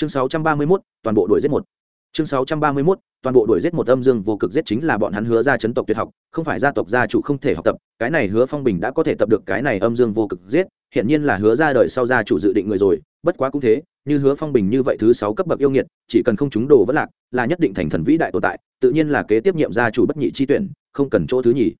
chương 631, toàn bộ đuổi giết một. Chương 631, toàn bộ đuổi giết một âm dương vô cực giết chính là bọn hắn hứa ra chấn tộc tuyệt học không phải gia tộc gia chủ không thể học tập cái này hứa phong bình đã có thể tập được cái này âm dương vô cực giết hiện nhiên là hứa ra đời sau gia chủ dự định người rồi bất quá cũng thế như hứa phong bình như vậy thứ sáu cấp bậc yêu nghiệt chỉ cần không chúng đồ vẫn lạc là nhất định thành thần vĩ đại tồn tại tự nhiên là kế tiếp nhiệm gia chủ bất nhị chi tuyển không cần chỗ thứ nhì.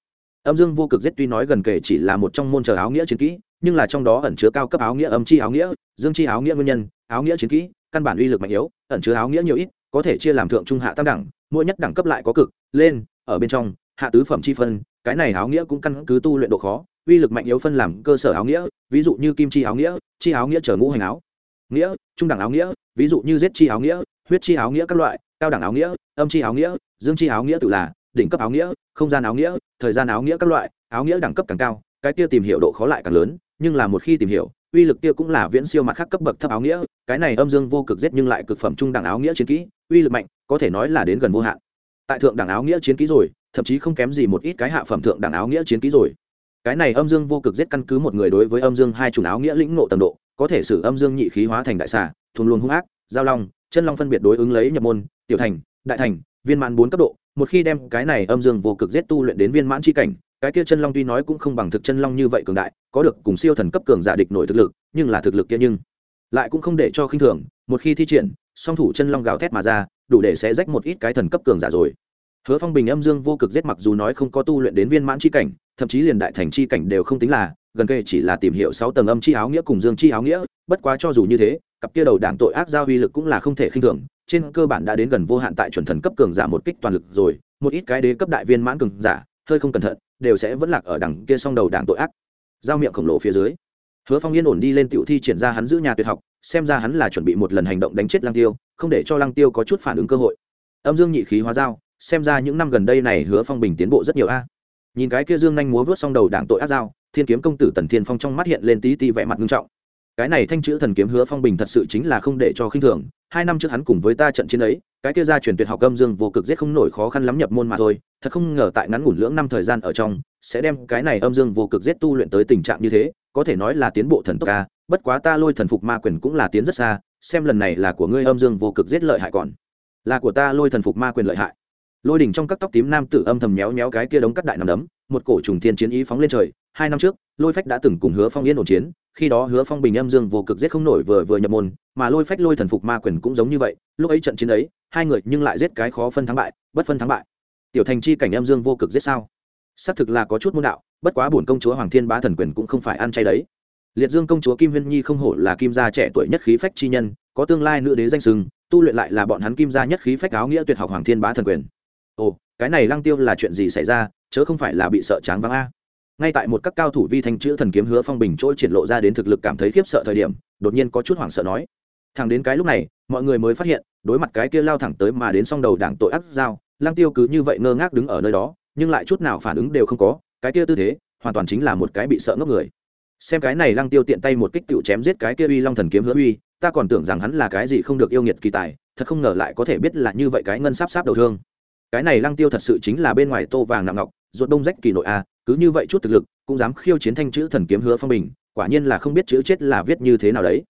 Âm dương vô cực giết tuy nói gần kể chỉ là một trong môn chờ áo nghĩa chiến kỹ nhưng là trong đó ẩn chứa cao cấp áo nghĩa âm chi áo nghĩa dương chi áo nghĩa nguyên nhân áo nghĩa chiến kỹ căn bản uy lực mạnh yếu, ẩn chứa áo nghĩa nhiều ít, có thể chia làm thượng, trung, hạ, tam đẳng, mỗi nhất đẳng cấp lại có cực, lên, ở bên trong, hạ tứ phẩm chi phân, cái này áo nghĩa cũng căn cứ tu luyện độ khó, uy lực mạnh yếu phân làm cơ sở áo nghĩa, ví dụ như kim chi áo nghĩa, chi áo nghĩa chở ngũ hành áo nghĩa, trung đẳng áo nghĩa, ví dụ như giết chi áo nghĩa, huyết chi áo nghĩa các loại, cao đẳng áo nghĩa, âm chi áo nghĩa, dương chi áo nghĩa tự là, đỉnh cấp áo nghĩa, không gian áo nghĩa, thời gian áo nghĩa các loại, áo nghĩa đẳng cấp càng cao, cái kia tìm hiểu độ khó lại càng lớn, nhưng là một khi tìm hiểu uy lực kia cũng là viễn siêu mặt khác cấp bậc thấp áo nghĩa, cái này âm dương vô cực giết nhưng lại cực phẩm trung đẳng áo nghĩa chiến kỹ, uy lực mạnh, có thể nói là đến gần vô hạn. Tại thượng đẳng áo nghĩa chiến kỹ rồi, thậm chí không kém gì một ít cái hạ phẩm thượng đẳng áo nghĩa chiến kỹ rồi. Cái này âm dương vô cực giết căn cứ một người đối với âm dương hai chủng áo nghĩa lĩnh ngộ tầm độ, có thể sử âm dương nhị khí hóa thành đại xà, thuần luồng hung ác, giao long, chân long phân biệt đối ứng lấy nhập môn, tiểu thành, đại thành, viên mãn bốn cấp độ, một khi đem cái này âm dương vô cực giết tu luyện đến viên mãn chi cảnh cái kia chân long tuy nói cũng không bằng thực chân long như vậy cường đại, có được cùng siêu thần cấp cường giả địch nổi thực lực, nhưng là thực lực kia nhưng lại cũng không để cho khinh thường, một khi thi triển, song thủ chân long gào thét mà ra, đủ để sẽ rách một ít cái thần cấp cường giả rồi. Hứa phong bình âm dương vô cực giết mặc dù nói không có tu luyện đến viên mãn chi cảnh, thậm chí liền đại thành chi cảnh đều không tính là, gần kề chỉ là tìm hiểu sáu tầng âm chi áo nghĩa cùng dương chi áo nghĩa, bất quá cho dù như thế, cặp kia đầu đảng tội ác giao uy lực cũng là không thể khinh thường, trên cơ bản đã đến gần vô hạn tại chuẩn thần cấp cường giả một kích toàn lực rồi, một ít cái đế cấp đại viên mãn cường giả, hơi không cẩn thận đều sẽ vẫn lạc ở đằng kia song đầu đảng tội ác. Giao miệng khổng lồ phía dưới, hứa phong yên ổn đi lên tiểu thi triển ra hắn giữ nhà tuyệt học, xem ra hắn là chuẩn bị một lần hành động đánh chết lăng tiêu, không để cho lăng tiêu có chút phản ứng cơ hội. Âm dương nhị khí hóa dao xem ra những năm gần đây này hứa phong bình tiến bộ rất nhiều a. Nhìn cái kia dương nhanh múa vớt xong đầu đảng tội ác dao thiên kiếm công tử tần thiên phong trong mắt hiện lên tí tí vẻ mặt nghiêm trọng cái này thanh chữ thần kiếm hứa phong bình thật sự chính là không để cho khinh thường, hai năm trước hắn cùng với ta trận chiến ấy, cái kia ra truyền tuyệt học âm dương vô cực giết không nổi khó khăn lắm nhập môn mà thôi, thật không ngờ tại ngắn ngủn lưỡng năm thời gian ở trong, sẽ đem cái này âm dương vô cực giết tu luyện tới tình trạng như thế, có thể nói là tiến bộ thần tốc ca bất quá ta lôi thần phục ma quyền cũng là tiến rất xa, xem lần này là của ngươi âm dương vô cực giết lợi hại còn. Là của ta lôi thần phục ma quyền lợi hại. Lôi đỉnh trong các tóc tím nam tử âm thầm méo méo cái kia đống cắt đại nằm đấm, một cổ trùng thiên chiến ý phóng lên trời, hai năm trước lôi phách đã từng cùng hứa phong yên ổn chiến, khi đó hứa phong bình âm dương vô cực giết không nổi vừa vừa nhập môn, mà lôi phách lôi thần phục ma quyền cũng giống như vậy, lúc ấy trận chiến ấy, hai người nhưng lại giết cái khó phân thắng bại, bất phân thắng bại. Tiểu thành chi cảnh âm dương vô cực giết sao? Xác thực là có chút môn đạo, bất quá bổn công chúa hoàng thiên bá thần quyền cũng không phải ăn chay đấy. Liệt dương công chúa kim huyên nhi không hổ là kim gia trẻ tuổi nhất khí phách chi nhân, có tương lai nữ đế danh sừng, tu luyện lại là bọn hắn kim gia nhất khí phách áo nghĩa tuyệt học hoàng thiên bá thần quyền. Ồ, cái này lăng tiêu là chuyện gì xảy ra, chớ không phải là bị sợ tráng vắng a ngay tại một các cao thủ vi thanh chữ thần kiếm hứa phong bình chỗ triển lộ ra đến thực lực cảm thấy khiếp sợ thời điểm, đột nhiên có chút hoảng sợ nói. Thẳng đến cái lúc này, mọi người mới phát hiện, đối mặt cái kia lao thẳng tới mà đến s đầu đảng tội ác dao Lang tiêu cứ như vậy ngơ ngác đứng ở nơi đó, nhưng lại chút nào phản ứng đều không có, cái kia tư thế, hoàn toàn chính là một cái bị sợ ngốc người. Xem cái này Lang tiêu tiện tay một kích tựu chém giết cái kia uy long thần kiếm hứa uy, ta còn tưởng rằng hắn là cái gì không được yêu nghiệt kỳ tài, thật không ngờ lại có thể biết là như vậy cái ngân sáp sáp đầu thương. Cái này lăng tiêu thật sự chính là bên ngoài tô vàng nặng ngọc, ruột đông rách kỳ nội a cứ như vậy chút thực lực, cũng dám khiêu chiến thanh chữ thần kiếm hứa phong bình, quả nhiên là không biết chữ chết là viết như thế nào đấy.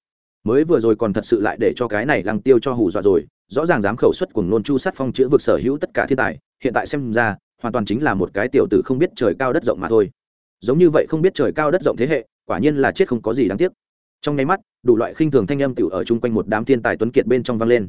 Mới vừa rồi còn thật sự lại để cho cái này lăng tiêu cho hù dọa rồi, rõ ràng dám khẩu xuất cùng nôn chu sát phong chữ vực sở hữu tất cả thiên tài, hiện tại xem ra, hoàn toàn chính là một cái tiểu tử không biết trời cao đất rộng mà thôi. Giống như vậy không biết trời cao đất rộng thế hệ, quả nhiên là chết không có gì đáng tiếc. Trong nháy mắt, đủ loại khinh thường thanh âm tiểu ở chung quanh một đám thiên tài tuấn kiệt bên trong vang lên.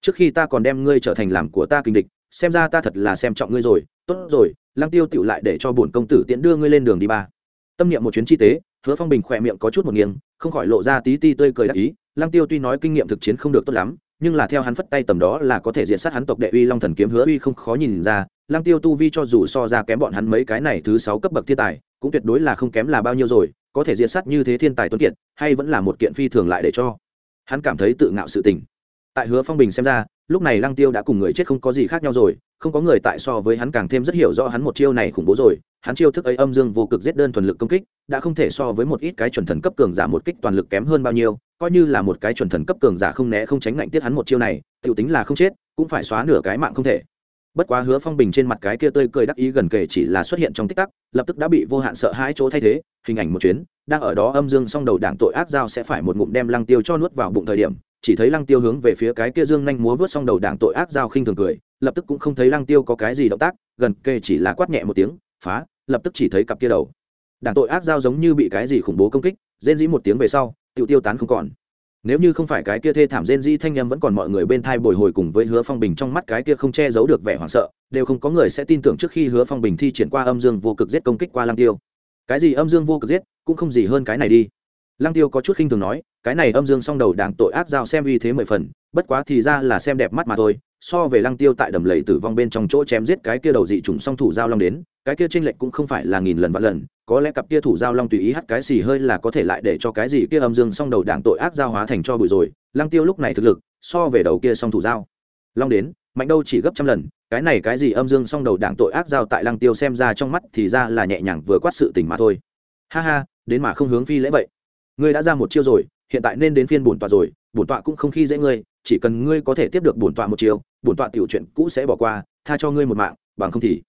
Trước khi ta còn đem ngươi trở thành làm của ta kinh địch xem ra ta thật là xem trọng ngươi rồi. Tốt rồi, lăng tiêu tựu lại để cho bổn công tử tiễn đưa ngươi lên đường đi ba. Tâm niệm một chuyến chi tế, hứa phong bình khỏe miệng có chút một nghiêng, không khỏi lộ ra tí ti tươi cười đắc ý. Lăng tiêu tuy nói kinh nghiệm thực chiến không được tốt lắm, nhưng là theo hắn phất tay tầm đó là có thể diện sát hắn tộc đệ uy long thần kiếm hứa uy không khó nhìn ra, lăng tiêu tu vi cho dù so ra kém bọn hắn mấy cái này thứ sáu cấp bậc thiên tài, cũng tuyệt đối là không kém là bao nhiêu rồi, có thể diện sát như thế thiên tài tuấn kiệt, hay vẫn là một kiện phi thường lại để cho. Hắn cảm thấy tự ngạo sự tình tại hứa phong bình xem ra, lúc này lăng tiêu đã cùng người chết không có gì khác nhau rồi, không có người tại so với hắn càng thêm rất hiểu rõ hắn một chiêu này khủng bố rồi, hắn chiêu thức ấy âm dương vô cực giết đơn thuần lực công kích, đã không thể so với một ít cái chuẩn thần cấp cường giả một kích toàn lực kém hơn bao nhiêu, coi như là một cái chuẩn thần cấp cường giả không né không tránh ngạnh tiết hắn một chiêu này t i ể u tính là không chết, cũng phải xóa nửa cái mạng không thể. Bất quá hứa phong bình trên mặt cái kia tươi cười đắc ý gần kể chỉ là xuất hiện trong tích tắc, lập tức đã bị vô hạn sợ hãi chỗ thay thế, hình ảnh một chuyến, đang ở đó âm dương song đầu đảng tội ác giao sẽ phải một ngụm đem lăng tiêu cho nuốt vào bụng thời điểm chỉ thấy lăng tiêu hướng về phía cái kia dương nhanh múa vớt xong đầu đảng tội ác giao khinh thường cười, lập tức cũng không thấy lăng tiêu có cái gì động tác, gần kề chỉ là quát nhẹ một tiếng, phá! lập tức chỉ thấy cặp kia đầu. Đảng tội ác giao giống như bị cái gì khủng bố công kích, rên dĩ một tiếng về sau tiêu tiêu tán không còn. Nếu như không phải cái kia thê thảm rên dĩ thanh em vẫn còn mọi người bên thai bồi hồi cùng với hứa phong bình trong mắt cái kia không che giấu được vẻ hoảng sợ, đều không có người sẽ tin tưởng trước khi hứa phong bình thi triển qua âm dương vô cực giết công kích qua lăng tiêu. Cái gì âm dương vô cực giết, cũng không gì hơn cái này đi lăng tiêu có chút khinh thường nói, cái này âm dương song đầu đảng tội ác giao xem uy thế mười phần, bất quá thì ra là xem đẹp mắt mà thôi, so về lăng tiêu tại đầm lầy tử vong bên trong chỗ chém giết cái kia đầu dị trùng song thủ giao long đến, cái kia tranh lệch cũng không phải là nghìn lần vạn lần, có lẽ cặp kia thủ giao long tùy ý hắt cái xì hơi là có thể lại để cho cái gì kia âm dương song đầu đảng tội ác giao hóa thành cho bụi rồi, lăng tiêu lúc này thực lực, so về đầu kia song thủ giao long đến, mạnh đâu chỉ gấp trăm lần, cái này cái gì âm dương song đầu đảng tội ác giao tại lăng tiêu xem ra trong mắt thì ra là nhẹ nhàng vừa quát sự tình mà thôi. Ha ha, đến mà không hướng phi lễ vậy ngươi đã ra một chiêu rồi hiện tại nên đến phiên bổn tọa rồi bổn tọa cũng không khi dễ ngươi chỉ cần ngươi có thể tiếp được bổn tọa một chiêu bổn tọa tiểu chuyện cũ sẽ bỏ qua tha cho ngươi một mạng bằng không thì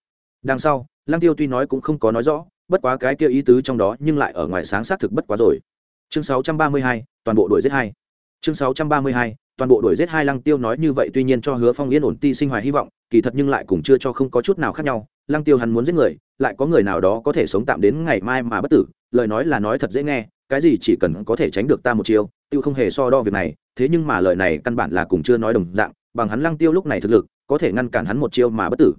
đằng sau lăng tiêu tuy nói cũng không có nói rõ bất quá cái kia ý tứ trong đó nhưng lại ở ngoài sáng xác thực bất quá rồi. Chương 632, toàn bộ đuổi giết hai. Chương 632, toàn bộ đuổi giết hai lăng tiêu nói như vậy tuy nhiên cho hứa phong yên ổn ti sinh hoài hy vọng kỳ thật nhưng lại cũng chưa cho không có chút nào khác nhau lăng tiêu hắn muốn giết người lại có người nào đó có thể sống tạm đến ngày mai mà bất tử lời nói là nói thật dễ nghe cái gì chỉ cần có thể tránh được ta một chiêu, tiêu không hề so đo việc này, thế nhưng mà lời này căn bản là cùng chưa nói đồng dạng, bằng hắn lăng tiêu lúc này thực lực, có thể ngăn cản hắn một chiêu mà bất tử.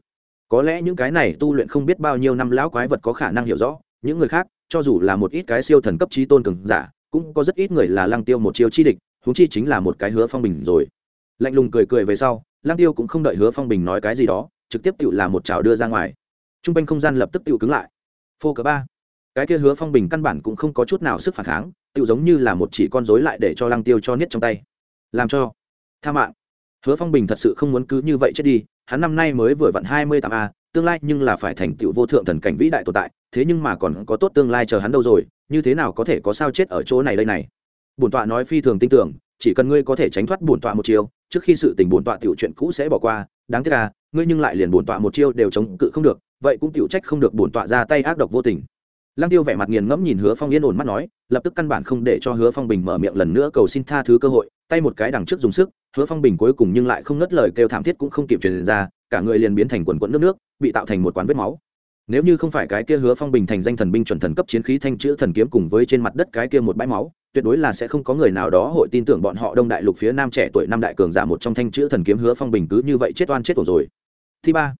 Có lẽ những cái này tu luyện không biết bao nhiêu năm lão quái vật có khả năng hiểu rõ, những người khác, cho dù là một ít cái siêu thần cấp trí tôn cường giả, cũng có rất ít người là lăng tiêu một chiêu chi địch, huống chi chính là một cái hứa phong bình rồi. Lạnh lùng cười cười về sau, lăng tiêu cũng không đợi hứa phong bình nói cái gì đó, trực tiếp tự là một chảo đưa ra ngoài. T r u n g quanh không gian lập tức tự cứng lại. Phô cờ ba cái kia hứa phong bình căn bản cũng không có chút nào sức phản kháng tự giống như là một chỉ con dối lại để cho lăng tiêu cho niết trong tay. Làm cho. Tha mạng. Hứa phong bình thật sự không muốn cứ như vậy chết đi, hắn năm nay mới vừa vặn hai mươi tám a, tương lai nhưng là phải thành tựu vô thượng thần cảnh vĩ đại tồn tại, thế nhưng mà còn có tốt tương lai chờ hắn đâu rồi, như thế nào có thể có sao chết ở chỗ này đây này? Bổn tọa nói phi thường tin tưởng, chỉ cần ngươi có thể tránh thoát bổn tọa một chiêu, trước khi sự tình bổn tọa tiểu chuyện cũ sẽ bỏ qua, đáng tiếc là, ngươi nhưng lại liền bổn tọa một chiêu đều chống cự không được, vậy cũng tiểu trách không được bổn tọa ra tay ác độc vô tình lăng tiêu vẻ mặt nghiền ngẫm nhìn hứa phong yên ổn mắt nói, lập tức căn bản không để cho hứa phong bình mở miệng lần nữa cầu xin tha thứ cơ hội, tay một cái đằng trước dùng sức, hứa phong bình cuối cùng nhưng lại không ngất lời kêu thảm thiết cũng không kịp truyền ra, cả người liền biến thành quần quẫn nước nước, bị tạo thành một quán vết máu. Nếu như không phải cái kia hứa phong bình thành danh thần binh chuẩn thần cấp chiến khí thanh chữ thần kiếm cùng với trên mặt đất cái kia một bãi máu, tuyệt đối là sẽ không có người nào đó hội tin tưởng bọn họ đông đại lục phía nam trẻ tuổi năm đại cường giả một trong thanh chữ thần kiếm hứa phong bình cứ như vậy chết oan chết tổ rồi. Thứ ba.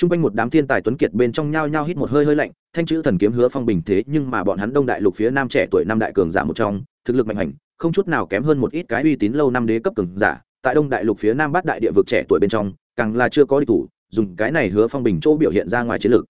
T r u n g quanh một đám thiên tài tuấn kiệt bên trong nhao nhao hít một hơi hơi lạnh thanh chữ thần kiếm hứa phong bình thế nhưng mà bọn hắn đông đại lục phía nam trẻ tuổi năm đại cường giả một trong, thực lực mạnh hành, không chút nào kém hơn một ít cái uy tín lâu năm đế cấp cường giả. Tại đông đại lục phía nam bát đại địa vực trẻ tuổi bên trong, càng là chưa có đi thủ, dùng cái này hứa phong bình chỗ biểu hiện ra ngoài chiến lược.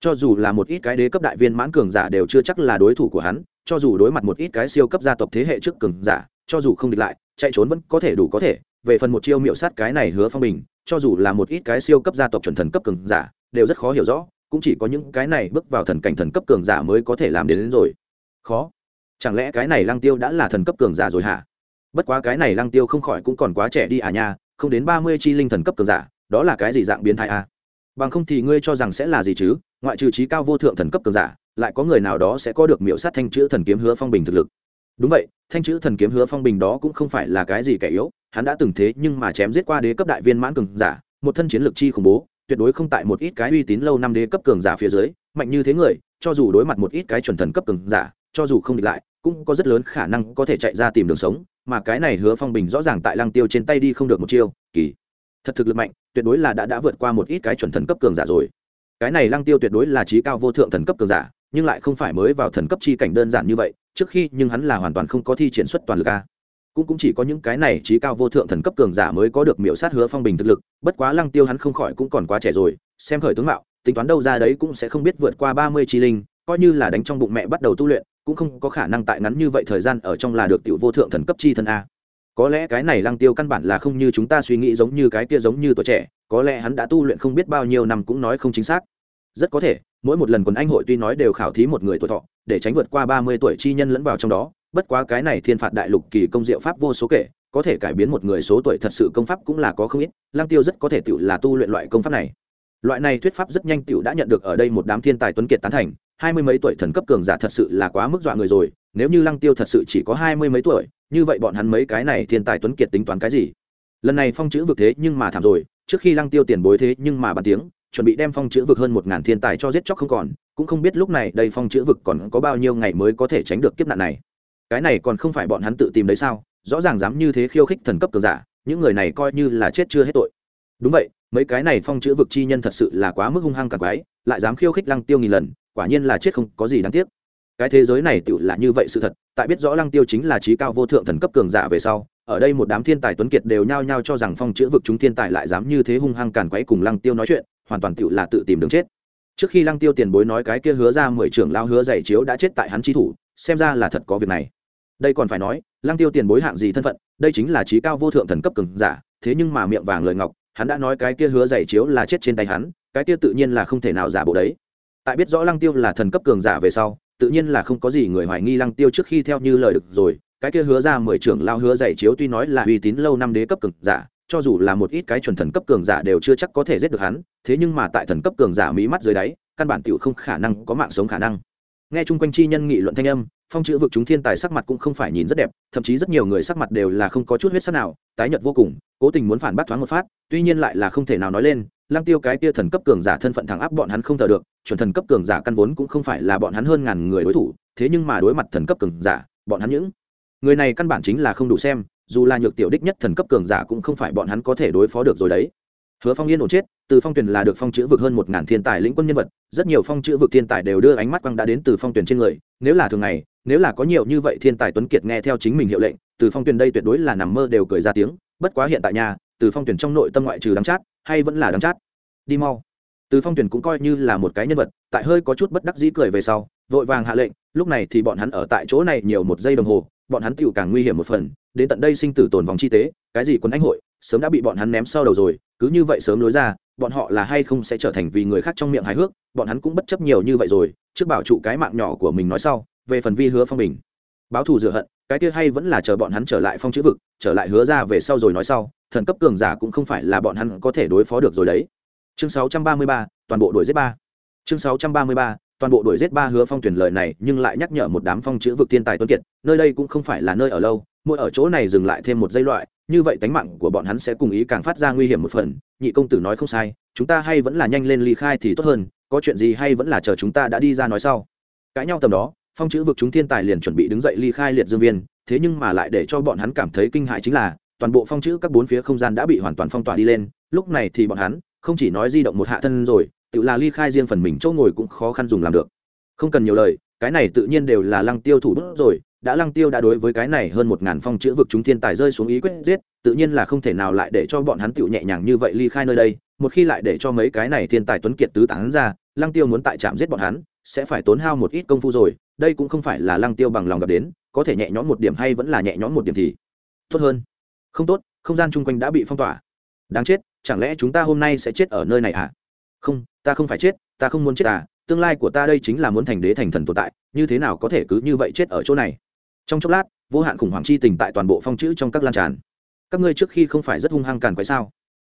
Cho dù là một ít cái đế cấp đại viên mãn cường giả đều chưa chắc là đối thủ của hắn, cho dù đối mặt một ít cái siêu cấp gia tộc thế hệ trước cường giả, cho dù không địch lại, chạy trốn vẫn có thể đủ có thể. Về phần một chiêu miệu sát cái này hứa phong bình, cho dù là một ít cái siêu cấp gia tộc chuẩn thần cấp cường giả, đều rất khó hiểu rõ cũng chỉ có những cái này bước vào thần cảnh thần cấp cường giả mới có thể làm đến, đến rồi. Khó. Chẳng lẽ cái này lăng tiêu đã là thần cấp cường giả rồi hả? Bất quá cái này lăng tiêu không khỏi cũng còn quá trẻ đi à nha không đến ba mươi chi linh thần cấp cường giả đó là cái gì dạng biến thái à? Bằng không thì ngươi cho rằng sẽ là gì chứ? Ngoại trừ trí cao vô thượng thần cấp cường giả lại có người nào đó sẽ có được miễu sát thanh chữ thần kiếm hứa phong bình thực lực? Đúng vậy thanh chữ thần kiếm hứa phong bình đó cũng không phải là cái gì kẻ yếu hắn đã từng thế nhưng mà chém giết qua đế cấp đại viên mãn cường giả một thân chiến lược chi khủng bố tuyệt đối không tại một ít cái uy tín lâu năm đế cấp cường giả phía dưới, mạnh như thế người, cho dù đối mặt một ít cái chuẩn thần cấp cường giả, cho dù không địch lại, cũng có rất lớn khả năng có thể chạy ra tìm đường sống, mà cái này hứa phong bình rõ ràng tại lăng tiêu trên tay đi không được một chiêu, kỳ. Thật thực lực mạnh, tuyệt đối là đã đã vượt qua một ít cái chuẩn thần cấp cường giả rồi. Cái này lăng tiêu tuyệt đối là trí cao vô thượng thần cấp cường giả, nhưng lại không phải mới vào thần cấp chi cảnh đơn giản như vậy, trước khi nhưng hắn là hoàn toàn không có thi triển xuất toàn lực a cũng cũng chỉ có những cái này trí cao vô thượng thần cấp cường giả mới có được miểu sát hứa phong bình thực lực, bất quá lăng tiêu hắn không khỏi cũng còn quá trẻ rồi, xem khởi tướng mạo, tính toán đâu ra đấy cũng sẽ không biết vượt qua ba mươi chi linh, coi như là đánh trong bụng mẹ bắt đầu tu luyện, cũng không có khả năng tại ngắn như vậy thời gian ở trong là được tiểu vô thượng thần cấp chi thân a. Có lẽ cái này lăng tiêu căn bản là không như chúng ta suy nghĩ giống như cái kia giống như tuổi trẻ, có lẽ hắn đã tu luyện không biết bao nhiêu năm cũng nói không chính xác. Rất có thể, mỗi một lần quần anh hội tuy nói đều khảo thí một người tuổi thọ, để tránh vượt qua ba mươi tuổi chi nhân lẫn vào trong đó bất quá cái này thiên phạt đại lục kỳ công diệu pháp vô số kể, có thể cải biến một người số tuổi thật sự công pháp cũng là có không ít lang tiêu rất có thể tự là tu luyện loại công pháp này. Loại này thuyết pháp rất nhanh tiểu đã nhận được ở đây một đám thiên tài tuấn kiệt tán thành, hai mươi mấy tuổi thần cấp cường giả thật sự là quá mức dọa người rồi, nếu như lăng tiêu thật sự chỉ có hai mươi mấy tuổi, như vậy bọn hắn mấy cái này thiên tài tuấn kiệt tính toán cái gì? Lần này phong chữ vực thế nhưng mà thảm rồi, trước khi lăng tiêu tiền bối thế nhưng mà bàn tiếng, chuẩn bị đem phong chữ vực hơn một ngàn thiên tài cho giết chóc không còn, cũng không biết lúc này đây phong chữ vực còn có bao nhiêu ngày mới có thể tránh được kiếp nạn này cái này còn không phải bọn hắn tự tìm đấy sao? Rõ ràng dám như thế khiêu khích thần cấp cường giả, những người này coi như là chết chưa hết tội. Đúng vậy, mấy cái này phong chữ vực chi nhân thật sự là quá mức hung hăng càng quái, lại dám khiêu khích lăng tiêu nghìn lần, quả nhiên là chết không có gì đáng tiếc. Cái thế giới này tựu là như vậy sự thật, tại biết rõ lăng tiêu chính là trí cao vô thượng thần cấp cường giả về sau, ở đây một đám thiên tài tuấn kiệt đều nhao nhao cho rằng phong chữ vực chúng thiên tài lại dám như thế hung hăng càn quấy cùng lăng tiêu nói chuyện, hoàn toàn tựu là tự tìm đường chết. Trước khi lăng tiêu tiền bối nói cái kia hứa ra mười trưởng lao hứa dạy chiếu đã chết tại hắn chi thủ, xem ra là thật có việc này đây còn phải nói, lăng tiêu tiền bối hạng gì thân phận, đây chính là trí cao vô thượng thần cấp cường giả, thế nhưng mà miệng vàng lời ngọc, hắn đã nói cái kia hứa giải chiếu là chết trên tay hắn, cái kia tự nhiên là không thể nào giả bộ đấy. Tại biết rõ lăng tiêu là thần cấp cường giả về sau, tự nhiên là không có gì người hoài nghi lăng tiêu trước khi theo như lời được rồi, cái kia hứa ra mười trưởng lao hứa giải chiếu tuy nói là uy tín lâu năm đế cấp cường giả, cho dù là một ít cái chuẩn thần cấp cường giả đều chưa chắc có thể giết được hắn, thế nhưng mà tại thần cấp cường giả mỹ mắt dưới đáy, căn bản tiểu không khả năng có mạng sống khả năng. Nghe chung quanh chi nhân nghị luận thanh âm phong chữ vực chúng thiên tài sắc mặt cũng không phải nhìn rất đẹp, thậm chí rất nhiều người sắc mặt đều là không có chút huyết sắc nào, tái nhợt vô cùng, cố tình muốn phản bác thoáng một phát, tuy nhiên lại là không thể nào nói lên, lăng tiêu cái kia thần cấp cường giả thân phận thẳng áp bọn hắn không thờ được, chuẩn thần cấp cường giả căn vốn cũng không phải là bọn hắn hơn ngàn người đối thủ, thế nhưng mà đối mặt thần cấp cường giả, bọn hắn những người này căn bản chính là không đủ xem, dù là nhược tiểu đích nhất thần cấp cường giả cũng không phải bọn hắn có thể đối phó được rồi đấy. Hứa phong yên ổn chết, từ phong tuyển là được phong chữ vực hơn một ngàn thiên tài lĩnh quân nhân vật, rất nhiều phong chữ vực thiên tài đều đưa ánh mắt quăng đã đến từ phong tuyển trên người, nếu là thường ngày nếu là có nhiều như vậy thiên tài tuấn kiệt nghe theo chính mình hiệu lệnh, từ phong tuyền đây tuyệt đối là nằm mơ đều cười ra tiếng, bất quá hiện tại nhà, từ phong tuyển trong nội tâm ngoại trừ đắng chát, hay vẫn là đắng chát. Đi mau. Từ phong tuyển cũng coi như là một cái nhân vật, tại hơi có chút bất đắc dĩ cười về sau, vội vàng hạ lệnh, lúc này thì bọn hắn ở tại chỗ này nhiều một giây đồng hồ, bọn hắn tựu càng nguy hiểm một phần, đến tận đây sinh tử tồn vòng chi tế, cái gì quân anh hội, sớm đã bị bọn hắn ném sau đầu rồi, cứ như vậy sớm lối ra, bọn họ là hay không sẽ trở thành vì người khác trong miệng hài hước, bọn hắn cũng bất chấp nhiều như vậy rồi, trước bảo trụ cái mạng nhỏ của mình nói sau về phần vi hứa phong bình. Báo thù rửa hận cái kia hay vẫn là chờ bọn hắn trở lại phong chữ vực trở lại hứa ra về sau rồi nói sau thần cấp cường giả cũng không phải là bọn hắn có thể đối phó được rồi đấy. Chương 633, toàn bộ đuổi giết ba. Chương 633, toàn bộ đuổi giết ba hứa phong tuyển lời này nhưng lại nhắc nhở một đám phong chữ vực thiên tài tuấn kiệt nơi đây cũng không phải là nơi ở lâu mỗi ở chỗ này dừng lại thêm một giây loại như vậy tánh mạng của bọn hắn sẽ cùng ý càng phát ra nguy hiểm một phần. Nhị công tử nói không sai chúng ta hay vẫn là nhanh lên ly khai thì tốt hơn có chuyện gì hay vẫn là chờ chúng ta đã đi ra nói sau. Cãi nhau tầm đó phong chữ vực chúng thiên tài liền chuẩn bị đứng dậy ly khai liệt dương viên, thế nhưng mà lại để cho bọn hắn cảm thấy kinh hại chính là, toàn bộ phong chữ các bốn phía không gian đã bị hoàn toàn phong tỏa đi lên, lúc này thì bọn hắn, không chỉ nói di động một hạ thân rồi, tự là ly khai riêng phần mình chỗ ngồi cũng khó khăn dùng làm được. Không cần nhiều lời, cái này tự nhiên đều là lăng tiêu thủ bút rồi, đã lăng tiêu đã đối với cái này hơn một ngàn phong chữ vực chúng thiên tài rơi xuống ý quyết giết, tự nhiên là không thể nào lại để cho bọn hắn tựu nhẹ nhàng như vậy ly khai nơi đây, một khi lại để cho mấy cái này thiên tài tuấn kiệt tứ tán ra, lăng tiêu muốn tại trạm giết bọn hắn, sẽ phải tốn hao một ít công phu rồi đây cũng không phải là lăng tiêu bằng lòng gặp đến, có thể nhẹ nhõm một điểm hay vẫn là nhẹ nhõm một điểm thì tốt hơn. Không tốt, không gian chung quanh đã bị phong tỏa. Đáng chết, chẳng lẽ chúng ta hôm nay sẽ chết ở nơi này à? Không, ta không phải chết, ta không muốn chết à tương lai của ta đây chính là muốn thành đế thành thần tồn tại, như thế nào có thể cứ như vậy chết ở chỗ này? Trong chốc lát, vô hạn khủng hoảng chi tình tại toàn bộ phong chữ trong các lan tràn. Các ngươi trước khi không phải rất hung hăng càn quái sao?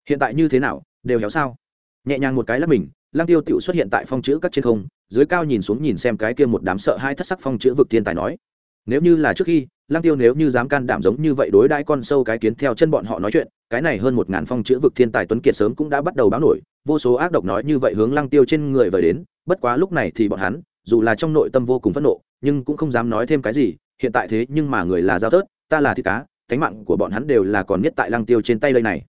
Hiện tại như thế nào, đều héo sao? Nhẹ nhàng một cái lắp mình lang tiêu tựu xuất hiện tại phong chữ các trên không, dưới cao nhìn xuống nhìn xem cái kia một đám sợ hai thất sắc phong chữ vực thiên tài nói. Nếu như là trước khi lang tiêu nếu như dám can đảm giống như vậy đối đãi con sâu cái kiến theo chân bọn họ nói chuyện, cái này hơn một ngàn phong chữ vực thiên tài tuấn kiệt sớm cũng đã bắt đầu báo nổi, vô số ác độc nói như vậy hướng lang tiêu trên người vời đến, bất quá lúc này thì bọn hắn, dù là trong nội tâm vô cùng phẫn nộ, nhưng cũng không dám nói thêm cái gì, hiện tại thế nhưng mà người là giao tớt ta là thịt cá, cánh mạng của bọn hắn đều là còn nhất tại lăng tiêu trên tay đây này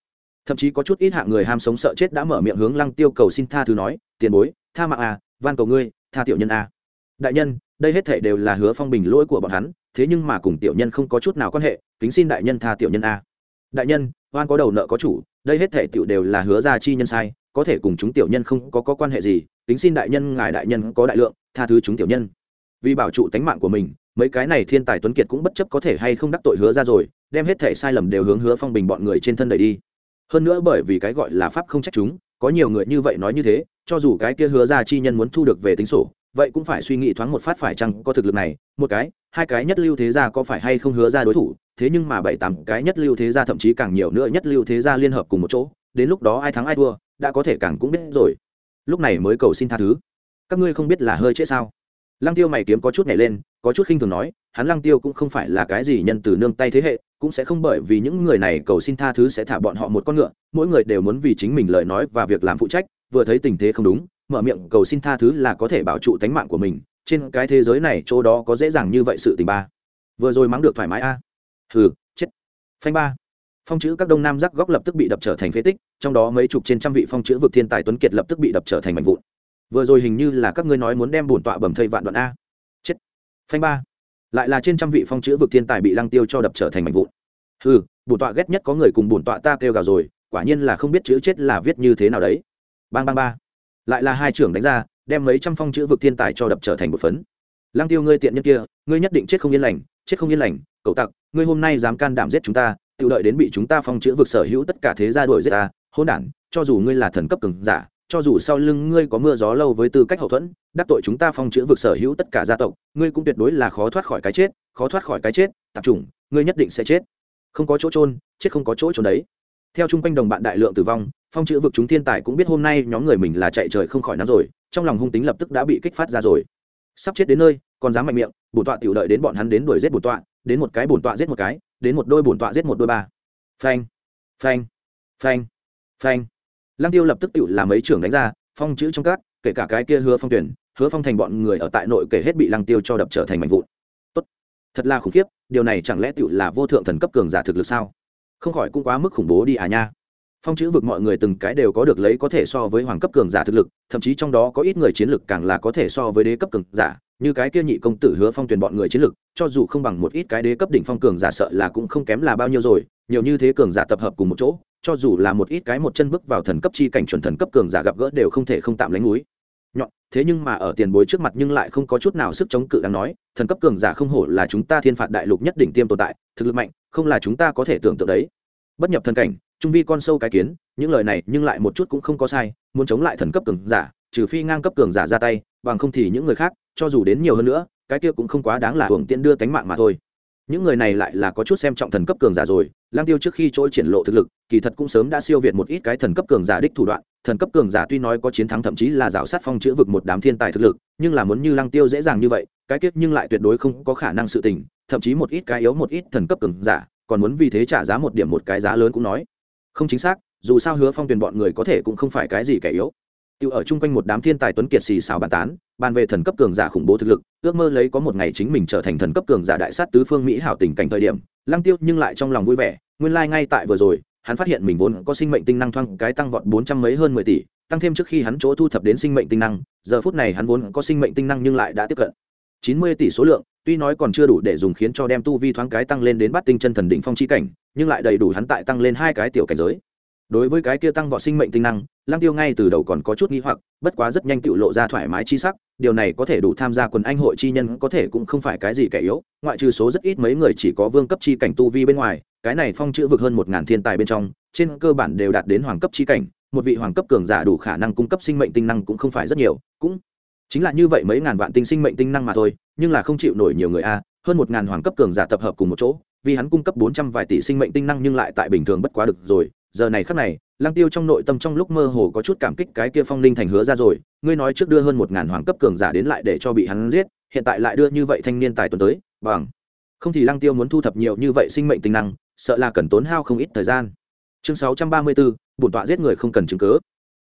thậm chí có chút ít hạng người ham sống sợ chết đã mở miệng hướng lăng tiêu cầu xin tha thứ nói tiền bối tha mạng à van cầu ngươi tha tiểu nhân à. đại nhân đây hết thể đều là hứa phong bình lỗi của bọn hắn thế nhưng mà cùng tiểu nhân không có chút nào quan hệ kính xin đại nhân tha tiểu nhân à. đại nhân oan có đầu nợ có chủ đây hết thể tiểu đều là hứa ra chi nhân sai có thể cùng chúng tiểu nhân không có, có quan hệ gì kính xin đại nhân ngài đại nhân có đại lượng tha thứ chúng tiểu nhân vì bảo trụ tánh mạng của mình mấy cái này thiên tài tuấn kiệt cũng bất chấp có thể hay không đắc tội hứa ra rồi đem hết thể sai lầm đều hướng hứa phong bình bọn người trên thân đẩy đi hơn nữa bởi vì cái gọi là pháp không trách chúng, có nhiều người như vậy nói như thế, cho dù cái kia hứa ra chi nhân muốn thu được về tính sổ, vậy cũng phải suy nghĩ thoáng một phát phải chăng có thực lực này, một cái, hai cái nhất lưu thế gia có phải hay không hứa ra đối thủ, thế nhưng mà bảy tám cái nhất lưu thế gia thậm chí càng nhiều nữa nhất lưu thế gia liên hợp cùng một chỗ, đến lúc đó ai thắng ai thua, đã có thể càng cũng biết rồi. Lúc này mới cầu xin tha thứ. Các ngươi không biết là hơi chết sao? Lăng tiêu mày kiếm có chút nhảy lên, có chút khinh thường nói, hắn lăng tiêu cũng không phải là cái gì nhân từ nương tay thế hệ cũng sẽ không bởi vì những người này cầu xin tha thứ sẽ thả bọn họ một con ngựa, mỗi người đều muốn vì chính mình lời nói và việc làm phụ trách, vừa thấy tình thế không đúng, mở miệng cầu xin tha thứ là có thể bảo trụ tánh mạng của mình, trên cái thế giới này chỗ đó có dễ dàng như vậy sự tình ba. Vừa rồi mắng được thoải mái a. À? hừ, chết. Phanh ba. Phong chữ các đông nam giác góc lập tức bị đập trở thành phế tích, trong đó mấy chục trên trăm vị phong chữ vực thiên tài tuấn kiệt lập tức bị đập trở thành mảnh vụn. Vừa rồi hình như là các ngươi nói muốn đem bổn tọa bầm thây vạn đoạn a. Chết. Phanh ba lại là trên trăm vị phong chữ vực thiên tài bị lăng tiêu cho đập trở thành mảnh vụn. Ừ bổn tọa ghét nhất có người cùng bổn tọa ta kêu gào rồi, quả nhiên là không biết chữ chết là viết như thế nào đấy. Bang bang ba. Lại là hai trưởng đánh ra, đem mấy trăm phong chữ vực thiên tài cho đập trở thành một phấn. Lăng tiêu ngươi tiện nhân kia, ngươi nhất định chết không yên lành, chết không yên lành, cậu tặc, ngươi hôm nay dám can đảm giết chúng ta, tự đợi đến bị chúng ta phong chữ vực sở hữu tất cả thế gia đuổi giết ta hôn đản, cho dù ngươi là thần cấp cường giả cho dù sau lưng ngươi có mưa gió lâu với tư cách hậu thuẫn, đắc tội chúng ta phong chữ vực sở hữu tất cả gia tộc, ngươi cũng tuyệt đối là khó thoát khỏi cái chết, khó thoát khỏi cái chết tập trung ngươi nhất định sẽ chết. Không có chỗ trôn chết không có chỗ trốn đấy. Theo chung quanh đồng bạn đại lượng tử vong, phong chữ vực chúng thiên tài cũng biết hôm nay nhóm người mình là chạy trời không khỏi nắm rồi, trong lòng hung tính lập tức đã bị kích phát ra rồi. Sắp chết đến nơi còn dám mạnh miệng, bổn tọa tiểu đợi đến bọn hắn đến đuổi giết bổn tọa, đến một cái bổn tọa giết một cái, đến một đôi bổn tọa giết một đôi ba. Phanh phanh phanh phanh lăng tiêu lập tức tự làm mấy trưởng đánh ra, phong chữ trong các, kể cả cái kia hứa phong tuyển hứa phong thành bọn người ở tại nội kể hết bị lăng tiêu cho đập trở thành mảnh vụn. Tốt. Thật là khủng khiếp, điều này chẳng lẽ tự là vô thượng thần cấp cường giả thực lực sao? Không khỏi cũng quá mức khủng bố đi à nha. Phong chữ vực mọi người từng cái đều có được lấy có thể so với hoàng cấp cường giả thực lực, thậm chí trong đó có ít người chiến lực càng là có thể so với đế cấp cường giả, như cái kia nhị công tử hứa phong tuyển bọn người chiến lực, cho dù không bằng một ít cái đế cấp đỉnh phong cường giả sợ là cũng không kém là bao nhiêu rồi, nhiều như thế cường giả tập hợp cùng một chỗ cho dù là một ít cái một chân bước vào thần cấp chi cảnh chuẩn thần cấp cường giả gặp gỡ đều không thể không tạm lánh núi. Nhọn, thế nhưng mà ở tiền bối trước mặt nhưng lại không có chút nào sức chống cự đáng nói, thần cấp cường giả không hổ là chúng ta thiên phạt đại lục nhất đỉnh tiêm tồn tại, thực lực mạnh, không là chúng ta có thể tưởng tượng đấy. Bất nhập thần cảnh, trung vi con sâu cái kiến, những lời này nhưng lại một chút cũng không có sai, muốn chống lại thần cấp cường giả, trừ phi ngang cấp cường giả ra tay, bằng không thì những người khác, cho dù đến nhiều hơn nữa, cái kia cũng không quá đáng là hưởng tiện đưa tánh mạng mà thôi. Những người này lại là có chút xem trọng thần cấp cường giả rồi lang tiêu trước khi trỗi triển lộ thực lực kỳ thật cũng sớm đã siêu việt một ít cái thần cấp cường giả đích thủ đoạn. Thần cấp cường giả tuy nói có chiến thắng thậm chí là rào sát phong chữ vực một đám thiên tài thực lực nhưng là muốn như lang tiêu dễ dàng như vậy cái kiếp nhưng lại tuyệt đối không có khả năng sự tình. Thậm chí một ít cái yếu một ít thần cấp cường giả còn muốn vì thế trả giá một điểm một cái giá lớn cũng nói. Không chính xác dù sao hứa phong tuyển bọn người có thể cũng không phải cái gì kẻ yếu. Tiêu ở chung quanh một đám thiên tài tuấn kiệt xì xào bàn tán, bàn về thần cấp cường giả khủng bố thực lực, ước mơ lấy có một ngày chính mình trở thành thần cấp cường giả đại sát tứ phương mỹ hảo tình cảnh thời điểm, Lăng Tiêu nhưng lại trong lòng vui vẻ, nguyên lai like ngay tại vừa rồi, hắn phát hiện mình vốn có sinh mệnh tinh năng thoang cái tăng vọt bốn trăm mấy hơn mười tỷ, tăng thêm trước khi hắn chỗ thu thập đến sinh mệnh tinh năng, giờ phút này hắn vốn có sinh mệnh tinh năng nhưng lại đã tiếp cận. Chín mươi tỷ số lượng, tuy nói còn chưa đủ để dùng khiến cho đem tu vi thoáng cái tăng lên đến bát tinh chân thần đỉnh phong chi cảnh, nhưng lại đầy đủ hắn tại tăng lên hai cái tiểu cảnh giới. Đối với cái kia tăng vọt sinh mệnh tinh năng lăng tiêu ngay từ đầu còn có chút nghi hoặc, bất quá rất nhanh tự lộ ra thoải mái chi sắc, điều này có thể đủ tham gia quần anh hội chi nhân có thể cũng không phải cái gì kẻ yếu, ngoại trừ số rất ít mấy người chỉ có vương cấp chi cảnh tu vi bên ngoài, cái này phong chữ vực hơn một ngàn thiên tài bên trong, trên cơ bản đều đạt đến hoàng cấp chi cảnh, một vị hoàng cấp cường giả đủ khả năng cung cấp sinh mệnh tinh năng cũng không phải rất nhiều, cũng chính là như vậy mấy ngàn vạn tinh sinh mệnh tinh năng mà thôi, nhưng là không chịu nổi nhiều người a, hơn một ngàn hoàng cấp cường giả tập hợp cùng một chỗ, vì hắn cung cấp bốn trăm vài tỷ sinh mệnh tinh năng nhưng lại tại bình thường bất quá được rồi giờ này khắc này lăng tiêu trong nội tâm trong lúc mơ hồ có chút cảm kích cái kia phong linh thành hứa ra rồi ngươi nói trước đưa hơn một ngàn hoàng cấp cường giả đến lại để cho bị hắn giết hiện tại lại đưa như vậy thanh niên tài tuần tới bằng. Không thì lăng tiêu muốn thu thập nhiều như vậy sinh mệnh tinh năng sợ là cần tốn hao không ít thời gian. Chương 634, bổn tọa giết người không cần chứng cớ.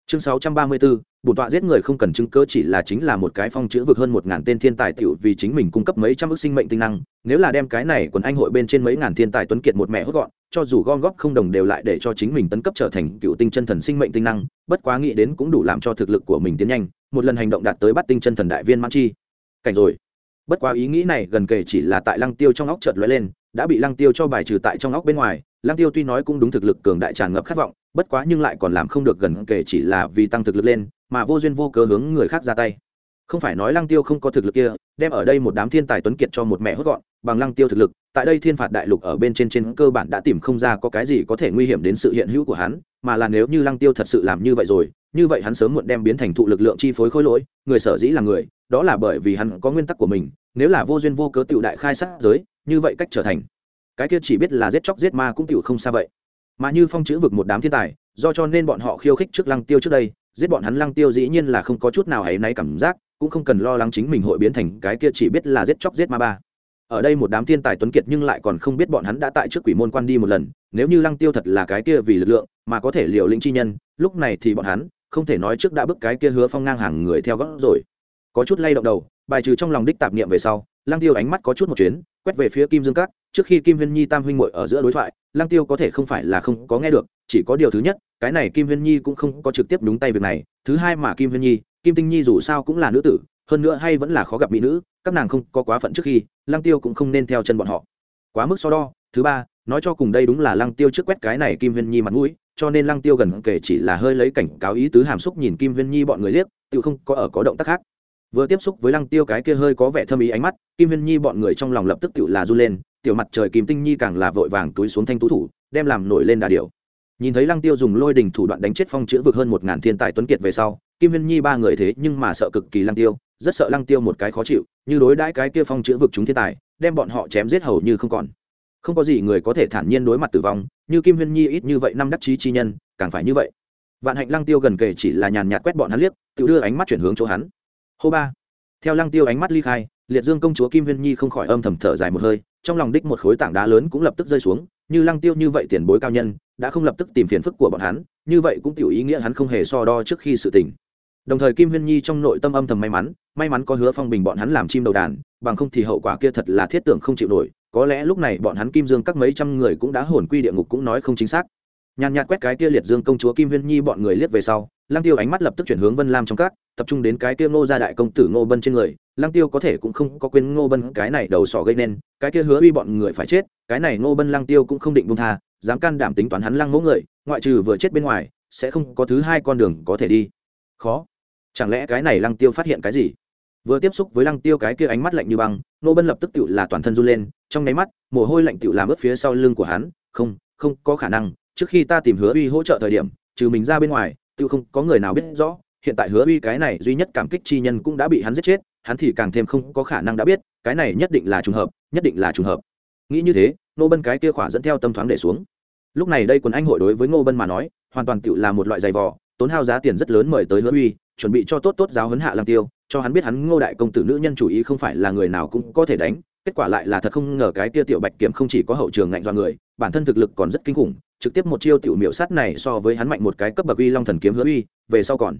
Chương 634, bổn tọa giết người không cần chứng cớ chỉ là chính là một cái phong chữ vực hơn một ngàn tên thiên tài tiểu vì chính mình cung cấp mấy trăm ức sinh mệnh tinh năng nếu là đem cái này quần anh hội bên trên mấy ngàn thiên tài tuấn kiệt một mẹ hốt gọn cho dù gom góp không đồng đều lại để cho chính mình tấn cấp trở thành cựu tinh chân thần sinh mệnh tinh năng, bất quá nghĩ đến cũng đủ làm cho thực lực của mình tiến nhanh, một lần hành động đạt tới bắt tinh chân thần đại viên mãn chi. Cảnh rồi. Bất quá ý nghĩ này gần kể chỉ là tại lăng tiêu trong óc chợt lóe lên, đã bị lăng tiêu cho bài trừ tại trong óc bên ngoài, lăng tiêu tuy nói cũng đúng thực lực cường đại tràn ngập khát vọng, bất quá nhưng lại còn làm không được gần kể chỉ là vì tăng thực lực lên, mà vô duyên vô cớ hướng người khác ra tay không phải nói lăng tiêu không có thực lực kia, đem ở đây một đám thiên tài tuấn kiệt cho một mẹ hốt gọn, bằng lăng tiêu thực lực, tại đây thiên phạt đại lục ở bên trên trên cơ bản đã tìm không ra có cái gì có thể nguy hiểm đến sự hiện hữu của hắn, mà là nếu như lăng tiêu thật sự làm như vậy rồi, như vậy hắn sớm muộn đem biến thành thụ lực lượng chi phối khối lỗi, người sở dĩ là người, đó là bởi vì hắn có nguyên tắc của mình, nếu là vô duyên vô cớ tựu đại khai sát giới, như vậy cách trở thành. Cái kia chỉ biết là giết chóc giết ma cũng tựu không xa vậy. Mà như phong chữ vực một đám thiên tài, do cho nên bọn họ khiêu khích trước lăng tiêu trước đây, giết bọn hắn lăng tiêu dĩ nhiên là không có chút nào hãy náy cảm giác cũng không cần lo lắng chính mình hội biến thành cái kia chỉ biết là giết chóc giết ma ba. Ở đây một đám thiên tài tuấn kiệt nhưng lại còn không biết bọn hắn đã tại trước quỷ môn quan đi một lần, nếu như lăng tiêu thật là cái kia vì lực lượng mà có thể liều lĩnh chi nhân, lúc này thì bọn hắn, không thể nói trước đã bức cái kia hứa phong ngang hàng người theo gót rồi. Có chút lay động đầu, bài trừ trong lòng đích tạp niệm về sau, lăng tiêu ánh mắt có chút một chuyến, quét về phía kim dương cát trước khi kim huyên nhi tam huynh muội ở giữa đối thoại, lăng tiêu có thể không phải là không có nghe được, chỉ có điều thứ nhất, cái này kim huyên nhi cũng không có trực tiếp đúng tay việc này, thứ hai mà kim huyên nhi kim tinh nhi dù sao cũng là nữ tử, hơn nữa hay vẫn là khó gặp mỹ nữ, các nàng không có quá phận trước khi, lăng tiêu cũng không nên theo chân bọn họ. Quá mức so đo, thứ ba, nói cho cùng đây đúng là lăng tiêu trước quét cái này kim huyên nhi mặt mũi, cho nên lăng tiêu gần kể chỉ là hơi lấy cảnh cáo ý tứ hàm xúc nhìn kim huyên nhi bọn người liếc, tự không có ở có động tác khác. Vừa tiếp xúc với lăng tiêu cái kia hơi có vẻ thâm ý ánh mắt, kim huyên nhi bọn người trong lòng lập tức tự là run lên, tiểu mặt trời kim tinh nhi càng là vội vàng túi xuống thanh tú thủ, đem làm nổi lên đà điều nhìn thấy lăng tiêu dùng lôi đình thủ đoạn đánh chết phong chữ vực hơn một ngàn thiên tài tuấn kiệt về sau kim huyên nhi ba người thế nhưng mà sợ cực kỳ lăng tiêu, rất sợ lăng tiêu một cái khó chịu, như đối đãi cái kia phong chữ vực chúng thiên tài, đem bọn họ chém giết hầu như không còn. Không có gì người có thể thản nhiên đối mặt tử vong, như kim huyên nhi ít như vậy năm đắc chí chi nhân, càng phải như vậy. Vạn hạnh lăng tiêu gần kề chỉ là nhàn nhạt quét bọn hắn liếc, tự đưa ánh mắt chuyển hướng chỗ hắn. Hô ba. Theo lăng tiêu ánh mắt ly khai, liệt dương công chúa kim huyên nhi không khỏi âm thầm thở dài một hơi, trong lòng đích một khối tảng đá lớn cũng lập tức rơi xuống, như lăng tiêu như vậy tiền bối cao nhân, đã không lập tức tìm phiền phức của bọn hắn, như vậy cũng tiểu ý nghĩa hắn không hề so đo trước khi sự tình đồng thời kim huyên nhi trong nội tâm âm thầm may mắn may mắn có hứa phong bình bọn hắn làm chim đầu đàn, bằng không thì hậu quả kia thật là thiết tưởng không chịu nổi, có lẽ lúc này bọn hắn kim dương các mấy trăm người cũng đã hồn quy địa ngục cũng nói không chính xác. Nhàn nhạt quét cái kia liệt dương công chúa kim huyên nhi bọn người liếc về sau, lăng tiêu ánh mắt lập tức chuyển hướng vân lam trong các, tập trung đến cái kia ngô gia đại công tử ngô bân trên người, lăng tiêu có thể cũng không có quên ngô bân cái này đầu sỏ gây nên, cái kia hứa uy bọn người phải chết, cái này ngô bân lăng tiêu cũng không định buông tha, dám can đảm tính toán hắn lăng mẫu người, ngoại trừ vừa chết bên ngoài, sẽ không có thứ hai con đường có thể đi. Khó chẳng lẽ cái này lăng tiêu phát hiện cái gì? Vừa tiếp xúc với lăng tiêu cái kia ánh mắt lạnh như băng, nô bân lập tức tự là toàn thân run lên, trong nháy mắt, mồ hôi lạnh tự làm ướt phía sau lưng của hắn. Không không có khả năng, trước khi ta tìm hứa uy hỗ trợ thời điểm, trừ mình ra bên ngoài tự không có người nào biết rõ. Hiện tại hứa uy cái này duy nhất cảm kích chi nhân cũng đã bị hắn giết chết, hắn thì càng thêm không có khả năng đã biết, cái này nhất định là trùng hợp, nhất định là trùng hợp. Nghĩ như thế, nô bân cái kia khỏa dẫn theo tâm thoáng để xuống. Lúc này đây quần anh hội đối với ngô bân mà nói, hoàn toàn tự là một loại giày vò, tốn hao giá tiền rất lớn mời tới hứa uy chuẩn bị cho tốt tốt giáo huấn hạ lang tiêu, cho hắn biết hắn ngô đại công tử nữ nhân chủ ý không phải là người nào cũng có thể đánh, kết quả lại là thật không ngờ cái kia tiểu bạch kiểm không chỉ có hậu trường ngạnh do người, bản thân thực lực còn rất kinh khủng, trực tiếp một chiêu tiểu miểu sát này so với hắn mạnh một cái cấp bậc uy long thần kiếm hứa uy, về sau còn.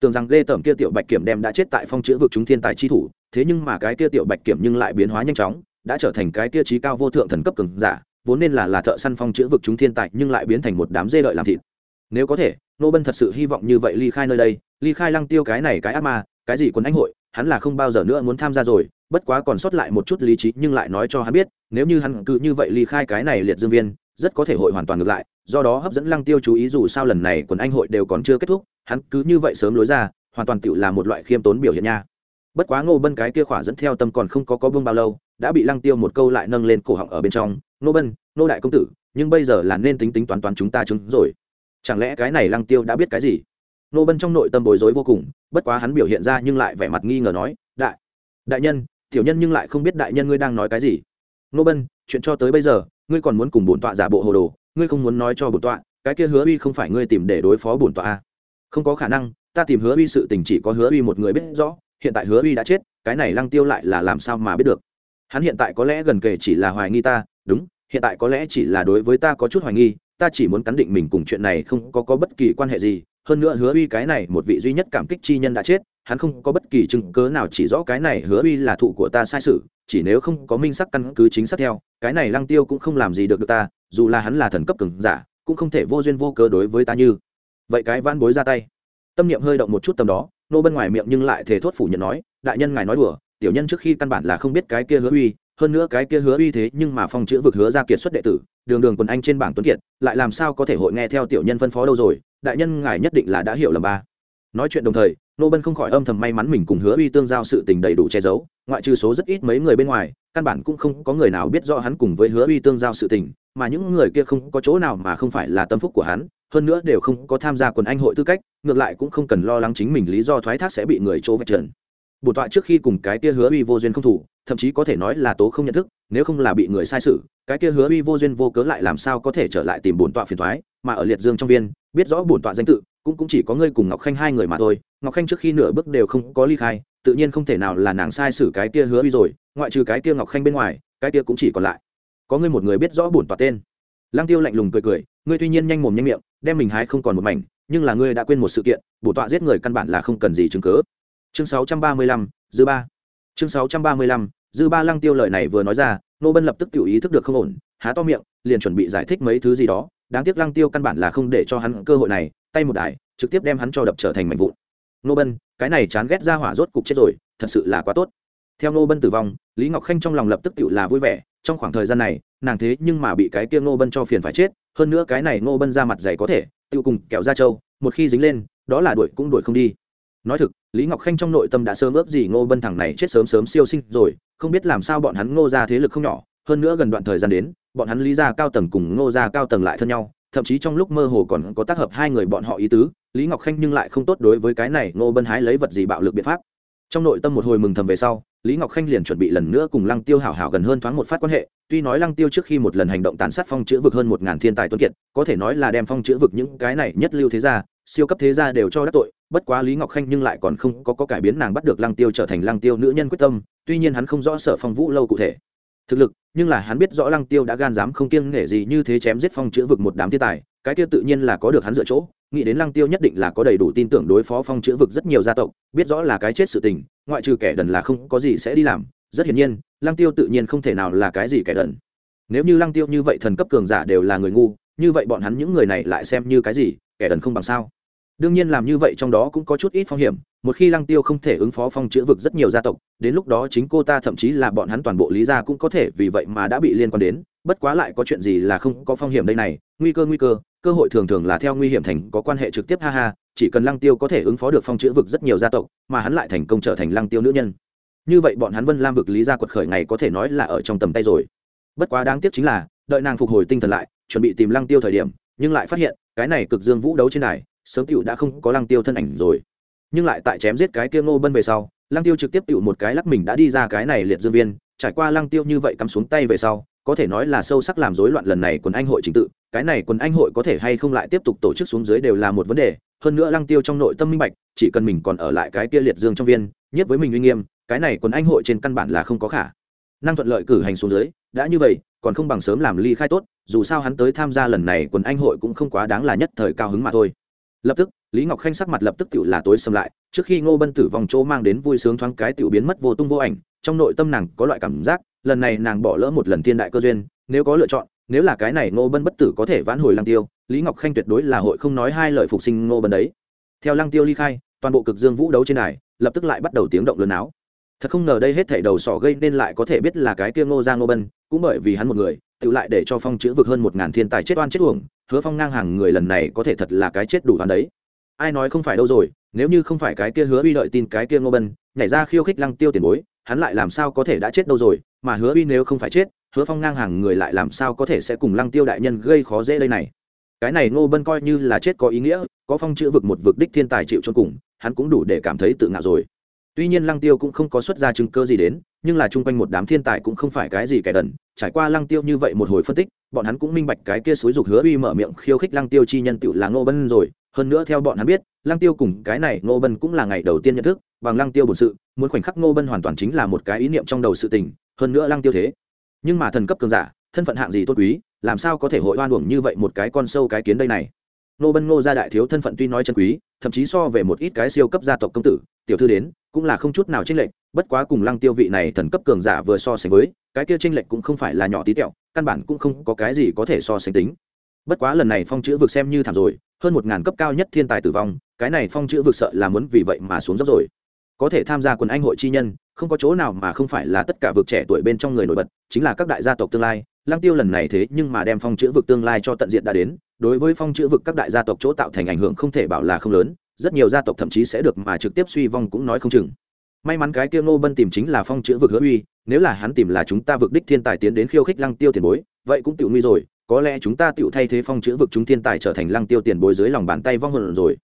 Tưởng rằng ghê tởm kia tiểu bạch kiểm đem đã chết tại phong chữ vực chúng thiên tài chi thủ, thế nhưng mà cái kia tiểu bạch kiểm nhưng lại biến hóa nhanh chóng, đã trở thành cái kia trí cao vô thượng thần cấp cường giả, vốn nên là là thợ săn phong chữ vực chúng thiên tài nhưng lại biến thành một đám dê đợi làm thịt. Nếu có thể, nô bân thật sự hy vọng như vậy ly khai nơi đây ly khai lăng tiêu cái này cái ác ma, cái gì quân anh hội, hắn là không bao giờ nữa muốn tham gia rồi, bất quá còn sót lại một chút lý trí nhưng lại nói cho hắn biết, nếu như hắn cứ như vậy ly khai cái này liệt dương viên, rất có thể hội hoàn toàn ngược lại, do đó hấp dẫn lăng tiêu chú ý dù sao lần này quần anh hội đều còn chưa kết thúc, hắn cứ như vậy sớm lối ra, hoàn toàn tự là một loại khiêm tốn biểu hiện nha. Bất quá ngô bân cái kia khỏa dẫn theo tâm còn không có có bưng bao lâu, đã bị lăng tiêu một câu lại nâng lên cổ họng ở bên trong, ngô bân, ngô đại công tử, nhưng bây giờ là nên tính tính toán toán chúng ta chứng rồi. Chẳng lẽ cái này lăng tiêu đã biết cái gì? Nô bân trong nội tâm bối rối vô cùng, bất quá hắn biểu hiện ra nhưng lại vẻ mặt nghi ngờ nói, đại đại nhân, tiểu nhân nhưng lại không biết đại nhân ngươi đang nói cái gì nô bân, chuyện cho tới bây giờ, ngươi còn muốn cùng bổn tọa giả bộ hồ đồ, ngươi không muốn nói cho bổn tọa, cái kia hứa uy không phải ngươi tìm để đối phó bổn tọa à? không có khả năng, ta tìm hứa uy sự tình chỉ có hứa uy một người biết rõ, hiện tại hứa uy đã chết, cái này lăng tiêu lại là làm sao mà biết được hắn hiện tại có lẽ gần kề chỉ là hoài nghi ta, đúng, hiện tại có lẽ chỉ là đối với ta có chút hoài nghi, ta chỉ muốn cắn định mình cùng chuyện này không có có bất kỳ quan hệ gì hơn nữa hứa uy cái này một vị duy nhất cảm kích chi nhân đã chết, hắn không có bất kỳ chứng cớ nào chỉ rõ cái này hứa uy là thụ của ta sai sự, chỉ nếu không có minh sắc căn cứ chính xác theo, cái này lăng tiêu cũng không làm gì được được ta, dù là hắn là thần cấp cường giả, cũng không thể vô duyên vô cớ đối với ta như. Vậy cái van bối ra tay. Tâm niệm hơi động một chút tầm đó, nô bên ngoài miệng nhưng lại thể thốt phủ nhận nói, đại nhân ngài nói đùa, tiểu nhân trước khi căn bản là không biết cái kia hứa uy, hơn nữa cái kia hứa uy thế nhưng mà phong chữ vực hứa ra kiệt xuất đệ tử, đường đường quần anh trên bảng tuấn kiệt, lại làm sao có thể hội nghe theo tiểu nhân phân phó đâu rồi đại nhân ngài nhất định là đã hiểu lầm ba. Nói chuyện đồng thời, nô bân không khỏi âm thầm may mắn mình cùng hứa uy tương giao sự tình đầy đủ che giấu, ngoại trừ số rất ít mấy người bên ngoài, căn bản cũng không có người nào biết rõ hắn cùng với hứa uy tương giao sự tình, mà những người kia không có chỗ nào mà không phải là tâm phúc của hắn, hơn nữa đều không có tham gia quần anh hội tư cách, ngược lại cũng không cần lo lắng chính mình lý do thoái thác sẽ bị người chỗ vạch trần. Bổn tọa trước khi cùng cái kia hứa uy vô duyên không thủ, thậm chí có thể nói là tố không nhận thức, nếu không là bị người sai sự, cái kia hứa uy vô duyên vô cớ lại làm sao có thể trở lại tìm bổn tọa phiền thoái mà ở liệt dương trong viên biết rõ bổn tọa danh tự cũng cũng chỉ có ngươi cùng ngọc khanh hai người mà thôi. Ngọc khanh trước khi nửa bước đều không có ly khai tự nhiên không thể nào là nàng sai sử cái kia hứa uy rồi ngoại trừ cái kia ngọc khanh bên ngoài cái kia cũng chỉ còn lại. Có ngươi một người biết rõ bổn tọa tên. Lăng tiêu lạnh lùng cười cười ngươi tuy nhiên nhanh mồm nhanh miệng đem mình hái không còn một mảnh nhưng là ngươi đã quên một sự kiện bổn tọa giết người căn bản là không cần gì chứng cớ. Chương 635, dư ba. Chương 635, dư ba lăng tiêu lời này vừa nói ra nô bân lập tức tự ý thức được không ổn há to miệng liền chuẩn bị giải thích mấy thứ gì đó đáng tiếc lăng tiêu căn bản là không để cho hắn cơ hội này, tay một đại trực tiếp đem hắn cho đập trở thành mảnh vụn. Nô bân, cái này chán ghét ra hỏa rốt cục chết rồi, thật sự là quá tốt. Theo nô bân tử vong, lý ngọc khanh trong lòng lập tức tự là vui vẻ, trong khoảng thời gian này, nàng thế nhưng mà bị cái kia nô bân cho phiền phải chết, hơn nữa cái này nô bân ra mặt dày có thể tự cùng kẹo ra châu một khi dính lên, đó là đuổi cũng đuổi không đi. Nói thực, lý ngọc khanh trong nội tâm đã sớm ước gì ngô bân thằng này chết sớm sớm siêu sinh rồi, không biết làm sao bọn hắn ngô ra thế lực không nhỏ hơn nữa gần đoạn thời gian đến bọn hắn lý ra cao tầng cùng ngô ra cao tầng lại thân nhau thậm chí trong lúc mơ hồ còn có tác hợp hai người bọn họ ý tứ lý ngọc khanh nhưng lại không tốt đối với cái này ngô bân hái lấy vật gì bạo lực biện pháp. Trong nội tâm một hồi mừng thầm về sau lý ngọc khanh liền chuẩn bị lần nữa cùng lăng tiêu hảo hảo gần hơn thoáng một phát quan hệ tuy nói lăng tiêu trước khi một lần hành động tàn sát phong chữ vực hơn một ngàn thiên tài tuấn kiệt có thể nói là đem phong chữ vực những cái này nhất lưu thế gia siêu cấp thế gia đều cho đắc tội bất quá lý ngọc khanh nhưng lại còn không có, có cải biến nàng bắt được lăng tiêu trở thành lăng tiêu nữ nhân quyết tâm tuy nhiên hắn không rõ sở phong vũ lâu cụ thể thực lực, nhưng là hắn biết rõ lăng tiêu đã gan dám không kiêng nể gì như thế chém giết phong chữ vực một đám thiên tài, cái kia tự nhiên là có được hắn dựa chỗ, nghĩ đến lăng tiêu nhất định là có đầy đủ tin tưởng đối phó phong chữ vực rất nhiều gia tộc, biết rõ là cái chết sự tình, ngoại trừ kẻ đần là không có gì sẽ đi làm, rất hiển nhiên, lăng tiêu tự nhiên không thể nào là cái gì kẻ đần. Nếu như lăng tiêu như vậy thần cấp cường giả đều là người ngu, như vậy bọn hắn những người này lại xem như cái gì, kẻ đần không bằng sao? Đương nhiên làm như vậy trong đó cũng có chút ít phong hiểm, một khi lăng tiêu không thể ứng phó phong chữ vực rất nhiều gia tộc, đến lúc đó chính cô ta thậm chí là bọn hắn toàn bộ lý gia cũng có thể vì vậy mà đã bị liên quan đến, bất quá lại có chuyện gì là không có phong hiểm đây này, nguy cơ nguy cơ cơ hội thường thường là theo nguy hiểm thành, có quan hệ trực tiếp, ha ha, chỉ cần lăng tiêu có thể ứng phó được phong chữ vực rất nhiều gia tộc, mà hắn lại thành công trở thành lăng tiêu nữ nhân. Như vậy bọn hắn vân lam vực lý gia quật khởi ngày có thể nói là ở trong tầm tay rồi. Bất quá đáng tiếc chính là, đợi nàng phục hồi tinh thần lại, chuẩn bị tìm lăng tiêu thời điểm, nhưng lại phát hiện, cái này cực dương vũ đấu trên này sớm tựu đã không có lăng tiêu thân ảnh rồi. Nhưng lại tại chém giết cái kia ngô bân về sau, lăng tiêu trực tiếp tựu một cái lắc mình đã đi ra cái này liệt dương viên, trải qua lăng tiêu như vậy cắm xuống tay về sau, có thể nói là sâu sắc làm rối loạn lần này quần anh hội trình tự, cái này quần anh hội có thể hay không lại tiếp tục tổ chức xuống dưới đều là một vấn đề, hơn nữa lăng tiêu trong nội tâm minh bạch, chỉ cần mình còn ở lại cái kia liệt dương trong viên, nhất với mình uy nghiêm, cái này quần anh hội trên căn bản là không có khả năng thuận lợi cử hành xuống dưới, đã như vậy, còn không bằng sớm làm ly khai tốt, dù sao hắn tới tham gia lần này quần anh hội cũng không quá đáng là nhất thời cao hứng mà thôi lập tức, lý ngọc khanh sắc mặt lập tức tự là tối xâm lại, trước khi ngô bân tử vòng chỗ mang đến vui sướng thoáng cái tự biến mất vô tung vô ảnh, trong nội tâm nàng có loại cảm giác, lần này nàng bỏ lỡ một lần thiên đại cơ duyên, nếu có lựa chọn, nếu là cái này ngô bân bất tử có thể vãn hồi lăng tiêu, lý ngọc khanh tuyệt đối là hội không nói hai lời phục sinh ngô bân đấy. Theo lăng tiêu ly khai, toàn bộ cực dương vũ đấu trên đài, lập tức lại bắt đầu tiếng động lớn áo thật không ngờ đây hết thảy đầu sỏ gây nên lại có thể biết là cái kia ngô ra ngô bân, cũng bởi vì hắn một người, tự lại để cho phong chữ vực hơn một ngàn thiên tài chết oan chết uổng, hứa phong ngang hàng người lần này có thể thật là cái chết đủ hoàn đấy. Ai nói không phải đâu rồi, nếu như không phải cái kia hứa uy đợi tin cái kia ngô bân, nhảy ra khiêu khích lăng tiêu tiền bối, hắn lại làm sao có thể đã chết đâu rồi, mà hứa uy nếu không phải chết, hứa phong ngang hàng người lại làm sao có thể sẽ cùng lăng tiêu đại nhân gây khó dễ đây này. Cái này ngô bân coi như là chết có ý nghĩa, có phong chữ vực một vực đích thiên tài chịu cho cùng, hắn cũng đủ để cảm thấy tự ngạo rồi tuy nhiên lăng tiêu cũng không có xuất ra chứng cơ gì đến, nhưng là chung quanh một đám thiên tài cũng không phải cái gì kẻ đần. Trải qua lăng tiêu như vậy một hồi phân tích, bọn hắn cũng minh bạch cái kia xúi dục hứa uy mở miệng khiêu khích lăng tiêu chi nhân tựu là ngô bân rồi. Hơn nữa theo bọn hắn biết, lăng tiêu cùng cái này ngô bân cũng là ngày đầu tiên nhận thức, bằng lăng tiêu bổn sự, muốn khoảnh khắc ngô bân hoàn toàn chính là một cái ý niệm trong đầu sự tình, hơn nữa lăng tiêu thế. Nhưng mà thần cấp cường giả, thân phận hạng gì tốt quý, làm sao có thể hội oan uổng như vậy một cái con sâu cái kiến đây này? Ngô bân ngô gia đại thiếu thân phận tuy nói chân quý, thậm chí so về một ít cái siêu cấp gia tộc công tử, tiểu thư đến cũng là không chút nào chênh lệch, bất quá cùng lăng tiêu vị này thần cấp cường giả vừa so sánh với, cái kia chênh lệch cũng không phải là nhỏ tí tẹo, căn bản cũng không có cái gì có thể so sánh tính. Bất quá lần này phong chữ vực xem như thảm rồi, hơn một ngàn cấp cao nhất thiên tài tử vong, cái này phong chữ vực sợ là muốn vì vậy mà xuống dốc rồi. Có thể tham gia quần anh hội chi nhân, không có chỗ nào mà không phải là tất cả vực trẻ tuổi bên trong người nổi bật, chính là các đại gia tộc tương lai. Lăng tiêu lần này thế nhưng mà đem phong chữ vực tương lai cho tận diện đã đến, đối với phong chữ vực các đại gia tộc chỗ tạo thành ảnh hưởng không thể bảo là không lớn rất nhiều gia tộc thậm chí sẽ được mà trực tiếp suy vong cũng nói không chừng. May mắn cái kia ngô bân tìm chính là phong chữ vực hứa uy, nếu là hắn tìm là chúng ta vực đích thiên tài tiến đến khiêu khích lăng tiêu tiền bối, vậy cũng tự nguy rồi, có lẽ chúng ta tự thay thế phong chữ vực chúng thiên tài trở thành lăng tiêu tiền bối dưới lòng bàn tay vong hồn rồi.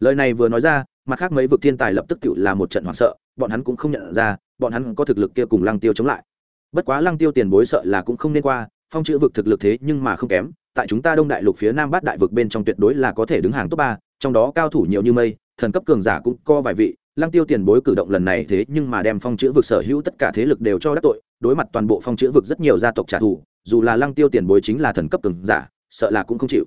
Lời này vừa nói ra, mặt khác mấy vực thiên tài lập tức tự là một trận hoảng sợ, bọn hắn cũng không nhận ra, bọn hắn có thực lực kia cùng lăng tiêu chống lại. Bất quá lăng tiêu tiền bối sợ là cũng không nên qua, phong chữ vực thực lực thế nhưng mà không kém tại chúng ta đông đại lục phía nam bát đại vực bên trong tuyệt đối là có thể đứng hàng top ba, trong đó cao thủ nhiều như mây, thần cấp cường giả cũng co vài vị, lăng tiêu tiền bối cử động lần này thế nhưng mà đem phong chữ vực sở hữu tất cả thế lực đều cho đắc tội, đối mặt toàn bộ phong chữ vực rất nhiều gia tộc trả thù, dù là lăng tiêu tiền bối chính là thần cấp cường giả, sợ là cũng không chịu.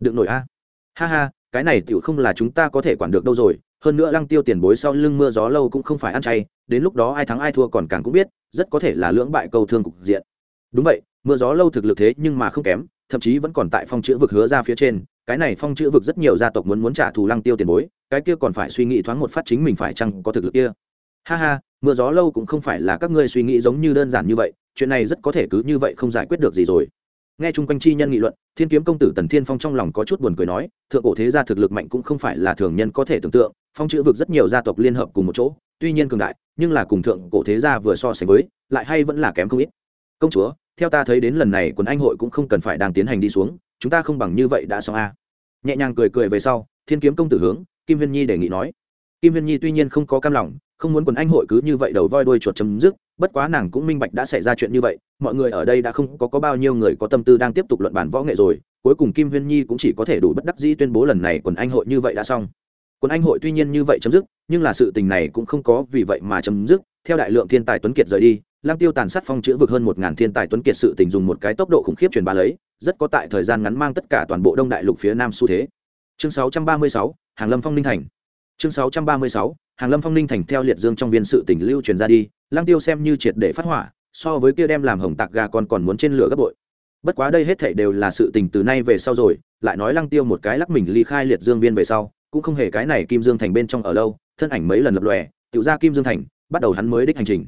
Được nổi a. Ha ha, cái này tiểu không là chúng ta có thể quản được đâu rồi, hơn nữa lăng tiêu tiền bối sau lưng mưa gió lâu cũng không phải ăn chay, đến lúc đó ai thắng ai thua còn càng cũng biết, rất có thể là lưỡng bại câu thương cục diện. Đúng vậy, mưa gió lâu thực lực thế nhưng mà không kém thậm chí vẫn còn tại phong chữ vực hứa ra phía trên, cái này phong chữ vực rất nhiều gia tộc muốn muốn trả thù lăng tiêu tiền bối, cái kia còn phải suy nghĩ thoáng một phát chính mình phải chăng có thực lực kia. Ha ha, mưa gió lâu cũng không phải là các ngươi suy nghĩ giống như đơn giản như vậy, chuyện này rất có thể cứ như vậy không giải quyết được gì rồi. Nghe chung quanh chi nhân nghị luận, thiên kiếm công tử tần thiên phong trong lòng có chút buồn cười nói, thượng cổ thế gia thực lực mạnh cũng không phải là thường nhân có thể tưởng tượng, phong chữ vực rất nhiều gia tộc liên hợp cùng một chỗ, tuy nhiên cường đại, nhưng là cùng thượng cổ thế gia vừa so sánh với, lại hay vẫn là kém không ít. Công chúa theo ta thấy đến lần này quần anh hội cũng không cần phải đang tiến hành đi xuống chúng ta không bằng như vậy đã xong a. Nhẹ nhàng cười cười về sau thiên kiếm công tử hướng kim huyên nhi đề nghị nói. Kim huyên nhi tuy nhiên không có cam lòng không muốn quần anh hội cứ như vậy đầu voi đuôi chuột chấm dứt bất quá nàng cũng minh bạch đã xảy ra chuyện như vậy mọi người ở đây đã không có, có bao nhiêu người có tâm tư đang tiếp tục luận bản võ nghệ rồi cuối cùng kim huyên nhi cũng chỉ có thể đủ bất đắc dĩ tuyên bố lần này quần anh hội như vậy đã xong. Quần anh hội tuy nhiên như vậy chấm dứt nhưng là sự tình này cũng không có vì vậy mà chấm dứt theo đại lượng thiên tài tuấn kiệt rời đi lang tiêu tàn sát phong chữ vực hơn một ngàn thiên tài tuấn kiệt sự tình dùng một cái tốc độ khủng khiếp truyền bá lấy rất có tại thời gian ngắn mang tất cả toàn bộ đông đại lục phía nam xu thế. Chương 636, hàng lâm phong ninh thành. Chương 636, hàng lâm phong ninh thành theo liệt dương trong viên sự tình lưu truyền ra đi lang tiêu xem như triệt để phát hỏa so với kia đem làm hồng tạc gà còn còn muốn trên lửa gấp bội. Bất quá đây hết thảy đều là sự tình từ nay về sau rồi lại nói lăng tiêu một cái lắc mình ly khai liệt dương viên về sau cũng không hề cái này kim dương thành bên trong ở lâu thân ảnh mấy lần lập lòe tự ra kim dương thành bắt đầu hắn mới đích hành trình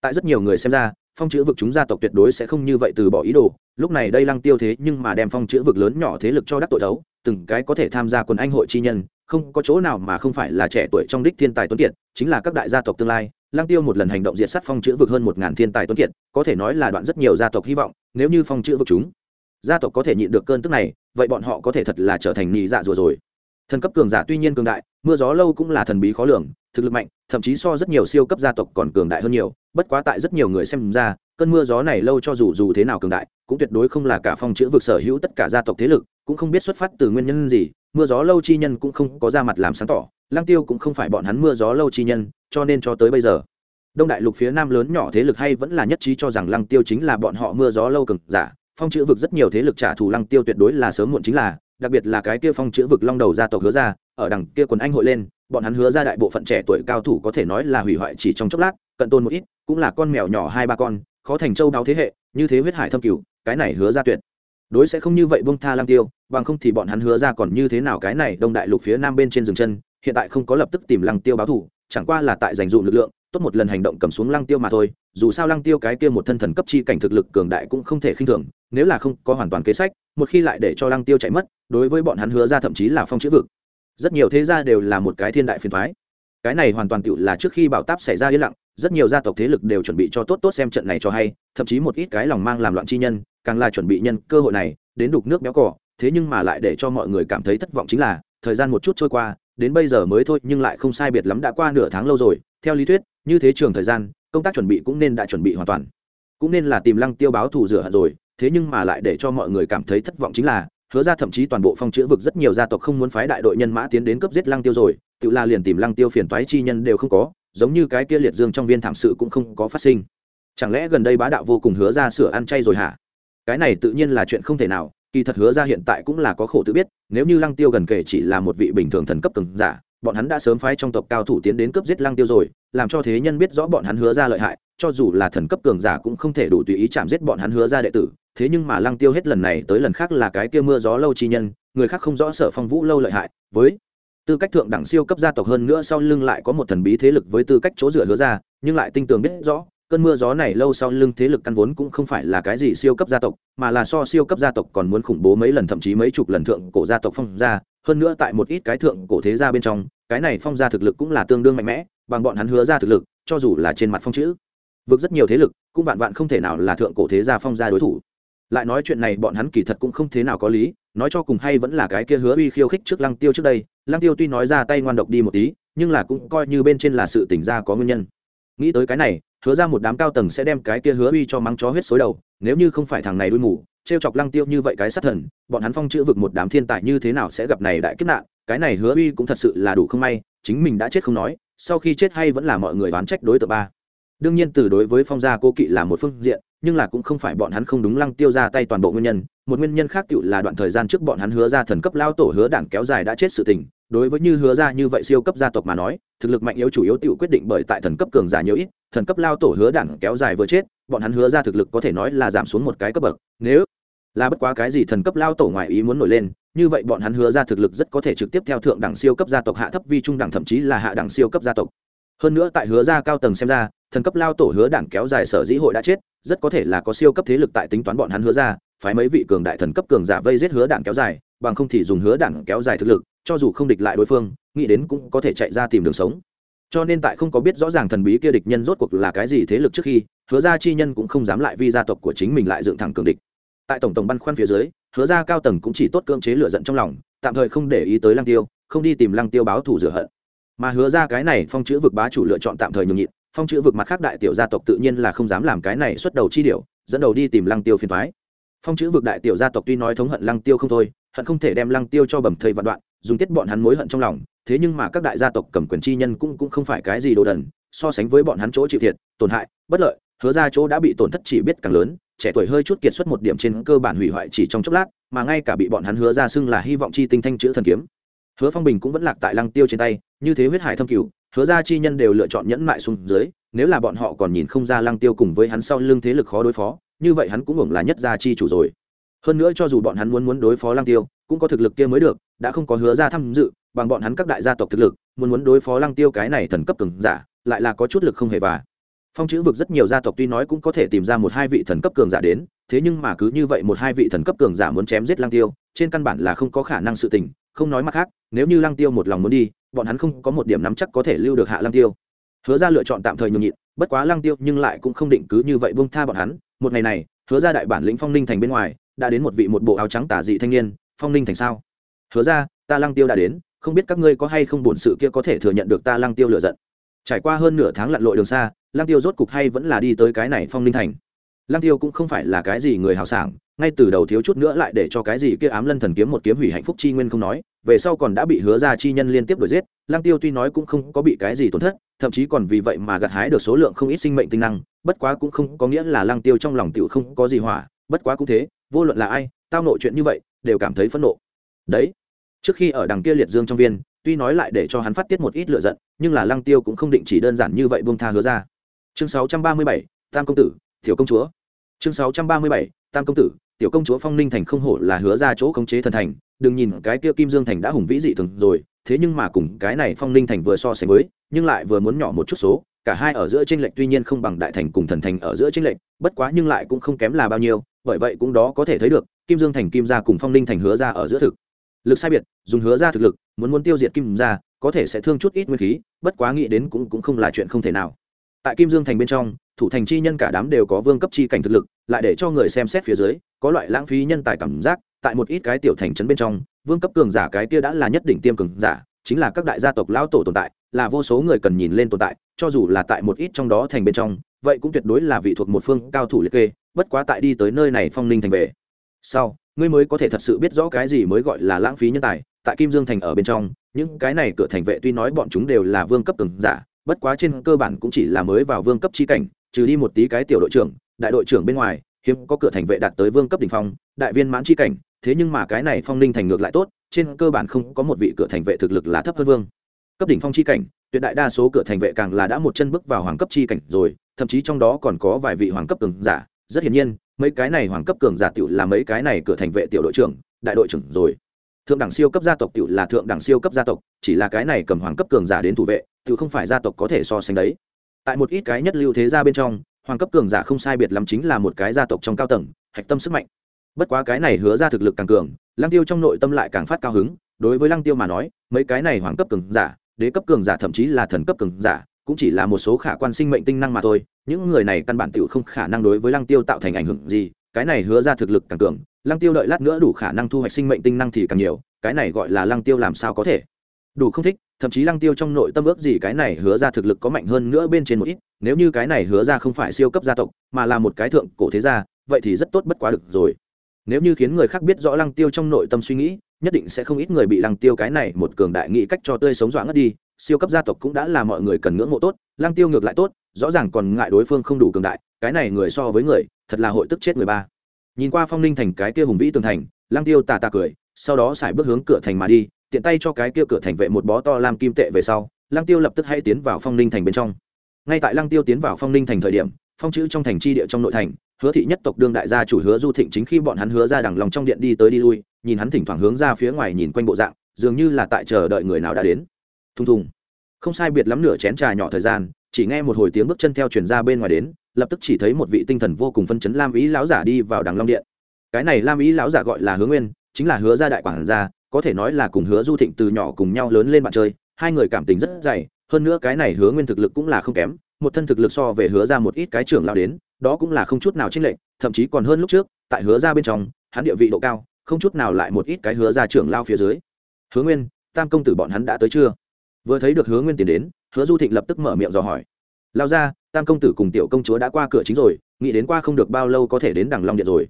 tại rất nhiều người xem ra, phong chữ vực chúng gia tộc tuyệt đối sẽ không như vậy từ bỏ ý đồ. Lúc này đây lăng tiêu thế nhưng mà đem phong chữ vực lớn nhỏ thế lực cho đắc tội đấu từng cái có thể tham gia quần anh hội chi nhân, không có chỗ nào mà không phải là trẻ tuổi trong đích thiên tài tuấn kiệt, chính là các đại gia tộc tương lai. Lăng tiêu một lần hành động diệt sát phong chữ vực hơn một ngàn thiên tài tuấn kiệt, có thể nói là đoạn rất nhiều gia tộc hy vọng, nếu như phong chữ vực chúng gia tộc có thể nhịn được cơn tức này, vậy bọn họ có thể thật là trở thành nhị dạ rùa rồi. Thần cấp cường giả tuy nhiên cường đại, mưa gió lâu cũng là thần bí khó lường, thực lực mạnh, thậm chí so rất nhiều siêu cấp gia tộc còn cường đại hơn nhiều bất quá tại rất nhiều người xem ra, cơn mưa gió này lâu cho dù dù thế nào cường đại, cũng tuyệt đối không là cả phong chữ vực sở hữu tất cả gia tộc thế lực, cũng không biết xuất phát từ nguyên nhân gì, mưa gió lâu chi nhân cũng không có ra mặt làm sáng tỏ lang tiêu cũng không phải bọn hắn mưa gió lâu chi nhân, cho nên cho tới bây giờ, đông đại lục phía nam lớn nhỏ thế lực hay vẫn là nhất trí cho rằng lăng tiêu chính là bọn họ mưa gió lâu cường giả, phong chữ vực rất nhiều thế lực trả thù lăng tiêu tuyệt đối là sớm muộn chính là, đặc biệt là cái kia phong chữ vực long đầu gia tộc hứa ra, ở đằng kia quần anh hội lên bọn hắn hứa ra đại bộ phận trẻ tuổi cao thủ có thể nói là hủy hoại chỉ trong chốc lát, cận tôn một ít, cũng là con mèo nhỏ hai ba con, khó thành châu đáo thế hệ, như thế huyết hải thâm cửu, cái này hứa ra tuyệt. Đối sẽ không như vậy bông tha Lang tiêu, bằng không thì bọn hắn hứa ra còn như thế nào cái này đông đại lục phía nam bên trên rừng chân, hiện tại không có lập tức tìm lăng tiêu báo thủ, chẳng qua là tại dành dụ lực lượng, tốt một lần hành động cầm xuống lăng tiêu mà thôi, dù sao lăng tiêu cái kia một thân thần cấp chi cảnh thực lực cường đại cũng không thể khinh thường, nếu là không có hoàn toàn kế sách, một khi lại để cho lăng tiêu chạy mất, đối với bọn hắn hứa ra thậm chí là phong chữ vực rất nhiều thế gia đều là một cái thiên đại phiền thoái. Cái này hoàn toàn tự là trước khi bảo táp xảy ra yên lặng, rất nhiều gia tộc thế lực đều chuẩn bị cho tốt tốt xem trận này cho hay, thậm chí một ít cái lòng mang làm loạn chi nhân, càng là chuẩn bị nhân cơ hội này, đến đục nước béo cỏ, thế nhưng mà lại để cho mọi người cảm thấy thất vọng chính là, thời gian một chút trôi qua, đến bây giờ mới thôi, nhưng lại không sai biệt lắm đã qua nửa tháng lâu rồi, theo lý thuyết, như thế trường thời gian, công tác chuẩn bị cũng nên đã chuẩn bị hoàn toàn. Cũng nên là tìm lăng tiêu báo thù rửa hận rồi, thế nhưng mà lại để cho mọi người cảm thấy thất vọng chính là hứa ra thậm chí toàn bộ phong chữ vực rất nhiều gia tộc không muốn phái đại đội nhân mã tiến đến cấp giết lăng tiêu rồi, tự la liền tìm lăng tiêu phiền toái chi nhân đều không có, giống như cái kia liệt dương trong viên thảm sự cũng không có phát sinh. Chẳng lẽ gần đây bá đạo vô cùng hứa ra sửa ăn chay rồi hả? Cái này tự nhiên là chuyện không thể nào, kỳ thật hứa ra hiện tại cũng là có khổ tự biết, nếu như lăng tiêu gần kể chỉ là một vị bình thường thần cấp từng giả, bọn hắn đã sớm phái trong tộc cao thủ tiến đến cướp giết lăng tiêu rồi, làm cho thế nhân biết rõ bọn hắn hứa ra lợi hại, cho dù là thần cấp cường giả cũng không thể đủ tùy ý chạm giết bọn hắn hứa ra đệ tử thế nhưng mà lăng tiêu hết lần này tới lần khác là cái kia mưa gió lâu chi nhân, người khác không rõ sở phong vũ lâu lợi hại, với tư cách thượng đẳng siêu cấp gia tộc hơn nữa sau lưng lại có một thần bí thế lực với tư cách chỗ dựa hứa ra, nhưng lại tinh tường biết rõ, cơn mưa gió này lâu sau lưng thế lực căn vốn cũng không phải là cái gì siêu cấp gia tộc, mà là so siêu cấp gia tộc còn muốn khủng bố mấy lần thậm chí mấy chục lần thượng cổ gia tộc phong gia, hơn nữa tại một ít cái thượng cổ thế gia bên trong, cái này phong gia thực lực cũng là tương đương mạnh mẽ, bằng bọn hắn hứa ra thực lực, cho dù là trên mặt phong chữ vực rất nhiều thế lực, cũng vạn vạn không thể nào là thượng cổ thế gia phong gia đối thủ lại nói chuyện này bọn hắn kỳ thật cũng không thế nào có lý, nói cho cùng hay vẫn là cái kia hứa uy khiêu khích trước lăng tiêu trước đây. Lăng tiêu tuy nói ra tay ngoan độc đi một tí, nhưng là cũng coi như bên trên là sự tỉnh ra có nguyên nhân. Nghĩ tới cái này, hứa ra một đám cao tầng sẽ đem cái kia hứa uy cho mắng chó huyết xối đầu, nếu như không phải thằng này đuôi mù t chọc lăng tiêu như vậy cái sát thần, bọn hắn phong chữ vực một đám thiên tài như thế nào sẽ gặp này đại kiếp nạn, cái này hứa uy cũng thật sự là đủ không may, chính mình đã chết không nói, sau khi chết hay vẫn là mọi người đoán trách đối tượng ba. Đương nhiên từ đối với phong gia cô kỵ là một phương diện nhưng là cũng không phải bọn hắn không đúng lăng tiêu ra tay toàn bộ nguyên nhân, một nguyên nhân khác tựu là đoạn thời gian trước bọn hắn hứa ra thần cấp lao tổ hứa đảng kéo dài đã chết sự tình, đối với như hứa ra như vậy siêu cấp gia tộc mà nói, thực lực mạnh yếu chủ yếu tựu quyết định bởi tại thần cấp cường giả nhiều ít, thần cấp lao tổ hứa đảng kéo dài vừa chết, bọn hắn hứa ra thực lực có thể nói là giảm xuống một cái cấp bậc, nếu là bất quá cái gì thần cấp lao tổ ngoại ý muốn nổi lên, như vậy bọn hắn hứa ra thực lực rất có thể trực tiếp theo thượng đẳng siêu cấp gia tộc hạ thấp vi trung đẳng thậm chí là hạ đẳng siêu cấp gia tộc. Hơn nữa tại hứa ra cao tầng xem ra, thần cấp lao tổ hứa đảng kéo dài sở dĩ hội đã chết rất có thể là có siêu cấp thế lực tại tính toán bọn hắn hứa ra, phái mấy vị cường đại thần cấp cường giả vây giết hứa đảng kéo dài, bằng không thì dùng hứa đảng kéo dài thực lực, cho dù không địch lại đối phương, nghĩ đến cũng có thể chạy ra tìm đường sống. Cho nên tại không có biết rõ ràng thần bí kia địch nhân rốt cuộc là cái gì thế lực trước khi, hứa ra chi nhân cũng không dám lại vi gia tộc của chính mình lại dựng thẳng cường địch. Tại tổng tổng băn khoăn phía dưới, hứa ra cao tầng cũng chỉ tốt cưỡng chế lựa giận trong lòng, tạm thời không để ý tới lăng tiêu, không đi tìm lăng tiêu báo thủ rửa hận. Mà hứa ra cái này phong chữ vực bá chủ lựa chọn tạm thời nhường nhịn phong chữ vực mặt khác đại tiểu gia tộc tự nhiên là không dám làm cái này xuất đầu chi điệu dẫn đầu đi tìm lăng tiêu phiền thoái phong chữ vực đại tiểu gia tộc tuy nói thống hận lăng tiêu không thôi, hận không thể đem lăng tiêu cho bầm thầy vạn đoạn, dùng tiết bọn hắn mối hận trong lòng, thế nhưng mà các đại gia tộc cầm quyền chi nhân cũng cũng không phải cái gì đồ đần, so sánh với bọn hắn chỗ chịu thiệt, tổn hại, bất lợi, hứa ra chỗ đã bị tổn thất chỉ biết càng lớn, trẻ tuổi hơi chút kiệt xuất một điểm trên cơ bản hủy hoại chỉ trong chốc lát, mà ngay cả bị bọn hắn hứa ra xưng là hy vọng chi tinh thanh chữ thần kiếm. Hứa phong bình cũng vẫn lạc tại lăng tiêu trên tay, như thế huyết hải thâm cửu hứa ra chi nhân đều lựa chọn nhẫn mại xuống dưới, nếu là bọn họ còn nhìn không ra lăng tiêu cùng với hắn sau lưng thế lực khó đối phó, như vậy hắn cũng hưởng là nhất gia chi chủ rồi. Hơn nữa cho dù bọn hắn muốn muốn đối phó lăng tiêu, cũng có thực lực kia mới được, đã không có hứa ra tham dự, bằng bọn hắn các đại gia tộc thực lực, muốn muốn đối phó lăng tiêu cái này thần cấp cường giả, lại là có chút lực không hề và phong chữ vực rất nhiều gia tộc tuy nói cũng có thể tìm ra một hai vị thần cấp cường giả đến, thế nhưng mà cứ như vậy một hai vị thần cấp cường giả muốn chém giết lăng tiêu, trên căn bản là không có khả năng sự tình không nói mặt khác, nếu như lăng tiêu một lòng muốn đi, bọn hắn không có một điểm nắm chắc có thể lưu được hạ lăng tiêu. Hứa ra lựa chọn tạm thời nhường nhịn, bất quá lăng tiêu nhưng lại cũng không định cứ như vậy buông tha bọn hắn. Một ngày này, hứa ra đại bản lĩnh phong ninh thành bên ngoài, đã đến một vị một bộ áo trắng tả dị thanh niên, phong ninh thành sao? Hứa ra ta lăng tiêu đã đến, không biết các ngươi có hay không buồn sự kia có thể thừa nhận được ta lăng tiêu lựa giận. Trải qua hơn nửa tháng lặn lội đường xa, lăng tiêu rốt cục hay vẫn là đi tới cái này phong ninh thành. Lăng tiêu cũng không phải là cái gì người hào sảng ngay từ đầu thiếu chút nữa lại để cho cái gì kia ám lân thần kiếm một kiếm hủy hạnh phúc chi nguyên không nói về sau còn đã bị hứa ra chi nhân liên tiếp đuổi giết lăng tiêu tuy nói cũng không có bị cái gì tổn thất thậm chí còn vì vậy mà gặt hái được số lượng không ít sinh mệnh tinh năng bất quá cũng không có nghĩa là lăng tiêu trong lòng tiểu không có gì hỏa bất quá cũng thế vô luận là ai tao nội chuyện như vậy đều cảm thấy phẫn nộ. Đấy trước khi ở đằng kia liệt dương trong viên tuy nói lại để cho hắn phát tiết một ít lựa giận nhưng là lăng tiêu cũng không định chỉ đơn giản như vậy buông tha hứa ra. Chương 637, tam công tử tiểu công chúa. Chương 637, tam công tử tiểu công chúa phong ninh thành không hổ là hứa ra chỗ khống chế thần thành, đừng nhìn cái kia kim dương thành đã hùng vĩ dị thường rồi, thế nhưng mà cùng cái này phong ninh thành vừa so sánh với, nhưng lại vừa muốn nhỏ một chút số, cả hai ở giữa tranh lệch tuy nhiên không bằng đại thành cùng thần thành ở giữa tranh lệch, bất quá nhưng lại cũng không kém là bao nhiêu, bởi vậy cũng đó có thể thấy được, kim dương thành, kim gia cùng phong ninh thành hứa ra ở giữa thực lực sai biệt, dùng hứa ra thực lực, muốn muốn tiêu diệt kim gia, có thể sẽ thương chút ít nguyên khí, bất quá nghĩ đến cũng cũng không là chuyện không thể nào tại kim dương thành bên trong, thủ thành chi nhân cả đám đều có vương cấp chi cảnh thực lực, lại để cho người xem xét phía dưới, có loại lãng phí nhân tài cảm giác, tại một ít cái tiểu thành trấn bên trong, vương cấp cường giả cái kia đã là nhất định tiêm cường giả, chính là các đại gia tộc lão tổ tồn tại, là vô số người cần nhìn lên tồn tại, cho dù là tại một ít trong đó thành bên trong, vậy cũng tuyệt đối là vị thuộc một phương cao thủ liệt kê, bất quá tại đi tới nơi này phong ninh thành về. Sau, ngươi mới có thể thật sự biết rõ cái gì mới gọi là lãng phí nhân tài, tại kim dương thành ở bên trong, những cái này cửa thành vệ tuy nói bọn chúng đều là vương cấp cường giả bất quá trên cơ bản cũng chỉ là mới vào vương cấp chi cảnh, trừ đi một tí cái tiểu đội trưởng, đại đội trưởng bên ngoài, hiếm có cửa thành vệ đạt tới vương cấp đ ỉ n h phong, đại viên mãn chi cảnh, thế nhưng mà cái này phong ninh thành ngược lại tốt, trên cơ bản không có một vị cửa thành vệ thực lực là thấp hơn vương. Cấp đỉnh phong chi cảnh, tuyệt đại đa số cửa thành vệ càng là đã một chân bước vào hoàng cấp chi cảnh rồi, thậm chí trong đó còn có vài vị hoàng cấp cường giả. Rất hiển nhiên, mấy cái này hoàng cấp cường giả tiểu là mấy cái này cửa thành vệ tiểu đội trưởng, đại đội trưởng rồi thượng đẳng siêu cấp gia tộc tiểu là thượng đẳng siêu cấp gia tộc, chỉ là cái này cầm hoàng cấp cường giả đến thủ vệ tự không phải gia tộc có thể so sánh đấy. Tại một ít cái nhất lưu thế gia bên trong, hoàng cấp cường giả không sai biệt lắm chính là một cái gia tộc trong cao tầng, hạch tâm sức mạnh. Bất quá cái này hứa ra thực lực càng cường, lăng tiêu trong nội tâm lại càng phát cao hứng, đối với lăng tiêu mà nói, mấy cái này hoàng cấp cường giả, đế cấp cường giả thậm chí là thần cấp cường giả, cũng chỉ là một số khả quan sinh mệnh tinh năng mà thôi, những người này căn bản tiểu không khả năng đối với lăng tiêu tạo thành ảnh hưởng gì, cái này hứa ra thực lực càng cường lăng tiêu đợi lát nữa đủ khả năng thu hoạch sinh mệnh tinh năng thì càng nhiều, cái này gọi là lăng tiêu làm sao có thể? Đủ không thích, thậm chí lăng tiêu trong nội tâm ước gì cái này hứa ra thực lực có mạnh hơn nữa bên trên một ít, nếu như cái này hứa ra không phải siêu cấp gia tộc, mà là một cái thượng cổ thế gia, vậy thì rất tốt bất quá được rồi. Nếu như khiến người khác biết rõ lăng tiêu trong nội tâm suy nghĩ, nhất định sẽ không ít người bị lăng tiêu cái này một cường đại nghĩ cách cho tươi sống dọa ngất đi, siêu cấp gia tộc cũng đã là mọi người cần ngưỡng mộ tốt, lăng tiêu ngược lại tốt, rõ ràng còn ngại đối phương không đủ cường đại, cái này người so với người, thật là hội tức chết người ba nhìn qua phong ninh thành cái kia hùng vĩ tường thành, lăng tiêu tà tà cười, sau đó xài bước hướng cửa thành mà đi, tiện tay cho cái kia cửa thành vệ một bó to làm kim tệ về sau, lăng tiêu lập tức hãy tiến vào phong ninh thành bên trong. Ngay tại lăng tiêu tiến vào phong ninh thành thời điểm, phong chữ trong thành tri địa trong nội thành, hứa thị nhất tộc đương đại gia chủ hứa du thịnh chính khi bọn hắn hứa ra đằng lòng trong điện đi tới đi lui, nhìn hắn thỉnh thoảng hướng ra phía ngoài nhìn quanh bộ dạng, dường như là tại chờ đợi người nào đã đến. Thùng thùng. Không sai biệt lắm nửa chén trà nhỏ thời gian, chỉ nghe một hồi tiếng bước chân theo chuyển ra bên ngoài đến lập tức chỉ thấy một vị tinh thần vô cùng phân chấn lam ý lão giả đi vào đằng long điện. Cái này lam ý lão giả gọi là hứa nguyên, chính là hứa gia đại quản gia, có thể nói là cùng hứa du thịnh từ nhỏ cùng nhau lớn lên bạn chơi, hai người cảm tình rất dày, hơn nữa cái này hứa nguyên thực lực cũng là không kém, một thân thực lực so về hứa ra một ít cái trưởng lao đến, đó cũng là không chút nào chênh lệch, thậm chí còn hơn lúc trước, tại hứa ra bên trong, hắn địa vị độ cao, không chút nào lại một ít cái hứa ra trưởng lao phía dưới. Hứa nguyên, tam công tử bọn hắn đã tới chưa? Vừa thấy được hứa nguyên tiến đến, hứa du thịnh lập tức mở miệng dò hỏi lao ra, tam công tử cùng tiểu công chúa đã qua cửa chính rồi, nghĩ đến qua không được bao lâu có thể đến đằng long điện rồi.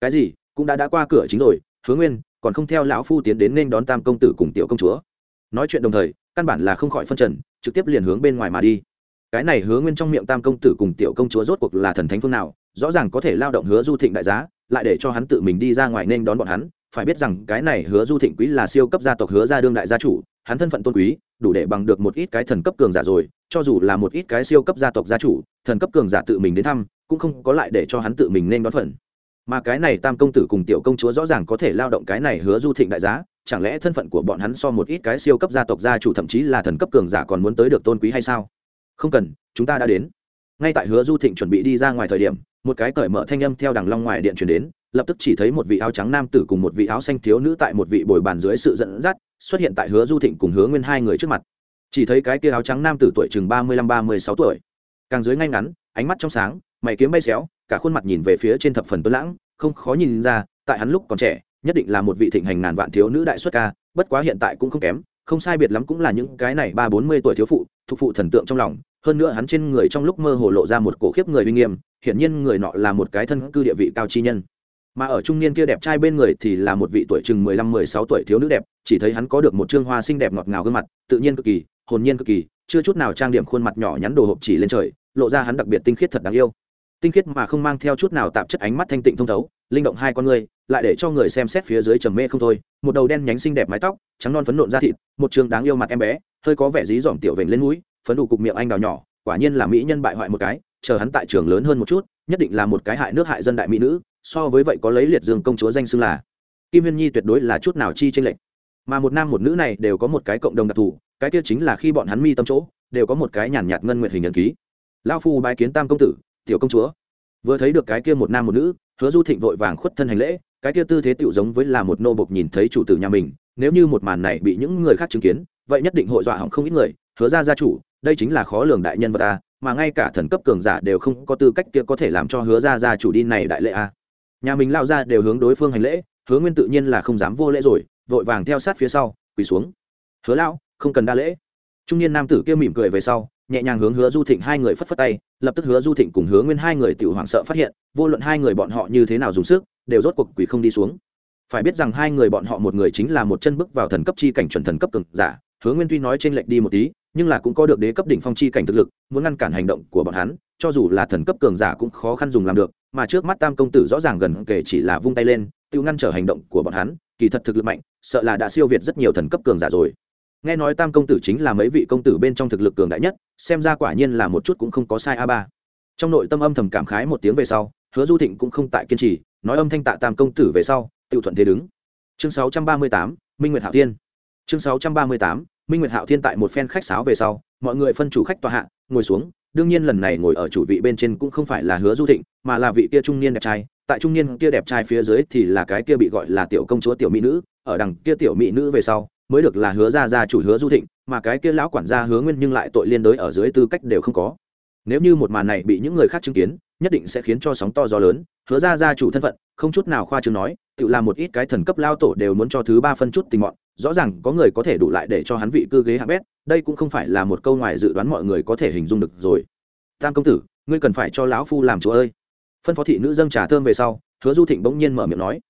Cái gì? Cũng đã đã qua cửa chính rồi, hứa nguyên, còn không theo lão phu tiến đến nên đón tam công tử cùng tiểu công chúa. Nói chuyện đồng thời, căn bản là không khỏi phân trần, trực tiếp liền hướng bên ngoài mà đi. Cái này hứa nguyên trong miệng tam công tử cùng tiểu công chúa rốt cuộc là thần thánh phương nào, rõ ràng có thể lao động hứa du thịnh đại giá, lại để cho hắn tự mình đi ra ngoài nên đón bọn hắn. Phải biết rằng cái này hứa du thịnh quý là siêu cấp gia tộc hứa gia đương đại gia chủ, hắn thân phận tôn quý đủ để bằng được một ít cái thần cấp cường giả rồi, cho dù là một ít cái siêu cấp gia tộc gia chủ, thần cấp cường giả tự mình đến thăm, cũng không có lại để cho hắn tự mình nên đón phần. Mà cái này tam công tử cùng tiểu công chúa rõ ràng có thể lao động cái này hứa du thịnh đại giá, chẳng lẽ thân phận của bọn hắn so một ít cái siêu cấp gia tộc gia chủ thậm chí là thần cấp cường giả còn muốn tới được tôn quý hay sao? Không cần, chúng ta đã đến. Ngay tại hứa du thịnh chuẩn bị đi ra ngoài thời điểm, một cái cởi mở thanh âm theo đằng long ngoài điện chuyển đến lập tức chỉ thấy một vị áo trắng nam tử cùng một vị áo xanh thiếu nữ tại một vị bồi bàn dưới sự dẫn dắt, xuất hiện tại hứa du thịnh cùng hứa nguyên hai người trước mặt. Chỉ thấy cái kia áo trắng nam tử tuổi chừng ba mươi lăm, ba mươi sáu tuổi, càng dưới ngay ngắn, ánh mắt trong sáng, mày kiếm bay xéo, cả khuôn mặt nhìn về phía trên thập phần tuấn lãng, không khó nhìn ra, tại hắn lúc còn trẻ, nhất định là một vị thịnh hành ngàn vạn thiếu nữ đại xuất ca, bất quá hiện tại cũng không kém, không sai biệt lắm cũng là những cái này ba bốn mươi tuổi thiếu phụ, thuộc phụ thần tượng trong lòng, hơn nữa hắn trên người trong lúc mơ hồ lộ ra một cổ khiếp người uy nghiêm, hiển nhiên người nọ là một cái thân cư địa vị cao chi nhân mà ở trung niên kia đẹp trai bên người thì là một vị tuổi chừng mười lăm, mười sáu tuổi thiếu nữ đẹp, chỉ thấy hắn có được một trương hoa xinh đẹp ngọt ngào gương mặt, tự nhiên cực kỳ, hồn nhiên cực kỳ, chưa chút nào trang điểm khuôn mặt nhỏ nhắn đồ hộp chỉ lên trời, lộ ra hắn đặc biệt tinh khiết thật đáng yêu. Tinh khiết mà không mang theo chút nào tạp chất ánh mắt thanh tịnh thông thấu, linh động hai con người, lại để cho người xem xét phía dưới trầm mê không thôi. Một đầu đen nhánh xinh đẹp mái tóc, trắng non phấn nộn da thịt, một trường đáng yêu mặt em bé, hơi có vẻ dí dỏm tiểu vểnh lên mũi, phấn đủ cục miệng anh đào nhỏ, quả nhiên là mỹ nhân bại hoại một cái, chờ hắn tại trường lớn hơn một chút, nhất định là một cái hại nước hại dân đại mỹ nữ so với vậy có lấy liệt dương công chúa danh xưng là kim huyên nhi tuyệt đối là chút nào chi tranh lệch. Mà một nam một nữ này đều có một cái cộng đồng đặc thù, cái kia chính là khi bọn hắn mi tâm chỗ, đều có một cái nhàn nhạt ngân nguyệt hình nhân ký. Lao phu bái kiến tam công tử, tiểu công chúa. Vừa thấy được cái kia một nam một nữ, hứa du thịnh vội vàng khuất thân hành lễ, cái kia tư thế tựu giống với là một nô bộc nhìn thấy chủ tử nhà mình, nếu như một màn này bị những người khác chứng kiến, vậy nhất định hội dọa hỏng không ít người, hứa ra gia chủ, đây chính là khó lường đại nhân vật a, mà ngay cả thần cấp cường giả đều không có tư cách kia có thể làm cho hứa ra gia chủ đi này đại lễ a nhà mình lao ra đều hướng đối phương hành lễ, hứa nguyên tự nhiên là không dám vô lễ rồi, vội vàng theo sát phía sau, quỳ xuống. Hứa lao không cần đa lễ. Trung niên nam tử kia mỉm cười về sau, nhẹ nhàng hướng hứa du thịnh hai người phất phất tay, lập tức hứa du thịnh cùng hứa nguyên hai người tự hoảng sợ phát hiện, vô luận hai người bọn họ như thế nào dùng sức, đều rốt cuộc quỳ không đi xuống. Phải biết rằng hai người bọn họ một người chính là một chân bước vào thần cấp chi cảnh chuẩn thần cấp cực giả, hứa nguyên tuy nói trên lệch đi một tí, nhưng là cũng có được đế cấp đỉnh phong chi cảnh thực lực, muốn ngăn cản hành động của bọn hắn cho dù là thần cấp cường giả cũng khó khăn dùng làm được mà trước mắt tam công tử rõ ràng gần kể chỉ là vung tay lên tự ngăn trở hành động của bọn hắn kỳ thật thực lực mạnh sợ là đã siêu việt rất nhiều thần cấp cường giả rồi. Nghe nói tam công tử chính là mấy vị công tử bên trong thực lực cường đại nhất xem ra quả nhiên là một chút cũng không có sai a ba. Trong nội tâm âm thầm cảm khái một tiếng về sau hứa du thịnh cũng không tại kiên trì nói âm thanh tạ tam công tử về sau tự thuận thế đứng. Chương 638, minh nguyệt hạo thiên. Chương 638, minh nguyệt hạo thiên tại một phen khách sáo về sau mọi người phân chủ khách tòa hạ ngồi xuống đương nhiên lần này ngồi ở chủ vị bên trên cũng không phải là hứa du thịnh, mà là vị kia trung niên đẹp trai. Tại trung niên kia đẹp trai phía dưới thì là cái kia bị gọi là tiểu công chúa tiểu mỹ nữ. Ở đằng kia tiểu mỹ nữ về sau, mới được là hứa ra ra chủ hứa du thịnh, mà cái kia lão quản gia hứa nguyên nhưng lại tội liên đối ở dưới tư cách đều không có. Nếu như một màn này bị những người khác chứng kiến, nhất định sẽ khiến cho sóng to gió lớn. Hứa ra ra chủ thân phận, không chút nào khoa chứng nói, tự làm một ít cái thần cấp lao tổ đều muốn cho thứ ba phân chút tình mọn. Rõ ràng có người có thể đủ lại để cho hắn vị cư ghế hạng bét đây cũng không phải là một câu ngoài dự đoán mọi người có thể hình dung được rồi. Tam công tử, ngươi cần phải cho lão phu làm chúa ơi. Phân phó thị nữ dâng trà thơm về sau, hứa du thịnh bỗng nhiên mở miệng nói,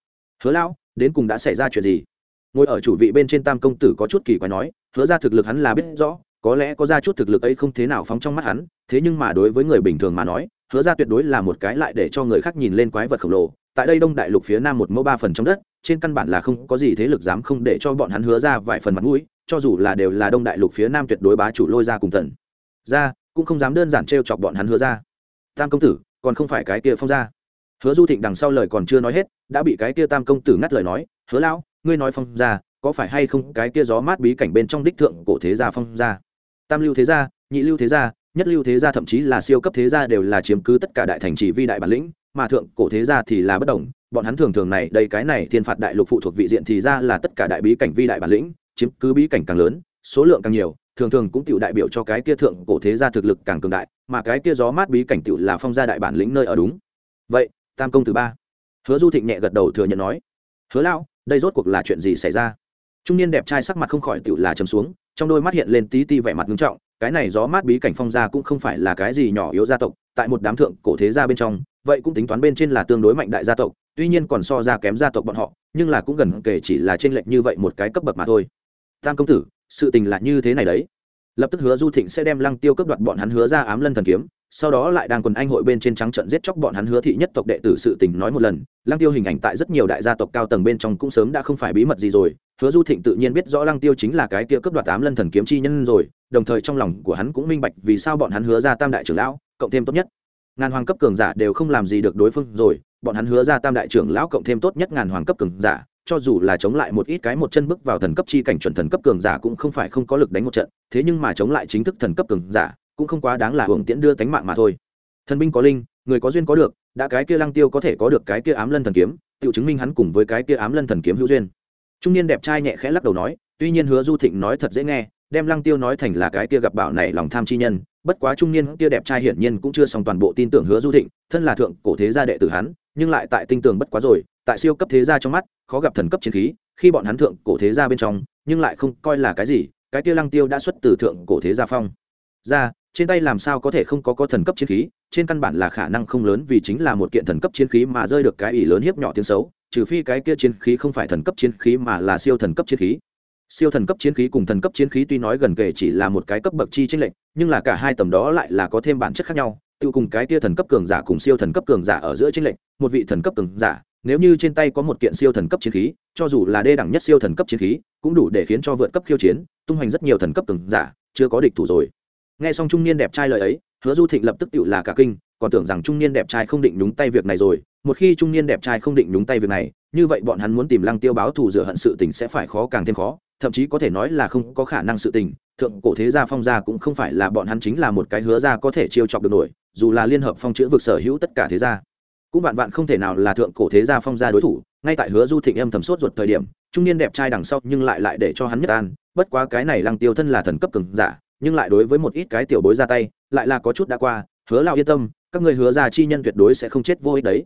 hứa lão, đến cùng đã xảy ra chuyện gì? Ngồi ở chủ vị bên trên tam công tử có chút kỳ quái nói, hứa ra thực lực hắn là biết rõ, có lẽ có ra chút thực lực ấy không thế nào phóng trong mắt hắn, thế nhưng mà đối với người bình thường mà nói, hứa ra tuyệt đối là một cái lại để cho người khác nhìn lên quái vật khổng lồ. Tại đây đông đại lục phía nam một mẫu ba phần trong đất, trên căn bản là không có gì thế lực dám không để cho bọn hắn hứa ra vài phần mặt mũi cho dù là đều là đông đại lục phía nam tuyệt đối bá chủ lôi ra cùng thần. Ra, cũng không dám đơn giản t r e o chọc bọn hắn hứa ra. Tam công tử, còn không phải cái kia phong ra. Hứa du thịnh đằng sau lời còn chưa nói hết, đã bị cái kia tam công tử ngắt lời nói, hứa lão, ngươi nói phong ra, có phải hay không cái kia gió mát bí cảnh bên trong đích thượng cổ thế gia phong ra? Tam lưu thế gia, nhị lưu thế gia, nhất lưu thế gia thậm chí là siêu cấp thế gia đều là chiếm cứ tất cả đại thành trì vi đại bản lĩnh, mà thượng cổ thế gia thì là bất đồng. Bọn hắn thường thường này, đây cái này thiên phạt đại lục phụ thuộc vị diện thì ra là tất cả đại bí cảnh vi đại bản lĩnh chiếm cứ bí cảnh càng lớn, số lượng càng nhiều, thường thường cũng tiểu đại biểu cho cái kia thượng cổ thế gia thực lực càng cường đại, mà cái kia gió mát bí cảnh tiểu là phong gia đại bản lĩnh nơi ở đúng. Vậy, tam công thứ ba. Hứa du thịnh nhẹ gật đầu thừa nhận nói. Hứa lão, đây rốt cuộc là chuyện gì xảy ra? Trung niên đẹp trai sắc mặt không khỏi tiểu là trầm xuống, trong đôi mắt hiện lên tí ti vẻ mặt nghiêm trọng, cái này gió mát bí cảnh phong gia cũng không phải là cái gì nhỏ yếu gia tộc, tại một đám thượng cổ thế gia bên trong, vậy cũng tính toán bên trên là tương đối mạnh đại gia tộc, tuy nhiên còn so ra kém gia tộc bọn họ, nhưng là cũng gần kể chỉ là trên lệch như vậy một cái cấp bậc mà thôi tam công tử, sự tình là như thế này đấy. Lập tức hứa du thịnh sẽ đem lăng tiêu cấp đoạt bọn hắn hứa ra ám lân thần kiếm, sau đó lại đang quần anh hội bên trên trắng trận giết chóc bọn hắn hứa thị nhất tộc đệ tử sự tình nói một lần. Lăng tiêu hình ảnh tại rất nhiều đại gia tộc cao tầng bên trong cũng sớm đã không phải bí mật gì rồi. Hứa du thịnh tự nhiên biết rõ lăng tiêu chính là cái kia cấp đoạt ám lân thần kiếm chi nhân rồi, đồng thời trong lòng của hắn cũng minh bạch vì sao bọn hắn hứa ra tam đại trưởng lão, cộng thêm tốt nhất. Ngàn hoàng cấp cường giả đều không làm gì được đối phương rồi, bọn hắn hứa ra tam đại trưởng lão cộng thêm tốt nhất ngàn hoàng cấp cường giả cho dù là chống lại một ít cái một chân bước vào thần cấp chi cảnh chuẩn thần cấp cường giả cũng không phải không có lực đánh một trận, thế nhưng mà chống lại chính thức thần cấp cường giả cũng không quá đáng là hưởng tiễn đưa tánh mạng mà thôi. Thần binh có linh, người có duyên có được, đã cái kia lăng tiêu có thể có được cái kia ám lân thần kiếm, tự chứng minh hắn cùng với cái kia ám lân thần kiếm hữu duyên. Trung niên đẹp trai nhẹ khẽ lắc đầu nói, tuy nhiên hứa du thịnh nói thật dễ nghe, đem lăng tiêu nói thành là cái kia gặp bảo này lòng tham chi nhân, bất quá trung niên kia đẹp trai hiển nhiên cũng chưa xong toàn bộ tin tưởng hứa du thịnh, thân là thượng cổ thế gia đệ tử hắn nhưng lại tại tinh tường bất quá rồi, tại siêu cấp thế gia trong mắt, khó gặp thần cấp chiến khí, khi bọn hắn thượng cổ thế gia bên trong, nhưng lại không coi là cái gì, cái kia lăng tiêu đã xuất từ thượng cổ thế gia phong. Ra, trên tay làm sao có thể không có có thần cấp chiến khí, trên căn bản là khả năng không lớn vì chính là một kiện thần cấp chiến khí mà rơi được cái ỷ lớn hiếp nhỏ tiếng xấu, trừ phi cái kia chiến khí không phải thần cấp chiến khí mà là siêu thần cấp chiến khí. Siêu thần cấp chiến khí cùng thần cấp chiến khí tuy nói gần kể chỉ là một cái cấp bậc chi tranh lệch, nhưng là cả hai tầm đó lại là có thêm bản chất khác nhau tự cùng cái kia thần cấp cường giả cùng siêu thần cấp cường giả ở giữa trên lệnh một vị thần cấp cường giả, nếu như trên tay có một kiện siêu thần cấp chiến khí, cho dù là đê đẳng nhất siêu thần cấp chiến khí, cũng đủ để khiến cho vượt cấp khiêu chiến, tung hoành rất nhiều thần cấp cường giả, chưa có địch thủ rồi. Nghe xong trung niên đẹp trai lời ấy, hứa du thịnh lập tức tự là cả kinh, còn tưởng rằng trung niên đẹp trai không định nhúng tay việc này rồi. Một khi trung niên đẹp trai không định nhúng tay việc này, như vậy bọn hắn muốn tìm lăng tiêu báo thù rửa hận sự tình sẽ phải khó càng thêm khó, thậm chí có thể nói là không có khả năng sự tình. Thượng cổ thế gia phong gia cũng không phải là bọn hắn chính là một cái hứa gia có thể chiêu chọc được nổi dù là liên hợp phong chữ vực sở hữu tất cả thế gia, cũng vạn vạn không thể nào là thượng cổ thế gia phong gia đối thủ, ngay tại hứa du thịnh âm thầm sốt ruột thời điểm, trung niên đẹp trai đằng sau nhưng lại lại để cho hắn nhất an, bất quá cái này lăng tiêu thân là thần cấp cường giả, nhưng lại đối với một ít cái tiểu bối ra tay, lại là có chút đã qua, hứa lao yên tâm, các người hứa ra chi nhân tuyệt đối sẽ không chết vô ích đấy.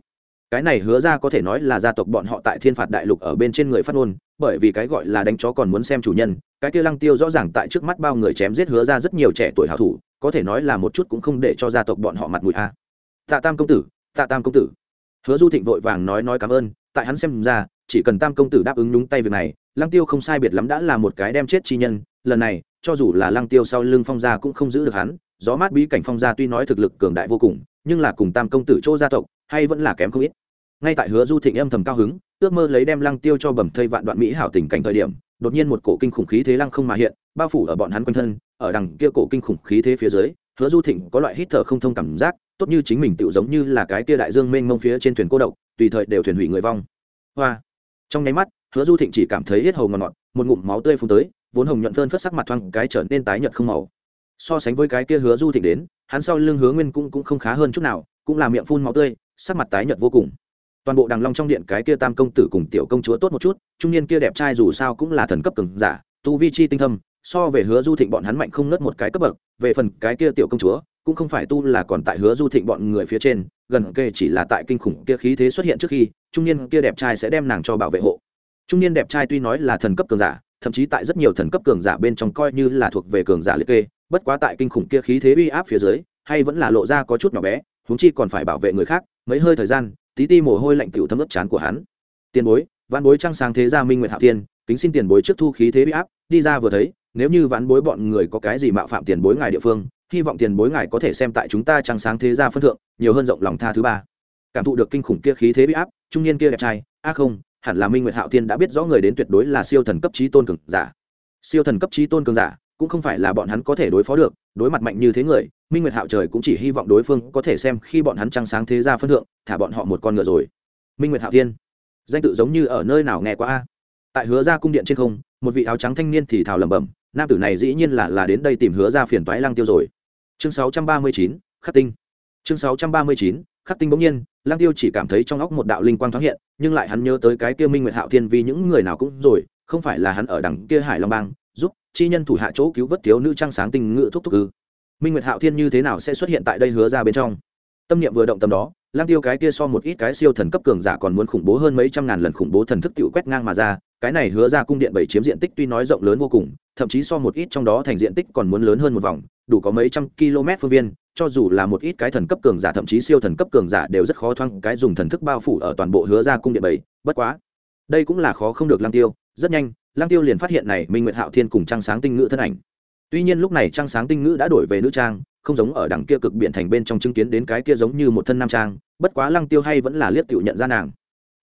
Cái này hứa ra có thể nói là gia tộc bọn họ tại thiên phạt đại lục ở bên trên người phát ngôn, bởi vì cái gọi là đánh chó còn muốn xem chủ nhân, cái kia lăng tiêu rõ ràng tại trước mắt bao người chém giết hứa ra rất nhiều trẻ tuổi hảo thủ có thể nói là một chút cũng không để cho gia tộc bọn họ mặt mũi a. Tạ tam công tử, tạ tam công tử. Hứa du thịnh vội vàng nói nói cảm ơn, tại hắn xem ra, chỉ cần tam công tử đáp ứng đúng tay việc này, lăng tiêu không sai biệt lắm đã là một cái đem chết chi nhân, lần này, cho dù là lăng tiêu sau lưng phong gia cũng không giữ được hắn, gió mát bí cảnh phong gia tuy nói thực lực cường đại vô cùng, nhưng là cùng tam công tử chỗ gia tộc, hay vẫn là kém không ít. Ngay tại hứa du thịnh âm thầm cao hứng, ước mơ lấy đem lăng tiêu cho bầm thây vạn đoạn mỹ hảo tình cảnh thời điểm, đột nhiên một cổ kinh khủng khí thế lăng không mà hiện, bao phủ ở bọn hắn quanh thân ở đằng kia cổ kinh khủng khí thế phía dưới, hứa du thịnh có loại hít thở không thông cảm giác, tốt như chính mình tựu giống như là cái kia đại dương mênh mông phía trên thuyền cô độc, tùy thời đều thuyền hủy người vong. Hoa. Trong nháy mắt, hứa du thịnh chỉ cảm thấy hết hầu ngọt ngọt một ngụm máu tươi phun tới, vốn hồng nhuận phơn phất sắc mặt thoáng cái trở nên tái nhợt không màu. So sánh với cái kia hứa du thịnh đến, hắn sau lưng hứa nguyên cũng cũng không khá hơn chút nào, cũng là miệng phun máu tươi, sắc mặt tái nhợt vô cùng. Toàn bộ đằng long trong điện cái kia tam công tử cùng tiểu công chúa tốt một chút, trung niên kia đẹp trai dù sao cũng là thần cấp cường giả, tu vi chi tinh thâm so về hứa du thịnh bọn hắn mạnh không nớt một cái cấp bậc, về phần cái kia tiểu công chúa, cũng không phải tu là còn tại hứa du thịnh bọn người phía trên, gần kề chỉ là tại kinh khủng kia khí thế xuất hiện trước khi, trung niên kia đẹp trai sẽ đem nàng cho bảo vệ hộ. Trung niên đẹp trai tuy nói là thần cấp cường giả, thậm chí tại rất nhiều thần cấp cường giả bên trong coi như là thuộc về cường giả liệt kê, bất quá tại kinh khủng kia khí thế uy áp phía dưới, hay vẫn là lộ ra có chút nhỏ bé, huống chi còn phải bảo vệ người khác, mấy hơi thời gian, tí ti mồ hôi lạnh tiểu thấm ướt chán của hắn. Tiền bối văn bối trăng sáng thế gia minh nguyện hạ thiên, kính xin tiền bối trước thu khí thế uy áp, đi ra vừa thấy nếu như vãn bối bọn người có cái gì mạo phạm tiền bối ngài địa phương, hy vọng tiền bối ngài có thể xem tại chúng ta trăng sáng thế gia phân thượng, nhiều hơn rộng lòng tha thứ ba. Cảm thụ được kinh khủng kia khí thế bị áp, trung niên kia đẹp trai ác không, hẳn là minh nguyệt hạo thiên đã biết rõ người đến tuyệt đối là siêu thần cấp trí tôn cường giả. Siêu thần cấp trí tôn cường giả, cũng không phải là bọn hắn có thể đối phó được, đối mặt mạnh như thế người, minh nguyệt hạo trời cũng chỉ hy vọng đối phương có thể xem khi bọn hắn trăng sáng thế gia phân thượng, thả bọn họ một con ngựa rồi. Minh nguyệt hạo thiên, danh tự giống như ở nơi nào nghe qua a? Tại hứa ra cung điện trên không, một vị áo trắng thanh niên thì thào lẩm bẩm nam tử này dĩ nhiên là là đến đây tìm hứa ra phiền toái lăng tiêu rồi. Chương 639, khắc tinh. Chương 639, khắc tinh bỗng nhiên lăng tiêu chỉ cảm thấy trong óc một đạo linh quang thoáng hiện nhưng lại hắn nhớ tới cái kia minh nguyệt hạo thiên vì những người nào cũng rồi không phải là hắn ở đằng kia hải long bang giúp chi nhân thủ hạ chỗ cứu vớt thiếu nữ trang sáng tinh ngự thúc thúc ư. Minh nguyệt hạo thiên như thế nào sẽ xuất hiện tại đây hứa ra bên trong? Tâm niệm vừa động tâm đó lang tiêu cái kia so một ít cái siêu thần cấp cường giả còn muốn khủng bố hơn mấy trăm ngàn lần khủng bố thần thức tiểu quét ngang mà ra cái này hứa ra cung điện bảy chiếm diện tích tuy nói rộng lớn vô cùng, thậm chí so một ít trong đó thành diện tích còn muốn lớn hơn một vòng, đủ có mấy trăm km phương viên, cho dù là một ít cái thần cấp cường giả thậm chí siêu thần cấp cường giả đều rất khó thoang cái dùng thần thức bao phủ ở toàn bộ hứa ra cung điện bảy, bất quá, đây cũng là khó không được lang tiêu, rất nhanh lang tiêu liền phát hiện này minh nguyệt hạo thiên cùng trang sáng tinh ngữ thân ảnh. Tuy nhiên lúc này trang sáng tinh ngữ đã đổi về nữ trang, không giống ở đằng kia cực biện thành bên trong chứng kiến đến cái kia giống như một thân nam trang, bất quá lăng tiêu hay vẫn là liếc tiểu nhận ra nàng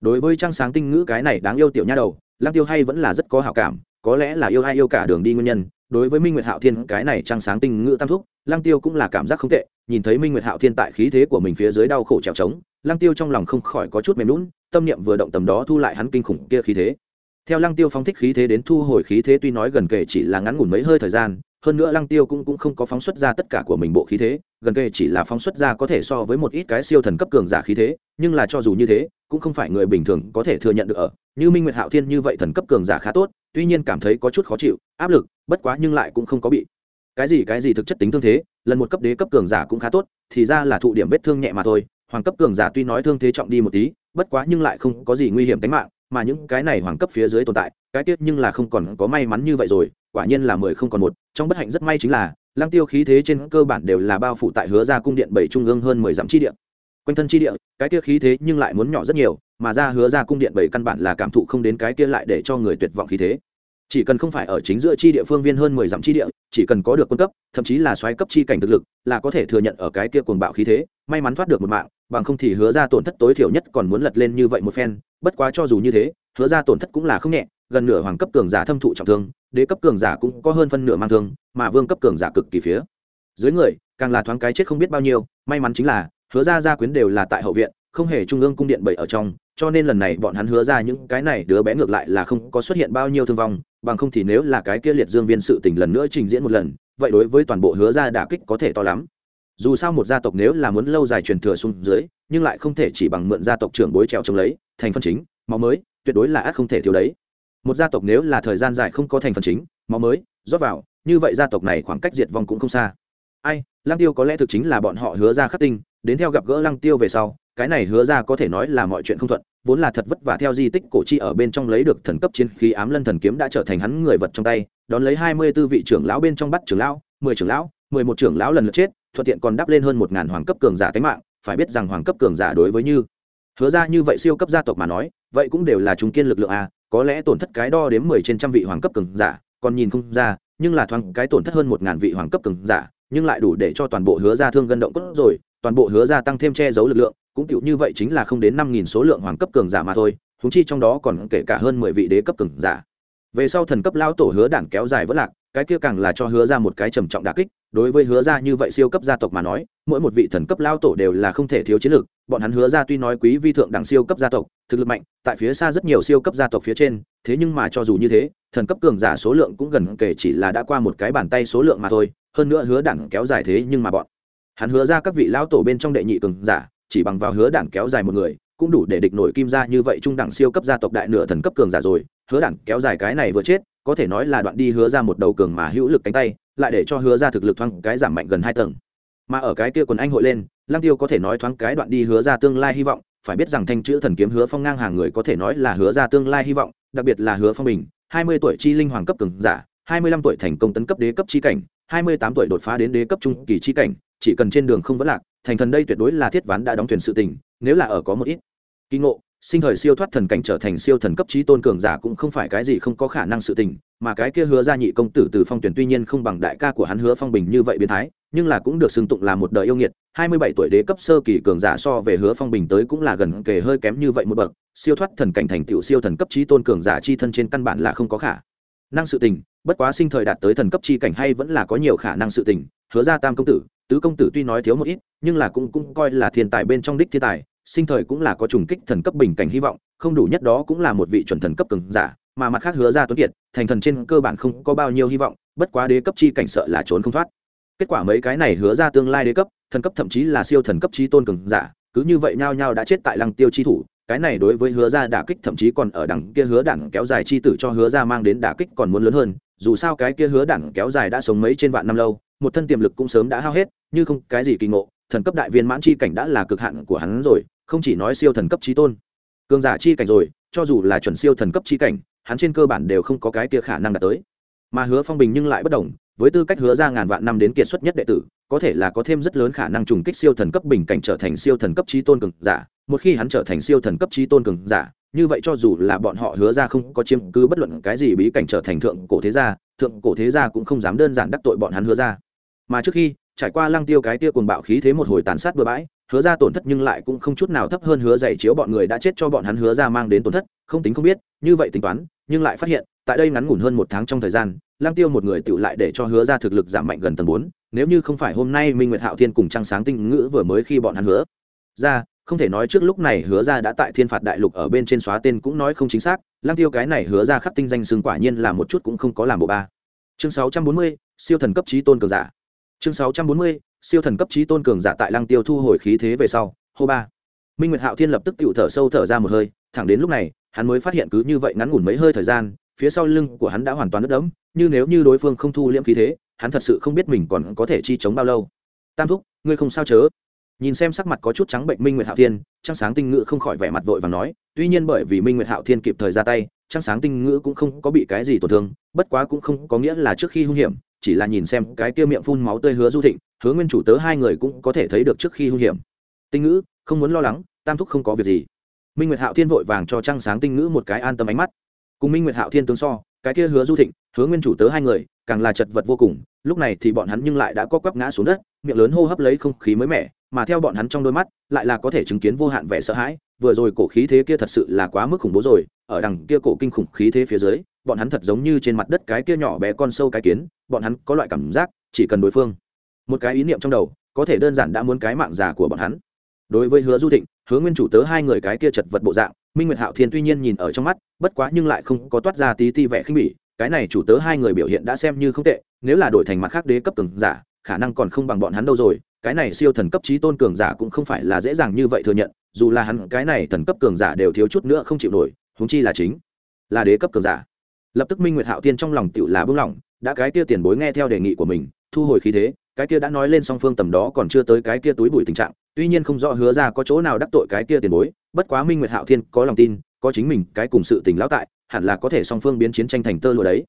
đối với trang sáng tinh ngữ cái này đáng yêu tiểu nha đầu, lăng tiêu hay vẫn là rất có hảo cảm, có lẽ là yêu ai yêu cả đường đi nguyên nhân. Đối với minh nguyệt hạo thiên cái này trang sáng tinh ngữ tam thúc, lăng tiêu cũng là cảm giác không tệ, nhìn thấy minh nguyệt hạo thiên tại khí thế của mình phía dưới đau khổ trèo trống, lăng tiêu trong lòng không khỏi có chút mềm lún tâm niệm vừa động tầm đó thu lại hắn kinh khủng kia khí thế. Theo lăng tiêu phóng thích khí thế đến thu hồi khí thế tuy nói gần kể chỉ là ngắn ngủn mấy hơi thời gian, hơn nữa lăng tiêu cũng cũng không có phóng xuất ra tất cả của mình bộ khí thế, gần kề chỉ là phóng xuất ra có thể so với một ít cái siêu thần cấp cường giả khí thế, nhưng là cho dù như thế cũng không phải người bình thường có thể thừa nhận được ở. Như minh nguyệt hạo thiên như vậy thần cấp cường giả khá tốt, tuy nhiên cảm thấy có chút khó chịu, áp lực, bất quá nhưng lại cũng không có bị. Cái gì cái gì thực chất tính thương thế, lần một cấp đế cấp cường giả cũng khá tốt, thì ra là thụ điểm vết thương nhẹ mà thôi. Hoàng cấp cường giả tuy nói thương thế trọng đi một tí, bất quá nhưng lại không có gì nguy hiểm tính mạng, mà những cái này hoàng cấp phía dưới tồn tại, cái tiết nhưng là không còn có may mắn như vậy rồi, quả nhiên là mười không còn một. Trong bất hạnh rất may chính là, lăng tiêu khí thế trên cơ bản đều là bao phủ tại hứa ra cung điện bảy trung ương hơn mười dặm chi địa quanh thân chi địa, cái kia khí thế nhưng lại muốn nhỏ rất nhiều, mà ra hứa ra cung điện bảy căn bản là cảm thụ không đến cái kia lại để cho người tuyệt vọng khí thế. Chỉ cần không phải ở chính giữa chi địa phương viên hơn mười dặm chi địa, chỉ cần có được quân cấp, thậm chí là xoáy cấp chi cảnh thực lực, là có thể thừa nhận ở cái kia cuồng bạo khí thế, may mắn thoát được một mạng, bằng không thì hứa ra tổn thất tối thiểu nhất còn muốn lật lên như vậy một phen, bất quá cho dù như thế, hứa ra tổn thất cũng là không nhẹ, gần nửa hoàng cấp cường giả thâm thụ trọng thương, đế cấp cường giả cũng có hơn phân nửa mang thương, mà vương cấp cường giả cực kỳ phía. Dưới người, càng là thoáng cái chết không biết bao nhiêu, may mắn chính là hứa ra gia quyến đều là tại hậu viện, không hề trung ương cung điện bảy ở trong, cho nên lần này bọn hắn hứa ra những cái này đứa bé ngược lại là không có xuất hiện bao nhiêu thương vong, bằng không thì nếu là cái kia liệt dương viên sự tình lần nữa trình diễn một lần, vậy đối với toàn bộ hứa ra đả kích có thể to lắm. Dù sao một gia tộc nếu là muốn lâu dài truyền thừa xuống dưới, nhưng lại không thể chỉ bằng mượn gia tộc trưởng bối trèo trông lấy, thành phân chính, máu mới, tuyệt đối là ắt không thể thiếu đấy. Một gia tộc nếu là thời gian dài không có thành phần chính, máu mới, rót vào, như vậy gia tộc này khoảng cách diệt vong cũng không xa. Ai lang tiêu có lẽ thực chính là bọn họ hứa ra khắc tinh đến theo gặp gỡ lăng tiêu về sau, cái này hứa ra có thể nói là mọi chuyện không thuận, vốn là thật vất vả theo di tích cổ chi ở bên trong lấy được thần cấp chiến khí ám lân thần kiếm đã trở thành hắn người vật trong tay, đón lấy hai mươi 24 vị trưởng lão bên trong bắt trưởng lão, mười trưởng lão, mười một trưởng lão lần lượt chết, thuận tiện còn đắp lên hơn một ngàn hoàng cấp cường giả cái mạng, phải biết rằng hoàng cấp cường giả đối với như, hứa ra như vậy siêu cấp gia tộc mà nói, vậy cũng đều là chúng kiên lực lượng a, có lẽ tổn thất cái đo đếm mười trên trăm vị hoàng cấp cường giả, còn nhìn không ra, nhưng là thoáng cái tổn thất hơn một ngàn vị hoàng cấp cường giả, nhưng lại đủ để cho toàn bộ hứa ra thương gân động cốt rồi toàn bộ hứa ra tăng thêm che giấu lực lượng, cũng tựu như vậy chính là không đến năm nghìn số lượng hoàng cấp cường giả mà thôi húng chi trong đó còn kể cả hơn mười vị đế cấp cường giả. Về sau thần cấp lao tổ hứa đảng kéo dài vất lạc, cái kia càng là cho hứa ra một cái trầm trọng đà kích, đối với hứa ra như vậy siêu cấp gia tộc mà nói, mỗi một vị thần cấp lao tổ đều là không thể thiếu chiến lược, bọn hắn hứa ra tuy nói quý vi thượng đẳng siêu cấp gia tộc, thực lực mạnh, tại phía xa rất nhiều siêu cấp gia tộc phía trên, thế nhưng mà cho dù như thế, thần cấp cường giả số lượng cũng gần kể chỉ là đã qua một cái bàn tay số lượng mà thôi, hơn nữa hứa đảng kéo dài thế nhưng mà bọn hắn hứa ra các vị lao tổ bên trong đệ nhị cường giả, chỉ bằng vào hứa đảng kéo dài một người, cũng đủ để địch nổi kim ra như vậy trung đẳng siêu cấp gia tộc đại nửa thần cấp cường giả rồi. Hứa đảng kéo dài cái này vừa chết, có thể nói là đoạn đi hứa ra một đầu cường mà hữu lực cánh tay, lại để cho hứa ra thực lực thoáng cái giảm mạnh gần hai tầng. Mà ở cái kia quần anh hội lên, lăng tiêu có thể nói thoáng cái đoạn đi hứa ra tương lai hy vọng, phải biết rằng thanh chữ thần kiếm hứa phong ngang hàng người có thể nói là hứa ra tương lai hy vọng, đặc biệt là hứa phong bình, hai mươi tuổi chi linh hoàng cấp cường giả, hai mươi lăm tuổi thành công tấn cấp đế cấp chi cảnh, hai mươi tám tuổi đột phá đến đế cấp trung kỳ chi cảnh chỉ cần trên đường không vấn lạc, thành thần đây tuyệt đối là thiết ván đã đóng thuyền sự tình, nếu là ở có một ít kỳ ngộ, sinh thời siêu thoát thần cảnh trở thành siêu thần cấp trí tôn cường giả cũng không phải cái gì không có khả năng sự tình, mà cái kia hứa ra nhị công tử từ phong tuyển tuy nhiên không bằng đại ca của hắn hứa phong bình như vậy biến thái, nhưng là cũng được xưng tụng là một đời yêu nghiệt, hai mươi bảy tuổi đế cấp sơ kỳ cường giả so về hứa phong bình tới cũng là gần kề hơi kém như vậy một bậc, siêu thoát thần cảnh thành tựu siêu thần cấp trí tôn cường giả chi thân trên căn bản là không có khả năng sự tình, bất quá sinh thời đạt tới thần cấp chi cảnh hay vẫn là có nhiều khả năng sự tình, hứa ra tam công tử tứ công tử tuy nói thiếu một ít, nhưng là cũng cũng coi là thiên tài bên trong đích thiên tài, sinh thời cũng là có trùng kích thần cấp bình cảnh hy vọng, không đủ nhất đó cũng là một vị chuẩn thần cấp cường giả, mà mặt khác hứa ra tuấn kiệt, thành thần trên cơ bản không có bao nhiêu hy vọng, bất quá đế cấp chi cảnh sợ là trốn không thoát. Kết quả mấy cái này hứa ra tương lai đế cấp, thần cấp thậm chí là siêu thần cấp trí tôn cường giả, cứ như vậy nhao nhao đã chết tại lăng tiêu chi thủ, cái này đối với hứa ra đả kích thậm chí còn ở đằng kia hứa đảng kéo dài chi tử cho hứa ra mang đến đả kích còn muốn lớn hơn, dù sao cái kia hứa đảng kéo dài đã sống mấy trên vạn năm lâu một thân tiềm lực cũng sớm đã hao hết, như không cái gì kỳ ngộ, thần cấp đại viên mãn chi cảnh đã là cực hạn của hắn rồi, không chỉ nói siêu thần cấp trí tôn. Cường giả chi cảnh rồi, cho dù là chuẩn siêu thần cấp chi cảnh, hắn trên cơ bản đều không có cái kia khả năng đạt tới. Mà hứa phong bình nhưng lại bất đồng, với tư cách hứa ra ngàn vạn năm đến kiệt xuất nhất đệ tử, có thể là có thêm rất lớn khả năng trùng kích siêu thần cấp bình cảnh trở thành siêu thần cấp trí tôn cường giả, một khi hắn trở thành siêu thần cấp trí tôn cường giả, như vậy cho dù là bọn họ hứa ra không có chiếm cứ bất luận cái gì bí cảnh trở thành thượng cổ thế gia, thượng cổ thế gia cũng không dám đơn giản đắc tội bọn hắn hứa ra mà trước khi trải qua lăng tiêu cái tia cuồng bạo khí thế một hồi tàn sát bừa bãi, hứa ra tổn thất nhưng lại cũng không chút nào thấp hơn hứa dạy chiếu bọn người đã chết cho bọn hắn hứa ra mang đến tổn thất, không tính không biết, như vậy tính toán, nhưng lại phát hiện, tại đây ngắn ngủn hơn một tháng trong thời gian, lăng tiêu một người tự lại để cho hứa ra thực lực giảm mạnh gần tầng bốn, nếu như không phải hôm nay minh nguyệt hạo thiên cùng trăng sáng tinh ngữ vừa mới khi bọn hắn hứa ra, không thể nói trước lúc này hứa ra đã tại thiên phạt đại lục ở bên trên xóa tên cũng nói không chính xác, lăng tiêu cái này hứa ra khắc tinh danh xương quả nhiên là một chút cũng không có làm bộ ba. Chương sáu trăm bốn mươi, siêu thần cấp trí tôn cường giả chương sáu trăm bốn mươi, siêu thần cấp trí tôn cường giả tại lăng tiêu thu hồi khí thế về sau, hô ba. Minh nguyệt hạo thiên lập tức tự thở sâu thở ra một hơi, thẳng đến lúc này, hắn mới phát hiện cứ như vậy ngắn ngủn mấy hơi thời gian, phía sau lưng của hắn đã hoàn toàn đứt đẫm, như nếu như đối phương không thu liễm khí thế, hắn thật sự không biết mình còn có thể chi chống bao lâu. Tam thúc, ngươi không sao chớ? Nhìn xem sắc mặt có chút trắng bệnh minh nguyệt hạo thiên, trăng sáng tinh ngữ không khỏi vẻ mặt vội và nói, tuy nhiên bởi vì minh nguyệt hạo thiên kịp thời ra tay, trăng sáng tinh ngữ cũng không có bị cái gì tổn thương, bất quá cũng không có nghĩa là trước khi hung hiểm chỉ là nhìn xem cái kia miệng phun máu tươi hứa du thịnh, hứa nguyên chủ tớ hai người cũng có thể thấy được trước khi hung hiểm. Tinh ngữ, không muốn lo lắng, tam thúc không có việc gì. Minh nguyệt hạo thiên vội vàng cho trăng sáng tinh ngữ một cái an tâm ánh mắt. Cùng minh nguyệt hạo thiên tướng so, cái kia hứa du thịnh, hứa nguyên chủ tớ hai người, càng là chật vật vô cùng, lúc này thì bọn hắn nhưng lại đã có quắp ngã xuống đất, miệng lớn hô hấp lấy không khí mới mẻ, mà theo bọn hắn trong đôi mắt, lại là có thể chứng kiến vô hạn vẻ sợ hãi, vừa rồi cổ khí thế kia thật sự là quá mức khủng bố rồi, ở đằng kia cổ kinh khủng khí thế phía dưới bọn hắn thật giống như trên mặt đất cái kia nhỏ bé con sâu cái kiến, bọn hắn có loại cảm giác, chỉ cần đối phương. Một cái ý niệm trong đầu, có thể đơn giản đã muốn cái mạng già của bọn hắn. Đối với hứa du thịnh, hứa nguyên chủ tớ hai người cái kia chật vật bộ dạng, minh nguyệt hạo thiên tuy nhiên nhìn ở trong mắt, bất quá nhưng lại không có toát ra tí ti vẻ khinh bỉ, cái này chủ tớ hai người biểu hiện đã xem như không tệ, nếu là đổi thành mặt khác đế cấp cường giả, khả năng còn không bằng bọn hắn đâu rồi, cái này siêu thần cấp trí tôn cường giả cũng không phải là dễ dàng như vậy thừa nhận, dù là hắn cái này thần cấp cường giả đều thiếu chút nữa không chịu nổi, huống chi là chính là đế cấp cường giả lập tức minh nguyệt hạo tiên trong lòng tựu là bưng lỏng đã cái kia tiền bối nghe theo đề nghị của mình, thu hồi khí thế, cái kia đã nói lên song phương tầm đó còn chưa tới cái kia túi bụi tình trạng, tuy nhiên không rõ hứa ra có chỗ nào đắc tội cái kia tiền bối, bất quá minh nguyệt hạo thiên có lòng tin, có chính mình cái cùng sự tình lão tại, hẳn là có thể song phương biến chiến tranh thành tơ lụa đấy.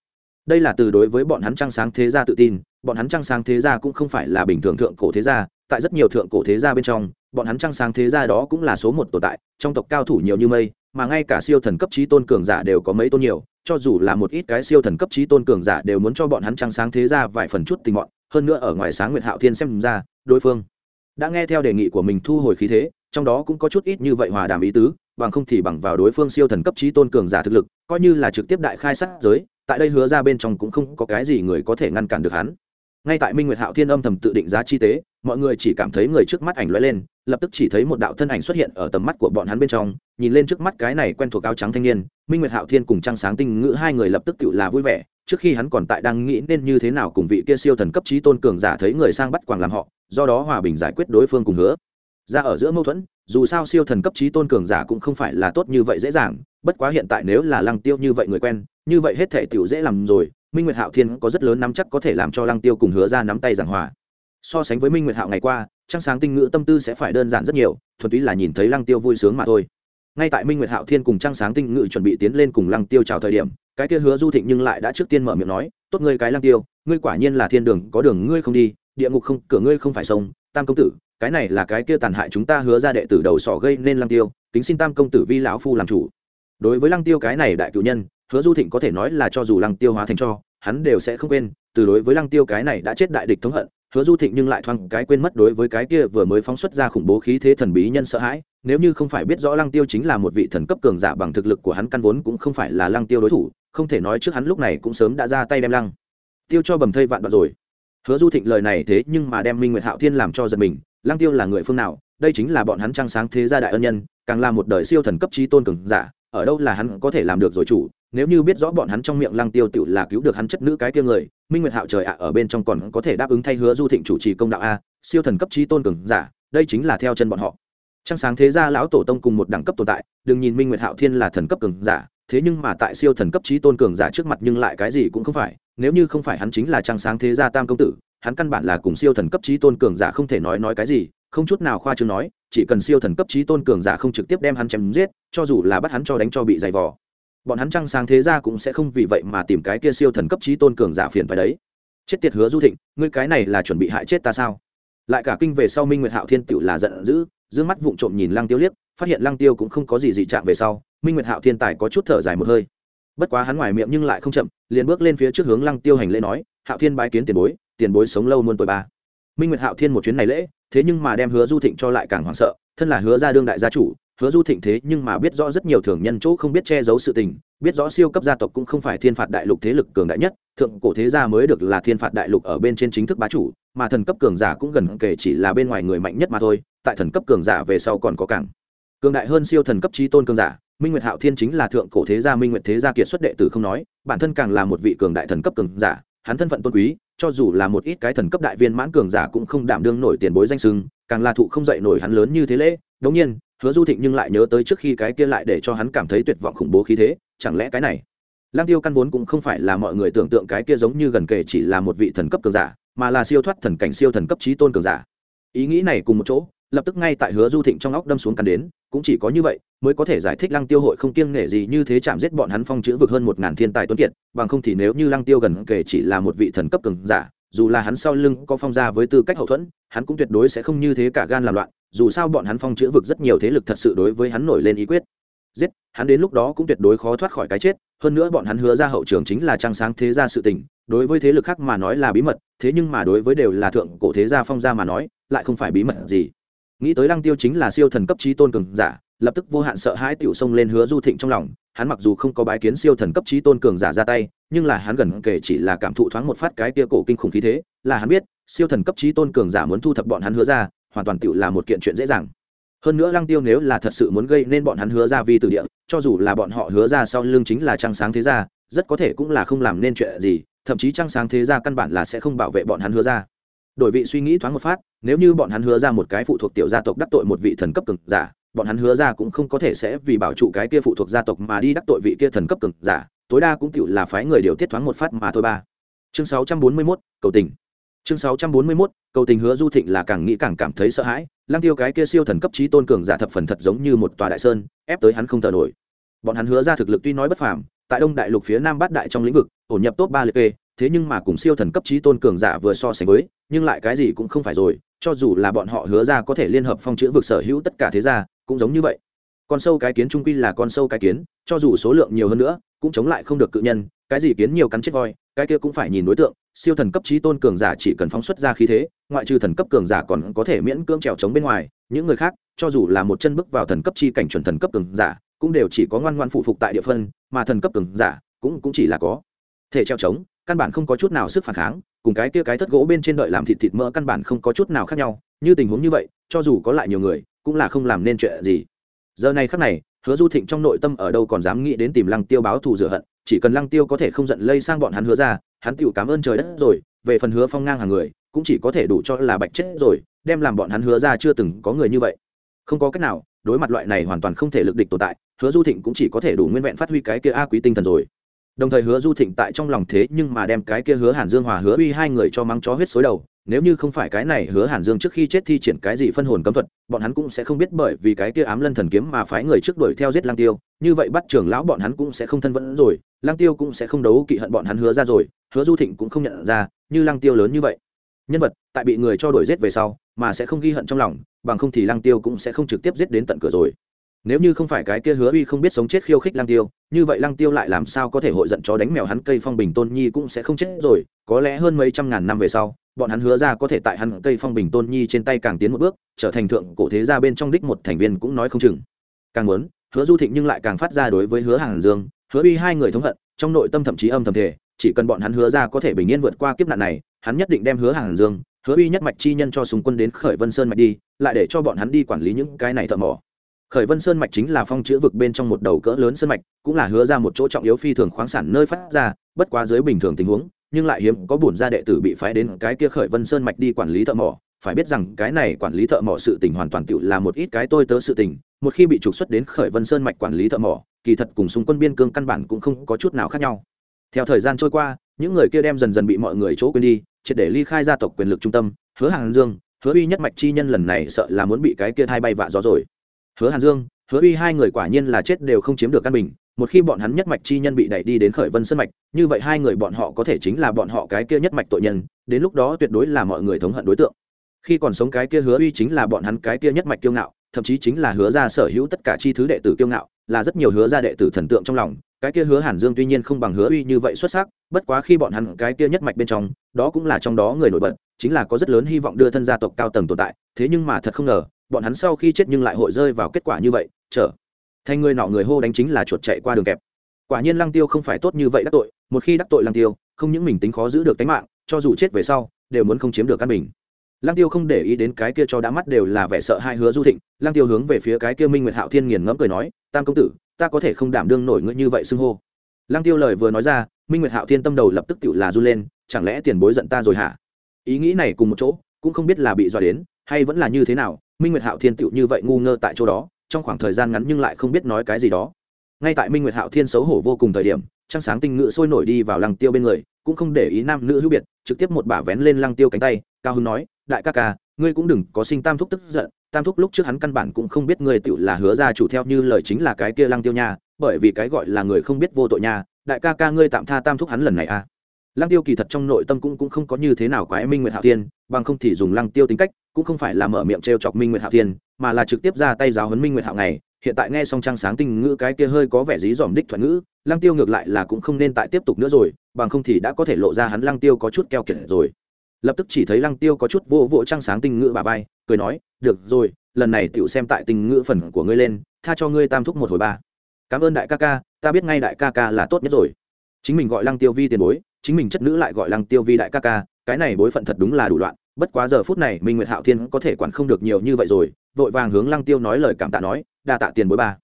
Đây là từ đối với bọn hắn trăng sáng thế gia tự tin, bọn hắn trăng sáng thế gia cũng không phải là bình thường thượng cổ thế gia, tại rất nhiều thượng cổ thế gia bên trong, bọn hắn trăng sáng thế gia đó cũng là số một tồn tại, trong tộc cao thủ nhiều như mây, mà ngay cả siêu thần cấp trí tôn cường giả đều có mấy tôn nhiều cho dù là một ít cái siêu thần cấp trí tôn cường giả đều muốn cho bọn hắn trăng sáng thế ra vài phần chút tình mọn, hơn nữa ở ngoài sáng nguyệt hạo thiên xem ra, đối phương đã nghe theo đề nghị của mình thu hồi khí thế, trong đó cũng có chút ít như vậy hòa đàm ý tứ, bằng không thì bằng vào đối phương siêu thần cấp trí tôn cường giả thực lực, coi như là trực tiếp đại khai sát giới, tại đây hứa ra bên trong cũng không có cái gì người có thể ngăn cản được hắn ngay tại minh nguyệt hạo thiên âm thầm tự định giá chi tế, mọi người chỉ cảm thấy người trước mắt ảnh lóe lên, lập tức chỉ thấy một đạo thân ảnh xuất hiện ở tầm mắt của bọn hắn bên trong, nhìn lên trước mắt cái này quen thuộc áo trắng thanh niên. Minh nguyệt hạo thiên cùng trăng sáng tinh ngữ hai người lập tức tự là vui vẻ, trước khi hắn còn tại đang nghĩ nên như thế nào cùng vị kia siêu thần cấp trí tôn cường giả thấy người sang bắt quàng làm họ, do đó hòa bình giải quyết đối phương cùng hứa. Ra ở giữa mâu thuẫn, dù sao siêu thần cấp trí tôn cường giả cũng không phải là tốt như vậy dễ dàng, bất quá hiện tại nếu là lăng tiêu như vậy người quen, như vậy hết thể tiểu dễ làm rồi minh nguyệt hạo thiên có rất lớn nắm chắc có thể làm cho lăng tiêu cùng hứa ra nắm tay giảng hòa. So sánh với minh nguyệt hạo ngày qua, trăng sáng tinh ngữ tâm tư sẽ phải đơn giản rất nhiều, thuần túy là nhìn thấy lăng tiêu vui sướng mà thôi. Ngay tại minh nguyệt hạo thiên cùng trăng sáng tinh ngữ chuẩn bị tiến lên cùng lăng tiêu chào thời điểm, cái kia hứa du thịnh nhưng lại đã trước tiên mở miệng nói, tốt ngươi cái lăng tiêu, ngươi quả nhiên là thiên đường, có đường ngươi không đi, địa ngục không, cửa ngươi không phải sông, tam công tử, cái này là cái kia tàn hại chúng ta hứa ra đệ tử đầu sỏ gây nên lăng tiêu, kính xin tam công tử vi lão phu làm chủ. Đối với lăng tiêu cái này đại cựu nhân hứa du thịnh có thể nói là cho dù lăng tiêu hóa thành cho, hắn đều sẽ không quên, từ đối với lăng tiêu cái này đã chết đại địch thống hận, hứa du thịnh nhưng lại thoáng cái quên mất đối với cái kia vừa mới phóng xuất ra khủng bố khí thế thần bí nhân sợ hãi, nếu như không phải biết rõ lăng tiêu chính là một vị thần cấp cường giả bằng thực lực của hắn căn vốn cũng không phải là lăng tiêu đối thủ, không thể nói trước hắn lúc này cũng sớm đã ra tay đem lăng tiêu cho bầm thây vạn đoạn rồi. Hứa du thịnh lời này thế nhưng mà đem minh nguyệt hạo thiên làm cho giật mình, lăng tiêu là người phương nào, đây chính là bọn hắn trang sáng thế gia đại ân nhân, càng là một đời siêu thần cấp trí tôn cường giả ở đâu là hắn có thể làm được rồi chủ, nếu như biết rõ bọn hắn trong miệng lăng tiêu tiểu là cứu được hắn chất nữ cái kia người, minh nguyệt hạo trời ạ, ở bên trong còn có thể đáp ứng thay hứa du thịnh chủ trì công đạo a, siêu thần cấp trí tôn cường giả, đây chính là theo chân bọn họ. Trăng sáng thế gia lão tổ tông cùng một đẳng cấp tồn tại, đừng nhìn minh nguyệt hạo thiên là thần cấp cường giả, thế nhưng mà tại siêu thần cấp trí tôn cường giả trước mặt nhưng lại cái gì cũng không phải, nếu như không phải hắn chính là trăng sáng thế gia tam công tử, hắn căn bản là cùng siêu thần cấp trí tôn cường giả không thể nói nói cái gì, không chút nào khoa chương nói chỉ cần siêu thần cấp trí tôn cường giả không trực tiếp đem hắn chém giết, cho dù là bắt hắn cho đánh cho bị dày vò, bọn hắn trăng sáng thế gia cũng sẽ không vì vậy mà tìm cái kia siêu thần cấp trí tôn cường giả phiền phải đấy. Chết tiệt hứa du thịnh, ngươi cái này là chuẩn bị hại chết ta sao? Lại cả kinh về sau minh nguyệt hạo thiên tựu là giận dữ d mắt vụng trộm nhìn lăng tiêu liếc, phát hiện lăng tiêu cũng không có gì dị trạng về sau, minh nguyệt hạo thiên tài có chút thở dài một hơi. Bất quá hắn ngoài miệng nhưng lại không chậm, liền bước lên phía trước hướng lăng tiêu hành lễ nói, hạo thiên bái kiến tiền bối tiền bối sống lâu muôn tuổi ba. Minh nguyệt hạo thiên một chuyến này lễ thế nhưng mà đem hứa du thịnh cho lại càng hoảng sợ, thân là hứa gia đương đại gia chủ, hứa du thịnh thế nhưng mà biết rõ rất nhiều thường nhân chỗ không biết che giấu sự tình, biết rõ siêu cấp gia tộc cũng không phải thiên phạt đại lục thế lực cường đại nhất, thượng cổ thế gia mới được là thiên phạt đại lục ở bên trên chính thức bá chủ, mà thần cấp cường giả cũng gần kể chỉ là bên ngoài người mạnh nhất mà thôi, tại thần cấp cường giả về sau còn có càng cường đại hơn siêu thần cấp trí tôn cường giả, minh nguyệt hạo thiên chính là thượng cổ thế gia, minh nguyệt thế gia kiệt xuất đệ tử không nói, bản thân càng là một vị cường đại thần cấp cường giả, hắn thân phận tôn quý cho dù là một ít cái thần cấp đại viên mãn cường giả cũng không đảm đương nổi tiền bối danh sưng, càng là thụ không dậy nổi hắn lớn như thế lễ. Đống nhiên, hứa du thịnh nhưng lại nhớ tới trước khi cái kia lại để cho hắn cảm thấy tuyệt vọng khủng bố khí thế, chẳng lẽ cái này? Lang tiêu căn vốn cũng không phải là mọi người tưởng tượng cái kia giống như gần kề chỉ là một vị thần cấp cường giả, mà là siêu thoát thần cảnh siêu thần cấp trí tôn cường giả. Ý nghĩ này cùng một chỗ lập tức ngay tại hứa du thịnh trong óc đâm xuống cắn đến, cũng chỉ có như vậy, mới có thể giải thích lăng tiêu hội không kiêng nể gì như thế chạm giết bọn hắn phong chữ vực hơn một ngàn thiên tài tuấn kiệt, bằng không thì nếu như lăng tiêu gần kể chỉ là một vị thần cấp cường giả, dù là hắn sau lưng có phong gia với tư cách hậu thuẫn, hắn cũng tuyệt đối sẽ không như thế cả gan làm loạn, dù sao bọn hắn phong chữ vực rất nhiều thế lực thật sự đối với hắn nổi lên ý quyết. Giết, hắn đến lúc đó cũng tuyệt đối khó thoát khỏi cái chết, hơn nữa bọn hắn hứa ra hậu trường chính là trang sáng thế gia sự tình, đối với thế lực khác mà nói là bí mật, thế nhưng mà đối với đều là thượng cổ thế gia phong gia mà nói, lại không phải bí mật gì nghĩ tới lăng tiêu chính là siêu thần cấp trí tôn cường giả, lập tức vô hạn sợ hãi tiểu sông lên hứa du thịnh trong lòng, hắn mặc dù không có bái kiến siêu thần cấp trí tôn cường giả ra tay, nhưng là hắn gần kể chỉ là cảm thụ thoáng một phát cái kia cổ kinh khủng khí thế, là hắn biết, siêu thần cấp trí tôn cường giả muốn thu thập bọn hắn hứa ra, hoàn toàn tiểu là một kiện chuyện dễ dàng. Hơn nữa lăng tiêu nếu là thật sự muốn gây nên bọn hắn hứa ra vi từ địa, cho dù là bọn họ hứa ra sau lưng chính là trăng sáng thế gia, rất có thể cũng là không làm nên chuyện gì, thậm chí trăng sáng thế gia căn bản là sẽ không bảo vệ bọn hắn hứa ra đổi vị suy nghĩ thoáng một phát nếu như bọn hắn hứa ra một cái phụ thuộc tiểu gia tộc đắc tội một vị thần cấp cường giả bọn hắn hứa ra cũng không có thể sẽ vì bảo trụ cái kia phụ thuộc gia tộc mà đi đắc tội vị kia thần cấp cường giả tối đa cũng tiểu là phái người điều tiết thoáng một phát mà thôi ba. Chương 641, cầu tình. Chương 641, cầu tình hứa du thịnh là càng nghĩ càng cảm thấy sợ hãi lăng tiêu cái kia siêu thần cấp trí tôn cường giả thập phần thật giống như một tòa đại sơn ép tới hắn không thở nổi. Bọn hắn hứa ra thực lực tuy nói bất phàm tại đông đại lục phía nam bát đại trong lĩnh vực ổn nhập top ba liệt kê thế nhưng mà cùng siêu thần cấp trí tôn cường giả vừa so sánh với, nhưng lại cái gì cũng không phải rồi, cho dù là bọn họ hứa ra có thể liên hợp phong chữ vực sở hữu tất cả thế gia, cũng giống như vậy. Con sâu cái kiến trung quy là con sâu cái kiến, cho dù số lượng nhiều hơn nữa, cũng chống lại không được cự nhân, cái gì kiến nhiều cắn chết voi, cái kia cũng phải nhìn đối tượng, siêu thần cấp trí tôn cường giả chỉ cần phóng xuất ra khí thế, ngoại trừ thần cấp cường giả còn có thể miễn cưỡng trèo chống bên ngoài, những người khác, cho dù là một chân bước vào thần cấp chi cảnh chuẩn thần cấp cường giả, cũng đều chỉ có ngoan ngoan phụ phục tại địa phân, mà thần cấp cường giả cũng cũng chỉ là có thể treo chống căn bản không có chút nào sức phản kháng, cùng cái kia cái thất gỗ bên trên đợi làm thịt thịt mỡ căn bản không có chút nào khác nhau, như tình huống như vậy, cho dù có lại nhiều người, cũng là không làm nên chuyện gì. Giờ này khắc này, hứa du thịnh trong nội tâm ở đâu còn dám nghĩ đến tìm lăng tiêu báo thù rửa hận, chỉ cần lăng tiêu có thể không giận lây sang bọn hắn hứa ra, hắn tựu cảm ơn trời đất rồi, về phần hứa phong ngang hàng người, cũng chỉ có thể đủ cho là bạch chết rồi, đem làm bọn hắn hứa ra chưa từng có người như vậy. Không có cách nào, đối mặt loại này hoàn toàn không thể lực địch tồn tại, hứa du thịnh cũng chỉ có thể đủ nguyên vẹn phát huy cái kia a quý tinh thần rồi đồng thời hứa du thịnh tại trong lòng thế nhưng mà đem cái kia hứa hàn dương hòa hứa uy hai người cho mắng chó huyết xối đầu, nếu như không phải cái này hứa hàn dương trước khi chết thi triển cái gì phân hồn cấm thuật, bọn hắn cũng sẽ không biết bởi vì cái kia ám lân thần kiếm mà phái người trước đuổi theo giết lang tiêu. Như vậy bắt trưởng lão bọn hắn cũng sẽ không thân vẫn rồi, lang tiêu cũng sẽ không đấu kỵ hận bọn hắn hứa ra rồi, hứa du thịnh cũng không nhận ra, như lang tiêu lớn như vậy. Nhân vật, tại bị người cho đuổi giết về sau, mà sẽ không ghi hận trong lòng, bằng không thì lang tiêu cũng sẽ không trực tiếp giết đến tận cửa rồi nếu như không phải cái kia hứa uy không biết sống chết khiêu khích lăng tiêu, như vậy lăng tiêu lại làm sao có thể hội giận chó đánh mèo hắn cây phong bình tôn nhi cũng sẽ không chết rồi, có lẽ hơn mấy trăm ngàn năm về sau, bọn hắn hứa ra có thể tại hắn cây phong bình tôn nhi trên tay càng tiến một bước, trở thành thượng cổ thế gia bên trong đích một thành viên cũng nói không chừng. Càng muốn, hứa du thịnh nhưng lại càng phát ra đối với hứa hàng dương, hứa uy hai người thống hận, trong nội tâm thậm chí âm thầm thể chỉ cần bọn hắn hứa ra có thể bình yên vượt qua kiếp nạn này, hắn nhất định đem hứa hàng dương, hứa uy nhất mạch chi nhân cho súng quân đến khởi vân sơn mạch đi, lại để cho bọn hắn đi quản lý những cái này thợ mỏ khởi vân sơn mạch chính là phong chữ vực bên trong một đầu cỡ lớn sơn mạch, cũng là hứa ra một chỗ trọng yếu phi thường khoáng sản nơi phát ra, bất quá dưới bình thường tình huống, nhưng lại hiếm có bổn gia đệ tử bị phái đến cái kia khởi vân sơn mạch đi quản lý thợ mỏ. Phải biết rằng cái này quản lý thợ mỏ sự tình hoàn toàn tự là một ít cái tôi tớ sự tình, một khi bị trục xuất đến khởi vân sơn mạch quản lý thợ mỏ, kỳ thật cùng xung quân biên cương căn bản cũng không có chút nào khác nhau. Theo thời gian trôi qua, những người kia đem dần dần bị mọi người chỗ quên đi, triệt để ly khai gia tộc quyền lực trung tâm, hứa hàng dương, hứa uy nhất mạch chi nhân lần này sợ là muốn bị cái kia thay bay vạ gió rồi hứa hàn dương, hứa uy hai người quả nhiên là chết đều không chiếm được căn bình, một khi bọn hắn nhất mạch chi nhân bị đẩy đi đến khởi vân sân mạch, như vậy hai người bọn họ có thể chính là bọn họ cái kia nhất mạch tội nhân, đến lúc đó tuyệt đối là mọi người thống hận đối tượng. Khi còn sống cái kia hứa uy chính là bọn hắn cái kia nhất mạch kiêu ngạo, thậm chí chính là hứa ra sở hữu tất cả chi thứ đệ tử kiêu ngạo, là rất nhiều hứa ra đệ tử thần tượng trong lòng, cái kia hứa hàn dương tuy nhiên không bằng hứa uy như vậy xuất sắc, bất quá khi bọn hắn cái kia nhất mạch bên trong, đó cũng là trong đó người nổi bật, chính là có rất lớn hy vọng đưa thân gia tộc cao tầng tồn tại, thế nhưng mà thật không ngờ bọn hắn sau khi chết nhưng lại hội rơi vào kết quả như vậy trở thành người nọ người hô đánh chính là chuột chạy qua đường kẹp. Quả nhiên lăng tiêu không phải tốt như vậy đắc tội, một khi đắc tội lăng tiêu, không những mình tính khó giữ được tính mạng, cho dù chết về sau, đều muốn không chiếm được căn bình. Lăng tiêu không để ý đến cái kia cho đã mắt đều là vẻ sợ hai hứa du thịnh, lăng tiêu hướng về phía cái kia minh nguyệt hạo thiên nghiền ngẫm cười nói, tam công tử, ta có thể không đảm đương nổi ngươi như vậy xưng hô. Lăng tiêu lời vừa nói ra, minh nguyệt hạo thiên tâm đầu lập tức tự là du lên, chẳng lẽ tiền bối giận ta rồi hả? Ý nghĩ này cùng một chỗ, cũng không biết là bị dọa đến, hay vẫn là như thế nào minh nguyệt hạo thiên tựu như vậy ngu ngơ tại chỗ đó, trong khoảng thời gian ngắn nhưng lại không biết nói cái gì đó. Ngay tại minh nguyệt hạo thiên xấu hổ vô cùng thời điểm, trăng sáng tinh ngự sôi nổi đi vào lăng tiêu bên người, cũng không để ý nam nữ hữu biệt, trực tiếp một bả vén lên lăng tiêu cánh tay, cao hưng nói, đại ca ca, ngươi cũng đừng có sinh tam thúc tức giận, tam thúc lúc trước hắn căn bản cũng không biết ngươi tựu là hứa ra chủ theo như lời chính là cái kia lăng tiêu nha, bởi vì cái gọi là người không biết vô tội nha, đại ca ca ngươi tạm tha tam thúc hắn lần này à lăng tiêu kỳ thật trong nội tâm cũng cũng không có như thế nào quái minh nguyệt hạo thiên, bằng không thì dùng lăng tiêu tính cách, cũng không phải là mở miệng t chọc minh nguyệt hạo thiên, mà là trực tiếp ra tay giáo huấn minh nguyệt hạo này hiện tại nghe xong trang sáng tinh ngữ cái kia hơi có vẻ dí dỏm đích thuận ngữ, lăng tiêu ngược lại là cũng không nên tại tiếp tục nữa rồi, bằng không thì đã có thể lộ ra hắn lăng tiêu có chút keo kiệt rồi. Lập tức chỉ thấy lăng tiêu có chút vô vỗ trang sáng tinh ngữ bà vai, cười nói, được rồi, lần này tựu xem tại tinh ngữ phần của ngươi lên, tha cho ngươi tam thúc một hồi ba. Cảm ơn đại ca ca, ta biết ngay đại ca ca là tốt nhất rồi. Chính mình gọi lăng tiêu vi tiền bối chính mình chất nữ lại gọi lăng tiêu vi đại ca ca, cái này bối phận thật đúng là đủ loạn, bất quá giờ phút này minh nguyệt hạo thiên có thể quản không được nhiều như vậy rồi, vội vàng hướng lăng tiêu nói lời cảm tạ nói, đa tạ tiền bối ba.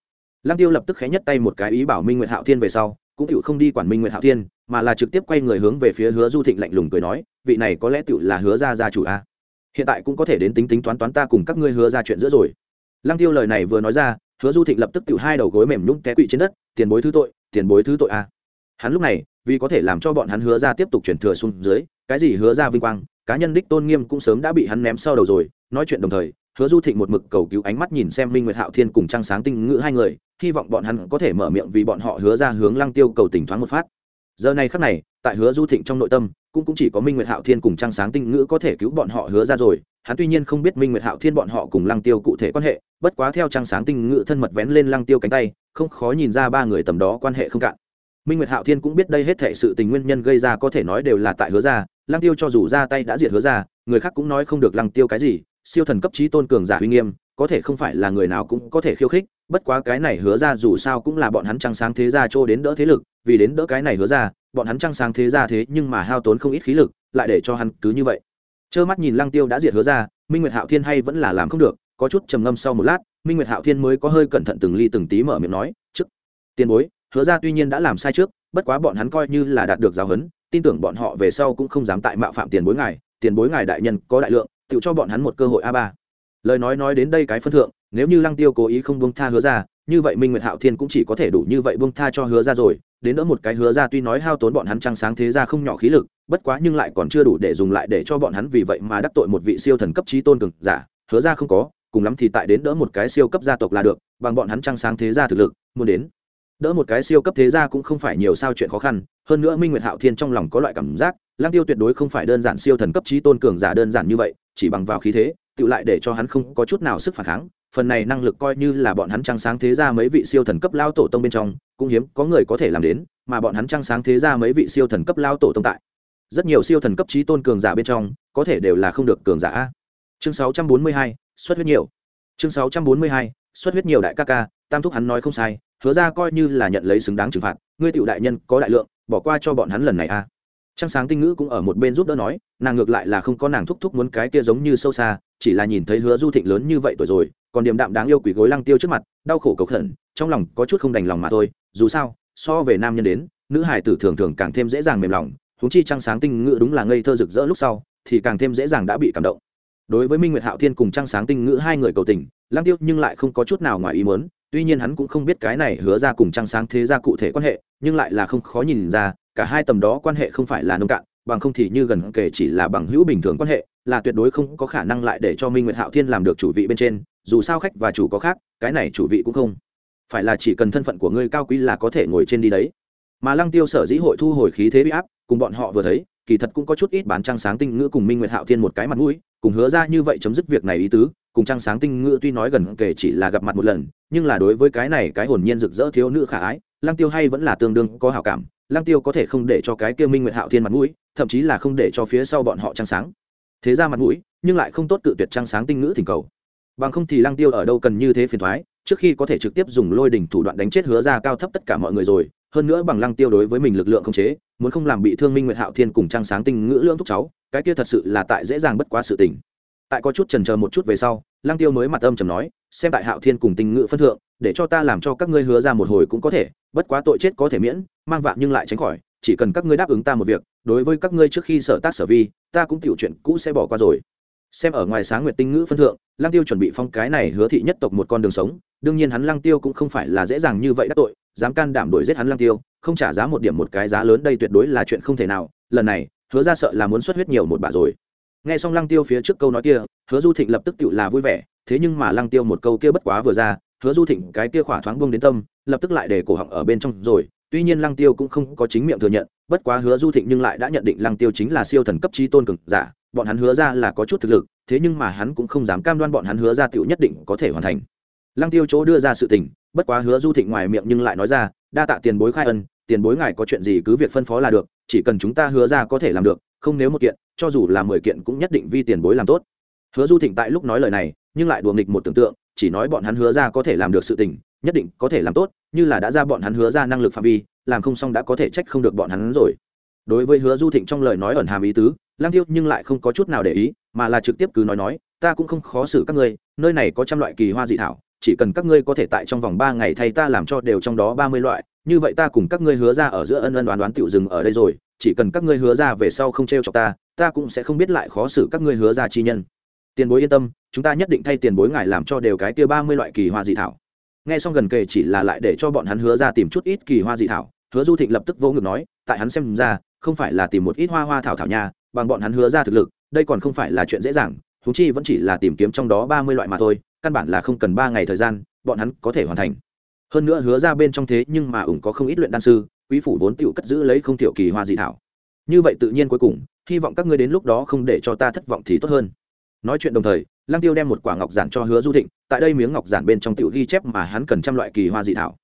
Lăng tiêu lập tức khé nhất tay một cái ý bảo minh nguyệt hạo thiên về sau, cũng tựu không đi quản minh nguyệt hạo thiên, mà là trực tiếp quay người hướng về phía hứa du thịnh lạnh lùng cười nói, vị này có lẽ tựu là hứa ra gia chủ a. Hiện tại cũng có thể đến tính tính toán toán ta cùng các ngươi hứa ra chuyện giữa rồi. Lăng tiêu lời này vừa nói ra, hứa du thịnh lập tức tựu hai đầu gối mềm nhũng té quỵ trên đất, tiền bối thứ tội, tiền bối thứ tội a. Hắn lúc này vì có thể làm cho bọn hắn hứa ra tiếp tục chuyển thừa xuống dưới cái gì hứa ra vinh quang cá nhân đích tôn nghiêm cũng sớm đã bị hắn ném sau đầu rồi. Nói chuyện đồng thời hứa du thịnh một mực cầu cứu ánh mắt nhìn xem minh nguyệt hạo thiên cùng trăng sáng tinh ngữ hai người hy vọng bọn hắn có thể mở miệng vì bọn họ hứa ra hướng lăng tiêu cầu tỉnh thoáng một phát. Giờ này khắc này tại hứa du thịnh trong nội tâm cũng, cũng chỉ có minh nguyệt hạo thiên cùng trăng sáng tinh ngữ có thể cứu bọn họ hứa ra rồi. Hắn tuy nhiên không biết minh nguyệt hạo thiên bọn họ cùng lăng tiêu cụ thể quan hệ bất quá theo trăng sáng tinh ngữ thân mật vén lên lăng tiêu cánh tay không khó nhìn ra ba người tầm đó quan hệ không cạn minh nguyệt hạo thiên cũng biết đây hết thể sự tình nguyên nhân gây ra có thể nói đều là tại hứa ra lăng tiêu cho dù ra tay đã diệt hứa ra người khác cũng nói không được lăng tiêu cái gì, siêu thần cấp trí tôn cường giả uy nghiêm, có thể không phải là người nào cũng có thể khiêu khích, bất quá cái này hứa ra dù sao cũng là bọn hắn trăng sáng thế gia trô đến đỡ thế lực, vì đến đỡ cái này hứa ra bọn hắn trăng sáng thế gia thế nhưng mà hao tốn không ít khí lực, lại để cho hắn cứ như vậy. Trơ mắt nhìn lăng tiêu đã diệt hứa ra minh nguyệt hạo thiên hay vẫn là làm không được, có chút trầm ngâm sau một lát, minh nguyệt hạo thiên mới có hơi cẩn thận từng ly từng tí mở miệng nói, trước, tiền bối hứa ra tuy nhiên đã làm sai trước, bất quá bọn hắn coi như là đạt được giáo huấn, tin tưởng bọn họ về sau cũng không dám tại mạo phạm tiền bối ngài, tiền bối ngài đại nhân có đại lượng, tự cho bọn hắn một cơ hội a ba. Lời nói nói đến đây cái phân thượng, nếu như lăng tiêu cố ý không buông tha hứa ra như vậy minh nguyệt hạo thiên cũng chỉ có thể đủ như vậy buông tha cho hứa ra rồi, đến đỡ một cái hứa ra tuy nói hao tốn bọn hắn trăng sáng thế ra không nhỏ khí lực, bất quá nhưng lại còn chưa đủ để dùng lại để cho bọn hắn vì vậy mà đắc tội một vị siêu thần cấp trí tôn cường giả, hứa ra không có, cùng lắm thì tại đến đỡ một cái siêu cấp gia tộc là được, bằng bọn hắn trăng sáng thế gia thực lực, muốn đến đỡ một cái siêu cấp thế gia cũng không phải nhiều sao chuyện khó khăn hơn nữa minh nguyệt hạo thiên trong lòng có loại cảm giác lang tiêu tuyệt đối không phải đơn giản siêu thần cấp trí tôn cường giả đơn giản như vậy chỉ bằng vào khí thế tự lại để cho hắn không có chút nào sức phản kháng phần này năng lực coi như là bọn hắn trăng sáng thế ra mấy vị siêu thần cấp lao tổ tông bên trong cũng hiếm có người có thể làm đến mà bọn hắn trăng sáng thế ra mấy vị siêu thần cấp lao tổ tông tại. Rất nhiều siêu thần cấp trí tôn cường giả bên trong có thể đều là không được cường giả chương 642, xuất huyết nhiều. Chương 642, xuất huyết nhiều đại ca ca tam thúc hắn nói không sai hứa ra coi như là nhận lấy xứng đáng trừng phạt, ngươi tiểu đại nhân có đại lượng, bỏ qua cho bọn hắn lần này a trăng sáng tinh ngữ cũng ở một bên giúp đỡ nói, nàng ngược lại là không có nàng thúc thúc muốn cái kia giống như sâu xa, chỉ là nhìn thấy hứa du thịnh lớn như vậy tuổi rồi, còn điềm đạm đáng yêu quỷ gối lăng tiêu trước mặt, đau khổ cầu khẩn, trong lòng có chút không đành lòng mà thôi, dù sao, so về nam nhân đến, nữ hải tử thường thường càng thêm dễ dàng mềm lòng, huống chi trăng sáng tinh ngữ đúng là ngây thơ rực rỡ lúc sau, thì càng thêm dễ dàng đã bị cảm động. Đối với minh nguyệt hạo thiên cùng trăng sáng tinh ngữ hai người cầu tình, lăng tiêu nhưng lại không có chút nào ngoài ý muốn tuy nhiên hắn cũng không biết cái này hứa ra cùng trăng sáng thế ra cụ thể quan hệ, nhưng lại là không khó nhìn ra, cả hai tầm đó quan hệ không phải là nông cạn, bằng không thì như gần kể chỉ là bằng hữu bình thường quan hệ, là tuyệt đối không có khả năng lại để cho minh nguyệt hạo thiên làm được chủ vị bên trên, dù sao khách và chủ có khác, cái này chủ vị cũng không phải là chỉ cần thân phận của ngươi cao quý là có thể ngồi trên đi đấy. Mà lăng tiêu sở dĩ hội thu hồi khí thế bị áp, cùng bọn họ vừa thấy, kỳ thật cũng có chút ít bán trăng sáng tinh ngữ cùng minh nguyệt hạo thiên một cái mặt mũi, cùng hứa ra như vậy chấm dứt việc này ý tứ, cùng trăng sáng tinh ngữ tuy nói gần kể chỉ là gặp mặt một lần nhưng là đối với cái này cái hồn nhiên rực rỡ thiếu nữ khả ái, lăng tiêu hay vẫn là tương đương có hảo cảm, lăng tiêu có thể không để cho cái kia minh nguyệt hạo thiên mặt mũi, thậm chí là không để cho phía sau bọn họ trăng sáng. Thế ra mặt mũi, nhưng lại không tốt cự tuyệt trăng sáng tinh ngữ thỉnh cầu. Bằng không thì lăng tiêu ở đâu cần như thế phiền thoái, trước khi có thể trực tiếp dùng lôi đỉnh thủ đoạn đánh chết hứa ra cao thấp tất cả mọi người rồi, hơn nữa bằng lăng tiêu đối với mình lực lượng không chế, muốn không làm bị thương minh nguyệt hạo thiên cùng trăng sáng tinh ngữ lưỡng thúc cháu, cái kia thật sự là tại dễ dàng bất quá sự tình tại có chút trần chờ một chút về sau, lăng tiêu mới mặt âm trầm nói, xem tại hạo thiên cùng tinh ngự phân thượng, để cho ta làm cho các ngươi hứa ra một hồi cũng có thể, bất quá tội chết có thể miễn, mang vạn nhưng lại tránh khỏi, chỉ cần các ngươi đáp ứng ta một việc, đối với các ngươi trước khi sở tác sở vi, ta cũng tiểu chuyện cũ sẽ bỏ qua rồi. Xem ở ngoài sáng nguyệt tinh ngữ phân thượng, lăng tiêu chuẩn bị phong cái này hứa thị nhất tộc một con đường sống, đương nhiên hắn lăng tiêu cũng không phải là dễ dàng như vậy đắc tội, dám can đảm đuổi giết hắn lăng tiêu, không trả giá một điểm một cái giá lớn đây tuyệt đối là chuyện không thể nào, lần này, hứa ra sợ là muốn xuất huyết nhiều một bà rồi nghe xong lăng tiêu phía trước câu nói kia, hứa du thịnh lập tức tự là vui vẻ, thế nhưng mà lăng tiêu một câu kia bất quá vừa ra, hứa du thịnh cái kia khỏa thoáng buông đến tâm, lập tức lại để cổ họng ở bên trong rồi. Tuy nhiên lăng tiêu cũng không có chính miệng thừa nhận, bất quá hứa du thịnh nhưng lại đã nhận định lăng tiêu chính là siêu thần cấp trí tôn cực giả, bọn hắn hứa ra là có chút thực lực, thế nhưng mà hắn cũng không dám cam đoan bọn hắn hứa ra tựu nhất định có thể hoàn thành. Lăng tiêu chỗ đưa ra sự tình, bất quá hứa du thịnh ngoài miệng nhưng lại nói ra, đa tạ tiền bối khai ân, tiền bối ngài có chuyện gì cứ việc phân phó là được, chỉ cần chúng ta hứa ra có thể làm được, không nếu một kiện cho dù là mười kiện cũng nhất định vi tiền bối làm tốt. Hứa du thịnh tại lúc nói lời này, nhưng lại đùa nghịch một tưởng tượng, chỉ nói bọn hắn hứa ra có thể làm được sự tình, nhất định có thể làm tốt, như là đã ra bọn hắn hứa ra năng lực phạm vi, làm không xong đã có thể trách không được bọn hắn rồi. Đối với hứa du thịnh trong lời nói ẩn hàm ý tứ lang tiêu nhưng lại không có chút nào để ý, mà là trực tiếp cứ nói nói, ta cũng không khó xử các ngươi, nơi này có trăm loại kỳ hoa dị thảo, chỉ cần các ngươi có thể tại trong vòng ba ngày thay ta làm cho đều trong đó ba mươi loại, như vậy ta cùng các ngươi hứa ra ở giữa ân ân đoán đoán tiểu dừng ở đây rồi, chỉ cần các ngươi hứa ra về sau không t r cho ta ta cũng sẽ không biết lại khó xử các ngươi hứa ra chi nhân. Tiền bối yên tâm, chúng ta nhất định thay tiền bối ngài làm cho đều cái kia ba mươi loại kỳ hoa dị thảo. Nghe xong gần kề chỉ là lại để cho bọn hắn hứa ra tìm chút ít kỳ hoa dị thảo, hứa du thịnh lập tức vô ngực nói, tại hắn xem ra, không phải là tìm một ít hoa hoa thảo thảo nha, bằng bọn hắn hứa ra thực lực, đây còn không phải là chuyện dễ dàng thú chi vẫn chỉ là tìm kiếm trong đó ba mươi loại mà thôi, căn bản là không cần ba ngày thời gian, bọn hắn có thể hoàn thành. Hơn nữa hứa ra bên trong thế nhưng mà ủng có không ít luyện đan sư, quý phủ vốn tựu cất giữ lấy không thiểu kỳ hoa dị thảo. Như vậy tự nhiên cuối cùng hy vọng các ngươi đến lúc đó không để cho ta thất vọng thì tốt hơn. Nói chuyện đồng thời, lăng tiêu đem một quả ngọc giản cho hứa du thịnh, tại đây miếng ngọc giản bên trong tiểu ghi chép mà hắn cần trăm loại kỳ hoa dị thảo.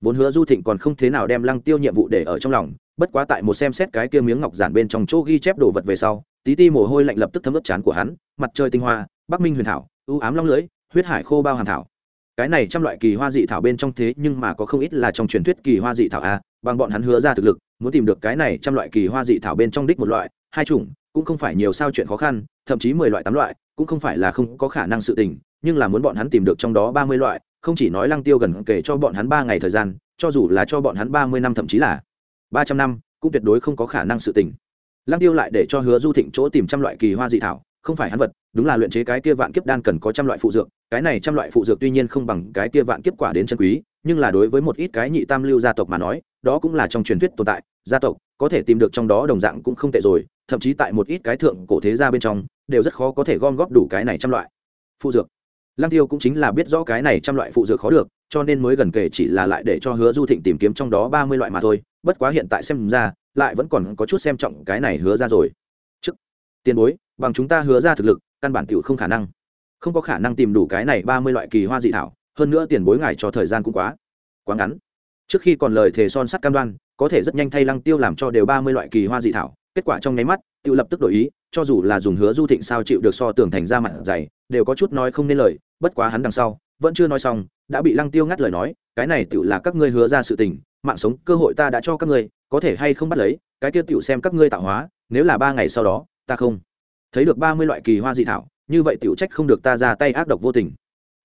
Vốn hứa du thịnh còn không thế nào đem lăng tiêu nhiệm vụ để ở trong lòng, bất quá tại một xem xét cái kia miếng ngọc giản bên trong chỗ ghi chép đồ vật về sau, tí ti mồ hôi lạnh lập tức thấm ướt chán của hắn, mặt trời tinh hoa, bắc minh huyền thảo ưu ám long lưới, huyết hải khô bao hàn thảo. Cái này trăm loại kỳ hoa dị thảo bên trong thế nhưng mà có không ít là trong truyền thuyết kỳ hoa dị thảo a, bằng bọn hắn hứa ra thực lực, muốn tìm được cái này trăm loại kỳ hoa dị thảo bên trong đích một loại hai chủng, cũng không phải nhiều sao chuyện khó khăn, thậm chí mười loại, tám loại, cũng không phải là không có khả năng sự tình, nhưng là muốn bọn hắn tìm được trong đó ba mươi loại, không chỉ nói lăng tiêu gần kể cho bọn hắn ba ngày thời gian, cho dù là cho bọn hắn ba mươi năm thậm chí là ba trăm năm, cũng tuyệt đối không có khả năng sự tình. Lăng tiêu lại để cho hứa du thịnh chỗ tìm trăm loại kỳ hoa dị thảo, không phải hắn vật, đúng là luyện chế cái kia vạn kiếp đan cần có trăm loại phụ dược, cái này trăm loại phụ dược tuy nhiên không bằng cái kia vạn kiếp quả đến chân quý, nhưng là đối với một ít cái nhị tam lưu gia tộc mà nói, đó cũng là trong truyền thuyết tồn tại, gia tộc có thể tìm được trong đó đồng dạng cũng không tệ rồi thậm chí tại một ít cái thượng cổ thế gia bên trong, đều rất khó có thể gom góp đủ cái này trăm loại. Phụ dược. Lăng tiêu cũng chính là biết rõ cái này trăm loại phụ dược khó được, cho nên mới gần kể chỉ là lại để cho hứa du thịnh tìm kiếm trong đó ba mươi loại mà thôi, bất quá hiện tại xem ra, lại vẫn còn có chút xem trọng cái này hứa ra rồi. Trước, tiền bối, bằng chúng ta hứa ra thực lực, căn bản tiểu không khả năng. Không có khả năng tìm đủ cái này ba mươi loại kỳ hoa dị thảo, hơn nữa tiền bối ngài cho thời gian cũng quá quá ngắn. Trước khi còn lời thề son sắt cam đoan, có thể rất nhanh thay lăng tiêu làm cho đều ba mươi loại kỳ hoa dị thảo kết quả trong nháy mắt tự lập tức đổi ý, cho dù là dùng hứa du thịnh sao chịu được so tường thành ra mặt dày, đều có chút nói không nên lời, bất quá hắn đằng sau, vẫn chưa nói xong, đã bị lăng tiêu ngắt lời nói, cái này tự là các ngươi hứa ra sự tình, mạng sống, cơ hội ta đã cho các ngươi, có thể hay không bắt lấy, cái kia tự xem các ngươi tạo hóa, nếu là ba ngày sau đó, ta không. Thấy được ba mươi loại kỳ hoa dị thảo, như vậy tiểu trách không được ta ra tay ác độc vô tình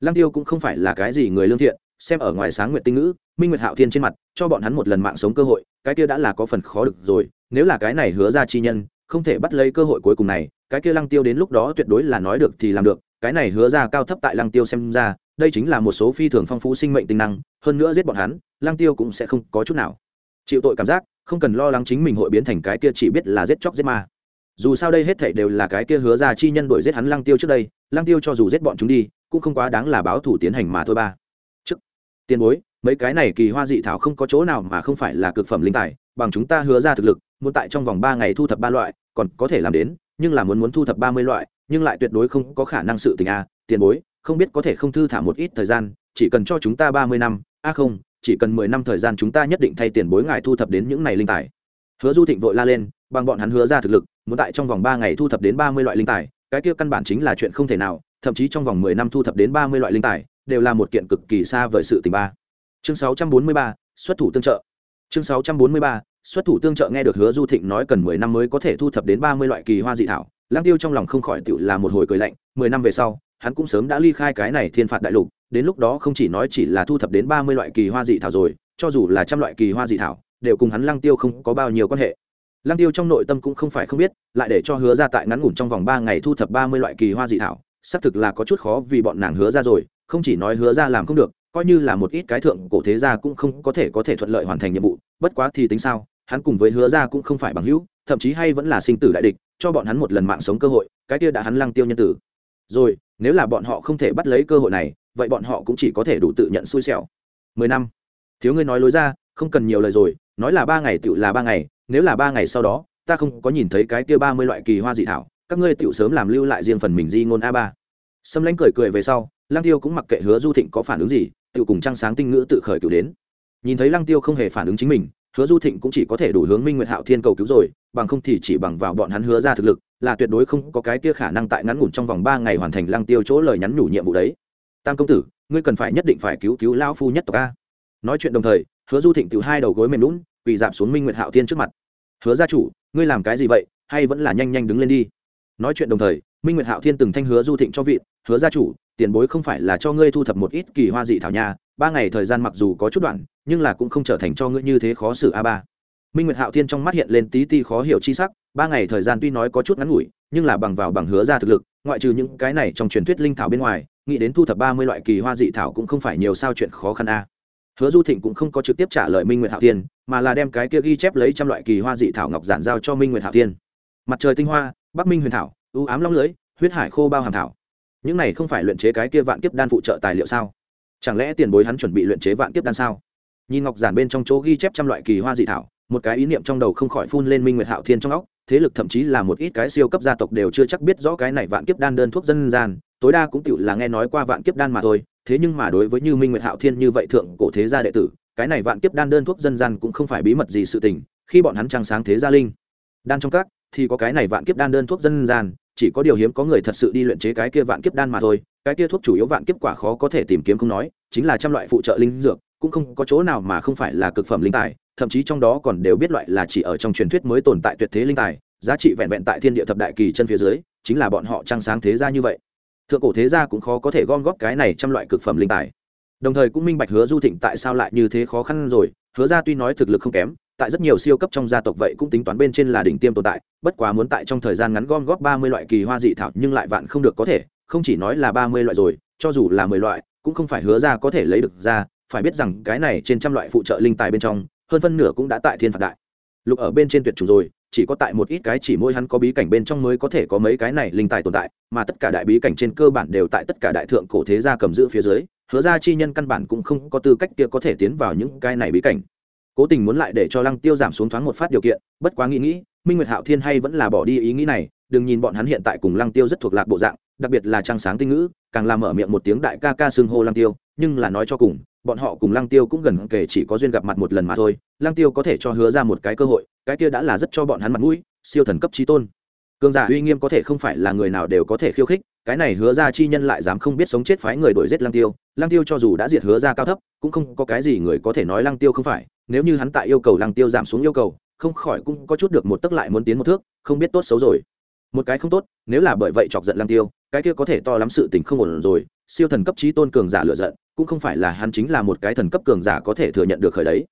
lăng tiêu cũng không phải là cái gì người lương thiện, xem ở ngoài sáng nguyện tinh ngữ, minh nguyệt hạo thiên trên mặt, cho bọn hắn một lần mạng sống cơ hội, cái kia đã là có phần khó được rồi, nếu là cái này hứa ra chi nhân, không thể bắt lấy cơ hội cuối cùng này, cái kia lăng tiêu đến lúc đó tuyệt đối là nói được thì làm được, cái này hứa ra cao thấp tại lăng tiêu xem ra, đây chính là một số phi thường phong phú sinh mệnh tinh năng, hơn nữa giết bọn hắn, lăng tiêu cũng sẽ không có chút nào chịu tội cảm giác, không cần lo lắng chính mình hội biến thành cái kia chỉ biết là giết chóc giết ma. Dù sao đây hết thảy đều là cái kia hứa ra chi nhân đuổi giết hắn lăng tiêu trước đây, lăng tiêu cho dù giết bọn chúng đi cũng không quá đáng là báo thủ tiến hành mà thôi ba. Trước, tiền bối, mấy cái này kỳ hoa dị thảo không có chỗ nào mà không phải là cực phẩm linh tài, bằng chúng ta hứa ra thực lực, muốn tại trong vòng ba ngày thu thập ba loại, còn có thể làm đến, nhưng là muốn muốn thu thập ba mươi loại, nhưng lại tuyệt đối không có khả năng sự tình a. Tiền bối, không biết có thể không thư thả một ít thời gian, chỉ cần cho chúng ta ba mươi năm, a không, chỉ cần mười năm thời gian chúng ta nhất định thay tiền bối ngài thu thập đến những này linh tài. Hứa du thịnh vội la lên, bằng bọn hắn hứa ra thực lực, muốn tại trong vòng ba ngày thu thập đến ba mươi loại linh tài, cái kia căn bản chính là chuyện không thể nào thậm chí trong vòng mười năm thu thập đến ba mươi loại linh tài, đều là một kiện cực kỳ xa vời sự tình ba. Chương sáu trăm bốn mươi ba, xuất thủ tương trợ. Chương sáu trăm bốn mươi ba, xuất thủ tương trợ nghe được hứa du thịnh nói cần mười năm mới có thể thu thập đến ba mươi loại kỳ hoa dị thảo lang tiêu trong lòng không khỏi tựu là một hồi cười lạnh, mười năm về sau, hắn cũng sớm đã ly khai cái này thiên phạt đại lục, đến lúc đó không chỉ nói chỉ là thu thập đến ba mươi loại kỳ hoa dị thảo rồi, cho dù là trăm loại kỳ hoa dị thảo, đều cùng hắn lăng tiêu không có bao nhiêu quan hệ. Lăng tiêu trong nội tâm cũng không phải không biết, lại để cho hứa ra tại ngắn ngủn trong vòng ba ngày thu thập ba mươi loại kỳ hoa dị thảo xác thực là có chút khó vì bọn nàng hứa ra rồi, không chỉ nói hứa ra làm không được, coi như là một ít cái thượng cổ thế gia cũng không có thể có thể thuận lợi hoàn thành nhiệm vụ, bất quá thì tính sao, hắn cùng với hứa ra cũng không phải bằng hữu, thậm chí hay vẫn là sinh tử đại địch, cho bọn hắn một lần mạng sống cơ hội, cái kia đã hắn lăng tiêu nhân tử. Rồi, nếu là bọn họ không thể bắt lấy cơ hội này, vậy bọn họ cũng chỉ có thể đủ tự nhận xui xẻo. Mười năm. Thiếu ngươi nói lối ra, không cần nhiều lời rồi, nói là ba ngày tự là ba ngày, nếu là ba ngày sau đó, ta không có nhìn thấy cái kia ba mươi loại kỳ hoa dị thảo các ngươi tựu sớm làm lưu lại riêng phần mình di ngôn a ba. Sâm lãnh cười cười về sau, lăng tiêu cũng mặc kệ hứa du thịnh có phản ứng gì tựu cùng trăng sáng tinh ngữ tự khởi cứu đến. Nhìn thấy lăng tiêu không hề phản ứng chính mình, hứa du thịnh cũng chỉ có thể đủ hướng minh nguyệt hạo thiên cầu cứu rồi, bằng không thì chỉ bằng vào bọn hắn hứa ra thực lực, là tuyệt đối không có cái kia khả năng tại ngắn ngủn trong vòng ba ngày hoàn thành lăng tiêu chỗ lời nhắn nhủ nhiệm vụ đấy. Tam công tử, ngươi cần phải nhất định phải cứu cứu lão phu nhất tộc a. Nói chuyện đồng thời, hứa du thịnh từ hai đầu gối mềm lún quỳ dạp xuống minh nguyệt hạo thiên trước mặt. Hứa gia chủ, ngươi làm cái gì vậy, hay vẫn là nhanh nhanh đứng lên đi? Nói chuyện đồng thời minh nguyệt hạo thiên từng thanh hứa du thịnh cho vịt, hứa gia chủ tiền bối không phải là cho ngươi thu thập một ít kỳ hoa dị thảo nhà ba ngày thời gian mặc dù có chút đoạn nhưng là cũng không trở thành cho ngươi như thế khó xử a ba. Minh nguyệt hạo thiên trong mắt hiện lên tí ti khó hiểu chi sắc ba ngày thời gian tuy nói có chút ngắn ngủi nhưng là bằng vào bằng hứa ra thực lực ngoại trừ những cái này trong truyền thuyết linh thảo bên ngoài nghĩ đến thu thập ba mươi loại kỳ hoa dị thảo cũng không phải nhiều sao chuyện khó khăn a. Hứa du thịnh cũng không có trực tiếp trả lời minh nguyệt hạo thiên mà là đem cái kia ghi chép lấy trăm loại kỳ hoa dị thảo ngọc giản giao cho minh nguyệt hạo thiên. Mặt trời tinh hoa bắc minh huyền thảo, ưu ám long lưới, huyết hải khô bao hàm thảo. Những này không phải luyện chế cái kia vạn kiếp đan phụ trợ tài liệu sao? Chẳng lẽ tiền bối hắn chuẩn bị luyện chế vạn kiếp đan sao? Nhìn ngọc giản bên trong chỗ ghi chép trăm loại kỳ hoa dị thảo, một cái ý niệm trong đầu không khỏi phun lên minh nguyệt hạo thiên trong óc, thế lực thậm chí là một ít cái siêu cấp gia tộc đều chưa chắc biết rõ cái này vạn kiếp đan đơn thuốc dân gian, tối đa cũng tựu là nghe nói qua vạn kiếp đan mà thôi, thế nhưng mà đối với như minh nguyệt hạo thiên như vậy thượng cổ thế gia đệ tử, cái này vạn kiếp đan đơn thuốc dân gian cũng không phải bí mật gì sự tình, khi bọn hắn trang sáng thế gia linh, đan trong các thì có cái này vạn kiếp đan đơn thuốc dân gian, chỉ có điều hiếm có người thật sự đi luyện chế cái kia vạn kiếp đan mà thôi, cái kia thuốc chủ yếu vạn kiếp quả khó có thể tìm kiếm không nói, chính là trăm loại phụ trợ linh dược, cũng không có chỗ nào mà không phải là cực phẩm linh tài, thậm chí trong đó còn đều biết loại là chỉ ở trong truyền thuyết mới tồn tại tuyệt thế linh tài, giá trị vẹn vẹn tại thiên địa thập đại kỳ chân phía dưới, chính là bọn họ trăng sáng thế gia như vậy. Thượng cổ thế gia cũng khó có thể gom góp cái này trăm loại cực phẩm linh tài. Đồng thời cũng minh bạch hứa du thịnh tại sao lại như thế khó khăn rồi, hứa ra tuy nói thực lực không kém tại rất nhiều siêu cấp trong gia tộc vậy cũng tính toán bên trên là đỉnh tiêm tồn tại, bất quá muốn tại trong thời gian ngắn gom góp ba mươi loại kỳ hoa dị thảo nhưng lại vạn không được có thể, không chỉ nói là ba mươi loại rồi, cho dù là mười loại, cũng không phải hứa ra có thể lấy được ra, phải biết rằng cái này trên trăm loại phụ trợ linh tài bên trong, hơn phân nửa cũng đã tại thiên phạt đại. Lục ở bên trên tuyệt chủng rồi, chỉ có tại một ít cái chỉ mỗi hắn có bí cảnh bên trong mới có thể có mấy cái này linh tài tồn tại, mà tất cả đại bí cảnh trên cơ bản đều tại tất cả đại thượng cổ thế gia cầm giữ phía dưới, hứa ra chi nhân căn bản cũng không có tư cách kia có thể tiến vào những cái này bí cảnh cố tình muốn lại để cho lăng tiêu giảm xuống thoáng một phát điều kiện, bất quá nghĩ nghĩ, minh nguyệt hạo thiên hay vẫn là bỏ đi ý nghĩ này, đừng nhìn bọn hắn hiện tại cùng lăng tiêu rất thuộc lạc bộ dạng, đặc biệt là trang sáng tinh ngữ, càng làm mở miệng một tiếng đại ca ca xưng hô lăng tiêu, nhưng là nói cho cùng, bọn họ cùng lăng tiêu cũng gần kể chỉ có duyên gặp mặt một lần mà thôi, lăng tiêu có thể cho hứa ra một cái cơ hội, cái kia đã là rất cho bọn hắn mặt mũi, siêu thần cấp trí tôn. Cường giả uy nghiêm có thể không phải là người nào đều có thể khiêu khích, cái này hứa ra chi nhân lại dám không biết sống chết phái người đuổi giết lăng tiêu lăng tiêu cho dù đã diệt hứa ra cao thấp, cũng không có cái gì người có thể nói lăng tiêu không phải nếu như hắn tại yêu cầu lăng tiêu giảm xuống yêu cầu, không khỏi cũng có chút được một tức lại muốn tiến một thước, không biết tốt xấu rồi. Một cái không tốt, nếu là bởi vậy chọc giận lăng tiêu, cái kia có thể to lắm sự tình không ổn rồi, siêu thần cấp trí tôn cường giả lựa giận, cũng không phải là hắn chính là một cái thần cấp cường giả có thể thừa nhận được khởi đấy.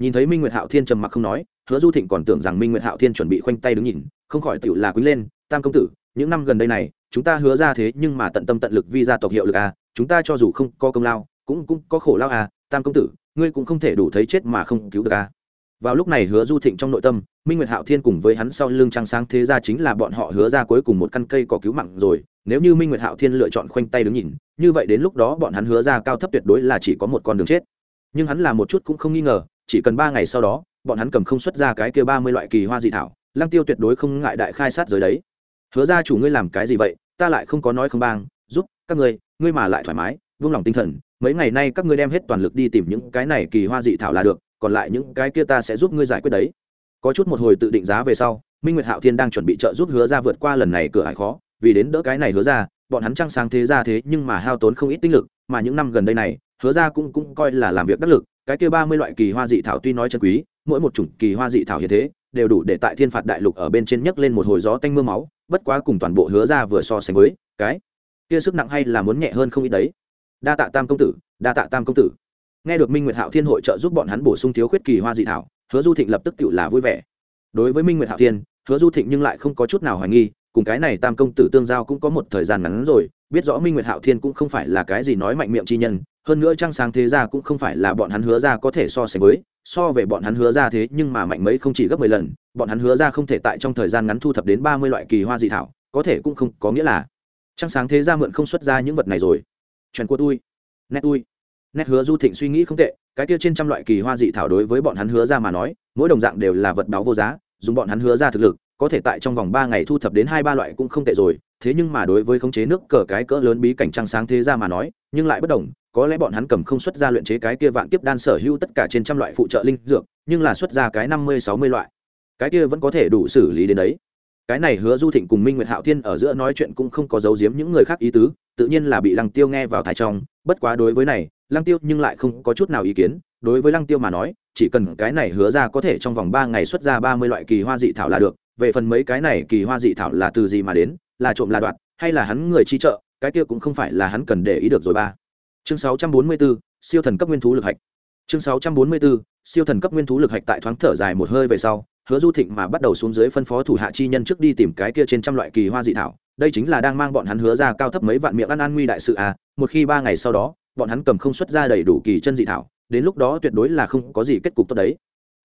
Nhìn thấy minh nguyệt hạo thiên trầm mặc không nói, hứa du thịnh còn tưởng rằng minh nguyệt hạo thiên chuẩn bị khoanh tay đứng nhìn, không khỏi tựu là quý lên, tam công tử, những năm gần đây này, chúng ta hứa ra thế nhưng mà tận tâm tận lực vi gia tộc hiệu lực à chúng ta cho dù không có công lao, cũng cũng có khổ lao à tam công tử ngươi cũng không thể đủ thấy chết mà không cứu được à. Vào lúc này hứa du thịnh trong nội tâm, minh nguyệt hạo thiên cùng với hắn sau lưng trăng sáng thế ra chính là bọn họ hứa ra cuối cùng một căn cây có cứu mạng rồi. Nếu như minh nguyệt hạo thiên lựa chọn khoanh tay đứng nhìn, như vậy đến lúc đó bọn hắn hứa ra cao thấp tuyệt đối là chỉ có một con đường chết. Nhưng hắn là một chút cũng không nghi ngờ, chỉ cần ba ngày sau đó, bọn hắn cầm không xuất ra cái kia ba mươi loại kỳ hoa dị thảo, lăng tiêu tuyệt đối không ngại đại khai sát giới đấy. Hứa ra chủ ngươi làm cái gì vậy? Ta lại không có nói không bang, giúp các ngươi ngươi mà lại thoải mái, vung lòng tinh thần mấy ngày nay các ngươi đem hết toàn lực đi tìm những cái này kỳ hoa dị thảo là được, còn lại những cái kia ta sẽ giúp ngươi giải quyết đấy. Có chút một hồi tự định giá về sau, minh nguyệt hạo thiên đang chuẩn bị trợ giúp hứa ra vượt qua lần này cửa hải khó, vì đến đỡ cái này hứa ra, bọn hắn trăng sáng thế ra thế nhưng mà hao tốn không ít tinh lực, mà những năm gần đây này, hứa ra cũng cũng coi là làm việc đắc lực, cái kia ba mươi loại kỳ hoa dị thảo tuy nói chân quý, mỗi một chủng kỳ hoa dị thảo như thế, đều đủ để tại thiên phạt đại lục ở bên trên nhấc lên một hồi gió tanh mưa máu, bất quá cùng toàn bộ hứa ra vừa so sánh với, cái kia sức nặng hay là muốn nhẹ hơn không ít đấy đa tạ tam công tử, đa tạ tam công tử. Nghe được minh nguyệt hạo thiên hội trợ giúp bọn hắn bổ sung thiếu khuyết kỳ hoa dị thảo, hứa du thịnh lập tức tự là vui vẻ. Đối với minh nguyệt hạo thiên, hứa du thịnh nhưng lại không có chút nào hoài nghi, cùng cái này tam công tử tương giao cũng có một thời gian ngắn rồi, biết rõ minh nguyệt hạo thiên cũng không phải là cái gì nói mạnh miệng chi nhân, hơn nữa trăng sáng thế gia cũng không phải là bọn hắn hứa ra có thể so sánh với, so về bọn hắn hứa ra thế nhưng mà mạnh mấy không chỉ gấp mười lần, bọn hắn hứa ra không thể tại trong thời gian ngắn thu thập đến ba mươi loại kỳ hoa dị thảo, có thể cũng không có nghĩa là, trăng sáng thế gia mượn không xuất ra những vật này rồi trần của tôi. Nét tôi. Nét hứa du thịnh suy nghĩ không tệ, cái kia trên trăm loại kỳ hoa dị thảo đối với bọn hắn hứa ra mà nói, mỗi đồng dạng đều là vật báo vô giá, dùng bọn hắn hứa ra thực lực, có thể tại trong vòng ba ngày thu thập đến hai ba loại cũng không tệ rồi, thế nhưng mà đối với khống chế nước cờ cái cỡ lớn bí cảnh trăng sáng thế ra mà nói, nhưng lại bất đồng, có lẽ bọn hắn cầm không xuất ra luyện chế cái kia vạn kiếp đan sở hữu tất cả trên trăm loại phụ trợ linh dược, nhưng là xuất ra cái năm mươi, sáu mươi loại. Cái kia vẫn có thể đủ xử lý đến đấy. Cái này hứa du thịnh cùng minh nguyệt hạo thiên ở giữa nói chuyện cũng không có giấu giếm những người khác ý tứ tự nhiên là bị lăng tiêu nghe vào thái trong bất quá đối với này lăng tiêu nhưng lại không có chút nào ý kiến. Đối với lăng tiêu mà nói chỉ cần cái này hứa ra có thể trong vòng ba ngày xuất ra ba mươi loại kỳ hoa dị thảo là được về phần mấy cái này kỳ hoa dị thảo là từ gì mà đến là trộm là đoạt hay là hắn người chi trợ cái kia cũng không phải là hắn cần để ý được rồi ba. Chương 644, siêu thần cấp nguyên thú lực hạch. Chương 644, siêu thần cấp nguyên thú lực hạch tại thoáng thở dài một hơi về sau hứa du thịnh mà bắt đầu xuống dưới phân phó thủ hạ chi nhân trước đi tìm cái kia trên trăm loại kỳ hoa dị thảo đây chính là đang mang bọn hắn hứa ra cao thấp mấy vạn miệng ăn an nguy đại sự à một khi ba ngày sau đó, bọn hắn cầm không xuất ra đầy đủ kỳ chân dị thảo, đến lúc đó tuyệt đối là không có gì kết cục tốt đấy.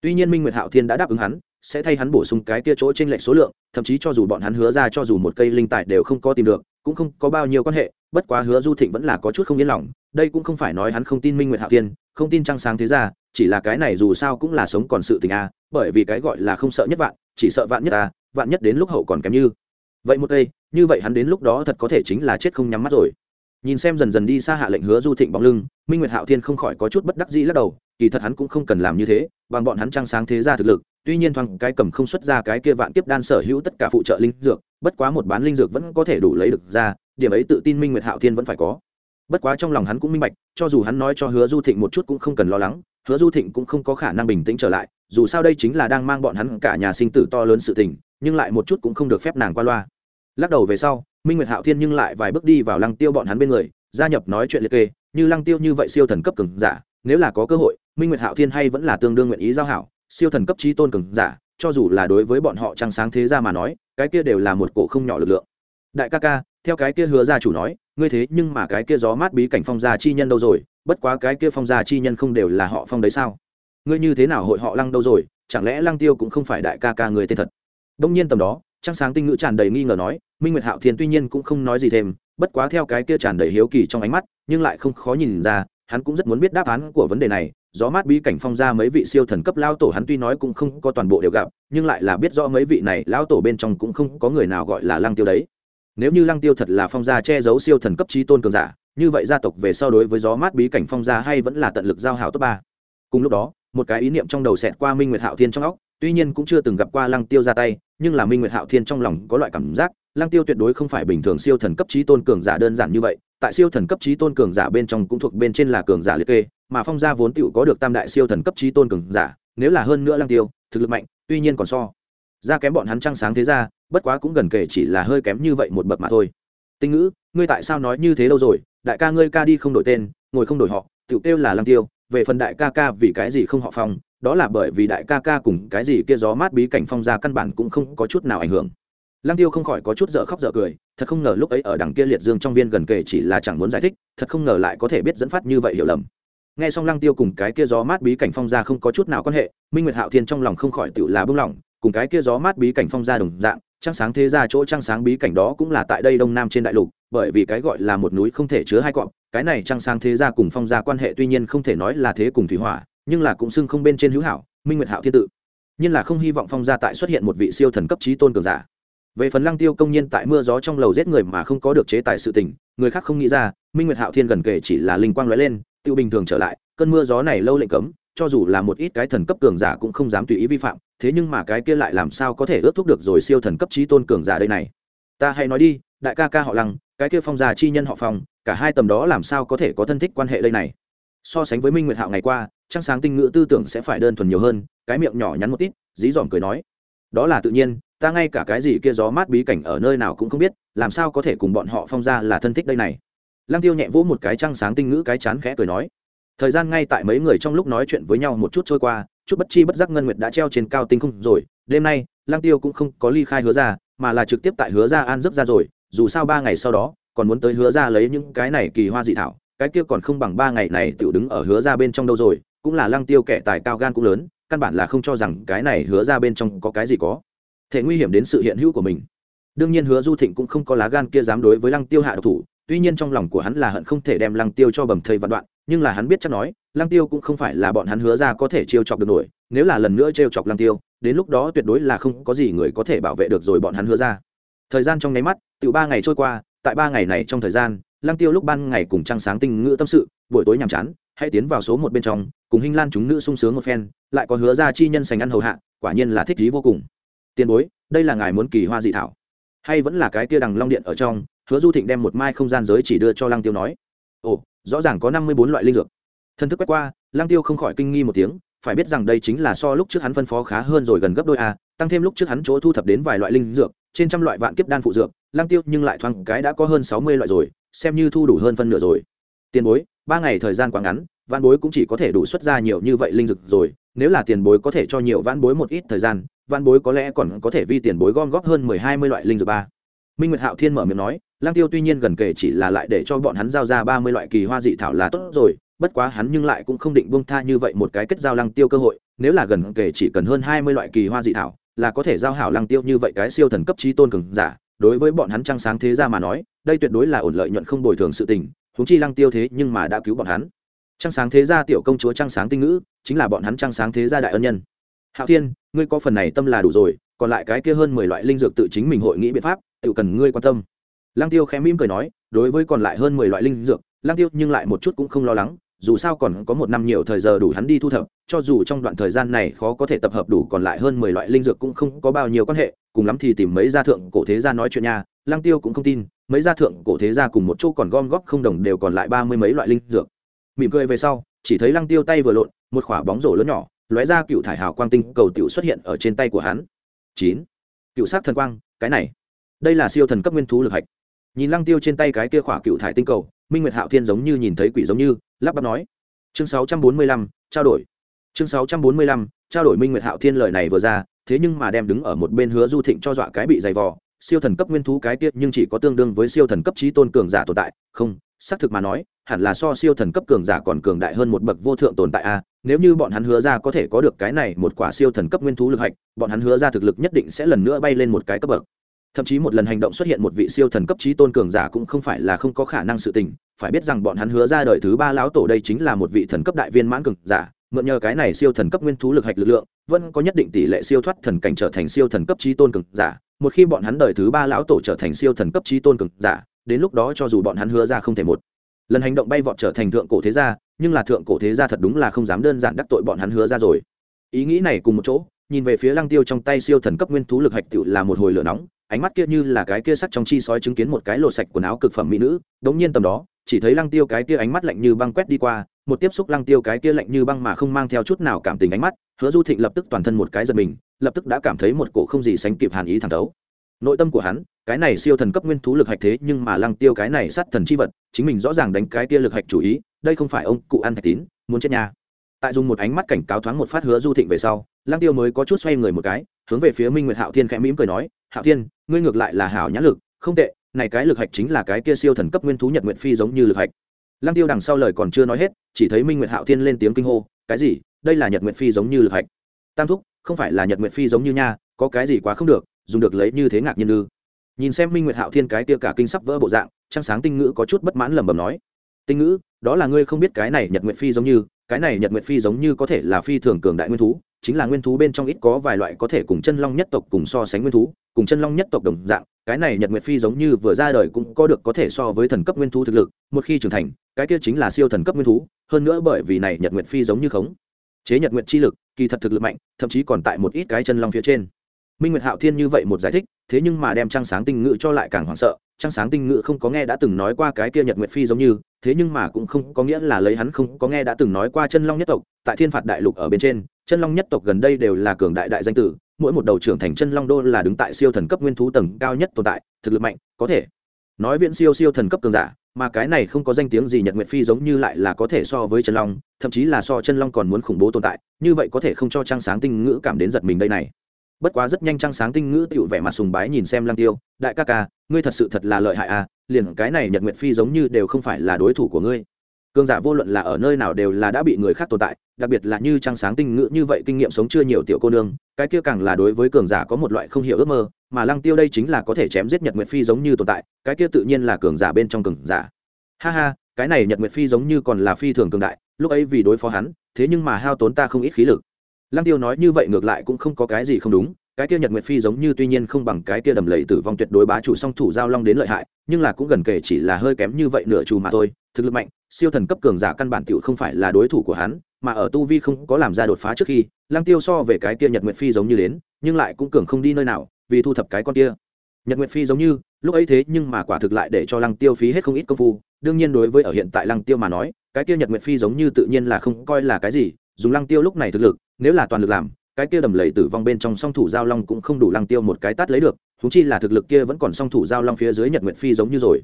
Tuy nhiên minh nguyệt hạo thiên đã đáp ứng hắn, sẽ thay hắn bổ sung cái kia chỗ trên lệch số lượng, thậm chí cho dù bọn hắn hứa ra cho dù một cây linh tài đều không có tìm được, cũng không có bao nhiêu quan hệ, bất quá hứa du thịnh vẫn là có chút không yên lòng, đây cũng không phải nói hắn không tin minh nguyệt hạo thiên, không tin trăng sáng thế ra chỉ là cái này dù sao cũng là sống còn sự tình a bởi vì cái gọi là không sợ nhất vạn, chỉ sợ vạn nhất a vạn nhất đến lúc hậu còn kém như vậy một cây, như vậy hắn đến lúc đó thật có thể chính là chết không nhắm mắt rồi. Nhìn xem dần dần đi xa hạ lệnh hứa du thịnh bóng lưng, minh nguyệt hạo thiên không khỏi có chút bất đắc dĩ lắc đầu, kỳ thật hắn cũng không cần làm như thế, bằng bọn hắn trang sáng thế ra thực lực, tuy nhiên thoáng cái cầm không xuất ra cái kia vạn kiếp đan sở hữu tất cả phụ trợ linh dược, bất quá một bán linh dược vẫn có thể đủ lấy được ra, điểm ấy tự tin minh nguyệt hạo thiên vẫn phải có. Bất quá trong lòng hắn cũng minh bạch, cho dù hắn nói cho hứa du thịnh một chút cũng không cần lo lắng, hứa du thịnh cũng không có khả năng bình tĩnh trở lại, dù sao đây chính là đang mang bọn hắn cả nhà sinh tử to lớn sự tình nhưng lại một chút cũng không được phép nàng qua loa. Lắc đầu về sau, minh nguyệt hạo thiên nhưng lại vài bước đi vào lăng tiêu bọn hắn bên người, gia nhập nói chuyện liệt kê, như lăng tiêu như vậy siêu thần cấp cường giả, nếu là có cơ hội, minh nguyệt hạo thiên hay vẫn là tương đương nguyện ý giao hảo, siêu thần cấp trí tôn cường giả, cho dù là đối với bọn họ trăng sáng thế ra mà nói, cái kia đều là một cổ không nhỏ lực lượng. Đại ca ca, theo cái kia hứa gia chủ nói, ngươi thế nhưng mà cái kia gió mát bí cảnh phong gia chi nhân đâu rồi, bất quá cái kia phong gia chi nhân không đều là họ phong đấy sao? Ngươi như thế nào hội họ lăng đâu rồi, chẳng lẽ lăng tiêu cũng không phải đại ca ca người tên thật? Đông nhiên tầm đó, trăng sáng tinh ngữ tràn đầy nghi ngờ nói, minh nguyệt hạo thiên tuy nhiên cũng không nói gì thêm, bất quá theo cái kia tràn đầy hiếu kỳ trong ánh mắt, nhưng lại không khó nhìn ra, hắn cũng rất muốn biết đáp án của vấn đề này. Gió mát bí cảnh phong ra mấy vị siêu thần cấp lao tổ hắn tuy nói cũng không có toàn bộ đều gặp, nhưng lại là biết rõ mấy vị này lao tổ bên trong cũng không có người nào gọi là lăng tiêu đấy. Nếu như lăng tiêu thật là phong gia che giấu siêu thần cấp trí tôn cường giả, như vậy gia tộc về so đối với gió mát bí cảnh phong gia hay vẫn là tận lực giao hảo top ba. Cùng lúc đó, một cái ý niệm trong đầu xẹt qua minh nguyệt hạo thiên trong óc tuy nhiên cũng chưa từng gặp qua lăng tiêu ra tay, nhưng là minh nguyệt hạo thiên trong lòng có loại cảm giác, lăng tiêu tuyệt đối không phải bình thường siêu thần cấp trí tôn cường giả đơn giản như vậy, tại siêu thần cấp trí tôn cường giả bên trong cũng thuộc bên trên là cường giả liệt kê, mà phong gia vốn tựu có được tam đại siêu thần cấp trí tôn cường giả, nếu là hơn nữa lăng tiêu, thực lực mạnh, tuy nhiên còn so ra kém bọn hắn trăng sáng thế ra bất quá cũng gần kể chỉ là hơi kém như vậy một bậc mà thôi. Tinh ngữ, ngươi tại sao nói như thế đâu rồi? Đại ca ngươi ca đi không đổi tên, ngồi không đổi họ, tựu kêu là lăng tiêu, về phần đại ca ca vì cái gì không họ phong đó là bởi vì đại ca ca cùng cái gì kia gió mát bí cảnh phong ra căn bản cũng không có chút nào ảnh hưởng. Lăng tiêu không khỏi có chút dở khóc dở cười, thật không ngờ lúc ấy ở đằng kia liệt dương trong viên gần kề chỉ là chẳng muốn giải thích, thật không ngờ lại có thể biết dẫn phát như vậy hiểu lầm. Nghe xong lăng tiêu cùng cái kia gió mát bí cảnh phong ra không có chút nào quan hệ, minh nguyệt hạo thiên trong lòng không khỏi tự là bưng lỏng cùng cái kia gió mát bí cảnh phong ra đồng dạng, trăng sáng thế ra chỗ trăng sáng bí cảnh đó cũng là tại đây đông nam trên đại lục, bởi vì cái gọi là một núi không thể chứa hai cọp, cái này trăng sáng thế ra cùng phong ra quan hệ tuy nhiên không thể nói là thế cùng thủy hỏa nhưng là cũng xưng không bên trên hữu hảo, minh nguyệt hạo thiên tự. Nhưng là không hy vọng phong gia tại xuất hiện một vị siêu thần cấp trí tôn cường giả. Về phần lăng tiêu công nhân tại mưa gió trong lầu giết người mà không có được chế tài sự tình, người khác không nghĩ ra, minh nguyệt hạo thiên gần kể chỉ là linh quang lóe lên tiêu bình thường trở lại, cơn mưa gió này lâu lệnh cấm, cho dù là một ít cái thần cấp cường giả cũng không dám tùy ý vi phạm, thế nhưng mà cái kia lại làm sao có thể ước thúc được rồi siêu thần cấp trí tôn cường giả đây này? Ta hãy nói đi, đại ca ca họ lăng, cái kia phong già chi nhân họ phong, cả hai tầm đó làm sao có thể có thân thích quan hệ đây này? So sánh với minh nguyệt hạo ngày qua, trăng sáng tinh ngữ tư tưởng sẽ phải đơn thuần nhiều hơn, cái miệng nhỏ nhắn một tít, dí dỏm cười nói. Đó là tự nhiên, ta ngay cả cái gì kia gió mát bí cảnh ở nơi nào cũng không biết, làm sao có thể cùng bọn họ phong ra là thân thích đây này. Lăng tiêu nhẹ vỗ một cái trăng sáng tinh ngữ cái chán khẽ cười nói. Thời gian ngay tại mấy người trong lúc nói chuyện với nhau một chút trôi qua, chút bất chi bất giác ngân nguyệt đã treo trên cao tinh không rồi, đêm nay, lăng tiêu cũng không có ly khai hứa ra, mà là trực tiếp tại hứa ra an giấc ra rồi, dù sao ba ngày sau đó, còn muốn tới hứa ra lấy những cái này kỳ hoa dị thảo cái kia còn không bằng ba ngày này tự đứng ở hứa ra bên trong đâu rồi, cũng là lăng tiêu kẻ tài cao gan cũng lớn, căn bản là không cho rằng cái này hứa ra bên trong có cái gì có. Thể nguy hiểm đến sự hiện hữu của mình. Đương nhiên hứa du thịnh cũng không có lá gan kia dám đối với lăng tiêu hạ độc thủ, tuy nhiên trong lòng của hắn là hận không thể đem lăng tiêu cho bầm thây vạn đoạn, nhưng là hắn biết chắc nói, lăng tiêu cũng không phải là bọn hắn hứa ra có thể trêu chọc được nổi, nếu là lần nữa trêu chọc lăng tiêu, đến lúc đó tuyệt đối là không có gì người có thể bảo vệ được rồi bọn hắn hứa ra. Thời gian trong nháy mắt từ ba ngày trôi qua, tại ba ngày này trong thời gian lăng tiêu lúc ban ngày cùng trăng sáng tinh ngữ tâm sự, buổi tối nhàm chán, hãy tiến vào số một bên trong, cùng hình lan chúng nữ sung sướng một phen, lại có hứa ra chi nhân sành ăn hầu hạ, quả nhiên là thích trí vô cùng. Tiền bối, đây là ngài muốn kỳ hoa dị thảo. Hay vẫn là cái tia đằng long điện ở trong, hứa du thịnh đem một mai không gian giới chỉ đưa cho lăng tiêu nói. Ồ, rõ ràng có năm mươi bốn loại linh dược. Thân thức quét qua, lăng tiêu không khỏi kinh nghi một tiếng, phải biết rằng đây chính là so lúc trước hắn phân phó khá hơn rồi gần gấp đôi a, tăng thêm lúc trước hắn chỗ thu thập đến vài loại linh dược, trên trăm loại vạn kiếp đan phụ dược, lăng tiêu nhưng lại thoáng cái đã có hơn sáu mươi loại rồi xem như thu đủ hơn phân nửa rồi. Tiền bối, ba ngày thời gian quá ngắn, vãn bối cũng chỉ có thể đủ xuất ra nhiều như vậy linh dược rồi. Nếu là tiền bối có thể cho nhiều vãn bối một ít thời gian, vãn bối có lẽ còn có thể vi tiền bối gom góp hơn mười hai mươi loại linh dược ba. Minh nguyệt hạo thiên mở miệng nói lang tiêu tuy nhiên gần kể chỉ là lại để cho bọn hắn giao ra ba mươi loại kỳ hoa dị thảo là tốt rồi, bất quá hắn nhưng lại cũng không định buông tha như vậy một cái kết giao lăng tiêu cơ hội. Nếu là gần kể chỉ cần hơn hai mươi loại kỳ hoa dị thảo, là có thể giao hảo lăng tiêu như vậy cái siêu thần cấp trí tôn cường giả đối với bọn hắn trăng sáng thế ra mà nói đây tuyệt đối là ổn lợi nhuận không bồi thường sự tình huống chi lăng tiêu thế nhưng mà đã cứu bọn hắn. Trăng sáng thế gia tiểu công chúa trăng sáng tinh ngữ chính là bọn hắn trăng sáng thế gia đại ân nhân. Hạo thiên ngươi có phần này tâm là đủ rồi còn lại cái kia hơn mười loại linh dược tự chính mình hội nghĩ biện pháp tự cần ngươi quan tâm. Lăng Tiêu khẽ mỉm cười nói, đối với còn lại hơn mười loại linh dược, Lăng Tiêu nhưng lại một chút cũng không lo lắng, dù sao còn có một năm nhiều thời giờ đủ hắn đi thu thập, cho dù trong đoạn thời gian này khó có thể tập hợp đủ còn lại hơn mười loại linh dược cũng không có bao nhiêu quan hệ, cùng lắm thì tìm mấy gia thượng cổ thế gia nói chuyện nha, Lang Tiêu cũng không tin, mấy gia thượng cổ thế gia cùng một chỗ còn gom góp không đồng đều còn lại ba mươi mấy loại linh dược. Mỉm cười về sau, chỉ thấy Lăng Tiêu tay vừa lộn, một quả bóng rổ lớn nhỏ, lóe ra cựu thải hào quang tinh cầu tiểu xuất hiện ở trên tay của hắn. Chín, Cựu sát thần quang, cái này, đây là siêu thần cấp nguyên thú lực hạch nhìn lăng tiêu trên tay cái kia khỏa cựu thải tinh cầu minh nguyệt hạo thiên giống như nhìn thấy quỷ giống như lắp bắp nói. Chương 645, trao đổi. Chương 645, trao đổi minh nguyệt hạo thiên lời này vừa ra thế nhưng mà đem đứng ở một bên hứa du thịnh cho dọa cái bị dày vò. Siêu thần cấp nguyên thú cái tiết nhưng chỉ có tương đương với siêu thần cấp trí tôn cường giả tồn tại. Không xác thực mà nói hẳn là so siêu thần cấp cường giả còn cường đại hơn một bậc vô thượng tồn tại a. Nếu như bọn hắn hứa ra có thể có được cái này một quả siêu thần cấp nguyên thú lực hạch bọn hắn hứa ra thực lực nhất định sẽ lần nữa bay lên một cái cấp bậc. Thậm chí một lần hành động xuất hiện một vị siêu thần cấp trí tôn cường giả cũng không phải là không có khả năng sự tình phải biết rằng bọn hắn hứa ra đời thứ ba lão tổ đây chính là một vị thần cấp đại viên mãn cường giả, mượn nhờ cái này siêu thần cấp nguyên thú lực hạch lực lượng, vẫn có nhất định tỷ lệ siêu thoát thần cảnh trở thành siêu thần cấp trí tôn cực giả. Một khi bọn hắn đời thứ ba lão tổ trở thành siêu thần cấp trí tôn cực giả, đến lúc đó cho dù bọn hắn hứa ra không thể một lần hành động bay vọt trở thành thượng cổ thế gia, nhưng là thượng cổ thế gia thật đúng là không dám đơn giản đắc tội bọn hắn hứa ra rồi. Ý nghĩ này cùng một chỗ, nhìn về phía lăng tiêu trong tay siêu thần cấp nguyên thú lực hạch tự là một hồi lửa nóng ánh mắt kia như là cái kia sắc trong chi sói chứng kiến một cái lộ sạch quần áo cực phẩm mỹ nữ, đống nhiên tầm đó, chỉ thấy lăng tiêu cái kia ánh mắt lạnh như băng quét đi qua, một tiếp xúc lăng tiêu cái kia lạnh như băng mà không mang theo chút nào cảm tình ánh mắt, hứa du thịnh lập tức toàn thân một cái giật mình, lập tức đã cảm thấy một cổ không gì sánh kịp hàn ý thẳng đấu nội tâm của hắn, cái này siêu thần cấp nguyên thú lực hạch thế nhưng mà lăng tiêu cái này sát thần chi vật, chính mình rõ ràng đánh cái kia lực hạch chủ ý, đây không phải ông cụ ăn thạch tín, muốn chết nhà tại dùng một ánh mắt cảnh cáo thoáng một phát hứa du thịnh về sau, lăng tiêu mới có chút xoay người một cái, hướng về phía minh nguyệt hạo thiên khẽ mỉm cười nói, hạo thiên ngươi ngược lại là hảo nhã lực, không tệ, này cái lực hạch chính là cái kia siêu thần cấp nguyên thú nhật nguyện phi giống như lực hạch. Lăng tiêu đằng sau lời còn chưa nói hết, chỉ thấy minh nguyệt hạo thiên lên tiếng kinh hô, cái gì? Đây là nhật nguyện phi giống như lực hạch? Tam thúc, không phải là nhật nguyện phi giống như nha, có cái gì quá không được, dùng được lấy như thế ngạc nhiên ư? Nhìn xem minh nguyệt hạo thiên cái kia cả kinh sắp vỡ bộ dạng, trăng sáng tinh ngữ có chút bất mãn lẩm bẩm nói, tinh ngữ, đó là ngươi không biết cái này nhật nguyện phi giống như, cái này nhật nguyện phi giống như có thể là phi thường cường đại nguyên thú chính là nguyên thú bên trong ít có vài loại có thể cùng chân long nhất tộc cùng so sánh nguyên thú, cùng chân long nhất tộc đồng dạng, cái này nhật nguyệt phi giống như vừa ra đời cũng có được có thể so với thần cấp nguyên thú thực lực, một khi trưởng thành, cái kia chính là siêu thần cấp nguyên thú, hơn nữa bởi vì này nhật nguyệt phi giống như khống, chế nhật nguyệt chi lực, kỳ thật thực lực mạnh, thậm chí còn tại một ít cái chân long phía trên. Minh nguyệt hạo thiên như vậy một giải thích, thế nhưng mà đem trăng sáng tinh ngự cho lại càng hoảng sợ, trăng sáng tinh ngự không có nghe đã từng nói qua cái kia nhật nguyệt phi giống như, thế nhưng mà cũng không có nghĩa là lấy hắn không có nghe đã từng nói qua chân long nhất tộc, tại thiên phạt đại lục ở bên trên chân long nhất tộc gần đây đều là cường đại đại danh tử, mỗi một đầu trưởng thành chân long đô là đứng tại siêu thần cấp nguyên thú tầng cao nhất tồn tại, thực lực mạnh, có thể nói viện siêu siêu thần cấp cường giả, mà cái này không có danh tiếng gì nhật nguyệt phi giống như lại là có thể so với chân long, thậm chí là so chân long còn muốn khủng bố tồn tại, như vậy có thể không cho trang sáng tinh ngữ cảm đến giật mình đây này. Bất quá rất nhanh trang sáng tinh ngữ tựu vẻ mặt sùng bái nhìn xem lăng tiêu, đại ca ca, ngươi thật sự thật là lợi hại à liền cái này nhật nguyệt phi giống như đều không phải là đối thủ của ngươi cường giả vô luận là ở nơi nào đều là đã bị người khác tồn tại, đặc biệt là như trăng sáng tinh ngữ như vậy kinh nghiệm sống chưa nhiều tiểu cô nương, cái kia càng là đối với cường giả có một loại không hiểu ước mơ, mà lăng tiêu đây chính là có thể chém giết nhật nguyệt phi giống như tồn tại, cái kia tự nhiên là cường giả bên trong cường giả. Ha ha, cái này nhật nguyệt phi giống như còn là phi thường cường đại, lúc ấy vì đối phó hắn, thế nhưng mà hao tốn ta không ít khí lực. Lăng tiêu nói như vậy ngược lại cũng không có cái gì không đúng, cái kia nhật nguyệt phi giống như tuy nhiên không bằng cái kia đầm lầy tử vong tuyệt đối bá chủ song thủ giao long đến lợi hại, nhưng là cũng gần kể chỉ là hơi kém như vậy nửa chủ mà thôi thực lực mạnh, siêu thần cấp cường giả căn bản tiểu không phải là đối thủ của hắn, mà ở tu vi không có làm ra đột phá trước khi, lăng tiêu so về cái kia nhật nguyệt phi giống như đến, nhưng lại cũng cường không đi nơi nào, vì thu thập cái con kia. Nhật nguyệt phi giống như, lúc ấy thế nhưng mà quả thực lại để cho lăng tiêu phí hết không ít công phu, đương nhiên đối với ở hiện tại lăng tiêu mà nói, cái kia nhật nguyệt phi giống như tự nhiên là không coi là cái gì, dùng lăng tiêu lúc này thực lực, nếu là toàn lực làm, cái kia đầm lầy tử vong bên trong song thủ giao long cũng không đủ lăng tiêu một cái tát lấy được húng chi là thực lực kia vẫn còn song thủ giao long phía dưới nhật nguyệt phi giống như rồi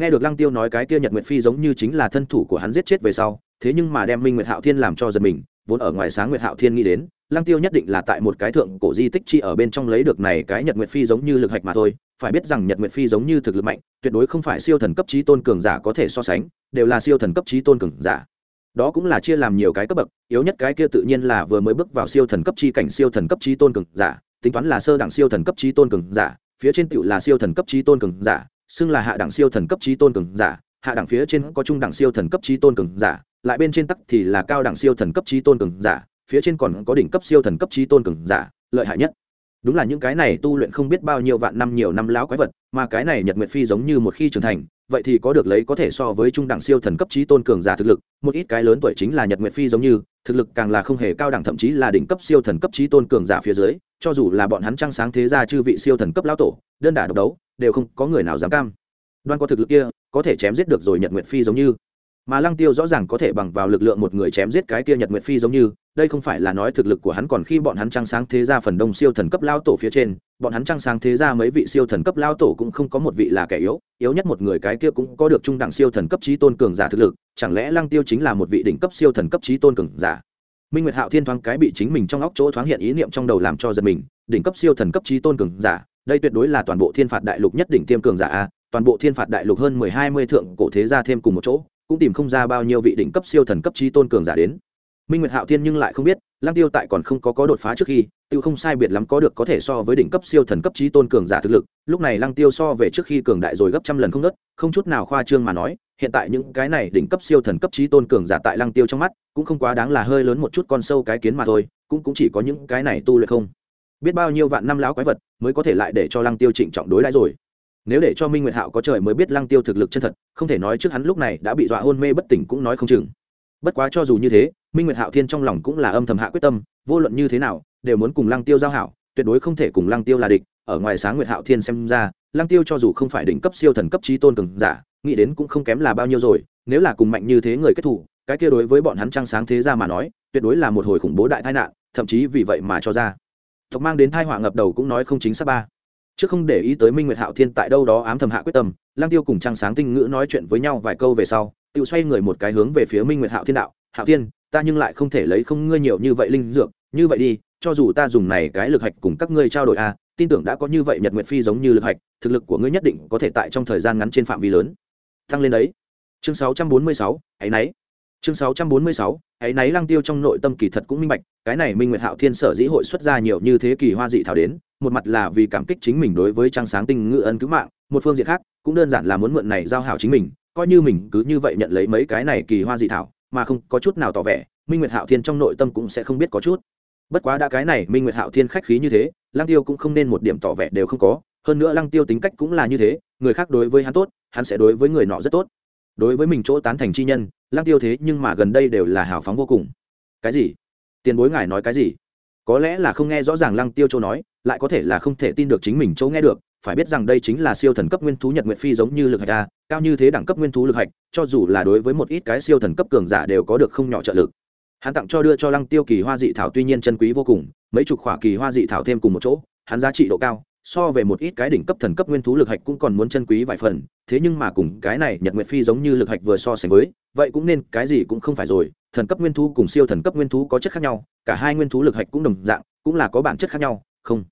nghe được lăng tiêu nói cái kia nhật nguyệt phi giống như chính là thân thủ của hắn giết chết về sau, thế nhưng mà đem minh nguyệt hạo thiên làm cho giật mình, vốn ở ngoài sáng nguyệt hạo thiên nghĩ đến, lăng tiêu nhất định là tại một cái thượng cổ di tích chi ở bên trong lấy được này cái nhật nguyệt phi giống như lực hạch mà thôi. Phải biết rằng nhật nguyệt phi giống như thực lực mạnh, tuyệt đối không phải siêu thần cấp trí tôn cường giả có thể so sánh, đều là siêu thần cấp trí tôn cường giả. Đó cũng là chia làm nhiều cái cấp bậc, yếu nhất cái kia tự nhiên là vừa mới bước vào siêu thần cấp chi cảnh siêu thần cấp trí tôn cường giả, tính toán là sơ đẳng siêu thần cấp trí tôn cường giả, phía trên tựu là siêu thần cấp trí tôn cường giả xưng là hạ đẳng siêu thần cấp trí tôn cường giả, hạ đẳng phía trên có trung đẳng siêu thần cấp trí tôn cường giả, lại bên trên tắc thì là cao đẳng siêu thần cấp trí tôn cường giả, phía trên còn có đỉnh cấp siêu thần cấp trí tôn cường giả, lợi hại nhất. Đúng là những cái này tu luyện không biết bao nhiêu vạn năm nhiều năm láo quái vật, mà cái này nhật nguyệt phi giống như một khi trưởng thành, vậy thì có được lấy có thể so với trung đẳng siêu thần cấp trí tôn cường giả thực lực, một ít cái lớn tuổi chính là nhật nguyệt phi giống như, thực lực càng là không hề cao đẳng thậm chí là đỉnh cấp siêu thần cấp trí tôn cường giả phía dưới, cho dù là bọn hắn trăng sáng thế ra chư vị siêu thần cấp lão tổ, đơn đả độc đấu đều không có người nào dám cam. Đoan có thực lực kia, có thể chém giết được rồi nhật nguyệt phi giống như. Mà lăng tiêu rõ ràng có thể bằng vào lực lượng một người chém giết cái kia nhật nguyệt phi giống như, đây không phải là nói thực lực của hắn, còn khi bọn hắn trăng sáng thế ra phần đông siêu thần cấp lao tổ phía trên, bọn hắn trăng sáng thế ra mấy vị siêu thần cấp lao tổ cũng không có một vị là kẻ yếu yếu nhất một người cái kia cũng có được trung đẳng siêu thần cấp trí tôn cường giả thực lực, chẳng lẽ lăng tiêu chính là một vị đỉnh cấp siêu thần cấp trí tôn cường giả? Minh nguyệt hạo thiên thoáng cái bị chính mình trong óc chỗ thoáng hiện ý niệm trong đầu làm cho giật mình, đỉnh cấp siêu thần cấp trí tôn cường giả đây tuyệt đối là toàn bộ thiên phạt đại lục nhất đỉnh tiêm cường giả a, toàn bộ thiên phạt đại lục hơn mười hai mươi thượng cổ thế gia thêm cùng một chỗ, cũng tìm không ra bao nhiêu vị đỉnh cấp siêu thần cấp trí tôn cường giả đến. Minh nguyệt hạo thiên nhưng lại không biết, lăng tiêu tại còn không có có đột phá trước khi, tiêu không sai biệt lắm có được có thể so với đỉnh cấp siêu thần cấp trí tôn cường giả thực lực, lúc này lăng tiêu so về trước khi cường đại rồi gấp trăm lần không nớt không chút nào khoa trương mà nói, hiện tại những cái này đỉnh cấp siêu thần cấp trí tôn cường giả tại lăng tiêu trong mắt, cũng không quá đáng là hơi lớn một chút con sâu cái kiến mà thôi, cũng cũng chỉ có những cái này tu luyện không biết bao nhiêu vạn năm láo quái vật mới có thể lại để cho lăng tiêu trịnh trọng đối đãi rồi. Nếu để cho minh nguyệt hạo có trời mới biết lăng tiêu thực lực chân thật, không thể nói trước hắn lúc này đã bị dọa hôn mê bất tỉnh cũng nói không chừng. Bất quá cho dù như thế, minh nguyệt hạo thiên trong lòng cũng là âm thầm hạ quyết tâm, vô luận như thế nào, đều muốn cùng lăng tiêu giao hảo, tuyệt đối không thể cùng lăng tiêu là địch. Ở ngoài sáng nguyệt hạo thiên xem ra, lăng tiêu cho dù không phải đỉnh cấp siêu thần cấp trí tôn cường giả, nghĩ đến cũng không kém là bao nhiêu rồi, nếu là cùng mạnh như thế người kết thủ cái kia đối với bọn hắn trăng sáng thế ra mà nói, tuyệt đối là một hồi khủng bố đại tai nạn, thậm chí vì vậy mà cho ra tộc mang đến thai họa ngập đầu cũng nói không chính xác ba. Chứ không để ý tới minh nguyệt hạo thiên tại đâu đó ám thầm hạ quyết tâm lang tiêu cùng trang sáng tinh ngữ nói chuyện với nhau vài câu về sau tự xoay người một cái hướng về phía minh nguyệt hạo thiên đạo hạo thiên ta nhưng lại không thể lấy không ngươi nhiều như vậy linh dược như vậy đi cho dù ta dùng này cái lực hạch cùng các ngươi trao đổi a tin tưởng đã có như vậy nhật nguyệt phi giống như lực hạch thực lực của ngươi nhất định có thể tại trong thời gian ngắn trên phạm vi lớn. Tăng lên đấy. Chương 646, ấy nấy chương 646, ấy nấy lăng tiêu trong nội tâm kỳ thật cũng minh bạch cái này minh nguyệt hạo thiên sở dĩ hội xuất ra nhiều như thế kỳ hoa dị thảo đến một mặt là vì cảm kích chính mình đối với trang sáng tinh ngự ân cứu mạng một phương diện khác cũng đơn giản là muốn mượn này giao hảo chính mình coi như mình cứ như vậy nhận lấy mấy cái này kỳ hoa dị thảo mà không có chút nào tỏ vẻ minh nguyệt hạo thiên trong nội tâm cũng sẽ không biết có chút. Bất quá đã cái này minh nguyệt hạo thiên khách khí như thế lăng tiêu cũng không nên một điểm tỏ vẻ đều không có hơn nữa lăng tiêu tính cách cũng là như thế người khác đối với hắn tốt hắn sẽ đối với người nọ rất tốt đối với mình chỗ tán thành chi nhân, lăng tiêu thế nhưng mà gần đây đều là hào phóng vô cùng. Cái gì? Tiền bối ngài nói cái gì? Có lẽ là không nghe rõ ràng lăng tiêu châu nói, lại có thể là không thể tin được chính mình châu nghe được, phải biết rằng đây chính là siêu thần cấp nguyên thú nhật nguyện phi giống như lực hạch a, cao như thế đẳng cấp nguyên thú lực hạch, cho dù là đối với một ít cái siêu thần cấp cường giả đều có được không nhỏ trợ lực. Hắn tặng cho đưa cho lăng tiêu kỳ hoa dị thảo tuy nhiên chân quý vô cùng, mấy chục khỏa kỳ hoa dị thảo thêm cùng một chỗ, hắn giá trị độ cao so về một ít cái đỉnh cấp thần cấp nguyên thú lực hạch cũng còn muốn chân quý vài phần, thế nhưng mà cùng cái này nhật nguyệt phi giống như lực hạch vừa so sánh với, vậy cũng nên cái gì cũng không phải rồi, thần cấp nguyên thú cùng siêu thần cấp nguyên thú có chất khác nhau, cả hai nguyên thú lực hạch cũng đồng dạng, cũng là có bản chất khác nhau, không.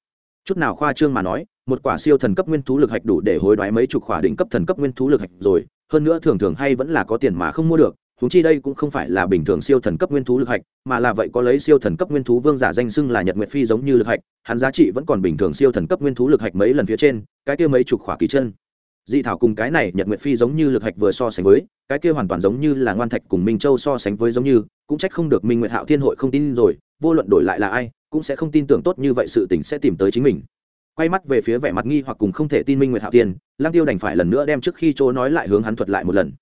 Chút nào khoa trương mà nói, một quả siêu thần cấp nguyên thú lực hạch đủ để hối đoái mấy chục khỏa đỉnh cấp thần cấp nguyên thú lực hạch rồi, hơn nữa thường thường hay vẫn là có tiền mà không mua được húng chi đây cũng không phải là bình thường siêu thần cấp nguyên thú lực hạch, mà là vậy có lấy siêu thần cấp nguyên thú vương giả danh xưng là nhật nguyệt phi giống như lực hạch, hắn giá trị vẫn còn bình thường siêu thần cấp nguyên thú lực hạch mấy lần phía trên, cái kia mấy chục khỏa kỳ chân. Dị thảo cùng cái này nhật nguyệt phi giống như lực hạch vừa so sánh với, cái kia hoàn toàn giống như là ngoan thạch cùng minh châu so sánh với giống như, cũng trách không được minh nguyệt hạo thiên hội không tin rồi, vô luận đổi lại là ai, cũng sẽ không tin tưởng tốt như vậy sự tình sẽ tìm tới chính mình. Quay mắt về phía vẻ mặt nghi hoặc cùng không thể tin minh nguyệt hạo thiên lang tiêu đành phải lần nữa đem trước khi chỗ nói lại hướng hắn thuật lại một lần.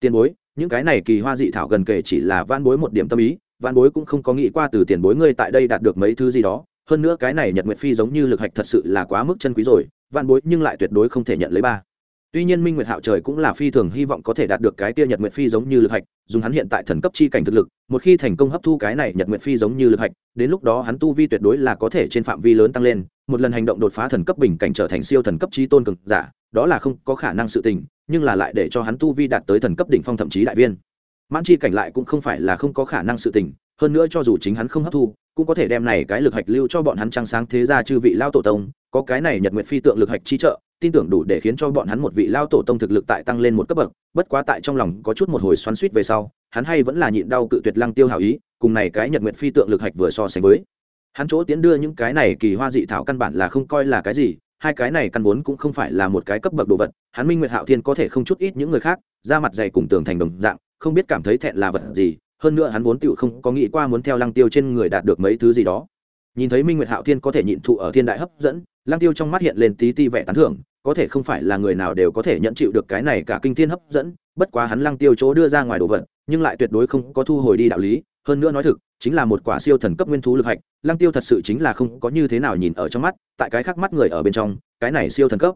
Tiền bối những cái này kỳ hoa dị thảo gần kể chỉ là van bối một điểm tâm ý van bối cũng không có nghĩ qua từ tiền bối ngươi tại đây đạt được mấy thứ gì đó. Hơn nữa cái này nhật nguyệt phi giống như lực hạch thật sự là quá mức chân quý rồi van bối nhưng lại tuyệt đối không thể nhận lấy ba. Tuy nhiên minh nguyệt hạo trời cũng là phi thường hy vọng có thể đạt được cái kia nhật nguyệt phi giống như lực hạch, dùng hắn hiện tại thần cấp chi cảnh thực lực, một khi thành công hấp thu cái này nhật nguyệt phi giống như lực hạch, đến lúc đó hắn tu vi tuyệt đối là có thể trên phạm vi lớn tăng lên, một lần hành động đột phá thần cấp bình cảnh trở thành siêu thần cấp chi tôn cực giả đó là không có khả năng sự tình, nhưng là lại để cho hắn tu vi đạt tới thần cấp đỉnh phong thậm chí đại viên. Mãn chi cảnh lại cũng không phải là không có khả năng sự tình, hơn nữa cho dù chính hắn không hấp thu, cũng có thể đem này cái lực hạch lưu cho bọn hắn trăng sáng thế ra chư vị lao tổ tông, có cái này nhật nguyệt phi tượng lực hạch chi trợ, tin tưởng đủ để khiến cho bọn hắn một vị lao tổ tông thực lực tại tăng lên một cấp bậc, bất quá tại trong lòng có chút một hồi xoắn suýt về sau, hắn hay vẫn là nhịn đau cự tuyệt lăng tiêu hảo ý, cùng này cái nhật nguyệt phi tượng lực hạch vừa so sánh với. Hắn chỗ tiến đưa những cái này kỳ hoa dị thảo căn bản là không coi là cái gì hai cái này căn vốn cũng không phải là một cái cấp bậc đồ vật, hắn minh nguyệt hạo thiên có thể không chút ít những người khác, ra mặt dày cùng tường thành đồng dạng, không biết cảm thấy thẹn là vật gì, hơn nữa hắn vốn tựu không có nghĩ qua muốn theo lăng tiêu trên người đạt được mấy thứ gì đó. Nhìn thấy minh nguyệt hạo thiên có thể nhịn thụ ở thiên đại hấp dẫn, lăng tiêu trong mắt hiện lên tí ti vẻ tán thưởng, có thể không phải là người nào đều có thể nhận chịu được cái này cả kinh thiên hấp dẫn bất quá hắn lăng tiêu chỗ đưa ra ngoài đồ vật, nhưng lại tuyệt đối không có thu hồi đi đạo lý, hơn nữa nói thực, chính là một quả siêu thần cấp nguyên thú lực hạch, lăng tiêu thật sự chính là không có như thế nào nhìn ở trong mắt, tại cái khác mắt người ở bên trong, cái này siêu thần cấp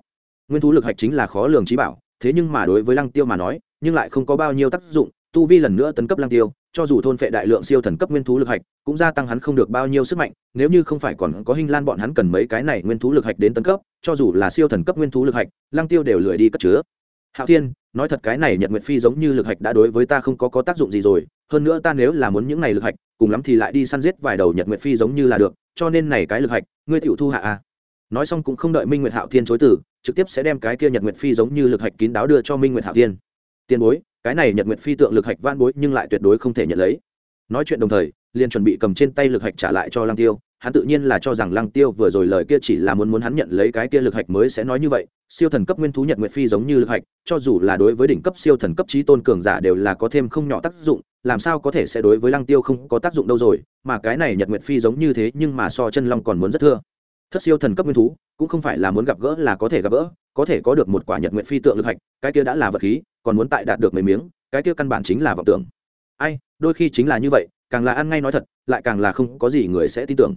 nguyên thú lực hạch chính là khó lường trí bảo, thế nhưng mà đối với lăng tiêu mà nói, nhưng lại không có bao nhiêu tác dụng, tu vi lần nữa tấn cấp lăng tiêu, cho dù thôn phệ đại lượng siêu thần cấp nguyên thú lực hạch, cũng gia tăng hắn không được bao nhiêu sức mạnh, nếu như không phải còn có hình lan bọn hắn cần mấy cái này nguyên thú lực hạch đến tấn cấp, cho dù là siêu thần cấp nguyên thú lực hạch, lăng tiêu đều lười đi cất chứa hạo thiên, nói thật cái này nhật nguyệt phi giống như lực hạch đã đối với ta không có có tác dụng gì rồi, hơn nữa ta nếu là muốn những này lực hạch, cùng lắm thì lại đi săn giết vài đầu nhật nguyệt phi giống như là được, cho nên này cái lực hạch, ngươi tiểu thu hạ a nói xong cũng không đợi minh nguyệt hạo thiên chối từ, trực tiếp sẽ đem cái kia nhật nguyệt phi giống như lực hạch kín đáo đưa cho minh nguyệt hạo thiên. Tiền bối, cái này nhật nguyệt phi tượng lực hạch van bối nhưng lại tuyệt đối không thể nhận lấy. Nói chuyện đồng thời, liền chuẩn bị cầm trên tay lực hạch trả lại cho lăng tiêu hắn tự nhiên là cho rằng lăng tiêu vừa rồi lời kia chỉ là muốn muốn hắn nhận lấy cái kia lực hạch mới sẽ nói như vậy, siêu thần cấp nguyên thú nhật nguyệt phi giống như lực hạch, cho dù là đối với đỉnh cấp siêu thần cấp trí tôn cường giả đều là có thêm không nhỏ tác dụng, làm sao có thể sẽ đối với lăng tiêu không có tác dụng đâu rồi, mà cái này nhật nguyệt phi giống như thế nhưng mà so chân long còn muốn rất thưa. Thất siêu thần cấp nguyên thú, cũng không phải là muốn gặp gỡ là có thể gặp gỡ, có thể có được một quả nhật nguyệt phi tượng lực hạch, cái kia đã là vật khí, còn muốn tại đạt được mấy miếng, cái kia căn bản chính là vọng tưởng. Ai, đôi khi chính là như vậy, càng là ăn ngay nói thật, lại càng là không có gì người sẽ tin tưởng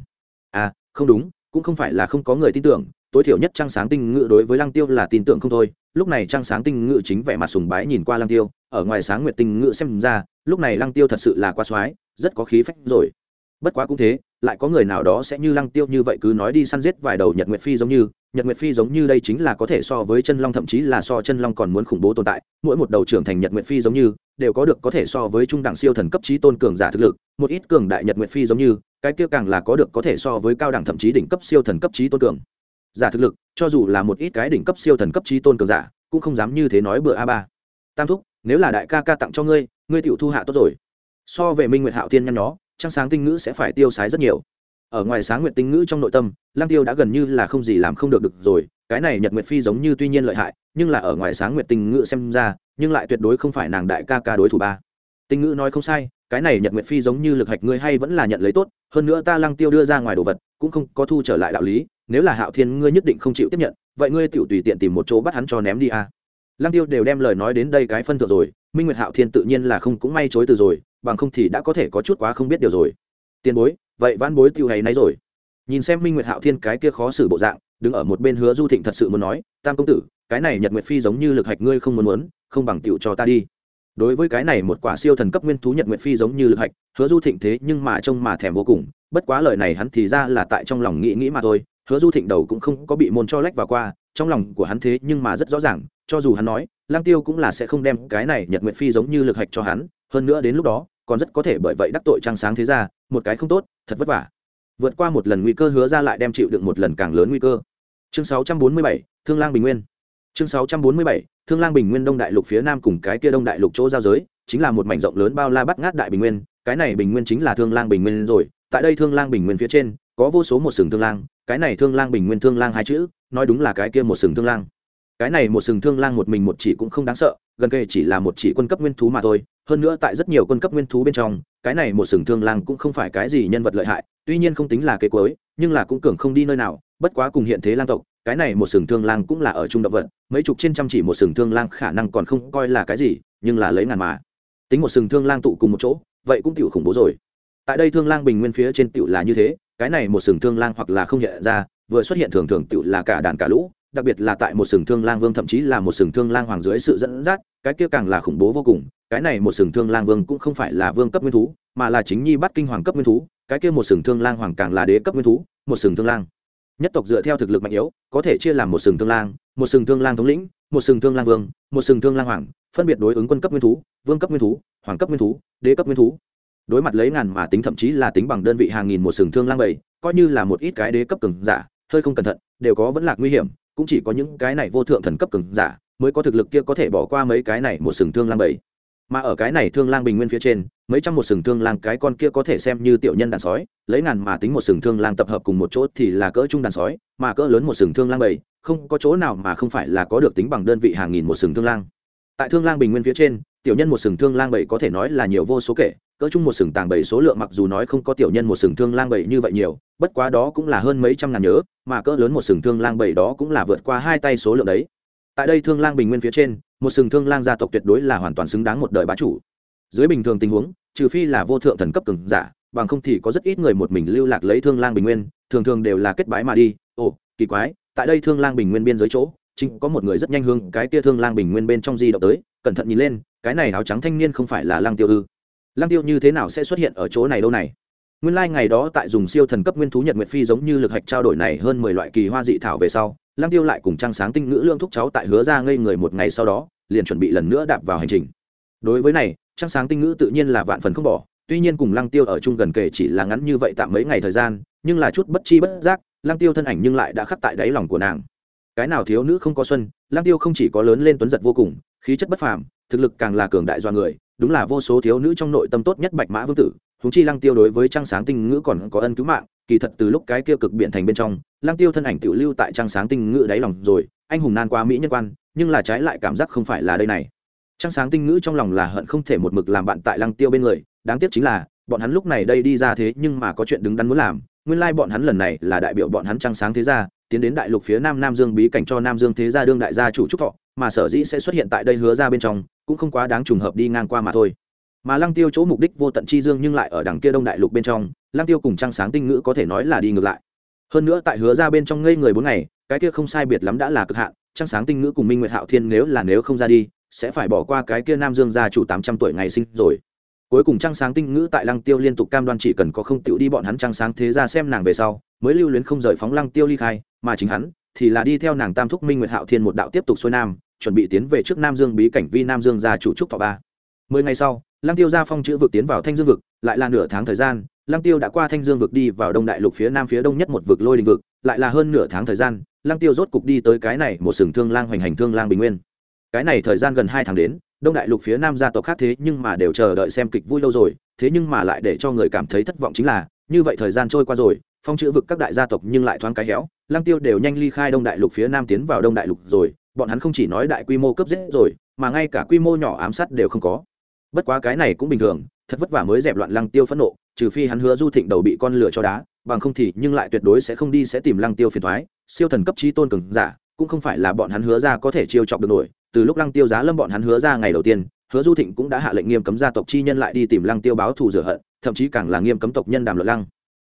à không đúng, cũng không phải là không có người tin tưởng, tối thiểu nhất Trang sáng tinh ngự đối với lăng tiêu là tin tưởng không thôi. Lúc này Trang sáng tinh ngự chính vẻ mặt sùng bái nhìn qua lăng tiêu, ở ngoài sáng nguyệt tinh ngự xem ra, lúc này lăng tiêu thật sự là quá soái, rất có khí phách rồi. Bất quá cũng thế, lại có người nào đó sẽ như lăng tiêu như vậy cứ nói đi săn giết vài đầu nhật nguyệt phi giống như, nhật nguyệt phi giống như đây chính là có thể so với chân long, thậm chí là so chân long còn muốn khủng bố tồn tại. Mỗi một đầu trưởng thành nhật nguyệt phi giống như, đều có được có thể so với trung đẳng siêu thần cấp trí tôn cường giả thực lực, một ít cường đại nhật nguyệt phi giống như cái kia càng là có được có thể so với cao đẳng thậm chí đỉnh cấp siêu thần cấp trí tôn cường. Giả thực lực, cho dù là một ít cái đỉnh cấp siêu thần cấp trí tôn cường giả, cũng không dám như thế nói bừa a ba. Tam thúc, nếu là đại ca ca tặng cho ngươi ngươi tựu thu hạ tốt rồi. So về minh nguyệt hạo thiên nhăn nhó, trăng sáng tinh ngữ sẽ phải tiêu sái rất nhiều. Ở ngoài sáng nguyệt tinh ngữ trong nội tâm lang tiêu đã gần như là không gì làm không được được rồi, cái này nhật nguyệt phi giống như tuy nhiên lợi hại, nhưng là ở ngoài sáng nguyệt tinh ngữ xem ra, nhưng lại tuyệt đối không phải nàng đại ca ca đối thủ ba tinh ngữ nói không sai, cái này nhật nguyệt phi giống như lực hạch ngươi hay vẫn là nhận lấy tốt, hơn nữa ta lăng tiêu đưa ra ngoài đồ vật, cũng không có thu trở lại đạo lý, nếu là hạo thiên ngươi nhất định không chịu tiếp nhận, vậy ngươi tiểu tùy tiện tìm một chỗ bắt hắn cho ném đi a à. lăng tiêu đều đem lời nói đến đây cái phân thượng rồi, minh nguyệt hạo thiên tự nhiên là không cũng may chối từ rồi, bằng không thì đã có thể có chút quá không biết điều rồi. Tiền bối, vậy vãn bối tiêu hay nấy rồi. Nhìn xem minh nguyệt hạo thiên cái kia khó xử bộ dạng, đứng ở một bên hứa du thịnh thật sự muốn nói, tam công tử, cái này nhật nguyệt phi giống như lực hạch ngươi không muốn muốn, không bằng tiểu cho ta đi đối với cái này một quả siêu thần cấp nguyên thú nhật nguyệt phi giống như lực hạch hứa du thịnh thế nhưng mà trông mà thèm vô cùng bất quá lời này hắn thì ra là tại trong lòng nghĩ nghĩ mà thôi hứa du thịnh đầu cũng không có bị môn cho lách vào qua trong lòng của hắn thế nhưng mà rất rõ ràng cho dù hắn nói lang tiêu cũng là sẽ không đem cái này nhật nguyệt phi giống như lực hạch cho hắn hơn nữa đến lúc đó còn rất có thể bởi vậy đắc tội trang sáng thế ra một cái không tốt thật vất vả. Vượt qua một lần nguy cơ hứa ra lại đem chịu được một lần càng lớn nguy cơ. Chương 647, thương lang bình nguyên chương 647, thương lang bình nguyên đông đại lục phía nam cùng cái kia đông đại lục chỗ giao giới chính là một mảnh rộng lớn bao la bắt ngát đại bình nguyên. Cái này bình nguyên chính là thương lang bình nguyên rồi. Tại đây thương lang bình nguyên phía trên có vô số một sừng thương lang. Cái này thương lang bình nguyên thương lang hai chữ nói đúng là cái kia một sừng thương lang. Cái này một sừng thương lang một mình một chỉ cũng không đáng sợ gần kề chỉ là một chỉ quân cấp nguyên thú mà thôi. Hơn nữa tại rất nhiều quân cấp nguyên thú bên trong cái này một sừng thương lang cũng không phải cái gì nhân vật lợi hại tuy nhiên không tính là kế cuối nhưng là cũng cường không đi nơi nào. Bất quá cùng hiện thế lang tộc cái này một sừng thương lang cũng là ở trung động vật, mấy chục trên trăm chỉ một sừng thương lang khả năng còn không coi là cái gì, nhưng là lấy ngàn mà. Tính một sừng thương lang tụ cùng một chỗ, vậy cũng tiểu khủng bố rồi. Tại đây thương lang bình nguyên phía trên tiểu là như thế, cái này một sừng thương lang hoặc là không hiện ra, vừa xuất hiện thường thường tiểu là cả đàn cả lũ, đặc biệt là tại một sừng thương lang vương thậm chí là một sừng thương lang hoàng dưới sự dẫn dắt, cái kia càng là khủng bố vô cùng, cái này một sừng thương lang vương cũng không phải là vương cấp nguyên thú, mà là chính nhi bắt kinh hoàng cấp nguyên thú, cái kia một sừng thương lang hoàng càng là đế cấp nguyên thú, một sừng thương lang nhất tộc dựa theo thực lực mạnh yếu, có thể chia làm một sừng thương lang, một sừng thương lang thống lĩnh, một sừng thương lang vương, một sừng thương lang hoàng, phân biệt đối ứng quân cấp nguyên thú, vương cấp nguyên thú, hoàng cấp nguyên thú, đế cấp nguyên thú. Đối mặt lấy ngàn mà tính thậm chí là tính bằng đơn vị hàng nghìn một sừng thương lang bảy, coi như là một ít cái đế cấp cường giả, hơi không cẩn thận, đều có vẫn lạc nguy hiểm, cũng chỉ có những cái này vô thượng thần cấp cường giả mới có thực lực kia có thể bỏ qua mấy cái này một sừng thương lang bảy mà ở cái này thương lang bình nguyên phía trên, mấy trăm một sừng thương lang cái con kia có thể xem như tiểu nhân đàn sói, lấy ngàn mà tính một sừng thương lang tập hợp cùng một chỗ thì là cỡ trung đàn sói, mà cỡ lớn một sừng thương lang bảy, không có chỗ nào mà không phải là có được tính bằng đơn vị hàng nghìn một sừng thương lang. Tại thương lang bình nguyên phía trên, tiểu nhân một sừng thương lang bảy có thể nói là nhiều vô số kể, cỡ chung một sừng tàng bảy số lượng mặc dù nói không có tiểu nhân một sừng thương lang bảy như vậy nhiều, bất quá đó cũng là hơn mấy trăm ngàn nhớ, mà cỡ lớn một sừng thương lang bảy đó cũng là vượt qua hai tay số lượng đấy. Tại đây thương lang bình nguyên phía trên một sừng thương lang gia tộc tuyệt đối là hoàn toàn xứng đáng một đời bá chủ. Dưới bình thường tình huống, trừ phi là vô thượng thần cấp cường giả, bằng không thì có rất ít người một mình lưu lạc lấy thương lang bình nguyên, thường thường đều là kết bái mà đi. Ồ, kỳ quái, tại đây thương lang bình nguyên biên giới chỗ, chính có một người rất nhanh hương cái kia thương lang bình nguyên bên trong di động tới, cẩn thận nhìn lên, cái này áo trắng thanh niên không phải là lang tiêu ư? Lang tiêu như thế nào sẽ xuất hiện ở chỗ này đâu này? Nguyên lai ngày đó tại dùng siêu thần cấp nguyên thú nhật nguyệt phi giống như lực hạch trao đổi này hơn mười loại kỳ hoa dị thảo về sau lang tiêu lại cùng trăng sáng tinh ngữ lương thúc cháu tại hứa ra ngây người một ngày sau đó, liền chuẩn bị lần nữa đạp vào hành trình. Đối với này, trăng sáng tinh ngữ tự nhiên là vạn phần không bỏ, tuy nhiên cùng lăng tiêu ở chung gần kề chỉ là ngắn như vậy tạm mấy ngày thời gian, nhưng là chút bất chi bất giác, lăng tiêu thân ảnh nhưng lại đã khắc tại đáy lòng của nàng. Cái nào thiếu nữ không có xuân, lăng tiêu không chỉ có lớn lên tuấn giật vô cùng, khí chất bất phàm, thực lực càng là cường đại do người, đúng là vô số thiếu nữ trong nội tâm tốt nhất bạch mã vương tử húng chi lăng tiêu đối với trăng sáng tinh ngữ còn có ân cứu mạng kỳ thật từ lúc cái kia cực biển thành bên trong lang tiêu thân ảnh tiểu lưu tại trang sáng tinh ngữ đáy lòng rồi, anh hùng nan qua mỹ nhân quan, nhưng là trái lại cảm giác không phải là đây này. Trang sáng tinh ngữ trong lòng là hận không thể một mực làm bạn tại Lang tiêu bên người, đáng tiếc chính là, bọn hắn lúc này đây đi ra thế nhưng mà có chuyện đứng đắn muốn làm, nguyên lai like bọn hắn lần này là đại biểu bọn hắn trang sáng thế gia, tiến đến đại lục phía nam nam dương bí cảnh cho nam dương thế gia đương đại gia chủ trúc thọ, mà sở dĩ sẽ xuất hiện tại đây hứa ra bên trong, cũng không quá đáng trùng hợp đi ngang qua mà thôi. Mà lăng tiêu chỗ mục đích vô tận chi dương nhưng lại ở đằng kia đông đại lục bên trong Lang tiêu cùng trang sáng tinh ngữ có thể nói là đi ngược lại. Hơn nữa tại hứa ra bên trong ngây người bốn ngày, cái kia không sai biệt lắm đã là cực hạn trang sáng tinh ngữ cùng minh nguyệt hạo thiên nếu là nếu không ra đi, sẽ phải bỏ qua cái kia nam dương gia chủ tám trăm tuổi ngày sinh rồi. Cuối cùng trăng sáng tinh ngữ tại lăng tiêu liên tục cam đoan chỉ cần có không tiểu đi bọn hắn trăng sáng thế ra xem nàng về sau, mới lưu luyến không rời phóng lăng tiêu ly khai, mà chính hắn thì là đi theo nàng tam thúc minh nguyệt hạo thiên một đạo tiếp tục xuôi nam, chuẩn bị tiến về trước nam dương bí cảnh vi nam dương gia chủ trúc thọ ba. Mười ngày sau, lăng tiêu ra phong chữ vực tiến vào thanh dương vực, lại là nửa tháng thời gian lăng tiêu đã qua thanh dương vực đi vào đông đại lục phía nam phía đông nhất một vực lôi đình vực, lại là hơn nửa tháng thời gian, lăng tiêu rốt cục đi tới cái này một sừng thương lang hoành hành thương lang bình nguyên. Cái này thời gian gần hai tháng đến, đông đại lục phía nam gia tộc khác thế nhưng mà đều chờ đợi xem kịch vui lâu rồi, thế nhưng mà lại để cho người cảm thấy thất vọng chính là, như vậy thời gian trôi qua rồi, phong chữ vực các đại gia tộc nhưng lại thoáng cái héo, lăng tiêu đều nhanh ly khai đông đại lục phía nam tiến vào đông đại lục rồi, bọn hắn không chỉ nói đại quy mô cấp giết rồi, mà ngay cả quy mô nhỏ ám sát đều không có. Bất quá cái này cũng bình thường thật vất vả mới dẹp loạn lăng tiêu phẫn nộ, trừ phi hắn hứa du thịnh đầu bị con lửa cho đá, bằng không thì nhưng lại tuyệt đối sẽ không đi sẽ tìm lăng tiêu phiền thoái siêu thần cấp trí tôn cường giả, cũng không phải là bọn hắn hứa ra có thể chiêu chọc được nổi. Từ lúc lăng tiêu giá lâm bọn hắn hứa ra ngày đầu tiên, hứa du thịnh cũng đã hạ lệnh nghiêm cấm gia tộc chi nhân lại đi tìm lăng tiêu báo thù rửa hận, thậm chí càng là nghiêm cấm tộc nhân đàm luận lăng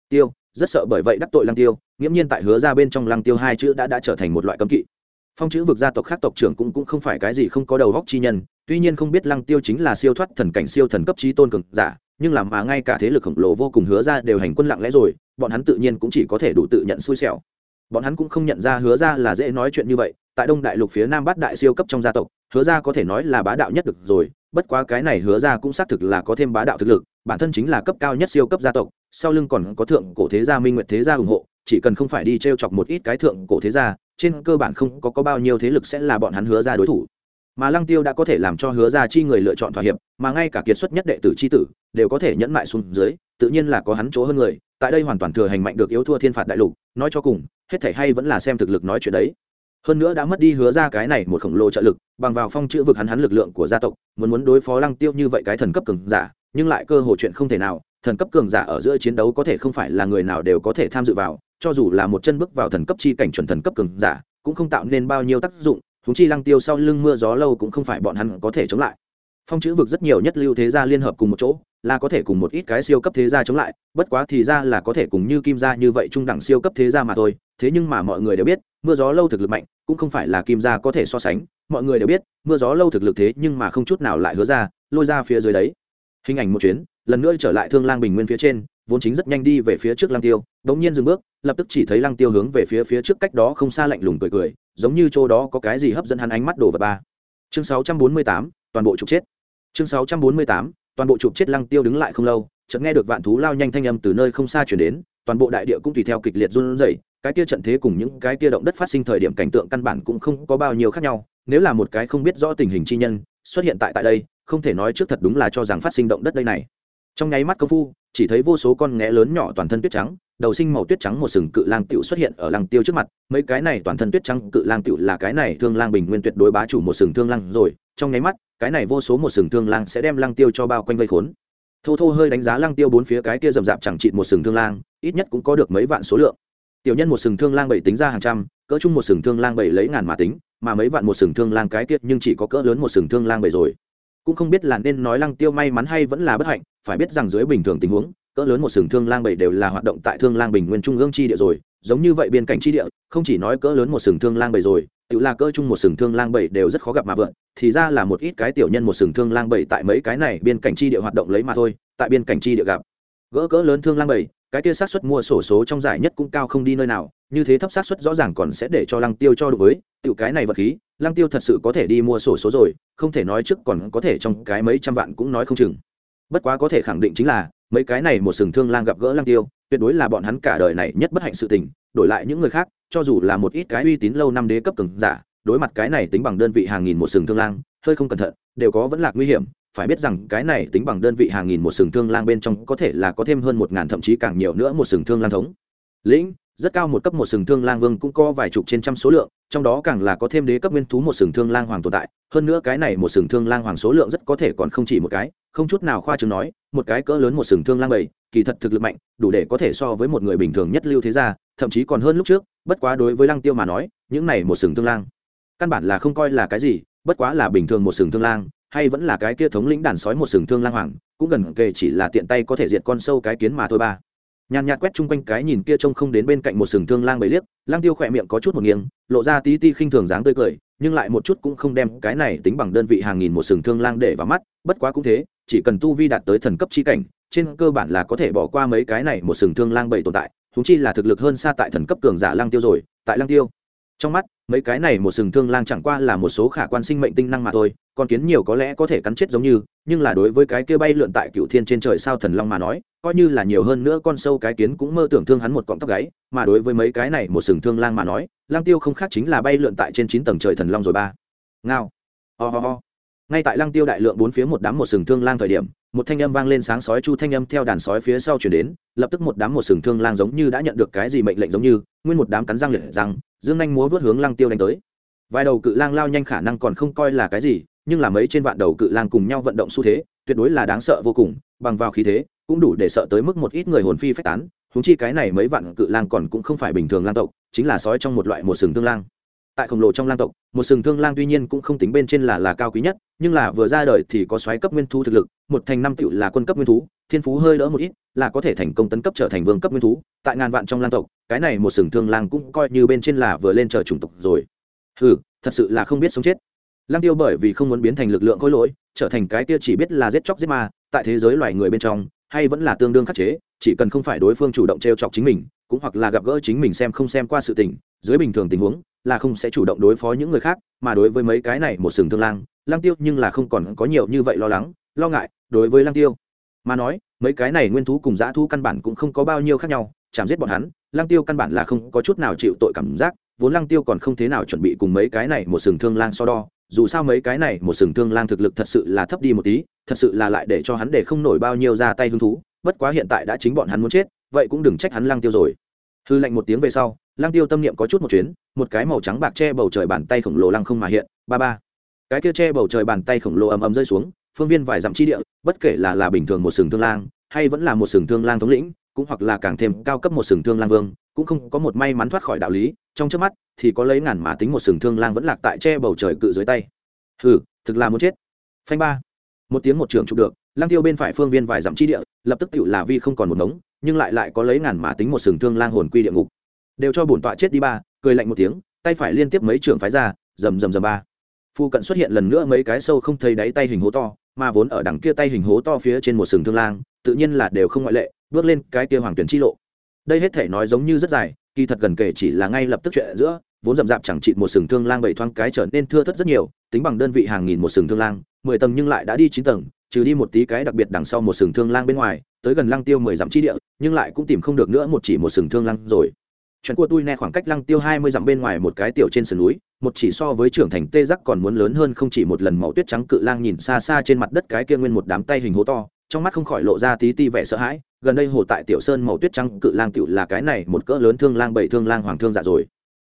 tiêu. Rất sợ bởi vậy đắc tội lăng tiêu, nghiễm nhiên tại hứa ra bên trong lăng tiêu hai chữ đã đã trở thành một loại cấm kỵ. Phong chữ vực gia tộc khác tộc trưởng cũng cũng không phải cái gì không có đầu góc chi nhân tuy nhiên không biết lăng tiêu chính là siêu thoát thần cảnh siêu thần cấp trí tôn cường giả nhưng làm mà ngay cả thế lực khổng lồ vô cùng hứa ra đều hành quân lặng lẽ rồi bọn hắn tự nhiên cũng chỉ có thể đủ tự nhận xui xẻo. Bọn hắn cũng không nhận ra hứa ra là dễ nói chuyện như vậy tại đông đại lục phía nam bát đại siêu cấp trong gia tộc hứa ra có thể nói là bá đạo nhất được rồi bất quá cái này hứa ra cũng xác thực là có thêm bá đạo thực lực bản thân chính là cấp cao nhất siêu cấp gia tộc sau lưng còn có thượng cổ thế gia minh nguyệt thế gia ủng hộ chỉ cần không phải đi t r e o chọc một ít cái thượng cổ thế gia trên cơ bản không có, có bao nhiêu thế lực sẽ là bọn hắn hứa ra đối thủ mà lăng tiêu đã có thể làm cho hứa ra chi người lựa chọn thỏa hiệp, mà ngay cả kiệt xuất nhất đệ tử c h i tử đều có thể nhẫn mại xuống dưới, tự nhiên là có hắn chỗ hơn người, tại đây hoàn toàn thừa hành mạnh được yếu thua thiên phạt đại lục, nói cho cùng, hết thể hay vẫn là xem thực lực nói chuyện đấy. Hơn nữa đã mất đi hứa ra cái này một khổng lồ trợ lực, bằng vào phong chữ vực hắn hắn lực lượng của gia tộc, muốn muốn đối phó lăng tiêu như vậy cái thần cấp cường giả, nhưng lại cơ hồ chuyện không thể nào, thần cấp cường giả ở giữa chiến đấu có thể không phải là người nào đều có thể tham dự vào, cho dù là một chân bước vào thần cấp chi cảnh chuẩn thần cấp cường giả, cũng không tạo nên bao nhiêu tác dụng thúng chi lăng tiêu sau lưng mưa gió lâu cũng không phải bọn hắn có thể chống lại. Phong chữ vực rất nhiều nhất lưu thế gia liên hợp cùng một chỗ, là có thể cùng một ít cái siêu cấp thế gia chống lại, bất quá thì ra là có thể cùng như kim gia như vậy trung đẳng siêu cấp thế gia mà thôi. Thế nhưng mà mọi người đều biết, mưa gió lâu thực lực mạnh, cũng không phải là kim gia có thể so sánh. Mọi người đều biết, mưa gió lâu thực lực thế nhưng mà không chút nào lại hứa ra, lôi ra phía dưới đấy. Hình ảnh một chuyến, lần nữa trở lại thương lang bình nguyên phía trên, vốn chính rất nhanh đi về phía trước lang tiêu, bỗng nhiên dừng bước, lập tức chỉ thấy lang tiêu hướng về phía phía trước cách đó không xa lạnh lùng cười cười giống như chỗ đó có cái gì hấp dẫn hắn ánh mắt đổ vật ba. Chương 648, toàn bộ trục chết. Chương 648, toàn bộ trục chết lăng tiêu đứng lại không lâu chợt nghe được vạn thú lao nhanh thanh âm từ nơi không xa chuyển đến toàn bộ đại địa cũng tùy theo kịch liệt run rẩy cái kia trận thế cùng những cái kia động đất phát sinh thời điểm cảnh tượng căn bản cũng không có bao nhiêu khác nhau nếu là một cái không biết rõ tình hình chi nhân xuất hiện tại tại đây không thể nói trước thật đúng là cho rằng phát sinh động đất đây này. Trong nháy mắt công phu chỉ thấy vô số con nghé lớn nhỏ toàn thân tuyết trắng đầu sinh màu tuyết trắng một sừng cự lang tiểu xuất hiện ở lăng tiêu trước mặt, mấy cái này toàn thân tuyết trắng cự lang tiểu là cái này thương lang bình nguyên tuyệt đối bá chủ một sừng thương lang rồi, trong nháy mắt, cái này vô số một sừng thương lang sẽ đem lăng tiêu cho bao quanh vây khốn. Thô thô hơi đánh giá lăng tiêu bốn phía cái kia rậm rạp chẳng trị một sừng thương lang, ít nhất cũng có được mấy vạn số lượng. Tiểu nhân một sừng thương lang bảy tính ra hàng trăm, cỡ chung một sừng thương lang bảy lấy ngàn mà tính, mà mấy vạn một sừng thương lang cái tiết nhưng chỉ có cỡ lớn một sừng thương lang bảy rồi. Cũng không biết là nên nói lăng tiêu may mắn hay vẫn là bất hạnh, phải biết rằng dưới bình thường tình huống cỡ lớn một sừng thương lang bảy đều là hoạt động tại thương lang bình nguyên trung ương chi địa rồi, giống như vậy biên cảnh chi địa, không chỉ nói cỡ lớn một sừng thương lang bảy rồi, tự là cỡ chung một sừng thương lang bảy đều rất khó gặp mà vượn, thì ra là một ít cái tiểu nhân một sừng thương lang bảy tại mấy cái này biên cảnh chi địa hoạt động lấy mà thôi, tại biên cảnh chi địa gặp. Gỡ cỡ lớn thương lang bảy, cái kia xác suất mua sổ số trong giải nhất cũng cao không đi nơi nào, như thế thấp xác suất rõ ràng còn sẽ để cho lăng tiêu cho đủ với tiểu cái này vật khí, lăng tiêu thật sự có thể đi mua sổ số rồi, không thể nói trước còn có thể trong cái mấy trăm vạn cũng nói không chừng. Bất quá có thể khẳng định chính là mấy cái này một sừng thương lang gặp gỡ lang tiêu, tuyệt đối là bọn hắn cả đời này nhất bất hạnh sự tình, đổi lại những người khác, cho dù là một ít cái uy tín lâu năm đế cấp cường giả, đối mặt cái này tính bằng đơn vị hàng nghìn một sừng thương lang, hơi không cẩn thận, đều có vẫn là nguy hiểm. Phải biết rằng cái này tính bằng đơn vị hàng nghìn một sừng thương lang bên trong có thể là có thêm hơn một ngàn thậm chí càng nhiều nữa một sừng thương lang thống. Lĩnh rất cao một cấp một sừng thương lang vương cũng có vài chục trên trăm số lượng, trong đó càng là có thêm đế cấp nguyên thú một sừng thương lang hoàng tồn tại, hơn nữa cái này một sừng thương lang hoàng số lượng rất có thể còn không chỉ một cái, không chút nào khoa trương nói, một cái cỡ lớn một sừng thương lang bảy, kỳ thật thực lực mạnh, đủ để có thể so với một người bình thường nhất lưu thế gia, thậm chí còn hơn lúc trước, bất quá đối với lăng tiêu mà nói, những này một sừng thương lang, căn bản là không coi là cái gì, bất quá là bình thường một sừng thương lang, hay vẫn là cái kia thống lĩnh đàn sói một sừng thương lang hoàng, cũng gần kề chỉ là tiện tay có thể diệt con sâu cái kiến mà thôi ba nhàn nhạt quét chung quanh cái nhìn kia trông không đến bên cạnh một sừng thương lang bầy liếc, lang tiêu khỏe miệng có chút một nghiêng, lộ ra tí ti khinh thường dáng tươi cười, nhưng lại một chút cũng không đem cái này tính bằng đơn vị hàng nghìn một sừng thương lang để vào mắt, bất quá cũng thế, chỉ cần tu vi đạt tới thần cấp chi cảnh, trên cơ bản là có thể bỏ qua mấy cái này một sừng thương lang bầy tồn tại thúng chi là thực lực hơn xa tại thần cấp cường giả lang tiêu rồi, tại lang tiêu. Trong mắt mấy cái này một sừng thương lang chẳng qua là một số khả quan sinh mệnh tinh năng mà thôi, con kiến nhiều có lẽ có thể cắn chết giống như, nhưng là đối với cái kia bay lượn tại cựu thiên trên trời sao thần long mà nói, coi như là nhiều hơn nữa con sâu cái kiến cũng mơ tưởng thương hắn một cọng tóc gáy, mà đối với mấy cái này một sừng thương lang mà nói, lang tiêu không khác chính là bay lượn tại trên chín tầng trời thần long rồi ba ngao ho、oh、ho、oh. ho ngay tại lang tiêu đại lượng bốn phía một đám một sừng thương lang thời điểm, một thanh âm vang lên sáng sói chu thanh âm theo đàn sói phía sau chuyển đến, lập tức một đám một sừng thương lang giống như đã nhận được cái gì mệnh lệnh giống như, nguyên một đám cắn răng liệt răng dương nhanh múa vớt hướng lăng tiêu đánh tới. Vài đầu cự lang lao nhanh khả năng còn không coi là cái gì, nhưng là mấy trên vạn đầu cự lang cùng nhau vận động xu thế, tuyệt đối là đáng sợ vô cùng, bằng vào khí thế, cũng đủ để sợ tới mức một ít người hồn phi phách tán. Húng chi cái này mấy vạn cự lang còn cũng không phải bình thường lang tộc, chính là sói trong một loại một sừng tương lang tại khổng lồ trong lang tộc, một sừng thương lang tuy nhiên cũng không tính bên trên là là cao quý nhất, nhưng là vừa ra đời thì có xoáy cấp nguyên thú thực lực, một thành năm tựu là quân cấp nguyên thú, thiên phú hơi đỡ một ít, là có thể thành công tấn cấp trở thành vương cấp nguyên thú, tại ngàn vạn trong lang tộc, cái này một sừng thương lang cũng coi như bên trên là vừa lên chờ chủng tộc rồi. Ừ thật sự là không biết sống chết. Lang tiêu bởi vì không muốn biến thành lực lượng khối lỗi, trở thành cái kia chỉ biết là giết chóc giết ma, tại thế giới loài người bên trong, hay vẫn là tương đương khắc chế, chỉ cần không phải đối phương chủ động t r e o chọc chính mình, cũng hoặc là gặp gỡ chính mình xem không xem qua sự tình, dưới bình thường tình huống là không sẽ chủ động đối phó những người khác, mà đối với mấy cái này một sừng thương lang lang tiêu nhưng là không còn có nhiều như vậy lo lắng, lo ngại đối với lang tiêu. Mà nói, mấy cái này nguyên thú cùng dã thu căn bản cũng không có bao nhiêu khác nhau, chạm giết bọn hắn lang tiêu căn bản là không có chút nào chịu tội cảm giác, vốn lang tiêu còn không thế nào chuẩn bị cùng mấy cái này một sừng thương lang so đo, dù sao mấy cái này một sừng thương lang thực lực thật sự là thấp đi một tí, thật sự là lại để cho hắn để không nổi bao nhiêu ra tay hứng thú, bất quá hiện tại đã chính bọn hắn muốn chết, vậy cũng đừng trách hắn lang tiêu rồi. Hư lệnh một tiếng về sau lang tiêu tâm niệm có chút một chuyến một cái màu trắng bạc che bầu trời bàn tay khổng lồ lăng không mà hiện, ba ba. Cái kia che bầu trời bàn tay khổng lồ ầm ầm rơi xuống, phương viên vài dặm chi địa, bất kể là là bình thường một sừng thương lang, hay vẫn là một sừng thương lang thống lĩnh, cũng hoặc là càng thêm cao cấp một sừng thương lang vương, cũng không có một may mắn thoát khỏi đạo lý, trong trước mắt thì có lấy ngàn mà tính một sừng thương lang vẫn lạc tại che bầu trời cự dưới tay. Hừ, thực là muốn chết. Phanh ba. Một tiếng một trường chụp được, lang tiêu bên phải phương viên vài dặm chi địa, lập tức tựu là vi không còn một ngống, nhưng lại lại có lấy ngàn mà tính một sừng thương lang hồn quy địa ngục. Đều cho bổn tọa chết đi ba cười lạnh một tiếng, tay phải liên tiếp mấy trường phái ra, rầm rầm rầm ba. Phu cận xuất hiện lần nữa mấy cái sâu không thấy đáy tay hình hố to, mà vốn ở đằng kia tay hình hố to phía trên một sừng thương lang, tự nhiên là đều không ngoại lệ, bước lên cái kia hoàng tuyển chi lộ. Đây hết thể nói giống như rất dài, kỳ thật gần kể chỉ là ngay lập tức chuyện giữa, vốn rậm rạp chẳng chịt một sừng thương lang bảy thoáng cái trở nên thưa thất rất nhiều, tính bằng đơn vị hàng nghìn một sừng thương lang, mười tầng nhưng lại đã đi chín tầng, trừ đi một tí cái đặc biệt đằng sau một sừng thương lang bên ngoài, tới gần lăng tiêu mười dặm chi địa, nhưng lại cũng tìm không được nữa một chỉ một sừng thương lang rồi chuyện của tôi nè, khoảng cách lăng tiêu hai mươi dặm bên ngoài một cái tiểu trên sườn núi, một chỉ so với trưởng thành tê giác còn muốn lớn hơn không chỉ một lần màu tuyết trắng cự lang nhìn xa xa trên mặt đất cái kia nguyên một đám tay hình hố to, trong mắt không khỏi lộ ra tí ti vẻ sợ hãi, gần đây hồ tại tiểu sơn màu tuyết trắng cự lang tựu là cái này, một cỡ lớn thương lang bảy thương lang hoàng thương dạ rồi.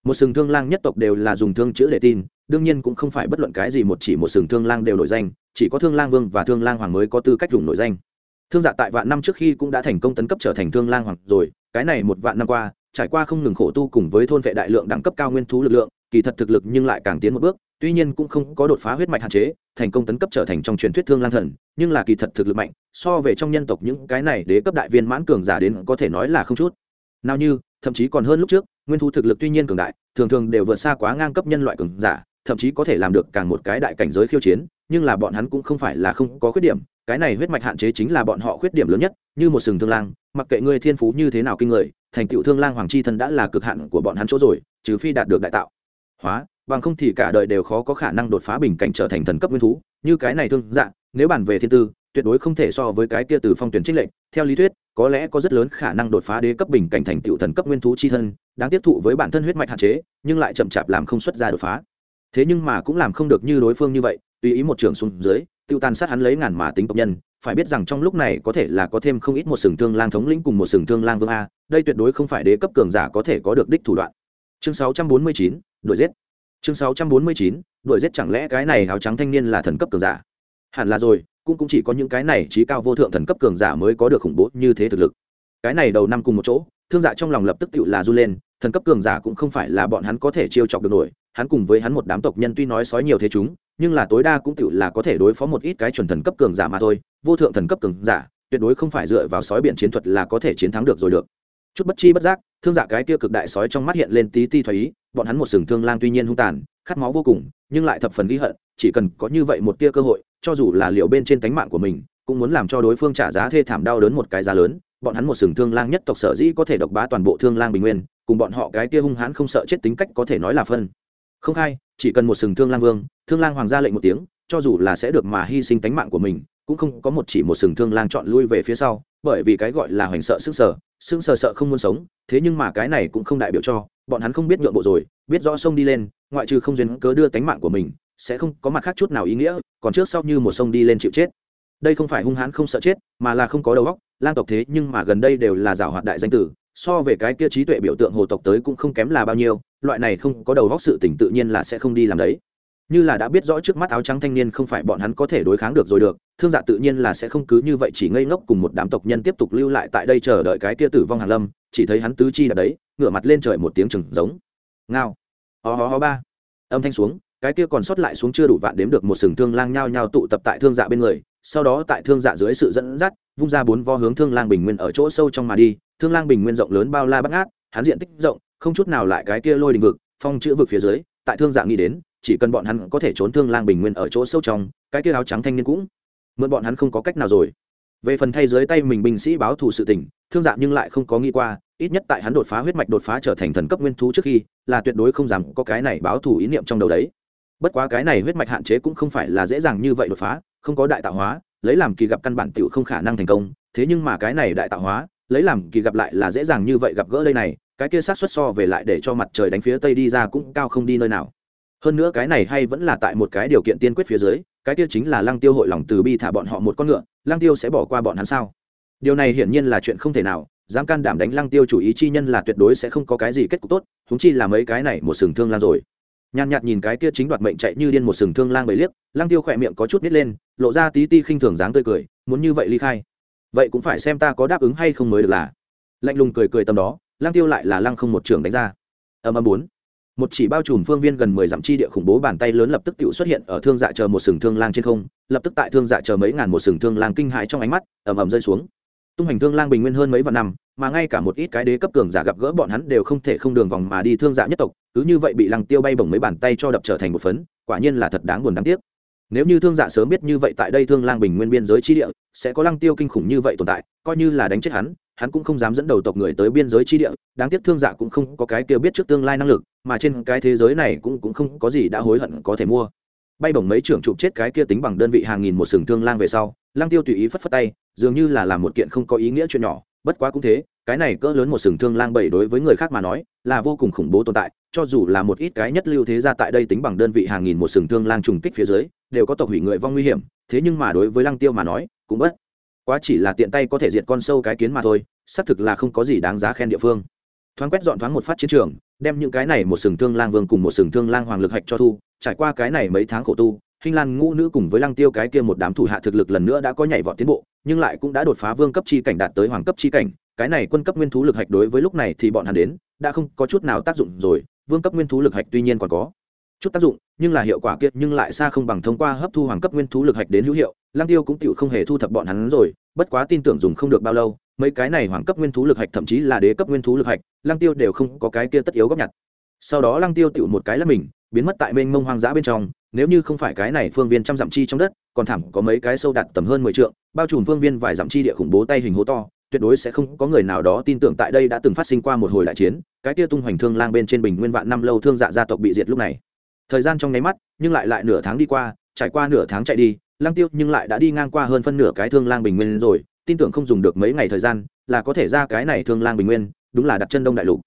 Một sừng thương lang nhất tộc đều là dùng thương chữ để tin, đương nhiên cũng không phải bất luận cái gì một chỉ một sừng thương lang đều nổi danh, chỉ có thương lang vương và thương lang hoàng mới có tư cách dùng nổi danh. Thương dạ tại vạn năm trước khi cũng đã thành công tấn cấp trở thành thương lang hoàng rồi, cái này một vạn năm qua trải qua không ngừng khổ tu cùng với thôn vệ đại lượng đẳng cấp cao nguyên thú lực lượng, kỳ thật thực lực nhưng lại càng tiến một bước, tuy nhiên cũng không có đột phá huyết mạch hạn chế, thành công tấn cấp trở thành trong truyền thuyết thương lang thần, nhưng là kỳ thật thực lực mạnh, so về trong nhân tộc những cái này đế cấp đại viên mãn cường giả đến có thể nói là không chút. Nào như, thậm chí còn hơn lúc trước, nguyên thú thực lực tuy nhiên cường đại, thường thường đều vượt xa quá ngang cấp nhân loại cường giả, thậm chí có thể làm được càng một cái đại cảnh giới khiêu chiến, nhưng là bọn hắn cũng không phải là không có khuyết điểm, cái này huyết mạch hạn chế chính là bọn họ khuyết điểm lớn nhất, như một sừng thương lang, mặc kệ ngươi thiên phú như thế nào kinh người thành tựu thương lang hoàng chi thân đã là cực hạn của bọn hắn chỗ rồi, trừ phi đạt được đại tạo. Hóa, bằng không thì cả đời đều khó có khả năng đột phá bình cảnh trở thành thần cấp nguyên thú. Như cái này thương dạng nếu bàn về thiên tư, tuyệt đối không thể so với cái kia từ phong tuyển trích lệnh. Theo lý thuyết, có lẽ có rất lớn khả năng đột phá đế cấp bình cảnh thành tựu thần cấp nguyên thú chi thân, đáng tiếp thụ với bản thân huyết mạch hạn chế, nhưng lại chậm chạp làm không xuất ra đột phá. Thế nhưng mà cũng làm không được như đối phương như vậy, tùy ý một trường xuống dưới tiêu tàn sát hắn lấy ngàn mà tính tộc nhân phải biết rằng trong lúc này có thể là có thêm không ít một sừng thương lang thống lĩnh cùng một sừng thương lang vương a đây tuyệt đối không phải đế cấp cường giả có thể có được đích thủ đoạn. Chương 649, đuổi giết. Chương 649, đuổi giết chẳng lẽ cái này áo trắng thanh niên là thần cấp cường giả? Hẳn là rồi cũng cũng chỉ có những cái này trí cao vô thượng thần cấp cường giả mới có được khủng bố như thế thực lực. Cái này đầu năm cùng một chỗ thương dạ trong lòng lập tức tựu là du lên thần cấp cường giả cũng không phải là bọn hắn có thể chiêu chọc được nổi hắn cùng với hắn một đám tộc nhân tuy nói sói nhiều thế chúng nhưng là tối đa cũng tự là có thể đối phó một ít cái chuẩn thần cấp cường giả mà thôi, vô thượng thần cấp cường giả, tuyệt đối không phải dựa vào sói biển chiến thuật là có thể chiến thắng được rồi được. Chút bất chi bất giác, thương giả cái kia cực đại sói trong mắt hiện lên tí ti thoái ý, bọn hắn một sừng thương lang tuy nhiên hung tàn, khát máu vô cùng, nhưng lại thập phần ghi hận, chỉ cần có như vậy một tia cơ hội, cho dù là liệu bên trên tánh mạng của mình, cũng muốn làm cho đối phương trả giá thê thảm đau đớn một cái giá lớn, bọn hắn một sừng thương lang nhất tộc sở dĩ có thể độc bá toàn bộ thương lang bình nguyên, cùng bọn họ cái kia hung hãn không sợ chết tính cách có thể nói là phân. Không khai, chỉ cần một sừng thương lang vương thương lang hoàng ra lệnh một tiếng cho dù là sẽ được mà hy sinh tánh mạng của mình cũng không có một chỉ một sừng thương lang chọn lui về phía sau bởi vì cái gọi là hoành sợ sững sờ, sững sờ sợ không muốn sống thế nhưng mà cái này cũng không đại biểu cho bọn hắn không biết nhượng bộ rồi biết rõ sông đi lên ngoại trừ không duyên cớ đưa tánh mạng của mình sẽ không có mặt khác chút nào ý nghĩa còn trước sau như một sông đi lên chịu chết. Đây không phải hung hãn không sợ chết mà là không có đầu óc lang tộc thế nhưng mà gần đây đều là giảo hoạt đại danh tử so về cái kia trí tuệ biểu tượng hồ tộc tới cũng không kém là bao nhiêu loại này không có đầu óc sự tỉnh tự nhiên là sẽ không đi làm đấy như là đã biết rõ trước mắt áo trắng thanh niên không phải bọn hắn có thể đối kháng được rồi được, thương dạ tự nhiên là sẽ không cứ như vậy chỉ ngây ngốc cùng một đám tộc nhân tiếp tục lưu lại tại đây chờ đợi cái kia tử vong hàn lâm, chỉ thấy hắn tứ chi đập đấy, ngửa mặt lên trời một tiếng chừng giống. Ngao. Ho ho ho ba. Âm thanh xuống, cái kia còn sót lại xuống chưa đủ vạn đếm được một sừng thương lang nhao nhao tụ tập tại thương dạ bên người, sau đó tại thương dạ dưới sự dẫn dắt, vung ra bốn vo hướng thương lang bình nguyên ở chỗ sâu trong mà đi, thương lang bình nguyên rộng lớn bao la bắt ngát, hắn diện tích rộng, không chút nào lại cái kia lôi đình vực, phong chữ vực phía dưới, tại thương dạ nghĩ đến chỉ cần bọn hắn có thể trốn thương lang bình nguyên ở chỗ sâu trong, cái kia áo trắng thanh niên cũng mượn bọn hắn không có cách nào rồi. Về phần thay dưới tay mình binh sĩ báo thù sự tình, thương dạng nhưng lại không có nghĩ qua, ít nhất tại hắn đột phá huyết mạch đột phá trở thành thần cấp nguyên thú trước khi, là tuyệt đối không dám có cái này báo thù ý niệm trong đầu đấy. Bất quá cái này huyết mạch hạn chế cũng không phải là dễ dàng như vậy đột phá, không có đại tạo hóa, lấy làm kỳ gặp căn bản tiểu không khả năng thành công. Thế nhưng mà cái này đại tạo hóa, lấy làm kỳ gặp lại là dễ dàng như vậy gặp gỡ đây này, cái kia sát xuất so về lại để cho mặt trời đánh phía tây đi ra cũng cao không đi nơi nào hơn nữa cái này hay vẫn là tại một cái điều kiện tiên quyết phía dưới, cái kia chính là lăng tiêu hội lòng từ bi thả bọn họ một con ngựa, lăng tiêu sẽ bỏ qua bọn hắn sao? Điều này hiển nhiên là chuyện không thể nào, dám can đảm đánh lăng tiêu chủ ý chi nhân là tuyệt đối sẽ không có cái gì kết cục tốt húng chi là mấy cái này một sừng thương lan rồi. Nhàn nhạt nhìn cái kia chính đoạt mệnh chạy như điên một sừng thương lang bầy liếc, lăng tiêu khỏe miệng có chút nít lên, lộ ra tí ti khinh thường dáng tươi cười, muốn như vậy ly khai. Vậy cũng phải xem ta có đáp ứng hay không mới được là. Lạnh lùng cười cười tầm đó, lăng tiêu lại là lăng không một trường đánh ra. Âm âm bốn một chỉ bao trùm phương viên gần mười dặm chi địa khủng bố bàn tay lớn lập tức tự xuất hiện ở thương dạ chờ một sừng thương lang trên không, lập tức tại thương dạ chờ mấy ngàn một sừng thương lang kinh hãi trong ánh mắt, ầm ầm rơi xuống. Tung hành thương lang bình nguyên hơn mấy vạn năm, mà ngay cả một ít cái đế cấp cường giả gặp gỡ bọn hắn đều không thể không đường vòng mà đi thương dạ nhất tộc, cứ như vậy bị lăng tiêu bay bổng mấy bàn tay cho đập trở thành một phấn, quả nhiên là thật đáng buồn đáng tiếc. Nếu như thương dạ sớm biết như vậy tại đây thương lang bình nguyên biên giới chi địa, sẽ có lăng tiêu kinh khủng như vậy tồn tại, coi như là đánh chết hắn hắn cũng không dám dẫn đầu tộc người tới biên giới chi địa, đáng tiếc thương dạ cũng không có cái tiêu biết trước tương lai năng lực mà trên cái thế giới này cũng cũng không có gì đã hối hận có thể mua. Bay bổng mấy trưởng chụp chết cái kia tính bằng đơn vị hàng nghìn một sừng thương lang về sau, lăng tiêu tùy ý phất phất tay, dường như là làm một kiện không có ý nghĩa chuyện nhỏ, bất quá cũng thế, cái này cỡ lớn một sừng thương lang bảy đối với người khác mà nói, là vô cùng khủng bố tồn tại, cho dù là một ít cái nhất lưu thế gia tại đây tính bằng đơn vị hàng nghìn một sừng thương lang trùng kích phía dưới, đều có tộc hủy người vong nguy hiểm, thế nhưng mà đối với lăng tiêu mà nói, cũng bất quá chỉ là tiện tay có thể diệt con sâu cái kiến mà thôi, xác thực là không có gì đáng giá khen địa phương. Thoáng quét dọn thoáng một phát chiến trường đem những cái này một sừng thương lang vương cùng một sừng thương lang hoàng lực hạch cho thu trải qua cái này mấy tháng khổ tu Hinh Lan ngũ nữ cùng với Lăng Tiêu cái kia một đám thủ hạ thực lực lần nữa đã có nhảy vọt tiến bộ, nhưng lại cũng đã đột phá vương cấp chi cảnh đạt tới hoàng cấp chi cảnh, cái này quân cấp nguyên thú lực hạch đối với lúc này thì bọn hắn đến, đã không có chút nào tác dụng rồi, vương cấp nguyên thú lực hạch tuy nhiên còn có chút tác dụng, nhưng là hiệu quả kia nhưng lại xa không bằng thông qua hấp thu hoàng cấp nguyên thú lực hạch đến hữu hiệu, Lang Tiêu cũng tựu không hề thu thập bọn hắn rồi, bất quá tin tưởng dùng không được bao lâu, mấy cái này hoàng cấp nguyên thú lực hạch thậm chí là đế cấp nguyên thú lực hạch, Lang Tiêu đều không có cái kia tất yếu góp nhặt. Sau đó Lang Tiêu tựu một cái là mình, biến mất tại mênh mông hoang dã bên trong, nếu như không phải cái này phương viên trăm dặm chi trong đất còn thẳm có mấy cái sâu đặt tầm hơn mười trượng bao trùm phương viên vài dặm chi địa khủng bố tay hình hố to tuyệt đối sẽ không có người nào đó tin tưởng tại đây đã từng phát sinh qua một hồi đại chiến cái kia tung hoành thương lang bên trên bình nguyên vạn năm lâu thương dạ gia tộc bị diệt lúc này thời gian trong nháy mắt, nhưng lại lại nửa tháng đi qua, trải qua nửa tháng chạy đi lang tiêu nhưng lại đã đi ngang qua hơn phân nửa cái thương lang bình nguyên rồi, tin tưởng không dùng được mấy ngày thời gian, là có thể ra cái này thương lang bình nguyên, đúng là đặt chân đông đại lục.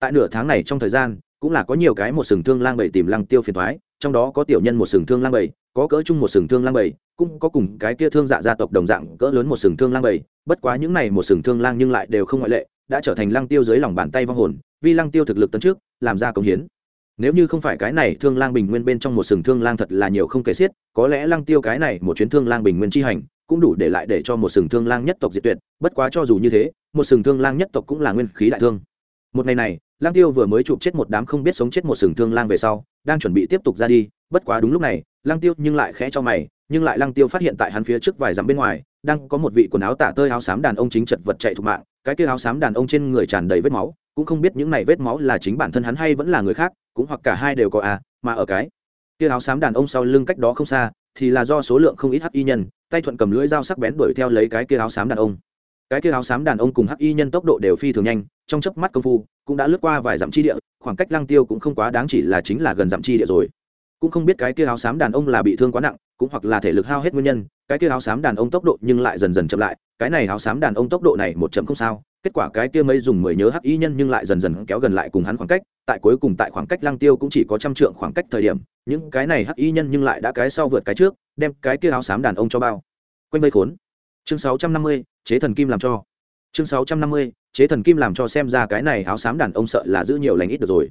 Tại nửa tháng này trong thời gian, cũng là có nhiều cái một sừng thương lang bầy tìm lăng tiêu phiền thoái trong đó có tiểu nhân một sừng thương lang bầy có cỡ chung một sừng thương lang bầy cũng có cùng cái kia thương dạ gia tộc đồng dạng cỡ lớn một sừng thương lang bầy bất quá những này một sừng thương lang nhưng lại đều không ngoại lệ, đã trở thành lăng tiêu dưới lòng bàn tay vong hồn, vì lăng tiêu thực lực tấn trước, làm ra công hiến nếu như không phải cái này thương lang bình nguyên bên trong một sừng thương lang thật là nhiều không kể xiết, có lẽ lăng tiêu cái này một chuyến thương lang bình nguyên chi hành cũng đủ để lại để cho một sừng thương lang nhất tộc diệt tuyệt, bất quá cho dù như thế, một sừng thương lang nhất tộc cũng là nguyên khí đại thương. Một ngày này lang tiêu vừa mới chụp chết một đám không biết sống chết một sừng thương lang về sau, đang chuẩn bị tiếp tục ra đi, bất quá đúng lúc này lang tiêu nhưng lại khẽ cho mày, nhưng lại lang tiêu phát hiện tại hắn phía trước vài dặm bên ngoài, đang có một vị quần áo tả tơi áo xám đàn ông chính chật vật chạy thục mạng, cái kia áo xám đàn ông trên người tràn đầy vết máu cũng không biết những này vết máu là chính bản thân hắn hay vẫn là người khác, cũng hoặc cả hai đều có à mà ở cái kia áo xám đàn ông sau lưng cách đó không xa, thì là do số lượng không ít hắc y nhân, tay thuận cầm lưỡi dao sắc bén đuổi theo lấy cái kia áo xám đàn ông. Cái kia áo xám đàn ông cùng hắc y nhân tốc độ đều phi thường nhanh, trong chớp mắt công phu, cũng đã lướt qua vài dặm chi địa, khoảng cách lăng tiêu cũng không quá đáng chỉ là chính là gần dặm chi địa rồi. Cũng không biết cái kia áo xám đàn ông là bị thương quá nặng, cũng hoặc là thể lực hao hết nguyên nhân, cái kia áo xám đàn ông tốc độ nhưng lại dần dần chậm lại, cái này áo xám đàn ông tốc độ này một chậm không sao kết quả cái kia mấy dùng mười nhớ hắc y nhân nhưng lại dần dần kéo gần lại cùng hắn khoảng cách, tại cuối cùng tại khoảng cách lăng tiêu cũng chỉ có trăm trượng khoảng cách thời điểm, những cái này hắc y nhân nhưng lại đã cái sau vượt cái trước, đem cái kia áo xám đàn ông cho bao. Quanh vây khốn. Chương sáu trăm năm mươi, chế thần kim làm cho. Chương sáu trăm năm mươi, chế thần kim làm cho xem ra cái này áo xám đàn ông sợ là giữ nhiều lành ít được rồi.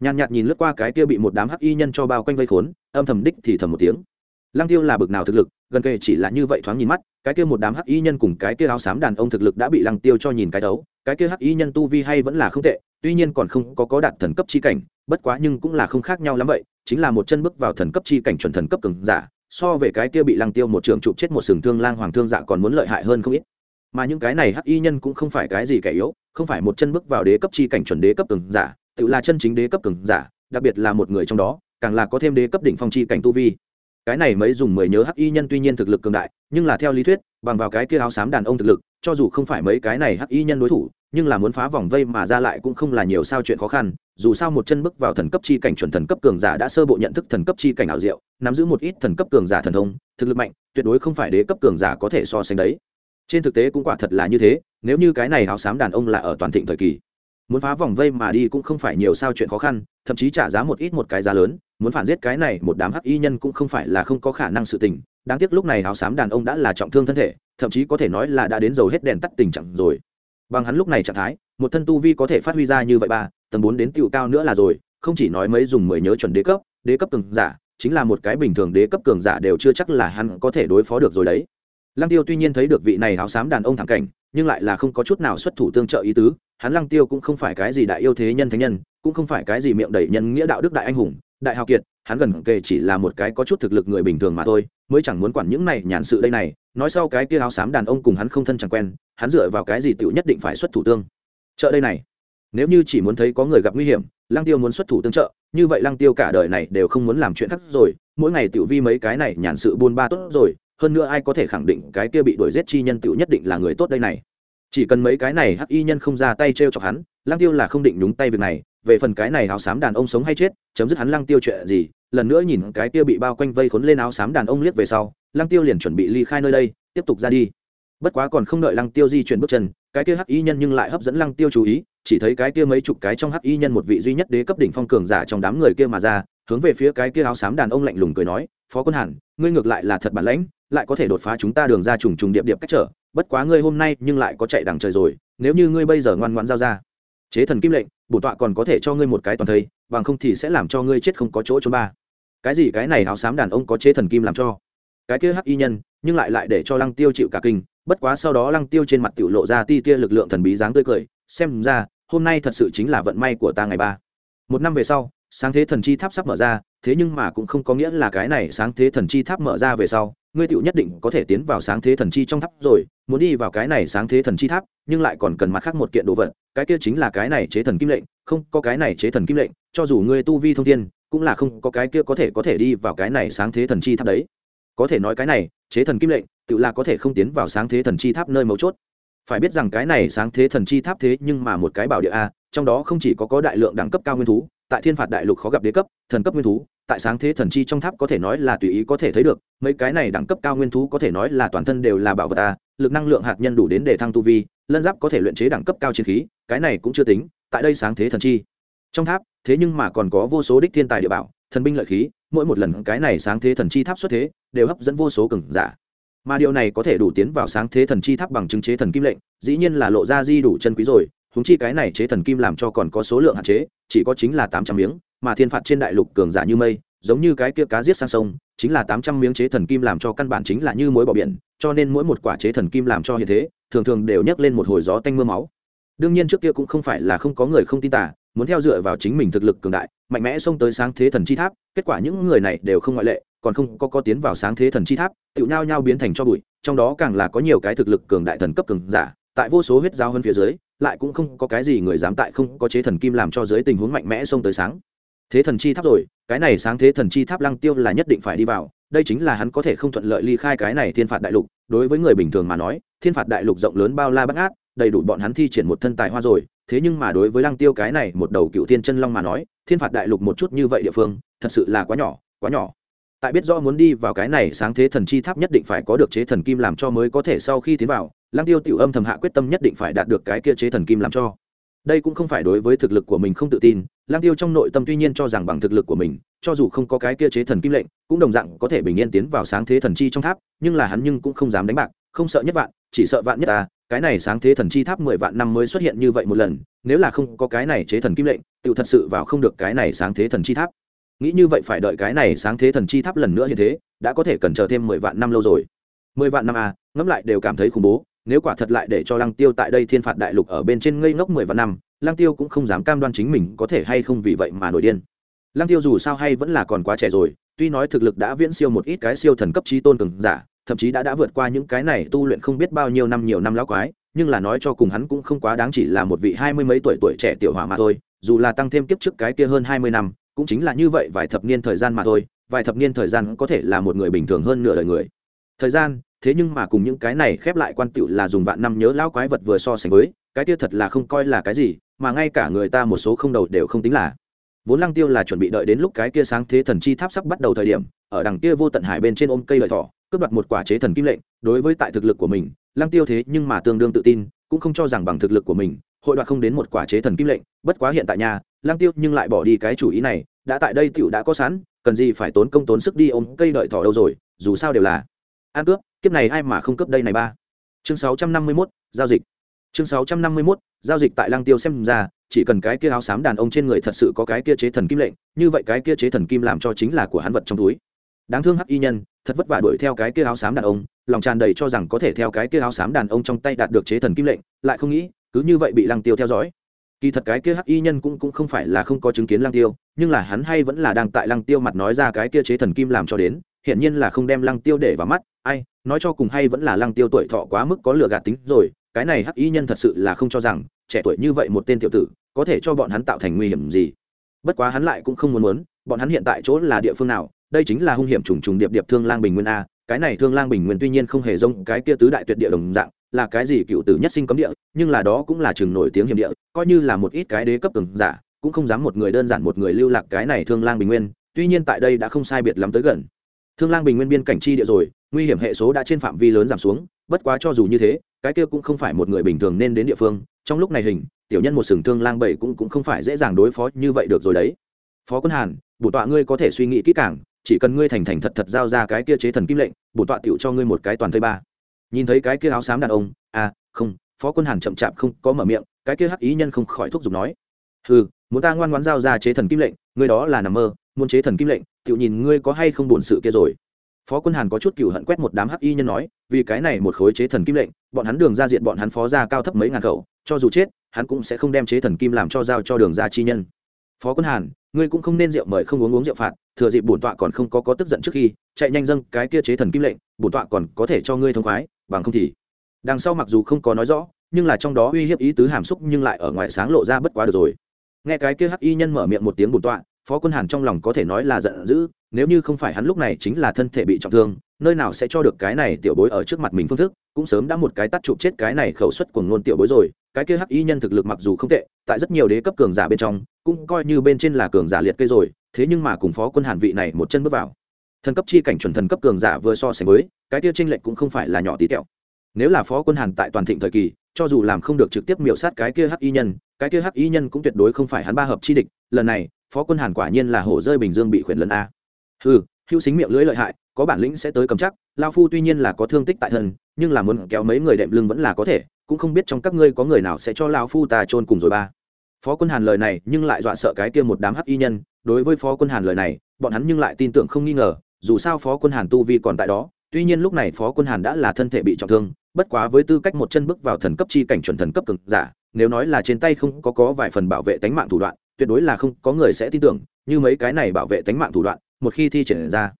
Nhàn nhạt nhìn lướt qua cái kia bị một đám hắc y nhân cho bao quanh vây khốn, âm thầm đích thì thầm một tiếng lăng tiêu là bực nào thực lực, gần kề chỉ là như vậy thoáng nhìn mắt, cái kia một đám hắc y nhân cùng cái kia áo xám đàn ông thực lực đã bị lăng tiêu cho nhìn cái đấu, cái kia hắc y nhân tu vi hay vẫn là không tệ, tuy nhiên còn không có có đạt thần cấp chi cảnh, bất quá nhưng cũng là không khác nhau lắm vậy, chính là một chân bước vào thần cấp chi cảnh chuẩn thần cấp cường giả, so về cái kia bị lăng tiêu một trường trụ chết một sừng thương lang hoàng thương dạ còn muốn lợi hại hơn không ít. Mà những cái này hắc y nhân cũng không phải cái gì kẻ yếu, không phải một chân bước vào đế cấp chi cảnh chuẩn đế cấp cường giả, tự là chân chính đế cấp cường giả, đặc biệt là một người trong đó, càng là có thêm đế cấp đỉnh phong chi cảnh tu vi cái này mới dùng mười nhớ hắc y nhân tuy nhiên thực lực cường đại, nhưng là theo lý thuyết, bằng vào cái kia áo xám đàn ông thực lực, cho dù không phải mấy cái này hắc y nhân đối thủ, nhưng là muốn phá vòng vây mà ra lại cũng không là nhiều sao chuyện khó khăn. Dù sao một chân bước vào thần cấp chi cảnh chuẩn thần cấp cường giả đã sơ bộ nhận thức thần cấp chi cảnh ảo diệu, nắm giữ một ít thần cấp cường giả thần thông, thực lực mạnh, tuyệt đối không phải đế cấp cường giả có thể so sánh đấy. Trên thực tế cũng quả thật là như thế, nếu như cái này áo xám đàn ông là ở toàn thịnh thời kỳ muốn phá vòng vây mà đi cũng không phải nhiều sao chuyện khó khăn, thậm chí trả giá một ít một cái giá lớn, muốn phản giết cái này một đám hắc y nhân cũng không phải là không có khả năng sự tình. Đáng tiếc lúc này áo xám đàn ông đã là trọng thương thân thể, thậm chí có thể nói là đã đến dầu hết đèn tắt tình trạng rồi. Bằng hắn lúc này trạng thái, một thân tu vi có thể phát huy ra như vậy ba, tầng bốn đến tựu cao nữa là rồi, không chỉ nói mấy dùng mười nhớ chuẩn đế cấp đế cấp cường giả, chính là một cái bình thường đế cấp cường giả đều chưa chắc là hắn có thể đối phó được rồi đấy. Lăng tiêu tuy nhiên thấy được vị này áo xám đàn ông thẳng cảnh, nhưng lại là không có chút nào xuất thủ tương trợ ý tứ hắn lăng tiêu cũng không phải cái gì đại yêu thế nhân thánh nhân, cũng không phải cái gì miệng đầy nhân nghĩa đạo đức đại anh hùng, đại hào kiệt, hắn gần kề chỉ là một cái có chút thực lực người bình thường mà thôi, mới chẳng muốn quản những này nhàn sự đây này, nói sau cái kia áo xám đàn ông cùng hắn không thân chẳng quen, hắn dựa vào cái gì tựu nhất định phải xuất thủ tương. Trợ đây này, nếu như chỉ muốn thấy có người gặp nguy hiểm, lăng tiêu muốn xuất thủ tương trợ, như vậy lăng tiêu cả đời này đều không muốn làm chuyện khác rồi, mỗi ngày tiểu vi mấy cái này nhàn sự buôn ba tốt rồi, hơn nữa ai có thể khẳng định cái kia bị đuổi giết chi nhân tiểu nhất định là người tốt đây này? Chỉ cần mấy cái này hắc y nhân không ra tay t chọc hắn, lăng tiêu là không định đúng tay việc này, về phần cái này áo xám đàn ông sống hay chết, chấm dứt hắn lăng tiêu chuyện gì, lần nữa nhìn cái tiêu bị bao quanh vây khốn lên áo xám đàn ông liếc về sau, lăng tiêu liền chuẩn bị ly khai nơi đây, tiếp tục ra đi. Bất quá còn không đợi lăng tiêu di chuyển bước chân, cái kia hắc y nhân nhưng lại hấp dẫn lăng tiêu chú ý, chỉ thấy cái kia mấy chục cái trong hắc y nhân một vị duy nhất đế cấp đỉnh phong cường giả trong đám người kia mà ra, hướng về phía cái kia áo xám đàn ông lạnh lùng cười nói, phó quân hàn, ngươi ngược lại là thật bản lãnh, lại có thể đột phá chúng ta đường ra trùng trùng điệp điệp cách trở bất quá ngươi hôm nay nhưng lại có chạy đằng trời rồi, nếu như ngươi bây giờ ngoan ngoãn giao ra, chế thần kim lệnh, bổ tọa còn có thể cho ngươi một cái toàn thây, bằng không thì sẽ làm cho ngươi chết không có chỗ trốn ba. Cái gì cái này áo xám đàn ông có chế thần kim làm cho? Cái kia hắc y nhân, nhưng lại lại để cho lăng tiêu chịu cả kinh, bất quá sau đó lăng tiêu trên mặt tiểu lộ ra ti tia lực lượng thần bí dáng tươi cười, xem ra, hôm nay thật sự chính là vận may của ta ngày ba. Một năm về sau, sáng thế thần chi tháp sắp mở ra thế nhưng mà cũng không có nghĩa là cái này sáng thế thần chi tháp mở ra về sau, ngươi tựu nhất định có thể tiến vào sáng thế thần chi trong tháp rồi, muốn đi vào cái này sáng thế thần chi tháp, nhưng lại còn cần mặt khác một kiện đồ vật, cái kia chính là cái này chế thần kim lệnh, không có cái này chế thần kim lệnh, cho dù ngươi tu vi thông thiên, cũng là không có cái kia có thể có thể đi vào cái này sáng thế thần chi tháp đấy. Có thể nói cái này, chế thần kim lệnh, tự là có thể không tiến vào sáng thế thần chi tháp nơi mấu chốt. Phải biết rằng cái này sáng thế thần chi tháp thế nhưng mà một cái bảo địa a, trong đó không chỉ có có đại lượng đẳng cấp cao nguyên thú, tại thiên phạt đại lục khó gặp đế cấp, thần cấp nguyên thú tại sáng thế thần chi trong tháp có thể nói là tùy ý có thể thấy được mấy cái này đẳng cấp cao nguyên thú có thể nói là toàn thân đều là bảo vật à, lực năng lượng hạt nhân đủ đến để thăng tu vi lân giáp có thể luyện chế đẳng cấp cao chiến khí cái này cũng chưa tính tại đây sáng thế thần chi trong tháp thế nhưng mà còn có vô số đích thiên tài địa bảo thần binh lợi khí mỗi một lần cái này sáng thế thần chi tháp xuất thế đều hấp dẫn vô số cường giả. Mà điều này có thể đủ tiến vào sáng thế thần chi tháp bằng chứng chế thần kim lệnh dĩ nhiên là lộ ra di đủ chân quý rồi húng chi cái này chế thần kim làm cho còn có số lượng hạn chế chỉ có chính là tám trăm miếng mà thiên phạt trên đại lục cường giả như mây, giống như cái kia cá giết sang sông, chính là tám trăm miếng chế thần kim làm cho căn bản chính là như mối bỏ biển, cho nên mỗi một quả chế thần kim làm cho hiện thế, thường thường đều nhấc lên một hồi gió tanh mưa máu. Đương nhiên trước kia cũng không phải là không có người không tin tả muốn theo dựa vào chính mình thực lực cường đại, mạnh mẽ xông tới sáng thế thần chi tháp, kết quả những người này đều không ngoại lệ, còn không có có tiến vào sáng thế thần chi tháp tự nhau nhau biến thành cho bụi, trong đó càng là có nhiều cái thực lực cường đại thần cấp cường giả, tại vô số huyết giao hơn phía dưới, lại cũng không có cái gì người dám tại không có chế thần kim làm cho dưới tình huống mạnh mẽ xông tới sáng thế thần chi tháp rồi, cái này sáng thế thần chi tháp lăng tiêu là nhất định phải đi vào, đây chính là hắn có thể không thuận lợi ly khai cái này thiên phạt đại lục. Đối với người bình thường mà nói, thiên phạt đại lục rộng lớn bao la bắt ngát, đầy đủ bọn hắn thi triển một thân tài hoa rồi. Thế nhưng mà đối với lăng tiêu cái này một đầu cựu thiên chân long mà nói, thiên phạt đại lục một chút như vậy địa phương, thật sự là quá nhỏ quá nhỏ. Tại biết rõ muốn đi vào cái này sáng thế thần chi tháp nhất định phải có được chế thần kim làm cho mới có thể sau khi tiến vào, lăng tiêu tiểu âm thầm hạ quyết tâm nhất định phải đạt được cái kia chế thần kim làm cho đây cũng không phải đối với thực lực của mình không tự tin Lang tiêu trong nội tâm tuy nhiên cho rằng bằng thực lực của mình, cho dù không có cái kia chế thần kim lệnh, cũng đồng dạng có thể bình yên tiến vào sáng thế thần chi trong tháp, nhưng là hắn nhưng cũng không dám đánh bạc, không sợ nhất vạn, chỉ sợ vạn nhất ta cái này sáng thế thần chi tháp mười vạn năm mới xuất hiện như vậy một lần, nếu là không có cái này chế thần kim lệnh tự thật sự vào không được cái này sáng thế thần chi tháp. Nghĩ như vậy phải đợi cái này sáng thế thần chi tháp lần nữa như thế, đã có thể cần chờ thêm mười vạn năm lâu rồi. Mười vạn năm à ngẫm lại đều cảm thấy khủng bố nếu quả thật lại để cho lăng tiêu tại đây thiên phạt đại lục ở bên trên ngây ngốc mười vạn năm, lăng tiêu cũng không dám cam đoan chính mình có thể hay không vì vậy mà nổi điên. Lăng tiêu dù sao hay vẫn là còn quá trẻ rồi, tuy nói thực lực đã viễn siêu một ít cái siêu thần cấp trí tôn cường giả, thậm chí đã đã vượt qua những cái này tu luyện không biết bao nhiêu năm nhiều năm lão quái, nhưng là nói cho cùng hắn cũng không quá đáng chỉ là một vị hai mươi mấy tuổi tuổi trẻ tiểu hỏa mà thôi, dù là tăng thêm kiếp trước cái kia hơn hai mươi năm, cũng chính là như vậy vài thập niên thời gian mà thôi, vài thập niên thời gian có thể là một người bình thường hơn nửa đời người. Thời gian thế nhưng mà cùng những cái này khép lại quan tựu là dùng vạn năm nhớ lão quái vật vừa so sánh với, cái kia thật là không coi là cái gì, mà ngay cả người ta một số không đầu đều không tính là. Vốn lăng tiêu là chuẩn bị đợi đến lúc cái kia sáng thế thần chi tháp sắp bắt đầu thời điểm, ở đằng kia vô tận hải bên trên ôm cây lợi thỏ, cướp đoạt một quả chế thần kim lệnh, đối với tại thực lực của mình, lăng tiêu thế nhưng mà tương đương tự tin, cũng không cho rằng bằng thực lực của mình, hội đoạt không đến một quả chế thần kim lệnh, bất quá hiện tại nhà lăng tiêu nhưng lại bỏ đi cái chủ ý này, đã tại đây tiểu đã có sẵn, cần gì phải tốn công tốn sức đi ôm cây đợi thỏ đâu rồi, dù sao đều là ăn cướp kiếp này ai mà không cướp đây này ba? Chương 651, giao dịch. Chương 651, giao dịch tại lăng tiêu xem ra chỉ cần cái kia áo xám đàn ông trên người thật sự có cái kia chế thần kim lệnh như vậy cái kia chế thần kim làm cho chính là của hắn vật trong túi. Đáng thương hắc y nhân thật vất vả đuổi theo cái kia áo xám đàn ông lòng tràn đầy cho rằng có thể theo cái kia áo xám đàn ông trong tay đạt được chế thần kim lệnh lại không nghĩ cứ như vậy bị lăng tiêu theo dõi. Kỳ thật cái kia hắc y nhân cũng cũng không phải là không có chứng kiến lăng tiêu nhưng là hắn hay vẫn là đang tại lăng tiêu mặt nói ra cái kia chế thần kim làm cho đến hiện nhiên là không đem lăng tiêu để vào mắt, ai, nói cho cùng hay vẫn là lăng tiêu tuổi thọ quá mức có lừa gạt tính rồi, cái này hắc y nhân thật sự là không cho rằng, trẻ tuổi như vậy một tên tiểu tử, có thể cho bọn hắn tạo thành nguy hiểm gì. Bất quá hắn lại cũng không muốn muốn, bọn hắn hiện tại chỗ là địa phương nào, đây chính là hung hiểm trùng trùng điệp điệp thương lang bình nguyên a, cái này thương lang bình nguyên tuy nhiên không hề giống cái kia tứ đại tuyệt địa đồng dạng, là cái gì cựu tử nhất sinh cấm địa, nhưng là đó cũng là trường nổi tiếng hiểm địa, coi như là một ít cái đế cấp từng giả, cũng không dám một người đơn giản một người lưu lạc cái này thương lang bình nguyên, tuy nhiên tại đây đã không sai biệt lắm tới gần thương lang bình nguyên biên cảnh chi địa rồi, nguy hiểm hệ số đã trên phạm vi lớn giảm xuống, bất quá cho dù như thế, cái kia cũng không phải một người bình thường nên đến địa phương. Trong lúc này hình, tiểu nhân một sừng thương lang bảy cũng cũng không phải dễ dàng đối phó như vậy được rồi đấy. Phó quân hàn, bổ tọa ngươi có thể suy nghĩ kỹ càng, chỉ cần ngươi thành thành thật thật giao ra cái kia chế thần kim lệnh, bổ tọa tiểu cho ngươi một cái toàn thây ba. Nhìn thấy cái kia áo xám đàn ông à không, phó quân hàn chậm chạp không có mở miệng, cái kia hắc ý nhân không khỏi thúc giục nói. Ừ muốn ta ngoan ngoãn giao ra chế thần kim lệnh, ngươi đó là nằm mơ, muốn chế thần kim lệnh tự nhìn ngươi có hay không buồn sự kia rồi. Phó quân hàn có chút cựu hận quét một đám hắc y nhân nói, vì cái này một khối chế thần kim lệnh, bọn hắn đường ra diện bọn hắn phó ra cao thấp mấy ngàn khẩu, cho dù chết, hắn cũng sẽ không đem chế thần kim làm cho giao cho đường ra chi nhân. Phó quân hàn, ngươi cũng không nên rượu mời không uống uống rượu phạt, thừa dịp bổn tọa còn không có có tức giận trước khi, chạy nhanh dâng cái kia chế thần kim lệnh, bổn tọa còn có thể cho ngươi thông khoái, bằng không thì đằng sau mặc dù không có nói rõ, nhưng là trong đó uy hiếp ý tứ hàm xúc nhưng lại ở ngoài sáng lộ ra bất quá được rồi. Nghe cái kia hắc y nhân mở miệng một tiếng bổn tọa phó quân hàn trong lòng có thể nói là giận dữ, nếu như không phải hắn lúc này chính là thân thể bị trọng thương, nơi nào sẽ cho được cái này tiểu bối ở trước mặt mình phương thức, cũng sớm đã một cái tắt chụp chết cái này khẩu suất của ngôn tiểu bối rồi, cái kia hắc y nhân thực lực mặc dù không tệ, tại rất nhiều đế cấp cường giả bên trong, cũng coi như bên trên là cường giả liệt cây rồi, thế nhưng mà cùng phó quân hàn vị này một chân bước vào. Thần cấp chi cảnh chuẩn thần cấp cường giả vừa so sánh với, cái kia tranh lệch cũng không phải là nhỏ tí tẹo. Nếu là phó quân hàn tại toàn thịnh thời kỳ, cho dù làm không được trực tiếp miểu sát cái kia hắc y nhân, cái kia hắc y nhân cũng tuyệt đối không phải hắn ba hợp chi địch, lần này phó quân hàn quả nhiên là hổ rơi bình dương bị khuyển lần a. Ừ hữu xính miệng lưỡi lợi hại, có bản lĩnh sẽ tới cầm chắc, lao phu tuy nhiên là có thương tích tại thân, nhưng là muốn kéo mấy người đệm lưng vẫn là có thể, cũng không biết trong các ngươi có người nào sẽ cho lao phu ta chôn cùng rồi ba. Phó quân hàn lời này, nhưng lại dọa sợ cái kia một đám hắc y nhân, đối với phó quân hàn lời này, bọn hắn nhưng lại tin tưởng không nghi ngờ, dù sao phó quân hàn tu vi còn tại đó, tuy nhiên lúc này phó quân hàn đã là thân thể bị trọng thương, bất quá với tư cách một chân bước vào thần cấp chi cảnh chuẩn thần cấp cực giả, nếu nói là trên tay không có có vài phần bảo vệ tánh mạng thủ đoạn tuyệt đối là không có người sẽ tin tưởng, như mấy cái này bảo vệ tánh mạng thủ đoạn, một khi thi triển ra,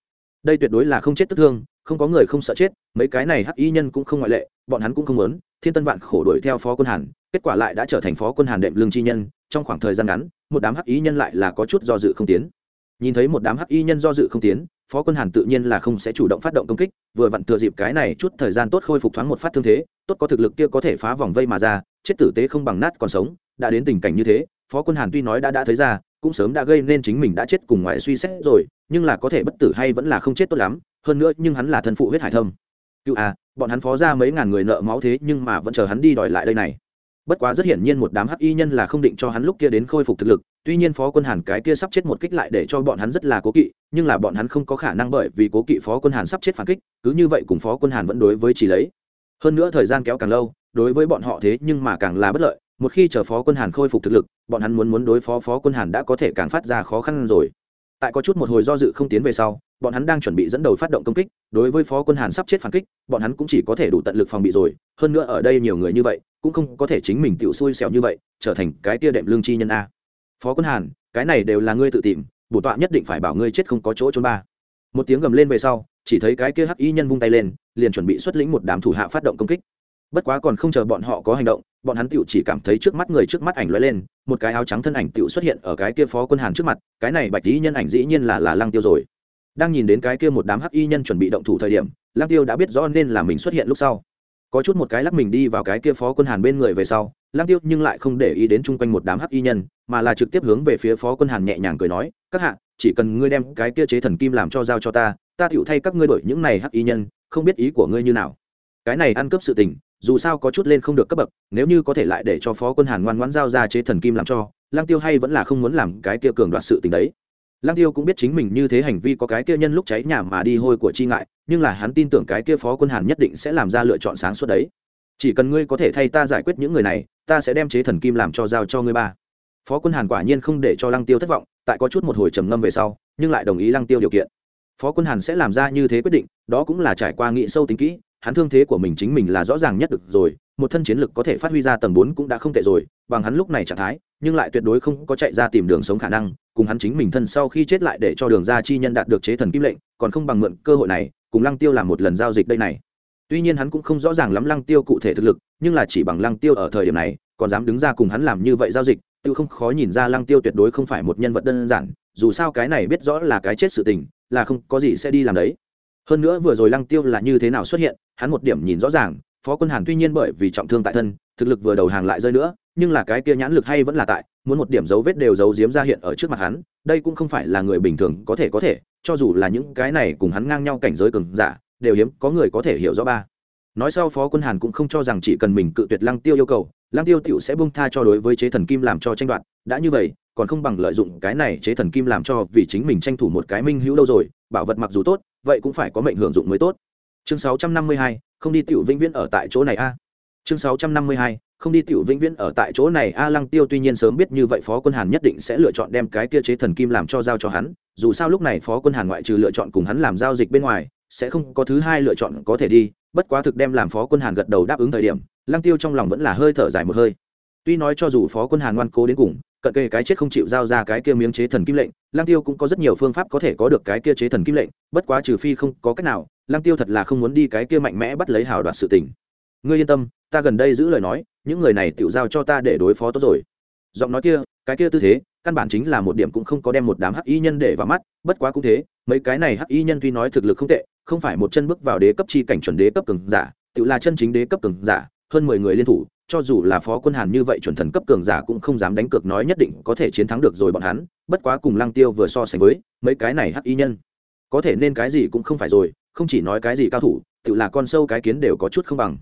đây tuyệt đối là không chết tức thương, không có người không sợ chết, mấy cái này hắc y nhân cũng không ngoại lệ, bọn hắn cũng không muốn, thiên tân vạn khổ đuổi theo phó quân hàn, kết quả lại đã trở thành phó quân hàn đệm lương chi nhân, trong khoảng thời gian ngắn, một đám hắc y nhân lại là có chút do dự không tiến. Nhìn thấy một đám hắc y nhân do dự không tiến, phó quân hàn tự nhiên là không sẽ chủ động phát động công kích, vừa vặn thừa dịp cái này chút thời gian tốt khôi phục thoáng một phát thương thế, tốt có thực lực kia có thể phá vòng vây mà ra, chết tử tế không bằng nát còn sống, đã đến tình cảnh như thế phó quân hàn tuy nói đã đã thấy ra, cũng sớm đã gây nên chính mình đã chết cùng ngoại suy xét rồi, nhưng là có thể bất tử hay vẫn là không chết tốt lắm, hơn nữa nhưng hắn là thân phụ huyết hải thâm. Cựu à bọn hắn phó ra mấy ngàn người nợ máu thế nhưng mà vẫn chờ hắn đi đòi lại đây này. Bất quá rất hiển nhiên một đám hắc y nhân là không định cho hắn lúc kia đến khôi phục thực lực, tuy nhiên phó quân hàn cái kia sắp chết một kích lại để cho bọn hắn rất là cố kỵ, nhưng là bọn hắn không có khả năng bởi vì cố kỵ phó quân hàn sắp chết phản kích, cứ như vậy cùng phó quân hàn vẫn đối với chỉ lấy. Hơn nữa thời gian kéo càng lâu, đối với bọn họ thế nhưng mà càng là bất lợi một khi chờ phó quân hàn khôi phục thực lực, bọn hắn muốn muốn đối phó phó quân hàn đã có thể càng phát ra khó khăn rồi. Tại có chút một hồi do dự không tiến về sau, bọn hắn đang chuẩn bị dẫn đầu phát động công kích, đối với phó quân hàn sắp chết phản kích, bọn hắn cũng chỉ có thể đủ tận lực phòng bị rồi. Hơn nữa ở đây nhiều người như vậy, cũng không có thể chính mình tự xui xẻo như vậy, trở thành cái tia đệm lương chi nhân a. Phó quân hàn, cái này đều là ngươi tự tìm, bổ tọa nhất định phải bảo ngươi chết không có chỗ trốn ba. Một tiếng gầm lên về sau, chỉ thấy cái kia hắc y nhân vung tay lên, liền chuẩn bị xuất lĩnh một đám thủ hạ phát động công kích bất quá còn không chờ bọn họ có hành động, bọn hắn tựu chỉ cảm thấy trước mắt người trước mắt ảnh lóe lên, một cái áo trắng thân ảnh tựu xuất hiện ở cái kia phó quân hàn trước mặt, cái này bạch y nhân ảnh dĩ nhiên là là lăng tiêu rồi. Đang nhìn đến cái kia một đám hắc y nhân chuẩn bị động thủ thời điểm, lăng tiêu đã biết rõ nên là mình xuất hiện lúc sau. Có chút một cái lắc mình đi vào cái kia phó quân hàn bên người về sau, lăng tiêu nhưng lại không để ý đến chung quanh một đám hắc y nhân, mà là trực tiếp hướng về phía phó quân hàn nhẹ nhàng cười nói, các hạ, chỉ cần ngươi đem cái kia chế thần kim làm cho giao cho ta ta tựu thay các ngươi đổi những này hắc y nhân, không biết ý của ngươi như nào. Cái này ăn cướp sự tình dù sao có chút lên không được cấp bậc, nếu như có thể lại để cho phó quân hàn ngoan ngoãn giao ra chế thần kim làm cho lang tiêu hay vẫn là không muốn làm cái kia cường đoạt sự tình đấy. Lang tiêu cũng biết chính mình như thế hành vi có cái kia nhân lúc cháy nhà mà đi hôi của chi ngại, nhưng là hắn tin tưởng cái kia phó quân hàn nhất định sẽ làm ra lựa chọn sáng suốt đấy. Chỉ cần ngươi có thể thay ta giải quyết những người này, ta sẽ đem chế thần kim làm cho giao cho ngươi ba. Phó quân hàn quả nhiên không để cho lăng tiêu thất vọng, tại có chút một hồi trầm ngâm về sau, nhưng lại đồng ý lăng tiêu điều kiện. Phó quân hàn sẽ làm ra như thế quyết định, đó cũng là trải qua nghị sâu tính kỹ hắn thương thế của mình chính mình là rõ ràng nhất được rồi, một thân chiến lực có thể phát huy ra tầng bốn cũng đã không tệ rồi, bằng hắn lúc này trạng thái, nhưng lại tuyệt đối không có chạy ra tìm đường sống khả năng, cùng hắn chính mình thân sau khi chết lại để cho đường ra chi nhân đạt được chế thần kim lệnh, còn không bằng mượn cơ hội này, cùng lăng tiêu làm một lần giao dịch đây này. Tuy nhiên hắn cũng không rõ ràng lắm lăng tiêu cụ thể thực lực, nhưng là chỉ bằng lăng tiêu ở thời điểm này, còn dám đứng ra cùng hắn làm như vậy giao dịch tự không khó nhìn ra lăng tiêu tuyệt đối không phải một nhân vật đơn giản, dù sao cái này biết rõ là cái chết sự tình, là không có gì sẽ đi làm đấy hơn nữa vừa rồi lăng tiêu là như thế nào xuất hiện, hắn một điểm nhìn rõ ràng, phó quân hàn tuy nhiên bởi vì trọng thương tại thân, thực lực vừa đầu hàng lại rơi nữa, nhưng là cái kia nhãn lực hay vẫn là tại, muốn một điểm dấu vết đều giấu giếm ra hiện ở trước mặt hắn, đây cũng không phải là người bình thường có thể có thể, cho dù là những cái này cùng hắn ngang nhau cảnh giới cường giả, đều hiếm, có người có thể hiểu rõ ba. Nói sau phó quân hàn cũng không cho rằng chỉ cần mình cự tuyệt lăng tiêu yêu cầu, lăng tiêu tiểu sẽ bung tha cho đối với chế thần kim làm cho tranh đoạt, đã như vậy, còn không bằng lợi dụng cái này chế thần kim làm cho vì chính mình tranh thủ một cái minh hữu đâu rồi, bảo vật mặc dù tốt vậy cũng phải có mệnh hưởng dụng mới tốt. Chương 652, không đi tiểu vĩnh viễn ở tại chỗ này a. Chương 652, không đi tiểu vĩnh viễn ở tại chỗ này a lăng tiêu tuy nhiên sớm biết như vậy phó quân hàn nhất định sẽ lựa chọn đem cái kia chế thần kim làm cho giao cho hắn dù sao lúc này phó quân hàn ngoại trừ lựa chọn cùng hắn làm giao dịch bên ngoài sẽ không có thứ hai lựa chọn có thể đi bất quá thực đem làm phó quân hàn gật đầu đáp ứng thời điểm lăng tiêu trong lòng vẫn là hơi thở dài một hơi. Tuy nói cho dù phó quân hàn ngoan cố đến cùng cận kề cái chết không chịu giao ra cái kia miếng chế thần kim lệnh, lăng tiêu cũng có rất nhiều phương pháp có thể có được cái kia chế thần kim lệnh, bất quá trừ phi không có cách nào, lăng tiêu thật là không muốn đi cái kia mạnh mẽ bắt lấy hào đoạt sự tình. Ngươi yên tâm, ta gần đây giữ lời nói, những người này tự giao cho ta để đối phó tốt rồi. Giọng nói kia, cái kia tư thế, căn bản chính là một điểm cũng không có đem một đám hắc y nhân để vào mắt, bất quá cũng thế, mấy cái này hắc y nhân tuy nói thực lực không tệ, không phải một chân bước vào đế cấp chi cảnh chuẩn đế cấp cường giả tự là chân chính đế cấp cường giả, hơn mười người liên thủ cho dù là phó quân hàn như vậy chuẩn thần cấp cường giả cũng không dám đánh cược nói nhất định có thể chiến thắng được rồi bọn hắn, bất quá cùng lăng tiêu vừa so sánh với, mấy cái này hắc y nhân, có thể nên cái gì cũng không phải rồi, không chỉ nói cái gì cao thủ, tự là con sâu cái kiến đều có chút không bằng.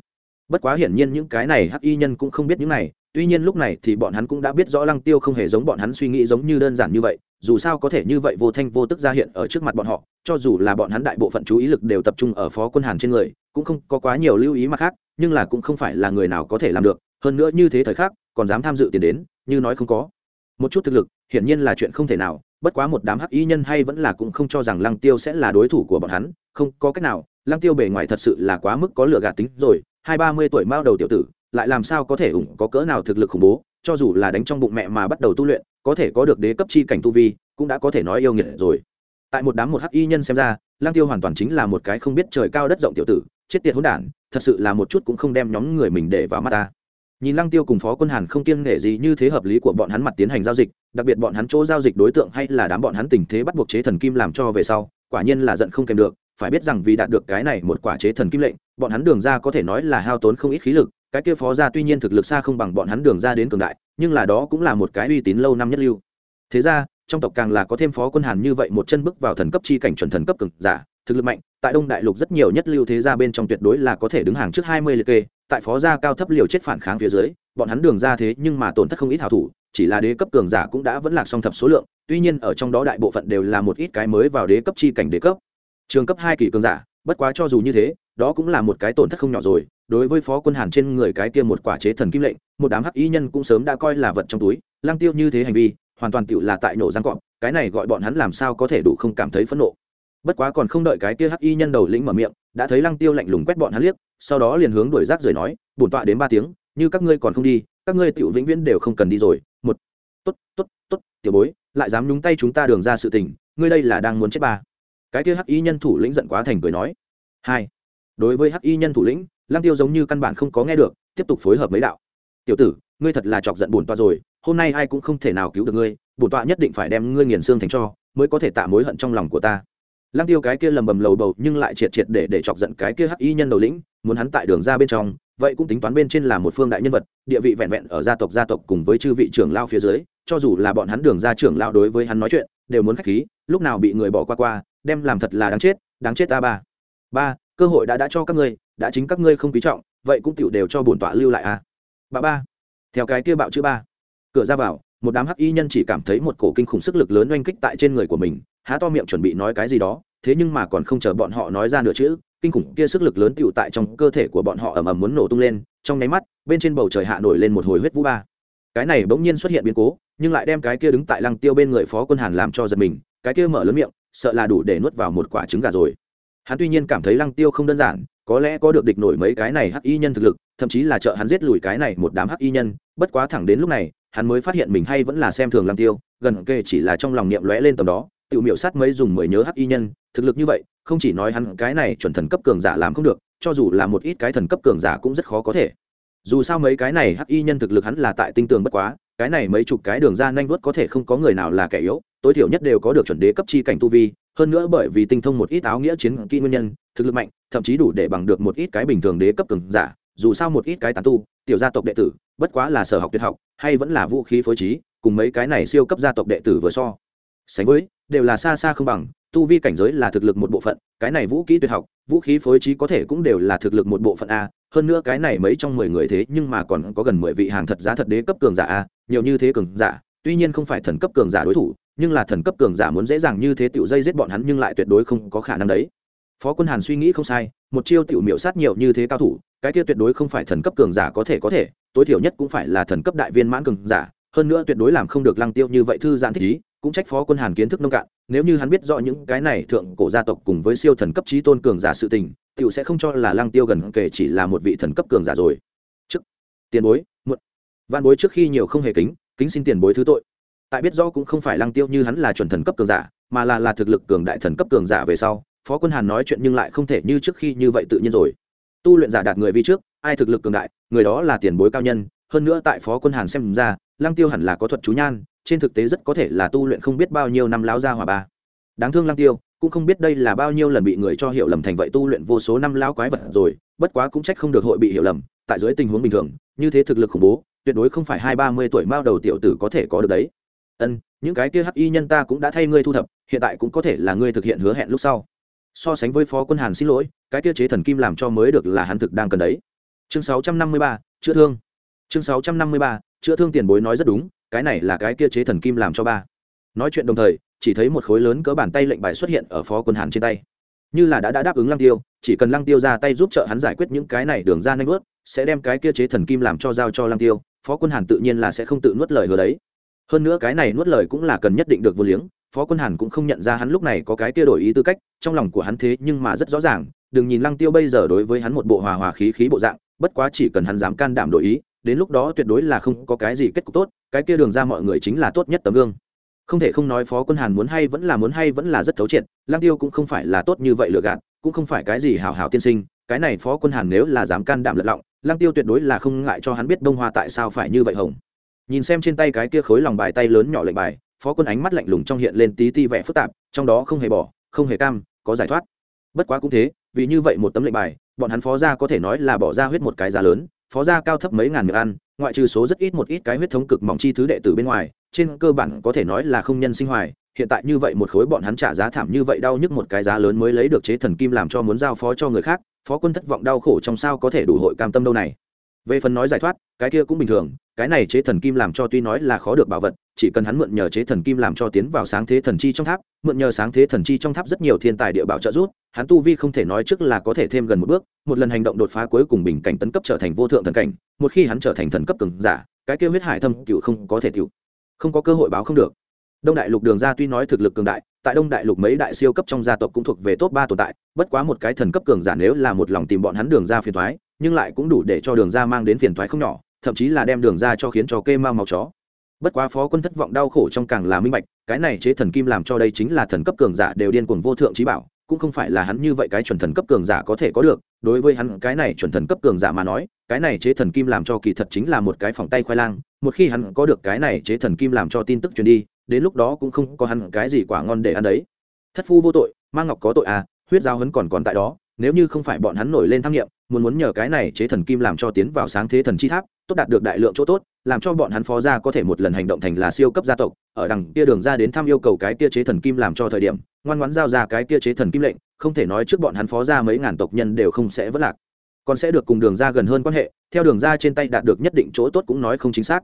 Bất quá hiển nhiên những cái này hắc y nhân cũng không biết những này, tuy nhiên lúc này thì bọn hắn cũng đã biết rõ lăng tiêu không hề giống bọn hắn suy nghĩ giống như đơn giản như vậy, dù sao có thể như vậy vô thanh vô tức ra hiện ở trước mặt bọn họ, cho dù là bọn hắn đại bộ phận chú ý lực đều tập trung ở phó quân hàn trên người, cũng không có quá nhiều lưu ý mặt khác nhưng là cũng không phải là người nào có thể làm được, hơn nữa như thế thời khắc, còn dám tham dự tiền đến, như nói không có. Một chút thực lực, hiển nhiên là chuyện không thể nào, bất quá một đám hắc y nhân hay vẫn là cũng không cho rằng lăng tiêu sẽ là đối thủ của bọn hắn, không có cách nào, lăng tiêu bề ngoài thật sự là quá mức có lựa gạt tính rồi, hai ba mươi tuổi mao đầu tiểu tử, lại làm sao có thể ủng có cỡ nào thực lực khủng bố, cho dù là đánh trong bụng mẹ mà bắt đầu tu luyện, có thể có được đế cấp chi cảnh tu vi, cũng đã có thể nói yêu nghiệt rồi. Tại một đám một hắc y nhân xem ra lang tiêu hoàn toàn chính là một cái không biết trời cao đất rộng tiểu tử chết tiệt hỗn đản, thật sự là một chút cũng không đem nhóm người mình để vào mắt ta. Nhìn lăng tiêu cùng phó quân hàn không kiêng nể gì như thế hợp lý của bọn hắn mặt tiến hành giao dịch, đặc biệt bọn hắn chỗ giao dịch đối tượng hay là đám bọn hắn tình thế bắt buộc chế thần kim làm cho về sau, quả nhiên là giận không kèm được, phải biết rằng vì đạt được cái này một quả chế thần kim lệnh, bọn hắn đường ra có thể nói là hao tốn không ít khí lực, cái kia phó ra tuy nhiên thực lực xa không bằng bọn hắn đường ra đến cường đại, nhưng là đó cũng là một cái uy tín lâu năm nhất lưu. Thế ra, trong tộc càng là có thêm phó quân hàn như vậy một chân bước vào thần cấp chi cảnh chuẩn thần cấp cực giả thực lực mạnh, tại đông đại lục rất nhiều nhất lưu thế gia bên trong tuyệt đối là có thể đứng hàng trước hai mươi liệt kê, tại phó gia cao thấp liều chết phản kháng phía dưới, bọn hắn đường ra thế nhưng mà tổn thất không ít hảo thủ, chỉ là đế cấp cường giả cũng đã vẫn lạc song thập số lượng, tuy nhiên ở trong đó đại bộ phận đều là một ít cái mới vào đế cấp chi cảnh đế cấp. Trường cấp hai kỳ cường giả, bất quá cho dù như thế, đó cũng là một cái tổn thất không nhỏ rồi, đối với phó quân hàn trên người cái kia một quả chế thần kim lệnh, một đám hắc y nhân cũng sớm đã coi là vật trong túi lang tiêu như thế hành vi, hoàn toàn tựu là tại nổ giang cọp, cái này gọi bọn hắn làm sao có thể đủ không cảm thấy phẫn nộ bất quá còn không đợi cái kia hắc y nhân đầu lĩnh mở miệng, đã thấy lăng tiêu lạnh lùng quét bọn hắn liếc, sau đó liền hướng đuổi rác rời nói, bổn tọa đến ba tiếng, như các ngươi còn không đi, các ngươi tiểu vĩnh viễn đều không cần đi rồi. Một, tốt tốt tốt, tiểu bối, lại dám nhúng tay chúng ta đường ra sự tình, ngươi đây là đang muốn chết ba. Cái kia hắc y nhân thủ lĩnh giận quá thành cười nói. Hai, đối với hắc y nhân thủ lĩnh, lăng tiêu giống như căn bản không có nghe được, tiếp tục phối hợp mấy đạo. Tiểu tử, ngươi thật là chọc giận bổn tọa rồi, hôm nay ai cũng không thể nào cứu được ngươi, bổn tọa nhất định phải đem ngươi nghiền xương thành cho, mới có thể tạ mối hận trong lòng của ta lăng tiêu cái kia lầm bầm lầu bầu nhưng lại triệt triệt để để chọc giận cái kia hắc y nhân đầu lĩnh, muốn hắn tại đường ra bên trong, vậy cũng tính toán bên trên là một phương đại nhân vật, địa vị vẹn vẹn ở gia tộc gia tộc cùng với chư vị trưởng lao phía dưới, cho dù là bọn hắn đường ra trưởng lao đối với hắn nói chuyện, đều muốn khách khí, lúc nào bị người bỏ qua qua, đem làm thật là đáng chết đáng chết ta ba ba, cơ hội đã đã cho các ngươi, đã chính các ngươi không quý trọng, vậy cũng tiểu đều cho bổn tọa lưu lại a à. ba ba, theo cái kia bạo chữ ba, cửa ra vào một đám hắc y nhân chỉ cảm thấy một cổ kinh khủng sức lực lớn oanh kích tại trên người của mình, há to miệng chuẩn bị nói cái gì đó, thế nhưng mà còn không chờ bọn họ nói ra nửa chữ, kinh khủng kia sức lực lớn tựu tại trong cơ thể của bọn họ ầm ầm muốn nổ tung lên, trong nháy mắt, bên trên bầu trời hạ nổi lên một hồi huyết vũ ba. Cái này bỗng nhiên xuất hiện biến cố, nhưng lại đem cái kia đứng tại lăng tiêu bên người phó quân hàn làm cho giật mình, cái kia mở lớn miệng, sợ là đủ để nuốt vào một quả trứng gà rồi hắn tuy nhiên cảm thấy lăng tiêu không đơn giản, có lẽ có được địch nổi mấy cái này hắc y nhân thực lực, thậm chí là trợ hắn giết lùi cái này một đám hắc y nhân, bất quá thẳng đến lúc này, hắn mới phát hiện mình hay vẫn là xem thường lăng tiêu, gần kề chỉ là trong lòng niệm lóe lên tầm đó tự miểu sát mấy dùng mười nhớ hắc y nhân, thực lực như vậy, không chỉ nói hắn cái này chuẩn thần cấp cường giả làm không được, cho dù là một ít cái thần cấp cường giả cũng rất khó có thể. Dù sao mấy cái này hắc y nhân thực lực hắn là tại tinh tường bất quá, cái này mấy chục cái đường ra nhanh vuốt có thể không có người nào là kẻ yếu tối thiểu nhất đều có được chuẩn đế cấp chi cảnh tu vi, hơn nữa bởi vì tinh thông một ít áo nghĩa chiến kỹ nguyên nhân, thực lực mạnh, thậm chí đủ để bằng được một ít cái bình thường đế cấp cường giả, dù sao một ít cái tán tu, tiểu gia tộc đệ tử, bất quá là sở học tuyệt học, hay vẫn là vũ khí phối trí, cùng mấy cái này siêu cấp gia tộc đệ tử vừa so. Sánh với, đều là xa xa không bằng, tu vi cảnh giới là thực lực một bộ phận, cái này vũ khí tuyệt học, vũ khí phối trí có thể cũng đều là thực lực một bộ phận a, hơn nữa cái này mấy trong mười người thế nhưng mà còn có gần mười vị hàng thật giá thật đế cấp cường giả a, nhiều như thế cường giả tuy nhiên không phải thần cấp cường giả đối thủ, nhưng là thần cấp cường giả muốn dễ dàng như thế tiểu dây giết bọn hắn nhưng lại tuyệt đối không có khả năng đấy. Phó quân hàn suy nghĩ không sai, một chiêu tiểu miểu sát nhiều như thế cao thủ, cái kia tuyệt đối không phải thần cấp cường giả có thể có thể, tối thiểu nhất cũng phải là thần cấp đại viên mãn cường giả, hơn nữa tuyệt đối làm không được lăng tiêu như vậy thư giãn thích ý, cũng trách phó quân hàn kiến thức nông cạn, nếu như hắn biết rõ những cái này thượng cổ gia tộc cùng với siêu thần cấp trí tôn cường giả sự tình, tiểu sẽ không cho là lăng tiêu gần kể chỉ là một vị thần cấp cường giả rồi. Trước, tiền bối, muộn. Văn bối trước khi nhiều không hề kính kính xin tiền bối thứ tội. Tại biết rõ cũng không phải lăng tiêu như hắn là chuẩn thần cấp cường giả, mà là là thực lực cường đại thần cấp cường giả về sau, phó quân hàn nói chuyện nhưng lại không thể như trước khi như vậy tự nhiên rồi. Tu luyện giả đạt người vi trước, ai thực lực cường đại, người đó là tiền bối cao nhân, hơn nữa tại phó quân hàn xem ra, lăng tiêu hẳn là có thuật chú nhan, trên thực tế rất có thể là tu luyện không biết bao nhiêu năm láo ra hòa ba. Đáng thương lăng tiêu cũng không biết đây là bao nhiêu lần bị người cho hiểu lầm thành vậy tu luyện vô số năm lao quái vật rồi, bất quá cũng trách không được hội bị hiểu lầm, tại dưới tình huống bình thường, như thế thực lực khủng bố, tuyệt đối không phải hai ba mươi tuổi mao đầu tiểu tử có thể có được đấy. Ân, những cái kia hắc y nhân ta cũng đã thay ngươi thu thập, hiện tại cũng có thể là ngươi thực hiện hứa hẹn lúc sau. So sánh với phó quân hàn xin lỗi, cái kia chế thần kim làm cho mới được là hắn thực đang cần đấy. Chương sáu trăm năm mươi ba, chữa thương. Chương sáu trăm năm mươi ba, chữa thương tiền bối nói rất đúng, cái này là cái kia chế thần kim làm cho ba nói chuyện đồng thời chỉ thấy một khối lớn cỡ bàn tay lệnh bài xuất hiện ở phó quân hàn trên tay. Như là đã, đã đáp ứng lăng tiêu chỉ cần lăng tiêu ra tay giúp trợ hắn giải quyết những cái này đường ra nanh vớt sẽ đem cái kia chế thần kim làm cho giao cho lăng tiêu phó quân hàn tự nhiên là sẽ không tự nuốt lời hứa đấy. Hơn nữa cái này nuốt lời cũng là cần nhất định được vô liếng phó quân hàn cũng không nhận ra hắn lúc này có cái kia đổi ý tư cách trong lòng của hắn thế nhưng mà rất rõ ràng đừng nhìn lăng tiêu bây giờ đối với hắn một bộ hòa hòa khí khí bộ dạng bất quá chỉ cần hắn dám can đảm đổi ý đến lúc đó tuyệt đối là không có cái gì kết cục tốt cái kia đường ra mọi người chính là tốt nhất tấm gương không thể không nói phó quân hàn muốn hay vẫn là muốn hay vẫn là rất thấu triệt lang tiêu cũng không phải là tốt như vậy lựa gạt, cũng không phải cái gì hảo hảo tiên sinh, cái này phó quân hàn nếu là dám can đảm lật lọng lang tiêu tuyệt đối là không ngại cho hắn biết bông hoa tại sao phải như vậy hồng. Nhìn xem trên tay cái kia khối lòng bài tay lớn nhỏ lệnh bài, phó quân ánh mắt lạnh lùng trong hiện lên tí ti vẻ phức tạp, trong đó không hề bỏ, không hề cam, có giải thoát. Bất quá cũng thế, vì như vậy một tấm lệnh bài, bọn hắn phó gia có thể nói là bỏ ra huyết một cái giá lớn, phó gia cao thấp mấy ngàn miệng ăn ngoại trừ số rất ít một ít cái huyết thống cực mỏng chi thứ đệ tử bên ngoài, trên cơ bản có thể nói là không nhân sinh hoài, hiện tại như vậy một khối bọn hắn trả giá thảm như vậy đau nhức một cái giá lớn mới lấy được chế thần kim làm cho muốn giao phó cho người khác, phó quân thất vọng đau khổ trong sao có thể đủ hội cam tâm đâu này. Về phần nói giải thoát, cái kia cũng bình thường cái này chế thần kim làm cho tuy nói là khó được bảo vật, chỉ cần hắn mượn nhờ chế thần kim làm cho tiến vào sáng thế thần chi trong tháp, mượn nhờ sáng thế thần chi trong tháp rất nhiều thiên tài địa bảo trợ giúp, hắn tu vi không thể nói trước là có thể thêm gần một bước, một lần hành động đột phá cuối cùng bình cảnh tấn cấp trở thành vô thượng thần cảnh, một khi hắn trở thành thần cấp cường giả, cái kia huyết hải thâm cựu không có thể cựu không có cơ hội báo không được. Đông đại lục đường ra tuy nói thực lực cường đại, tại đông đại lục mấy đại siêu cấp trong gia tộc cũng thuộc về top ba tồn tại, bất quá một cái thần cấp cường giả nếu là một lòng tìm bọn hắn đường ra phiền thoái nhưng lại cũng đủ để cho đường ra mang đến phiền thoái không nhỏ thậm chí là đem đường ra cho khiến cho kê mau màu chó. Bất quá phó quân thất vọng đau khổ trong càng là minh bạch, cái này chế thần kim làm cho đây chính là thần cấp cường giả đều điên cuồng vô thượng trí bảo, cũng không phải là hắn như vậy cái chuẩn thần cấp cường giả có thể có được. Đối với hắn, cái này chuẩn thần cấp cường giả mà nói, cái này chế thần kim làm cho kỳ thật chính là một cái phòng tay khoai lang, một khi hắn có được cái này chế thần kim làm cho tin tức truyền đi, đến lúc đó cũng không có hắn cái gì quả ngon để ăn đấy. Thất phu vô tội mang ngọc có tội à huyết giao hấn còn còn tại đó, nếu như không phải bọn hắn nổi lên tham nghiệm, muốn muốn nhờ cái này chế thần kim làm cho tiến vào sáng thế thần chi tháp tốt đạt được đại lượng chỗ tốt, làm cho bọn hắn phó gia có thể một lần hành động thành là siêu cấp gia tộc, ở đằng kia đường ra đến thăm yêu cầu cái kia chế thần kim làm cho thời điểm, ngoan ngoãn giao ra cái kia chế thần kim lệnh, không thể nói trước bọn hắn phó gia mấy ngàn tộc nhân đều không sẽ vất lạc. Còn sẽ được cùng đường ra gần hơn quan hệ, theo đường ra trên tay đạt được nhất định chỗ tốt cũng nói không chính xác.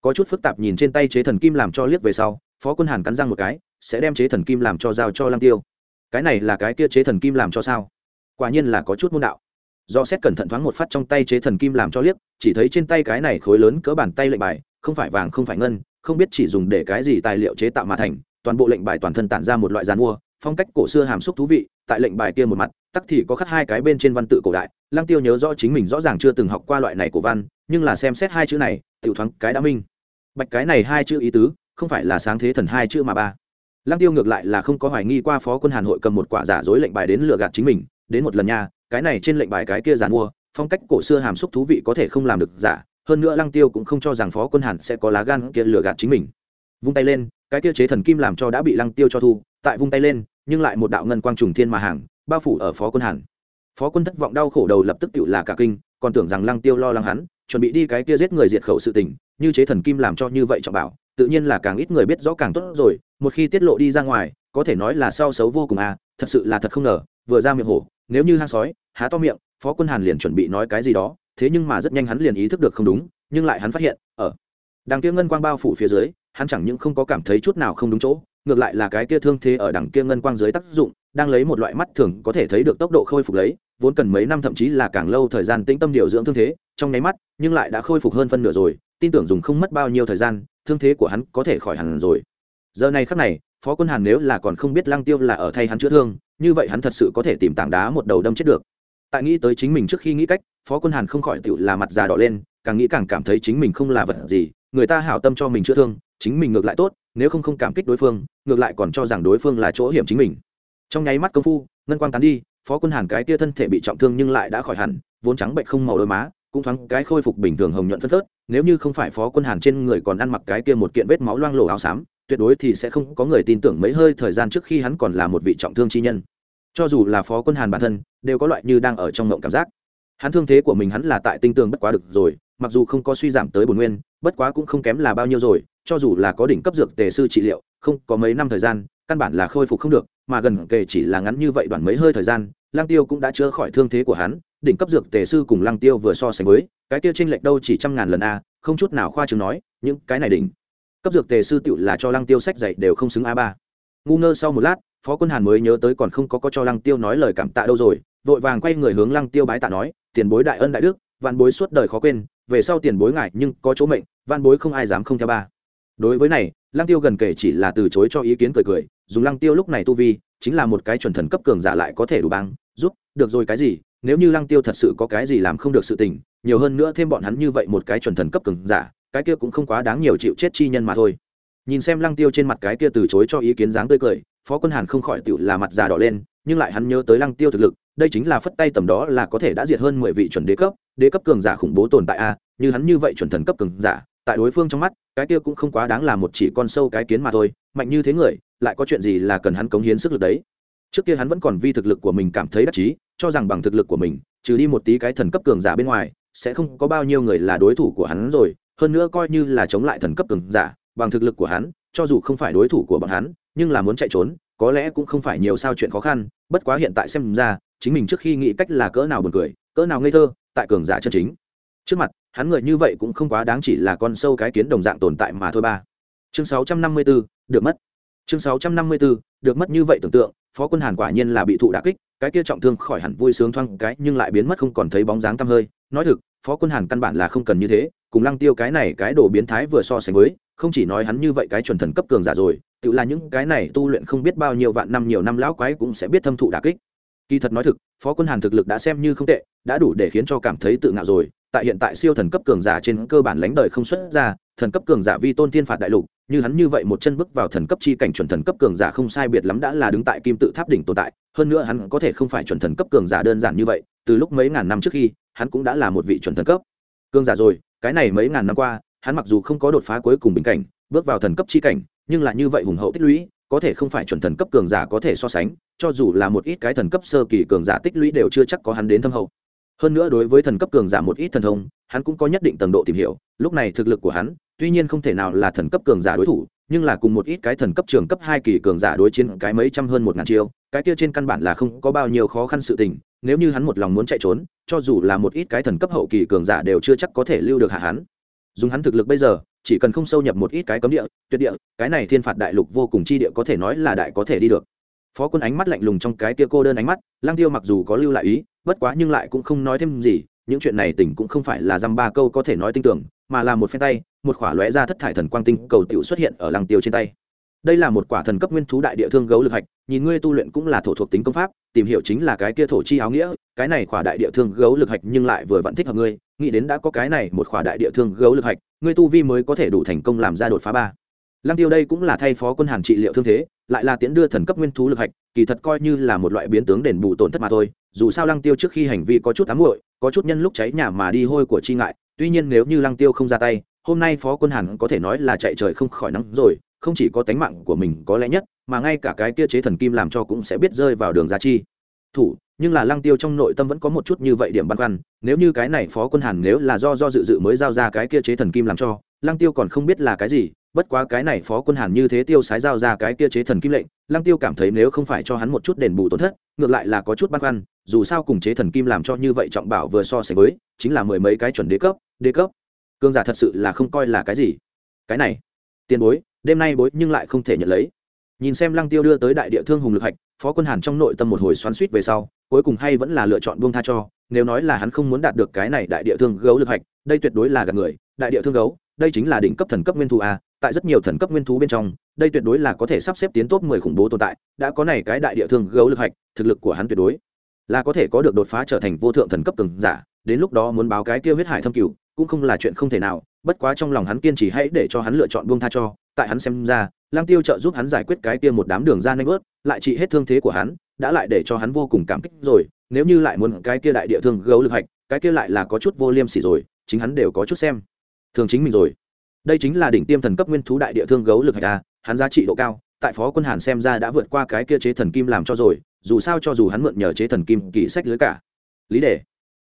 Có chút phức tạp nhìn trên tay chế thần kim làm cho liếc về sau, phó quân hàn cắn răng một cái, sẽ đem chế thần kim làm cho giao cho lăng tiêu. Cái này là cái kia chế thần kim làm cho sao? Quả nhiên là có chút môn đạo do xét cẩn thận thoáng một phát trong tay chế thần kim làm cho liếc, chỉ thấy trên tay cái này khối lớn cỡ bàn tay lệnh bài, không phải vàng không phải ngân, không biết chỉ dùng để cái gì tài liệu chế tạo mà thành, toàn bộ lệnh bài toàn thân tản ra một loại giàn mua, phong cách cổ xưa hàm xúc thú vị, tại lệnh bài kia một mặt, tắc thì có khắc hai cái bên trên văn tự cổ đại, lăng tiêu nhớ rõ chính mình rõ ràng chưa từng học qua loại này của văn, nhưng là xem xét hai chữ này, tiểu thoáng cái đã minh. Bạch cái này hai chữ ý tứ, không phải là sáng thế thần hai chữ mà ba. Lăng tiêu ngược lại là không có hoài nghi qua phó quân hàn hội cầm một quả giả dối lệnh bài đến lừa gạt chính mình, đến một lần nha cái này trên lệnh bài cái kia giàn mua, phong cách cổ xưa hàm xúc thú vị có thể không làm được giả, hơn nữa lăng tiêu cũng không cho rằng phó quân hàn sẽ có lá gan kia lừa gạt chính mình. Vung tay lên, cái kia chế thần kim làm cho đã bị lăng tiêu cho thu, tại vung tay lên, nhưng lại một đạo ngân quang trùng thiên mà hàng, bao phủ ở phó quân hàn. Phó quân thất vọng đau khổ đầu lập tức tự là cả kinh, còn tưởng rằng lăng tiêu lo lắng hắn, chuẩn bị đi cái kia giết người diệt khẩu sự tình, như chế thần kim làm cho như vậy trọng bảo, tự nhiên là càng ít người biết rõ càng tốt rồi, một khi tiết lộ đi ra ngoài, có thể nói là sao xấu vô cùng à thật sự là thật không ngờ, vừa ra miệng hổ nếu như hang sói, há to miệng, phó quân hàn liền chuẩn bị nói cái gì đó, thế nhưng mà rất nhanh hắn liền ý thức được không đúng, nhưng lại hắn phát hiện ở đằng kia ngân quang bao phủ phía dưới, hắn chẳng những không có cảm thấy chút nào không đúng chỗ, ngược lại là cái kia thương thế ở đằng kia ngân quang dưới tác dụng, đang lấy một loại mắt thường có thể thấy được tốc độ khôi phục lấy, vốn cần mấy năm thậm chí là càng lâu thời gian tĩnh tâm điều dưỡng thương thế, trong nháy mắt, nhưng lại đã khôi phục hơn phân nửa rồi, tin tưởng dùng không mất bao nhiêu thời gian, thương thế của hắn có thể khỏi hẳn rồi giờ này khắc này, phó quân hàn nếu là còn không biết lăng tiêu là ở thay hắn chữa thương, như vậy hắn thật sự có thể tìm tảng đá một đầu đâm chết được. Tại nghĩ tới chính mình trước khi nghĩ cách, phó quân hàn không khỏi tựu là mặt già đỏ lên, càng nghĩ càng cảm thấy chính mình không là vật gì, người ta hảo tâm cho mình chữa thương, chính mình ngược lại tốt, nếu không không cảm kích đối phương, ngược lại còn cho rằng đối phương là chỗ hiểm chính mình. Trong nháy mắt công phu, ngân quang tán đi, phó quân hàn cái tia thân thể bị trọng thương nhưng lại đã khỏi hẳn, vốn trắng bệnh không màu đôi má, cũng thoáng cái khôi phục bình thường hồng nhuận phân phớt, nếu như không phải phó quân hàn trên người còn ăn mặc cái kia một kiện vết máu loang lổ áo xám tuyệt đối thì sẽ không có người tin tưởng mấy hơi thời gian trước khi hắn còn là một vị trọng thương chi nhân. Cho dù là phó quân hàn bản thân, đều có loại như đang ở trong ngộng cảm giác. Hắn thương thế của mình hắn là tại tinh tường bất quá được rồi, mặc dù không có suy giảm tới bồn nguyên, bất quá cũng không kém là bao nhiêu rồi, cho dù là có đỉnh cấp dược tề sư trị liệu, không có mấy năm thời gian, căn bản là khôi phục không được, mà gần kề chỉ là ngắn như vậy đoạn mấy hơi thời gian lang tiêu cũng đã chữa khỏi thương thế của hắn, đỉnh cấp dược tề sư cùng lang tiêu vừa so sánh với, cái kia tranh lệch đâu chỉ trăm ngàn lần a, không chút nào khoa chứng nói, những cái này đỉnh cấp dược tề sư tựu là cho lăng tiêu sách dạy đều không xứng a ba. Ngu ngơ sau một lát, phó quân hàn mới nhớ tới còn không có có cho lăng tiêu nói lời cảm tạ đâu rồi, vội vàng quay người hướng lăng tiêu bái tạ nói, tiền bối đại ân đại đức, vạn bối suốt đời khó quên, về sau tiền bối ngại nhưng có chỗ mệnh, vạn bối không ai dám không theo ba. Đối với này, lăng tiêu gần kể chỉ là từ chối cho ý kiến cười cười, dùng lăng tiêu lúc này tu vi, chính là một cái chuẩn thần cấp cường giả lại có thể đủ băng, giúp, được rồi cái gì, nếu như lăng tiêu thật sự có cái gì làm không được sự tình, nhiều hơn nữa thêm bọn hắn như vậy một cái chuẩn thần cấp cường giả cái kia cũng không quá đáng nhiều chịu chết chi nhân mà thôi. Nhìn xem lăng tiêu trên mặt cái kia từ chối cho ý kiến dáng tươi cười, phó quân hàn không khỏi tựu là mặt già đỏ lên, nhưng lại hắn nhớ tới lăng tiêu thực lực, đây chính là phất tay tầm đó là có thể đã diệt hơn mười vị chuẩn đế cấp đế cấp cường giả khủng bố tồn tại a, như hắn như vậy chuẩn thần cấp cường giả, tại đối phương trong mắt, cái kia cũng không quá đáng là một chỉ con sâu cái kiến mà thôi, mạnh như thế người, lại có chuyện gì là cần hắn cống hiến sức lực đấy? Trước kia hắn vẫn còn vì thực lực của mình cảm thấy đắc chí, cho rằng bằng thực lực của mình, trừ đi một tí cái thần cấp cường giả bên ngoài, sẽ không có bao nhiêu người là đối thủ của hắn rồi hơn nữa coi như là chống lại thần cấp cường giả bằng thực lực của hắn cho dù không phải đối thủ của bọn hắn nhưng là muốn chạy trốn có lẽ cũng không phải nhiều sao chuyện khó khăn bất quá hiện tại xem ra chính mình trước khi nghĩ cách là cỡ nào buồn cười cỡ nào ngây thơ tại cường giả chân chính. Trước mặt hắn người như vậy cũng không quá đáng chỉ là con sâu cái kiến đồng dạng tồn tại mà thôi ba. Chương 654, được mất. Chương 654, được mất như vậy tưởng tượng phó quân hàn quả nhiên là bị thụ đả kích cái kia trọng thương khỏi hẳn vui sướng thoáng cái nhưng lại biến mất không còn thấy bóng dáng tăm hơi. Nói thực phó quân hàn căn bản là không cần như thế cùng lăng tiêu cái này cái đồ biến thái vừa so sánh với, không chỉ nói hắn như vậy cái chuẩn thần cấp cường giả rồi, tự là những cái này tu luyện không biết bao nhiêu vạn năm nhiều năm lão quái cũng sẽ biết thâm thụ đả kích. Kỳ thật nói thực, phó quân hàn thực lực đã xem như không tệ, đã đủ để khiến cho cảm thấy tự ngạo rồi. Tại hiện tại siêu thần cấp cường giả trên cơ bản lãnh đời không xuất ra, thần cấp cường giả vi tôn thiên phạt đại lục, như hắn như vậy một chân bước vào thần cấp chi cảnh chuẩn thần cấp cường giả không sai biệt lắm đã là đứng tại kim tự tháp đỉnh tồn tại. Hơn nữa hắn có thể không phải chuẩn thần cấp cường giả đơn giản như vậy, từ lúc mấy ngàn năm trước khi, hắn cũng đã là một vị chuẩn thần cấp. Cường giả rồi cái này mấy ngàn năm qua, hắn mặc dù không có đột phá cuối cùng bình cảnh, bước vào thần cấp chi cảnh, nhưng là như vậy hùng hậu tích lũy, có thể không phải chuẩn thần cấp cường giả có thể so sánh, cho dù là một ít cái thần cấp sơ kỳ cường giả tích lũy đều chưa chắc có hắn đến thâm hậu. Hơn nữa đối với thần cấp cường giả một ít thần thông, hắn cũng có nhất định tầng độ tìm hiểu, lúc này thực lực của hắn, tuy nhiên không thể nào là thần cấp cường giả đối thủ, nhưng là cùng một ít cái thần cấp trường cấp hai kỳ cường giả đối chiến cái mấy trăm hơn một ngàn chiêu, cái kia trên căn bản là không có bao nhiêu khó khăn sự tình nếu như hắn một lòng muốn chạy trốn, cho dù là một ít cái thần cấp hậu kỳ cường giả đều chưa chắc có thể lưu được hạ hắn. Dùng hắn thực lực bây giờ, chỉ cần không sâu nhập một ít cái cấm địa, tuyệt địa, cái này thiên phạt đại lục vô cùng chi địa có thể nói là đại có thể đi được. Phó quân ánh mắt lạnh lùng trong cái tia cô đơn ánh mắt lang tiêu mặc dù có lưu lại ý, bất quá nhưng lại cũng không nói thêm gì, những chuyện này tỉnh cũng không phải là dăm ba câu có thể nói tin tưởng, mà là một phen tay, một khỏa lóe ra thất thải thần quang tinh cầu tiểu xuất hiện ở lang tiêu trên tay đây là một quả thần cấp nguyên thú đại địa thương gấu lực hạch, nhìn ngươi tu luyện cũng là thổ thuộc tính công pháp, tìm hiểu chính là cái kia thổ chi áo nghĩa, cái này khỏa đại địa thương gấu lực hạch nhưng lại vừa vẫn thích hợp ngươi, nghĩ đến đã có cái này một khỏa đại địa thương gấu lực hạch, ngươi tu vi mới có thể đủ thành công làm ra đột phá ba. Lăng tiêu đây cũng là thay phó quân hàn trị liệu thương thế, lại là tiễn đưa thần cấp nguyên thú lực hạch, kỳ thật coi như là một loại biến tướng đền bù tổn thất mà thôi, dù sao lăng tiêu trước khi hành vi có chút tám muội, có chút nhân lúc cháy nhà mà đi hôi của chi ngại, tuy nhiên nếu như lăng tiêu không ra tay, hôm nay phó quân hàn có thể nói là chạy trời không khỏi nắng rồi không chỉ có tánh mạng của mình có lẽ nhất, mà ngay cả cái kia chế thần kim làm cho cũng sẽ biết rơi vào đường giá chi. Thủ, nhưng là lăng tiêu trong nội tâm vẫn có một chút như vậy điểm băn khoăn, nếu như cái này phó quân hàn nếu là do do dự dự mới giao ra cái kia chế thần kim làm cho, lăng tiêu còn không biết là cái gì, bất quá cái này phó quân hàn như thế tiêu sái giao ra cái kia chế thần kim lệnh, lăng tiêu cảm thấy nếu không phải cho hắn một chút đền bù tổn thất, ngược lại là có chút băn khoăn, dù sao cùng chế thần kim làm cho như vậy trọng bảo vừa so sánh với, chính là mười mấy cái chuẩn đế cấp đế cấp. Cương giả thật sự là không coi là cái gì. Cái này, tiền bối đêm nay bối nhưng lại không thể nhận lấy. Nhìn xem lăng tiêu đưa tới đại địa thương hùng lực hạch, phó quân hàn trong nội tâm một hồi xoắn suýt về sau, cuối cùng hay vẫn là lựa chọn buông tha cho, nếu nói là hắn không muốn đạt được cái này đại địa thương gấu lực hạch, đây tuyệt đối là gạt người. Đại địa thương gấu, đây chính là đỉnh cấp thần cấp nguyên thú a, tại rất nhiều thần cấp nguyên thú bên trong, đây tuyệt đối là có thể sắp xếp tiến top mười khủng bố tồn tại, đã có này cái đại địa thương gấu lực hạch, thực lực của hắn tuyệt đối là có thể có được đột phá trở thành vô thượng thần cấp cường giả, đến lúc đó muốn báo cái kia huyết hải thâm cửu, cũng không là chuyện không thể nào bất quá trong lòng hắn kiên trì hãy để cho hắn lựa chọn buông tha cho, tại hắn xem ra lang tiêu trợ giúp hắn giải quyết cái kia một đám đường ra nanh vớt, lại trị hết thương thế của hắn, đã lại để cho hắn vô cùng cảm kích rồi, nếu như lại muốn cái kia đại địa thương gấu lực hạch, cái kia lại là có chút vô liêm sỉ rồi, chính hắn đều có chút xem thường chính mình rồi. Đây chính là đỉnh tiêm thần cấp nguyên thú đại địa thương gấu lực hạch ta hắn giá trị độ cao, tại phó quân hàn xem ra đã vượt qua cái kia chế thần kim làm cho rồi, dù sao cho dù hắn mượn nhờ chế thần kim kỳ sách lưới cả. Lý đề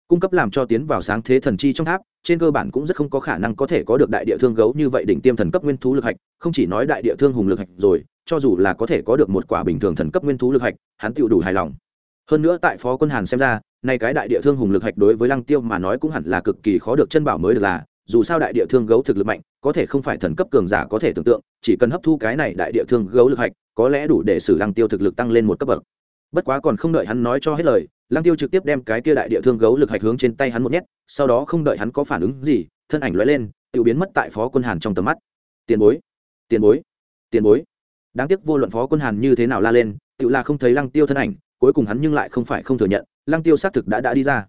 cung cấp làm cho tiến vào sáng thế thần chi trong tháp, trên cơ bản cũng rất không có khả năng có thể có được đại địa thương gấu như vậy đỉnh tiêm thần cấp nguyên thú lực hạch, không chỉ nói đại địa thương hùng lực hạch rồi, cho dù là có thể có được một quả bình thường thần cấp nguyên thú lực hạch, hắn tựu đủ hài lòng. Hơn nữa tại phó quân hàn xem ra, nay cái đại địa thương hùng lực hạch đối với lăng tiêu mà nói cũng hẳn là cực kỳ khó được chân bảo mới được là, dù sao đại địa thương gấu thực lực mạnh, có thể không phải thần cấp cường giả có thể tưởng tượng, chỉ cần hấp thu cái này đại địa thương gấu lực hạch, có lẽ đủ để xử lăng tiêu thực lực tăng lên một cấp bậc. Bất quá còn không đợi hắn nói cho hết lời lăng tiêu trực tiếp đem cái kia đại địa thương gấu lực hạch hướng trên tay hắn một nhét, sau đó không đợi hắn có phản ứng gì, thân ảnh lóe lên tự biến mất tại phó quân hàn trong tầm mắt. Tiền bối tiền bối tiền bối. Đáng tiếc vô luận phó quân hàn như thế nào la lên tự là không thấy lăng tiêu thân ảnh, cuối cùng hắn nhưng lại không phải không thừa nhận, lăng tiêu xác thực đã đã đi ra.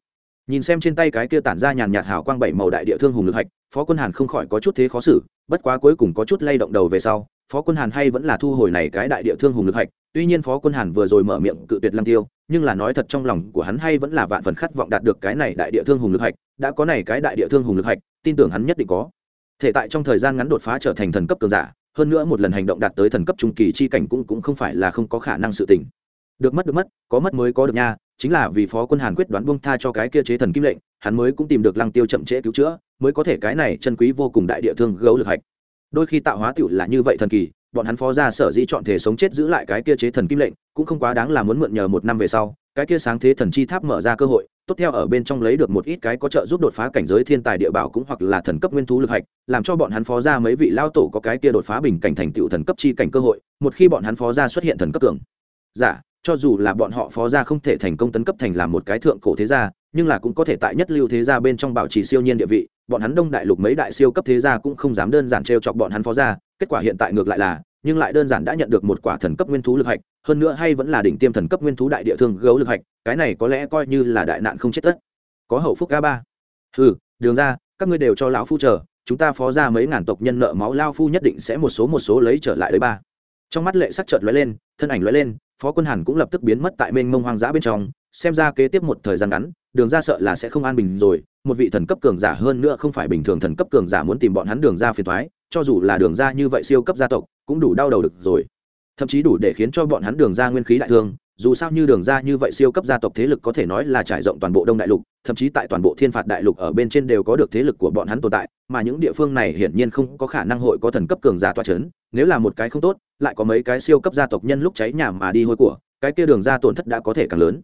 Nhìn xem trên tay cái kia tản ra nhàn nhạt hào quang bảy màu đại địa thương hùng lực hạch, phó quân hàn không khỏi có chút thế khó xử, bất quá cuối cùng có chút lay động đầu về sau, phó quân hàn hay vẫn là thu hồi này cái đại địa thương hùng lực hạch, tuy nhiên phó quân hàn vừa rồi mở miệng cự tuyệt lăng tiêu nhưng là nói thật trong lòng của hắn hay vẫn là vạn phần khát vọng đạt được cái này đại địa thương hùng lực hạch, đã có này cái đại địa thương hùng lực hạch, tin tưởng hắn nhất định có. Thể tại trong thời gian ngắn đột phá trở thành thần cấp cường giả, hơn nữa một lần hành động đạt tới thần cấp trung kỳ chi cảnh cũng cũng không phải là không có khả năng sự tình. Được mất được mất, có mất mới có được nha, chính là vì phó quân hàn quyết đoán buông tha cho cái kia chế thần kim lệnh, hắn mới cũng tìm được lăng tiêu chậm trễ cứu chữa, mới có thể cái này chân quý vô cùng đại địa thương gấu lực hạch. Đôi khi tạo hóa tiểu là như vậy thần kỳ bọn hắn phó ra sở dĩ chọn thể sống chết giữ lại cái kia chế thần kim lệnh, cũng không quá đáng là muốn mượn nhờ một năm về sau, cái kia sáng thế thần chi tháp mở ra cơ hội, tốt theo ở bên trong lấy được một ít cái có trợ giúp đột phá cảnh giới thiên tài địa bảo cũng hoặc là thần cấp nguyên thú lực hạch, làm cho bọn hắn phó ra mấy vị lao tổ có cái kia đột phá bình cảnh thành tựu thần cấp chi cảnh cơ hội, một khi bọn hắn phó ra xuất hiện thần cấp cường. Giả cho dù là bọn họ phó ra không thể thành công tấn cấp thành làm một cái thượng cổ thế gia, nhưng là cũng có thể tại nhất lưu thế gia bên trong bảo trì siêu nhiên địa vị, bọn hắn đông đại lục mấy đại siêu cấp thế gia cũng không dám đơn giản t chọc bọn hắn phó ra kết quả hiện tại ngược lại là nhưng lại đơn giản đã nhận được một quả thần cấp nguyên thú lực hạch, hơn nữa hay vẫn là đỉnh tiêm thần cấp nguyên thú đại địa thương gấu lực hạch, cái này có lẽ coi như là đại nạn không chết tất. Có hậu phúc ca ba. Ừ đường ra các ngươi đều cho lão phu chờ, chúng ta phó ra mấy ngàn tộc nhân nợ máu lao phu nhất định sẽ một số một số lấy trở lại đấy ba. Trong mắt lệ sắc chợt lóe lên, thân ảnh lóe lên, phó quân hàn cũng lập tức biến mất tại mênh mông hoang dã bên trong, xem ra kế tiếp một thời gian ngắn, đường ra sợ là sẽ không an bình rồi, một vị thần cấp cường giả hơn nữa không phải bình thường thần cấp cường giả muốn tìm bọn hắn đường ra phiền thoái cho dù là đường ra như vậy siêu cấp gia tộc cũng đủ đau đầu được rồi. Thậm chí đủ để khiến cho bọn hắn đường ra nguyên khí đại thương, dù sao như đường ra như vậy siêu cấp gia tộc thế lực có thể nói là trải rộng toàn bộ đông đại lục, thậm chí tại toàn bộ thiên phạt đại lục ở bên trên đều có được thế lực của bọn hắn tồn tại, mà những địa phương này hiển nhiên không có khả năng hội có thần cấp cường giả toa c h ấ n nếu là một cái không tốt, lại có mấy cái siêu cấp gia tộc nhân lúc cháy nhà mà đi hôi của, cái kia đường ra tổn thất đã có thể càng lớn.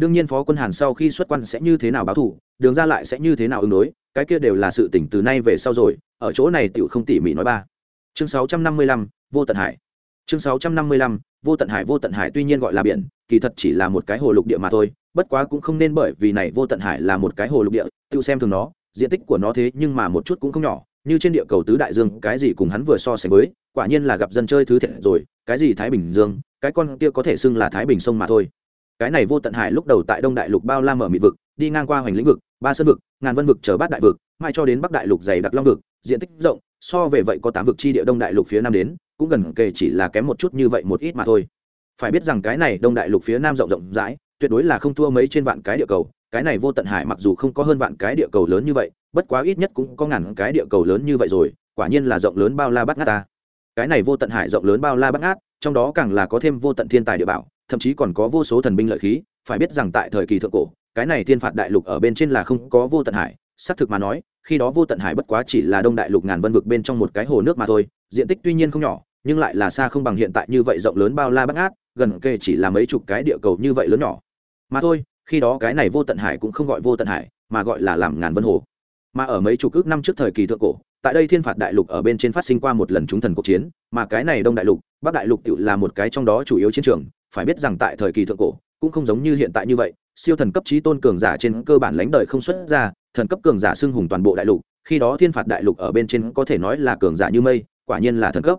Đương nhiên phó quân hàn sau khi xuất quan sẽ như thế nào báo thủ đường ra lại sẽ như thế nào ứng đối, cái kia đều là sự tỉnh từ nay về sau rồi, ở chỗ này tựu không tỉ mỉ nói ba chương sáu trăm năm mươi lăm, vô tận hải. Chương sáu trăm năm mươi lăm, vô tận hải, vô tận hải tuy nhiên gọi là biển, kỳ thật chỉ là một cái hồ lục địa mà thôi, bất quá cũng không nên bởi vì này vô tận hải là một cái hồ lục địa, tự xem thường nó, diện tích của nó thế nhưng mà một chút cũng không nhỏ, như trên địa cầu tứ đại dương, cái gì cùng hắn vừa so sánh với, quả nhiên là gặp dân chơi thứ thiệt rồi, cái gì thái bình dương, cái con kia có thể xưng là thái bình sông mà thôi. Cái này vô tận hải lúc đầu tại đông đại lục bao la mở mịt vực, đi ngang qua hoành lĩnh vực ba sơn vực, ngàn vân vực chờ bát đại vực, mai cho đến bắc đại lục dày đặc long vực, diện tích rộng, so về vậy có tám vực chi địa đông đại lục phía nam đến, cũng gần kề chỉ là kém một chút như vậy một ít mà thôi. Phải biết rằng cái này đông đại lục phía nam rộng rộng rãi, tuyệt đối là không thua mấy trên vạn cái địa cầu, cái này vô tận hải mặc dù không có hơn vạn cái địa cầu lớn như vậy, bất quá ít nhất cũng có ngàn cái địa cầu lớn như vậy rồi, quả nhiên là rộng lớn bao la bắt ngát ta. Cái này vô tận hải rộng lớn bao la bắt ngát, trong đó càng là có thêm vô tận thiên tài địa bảo, thậm chí còn có vô số thần binh lợi khí, phải biết rằng tại thời kỳ thượng cổ cái này thiên phạt đại lục ở bên trên là không có vô tận hải, xác thực mà nói, khi đó vô tận hải bất quá chỉ là đông đại lục ngàn vân vực bên trong một cái hồ nước mà thôi, diện tích tuy nhiên không nhỏ, nhưng lại là xa không bằng hiện tại như vậy rộng lớn bao la bắt ngát, gần kề chỉ là mấy chục cái địa cầu như vậy lớn nhỏ. Mà thôi, khi đó cái này vô tận hải cũng không gọi vô tận hải, mà gọi là làm ngàn vân hồ. Mà ở mấy chục ước năm trước thời kỳ thượng cổ, tại đây thiên phạt đại lục ở bên trên phát sinh qua một lần chúng thần cuộc chiến, mà cái này đông đại lục, bắc đại lục tự là một cái trong đó chủ yếu chiến trường, phải biết rằng tại thời kỳ thượng cổ cũng không giống như hiện tại như vậy, siêu thần cấp trí tôn cường giả trên cơ bản lãnh đời không xuất ra, thần cấp cường giả xưng hùng toàn bộ đại lục, khi đó thiên phạt đại lục ở bên trên có thể nói là cường giả như mây, quả nhiên là thần cấp.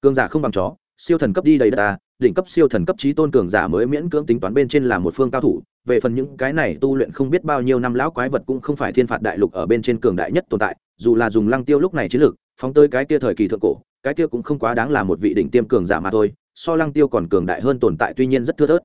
Cường giả không bằng chó, siêu thần cấp đi đầy đất ta, đỉnh cấp siêu thần cấp trí tôn cường giả mới miễn cưỡng tính toán bên trên là một phương cao thủ, về phần những cái này tu luyện không biết bao nhiêu năm lão quái vật cũng không phải thiên phạt đại lục ở bên trên cường đại nhất tồn tại, dù là dùng lăng tiêu lúc này chiến lược, phóng tới cái kia thời kỳ thượng cổ, cái kia cũng không quá đáng là một vị đỉnh tiêm cường giả mà thôi, so lăng tiêu còn cường đại hơn tồn tại tuy nhiên rất thưa thớt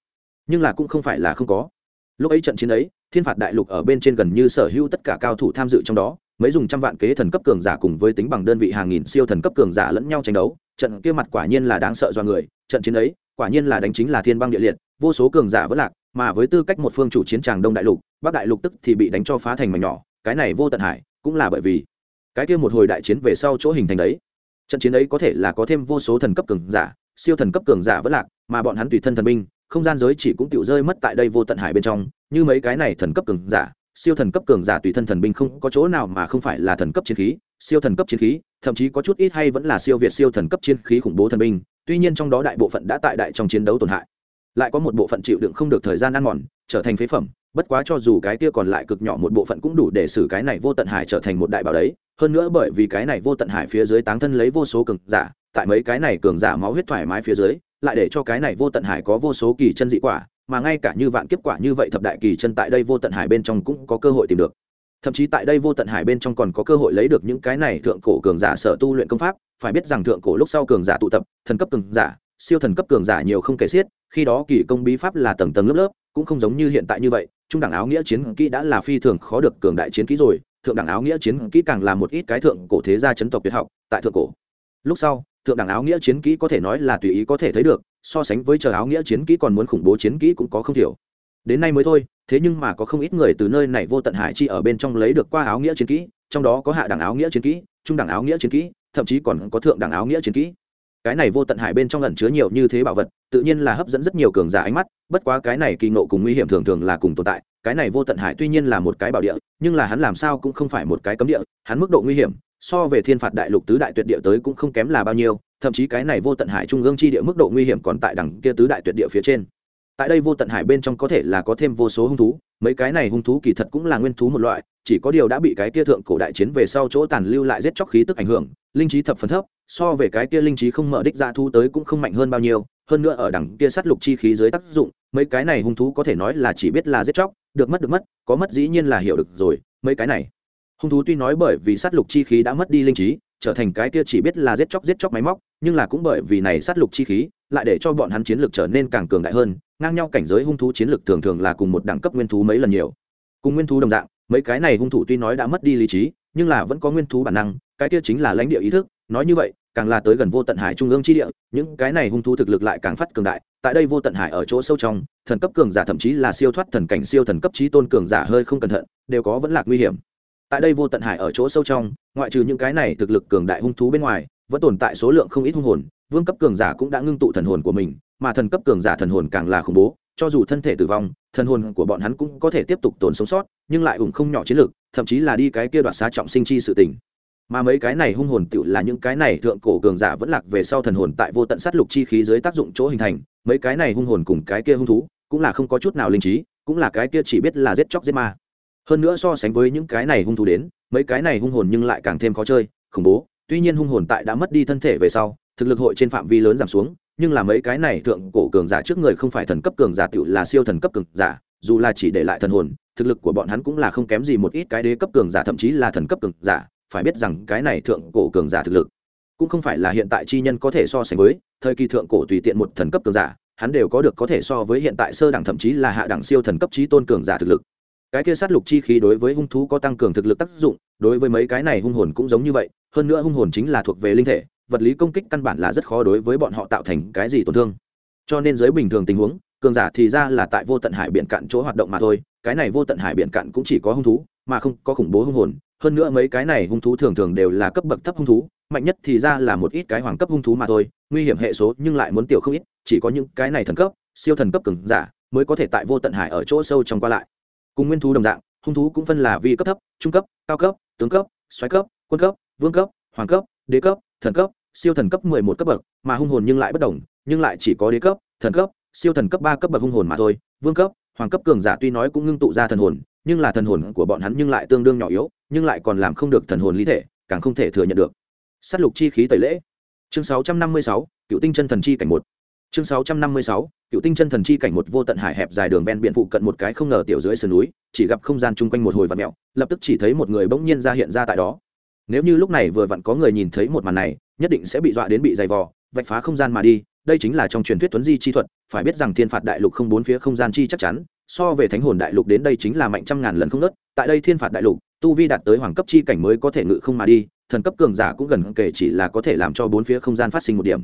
nhưng là cũng không phải là không có. Lúc ấy trận chiến ấy, thiên phạt đại lục ở bên trên gần như sở hữu tất cả cao thủ tham dự trong đó, mấy dùng trăm vạn kế thần cấp cường giả cùng với tính bằng đơn vị hàng nghìn siêu thần cấp cường giả lẫn nhau tranh đấu, trận kia mặt quả nhiên là đáng sợ do người, trận chiến ấy, quả nhiên là đánh chính là thiên băng địa liệt, vô số cường giả vẫn lạc, mà với tư cách một phương chủ chiến tràng đông đại lục, bắc đại lục tức thì bị đánh cho phá thành mảnh nhỏ, cái này vô tận hải cũng là bởi vì cái kia một hồi đại chiến về sau chỗ hình thành đấy. Trận chiến ấy có thể là có thêm vô số thần cấp cường giả, siêu thần cấp cường giả vẫn lạc, mà bọn hắn tùy thân thần binh không gian giới chỉ cũng tiểu rơi mất tại đây vô tận hải bên trong, như mấy cái này thần cấp cường giả, siêu thần cấp cường giả tùy thân thần binh không có chỗ nào mà không phải là thần cấp chiến khí, siêu thần cấp chiến khí, thậm chí có chút ít hay vẫn là siêu việt siêu thần cấp chiến khí khủng bố thần binh, tuy nhiên trong đó đại bộ phận đã tại đại trong chiến đấu tổn hại. Lại có một bộ phận chịu đựng không được thời gian ăn mòn, trở thành phế phẩm, bất quá cho dù cái kia còn lại cực nhỏ một bộ phận cũng đủ để xử cái này vô tận hải trở thành một đại bảo đấy. Hơn nữa bởi vì cái này vô tận hải phía dưới táng thân lấy vô số cường giả, tại mấy cái này cường giả máu huyết thoải mái phía dưới lại để cho cái này vô tận hải có vô số kỳ chân dị quả, mà ngay cả như vạn kiếp quả như vậy thập đại kỳ chân tại đây vô tận hải bên trong cũng có cơ hội tìm được. Thậm chí tại đây vô tận hải bên trong còn có cơ hội lấy được những cái này thượng cổ cường giả sở tu luyện công pháp, phải biết rằng thượng cổ lúc sau cường giả tụ tập, thần cấp cường giả, siêu thần cấp cường giả nhiều không kể xiết, khi đó kỳ công bí pháp là tầng tầng lớp lớp, cũng không giống như hiện tại như vậy, trung đẳng áo nghĩa chiến kỹ đã là phi thường khó được cường đại chiến kỹ rồi, thượng đẳng áo nghĩa chiến kỹ càng là một ít cái thượng cổ thế gia chấn tộc tuyệt học, tại thượng cổ. Lúc sau thượng đẳng áo nghĩa chiến kỹ có thể nói là tùy ý có thể thấy được, so sánh với chờ áo nghĩa chiến kỹ còn muốn khủng bố chiến kỹ cũng có không thiểu. Đến nay mới thôi, thế nhưng mà có không ít người từ nơi này vô tận hải chi ở bên trong lấy được qua áo nghĩa chiến kỹ, trong đó có hạ đẳng áo nghĩa chiến kỹ, trung đẳng áo nghĩa chiến kỹ, thậm chí còn có thượng đẳng áo nghĩa chiến kỹ. Cái này vô tận hải bên trong ẩn chứa nhiều như thế bảo vật, tự nhiên là hấp dẫn rất nhiều cường giả ánh mắt, bất quá cái này kỳ nộ cùng nguy hiểm thường thường là cùng tồn tại, cái này vô tận hải tuy nhiên là một cái bảo địa, nhưng là hắn làm sao cũng không phải một cái cấm địa, hắn mức độ nguy hiểm so về thiên phạt đại lục tứ đại tuyệt địa tới cũng không kém là bao nhiêu, thậm chí cái này vô tận hải trung ương chi địa mức độ nguy hiểm còn tại đẳng kia tứ đại tuyệt địa phía trên. Tại đây vô tận hải bên trong có thể là có thêm vô số hung thú, mấy cái này hung thú kỳ thật cũng là nguyên thú một loại, chỉ có điều đã bị cái kia thượng cổ đại chiến về sau chỗ tàn lưu lại giết chóc khí tức ảnh hưởng, linh trí thập phần thấp, so về cái kia linh trí không mở đích ra thu tới cũng không mạnh hơn bao nhiêu, hơn nữa ở đẳng kia sát lục chi khí dưới tác dụng, mấy cái này hung thú có thể nói là chỉ biết là giết chóc, được mất được mất, có mất dĩ nhiên là hiểu được rồi, mấy cái này hung thú tuy nói bởi vì sát lục chi khí đã mất đi linh trí, trở thành cái kia chỉ biết là giết chóc giết chóc máy móc, nhưng là cũng bởi vì này sát lục chi khí, lại để cho bọn hắn chiến lược trở nên càng cường đại hơn, ngang nhau cảnh giới hung thú chiến lược thường thường là cùng một đẳng cấp nguyên thú mấy lần nhiều. Cùng nguyên thú đồng dạng, mấy cái này hung thủ tuy nói đã mất đi lý trí, nhưng là vẫn có nguyên thú bản năng, cái kia chính là lãnh địa ý thức, nói như vậy, càng là tới gần vô tận hải trung ương chi địa, những cái này hung thú thực lực lại càng phát cường đại, tại đây vô tận hải ở chỗ sâu trong, thần cấp cường giả thậm chí là siêu thoát thần cảnh siêu thần cấp trí tôn cường giả hơi không cẩn thận, đều có vẫn là nguy hiểm tại đây vô tận hải ở chỗ sâu trong, ngoại trừ những cái này thực lực cường đại hung thú bên ngoài, vẫn tồn tại số lượng không ít hung hồn, vương cấp cường giả cũng đã ngưng tụ thần hồn của mình, mà thần cấp cường giả thần hồn càng là khủng bố, cho dù thân thể tử vong, thần hồn của bọn hắn cũng có thể tiếp tục tồn sống sót, nhưng lại ủng không nhỏ chiến lược thậm chí là đi cái kia đoạt xá trọng sinh chi sự tình. Mà mấy cái này hung hồn tựu là những cái này thượng cổ cường giả vẫn lạc về sau thần hồn tại vô tận sát lục chi khí dưới tác dụng chỗ hình thành, mấy cái này hung hồn cùng cái kia hung thú cũng là không có chút nào linh trí, cũng là cái kia chỉ biết là giết chóc giết ma hơn nữa so sánh với những cái này hung thú đến, mấy cái này hung hồn nhưng lại càng thêm khó chơi, khủng bố. Tuy nhiên hung hồn tại đã mất đi thân thể về sau, thực lực hội trên phạm vi lớn giảm xuống, nhưng là mấy cái này thượng cổ cường giả trước người không phải thần cấp cường giả tựu là siêu thần cấp cường giả, dù là chỉ để lại thần hồn, thực lực của bọn hắn cũng là không kém gì một ít cái đế cấp cường giả, thậm chí là thần cấp cường giả, phải biết rằng cái này thượng cổ cường giả thực lực cũng không phải là hiện tại chi nhân có thể so sánh với, thời kỳ thượng cổ tùy tiện một thần cấp cường giả, hắn đều có được có thể so với hiện tại sơ đẳng thậm chí là hạ đẳng siêu thần cấp trí tôn cường giả thực lực cái kia sát lục chi khí đối với hung thú có tăng cường thực lực tác dụng, đối với mấy cái này hung hồn cũng giống như vậy, hơn nữa hung hồn chính là thuộc về linh thể, vật lý công kích căn bản là rất khó đối với bọn họ tạo thành cái gì tổn thương. Cho nên dưới bình thường tình huống, cường giả thì ra là tại vô tận hải biển cạn chỗ hoạt động mà thôi, cái này vô tận hải biển cạn cũng chỉ có hung thú, mà không có khủng bố hung hồn. Hơn nữa mấy cái này hung thú thường thường đều là cấp bậc thấp hung thú, mạnh nhất thì ra là một ít cái hoàng cấp hung thú mà thôi, nguy hiểm hệ số nhưng lại muốn tiểu không ít, chỉ có những cái này thần cấp, siêu thần cấp cường giả mới có thể tại vô tận hải ở chỗ sâu trong qua lại cùng nguyên thú đồng dạng, hung thú cũng phân là vi cấp thấp, trung cấp, cao cấp, tướng cấp xoáy cấp, quân cấp, vương cấp, hoàng cấp, đế cấp, thần cấp, siêu thần cấp mười một cấp bậc, mà hung hồn nhưng lại bất đồng, nhưng lại chỉ có đế cấp, thần cấp, siêu thần cấp ba cấp bậc hung hồn mà thôi, vương cấp, hoàng cấp cường giả tuy nói cũng ngưng tụ ra thần hồn, nhưng là thần hồn của bọn hắn nhưng lại tương đương nhỏ yếu, nhưng lại còn làm không được thần hồn lý thể, càng không thể thừa nhận được. S á t lục chi khí tẩy lễ. Chương sáu trăm năm mươi sáu, cựu tinh chân thần chi cảnh một chương sáu trăm năm mươi sáu, cựu tinh chân thần chi cảnh một vô tận hải hẹp dài đường ven biển phụ cận một cái không ngờ tiểu dưới sườn núi, chỉ gặp không gian chung quanh một hồi vạt mẹo lập tức chỉ thấy một người bỗng nhiên ra hiện ra tại đó. Nếu như lúc này vừa vặn có người nhìn thấy một màn này, nhất định sẽ bị dọa đến bị dày vò, vạch phá không gian mà đi, đây chính là trong truyền thuyết tuấn di chi thuật, phải biết rằng thiên phạt đại lục không bốn phía không gian chi chắc chắn, so về thánh hồn đại lục đến đây chính là mạnh trăm ngàn lần không nớt tại đây thiên phạt đại lục, tu vi đạt tới hoàng cấp chi cảnh mới có thể ngự không mà đi, thần cấp cường giả cũng gần kể chỉ là có thể làm cho bốn phía không gian phát sinh một điểm.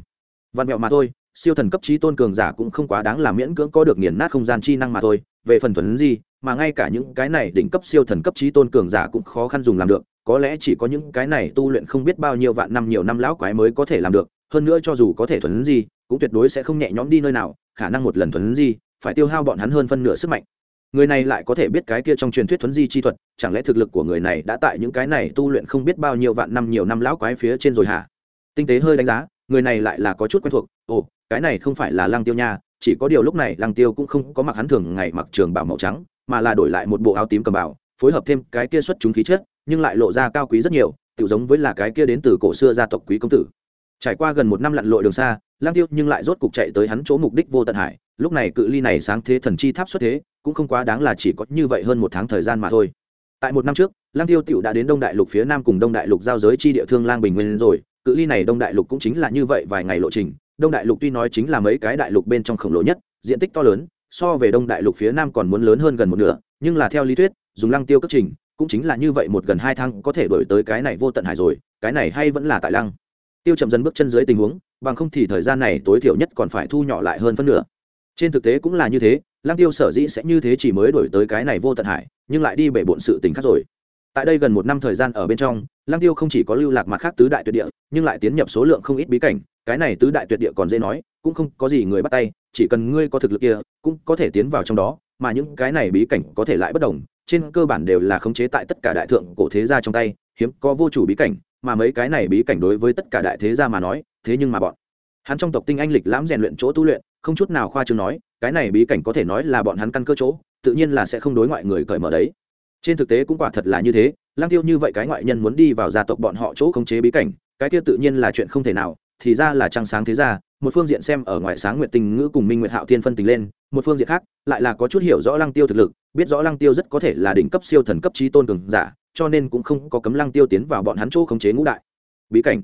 Văn mẹo mà thôi siêu thần cấp trí tôn cường giả cũng không quá đáng là miễn cưỡng có được nghiền nát không gian chi năng mà thôi, về phần thuần gì mà ngay cả những cái này đỉnh cấp siêu thần cấp trí tôn cường giả cũng khó khăn dùng làm được, có lẽ chỉ có những cái này tu luyện không biết bao nhiêu vạn năm nhiều năm lão quái mới có thể làm được, hơn nữa cho dù có thể thuần gì cũng tuyệt đối sẽ không nhẹ nhõm đi nơi nào, khả năng một lần thuần gì phải tiêu hao bọn hắn hơn phân nửa sức mạnh. Người này lại có thể biết cái kia trong truyền thuyết thuấn di chi thuật, chẳng lẽ thực lực của người này đã tại những cái này tu luyện không biết bao nhiêu vạn năm nhiều năm lão quái phía trên rồi hả? Tinh tế hơi đánh giá người này lại là có chút quen thuộc. Ồ, cái này không phải là lăng tiêu nha, chỉ có điều lúc này lăng tiêu cũng không có mặc hắn thường ngày mặc trường bảo màu trắng, mà là đổi lại một bộ áo tím cầm bảo, phối hợp thêm cái kia xuất chúng khí chất, nhưng lại lộ ra cao quý rất nhiều tự giống với là cái kia đến từ cổ xưa gia tộc quý công tử. Trải qua gần một năm lặn lội đường xa lang tiêu nhưng lại rốt cục chạy tới hắn chỗ mục đích vô tận hải, lúc này cự ly này sáng thế thần chi tháp xuất thế, cũng không quá đáng là chỉ có như vậy hơn một tháng thời gian mà thôi. Tại một năm trước lang tiêu tiểu đã đến đông đại lục phía nam cùng đông đại lục giao giới chi địa thương lang bình nguyên rồi cự ly này đông đại lục cũng chính là như vậy vài ngày lộ trình. Đông đại lục tuy nói chính là mấy cái đại lục bên trong khổng lồ nhất, diện tích to lớn, so về đông đại lục phía nam còn muốn lớn hơn gần một nửa, nhưng là theo lý thuyết, dùng lăng tiêu cất trình, cũng chính là như vậy một gần hai tháng có thể đổi tới cái này vô tận hải rồi, cái này hay vẫn là tại lăng. Tiêu chậm dần bước chân dưới tình huống, bằng không thì thời gian này tối thiểu nhất còn phải thu nhỏ lại hơn phân nửa. Trên thực tế cũng là như thế, lăng tiêu sở dĩ sẽ như thế chỉ mới đổi tới cái này vô tận hải, nhưng lại đi bể bộn sự tình khác rồi tại đây gần một năm thời gian ở bên trong, lăng tiêu không chỉ có lưu lạc mặt khác tứ đại tuyệt địa, nhưng lại tiến nhập số lượng không ít bí cảnh. Cái này tứ đại tuyệt địa còn dễ nói, cũng không có gì người bắt tay, chỉ cần ngươi có thực lực kia, cũng có thể tiến vào trong đó, mà những cái này bí cảnh có thể lại bất đồng. Trên cơ bản đều là khống chế tại tất cả đại thượng cổ thế gia trong tay, hiếm có vô chủ bí cảnh, mà mấy cái này bí cảnh đối với tất cả đại thế gia mà nói, thế nhưng mà bọn hắn trong tộc tinh anh lịch lãm rèn luyện chỗ tu luyện, không chút nào khoa trương nói, cái này bí cảnh có thể nói là bọn hắn căn cơ chỗ, tự nhiên là sẽ không đối ngoại người cởi mở đấy trên thực tế cũng quả thật là như thế lang tiêu như vậy cái ngoại nhân muốn đi vào gia tộc bọn họ chỗ khống chế bí cảnh, cái kia tự nhiên là chuyện không thể nào, thì ra là trăng sáng thế gia một phương diện xem ở ngoại sáng nguyện tình ngữ cùng minh nguyệt hạo thiên phân tình lên, một phương diện khác, lại là có chút hiểu rõ lăng tiêu thực lực, biết rõ lăng tiêu rất có thể là đỉnh cấp siêu thần cấp trí tôn cường giả, cho nên cũng không có cấm lăng tiêu tiến vào bọn hắn chỗ khống chế ngũ đại bí cảnh.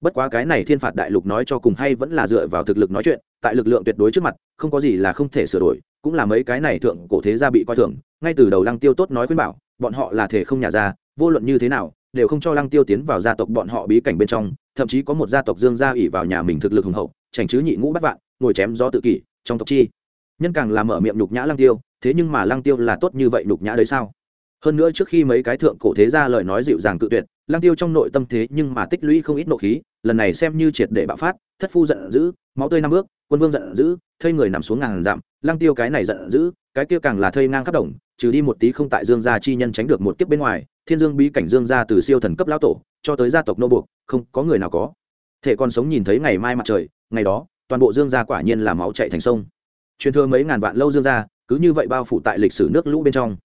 Bất quá cái này thiên phạt đại lục nói cho cùng hay vẫn là dựa vào thực lực nói chuyện, tại lực lượng tuyệt đối trước mặt, không có gì là không thể sửa đổi cũng là mấy cái này thượng cổ thế gia bị coi thường, ngay từ đầu lăng tiêu tốt nói khuyên bảo, bọn họ là thể không nhà ra vô luận như thế nào, đều không cho lăng tiêu tiến vào gia tộc bọn họ bí cảnh bên trong, thậm chí có một gia tộc dương gia ỉ vào nhà mình thực lực hùng hậu, chảnh chứ nhị ngũ bắt vạn, ngồi chém gió tự kỷ, trong tộc chi. Nhân càng làm mở miệng nhục nhã lăng tiêu, thế nhưng mà lăng tiêu là tốt như vậy nhục nhã đấy sao? Hơn nữa trước khi mấy cái thượng cổ thế ra lời nói dịu dàng cự tuyệt lang tiêu trong nội tâm thế nhưng mà tích lũy không ít nộ khí, lần này xem như triệt để bạo phát, thất phu giận dữ, máu tươi năm bước, quân vương giận dữ, thây người nằm xuống ngàn dặm lang tiêu cái này giận dữ, cái kia càng là thây ngang khắp đồng, trừ đi một tí không tại dương gia chi nhân tránh được một kiếp bên ngoài, thiên dương bí cảnh dương gia từ siêu thần cấp lão tổ, cho tới gia tộc nô buộc, không có người nào có. Thể còn sống nhìn thấy ngày mai mặt trời, ngày đó, toàn bộ dương gia quả nhiên là máu chạy thành sông. Truyền thừa mấy ngàn vạn lâu dương gia, cứ như vậy bao phủ tại lịch sử nước lũ bên trong.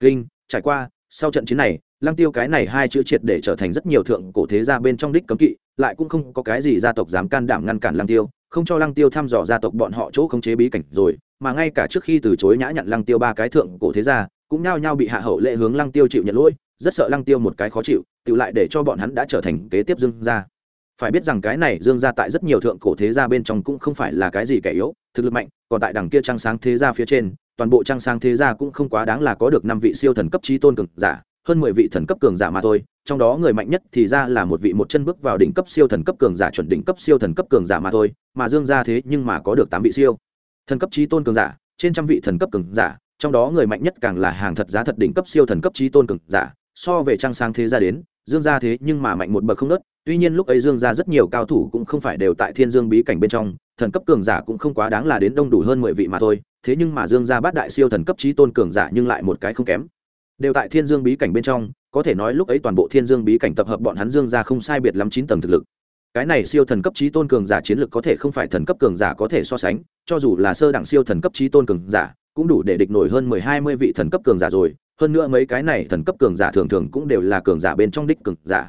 Kinh trải qua, sau trận chiến này, lăng tiêu cái này hai chữ triệt để trở thành rất nhiều thượng cổ thế gia bên trong đích cấm kỵ, lại cũng không có cái gì gia tộc dám can đảm ngăn cản lăng tiêu, không cho lăng tiêu thăm dò gia tộc bọn họ chỗ khống chế bí cảnh rồi, mà ngay cả trước khi từ chối nhã nhận lăng tiêu ba cái thượng cổ thế gia, cũng nhao nhao bị hạ hậu lệ hướng lăng tiêu chịu nhận lỗi, rất sợ lăng tiêu một cái khó chịu, tự lại để cho bọn hắn đã trở thành kế tiếp dương gia. Phải biết rằng cái này dương gia tại rất nhiều thượng cổ thế gia bên trong cũng không phải là cái gì kẻ yếu, thực lực mạnh, còn tại đằng kia trăng sáng thế gia phía trên toàn bộ trang sáng thế gia cũng không quá đáng là có được năm vị siêu thần cấp trí tôn cường giả, hơn mười vị thần cấp cường giả mà thôi, trong đó người mạnh nhất thì ra là một vị một chân bước vào đỉnh cấp siêu thần cấp cường giả chuẩn đỉnh cấp siêu thần cấp cường giả mà thôi, mà dương gia thế nhưng mà có được tám vị siêu thần cấp trí tôn cường giả, trên trăm vị thần cấp cường giả, trong đó người mạnh nhất càng là hàng thật giá thật đỉnh cấp siêu thần cấp trí tôn cường giả. So về trang sáng thế gia đến, dương gia thế nhưng mà mạnh một bậc không nớt, tuy nhiên lúc ấy dương gia rất nhiều cao thủ cũng không phải đều tại thiên dương bí cảnh bên trong, thần cấp cường giả cũng không quá đáng là đến đông đủ hơn mười vị mà thôi thế nhưng mà dương gia bát đại siêu thần cấp trí tôn cường giả nhưng lại một cái không kém. Đều tại thiên dương bí cảnh bên trong, có thể nói lúc ấy toàn bộ thiên dương bí cảnh tập hợp bọn hắn dương gia không sai biệt lắm chín tầng thực lực. Cái này siêu thần cấp trí tôn cường giả chiến lực có thể không phải thần cấp cường giả có thể so sánh, cho dù là sơ đẳng siêu thần cấp trí tôn cường giả, cũng đủ để địch nổi hơn mười hai mươi vị thần cấp cường giả rồi, hơn nữa mấy cái này thần cấp cường giả thường thường cũng đều là cường giả bên trong đích cường giả.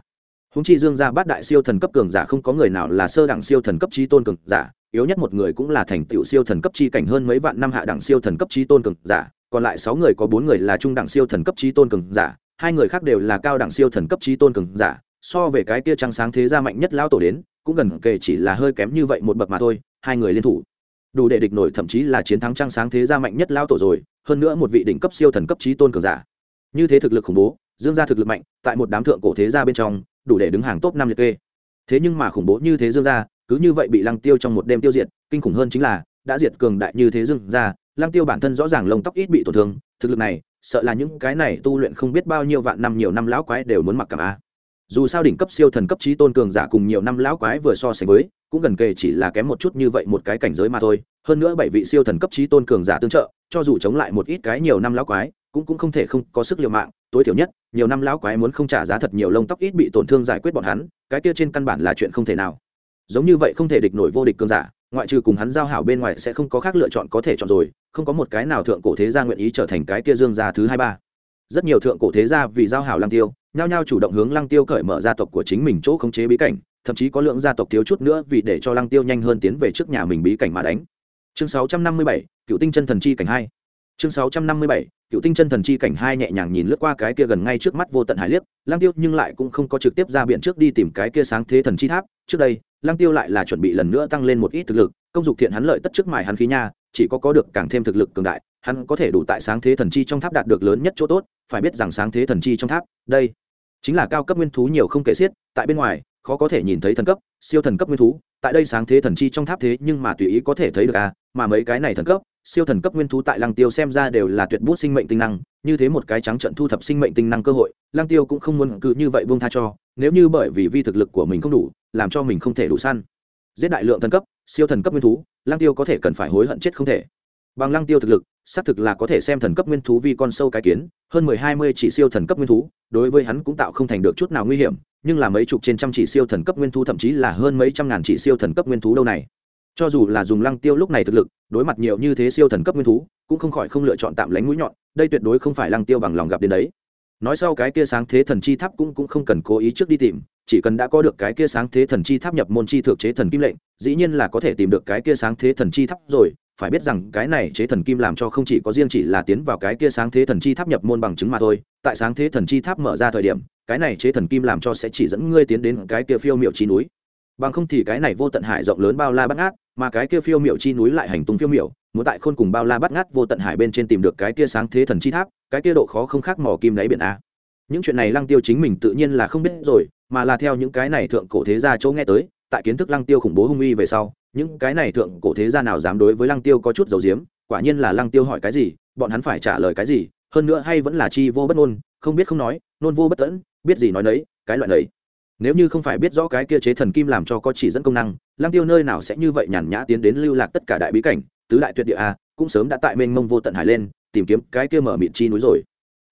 Húng chi dương gia bát đại siêu thần cấp cường giả không có người nào là sơ đẳng siêu thần cấp trí tôn cường giả yếu nhất một người cũng là thành tựu siêu thần cấp chi cảnh hơn mấy vạn năm hạ đẳng siêu thần cấp trí tôn cường giả, còn lại sáu người có bốn người là trung đẳng siêu thần cấp trí tôn cường giả, hai người khác đều là cao đẳng siêu thần cấp trí tôn cường giả, so về cái kia trăng sáng thế gia mạnh nhất lão tổ đến, cũng gần kề chỉ là hơi kém như vậy một bậc mà thôi, hai người liên thủ. Đủ để địch nổi thậm chí là chiến thắng trăng sáng thế gia mạnh nhất lão tổ rồi, hơn nữa một vị đỉnh cấp siêu thần cấp trí tôn cường giả. Như thế thực lực khủng bố, dương gia thực lực mạnh, tại một đám thượng cổ thế gia bên trong, đủ để đứng hàng top năm liệt kê. Thế nhưng mà khủng bố như thế dương gia cứ như vậy bị lăng tiêu trong một đêm tiêu diệt, kinh khủng hơn chính là, đã diệt cường đại như thế dưng gia lăng tiêu bản thân rõ ràng lông tóc ít bị tổn thương, thực lực này, sợ là những cái này tu luyện không biết bao nhiêu vạn năm nhiều năm lão quái đều muốn mặc cảm a. Dù sao đỉnh cấp siêu thần cấp trí tôn cường giả cùng nhiều năm lão quái vừa so sánh với, cũng gần kề chỉ là kém một chút như vậy một cái cảnh giới mà thôi, hơn nữa bảy vị siêu thần cấp trí tôn cường giả tương trợ, cho dù chống lại một ít cái nhiều năm lão quái, cũng cũng không thể không có sức liều mạng, tối thiểu nhất, nhiều năm lão quái muốn không trả giá thật nhiều lông tóc ít bị tổn thương giải quyết bọn hắn, cái kia trên căn bản là chuyện không thể nào giống như vậy không thể địch nổi vô địch cương giả ngoại trừ cùng hắn giao hảo bên ngoài sẽ không có khác lựa chọn có thể chọn rồi không có một cái nào thượng cổ thế gia nguyện ý trở thành cái kia dương gia thứ hai ba. Rất nhiều thượng cổ thế gia vì giao hảo lăng tiêu nhao nhao chủ động hướng lăng tiêu cởi mở gia tộc của chính mình chỗ khống chế bí cảnh thậm chí có lượng gia tộc thiếu chút nữa vì để cho lăng tiêu nhanh hơn tiến về trước nhà mình bí cảnh mà đánh. Chương 657, cựu tinh chân thần chi cảnh hai. Chương 657, cựu tinh chân thần chi cảnh hai nhẹ nhàng nhìn lướt qua cái kia gần ngay trước mắt vô tận hải liếc lăng tiêu nhưng lại cũng không có trực tiếp ra biển trước đi tìm cái kia sáng thế thần chi tháp trước đây lăng tiêu lại là chuẩn bị lần nữa tăng lên một ít thực lực, công dục thiện hắn lợi tất trước mài hắn khí nha, chỉ có có được càng thêm thực lực cường đại, hắn có thể đủ tại sáng thế thần chi trong tháp đạt được lớn nhất chỗ tốt, phải biết rằng sáng thế thần chi trong tháp, đây chính là cao cấp nguyên thú nhiều không kể xiết, tại bên ngoài, khó có thể nhìn thấy thần cấp, siêu thần cấp nguyên thú, tại đây sáng thế thần chi trong tháp thế nhưng mà tùy ý có thể thấy được à mà mấy cái này thần cấp, siêu thần cấp nguyên thú tại lăng tiêu xem ra đều là tuyệt bút sinh mệnh tinh năng như thế một cái trắng trận thu thập sinh mệnh tinh năng cơ hội, lăng tiêu cũng không muốn cứ như vậy buông tha cho, nếu như bởi vì vi thực lực của mình không đủ, làm cho mình không thể đủ săn. Giết đại lượng thần cấp, siêu thần cấp nguyên thú, lăng tiêu có thể cần phải hối hận chết không thể. Bằng lăng tiêu thực lực, xác thực là có thể xem thần cấp nguyên thú vi con sâu cái kiến, hơn mười hai mươi chỉ siêu thần cấp nguyên thú, đối với hắn cũng tạo không thành được chút nào nguy hiểm, nhưng là mấy chục trên trăm chỉ siêu thần cấp nguyên thú thậm chí là hơn mấy trăm ngàn chỉ siêu thần cấp nguyên thú đâu này. Cho dù là dùng lăng tiêu lúc này thực lực, đối mặt nhiều như thế siêu thần cấp nguyên thú cũng không khỏi không lựa chọn tạm lánh mũi nhọn, đây tuyệt đối không phải lăng tiêu bằng lòng gặp đến đấy. Nói sau cái kia sáng thế thần chi tháp cũng cũng không cần cố ý trước đi tìm, chỉ cần đã có được cái kia sáng thế thần chi tháp nhập môn chi thượng chế thần kim lệnh, dĩ nhiên là có thể tìm được cái kia sáng thế thần chi tháp rồi. Phải biết rằng cái này chế thần kim làm cho không chỉ có riêng chỉ là tiến vào cái kia sáng thế thần chi tháp nhập môn bằng chứng mà thôi, tại sáng thế thần chi tháp mở ra thời điểm, cái này chế thần kim làm cho sẽ chỉ dẫn ngươi tiến đến cái kia phiêu miệu chi núi. Bằng không thì cái này vô tận hải rộng lớn bao la bắt ngát, mà cái kia phiêu miệu chi núi lại hành tung phiêu miệu muốn tại khôn cùng bao la bắt ngát vô tận hải bên trên tìm được cái kia sáng thế thần chi tháp, cái kia độ khó không khác mỏ kim đáy biển a. Những chuyện này lăng tiêu chính mình tự nhiên là không biết rồi, mà là theo những cái này thượng cổ thế gia chỗ nghe tới, tại kiến thức lăng tiêu khủng bố hung uy về sau, những cái này thượng cổ thế gia nào dám đối với lăng tiêu có chút dầu diếm quả nhiên là lăng tiêu hỏi cái gì, bọn hắn phải trả lời cái gì, hơn nữa hay vẫn là chi vô bất ngôn, không biết không nói nôn vô bất tẫn biết gì nói nấy, cái loại đấy nếu như không phải biết rõ cái kia chế thần kim làm cho có chỉ dẫn công năng, lăng tiêu nơi nào sẽ như vậy nhàn nhã tiến đến lưu lạc tất cả đại bí cảnh tứ đại tuyệt địa a, cũng sớm đã tại mênh mông vô tận hải lên, tìm kiếm cái kia mở miệng chi núi rồi.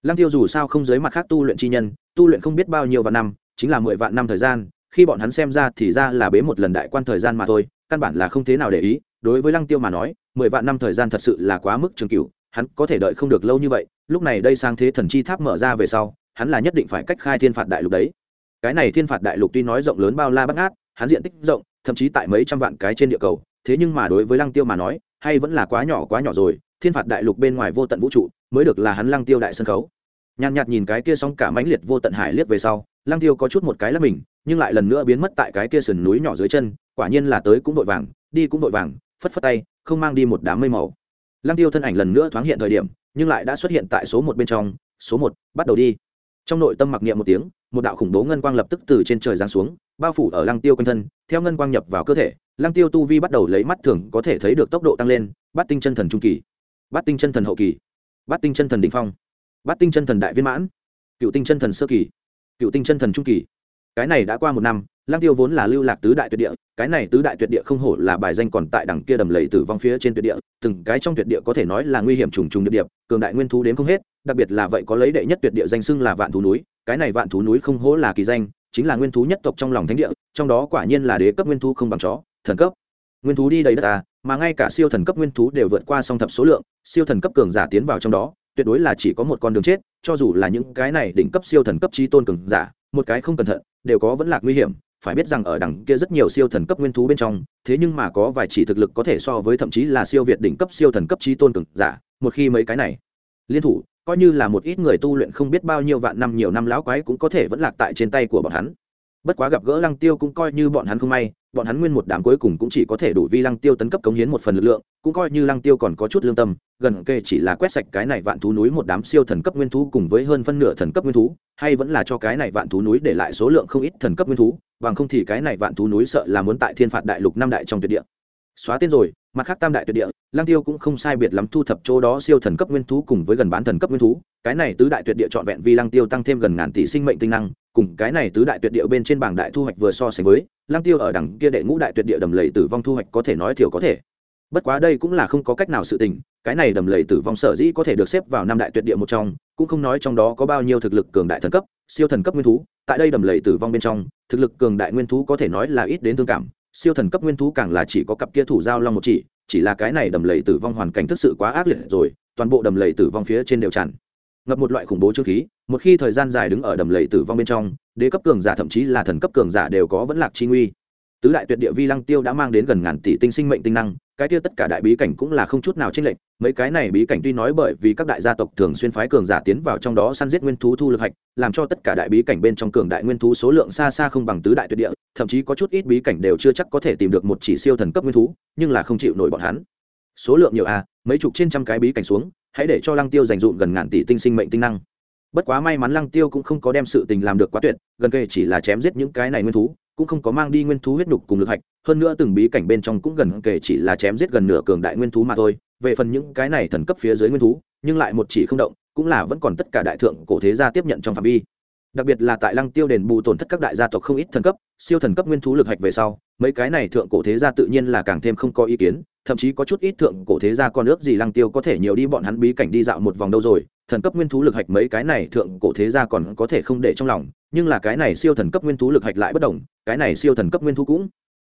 Lăng tiêu dù sao không giới mặt khác tu luyện chi nhân, tu luyện không biết bao nhiêu vạn năm, chính là mười vạn năm thời gian, khi bọn hắn xem ra thì ra là bế một lần đại quan thời gian mà thôi, căn bản là không thế nào để ý, đối với lăng tiêu mà nói, mười vạn năm thời gian thật sự là quá mức trường cửu hắn có thể đợi không được lâu như vậy, lúc này đây sang thế thần chi tháp mở ra về sau, hắn là nhất định phải cách khai thiên phạt đại lục đấy. Cái này thiên phạt đại lục tuy nói rộng lớn bao la bắt ngát, hắn diện tích rộng, thậm chí tại mấy trăm vạn cái trên địa cầu, thế nhưng mà đối với lăng tiêu mà nói hay vẫn là quá nhỏ quá nhỏ rồi, thiên phạt đại lục bên ngoài vô tận vũ trụ, mới được là hắn lăng tiêu đại sân khấu. Nhàn nhạt nhìn cái kia sóng cả mãnh liệt vô tận hải liếc về sau, lăng tiêu có chút một cái là mình, nhưng lại lần nữa biến mất tại cái kia sườn núi nhỏ dưới chân, quả nhiên là tới cũng vội vàng, đi cũng vội vàng, phất phất tay, không mang đi một đám mây màu. Lăng tiêu thân ảnh lần nữa thoáng hiện thời điểm, nhưng lại đã xuất hiện tại số một bên trong, số một, bắt đầu đi. Trong nội tâm mặc niệm một tiếng, một đạo khủng bố ngân quang lập tức từ trên trời giáng xuống bao phủ ở lăng tiêu quanh thân, theo ngân quang nhập vào cơ thể, lăng tiêu tu vi bắt đầu lấy mắt thường có thể thấy được tốc độ tăng lên, bắt tinh chân thần trung kỳ, bắt tinh chân thần hậu kỳ, bắt tinh chân thần đình phong, bắt tinh chân thần đại viên mãn, cựu tinh chân thần sơ kỳ, cựu tinh chân thần trung kỳ. Cái này đã qua một năm lang tiêu vốn là lưu lạc tứ đại tuyệt địa, cái này tứ đại tuyệt địa không hổ là bài danh còn tại đằng kia đầm lầy tử vong phía trên tuyệt địa, từng cái trong tuyệt địa có thể nói là nguy hiểm trùng trùng địa điểm, cường đại nguyên thú đến không hết, đặc biệt là vậy có lấy đệ nhất tuyệt địa danh xưng là vạn thú núi, cái này vạn thú núi không hổ là kỳ danh chính là nguyên thú nhất tộc trong lòng thánh địa, trong đó quả nhiên là đế cấp nguyên thú không bằng chó, thần cấp. Nguyên thú đi đầy đất à mà ngay cả siêu thần cấp nguyên thú đều vượt qua song thập số lượng, siêu thần cấp cường giả tiến vào trong đó, tuyệt đối là chỉ có một con đường chết, cho dù là những cái này đỉnh cấp siêu thần cấp trí tôn cường giả, một cái không cẩn thận, đều có vẫn lạc nguy hiểm. Phải biết rằng ở đằng kia rất nhiều siêu thần cấp nguyên thú bên trong, thế nhưng mà có vài chỉ thực lực có thể so với thậm chí là siêu việt đỉnh cấp siêu thần cấp trí tôn cường giả, một khi mấy cái này liên thủ coi như là một ít người tu luyện không biết bao nhiêu vạn năm nhiều năm lão quái cũng có thể vẫn lạc tại trên tay của bọn hắn. Bất quá gặp gỡ lăng tiêu cũng coi như bọn hắn không may, bọn hắn nguyên một đám cuối cùng cũng chỉ có thể đủ vi lăng tiêu tấn cấp cống hiến một phần lực lượng, cũng coi như lăng tiêu còn có chút lương tâm, gần kề chỉ là quét sạch cái này vạn thú núi một đám siêu thần cấp nguyên thú cùng với hơn phân nửa thần cấp nguyên thú, hay vẫn là cho cái này vạn thú núi để lại số lượng không ít thần cấp nguyên thú, bằng không thì cái này vạn thú núi sợ là muốn tại thiên phạt đại lục năm đại trong tuyệt địa. Xóa tên rồi mặt khác tam đại tuyệt địa lang tiêu cũng không sai biệt lắm thu thập chỗ đó siêu thần cấp nguyên thú cùng với gần bán thần cấp nguyên thú. Cái này tứ đại tuyệt địa trọn vẹn vì lang tiêu tăng thêm gần ngàn tỷ sinh mệnh tinh năng, cùng cái này tứ đại tuyệt địa bên trên bảng đại thu hoạch vừa so sánh với, lăng tiêu ở đằng kia đệ ngũ đại tuyệt địa đầm lầy tử vong thu hoạch có thể nói thiểu có thể. Bất quá đây cũng là không có cách nào sự tình, cái này đầm lầy tử vong sở dĩ có thể được xếp vào năm đại tuyệt địa một trong, cũng không nói trong đó có bao nhiêu thực lực cường đại thần cấp, siêu thần cấp nguyên thú. Tại đây đầm lầy tử vong bên trong, thực lực cường đại nguyên thú có thể nói là ít đến thương cảm siêu thần cấp nguyên thú càng là chỉ có cặp kia thủ giao long một chỉ chỉ là cái này đầm lầy tử vong hoàn cảnh thực sự quá ác liệt rồi, toàn bộ đầm lầy tử vong phía trên đều tràn ngập một loại khủng bố trương khí, một khi thời gian dài đứng ở đầm lầy tử vong bên trong, đế cấp cường giả thậm chí là thần cấp cường giả đều có vẫn lạc chi nguy tứ đại tuyệt địa vi lăng tiêu đã mang đến gần ngàn tỷ tinh sinh mệnh tinh năng, cái kia tất cả đại bí cảnh cũng là không chút nào chênh lệch, mấy cái này bí cảnh tuy nói bởi vì các đại gia tộc thường xuyên phái cường giả tiến vào trong đó săn giết nguyên thú thu lực hạch, làm cho tất cả đại bí cảnh bên trong cường đại nguyên thú số lượng xa xa không bằng tứ đại tuyệt địa, thậm chí có chút ít bí cảnh đều chưa chắc có thể tìm được một chỉ siêu thần cấp nguyên thú, nhưng là không chịu nổi bọn hắn. Số lượng nhiều à mấy chục trên trăm cái bí cảnh xuống, hãy để cho lăng tiêu dành dụm gần ngàn tỷ tinh sinh mệnh tinh năng. Bất quá may mắn lăng tiêu cũng không có đem sự tình làm được quá tuyệt, gần kề chỉ là chém giết những cái này nguyên thú cũng không có mang đi nguyên thú huyết nhục cùng lực hạch, hơn nữa từng bí cảnh bên trong cũng gần kể chỉ là chém giết gần nửa cường đại nguyên thú mà thôi, về phần những cái này thần cấp phía dưới nguyên thú, nhưng lại một chỉ không động, cũng là vẫn còn tất cả đại thượng cổ thế gia tiếp nhận trong phạm vi. Đặc biệt là tại lăng tiêu đền bù tổn thất các đại gia tộc không ít thần cấp, siêu thần cấp nguyên thú lực hạch về sau, mấy cái này thượng cổ thế gia tự nhiên là càng thêm không có ý kiến thậm chí có chút ít thượng cổ thế gia con ước gì lăng tiêu có thể nhiều đi bọn hắn bí cảnh đi dạo một vòng đâu rồi, thần cấp nguyên thú lực hạch mấy cái này thượng cổ thế gia còn có thể không để trong lòng, nhưng là cái này siêu thần cấp nguyên thú lực hạch lại bất đồng, cái này siêu thần cấp nguyên thú cũng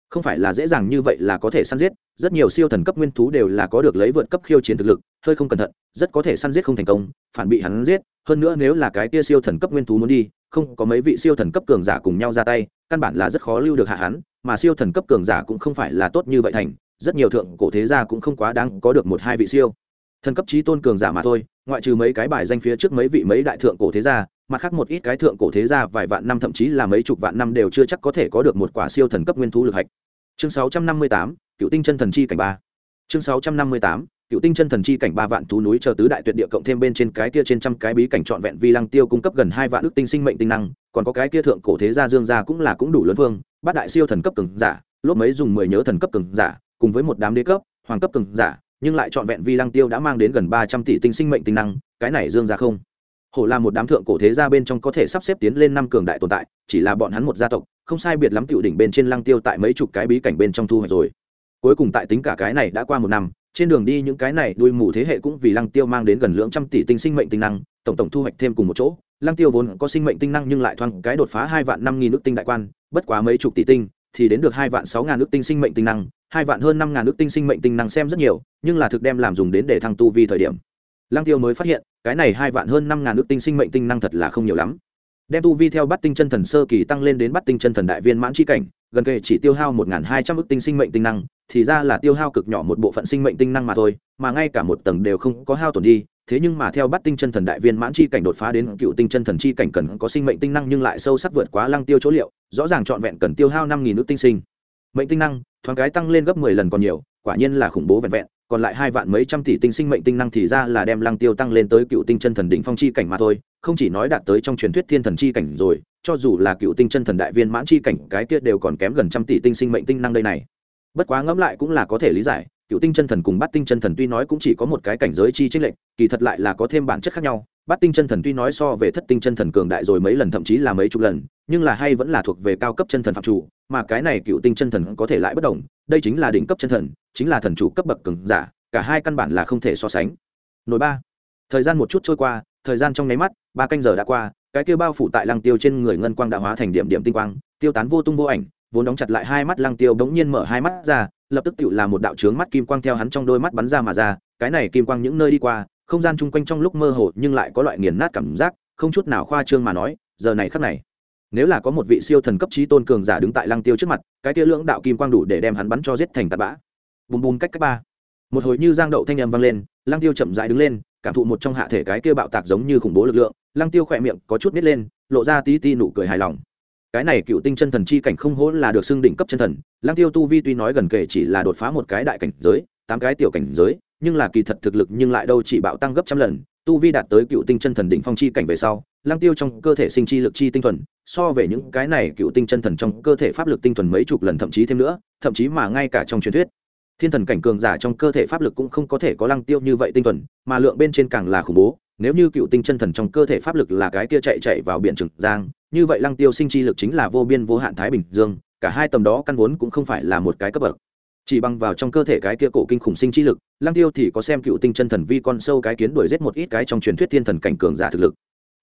không phải là dễ dàng như vậy là có thể săn giết, rất nhiều siêu thần cấp nguyên thú đều là có được lấy vượt cấp khiêu chiến thực lực, hơi không cẩn thận, rất có thể săn giết không thành công, phản bị hắn giết, hơn nữa nếu là cái kia siêu thần cấp nguyên thú muốn đi, không có mấy vị siêu thần cấp cường giả cùng nhau ra tay, căn bản là rất khó lưu được hạ hắn, mà siêu thần cấp cường giả cũng không phải là tốt như vậy thành rất nhiều thượng cổ thế gia cũng không quá đáng có được một hai vị siêu. Thần cấp trí tôn cường giả mà thôi ngoại trừ mấy cái bài danh phía trước mấy vị mấy đại thượng cổ thế gia mặt khác một ít cái thượng cổ thế gia vài vạn năm thậm chí là mấy chục vạn năm đều chưa chắc có thể có được một quả siêu thần cấp nguyên thú lực hạch. Chương 658, cựu tinh chân thần chi cảnh ba. Chương 658, cựu tinh chân thần chi cảnh ba vạn thú núi chờ tứ đại tuyệt địa cộng thêm bên trên cái kia trên trăm cái bí cảnh trọn vẹn vi lăng tiêu cung cấp gần hai vạn ước tinh sinh mệnh tinh năng còn có cái kia thượng cổ thế gia dương gia cũng là cũng đủ lớn vương bát đại siêu thần cấp cường giả lốp mấy dùng mười nhớ thần cấp cường giả cùng với một đám đế cấp, hoàng cấp cường giả, nhưng lại trọn vẹn vi lăng tiêu đã mang đến gần ba trăm tỷ tinh sinh mệnh tinh năng, cái này dương ra không. Hổ là một đám thượng cổ thế gia bên trong có thể sắp xếp tiến lên năm cường đại tồn tại, chỉ là bọn hắn một gia tộc, không sai biệt lắm tiểu đỉnh bên trên lăng tiêu tại mấy chục cái bí cảnh bên trong thu hoạch rồi. Cuối cùng tại tính cả cái này đã qua một năm, trên đường đi những cái này đuôi mù thế hệ cũng vì lăng tiêu mang đến gần lưỡng trăm tỷ tinh sinh mệnh tinh năng, tổng tổng thu hoạch thêm cùng một chỗ. Lăng tiêu vốn có sinh mệnh tinh năng nhưng lại thoáng cái đột phá hai vạn năm nghìn nước tinh đại quan, bất quá mấy chục tỷ tinh, thì đến được hai vạn sáu ngàn nước tinh sinh mệnh tinh năng hai vạn hơn năm ngàn ước tinh sinh mệnh tinh năng xem rất nhiều, nhưng là thực đem làm dùng đến để thăng tu vi thời điểm. Lăng tiêu mới phát hiện, cái này hai vạn hơn năm ngàn ước tinh sinh mệnh tinh năng thật là không nhiều lắm. Đem tu vi theo bắt tinh chân thần sơ kỳ tăng lên đến bắt tinh chân thần đại viên mãn c h i cảnh, gần kề chỉ tiêu hao một hai trăm ước tinh sinh mệnh tinh năng, thì ra là tiêu hao cực nhỏ một bộ phận sinh mệnh tinh năng mà thôi, mà ngay cả một tầng đều không có hao tổn đi. Thế nhưng mà theo bắt tinh chân thần đại viên mãn chi cảnh đột phá đến cựu tinh chân thần chi cảnh cần có sinh mệnh tinh năng nhưng lại sâu sắc vượt quá lăng tiêu chỗ liệu, rõ ràng trọn vẹn cần tiêu hao năm nghìn ước tinh sinh mệnh tinh năng thoáng cái tăng lên gấp mười lần còn nhiều, quả nhiên là khủng bố vẹn vẹn, còn lại hai vạn mấy trăm tỷ tinh sinh mệnh tinh năng thì ra là đem lăng tiêu tăng lên tới cựu tinh chân thần đỉnh phong chi cảnh mà thôi, không chỉ nói đạt tới trong truyền thuyết thiên thần chi cảnh rồi, cho dù là cựu tinh chân thần đại viên mãn chi cảnh, cái kia đều còn kém gần trăm tỷ tinh sinh mệnh tinh năng đây này. Bất quá ngẫm lại cũng là có thể lý giải, cựu tinh chân thần cùng bát tinh chân thần tuy nói cũng chỉ có một cái cảnh giới chi trích lệnh kỳ thật lại là có thêm bản chất khác nhau, bát tinh chân thần tuy nói so về thất tinh chân thần cường đại rồi mấy lần, thậm chí là mấy chục lần nhưng là hay vẫn là thuộc về cao cấp chân thần phạm chủ, mà cái này cựu tinh chân thần có thể lại bất đồng, đây chính là đỉnh cấp chân thần, chính là thần chủ cấp bậc cường giả, cả hai căn bản là không thể so sánh. Nổi ba, thời gian một chút trôi qua, thời gian trong nháy mắt, ba canh giờ đã qua, cái kia bao phủ tại lăng tiêu trên người ngân quang đã hóa thành điểm điểm tinh quang, tiêu tán vô tung vô ảnh, vốn đóng chặt lại hai mắt lăng tiêu bỗng nhiên mở hai mắt ra, lập tức tựu là một đạo trướng mắt kim quang theo hắn trong đôi mắt bắn ra mà ra, cái này kim quang những nơi đi qua, không gian chung quanh trong lúc mơ hồ nhưng lại có loại nghiền nát cảm giác, không chút nào khoa trương mà nói, giờ này khắc này nếu là có một vị siêu thần cấp trí tôn cường giả đứng tại lăng tiêu trước mặt, cái kia lưỡng đạo kim quang đủ để đem hắn bắn cho giết thành tạt bã. Bùm bùm cách cách ba. Một hồi như giang đậu thanh âm vang lên, lăng tiêu chậm rãi đứng lên, cảm thụ một trong hạ thể cái kia bạo tạc giống như khủng bố lực lượng, lăng tiêu khỏe miệng có chút nít lên, lộ ra tí ti nụ cười hài lòng. Cái này cựu tinh chân thần chi cảnh không hỗn là được xưng đỉnh cấp chân thần, lăng tiêu tu vi tuy nói gần kể chỉ là đột phá một cái đại cảnh giới, tám cái tiểu cảnh giới, nhưng là kỳ thật thực lực nhưng lại đâu chỉ bạo tăng gấp trăm lần, tu vi đạt tới cựu tinh chân thần đỉnh phong chi cảnh về sau lăng tiêu trong cơ thể sinh chi lực chi tinh thuần, so về những cái này cựu tinh chân thần trong cơ thể pháp lực tinh thuần mấy chục lần thậm chí thêm nữa, thậm chí mà ngay cả trong truyền thuyết. Thiên thần cảnh cường giả trong cơ thể pháp lực cũng không có thể có lăng tiêu như vậy tinh thuần, mà lượng bên trên càng là khủng bố, nếu như cựu tinh chân thần trong cơ thể pháp lực là cái kia chạy chạy vào biển trường giang, như vậy lăng tiêu sinh chi lực chính là vô biên vô hạn thái bình dương, cả hai tầm đó căn vốn cũng không phải là một cái cấp bậc. Chỉ bằng vào trong cơ thể cái kia cổ kinh khủng sinh chi lực, lăng tiêu thì có xem cựu tinh chân thần vi con sâu cái kiến đuổi giết một ít cái trong truyền thuyết thiên thần cảnh cường giả thực lực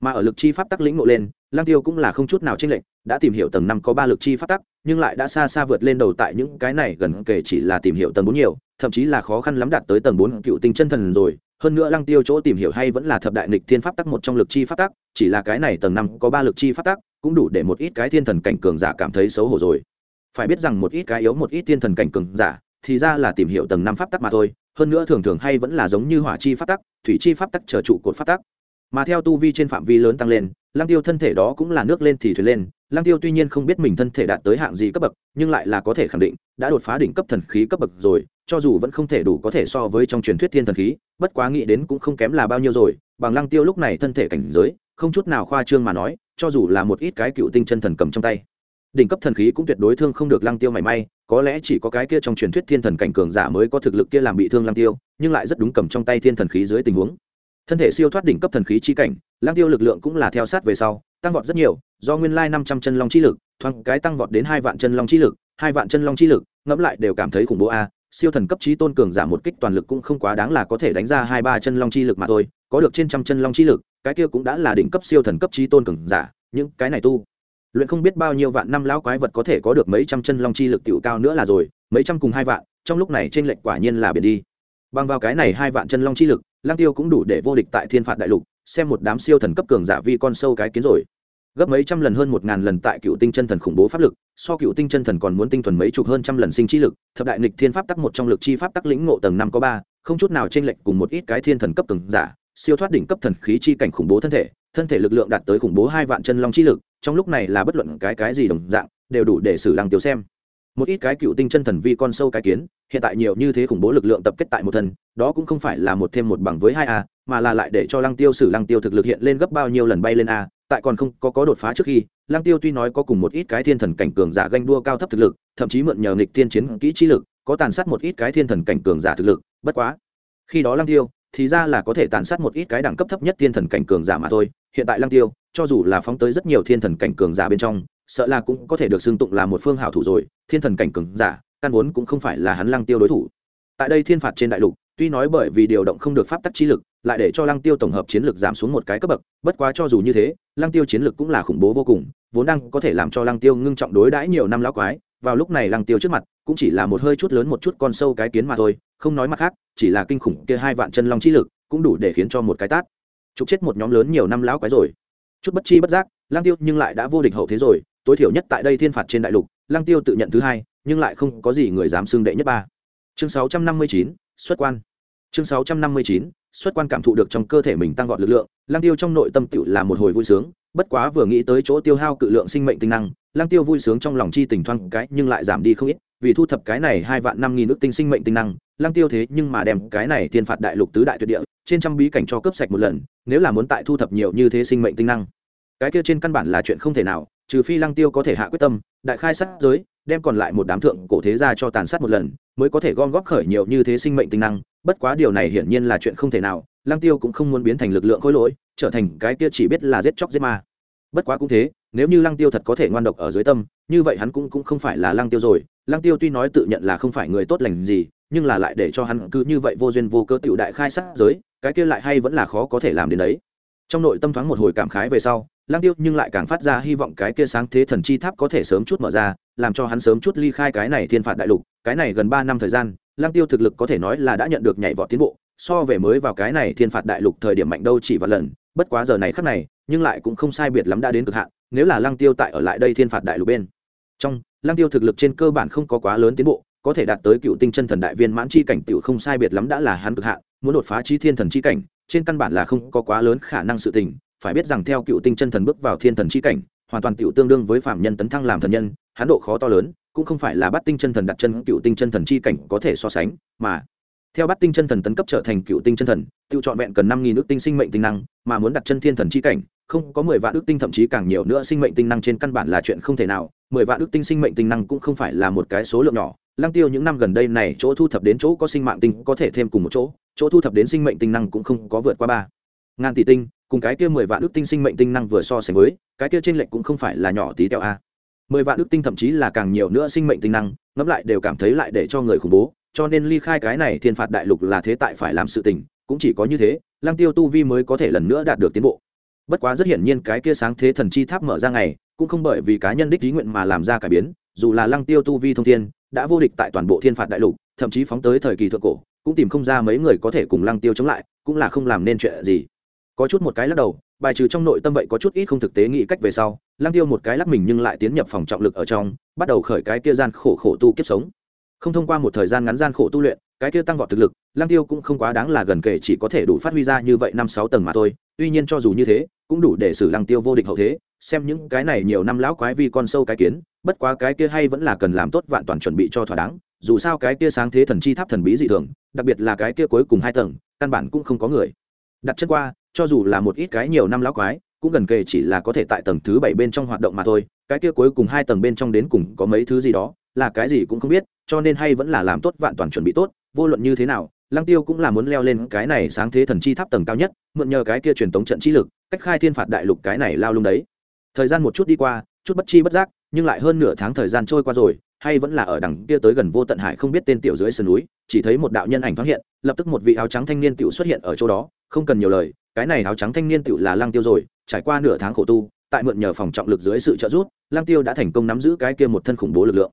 mà ở lực chi pháp tắc lĩnh ngộ lên, lăng tiêu cũng là không chút nào chênh lệch, đã tìm hiểu tầng năm có ba lực chi pháp tắc, nhưng lại đã xa xa vượt lên đầu tại những cái này gần kể chỉ là tìm hiểu tầng bốn nhiều, thậm chí là khó khăn lắm đạt tới tầng bốn cựu tinh chân thần rồi. Hơn nữa lăng tiêu chỗ tìm hiểu hay vẫn là thập đại nghịch thiên pháp tắc một trong lực chi pháp tắc, chỉ là cái này tầng năm có ba lực chi pháp tắc, cũng đủ để một ít cái thiên thần cảnh cường giả cảm thấy xấu hổ rồi. Phải biết rằng một ít cái yếu một ít thiên thần cảnh cường giả, thì ra là tìm hiểu tầng năm pháp tắc mà thôi, hơn nữa thường thường hay vẫn là giống như hỏa chi pháp tắc, thủy chi pháp tắc chờ trụ cột pháp tắc mà theo tu vi trên phạm vi lớn tăng lên, lăng tiêu thân thể đó cũng là nước lên thì thuyền lên. Lăng tiêu tuy nhiên không biết mình thân thể đạt tới hạng gì cấp bậc, nhưng lại là có thể khẳng định, đã đột phá đỉnh cấp thần khí cấp bậc rồi, cho dù vẫn không thể đủ có thể so với trong truyền thuyết thiên thần khí, bất quá nghĩ đến cũng không kém là bao nhiêu rồi. Bằng lăng tiêu lúc này thân thể cảnh giới, không chút nào khoa trương mà nói, cho dù là một ít cái cựu tinh chân thần cầm trong tay, đỉnh cấp thần khí cũng tuyệt đối thương không được lăng tiêu mảy may. Có lẽ chỉ có cái kia trong truyền thuyết thiên thần cảnh cường giả mới có thực lực kia làm bị thương lăng tiêu, nhưng lại rất đúng cầm trong tay thiên thần khí dưới tình huống thân thể siêu thoát đỉnh cấp thần khí chi cảnh, Lang tiêu lực lượng cũng là theo sát về sau, tăng vọt rất nhiều, do nguyên lai năm trăm chân long chi lực, thoáng cái tăng vọt đến hai vạn chân long chi lực, hai vạn chân long chi lực, ngẫm lại đều cảm thấy khủng bố a, siêu thần cấp trí tôn cường giả một kích toàn lực cũng không quá đáng là có thể đánh ra hai ba chân long chi lực mà thôi, có được trên trăm chân long chi lực, cái kia cũng đã là đỉnh cấp siêu thần cấp trí tôn cường giả, những cái này tu, luyện không biết bao nhiêu vạn năm lão quái vật có thể có được mấy trăm chân long chi lực tiểu cao nữa là rồi, mấy trăm cùng hai vạn, trong lúc này trên lệnh quả nhiên là biển đi bằng vào cái này hai vạn chân long chi lực lang tiêu cũng đủ để vô địch tại thiên phạt đại lục, xem một đám siêu thần cấp cường giả vi con sâu cái kiến rồi. Gấp mấy trăm lần hơn một ngàn lần tại cựu tinh chân thần khủng bố pháp lực, so cựu tinh chân thần còn muốn tinh thuần mấy chục hơn trăm lần sinh chi lực, thập đại nịch thiên pháp tắc một trong lực chi pháp tắc lĩnh ngộ tầng năm có ba, không chút nào t r ê n lệch cùng một ít cái thiên thần cấp cường giả, siêu thoát đỉnh cấp thần khí chi cảnh khủng bố thân thể thân thể lực lượng đạt tới khủng bố hai vạn chân long chi lực, trong lúc này là bất luận cái cái gì đồng dạng, đều đủ để xử lăng tiêu xem một ít cái cựu tinh chân thần vi con sâu cái kiến, hiện tại nhiều như thế khủng bố lực lượng tập kết tại một thần đó cũng không phải là một thêm một bằng với hai a, mà là lại để cho lăng tiêu xử lăng tiêu thực lực hiện lên gấp bao nhiêu lần bay lên a, tại còn không có có đột phá trước khi, lăng tiêu tuy nói có cùng một ít cái thiên thần cảnh cường giả ganh đua cao thấp thực lực, thậm chí mượn nhờ nghịch thiên chiến kỹ trí lực, có tàn sát một ít cái thiên thần cảnh cường giả thực lực, bất quá, khi đó lăng tiêu, thì ra là có thể tàn sát một ít cái đẳng cấp thấp nhất thiên thần cảnh cường giả mà thôi, hiện tại lăng tiêu cho dù là phóng tới rất nhiều thiên thần cảnh cường giả bên trong, sợ là cũng có thể được xưng tụng là một phương hảo thủ rồi, thiên thần cảnh cường giả, căn vốn cũng không phải là hắn lăng tiêu đối thủ. Tại đây thiên phạt trên đại lục, tuy nói bởi vì điều động không được pháp tắc chi lực, lại để cho lăng tiêu tổng hợp chiến lực giảm xuống một cái cấp bậc, bất quá cho dù như thế, lăng tiêu chiến lực cũng là khủng bố vô cùng, vốn đang có thể làm cho lăng tiêu ngưng trọng đối đãi nhiều năm lão quái, vào lúc này lăng tiêu trước mặt, cũng chỉ là một hơi chút lớn một chút con sâu cái kiến mà thôi, không nói mặt khác, chỉ là kinh khủng kia hai vạn chân long chi lực, cũng đủ để khiến cho một cái tát. Chụp chết một nhóm lớn nhiều năm lão quái rồi chút bất chi bất giác lang tiêu nhưng lại đã vô địch hậu thế rồi tối thiểu nhất tại đây thiên phạt trên đại lục lang tiêu tự nhận thứ hai nhưng lại không có gì người dám xưng đệ nhất ba. Chương 659, xuất quan. Chương 659, xuất quan cảm thụ được trong cơ thể mình tăng vọt lực lượng lang tiêu trong nội tâm tựu là một hồi vui sướng bất quá vừa nghĩ tới chỗ tiêu hao cự lượng sinh mệnh tinh năng lang tiêu vui sướng trong lòng chi tình thoang cái nhưng lại giảm đi không ít vì thu thập cái này hai vạn năm nghìn ước tinh sinh mệnh tinh năng lang tiêu thế nhưng mà đem cái này thiên phạt đại lục tứ đại tuyệt địa trên trăm bí cảnh cho cướp sạch một lần, nếu là muốn tại thu thập nhiều như thế sinh mệnh tinh năng. Cái kia trên căn bản là chuyện không thể nào, trừ phi lăng tiêu có thể hạ quyết tâm, đại khai sát giới, đem còn lại một đám thượng cổ thế gia cho tàn sát một lần, mới có thể gom góp khởi nhiều như thế sinh mệnh tinh năng. Bất quá điều này hiển nhiên là chuyện không thể nào, lăng tiêu cũng không muốn biến thành lực lượng khối lỗi, trở thành cái kia chỉ biết là giết chóc giết ma. Bất quá cũng thế, nếu như lăng tiêu thật có thể ngoan độc ở dưới tâm, như vậy hắn cũng cũng không phải là lăng tiêu rồi. Lăng tiêu tuy nói tự nhận là không phải người tốt lành gì, nhưng là lại để cho hắn cứ như vậy vô duyên vô cớ tiểu đại khai sát giới cái kia lại hay vẫn là khó có thể làm đến đấy. Trong nội tâm thoáng một hồi cảm khái về sau lang tiêu nhưng lại càng phát ra hy vọng cái kia sáng thế thần chi tháp có thể sớm chút mở ra, làm cho hắn sớm chút ly khai cái này thiên phạt đại lục. Cái này gần ba năm thời gian lang tiêu thực lực có thể nói là đã nhận được nhảy vọt tiến bộ, so về mới vào cái này thiên phạt đại lục thời điểm mạnh đâu chỉ vài lần. Bất quá giờ này khắc này, nhưng lại cũng không sai biệt lắm đã đến cực hạn, nếu là lang tiêu tại ở lại đây thiên phạt đại lục bên. Trong lang tiêu thực lực trên cơ bản không có quá lớn tiến bộ, có thể đạt tới cựu tinh chân thần đại viên mãn chi cảnh tiểu không sai biệt lắm đã là hắn cực hạn muốn đột phá chi thiên thần chi cảnh, trên căn bản là không có quá lớn khả năng sự tình, phải biết rằng theo cựu tinh chân thần bước vào thiên thần chi cảnh, hoàn toàn tiểu tương đương với phạm nhân tấn thăng làm thần nhân hán độ khó to lớn, cũng không phải là bắt tinh chân thần đặt chân cựu tinh chân thần chi cảnh có thể so sánh, mà theo bắt tinh chân thần tấn cấp trở thành cựu tinh chân thần tự chọn vẹn cần năm nghìn ước tinh sinh mệnh tinh năng, mà muốn đặt chân thiên thần chi cảnh, không có mười vạn ước tinh thậm chí càng nhiều nữa sinh mệnh tinh năng trên căn bản là chuyện không thể nào, mười vạn ước tinh sinh mệnh tinh năng cũng không phải là một cái số lượng nhỏ. Lăng tiêu những năm gần đây này chỗ thu thập đến chỗ có sinh mạng tinh có thể thêm cùng một chỗ chỗ thu thập đến sinh mệnh tinh năng cũng không có vượt qua ba. Ngàn tỷ tinh, cùng cái kia mười vạn ước tinh sinh mệnh tinh năng vừa so sánh với, cái kia trên lệnh cũng không phải là nhỏ tí tẹo a. Mười vạn ước tinh thậm chí là càng nhiều nữa sinh mệnh tinh năng, ngẫm lại đều cảm thấy lại để cho người khủng bố, cho nên ly khai cái này thiên phạt đại lục là thế tại phải làm sự tình, cũng chỉ có như thế, lăng tiêu tu vi mới có thể lần nữa đạt được tiến bộ. Bất quá rất hiển nhiên cái kia sáng thế thần chi tháp mở ra ngày, cũng không bởi vì cá nhân đích ý nguyện mà làm ra cải biến, dù là lăng tiêu tu vi thông thiên, đã vô địch tại toàn bộ thiên phạt đại lục, thậm chí phóng tới thời kỳ thượng cổ cũng tìm không ra mấy người có thể cùng lăng tiêu chống lại, cũng là không làm nên chuyện gì. Có chút một cái lắc đầu, bài trừ trong nội tâm vậy có chút ít không thực tế nghĩ cách về sau, lăng tiêu một cái lắc mình nhưng lại tiến nhập phòng trọng lực ở trong, bắt đầu khởi cái kia gian khổ khổ tu kiếp sống. Không thông qua một thời gian ngắn gian khổ tu luyện, cái kia tăng vọt thực lực, lăng tiêu cũng không quá đáng là gần kể chỉ có thể đủ phát huy ra như vậy năm sáu tầng mà thôi, tuy nhiên cho dù như thế, cũng đủ để xử lăng tiêu vô địch hậu thế, xem những cái này nhiều năm lão quái vi con sâu cái kiến, bất quá cái kia hay vẫn là cần làm tốt vạn toàn chuẩn bị cho thỏa đáng dù sao cái kia sáng thế thần chi tháp thần bí dị thường, đặc biệt là cái kia cuối cùng hai tầng, căn bản cũng không có người. Đặt chân qua, cho dù là một ít cái nhiều năm lão quái, cũng gần kề chỉ là có thể tại tầng thứ bảy bên trong hoạt động mà thôi, cái kia cuối cùng hai tầng bên trong đến cùng có mấy thứ gì đó, là cái gì cũng không biết, cho nên hay vẫn là làm tốt vạn toàn chuẩn bị tốt, vô luận như thế nào, lăng tiêu cũng là muốn leo lên cái này sáng thế thần chi tháp tầng cao nhất, mượn nhờ cái kia truyền tống trận chi lực, cách khai thiên phạt đại lục cái này lao lung đấy. Thời gian một chút đi qua, chút bất chi bất giác, nhưng lại hơn nửa tháng thời gian trôi qua rồi hay vẫn là ở đằng kia tới gần vô tận hải không biết tên tiểu dưới sườn núi, chỉ thấy một đạo nhân ảnh thoáng hiện, lập tức một vị áo trắng thanh niên tiểu xuất hiện ở chỗ đó, không cần nhiều lời, cái này áo trắng thanh niên tiểu là lăng tiêu rồi, trải qua nửa tháng khổ tu, tại mượn nhờ phòng trọng lực dưới sự trợ giúp, lăng tiêu đã thành công nắm giữ cái kia một thân khủng bố lực lượng.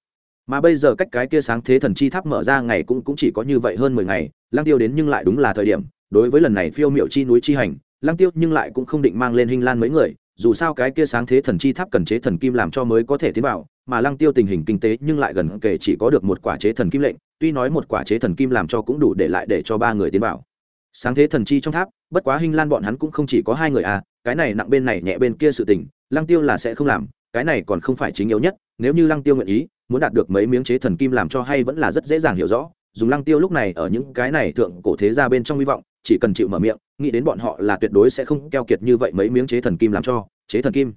Mà bây giờ cách cái kia sáng thế thần chi tháp mở ra ngày cũng cũng chỉ có như vậy hơn mười ngày, lăng tiêu đến nhưng lại đúng là thời điểm, đối với lần này phiêu miệu chi núi chi hành, lăng tiêu nhưng lại cũng không định mang lên hình lan mấy người dù sao cái kia sáng thế thần chi tháp cần chế thần kim làm cho mới có thể tiến vào, mà lăng tiêu tình hình kinh tế nhưng lại gần kể chỉ có được một quả chế thần kim lệnh, tuy nói một quả chế thần kim làm cho cũng đủ để lại để cho ba người tiến vào. Sáng thế thần chi trong tháp, bất quá hình lan bọn hắn cũng không chỉ có hai người à cái này nặng bên này nhẹ bên kia sự tình, lăng tiêu là sẽ không làm, cái này còn không phải chính yếu nhất, nếu như lăng tiêu nguyện ý, muốn đạt được mấy miếng chế thần kim làm cho hay vẫn là rất dễ dàng hiểu rõ dùng lăng tiêu lúc này ở những cái này thượng cổ thế ra bên trong hy vọng, chỉ cần chịu mở miệng, nghĩ đến bọn họ là tuyệt đối sẽ không keo kiệt như vậy mấy miếng chế thần kim làm cho, chế thần kim.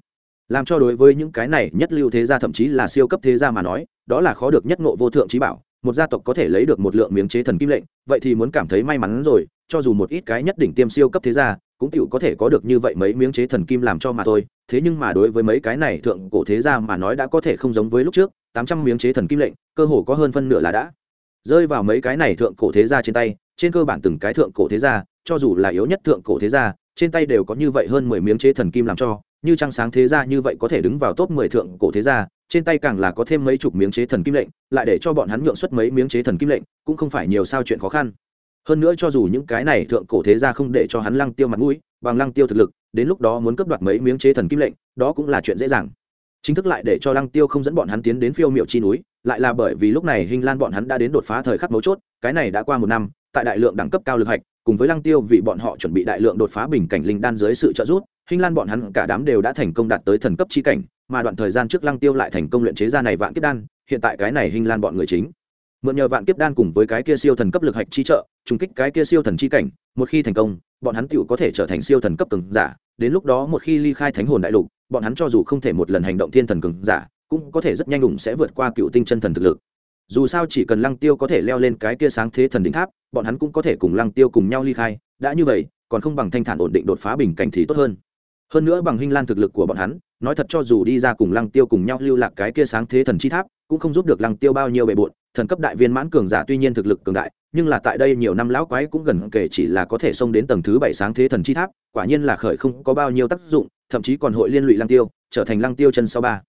Làm cho đối với những cái này nhất lưu thế gia thậm chí là siêu cấp thế gia mà nói, đó là khó được nhất ngộ vô thượng trí bảo, một gia tộc có thể lấy được một lượng miếng chế thần kim lệnh, vậy thì muốn cảm thấy may mắn rồi, cho dù một ít cái nhất đỉnh tiêm siêu cấp thế gia, cũng tựu có thể có được như vậy mấy miếng chế thần kim làm cho mà thôi. Thế nhưng mà đối với mấy cái này thượng cổ thế gia mà nói đã có thể không giống với lúc trước, tám trăm miếng chế thần kim lệnh, cơ hồ có hơn phân nửa là đã rơi vào mấy cái này thượng cổ thế gia trên tay, trên cơ bản từng cái thượng cổ thế gia, cho dù là yếu nhất thượng cổ thế gia, trên tay đều có như vậy hơn mười miếng chế thần kim làm cho, như trăng sáng thế gia như vậy có thể đứng vào top mười thượng cổ thế gia, trên tay càng là có thêm mấy chục miếng chế thần kim lệnh, lại để cho bọn hắn nhượng xuất mấy miếng chế thần kim lệnh, cũng không phải nhiều sao chuyện khó khăn. Hơn nữa cho dù những cái này thượng cổ thế gia không để cho hắn lăng tiêu mặt mũi, bằng lăng tiêu thực lực, đến lúc đó muốn cấp đoạt mấy miếng chế thần kim lệnh, đó cũng là chuyện dễ dàng. Chính thức lại để cho lăng tiêu không dẫn bọn hắn tiến đến phiêu miệu chi núi lại là bởi vì lúc này hình lan bọn hắn đã đến đột phá thời khắc mấu chốt, cái này đã qua một năm, tại đại lượng đẳng cấp cao lực hạch, cùng với lăng tiêu vì bọn họ chuẩn bị đại lượng đột phá bình cảnh linh đan dưới sự trợ giúp hình lan bọn hắn cả đám đều đã thành công đạt tới thần cấp chi cảnh, mà đoạn thời gian trước lăng tiêu lại thành công luyện chế ra này vạn kiếp đan, hiện tại cái này hình lan bọn người chính. Mượn nhờ vạn kiếp đan cùng với cái kia siêu thần cấp lực hạch chi trợ, trùng kích cái kia siêu thần chi cảnh, một khi thành công, bọn hắn tựu có thể trở thành siêu thần cấp cường giả, đến lúc đó một khi ly khai thánh hồn đại lục, bọn hắn cho dù không thể một lần hành động thiên thần cường giả cũng có thể rất nhanh đủng sẽ vượt qua cựu tinh chân thần thực lực. Dù sao chỉ cần lăng tiêu có thể leo lên cái kia sáng thế thần đỉnh tháp, bọn hắn cũng có thể cùng lăng tiêu cùng nhau ly khai. Đã như vậy, còn không bằng thanh thản ổn định đột phá bình cảnh thì tốt hơn. Hơn nữa bằng hình lan thực lực của bọn hắn, nói thật cho dù đi ra cùng lăng tiêu cùng nhau lưu lạc cái kia sáng thế thần chi tháp, cũng không giúp được lăng tiêu bao nhiêu bề bộn. Thần cấp đại viên mãn cường giả tuy nhiên thực lực cường đại, nhưng là tại đây nhiều năm lão quái cũng gần kể chỉ là có thể xông đến tầng thứ bảy sáng thế thần chi tháp, quả nhiên là khởi không có bao nhiêu tác dụng, thậm chí còn hội liên lụy lăng tiêu, trở thành lăng tiêu chân sau ba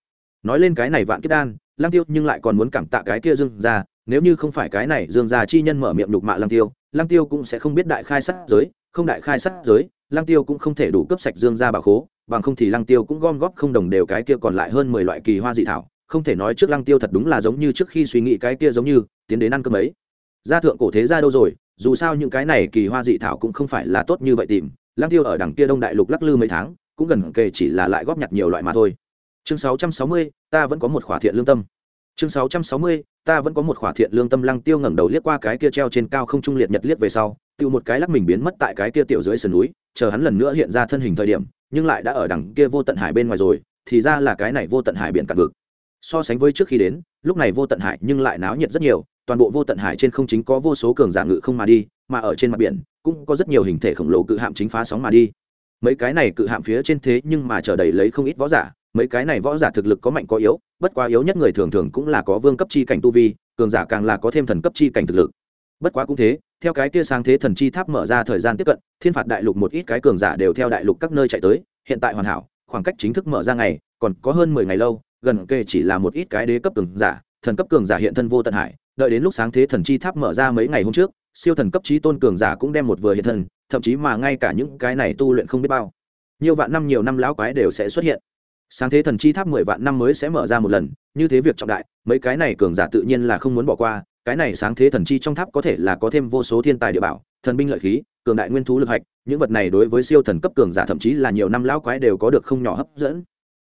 nói lên cái này vạn kiếp đan, lăng tiêu nhưng lại còn muốn cảm tạ cái kia dương ra nếu như không phải cái này dương gia chi nhân mở miệng nhục mạ lăng tiêu lăng tiêu cũng sẽ không biết đại khai sát giới, không đại khai sát giới, lăng tiêu cũng không thể đủ cấp sạch dương gia bà khố, bằng không thì lăng tiêu cũng gom góp không đồng đều cái kia còn lại hơn mười loại kỳ hoa dị thảo, không thể nói trước lăng tiêu thật đúng là giống như trước khi suy nghĩ cái kia giống như, tiến đến ăn cơm ấy. Gia thượng cổ thế gia đâu rồi, dù sao những cái này kỳ hoa dị thảo cũng không phải là tốt như vậy tìm, lăng tiêu ở đằng kia đông đại lục lắc lư mấy tháng, cũng gần kề chỉ là lại góp nhặt nhiều loại mà thôi chương 660, ta vẫn có một khỏa thiện lương tâm. Chương 660, ta vẫn có một khỏa thiện lương tâm lăng tiêu ngẩng đầu liếc qua cái kia treo trên cao không trung liệt nhật liếc về sau tiêu một cái lắc mình biến mất tại cái kia tiểu dưới sườn núi chờ hắn lần nữa hiện ra thân hình thời điểm nhưng lại đã ở đằng kia vô tận hải bên ngoài rồi thì ra là cái này vô tận hải biển cạn vực. So sánh với trước khi đến lúc này vô tận hải nhưng lại náo nhiệt rất nhiều toàn bộ vô tận hải trên không chính có vô số cường giả ngự không mà đi mà ở trên mặt biển cũng có rất nhiều hình thể khổng lồ cự hạm chính phá sóng mà đi. Mấy cái này cự hạm phía trên thế nhưng mà chờ đầy lấy không ít võ giả mấy cái này võ giả thực lực có mạnh có yếu, bất quá yếu nhất người thường thường cũng là có vương cấp chi cảnh tu vi, cường giả càng là có thêm thần cấp chi cảnh thực lực. Bất quá cũng thế, theo cái kia sang thế thần chi tháp mở ra thời gian tiếp cận, thiên phạt đại lục một ít cái cường giả đều theo đại lục các nơi chạy tới, hiện tại hoàn hảo, khoảng cách chính thức mở ra ngày, còn có hơn mười ngày lâu, gần kề chỉ là một ít cái đế cấp cường giả, thần cấp cường giả hiện thân vô tận hải, đợi đến lúc sáng thế thần chi tháp mở ra mấy ngày hôm trước, siêu thần cấp trí tôn cường giả cũng đem một vừa hiện thân, thậm chí mà ngay cả những cái này tu luyện không biết bao. Nhiều vạn năm nhiều năm lão quái đều sẽ xuất hiện sáng thế thần chi tháp mười vạn năm mới sẽ mở ra một lần, như thế việc trọng đại, mấy cái này cường giả tự nhiên là không muốn bỏ qua, cái này sáng thế thần chi trong tháp có thể là có thêm vô số thiên tài địa bảo, thần binh lợi khí, cường đại nguyên thú lực hạch, những vật này đối với siêu thần cấp cường giả thậm chí là nhiều năm lão quái đều có được không nhỏ hấp dẫn.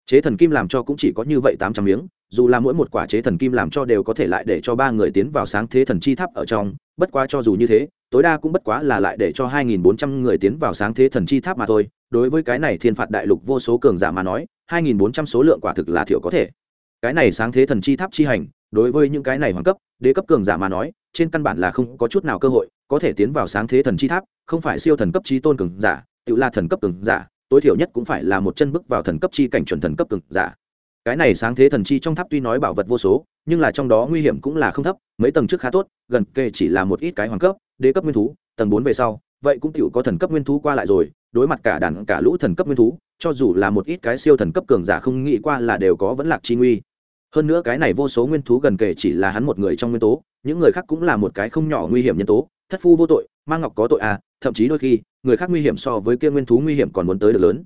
Chế thần kim làm cho cũng chỉ có như vậy tám trăm miếng, dù là mỗi một quả chế thần kim làm cho đều có thể lại để cho ba người tiến vào sáng thế thần chi tháp ở trong, bất quá cho dù như thế, tối đa cũng bất quá là lại để cho hai nghìn bốn trăm người tiến vào sáng thế thần chi tháp mà thôi. Đối với cái này thiên phạt đại lục vô số cường giả mà nói hai nghìn bốn trăm số lượng quả thực là thiểu có thể. Cái này sáng thế thần chi tháp chi hành, đối với những cái này hoàng cấp, đế cấp cường giả mà nói, trên căn bản là không có chút nào cơ hội, có thể tiến vào sáng thế thần chi tháp, không phải siêu thần cấp chi tôn cường giả, tự là thần cấp cường giả, tối thiểu nhất cũng phải là một chân bước vào thần cấp chi cảnh chuẩn thần cấp cường giả. Cái này sáng thế thần chi trong tháp tuy nói bảo vật vô số, nhưng là trong đó nguy hiểm cũng là không thấp, mấy tầng trước khá tốt, gần kề chỉ là một ít cái hoàng cấp, đế cấp nguyên thú, tầng bốn về sau, vậy cũng tựu có thần cấp nguyên thú qua lại rồi, đối mặt cả đàn, cả lũ thần cấp nguyên thú cho dù là một ít cái siêu thần cấp cường giả không nghĩ qua là đều có vẫn lạc chi nguy. Hơn nữa cái này vô số nguyên thú gần kể chỉ là hắn một người trong nguyên tố, những người khác cũng là một cái không nhỏ nguy hiểm nhân tố, thất phu vô tội mang ngọc có tội à thậm chí đôi khi, người khác nguy hiểm so với kia nguyên thú nguy hiểm còn muốn tới được lớn.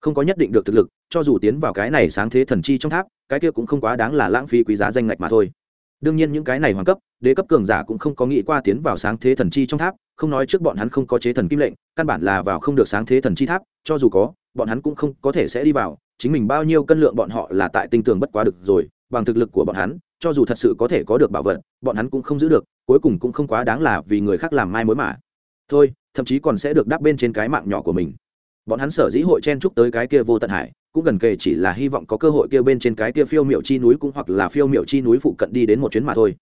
Không có nhất định được thực lực, cho dù tiến vào cái này sáng thế thần chi trong tháp, cái kia cũng không quá đáng là lãng phí quý giá danh ngạch mà thôi. Đương nhiên những cái này hoàng cấp, đế cấp cường giả cũng không có nghĩ qua tiến vào sáng thế thần chi trong tháp không nói trước bọn hắn không có chế thần kim lệnh, căn bản là vào không được sáng thế thần chi tháp, cho dù có, bọn hắn cũng không có thể sẽ đi vào, chính mình bao nhiêu cân lượng bọn họ là tại tinh tường bất quá được rồi, bằng thực lực của bọn hắn, cho dù thật sự có thể có được bảo vật, bọn hắn cũng không giữ được, cuối cùng cũng không quá đáng là vì người khác làm mai mối mà. Thôi, thậm chí còn sẽ được đáp bên trên cái mạng nhỏ của mình. Bọn hắn sở dĩ hội chen chúc tới cái kia vô tận hải, cũng gần kề chỉ là hy vọng có cơ hội kia bên trên cái kia phiêu miệu chi núi cũng hoặc là phiêu miệu chi núi phụ cận đi đến một chuyến mà thôi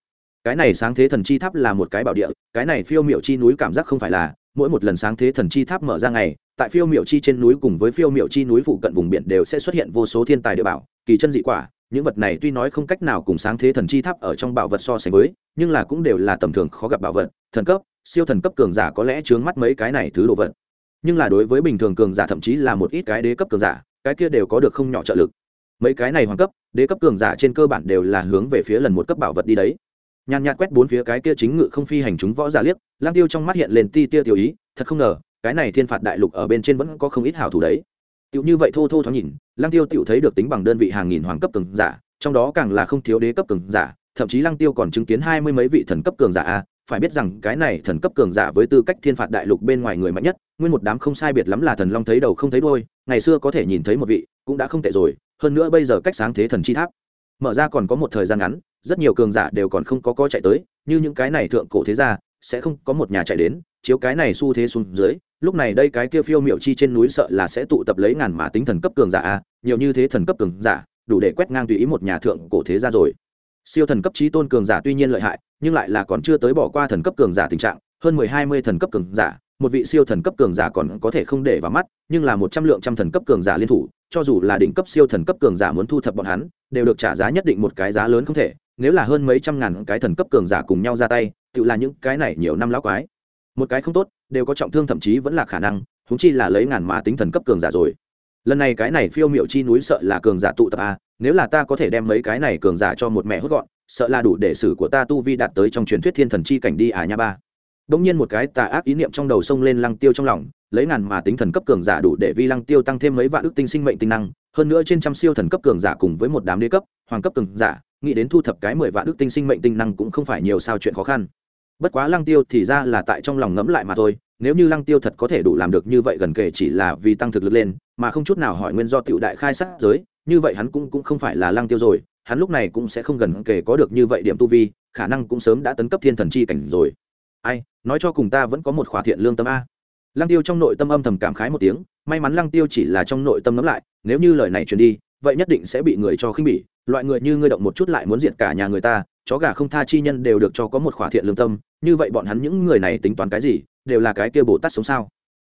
cái này sáng thế thần chi tháp là một cái bảo địa, cái này phiêu miệu chi núi cảm giác không phải là, mỗi một lần sáng thế thần chi tháp mở ra ngày, tại phiêu miệu chi trên núi cùng với phiêu miệu chi núi phụ cận vùng biển đều sẽ xuất hiện vô số thiên tài địa bảo, kỳ chân dị quả, những vật này tuy nói không cách nào cùng sáng thế thần chi tháp ở trong bảo vật so sánh với, nhưng là cũng đều là tầm thường khó gặp bảo vật, thần cấp, siêu thần cấp cường giả có lẽ chướng mắt mấy cái này thứ đồ vật. Nhưng là đối với bình thường cường giả thậm chí là một ít cái đế cấp cường giả, cái kia đều có được không nhỏ trợ lực. Mấy cái này hoàng cấp, đế cấp cường giả trên cơ bản đều là hướng về phía lần một cấp bảo vật đi đấy nhàn nhạt quét bốn phía cái kia chính ngự không phi hành chúng võ giả liếc lang tiêu trong mắt hiện lên ti tia tiểu ý, thật không ngờ, cái này thiên phạt đại lục ở bên trên vẫn có không ít hảo thủ đấy. Tựu như vậy thô thô thoáng nhìn lang tiêu tựu thấy được tính bằng đơn vị hàng nghìn hoàng cấp cường giả, trong đó càng là không thiếu đế cấp cường giả, thậm chí lang tiêu còn chứng kiến hai mươi mấy vị thần cấp cường giả a, phải biết rằng cái này thần cấp cường giả với tư cách thiên phạt đại lục bên ngoài người mạnh nhất, nguyên một đám không sai biệt lắm là thần long thấy đầu không thấy đôi ngày xưa có thể nhìn thấy một vị, cũng đã không tệ rồi, hơn nữa bây giờ cách sáng thế thần chi tháp mở ra còn có một thời gian ngắn, rất nhiều cường giả đều còn không có có chạy tới, như những cái này thượng cổ thế gia, sẽ không có một nhà chạy đến, chiếu cái này xu thế xuống dưới, lúc này đây cái kia phiêu miệu chi trên núi sợ là sẽ tụ tập lấy ngàn mã tính thần cấp cường giả a, nhiều như thế thần cấp cường giả, đủ để quét ngang tùy ý một nhà thượng cổ thế gia rồi. Siêu thần cấp trí tôn cường giả tuy nhiên lợi hại, nhưng lại là còn chưa tới bỏ qua thần cấp cường giả tình trạng, hơn mười hai mươi thần cấp cường giả một vị siêu thần cấp cường giả còn có thể không để vào mắt, nhưng là một trăm lượng trăm thần cấp cường giả liên thủ, cho dù là đỉnh cấp siêu thần cấp cường giả muốn thu thập bọn hắn, đều được trả giá nhất định một cái giá lớn không thể, nếu là hơn mấy trăm ngàn cái thần cấp cường giả cùng nhau ra tay, tự là những cái này nhiều năm lão quái. Một cái không tốt, đều có trọng thương thậm chí vẫn là khả năng húng chi là lấy ngàn mã tính thần cấp cường giả rồi. Lần này cái này phiêu miệu chi núi sợ là cường giả tụ tập a nếu là ta có thể đem mấy cái này cường giả cho một mẹ hốt gọn, sợ là đủ để xử của ta tu vi đạt tới trong truyền thuyết thiên thần chi cảnh đi à nha ba. Đống nhiên một cái tà ác ý niệm trong đầu sông lên lăng tiêu trong lòng, lấy ngàn mà tính thần cấp cường giả đủ để vi lăng tiêu tăng thêm mấy vạn ước tinh sinh mệnh tinh năng, hơn nữa trên trăm siêu thần cấp cường giả cùng với một đám đế cấp, hoàng cấp cường giả, nghĩ đến thu thập cái mười vạn ước tinh sinh mệnh tinh năng cũng không phải nhiều sao chuyện khó khăn. Bất quá lăng tiêu thì ra là tại trong lòng ngẫm lại mà thôi, nếu như lăng tiêu thật có thể đủ làm được như vậy gần kể chỉ là vì tăng thực lực lên, mà không chút nào hỏi nguyên do tiểu đại khai sát giới, như vậy hắn cũng cũng không phải là lăng tiêu rồi, hắn lúc này cũng sẽ không gần kể có được như vậy điểm tu vi, khả năng cũng sớm đã tấn cấp thiên thần chi cảnh rồi ai, nói cho cùng ta vẫn có một khỏa thiện lương tâm a. Lăng tiêu trong nội tâm âm thầm cảm khái một tiếng, may mắn lăng tiêu chỉ là trong nội tâm ngẫm lại, nếu như lời này truyền đi, vậy nhất định sẽ bị người cho khinh bỉ, loại người như ngươi động một chút lại muốn diệt cả nhà người ta, chó gà không tha chi nhân đều được cho có một khỏa thiện lương tâm, như vậy bọn hắn những người này tính toán cái gì, đều là cái kia bồ tát sống sao?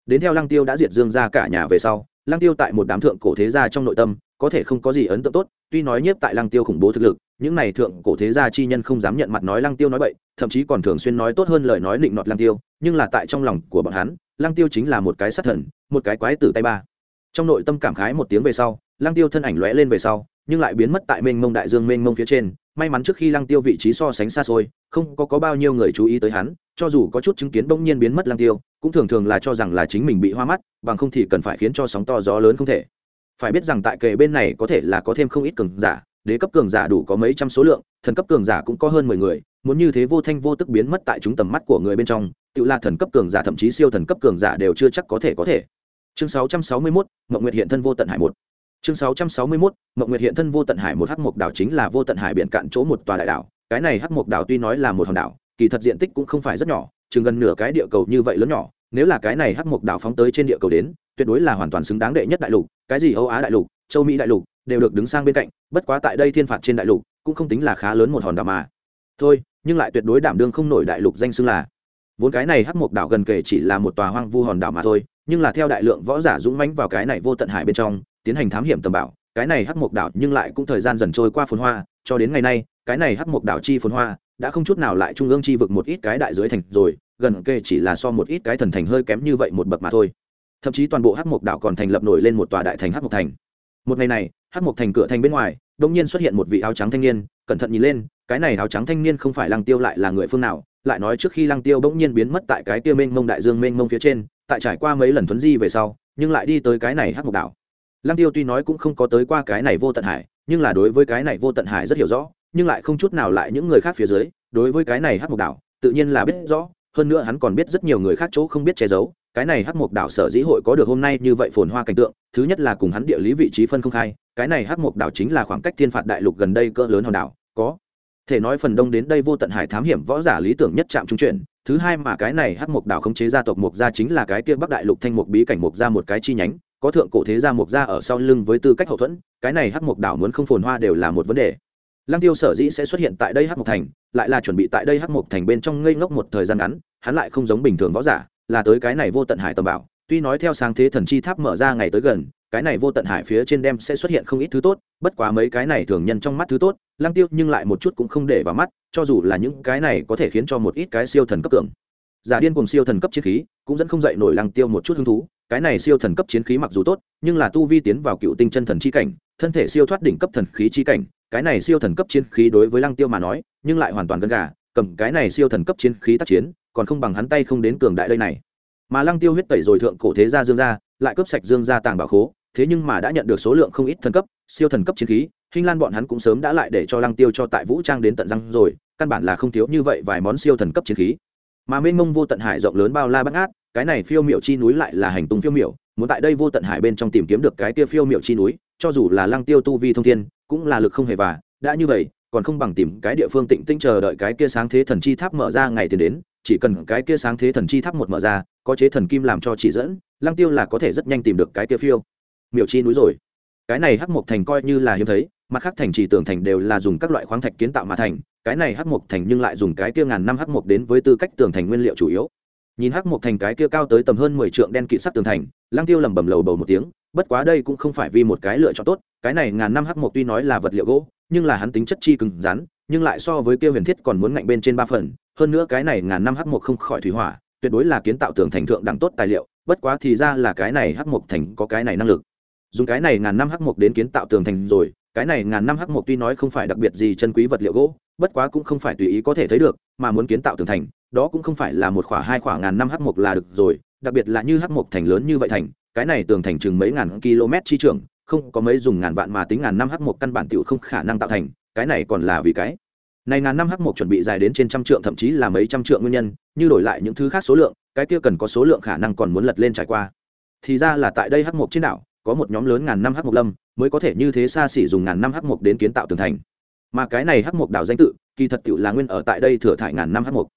Đến theo lăng tiêu đã diệt dương ra cả nhà về sau, lăng tiêu tại một đám thượng cổ thế gia trong nội tâm, có thể không có gì ấn tượng tốt, tuy nói nhiếp tại lăng tiêu khủng bố thực lực những này thượng cổ thế gia chi nhân không dám nhận mặt nói lăng tiêu nói bậy thậm chí còn thường xuyên nói tốt hơn lời nói định nọt lăng tiêu nhưng là tại trong lòng của bọn hắn lăng tiêu chính là một cái sát thần một cái quái tử tay ba. Trong nội tâm cảm khái một tiếng về sau lăng tiêu thân ảnh lóe lên về sau nhưng lại biến mất tại mênh mông đại dương mênh mông phía trên. May mắn trước khi lăng tiêu vị trí so sánh xa xôi không có, có bao nhiêu người chú ý tới hắn cho dù có chút chứng kiến bỗng nhiên biến mất lăng tiêu cũng thường thường là cho rằng là chính mình bị hoa mắt bằng không thì cần phải khiến cho sóng to gió lớn không thể. Phải biết rằng tại kề bên này có thể là có thêm không ít cường giả đế cấp cường giả đủ có mấy trăm số lượng thần cấp cường giả cũng có hơn mười người muốn như thế vô thanh vô tức biến mất tại chúng tầm mắt của người bên trong tự là thần cấp cường giả thậm chí siêu thần cấp cường giả đều chưa chắc có thể có thể. Chương 661, mộng nguyệt hiện thân vô tận hải một. Chương 661, mộng nguyệt hiện thân vô tận hải một hắc mục đảo chính là vô tận hải biển cạn chỗ một tòa đại đảo. Cái này hắc mục đảo tuy nói là một hòn đảo kỳ thật diện tích cũng không phải rất nhỏ chừng gần nửa cái địa cầu như vậy lớn nhỏ. Nếu là cái này hắc mục đảo phóng tới trên địa cầu đến tuyệt đối là hoàn toàn xứng đáng đệ nhất đại lục cái gì âu á đại lục châu mỹ đại lục đều được đứng sang bên cạnh, bất quá tại đây thiên phạt trên đại lục, cũng không tính là khá lớn một hòn đảo mà. Thôi, nhưng lại tuyệt đối đảm đương không nổi đại lục danh xưng là. Vốn cái này hắc mục đảo gần kể chỉ là một tòa hoang vu hòn đảo mà thôi, nhưng là theo đại lượng võ giả dũng mãnh vào cái này vô tận hải bên trong, tiến hành thám hiểm tầm bảo, cái này hắc mục đảo nhưng lại cũng thời gian dần trôi qua phồn hoa, cho đến ngày nay, cái này hắc mục đảo chi phồn hoa đã không chút nào lại trung ương chi vực một ít cái đại dưới thành rồi, gần kề chỉ là so một ít cái thần thành hơi kém như vậy một bậc mà thôi. Thậm chí toàn bộ hắc mục đảo còn thành lập nổi lên một tòa đại thành hắc mục thành. Một ngày này Hát một thành cửa thành bên ngoài đông nhiên xuất hiện một vị áo trắng thanh niên, cẩn thận nhìn lên, cái này áo trắng thanh niên không phải lăng tiêu lại là người phương nào, lại nói trước khi lăng tiêu bỗng nhiên biến mất tại cái kia mênh mông đại dương mênh mông phía trên, tại trải qua mấy lần thuấn di về sau, nhưng lại đi tới cái này Hát mục đảo. Lăng tiêu tuy nói cũng không có tới qua cái này vô tận hải, nhưng là đối với cái này vô tận hải rất hiểu rõ, nhưng lại không chút nào lại những người khác phía dưới, đối với cái này Hát mục đảo, tự nhiên là biết rõ, hơn nữa hắn còn biết rất nhiều người khác chỗ không biết che giấu cái này hắc mục đảo sở dĩ hội có được hôm nay như vậy phồn hoa cảnh tượng, thứ nhất là cùng hắn địa lý vị trí phân không khai, cái này hắc mục đảo chính là khoảng cách thiên phạt đại lục gần đây cỡ lớn hòn đảo, có thể nói phần đông đến đây vô tận hải thám hiểm võ giả lý tưởng nhất chạm trung chuyển, thứ hai mà cái này hắc mục đảo khống chế gia tộc mục gia chính là cái kia bắc đại lục thanh mục bí cảnh mục gia một cái chi nhánh, có thượng cổ thế gia mục gia ở sau lưng với tư cách hậu thuẫn, cái này hắc mục đảo muốn không phồn hoa đều là một vấn đề. Lăng tiêu sở dĩ sẽ xuất hiện tại đây hắc mục thành, lại là chuẩn bị tại đây hắc mục thành bên trong ngây ngốc một thời gian ngắn, hắn lại không giống bình thường võ giả là tới cái này vô tận hải tầm bảo, tuy nói theo sáng thế thần chi tháp mở ra ngày tới gần, cái này vô tận hải phía trên đem sẽ xuất hiện không ít thứ tốt, bất quá mấy cái này thường nhân trong mắt thứ tốt, lăng tiêu nhưng lại một chút cũng không để vào mắt, cho dù là những cái này có thể khiến cho một ít cái siêu thần cấp tưởng giả điên cùng siêu thần cấp chiến khí, cũng dẫn không dậy nổi lăng tiêu một chút hứng thú, cái này siêu thần cấp chiến khí mặc dù tốt, nhưng là tu vi tiến vào cựu tinh chân thần chi cảnh, thân thể siêu thoát đỉnh cấp thần khí chi cảnh, cái này siêu thần cấp chiến khí đối với lăng tiêu mà nói, nhưng lại hoàn toàn gần gà, cầm cái này siêu thần cấp chiến khí tác chiến còn không bằng hắn tay không đến cường đại đây này mà lăng tiêu huyết tẩy rồi thượng cổ thế gia dương gia lại cướp sạch dương gia tàng bảo khố thế nhưng mà đã nhận được số lượng không ít thần cấp siêu thần cấp chiến khí Hinh Lan bọn hắn cũng sớm đã lại để cho Lăng Tiêu cho tại Vũ Trang đến tận răng rồi, căn bản là không thiếu như vậy vài món siêu thần cấp chiến khí. Mà mênh mông vô tận hải rộng lớn bao la bát ngát, cái này phiêu miểu chi núi lại là hành tung phiêu miểu, muốn tại đây vô tận hải bên trong tìm kiếm được cái kia phiêu miểu chi núi, cho dù là Lăng Tiêu tu vi thông thiên, cũng là lực không hề và, đã như vậy, còn không bằng tìm cái địa phương tịnh tĩnh chờ đợi cái kia sáng thế thần chi tháp mở ra ngày tiền đến, chỉ cần cái kia sáng thế thần chi tháp một mở ra, có chế thần kim làm cho chỉ dẫn, Lăng Tiêu là có thể rất nhanh tìm được cái kia phiêu miểu chi núi rồi. Cái này Hắc Mộc Thành coi như là hiếm thấy, mặt khác thành trì tường thành đều là dùng các loại khoáng thạch kiến tạo mà thành cái này hắc mộc thành nhưng lại dùng cái kia ngàn năm hắc mộc đến với tư cách tường thành nguyên liệu chủ yếu nhìn hắc mộc thành cái kia cao tới tầm hơn mười trượng đen kịt sắc tường thành lăng tiêu lẩm bẩm lầu bầu một tiếng bất quá đây cũng không phải vì một cái lựa chọn tốt cái này ngàn năm hắc mộc tuy nói là vật liệu gỗ nhưng là hắn tính chất chi cứng rắn, nhưng lại so với kia huyền thiết còn muốn ngạnh bên trên ba phần, hơn nữa cái này ngàn năm hắc mộc không khỏi thủy hỏa, tuyệt đối là kiến tạo tường thành thượng đẳng tốt tài liệu, bất quá thì ra là cái này hắc mộc thành có cái này năng lực. Dùng cái này ngàn năm hắc mộc đến kiến tạo tường thành rồi, cái này ngàn năm hắc mộc tuy nói không phải đặc biệt gì chân quý vật liệu gỗ, bất quá cũng không phải tùy ý có thể thấy được, mà muốn kiến tạo tường thành, đó cũng không phải là một khoảng hai khoảng ngàn năm hắc mộc là được rồi, đặc biệt là như hắc mộc thành lớn như vậy thành, cái này tường thành chừng mấy ngàn km chi trường không có mấy dùng ngàn vạn mà tính ngàn năm hắc một căn bản tiểu không khả năng tạo thành, cái này còn là vì cái. Này ngàn năm hắc một chuẩn bị dài đến trên trăm trượng, thậm chí là mấy trăm trượng nguyên nhân, như đổi lại những thứ khác số lượng, cái kia cần có số lượng khả năng còn muốn lật lên trải qua. Thì ra là tại đây hắc một trên đảo, có một nhóm lớn ngàn năm hắc một lâm, mới có thể như thế xa xỉ dùng ngàn năm hắc một đến kiến tạo tường thành. Mà cái này hắc một đảo danh tự, kỳ thật tiểu là nguyên ở tại đây thừa thải ngàn năm hắc một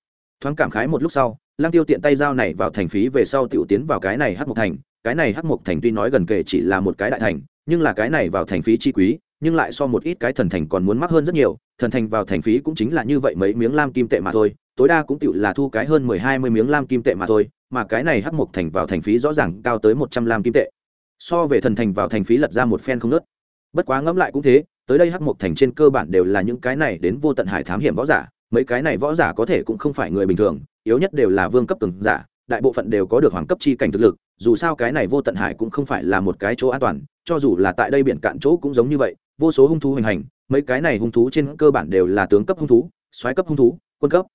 thoáng cảm khái một lúc sau lang tiêu tiện tay giao này vào thành phí về sau tiểu tiến vào cái này hắc một thành. Cái này hắc mộc thành tuy nói gần kề chỉ là một cái đại thành nhưng là cái này vào thành phí chi quý, nhưng lại so một ít cái thần thành còn muốn mắc hơn rất nhiều, thần thành vào thành phí cũng chính là như vậy mấy miếng lam kim tệ mà thôi, tối đa cũng tiểu là thu cái hơn mười hai mươi miếng lam kim tệ mà thôi, mà cái này hắc mộc thành vào thành phí rõ ràng cao tới một trăm lam kim tệ. So về thần thành vào thành phí lật ra một phen không nớt. Bất quá ngẫm lại cũng thế, tới đây hắc mộc thành trên cơ bản đều là những cái này đến vô tận hải thám hiểm võ giả, mấy cái này võ giả có thể cũng không phải người bình thường, yếu nhất đều là vương cấp từng giả đại bộ phận đều có được hoàng cấp chi cảnh thực lực, dù sao cái này vô tận hải cũng không phải là một cái chỗ an toàn, cho dù là tại đây biển cạn chỗ cũng giống như vậy, vô số hung thú hoành hành, mấy cái này hung thú trên cơ bản đều là tướng cấp hung thú xoáy cấp hung thú, quân cấp.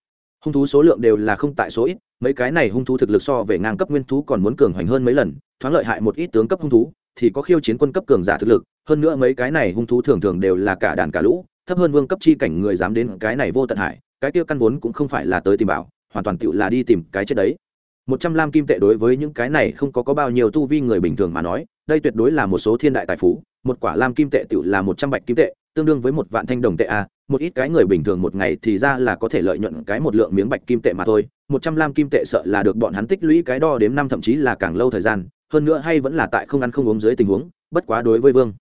Hung thú số lượng đều là không tại số ít, mấy cái này hung thú thực lực so về ngang cấp nguyên thú còn muốn cường hoành hơn mấy lần, thoáng lợi hại một ít tướng cấp hung thú, thì có khiêu chiến quân cấp cường giả thực lực, hơn nữa mấy cái này hung thú thường thường đều là cả đàn cả lũ, thấp hơn vương cấp chi cảnh người dám đến cái này vô tận hải, cái kia căn vốn cũng không phải là tới tìm bảo, hoàn toàn tựu là đi tìm cái chết đấy một trăm lam kim tệ đối với những cái này không có có bao nhiêu tu vi người bình thường mà nói, đây tuyệt đối là một số thiên đại tài phú, một quả lam kim tệ tự là một trăm bạch kim tệ, tương đương với một vạn thanh đồng tệ a, một ít cái người bình thường một ngày thì ra là có thể lợi nhuận cái một lượng miếng bạch kim tệ mà thôi, một trăm lam kim tệ sợ là được bọn hắn tích lũy cái đo đếm năm thậm chí là càng lâu thời gian, hơn nữa hay vẫn là tại không ăn không uống dưới tình huống, bất quá đối với vương,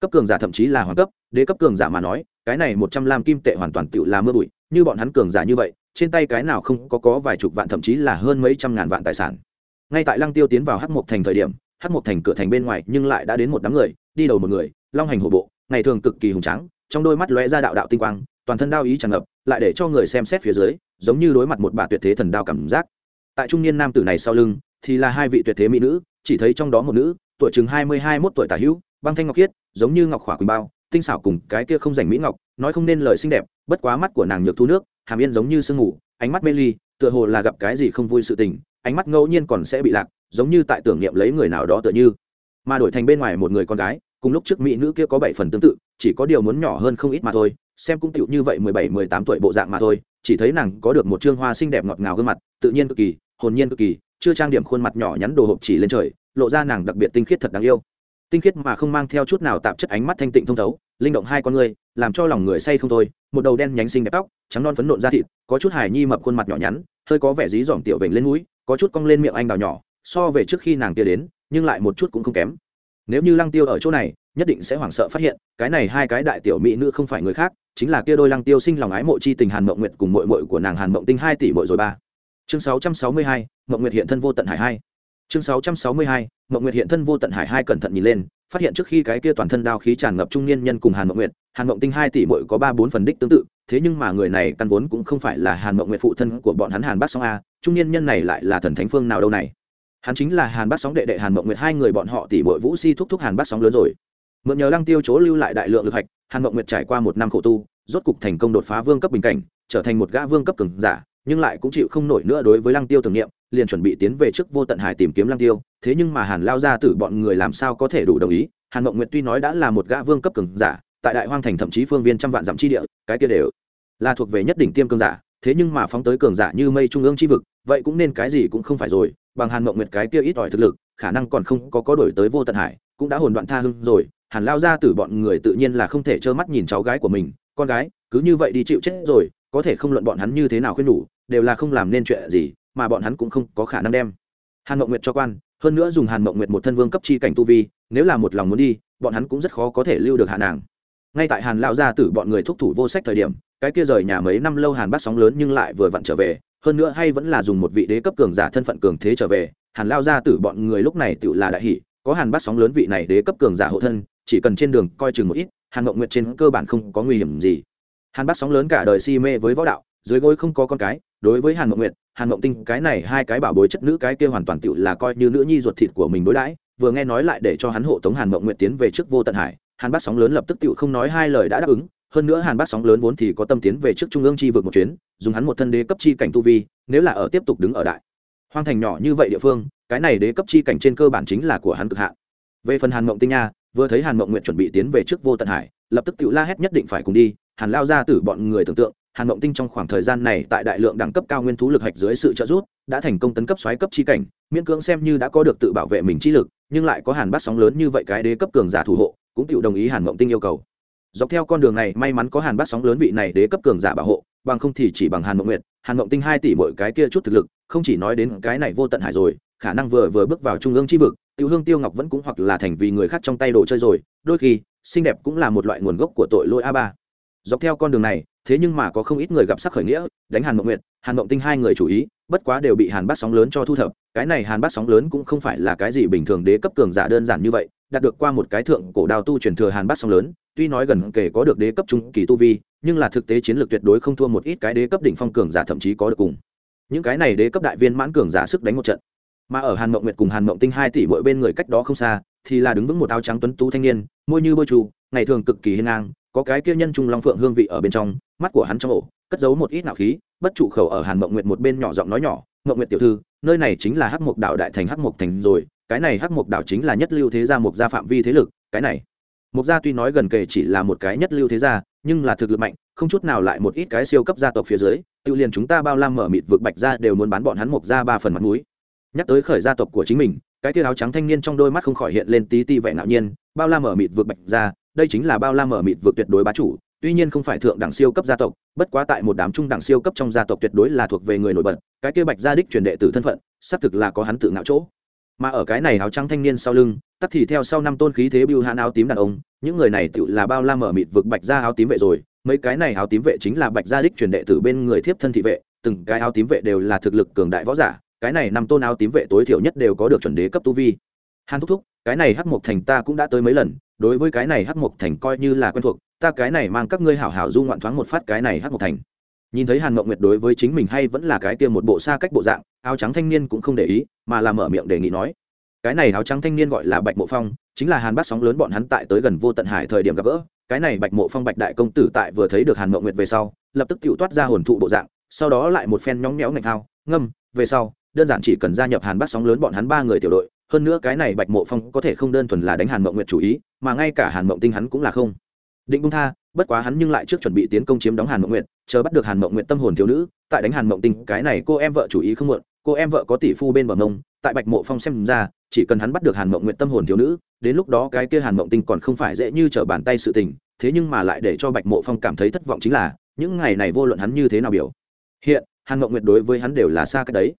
cấp cường giả thậm chí là hoàng cấp, đế cấp cường giả mà nói, cái này một trăm lam kim tệ hoàn toàn tự là mưa bụi, như bọn hắn cường giả như vậy trên tay cái nào không có có vài chục vạn, thậm chí là hơn mấy trăm ngàn vạn tài sản. Ngay tại lăng tiêu tiến vào hắc mộc thành thời điểm, hắc mộc thành cửa thành bên ngoài nhưng lại đã đến một đám người, đi đầu một người, long hành hổ bộ, ngày thường cực kỳ hùng tráng, trong đôi mắt lóe ra đạo đạo tinh quang, toàn thân đao ý tràn ngập, lại để cho người xem xét phía dưới, giống như đối mặt một bà tuyệt thế thần đao cảm giác. Tại trung niên nam tử này sau lưng, thì là hai vị tuyệt thế mỹ nữ, chỉ thấy trong đó một nữ, tuổi chừng hai mươi hai mốt tuổi tả hữu, băng thanh ngọc khiết, giống như ngọc khỏa quỳnh bao, tinh xảo cùng cái kia không rảnh mỹ ngọc, nói không nên lời xinh đẹp, bất quá mắt của nàng nhược thu nước hàm yên giống như sương ngủ ánh mắt mê ly, tựa hồ là gặp cái gì không vui sự tình, ánh mắt ngẫu nhiên còn sẽ bị lạc, giống như tại tưởng niệm lấy người nào đó tựa như. Mà đổi thành bên ngoài một người con gái, cùng lúc trước mỹ nữ kia có bảy phần tương tự, chỉ có điều muốn nhỏ hơn không ít mà thôi, xem cũng tựu như vậy mười bảy, mười tám tuổi bộ dạng mà thôi, chỉ thấy nàng có được một trương hoa xinh đẹp ngọt ngào gương mặt, tự nhiên cực kỳ, hồn nhiên cực kỳ, chưa trang điểm khuôn mặt nhỏ nhắn đồ hộp chỉ lên trời, lộ ra nàng đặc biệt tinh khiết thật đáng yêu. Tinh khiết mà không mang theo chút nào tạp chất ánh mắt thanh tịnh thông thấu linh động hai con người làm cho lòng người say không thôi, một đầu đen nhánh xinh đẹp tóc, trắng non phấn nộn da thịt, có chút hài nhi mập khuôn mặt nhỏ nhắn, hơi có vẻ dí dỏm tiểu vểnh lên mũi, có chút cong lên miệng anh đào nhỏ, so về trước khi nàng kia đến, nhưng lại một chút cũng không kém. Nếu như lăng tiêu ở chỗ này, nhất định sẽ hoảng sợ phát hiện, cái này hai cái đại tiểu mỹ nữ không phải người khác, chính là kia đôi lăng tiêu sinh lòng ái mộ chi tình hàn mộng nguyệt cùng mội mội của nàng hàn mộng tinh hai tỷ mội rồi ba. Chương sáu trăm sáu mươi hai, mộng nguyệt hiện thân vô tận hải hai. Chương sáu trăm sáu mươi hai, mộng nguyệt hiện thân vô tận hải hai cẩn thận nhìn lên phát hiện trước khi cái kia toàn thân đao khí tràn ngập trung niên nhân cùng hàn mộng nguyệt, hàn mộng tinh hai tỷ mội có ba bốn phần đích tương tự, thế nhưng mà người này căn vốn cũng không phải là hàn mộng nguyệt phụ thân của bọn hắn hàn bát song a, trung niên nhân này lại là thần thánh phương nào đâu này? Hắn chính là hàn bát sóng đệ đệ hàn mộng nguyệt, hai người bọn họ tỷ mội vũ si thúc thúc hàn bát sóng lớn rồi. Mượn nhờ lăng tiêu chỗ lưu lại đại lượng lực hạch, hàn mộng nguyệt trải qua một năm khổ tu, rốt cục thành công đột phá vương cấp bình cảnh, trở thành một gã vương cấp cường giả, nhưng lại cũng chịu không nổi nữa đối với lăng tiêu tưởng niệm liền chuẩn bị tiến về trước vô tận hải tìm kiếm lăng tiêu. Thế nhưng mà hàn lao ra từ bọn người làm sao có thể đủ đồng ý? Hàn mộng nguyệt tuy nói đã là một gã vương cấp cường giả, tại đại hoang thành thậm chí phương viên trăm vạn dặm chi địa, cái kia đều là thuộc về nhất đỉnh tiêm cường giả. Thế nhưng mà phóng tới cường giả như mây trung ương chi vực, vậy cũng nên cái gì cũng không phải rồi. Bằng hàn mộng nguyệt cái kia ít ỏi thực lực, khả năng còn không có có đổi tới vô tận hải, cũng đã hồn đoạn tha hưng rồi. Hàn lao ra từ bọn người tự nhiên là không thể trơ mắt nhìn cháu gái của mình. Con gái, cứ như vậy đi chịu chết rồi, có thể không luận bọn hắn như thế nào khuyên nhủ, đều là không làm nên chuyện gì mà bọn hắn cũng không có khả năng đem. Hàn mộng nguyệt cho quan, hơn nữa dùng hàn mộng nguyệt một thân vương cấp chi cảnh tu vi, nếu là một lòng muốn đi, bọn hắn cũng rất khó có thể lưu được hạ nàng. Ngay tại hàn lao gia tử bọn người thúc thủ vô sách thời điểm, cái kia rời nhà mấy năm lâu hàn bắt sóng lớn nhưng lại vừa vặn trở về, hơn nữa hay vẫn là dùng một vị đế cấp cường giả thân phận cường thế trở về, hàn lao gia tử bọn người lúc này tự là đại hỷ, có hàn bắt sóng lớn vị này đế cấp cường giả hộ thân, chỉ cần trên đường coi chừng một ít, hàn mộng nguyệt trên cơ bản không có nguy hiểm gì. Hàn bắt sóng lớn cả đời si mê với võ đạo, dưới gối không có con cái đối với hàn mộng nguyệt, hàn mộng tinh, cái này hai cái bảo bối chất nữ, cái kia hoàn toàn tựu là coi như nữ nhi ruột thịt của mình đối đãi, vừa nghe nói lại để cho hắn hộ tống hàn mộng nguyệt tiến về trước vô tận hải, hàn bác sóng lớn lập tức tựu không nói hai lời đã đáp ứng, hơn nữa hàn bác sóng lớn vốn thì có tâm tiến về trước trung ương chi vực một chuyến, dùng hắn một thân đế cấp chi cảnh tu vi, nếu là ở tiếp tục đứng ở đại hoang thành nhỏ như vậy địa phương, cái này đế cấp chi cảnh trên cơ bản chính là của hắn cực hạn. Về phần hàn mộng tinh nha, vừa thấy hàn mộng nguyện chuẩn bị tiến về trước vô tận hải, lập tức tự la hét nhất định phải cùng đi, hàn lao ra từ bọn người tưởng tượng hàn mộng tinh trong khoảng thời gian này tại đại lượng đẳng cấp cao nguyên thú lực hạch dưới sự trợ giúp, đã thành công tấn cấp xoáy cấp chi cảnh, miễn cưỡng xem như đã có được tự bảo vệ mình chi lực, nhưng lại có hàn bát sóng lớn như vậy cái đế cấp cường giả thủ hộ, cũng tự đồng ý hàn mộng tinh yêu cầu. Dọc theo con đường này, may mắn có hàn bát sóng lớn vị này đế cấp cường giả bảo hộ, bằng không thì chỉ bằng hàn mộng nguyệt, hàn mộng tinh hai tỷ mỗi cái kia chút thực lực, không chỉ nói đến cái này vô tận hải rồi, khả năng vừa vừa bước vào trung ương chi vực tiêu hương tiêu ngọc vẫn cũng hoặc là thành vì người khác trong tay đồ chơi rồi, đôi khi, xinh đẹp cũng là một loại nguồn gốc của tội lỗi a ba dọc theo con đường này, thế nhưng mà có không ít người gặp sắc khởi nghĩa, đánh hàn mộng nguyệt, hàn mộng tinh hai người chủ ý, bất quá đều bị hàn Bát sóng lớn cho thu thập, cái này hàn Bát sóng lớn cũng không phải là cái gì bình thường đế cấp cường giả đơn giản như vậy, đạt được qua một cái thượng cổ đào tu truyền thừa hàn Bát sóng lớn, tuy nói gần kể có được đế cấp trung kỳ tu vi, nhưng là thực tế chiến lược tuyệt đối không thua một ít cái đế cấp đỉnh phong cường giả thậm chí có được cùng. Những cái này đế cấp đại viên mãn cường giả sức đánh một trận. Mà ở hàn mộng nguyệt cùng hàn mộng tinh hai tỷ mỗi bên người cách đó không xa, thì là đứng vững một áo trắng tuấn tú thanh niên, môi như bôi trù, ngày thường cực kỳ hiên ngang có cái kia nhân trung long phượng hương vị ở bên trong, mắt của hắn trong ổ, cất giấu một ít nạo khí, bất trụ khẩu ở hàn mộng nguyệt một bên nhỏ giọng nói nhỏ, mộng nguyệt tiểu thư, nơi này chính là hắc mục đạo đại thành hắc mục thành rồi, cái này hắc mục đạo chính là nhất lưu thế gia mục gia phạm vi thế lực, cái này. Mục gia tuy nói gần kề chỉ là một cái nhất lưu thế gia, nhưng là thực lực mạnh, không chút nào lại một ít cái siêu cấp gia tộc phía dưới, tự liền chúng ta bao lam mở mịt vượt bạch ra đều muốn bán bọn hắn mục gia ba phần mặt mũi. Nhắc tới khởi gia tộc của chính mình, cái tia áo trắng thanh niên trong đôi mắt không khỏi hiện lên tí ti vẻ ngạo nhiên, bao la mở mịt vượt bạch ra đây chính là bao la mở mịt vượt tuyệt đối bá chủ, tuy nhiên không phải thượng đẳng siêu cấp gia tộc, bất quá tại một đám trung đẳng siêu cấp trong gia tộc tuyệt đối là thuộc về người nổi bật, cái kia bạch gia đích truyền đệ tử thân phận, xác thực là có hắn tự ngạo chỗ. Mà ở cái này áo trắng thanh niên sau lưng tắt thì theo sau năm tôn khí thế bưu hãn áo tím đàn ông, những người này tự là bao la mở mịt vực bạch gia áo tím vệ rồi, mấy cái này áo tím vệ chính là bạch gia đích truyền đệ tử bên người thiếp thân thị vệ, từng cái áo tím vệ đều là thực lực cường đại võ giả, cái này năm tôn áo tím vệ tối thiểu nhất đều có được chuẩn đế cấp tu vi. Hàn thúc thúc cái này hắc mộc thành ta cũng đã tới mấy lần, đối với cái này hắc mộc thành coi như là quen thuộc, ta cái này mang các ngươi hảo hảo du ngoạn thoáng một phát cái này hắc mộc thành. Nhìn thấy hàn mộng nguyệt đối với chính mình hay vẫn là cái kia một bộ xa cách bộ dạng, áo trắng thanh niên cũng không để ý, mà làm mở miệng đề nghị nói. Cái này áo trắng thanh niên gọi là bạch mộ phong, chính là hàn bát sóng lớn bọn hắn tại tới gần vô tận hải thời điểm gặp gỡ. Cái này bạch mộ phong bạch đại công tử tại vừa thấy được hàn mộng nguyệt về sau, lập tức tự toát ra hồn thụ bộ dạng, sau đó lại một phen nhóng méo ngạch thao, ngâm, về sau, đơn giản chỉ cần gia nhập hàn bát sóng lớn bọn hắn ba người tiểu đội hơn nữa cái này bạch mộ phong có thể không đơn thuần là đánh hàn mộng nguyệt chủ ý, mà ngay cả hàn mộng tinh hắn cũng là không. Định bung tha, bất quá hắn nhưng lại trước chuẩn bị tiến công chiếm đóng hàn mộng nguyệt, chờ bắt được hàn mộng nguyệt tâm hồn thiếu nữ, tại đánh hàn mộng tinh, cái này cô em vợ chủ ý không muộn, cô em vợ có tỷ phu bên bờ mông, tại bạch mộ phong xem ra, chỉ cần hắn bắt được hàn mộng nguyệt tâm hồn thiếu nữ, đến lúc đó cái kia hàn mộng tinh còn không phải dễ như trở bàn tay sự tình, thế nhưng mà lại để cho bạch mộ phong cảm thấy thất vọng chính là, những ngày này vô luận hắn như thế nào biểu. Hiện, hàn mộng nguyệt đối với hắn đều là xa cách đấy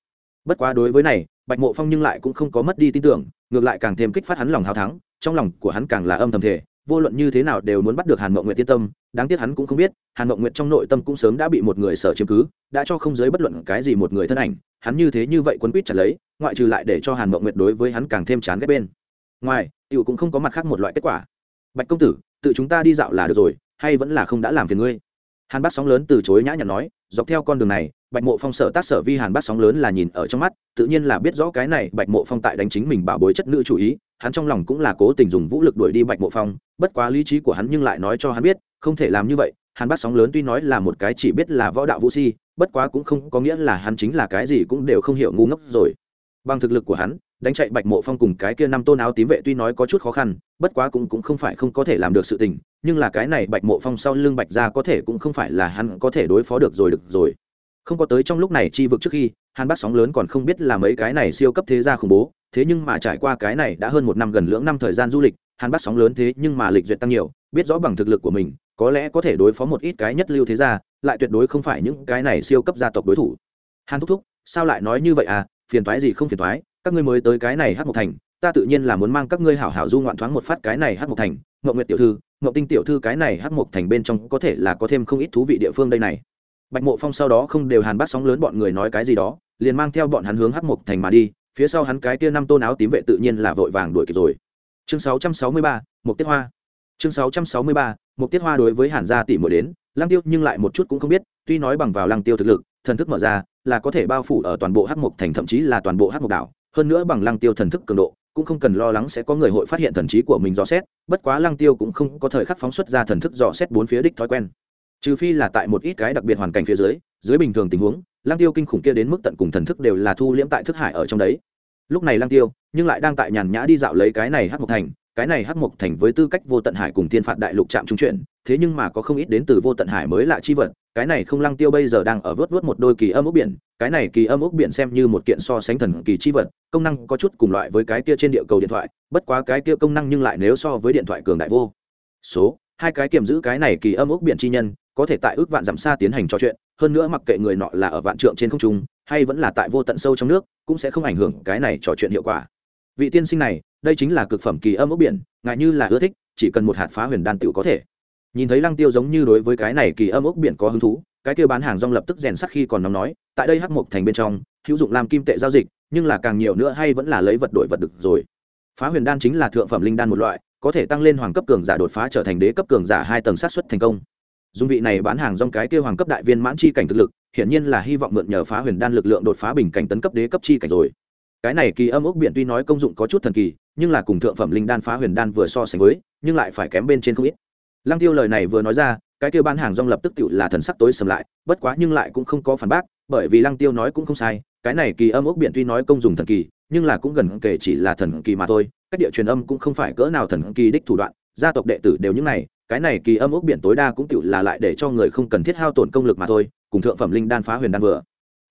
bất quá đối với này, bạch mộ phong nhưng lại cũng không có mất đi tin tưởng, ngược lại càng thêm kích phát hắn lòng hào thắng, trong lòng của hắn càng là âm thầm thể vô luận như thế nào đều muốn bắt được hàn mộng nguyệt tiên tâm, đáng tiếc hắn cũng không biết, hàn mộng nguyệt trong nội tâm cũng sớm đã bị một người sở chiếm cứ, đã cho không giới bất luận cái gì một người thân ảnh, hắn như thế như vậy quấn quýt chặt lấy, ngoại trừ lại để cho hàn mộng nguyệt đối với hắn càng thêm chán ghét bên ngoài cựu cũng không có mặt khác một loại kết quả. Bạch công tử, tự chúng ta đi dạo là được rồi, hay vẫn là không đã làm phiền ngươi? Hàn bác sóng lớn từ chối nhã nhặn nói, dọc theo con đường này bạch mộ phong sở tác sở vi hàn bác sóng lớn là nhìn ở trong mắt, tự nhiên là biết rõ cái này bạch mộ phong tại đánh chính mình bảo bối chất nữ chủ ý, hắn trong lòng cũng là cố tình dùng vũ lực đuổi đi bạch mộ phong, bất quá lý trí của hắn nhưng lại nói cho hắn biết, không thể làm như vậy, hàn bắt sóng lớn tuy nói là một cái chỉ biết là võ đạo vũ si, bất quá cũng không có nghĩa là hắn chính là cái gì cũng đều không hiểu ngu ngốc rồi. Bằng thực lực của hắn, đánh chạy bạch mộ phong cùng cái kia năm tôn áo tím vệ tuy nói có chút khó khăn, bất quá cũng cũng không phải không có thể làm được sự tình, nhưng là cái này bạch mộ phong sau lưng bạch ra có thể cũng không phải là hắn có thể đối phó được rồi được rồi không có tới trong lúc này chi vực trước khi, hàn Bắc sóng lớn còn không biết là mấy cái này siêu cấp thế gia khủng bố, thế nhưng mà trải qua cái này đã hơn một năm gần lưỡng năm thời gian du lịch, hàn Bắc sóng lớn thế nhưng mà lịch duyệt tăng nhiều, biết rõ bằng thực lực của mình, có lẽ có thể đối phó một ít cái nhất lưu thế gia, lại tuyệt đối không phải những cái này siêu cấp gia tộc đối thủ. Hàn thúc thúc, sao lại nói như vậy à? Phiền thoái gì không phiền thoái các ngươi mới tới cái này hát một thành, ta tự nhiên là muốn mang các ngươi hảo hảo du ngoạn thoáng một phát cái này hát một thành ngậu nguyệt tiểu thư ngậu tinh tiểu thư cái này hát một thành bên trong có thể là có thêm không ít thú vị địa phương đây này bạch mộ phong sau đó không đều hàn bác sóng lớn bọn người nói cái gì đó liền mang theo bọn hắn hướng hắc mộc thành mà đi phía sau hắn cái kia năm tôn áo tím vệ tự nhiên là vội vàng đuổi kịp rồi. Chương 663, một tiết hoa. Chương 663, một tiết hoa đối với hàn gia tỷ muội đến lăng tiêu nhưng lại một chút cũng không biết tuy nói bằng vào lăng tiêu thực lực thần thức mở ra là có thể bao phủ ở toàn bộ hắc mộc thành thậm chí là toàn bộ hắc mộc đảo hơn nữa bằng lăng tiêu thần thức cường độ cũng không cần lo lắng sẽ có người hội phát hiện thần trí của mình dò xét bất quá lăng tiêu cũng không có thời khắc phóng xuất ra thần thức dò xét bốn phía đích thói quen trừ phi là tại một ít cái đặc biệt hoàn cảnh phía dưới dưới bình thường tình huống, lăng tiêu kinh khủng kia đến mức tận cùng thần thức đều là thu liễm tại thức hải ở trong đấy. Lúc này lăng tiêu, nhưng lại đang tại nhàn nhã đi dạo lấy cái này hắc mộc thành, cái này hắc mộc thành với tư cách vô tận hải cùng thiên phạt đại lục chạm trung chuyển, thế nhưng mà có không ít đến từ vô tận hải mới lạ chi vật, cái này không lăng tiêu bây giờ đang ở vớt vớt một đôi kỳ âm ốc biển, cái này kỳ âm ốc biển xem như một kiện so sánh thần kỳ chi vật, công năng có chút cùng loại với cái kia trên địa cầu điện thoại, bất quá cái kia công năng nhưng lại nếu so với điện thoại cường đại vô số, hai cái kiềm giữ cái này kỳ âm ốc biển chi nhân có thể tại ước vạn giảm xa tiến hành trò chuyện, hơn nữa mặc kệ người nọ là ở vạn trượng trên không trung, hay vẫn là tại vô tận sâu trong nước, cũng sẽ không ảnh hưởng cái này trò chuyện hiệu quả. Vị tiên sinh này, đây chính là cực phẩm kỳ âm ốc biển ngại như là ưa thích, chỉ cần một hạt phá huyền đan tựu có thể. Nhìn thấy lăng tiêu giống như đối với cái này kỳ âm ốc biển có hứng thú, cái kia bán hàng rong lập tức rèn sắc khi còn nóng nói, tại đây hắc mộc thành bên trong, hữu dụng làm kim tệ giao dịch, nhưng là càng nhiều nữa hay vẫn là lấy vật đổi vật được rồi. Phá huyền đan chính là thượng phẩm linh đan một loại, có thể tăng lên hoàng cấp cường giả đột phá trở thành đế cấp cường giả hai tầng sát xuất thành công dung vị này bán hàng rong cái kia hoàng cấp đại viên mãn chi cảnh thực lực, hiển nhiên là hy vọng mượn nhờ phá huyền đan lực lượng đột phá bình cảnh tấn cấp đế cấp chi cảnh rồi. Cái này kỳ âm ốc biển tuy nói công dụng có chút thần kỳ, nhưng là cùng thượng phẩm linh đan phá huyền đan vừa so sánh với, nhưng lại phải kém bên trên không ít. Lăng tiêu lời này vừa nói ra, cái kia bán hàng rong lập tức tự là thần sắc tối sầm lại, bất quá nhưng lại cũng không có phản bác, bởi vì lăng tiêu nói cũng không sai, cái này kỳ âm ốc biển tuy nói công dùng thần kỳ, nhưng là cũng gần kể chỉ là thần kỳ mà thôi Các địa truyền âm cũng không phải cỡ nào thần kỳ đích thủ đoạn, gia tộc đệ tử đều những này cái này kỳ âm ốc biển tối đa cũng tựu là lại để cho người không cần thiết hao tổn công lực mà thôi, cùng thượng phẩm linh đan phá huyền đan vừa.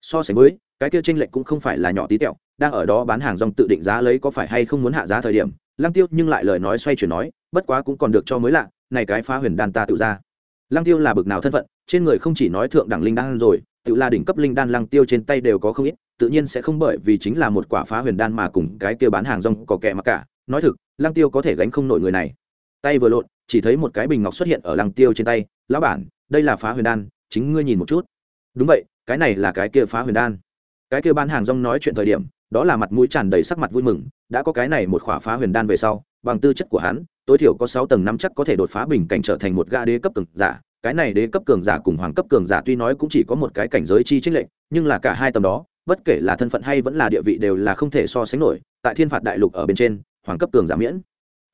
So sánh với, cái kia tranh lệch cũng không phải là nhỏ tí tẹo, đang ở đó bán hàng rong tự định giá lấy có phải hay không muốn hạ giá thời điểm, lăng tiêu nhưng lại lời nói xoay chuyển nói, bất quá cũng còn được cho mới lạ, này cái phá huyền đan ta tự ra. Lăng tiêu là bực nào thân phận, trên người không chỉ nói thượng đẳng linh đan rồi tự là đỉnh cấp linh đan lăng tiêu trên tay đều có không ít, tự nhiên sẽ không bởi vì chính là một quả phá huyền đan mà cùng cái kia bán hàng rong có kẻ mà cả. Nói thực, lăng tiêu có thể gánh không nổi người này tay vừa lộn, chỉ thấy một cái bình ngọc xuất hiện ở lăng tiêu trên tay. Lão bản, đây là phá huyền đan, chính ngươi nhìn một chút. Đúng vậy, cái này là cái kia phá huyền đan. Cái kia bán hàng rong nói chuyện thời điểm, đó là mặt mũi tràn đầy sắc mặt vui mừng. Đã có cái này một khỏa phá huyền đan về sau, bằng tư chất của hắn, tối thiểu có sáu tầng năm chắc có thể đột phá bình cảnh trở thành một gã đế cấp cường giả. Cái này đế cấp cường giả cùng hoàng cấp cường giả tuy nói cũng chỉ có một cái cảnh giới chi trích lệnh nhưng là cả hai tầm đó, bất kể là thân phận hay vẫn là địa vị đều là không thể so sánh nổi. Tại thiên phạt đại lục ở bên trên, hoàng cấp cường giả miễn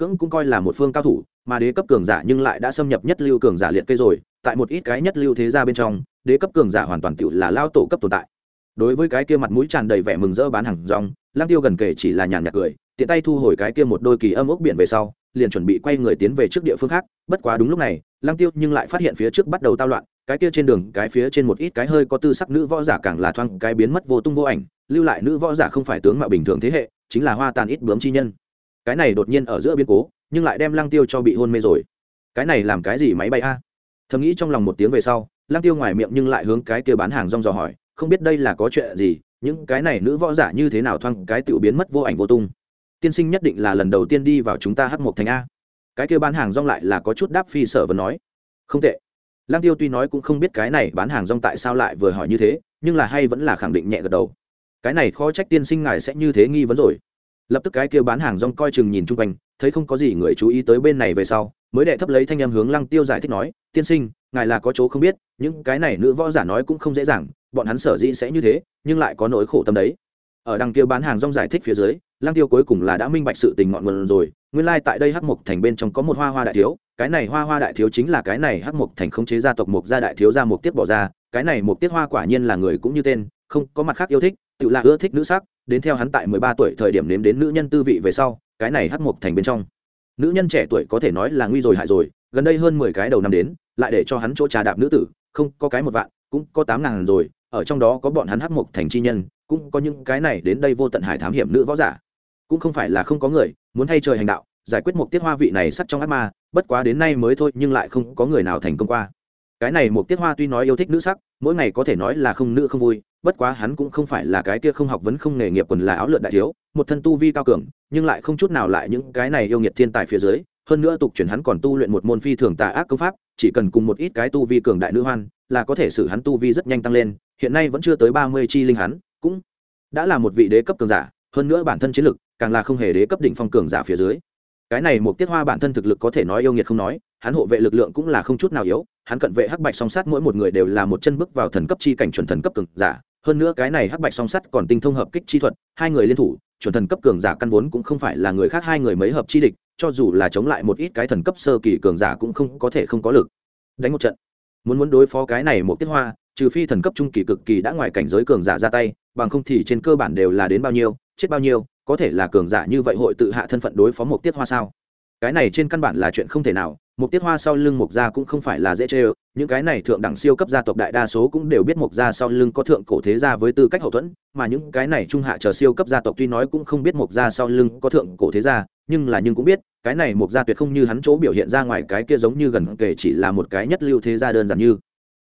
cưỡng cũng coi là một phương cao thủ, mà đế cấp cường giả nhưng lại đã xâm nhập nhất lưu cường giả liệt kê rồi, tại một ít cái nhất lưu thế gia bên trong, đế cấp cường giả hoàn toàn tựu là lao tổ cấp tồn tại. Đối với cái kia mặt mũi tràn đầy vẻ mừng rỡ bán hàng rong lang tiêu gần kể chỉ là nhàn nhạt cười, tiện tay thu hồi cái kia một đôi kỳ âm ốc biển về sau, liền chuẩn bị quay người tiến về trước địa phương khác, bất quá đúng lúc này lang tiêu nhưng lại phát hiện phía trước bắt đầu tao loạn, cái kia trên đường, cái phía trên một ít cái hơi có tư sắc nữ võ giả càng là thoang cái biến mất vô tung vô ảnh, lưu lại nữ võ giả không phải tướng mạo bình thường thế hệ, chính là hoa tàn ít bướm chi nhân cái này đột nhiên ở giữa biến cố, nhưng lại đem lang tiêu cho bị hôn mê rồi. Cái này làm cái gì máy bay a? Thầm nghĩ trong lòng một tiếng về sau lang tiêu ngoài miệng nhưng lại hướng cái kia bán hàng rong dò hỏi, không biết đây là có chuyện gì, những cái này nữ võ giả như thế nào thoang cái tiểu biến mất vô ảnh vô tung. Tiên sinh nhất định là lần đầu tiên đi vào chúng ta hắc một thành a. Cái kia bán hàng rong lại là có chút đáp phi sở và nói. Không tệ. Lang tiêu tuy nói cũng không biết cái này bán hàng rong tại sao lại vừa hỏi như thế, nhưng là hay vẫn là khẳng định nhẹ gật đầu. Cái này khó trách tiên sinh ngài sẽ như thế nghi vấn rồi lập tức cái kia bán hàng rong coi chừng nhìn chung quanh, thấy không có gì người chú ý tới bên này về sau, mới đệ thấp lấy thanh em hướng lăng tiêu giải thích nói, tiên sinh, ngài là có chỗ không biết, những cái này nữ võ giả nói cũng không dễ dàng, bọn hắn sở dĩ sẽ như thế, nhưng lại có nỗi khổ tâm đấy. Ở đằng kia bán hàng rong giải thích phía dưới, lăng tiêu cuối cùng là đã minh bạch sự tình ngọn nguồn rồi, nguyên lai like tại đây hắc mục thành bên trong có một hoa hoa đại thiếu, cái này hoa hoa đại thiếu chính là cái này hắc mục thành khống chế gia tộc mộc gia đại thiếu gia mộc tiết bỏ ra, cái này mộc tiết hoa quả nhiên là người cũng như tên, không có mặt khác yêu thích, tự là ưa thích nữ sắc đến theo hắn tại mười ba tuổi thời điểm nếm đến nữ nhân tư vị về sau, cái này hắc mục thành bên trong. Nữ nhân trẻ tuổi có thể nói là nguy rồi hại rồi, gần đây hơn mười cái đầu năm đến, lại để cho hắn chỗ trà đạp nữ tử, không, có cái một vạn, cũng có tám ngàn rồi, ở trong đó có bọn hắn hắc mục thành chi nhân, cũng có những cái này đến đây vô tận hải thám hiểm nữ võ giả. Cũng không phải là không có người, muốn thay trời hành đạo, giải quyết một tiết hoa vị này sắt trong ác ma, bất quá đến nay mới thôi, nhưng lại không có người nào thành công qua cái này một tiết hoa tuy nói yêu thích nữ sắc, mỗi ngày có thể nói là không nữ không vui, bất quá hắn cũng không phải là cái kia không học vấn không nghề nghiệp quần là áo lượn đại thiếu, một thân tu vi cao cường, nhưng lại không chút nào lại những cái này yêu nghiệt thiên tài phía dưới, hơn nữa tục chuyển hắn còn tu luyện một môn phi thường tà ác công pháp, chỉ cần cùng một ít cái tu vi cường đại nữ hoan, là có thể xử hắn tu vi rất nhanh tăng lên, hiện nay vẫn chưa tới ba mươi chi linh hắn, cũng đã là một vị đế cấp cường giả, hơn nữa bản thân chiến lực, càng là không hề đế cấp đỉnh phong cường giả phía dưới. Cái này một tiết hoa bản thân thực lực có thể nói yêu nghiệt không nói, hắn hộ vệ lực lượng cũng là không chút nào yếu hắn cận vệ hắc bạch song sát mỗi một người đều là một chân bước vào thần cấp chi cảnh chuẩn thần cấp cường giả. Hơn nữa cái này hắc bạch song sắt còn tinh thông hợp kích chi thuật, hai người liên thủ, chuẩn thần cấp cường giả căn vốn cũng không phải là người khác hai người mấy hợp chi địch, cho dù là chống lại một ít cái thần cấp sơ kỳ cường giả cũng không có thể không có lực. Đánh một trận. Muốn muốn đối phó cái này một tiết hoa, trừ phi thần cấp trung kỳ cực kỳ đã ngoài cảnh giới cường giả ra tay, bằng không thì trên cơ bản đều là đến bao nhiêu, chết bao nhiêu, có thể là cường giả như vậy hội tự hạ thân phận đối phó một tiết hoa sao? Cái này trên căn bản là chuyện không thể nào một tiết hoa sau lưng mục gia cũng không phải là dễ chê ơ, những cái này thượng đẳng siêu cấp gia tộc đại đa số cũng đều biết mục gia sau lưng có thượng cổ thế gia với tư cách hậu thuẫn, mà những cái này trung hạ chờ siêu cấp gia tộc tuy nói cũng không biết mục gia sau lưng có thượng cổ thế gia, nhưng là nhưng cũng biết, cái này mục gia tuyệt không như hắn chỗ biểu hiện ra ngoài cái kia giống như gần kể chỉ là một cái nhất lưu thế gia đơn giản như.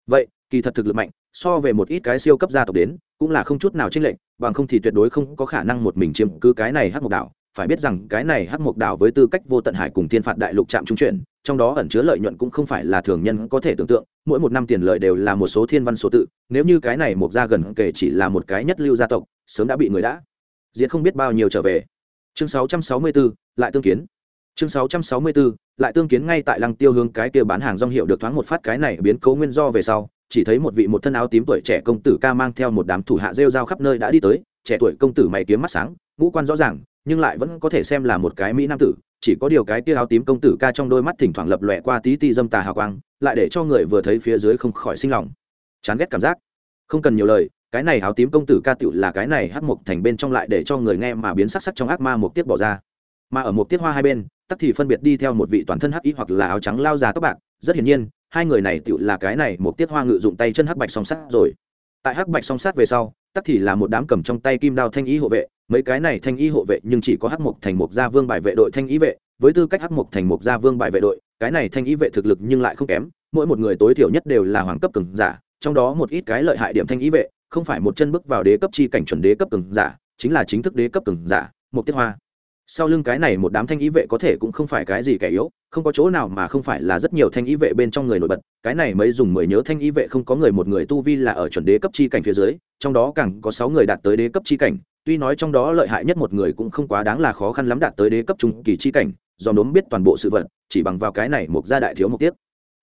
Vậy, kỳ thật thực lực mạnh, so về một ít cái siêu cấp gia tộc đến, cũng là không chút nào chênh lệch, bằng không thì tuyệt đối không có khả năng một mình chiếm cứ cái này hắc mục đảo. Phải biết rằng cái này hắc mục đảo với tư cách vô tận hải cùng thiên phạt đại lục trạm trung chuyển trong đó ẩn chứa lợi nhuận cũng không phải là thường nhân có thể tưởng tượng mỗi một năm tiền lợi đều là một số thiên văn số tự nếu như cái này một gia gần kể chỉ là một cái nhất lưu gia tộc sớm đã bị người đã diễn không biết bao nhiêu trở về. Chương 664, lại tương kiến. Chương 664, lại tương kiến ngay tại lăng tiêu hướng cái kia bán hàng rong hiệu được thoáng một phát cái này biến cố nguyên do về sau chỉ thấy một vị một thân áo tím tuổi trẻ công tử ca mang theo một đám thủ hạ rêu rao khắp nơi đã đi tới trẻ tuổi công tử mày kiếm mắt sáng ngũ quan rõ ràng nhưng lại vẫn có thể xem là một cái mỹ nam tử chỉ có điều cái kia áo tím công tử ca trong đôi mắt thỉnh thoảng lập lòe qua tí ti dâm tà hào quang, lại để cho người vừa thấy phía dưới không khỏi sinh lòng. Chán ghét cảm giác. Không cần nhiều lời, cái này áo tím công tử ca tựu là cái này hát mục thành bên trong lại để cho người nghe mà biến sắc sắc trong ác ma một tiết bỏ ra. Mà ở một tiết hoa hai bên, tắc thì phân biệt đi theo một vị toàn thân hắc ý hoặc là áo trắng lao già tóc bạc. Rất hiển nhiên, hai người này tựu là cái này một tiết hoa ngự dụng tay chân hắc bạch song sắt rồi. Tại hắc bạch song sát về sau, tắc thì là một đám cầm trong tay kim đao thanh ý hộ vệ mấy cái này thanh ý hộ vệ nhưng chỉ có hắc mục thành mục gia vương bài vệ đội thanh ý vệ. Với tư cách hắc mục thành mục gia vương bài vệ đội, cái này thanh ý vệ thực lực nhưng lại không kém. Mỗi một người tối thiểu nhất đều là hoàng cấp cường giả, trong đó một ít cái lợi hại điểm thanh ý vệ, không phải một chân bước vào đế cấp chi cảnh chuẩn đế cấp cường giả, chính là chính thức đế cấp cường giả một tiết hoa. Sau lưng cái này một đám thanh ý vệ có thể cũng không phải cái gì kẻ yếu, không có chỗ nào mà không phải là rất nhiều thanh ý vệ bên trong người nổi bật. Cái này mới dùng mười nhớ thanh ý vệ không có người một người tu vi là ở chuẩn đế cấp chi cảnh phía dưới, trong đó càng có sáu người đạt tới đế cấp chi cảnh tuy nói trong đó lợi hại nhất một người cũng không quá đáng là khó khăn lắm đạt tới đế cấp trung kỳ chi cảnh, do đốm biết toàn bộ sự vật, chỉ bằng vào cái này một gia đại thiếu một tiếp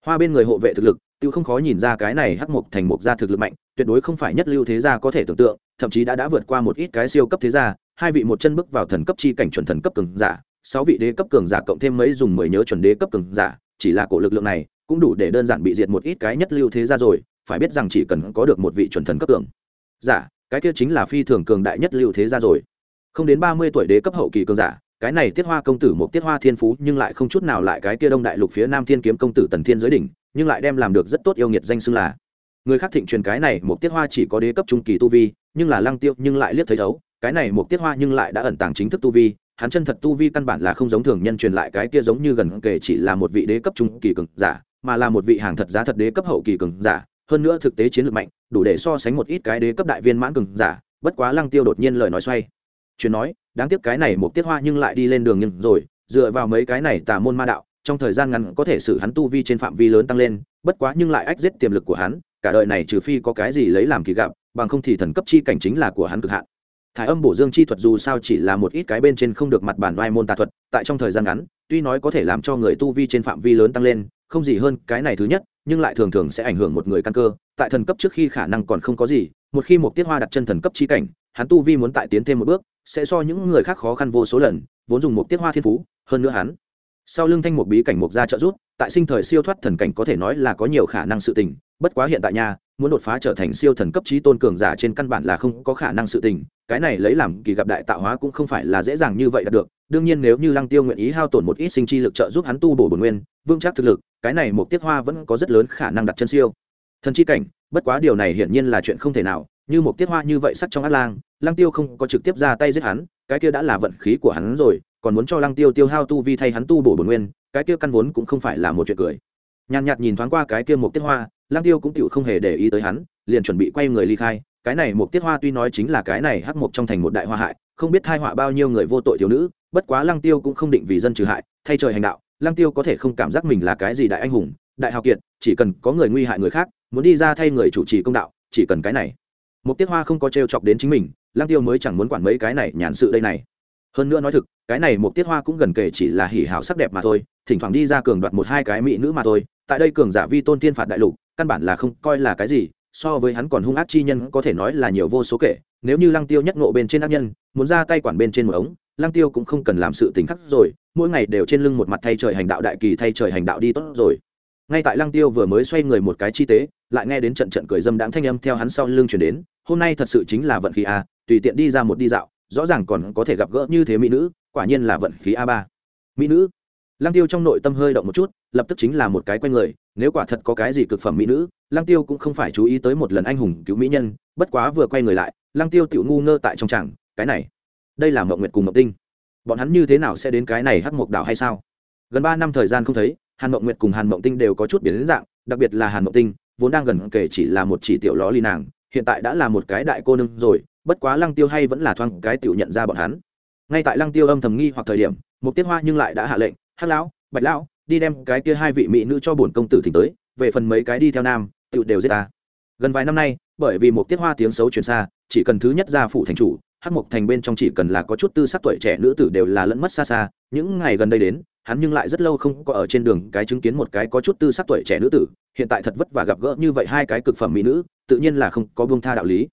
hoa bên người hộ vệ thực lực tiêu không khó nhìn ra cái này hắc mục thành một gia thực lực mạnh, tuyệt đối không phải nhất lưu thế gia có thể tưởng tượng, thậm chí đã đã vượt qua một ít cái siêu cấp thế gia, hai vị một chân bước vào thần cấp chi cảnh chuẩn thần cấp cường giả, sáu vị đế cấp cường giả cộng thêm mấy dùng mười nhớ chuẩn đế cấp cường giả, chỉ là cổ lực lượng này cũng đủ để đơn giản bị diệt một ít cái nhất lưu thế gia rồi, phải biết rằng chỉ cần có được một vị chuẩn thần cấp cường giả cái kia chính là phi thường cường đại nhất lưu thế gia rồi. Không đến ba mươi tuổi đế cấp hậu kỳ cường giả, cái này tiết hoa công tử một tiết hoa thiên phú, nhưng lại không chút nào lại cái kia đông đại lục phía nam thiên kiếm công tử tần thiên giới đỉnh, nhưng lại đem làm được rất tốt yêu nghiệt danh xưng là. Người khác thịnh truyền cái này một tiết hoa chỉ có đế cấp trung kỳ tu vi, nhưng là lăng tiêu nhưng lại liếc thấy thấu, cái này một tiết hoa nhưng lại đã ẩn tàng chính thức tu vi, hắn chân thật tu vi căn bản là không giống thường nhân truyền lại cái kia giống như gần kể chỉ là một vị đế cấp trung kỳ cường giả, mà là một vị hàng thật giá thật đế cấp hậu kỳ cường giả hơn nữa thực tế chiến lược mạnh, đủ để so sánh một ít cái đế cấp đại viên mãn cường giả, bất quá lăng tiêu đột nhiên lời nói xoay. Chuyện nói, đáng tiếc cái này một tiết hoa nhưng lại đi lên đường nhưng rồi, dựa vào mấy cái này tà môn ma đạo, trong thời gian ngắn có thể xử hắn tu vi trên phạm vi lớn tăng lên, bất quá nhưng lại ách giết tiềm lực của hắn, cả đời này trừ phi có cái gì lấy làm kỳ gặp, bằng không thì thần cấp chi cảnh chính là của hắn cực hạn. Thái âm bổ dương chi thuật dù sao chỉ là một ít cái bên trên không được mặt bản vai môn tà thuật, tại trong thời gian ngắn, tuy nói có thể làm cho người tu vi trên phạm vi lớn tăng lên, không gì hơn cái này thứ nhất nhưng lại thường thường sẽ ảnh hưởng một người căn cơ, tại thần cấp trước khi khả năng còn không có gì, một khi một tiết hoa đặt chân thần cấp chi cảnh, hắn tu vi muốn tại tiến thêm một bước, sẽ so những người khác khó khăn vô số lần, vốn dùng một tiết hoa thiên phú, hơn nữa hắn sau lưng thanh một bí cảnh mục gia trợ rút tại sinh thời siêu thoát thần cảnh có thể nói là có nhiều khả năng sự tình, bất quá hiện tại nha, muốn đột phá trở thành siêu thần cấp trí tôn cường giả trên căn bản là không có khả năng sự tình, cái này lấy làm kỳ gặp đại tạo hóa cũng không phải là dễ dàng như vậy đạt được, đương nhiên nếu như lăng tiêu nguyện ý hao tổn một ít sinh chi lực trợ giúp hắn tu bổ bổn nguyên, vững chắc thực lực cái này một tiết hoa vẫn có rất lớn khả năng đặt chân siêu. Thần chi cảnh, bất quá điều này hiển nhiên là chuyện không thể nào, như một tiết hoa như vậy sắc trong át lang lang tiêu không có trực tiếp ra tay giết hắn, cái kia đã là vận khí của hắn rồi, còn muốn cho lang tiêu tiêu hao tu vi thay hắn tu bổ bổn nguyên, cái kia căn vốn cũng không phải là một chuyện cười. Nhàn nhạt nhìn thoáng qua cái kia một tiết hoa lang tiêu cũng tựu không hề để ý tới hắn, liền chuẩn bị quay người ly khai, cái này một tiết hoa tuy nói chính là cái này hắc mộc trong thành một đại hoa hại, không biết thai họa bao nhiêu người vô tội thiếu nữ, bất quá lăng tiêu cũng không định vì dân trừ hại, thay trời hành đạo lăng tiêu có thể không cảm giác mình là cái gì đại anh hùng, đại hào kiệt, chỉ cần có người nguy hại người khác, muốn đi ra thay người chủ trì công đạo, chỉ cần cái này. Một tiết hoa không có trêu chọc đến chính mình, lăng tiêu mới chẳng muốn quản mấy cái này nhàn sự đây này. Hơn nữa nói thực, cái này một tiết hoa cũng gần kể chỉ là hỉ hảo sắc đẹp mà thôi, thỉnh thoảng đi ra cường đoạt một hai cái mỹ nữ mà thôi. Tại đây cường giả vi tôn tiên phạt đại lục, căn bản là không coi là cái gì, so với hắn còn hung ác chi nhân có thể nói là nhiều vô số kể. Nếu như lăng tiêu nhất ngộ bên trên ác nhân, muốn ra tay quản bên trên một ống lăng tiêu cũng không cần làm sự tính khắc rồi, mỗi ngày đều trên lưng một mặt thay trời hành đạo đại kỳ thay trời hành đạo đi tốt rồi. Ngay tại lăng tiêu vừa mới xoay người một cái chi tế, lại nghe đến trận trận cười dâm đãng thanh âm theo hắn sau lưng chuyển đến, hôm nay thật sự chính là vận khí a, tùy tiện đi ra một đi dạo, rõ ràng còn có thể gặp gỡ như thế mỹ nữ, quả nhiên là vận khí a ba. Mỹ nữ? Lăng tiêu trong nội tâm hơi động một chút, lập tức chính là một cái q người, nếu quả thật có cái gì cực phẩm mỹ nữ, lăng tiêu cũng không phải chú ý tới một lần anh hùng cứu mỹ nhân, bất quá vừa quay người lại, lăng tiêu tiểu ngu ngơ tại trong chẳng cái này đây là mộng nguyệt cùng mộng tinh. Bọn hắn như thế nào sẽ đến cái này hắc mộc đảo hay sao? Gần ba năm thời gian không thấy, hàn mộng nguyệt cùng hàn mộng tinh đều có chút biến đến dạng, đặc biệt là hàn mộng tinh, vốn đang gần kể chỉ là một chỉ tiểu ló ly nàng, hiện tại đã là một cái đại cô nương rồi, bất quá lăng tiêu hay vẫn là thoang cái tiểu nhận ra bọn hắn. Ngay tại lăng tiêu âm thầm nghi hoặc thời điểm một tiết hoa nhưng lại đã hạ lệnh, hắc lão, bạch lão, đi đem cái kia hai vị mỹ nữ cho bổn công tử thỉnh tới, về phần mấy cái đi theo nam tự đều giết ta. Gần vài năm nay, bởi vì một tiết hoa tiếng xấu truyền xa, chỉ cần thứ nhất ra phụ thành chủ hắc mộc thành bên trong chỉ cần là có chút tư sắc tuổi trẻ nữ tử đều là lẫn mất xa xa, những ngày gần đây đến, hắn nhưng lại rất lâu không có ở trên đường cái chứng kiến một cái có chút tư sắc tuổi trẻ nữ tử, hiện tại thật vất vả gặp gỡ như vậy hai cái cực phẩm mỹ nữ, tự nhiên là không có buông tha đạo lý.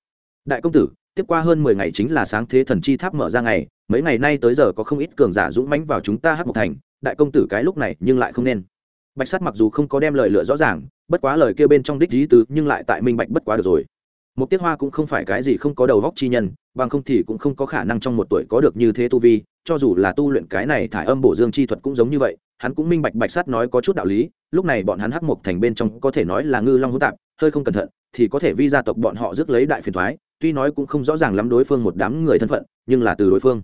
Đại công tử, tiếp qua hơn mười ngày chính là sáng thế thần chi tháp mở ra ngày, mấy ngày nay tới giờ có không ít cường giả dũng mãnh vào chúng ta hắc mộc thành, đại công tử cái lúc này nhưng lại không nên. Bạch sắt mặc dù không có đem lời lựa rõ ràng, bất quá lời kia bên trong đích lý tứ nhưng lại tại minh bạch bất quá được rồi một tiết hoa cũng không phải cái gì không có đầu góc chi nhân, bằng không thì cũng không có khả năng trong một tuổi có được như thế tu vi, cho dù là tu luyện cái này thải âm bổ dương chi thuật cũng giống như vậy, hắn cũng minh bạch bạch sắt nói có chút đạo lý, lúc này bọn hắn hắc mộc thành bên trong có thể nói là ngư long hữu tạp, hơi không cẩn thận, thì có thể vi gia tộc bọn họ rước lấy đại phiền thoái, tuy nói cũng không rõ ràng lắm đối phương một đám người thân phận, nhưng là từ đối phương.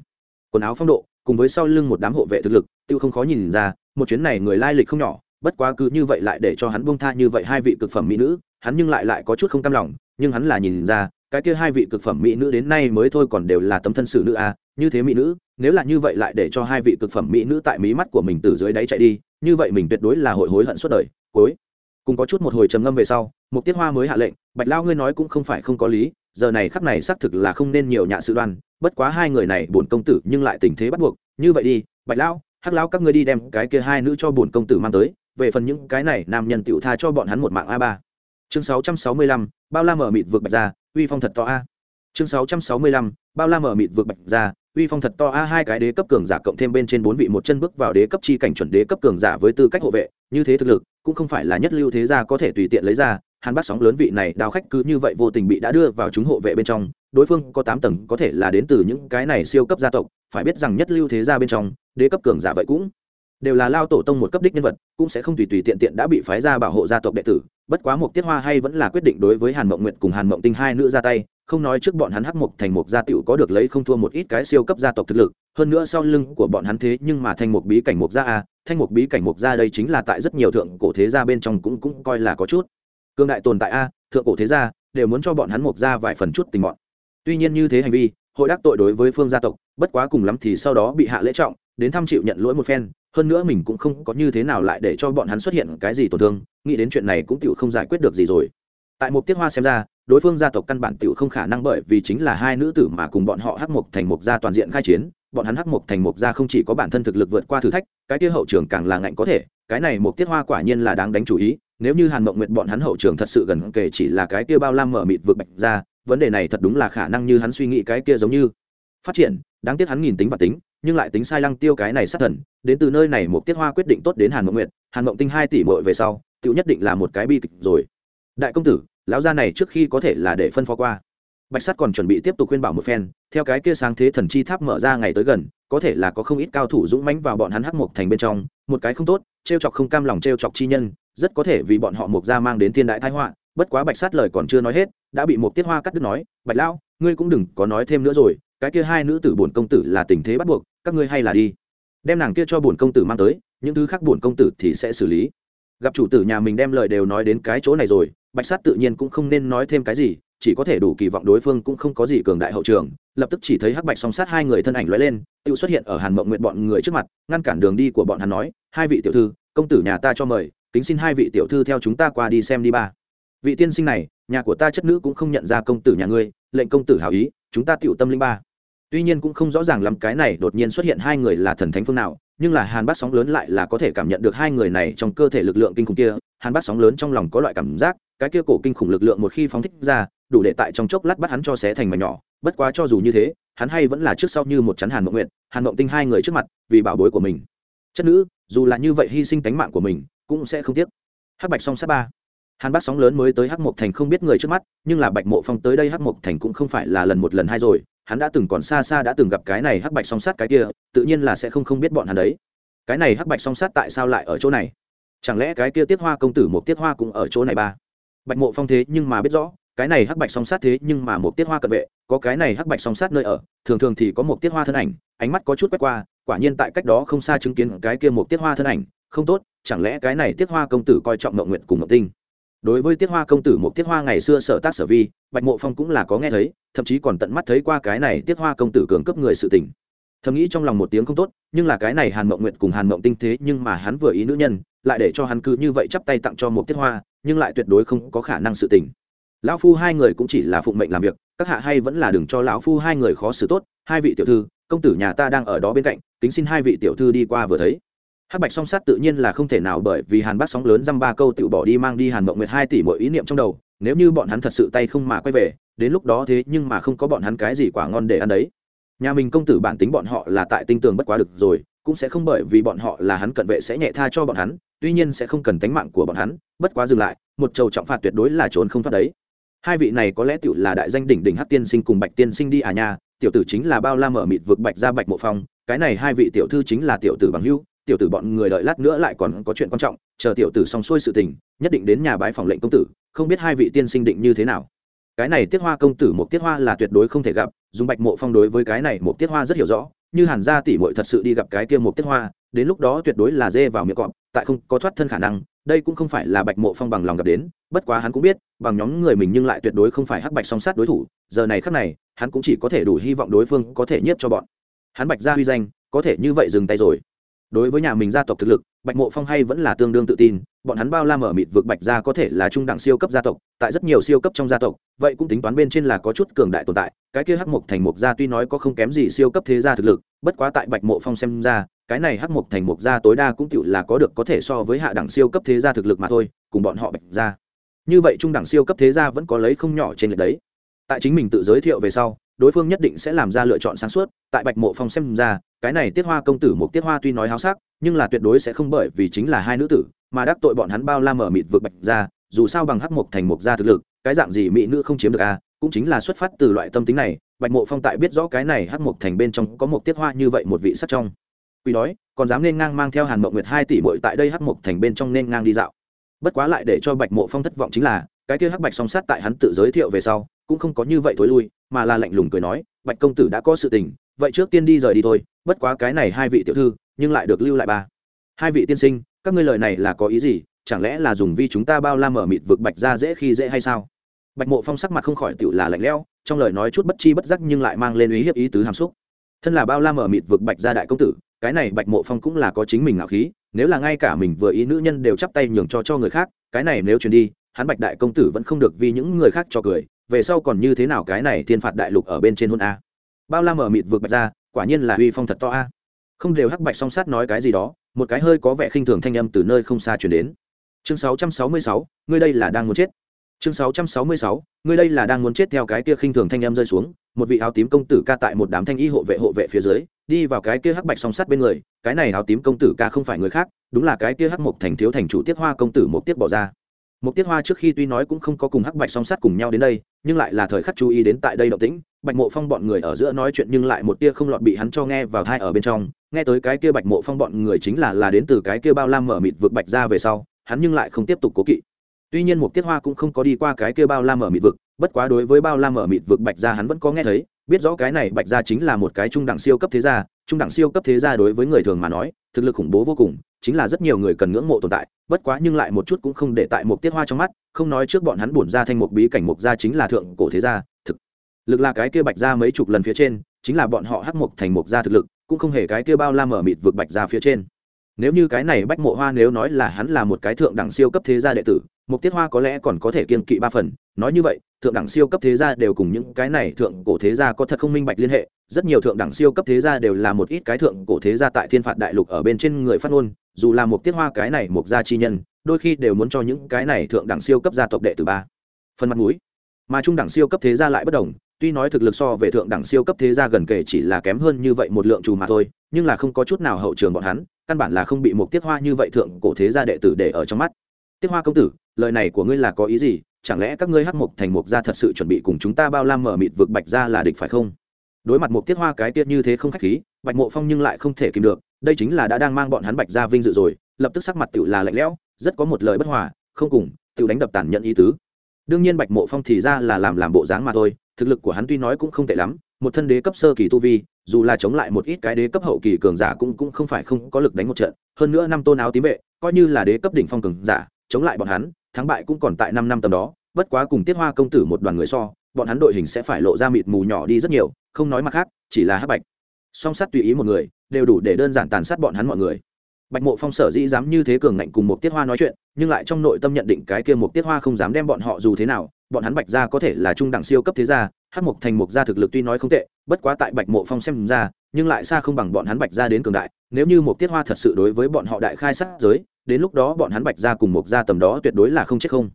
Quần áo phong độ, cùng với sau lưng một đám hộ vệ thực lực, tiêu không khó nhìn ra, một chuyến này người lai lịch không nhỏ, bất quá cứ như vậy lại để cho hắn buông tha như vậy hai vị cực phẩm mỹ nữ, hắn nhưng lại lại có chút không cam lòng nhưng hắn là nhìn ra, cái kia hai vị cực phẩm mỹ nữ đến nay mới thôi còn đều là tấm thân xử nữ a như thế mỹ nữ, nếu là như vậy lại để cho hai vị cực phẩm mỹ nữ tại mí mắt của mình từ dưới đáy chạy đi, như vậy mình tuyệt đối là hội hối hận suốt đời, cuối. Cùng có chút một hồi trầm ngâm về sau, mục tiết hoa mới hạ lệnh, bạch lao ngươi nói cũng không phải không có lý, giờ này khắc này xác thực là không nên nhiều nhạ sự đoan, bất quá hai người này bổn công tử nhưng lại tình thế bắt buộc, như vậy đi, bạch lao, hắc lao các ngươi đi đem cái kia hai nữ cho bổn công tử mang tới, về phần những cái này nam nhân tiểu tha cho bọn hắn một mạng a ba chương sáu trăm sáu mươi lăm, bao la mở mịt vượt bạch ra, uy phong thật to a. Chương sáu trăm sáu mươi lăm, bao la mở mịt vượt bạch ra, uy phong thật to a, hai cái đế cấp cường giả cộng thêm bên trên bốn vị một chân bước vào đế cấp chi cảnh chuẩn đế cấp cường giả với tư cách hộ vệ, như thế thực lực, cũng không phải là nhất lưu thế gia có thể tùy tiện lấy ra. Hàn bát sóng lớn vị này, đào khách cứ như vậy vô tình bị đã đưa vào chúng hộ vệ bên trong, đối phương có tám tầng có thể là đến từ những cái này siêu cấp gia tộc, phải biết rằng nhất lưu thế gia bên trong, đế cấp cường giả vậy cũng đều là lao tổ tông một cấp đích nhân vật, cũng sẽ không tùy tùy tiện tiện đã bị phái ra bảo hộ gia tộc đệ tử bất quá mục tiết hoa hay vẫn là quyết định đối với hàn mộng nguyệt cùng hàn mộng tinh hai nữ ra tay, không nói trước bọn hắn hắc mục thành mục gia tiểu có được lấy không thua một ít cái siêu cấp gia tộc thực lực, hơn nữa sau lưng của bọn hắn thế nhưng mà thanh mục bí cảnh mục gia a, thanh mục bí cảnh mục gia đây chính là tại rất nhiều thượng cổ thế gia bên trong cũng cũng coi là có chút cương đại tồn tại a, thượng cổ thế gia đều muốn cho bọn hắn mục gia vài phần chút tình bọn tuy nhiên như thế hành vi, hội đắc tội đối với phương gia tộc, bất quá cùng lắm thì sau đó bị hạ lễ trọng đến thăm chịu nhận lỗi một phen, hơn nữa mình cũng không có như thế nào lại để cho bọn hắn xuất hiện cái gì tổn thương, nghĩ đến chuyện này cũng tựu không giải quyết được gì rồi. Tại một tiết hoa xem ra, đối phương gia tộc căn bản tựu không khả năng bởi vì chính là hai nữ tử mà cùng bọn họ hắc mộc thành mục gia toàn diện khai chiến, bọn hắn hắc mộc thành mục gia không chỉ có bản thân thực lực vượt qua thử thách, cái kia hậu trường càng là ngạnh có thể, cái này một tiết hoa quả nhiên là đáng đánh chủ ý, nếu như hàn mộng nguyệt bọn hắn hậu trường thật sự gần kể chỉ là cái kia bao lam mở mịt vượt bạch ra, vấn đề này thật đúng là khả năng như hắn suy nghĩ cái kia giống như. Phát triển, đáng tiếc hắn nghìn tính và tính nhưng lại tính sai lăng tiêu cái này sát thần, đến từ nơi này một tiết hoa quyết định tốt đến hàn mộng nguyệt, hàn mộng tinh hai tỷ mội về sau tự nhất định là một cái bi kịch rồi. Đại công tử, lão gia này trước khi có thể là để phân phó qua. Bạch sắt còn chuẩn bị tiếp tục khuyên bảo một phen, theo cái kia sáng thế thần chi tháp mở ra ngày tới gần, có thể là có không ít cao thủ dũng mãnh vào bọn hắn hắc mộc thành bên trong, một cái không tốt, trêu chọc không cam lòng trêu chọc chi nhân, rất có thể vì bọn họ mộc ra mang đến thiên đại thái họa, bất quá bạch sát lời còn chưa nói hết, đã bị một tiết hoa cắt đứt nói, bạch lão, ngươi cũng đừng có nói thêm nữa rồi, cái kia hai nữ tử bổn công tử là tình thế bắt buộc các ngươi hay là đi. Đem nàng kia cho bổn công tử mang tới, những thứ khác bổn công tử thì sẽ xử lý. Gặp chủ tử nhà mình đem lời đều nói đến cái chỗ này rồi, bạch sát tự nhiên cũng không nên nói thêm cái gì, chỉ có thể đủ kỳ vọng đối phương cũng không có gì cường đại hậu trường, lập tức chỉ thấy hắc bạch song sát hai người thân ảnh lóe lên tự xuất hiện ở hàn mộng nguyện bọn người trước mặt, ngăn cản đường đi của bọn hắn nói, hai vị tiểu thư, công tử nhà ta cho mời, kính xin hai vị tiểu thư theo chúng ta qua đi xem đi ba. Vị tiên sinh này, nhà của ta chất nữ cũng không nhận ra công tử nhà ngươi, lệnh công tử hảo ý, chúng ta tiểu tâm linh ba tuy nhiên cũng không rõ ràng lắm cái này đột nhiên xuất hiện hai người là thần thánh phương nào, nhưng là hàn bát sóng lớn lại là có thể cảm nhận được hai người này trong cơ thể lực lượng kinh khủng kia. Hàn bát sóng lớn trong lòng có loại cảm giác, cái kia cổ kinh khủng lực lượng một khi phóng thích ra, đủ để tại trong chốc lát bắt hắn cho xé thành mảnh nhỏ. Bất quá cho dù như thế, hắn hay vẫn là trước sau như một chắn hàn mộng nguyện hàn mộng tinh hai người trước mặt, vì bảo bối của mình. Chất nữ, dù là như vậy hy sinh tánh mạng của mình, cũng sẽ không tiếc. Hắc bạch song sát ba. Hàn bát sóng lớn mới tới hắc mộc thành không biết người trước mắt, nhưng là bạch mộ phong tới đây hắc mộc thành cũng không phải là lần một lần hai rồi hắn đã từng còn xa xa đã từng gặp cái này hắc bạch song sát cái kia, tự nhiên là sẽ không không biết bọn hắn đấy. Cái này hắc bạch song sát tại sao lại ở chỗ này? Chẳng lẽ cái kia tiết hoa công tử một tiết hoa cũng ở chỗ này ba? Bạch mộ phong thế nhưng mà biết rõ, cái này hắc bạch song sát thế nhưng mà một tiết hoa cận vệ, có cái này hắc bạch song sát nơi ở, thường thường thì có một tiết hoa thân ảnh, ánh mắt có chút quét qua, quả nhiên tại cách đó không xa chứng kiến cái kia một tiết hoa thân ảnh, không tốt, chẳng lẽ cái này tiết hoa công tử coi trọng mậu nguyện cùng mậu tinh? Đối với tiết hoa công tử một tiết hoa ngày xưa sở tác sở vi, bạch mộ phong cũng là có nghe thấy, thậm chí còn tận mắt thấy qua cái này tiết hoa công tử cường cấp người sự tình. Thầm nghĩ trong lòng một tiếng không tốt, nhưng là cái này hàn mộng nguyệt cùng hàn mộng tinh thế nhưng mà hắn vừa ý nữ nhân, lại để cho hắn cứ như vậy chắp tay tặng cho một tiết hoa, nhưng lại tuyệt đối không có khả năng sự tình. Lão phu hai người cũng chỉ là phụng mệnh làm việc, các hạ hay vẫn là đừng cho lão phu hai người khó xử tốt. Hai vị tiểu thư, công tử nhà ta đang ở đó bên cạnh, kính xin hai vị tiểu thư đi qua vừa thấy hắc bạch song sát tự nhiên là không thể nào bởi vì hàn bác sóng lớn dăm ba câu tự bỏ đi mang đi hàn mộng nguyệt hai tỷ mỗi ý niệm trong đầu, nếu như bọn hắn thật sự tay không mà quay về, đến lúc đó thế nhưng mà không có bọn hắn cái gì quả ngon để ăn đấy. Nhà mình công tử bản tính bọn họ là tại tinh tường bất quá được rồi, cũng sẽ không bởi vì bọn họ là hắn cận vệ sẽ nhẹ tha cho bọn hắn, tuy nhiên sẽ không cần tánh mạng của bọn hắn, bất quá dừng lại, một trầu trọng phạt tuyệt đối là trốn không thoát đấy. Hai vị này có lẽ tiểu là đại danh đỉnh đỉnh hát tiên sinh cùng bạch tiên sinh đi à nha, tiểu tử chính là bao la mở mịt vực bạch ra bạch mộ phong, cái này hai vị tiểu thư chính là tiểu tử bằng hưu tiểu tử bọn người đợi lát nữa lại còn có chuyện quan trọng, chờ tiểu tử xong xuôi sự tình, nhất định đến nhà bãi phòng lệnh công tử, không biết hai vị tiên sinh định như thế nào. Cái này tiết hoa công tử một tiết hoa là tuyệt đối không thể gặp, dùng bạch mộ phong đối với cái này một tiết hoa rất hiểu rõ, như hàn gia tỷ muội thật sự đi gặp cái kia một tiết hoa, đến lúc đó tuyệt đối là dê vào miệng cọp, tại không có thoát thân khả năng, đây cũng không phải là bạch mộ phong bằng lòng gặp đến, bất quá hắn cũng biết, bằng nhóm người mình nhưng lại tuyệt đối không phải hắc bạch song sát đối thủ, giờ này khắc này, hắn cũng chỉ có thể đủ hy vọng đối phương có thể nhiếp cho bọn. Hắn bạch gia huy danh, có thể như vậy dừng tay rồi đối với nhà mình gia tộc thực lực, bạch mộ phong hay vẫn là tương đương tự tin, bọn hắn bao la mở mịt vượt bạch gia có thể là trung đẳng siêu cấp gia tộc, tại rất nhiều siêu cấp trong gia tộc, vậy cũng tính toán bên trên là có chút cường đại tồn tại, cái kia hắc mộc thành mộc gia tuy nói có không kém gì siêu cấp thế gia thực lực, bất quá tại bạch mộ phong xem ra, cái này hắc mộc thành mộc gia tối đa cũng chịu là có được có thể so với hạ đẳng siêu cấp thế gia thực lực mà thôi, cùng bọn họ bạch gia. Như vậy trung đẳng siêu cấp thế gia vẫn có lấy không nhỏ trên lệch đấy. Tại chính mình tự giới thiệu về sau đối phương nhất định sẽ làm ra lựa chọn sáng suốt, tại bạch mộ phong xem ra, cái này tiết hoa công tử một tiết hoa tuy nói háo sắc, nhưng là tuyệt đối sẽ không bởi vì chính là hai nữ tử mà đắc tội bọn hắn bao la mở mịt vượt bạch ra, dù sao bằng hắc mộc thành mộc gia thực lực, cái dạng gì mỹ nữ không chiếm được a, cũng chính là xuất phát từ loại tâm tính này, bạch mộ phong tại biết rõ cái này hắc mộc thành bên trong có một tiết hoa như vậy một vị sắc trong. Quy đói, còn dám nên ngang mang theo hàn mộng nguyệt hai tỷ bội tại đây hắc mộc thành bên trong nên ngang đi dạo. Bất quá lại để cho bạch mộ phong thất vọng chính là, cái kia hắc bạch song sát tại hắn tự giới thiệu về sau, cũng không có như vậy thối lui mà là lạnh lùng cười nói, bạch công tử đã có sự tình, vậy trước tiên đi rời đi thôi, bất quá cái này hai vị tiểu thư, nhưng lại được lưu lại ba. Hai vị tiên sinh, các ngươi lời này là có ý gì? Chẳng lẽ là dùng vi chúng ta bao la mở mịt vực bạch ra dễ khi dễ hay sao? Bạch mộ phong sắc mặt không khỏi tựu là lạnh lẽo, trong lời nói chút bất chi bất giác nhưng lại mang lên ý hiếp ý tứ hàm xúc. Thân là bao la mở mịt vực bạch ra đại công tử, cái này bạch mộ phong cũng là có chính mình ngạo khí, nếu là ngay cả mình vừa ý nữ nhân đều chắp tay nhường cho cho người khác, cái này nếu truyền đi, hắn bạch đại công tử vẫn không được vì những người khác cho cười về sau còn như thế nào cái này thiên phạt đại lục ở bên trên hôn a? Bao la mở mịt vượt bạch ra quả nhiên là uy phong thật to a. Không đều hắc bạch song sát nói cái gì đó một cái hơi có vẻ khinh thường thanh âm từ nơi không xa chuyển đến. Chương 666, ngươi đây là đang muốn chết. Chương 666, ngươi đây là đang muốn chết theo cái kia khinh thường thanh âm rơi xuống một vị áo tím công tử ca tại một đám thanh y hộ vệ hộ vệ phía dưới đi vào cái kia hắc bạch song sát bên người cái này áo tím công tử ca không phải người khác đúng là cái kia hắc mộc thành thiếu thành chủ tiết hoa công tử một tiết bỏ ra một tiết hoa trước khi tuy nói cũng không có cùng hắc bạch song sát cùng nhau đến đây, nhưng lại là thời khắc chú ý đến tại đây động tĩnh, bạch mộ phong bọn người ở giữa nói chuyện nhưng lại một tia không lọt bị hắn cho nghe vào thai ở bên trong, nghe tới cái kia bạch mộ phong bọn người chính là là đến từ cái kia bao lam mở mịt vực bạch ra về sau, hắn nhưng lại không tiếp tục cố kỵ tuy nhiên một tiết hoa cũng không có đi qua cái kia bao lam mở mịt vực, bất quá đối với bao lam mở mịt vực bạch gia hắn vẫn có nghe thấy, biết rõ cái này bạch gia chính là một cái trung đẳng siêu cấp thế gia, trung đẳng siêu cấp thế gia đối với người thường mà nói, thực lực khủng bố vô cùng, chính là rất nhiều người cần ngưỡng mộ tồn tại, bất quá nhưng lại một chút cũng không để tại một tiết hoa trong mắt, không nói trước bọn hắn bổn ra thanh một bí cảnh mục gia chính là thượng cổ thế gia, thực lực là cái kia bạch gia mấy chục lần phía trên, chính là bọn họ hắc mục thành mục gia thực lực, cũng không hề cái kia bao la mở mịt vượt bạch gia phía trên. Nếu như cái này bách mộ hoa nếu nói là hắn là một cái thượng đẳng siêu cấp thế gia đệ tử mục tiết hoa có lẽ còn có thể kiên kỵ ba phần, nói như vậy, thượng đẳng siêu cấp thế gia đều cùng những cái này thượng cổ thế gia có thật không minh bạch liên hệ. Rất nhiều thượng đẳng siêu cấp thế gia đều là một ít cái thượng cổ thế gia tại thiên phạt đại lục ở bên trên người phát ngôn, dù là một tiết hoa cái này một gia chi nhân, đôi khi đều muốn cho những cái này thượng đẳng siêu cấp gia tộc đệ tử ba phần mặt mũi. Mà trung đẳng siêu cấp thế gia lại bất đồng, tuy nói thực lực so về thượng đẳng siêu cấp thế gia gần kể chỉ là kém hơn như vậy một lượng trù mà thôi, nhưng là không có chút nào hậu trường bọn hắn, căn bản là không bị một tiết hoa như vậy thượng cổ thế gia đệ tử để ở trong mắt. Tiết hoa công tử lời này của ngươi là có ý gì? Chẳng lẽ các ngươi hắc mục thành mục gia thật sự chuẩn bị cùng chúng ta bao lam mở mịt vực bạch ra là địch phải không? Đối mặt một tiết hoa cái tiết như thế không khách khí, bạch mộ phong nhưng lại không thể kìm được, đây chính là đã đang mang bọn hắn bạch ra vinh dự rồi, lập tức sắc mặt tựu là lạnh lẽo, rất có một lời bất hòa, không cùng tựu đánh đập tàn nhận ý tứ. Đương nhiên bạch mộ phong thì ra là làm làm bộ dáng mà thôi, thực lực của hắn tuy nói cũng không tệ lắm, một thân đế cấp sơ kỳ tu vi, dù là chống lại một ít cái đế cấp hậu kỳ cường giả cũng cũng không phải không có lực đánh một trận, hơn nữa năm tôn áo tím vệ, coi như là đế cấp đỉnh phong cường giả, chống lại bọn hắn thắng bại cũng còn tại năm năm tầm đó, bất quá cùng tiết hoa công tử một đoàn người so, bọn hắn đội hình sẽ phải lộ ra mịt mù nhỏ đi rất nhiều, không nói mặt khác, chỉ là hắc bạch. Song sát tùy ý một người, đều đủ để đơn giản tàn sát bọn hắn mọi người. Bạch mộ phong sở dĩ dám như thế cường ngạnh cùng một tiết hoa nói chuyện, nhưng lại trong nội tâm nhận định cái kia một tiết hoa không dám đem bọn họ dù thế nào, bọn hắn bạch gia có thể là trung đẳng siêu cấp thế gia, hắc mộc thành mộc gia thực lực tuy nói không tệ, bất quá tại bạch mộ phong xem ra, nhưng lại xa không bằng bọn hắn bạch gia đến cường đại, nếu như một tiết hoa thật sự đối với bọn họ đại khai sát giới đến lúc đó bọn hắn bạch gia cùng mục gia tầm đó tuyệt đối là không chết không.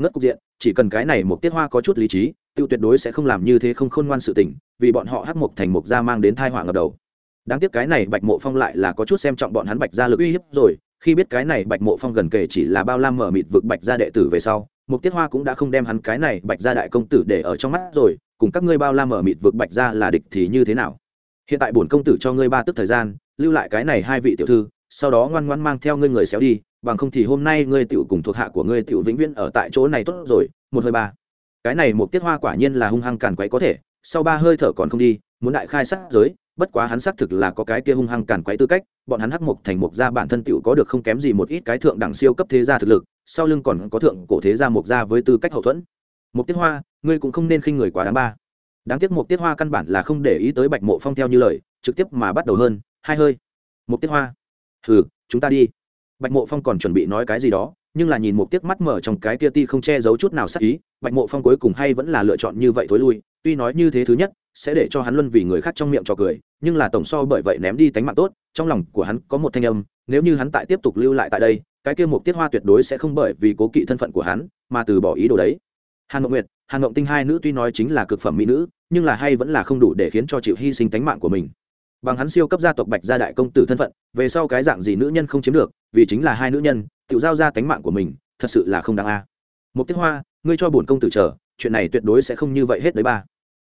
Ngất cục diện, chỉ cần cái này một tiết hoa có chút lý trí, tiêu tuyệt đối sẽ không làm như thế không khôn ngoan sự tình, vì bọn họ hắc mộc thành mục gia mang đến thai họa ngập đầu. Đáng tiếc cái này bạch mộ phong lại là có chút xem trọng bọn hắn bạch gia lực uy hiếp rồi, khi biết cái này bạch mộ phong gần kể chỉ là bao lam mở mịt vực bạch gia đệ tử về sau mục tiết hoa cũng đã không đem hắn cái này bạch gia đại công tử để ở trong mắt rồi, cùng các ngươi bao la mở mịt vực bạch gia là địch thì như thế nào? Hiện tại bổn công tử cho ngươi ba tức thời gian, lưu lại cái này hai vị tiểu thư sau đó ngoan ngoan mang theo ngươi người xéo đi, bằng không thì hôm nay ngươi tựu cùng thuộc hạ của ngươi tựu vĩnh viễn ở tại chỗ này tốt rồi, một hơi ba. Cái này một tiết hoa quả nhiên là hung hăng càn quấy có thể, sau ba hơi thở còn không đi, muốn đại khai sát giới, bất quá hắn xác thực là có cái kia hung hăng càn quấy tư cách, bọn hắn hắc mục thành mục gia bản thân tựu có được không kém gì một ít cái thượng đẳng siêu cấp thế gia thực lực, sau lưng còn có thượng cổ thế gia mục gia với tư cách hậu thuẫn. Một tiết hoa, ngươi cũng không nên khinh người quá đáng ba. Đáng tiếc mục tiết hoa căn bản là không để ý tới bạch mộ phong theo như lời, trực tiếp mà bắt đầu hơn, hai hơi. Một tiết hoa hừ, chúng ta đi. Bạch mộ phong còn chuẩn bị nói cái gì đó, nhưng là nhìn một tiếc mắt mở trong cái kia ti không che giấu chút nào sắc ý, bạch mộ phong cuối cùng hay vẫn là lựa chọn như vậy thối lui, tuy nói như thế thứ nhất, sẽ để cho hắn luân vì người khác trong miệng cho cười, nhưng là tổng so bởi vậy ném đi tánh mạng tốt, trong lòng của hắn có một thanh âm, nếu như hắn tại tiếp tục lưu lại tại đây, cái kia một tiết hoa tuyệt đối sẽ không bởi vì cố kỵ thân phận của hắn, mà từ bỏ ý đồ đấy. Hàn ngọc nguyệt, hàn ngọc tinh hai nữ tuy nói chính là cực phẩm mỹ nữ, nhưng là hay vẫn là không đủ để khiến cho chịu hy sinh tánh mạng của mình bằng hắn siêu cấp gia tộc bạch gia đại công tử thân phận, về sau cái dạng gì nữ nhân không chiếm được, vì chính là hai nữ nhân, tự giao ra tánh mạng của mình, thật sự là không đáng a. À. Một tiết hoa, ngươi cho bổn công tử chờ, chuyện này tuyệt đối sẽ không như vậy hết đấy ba.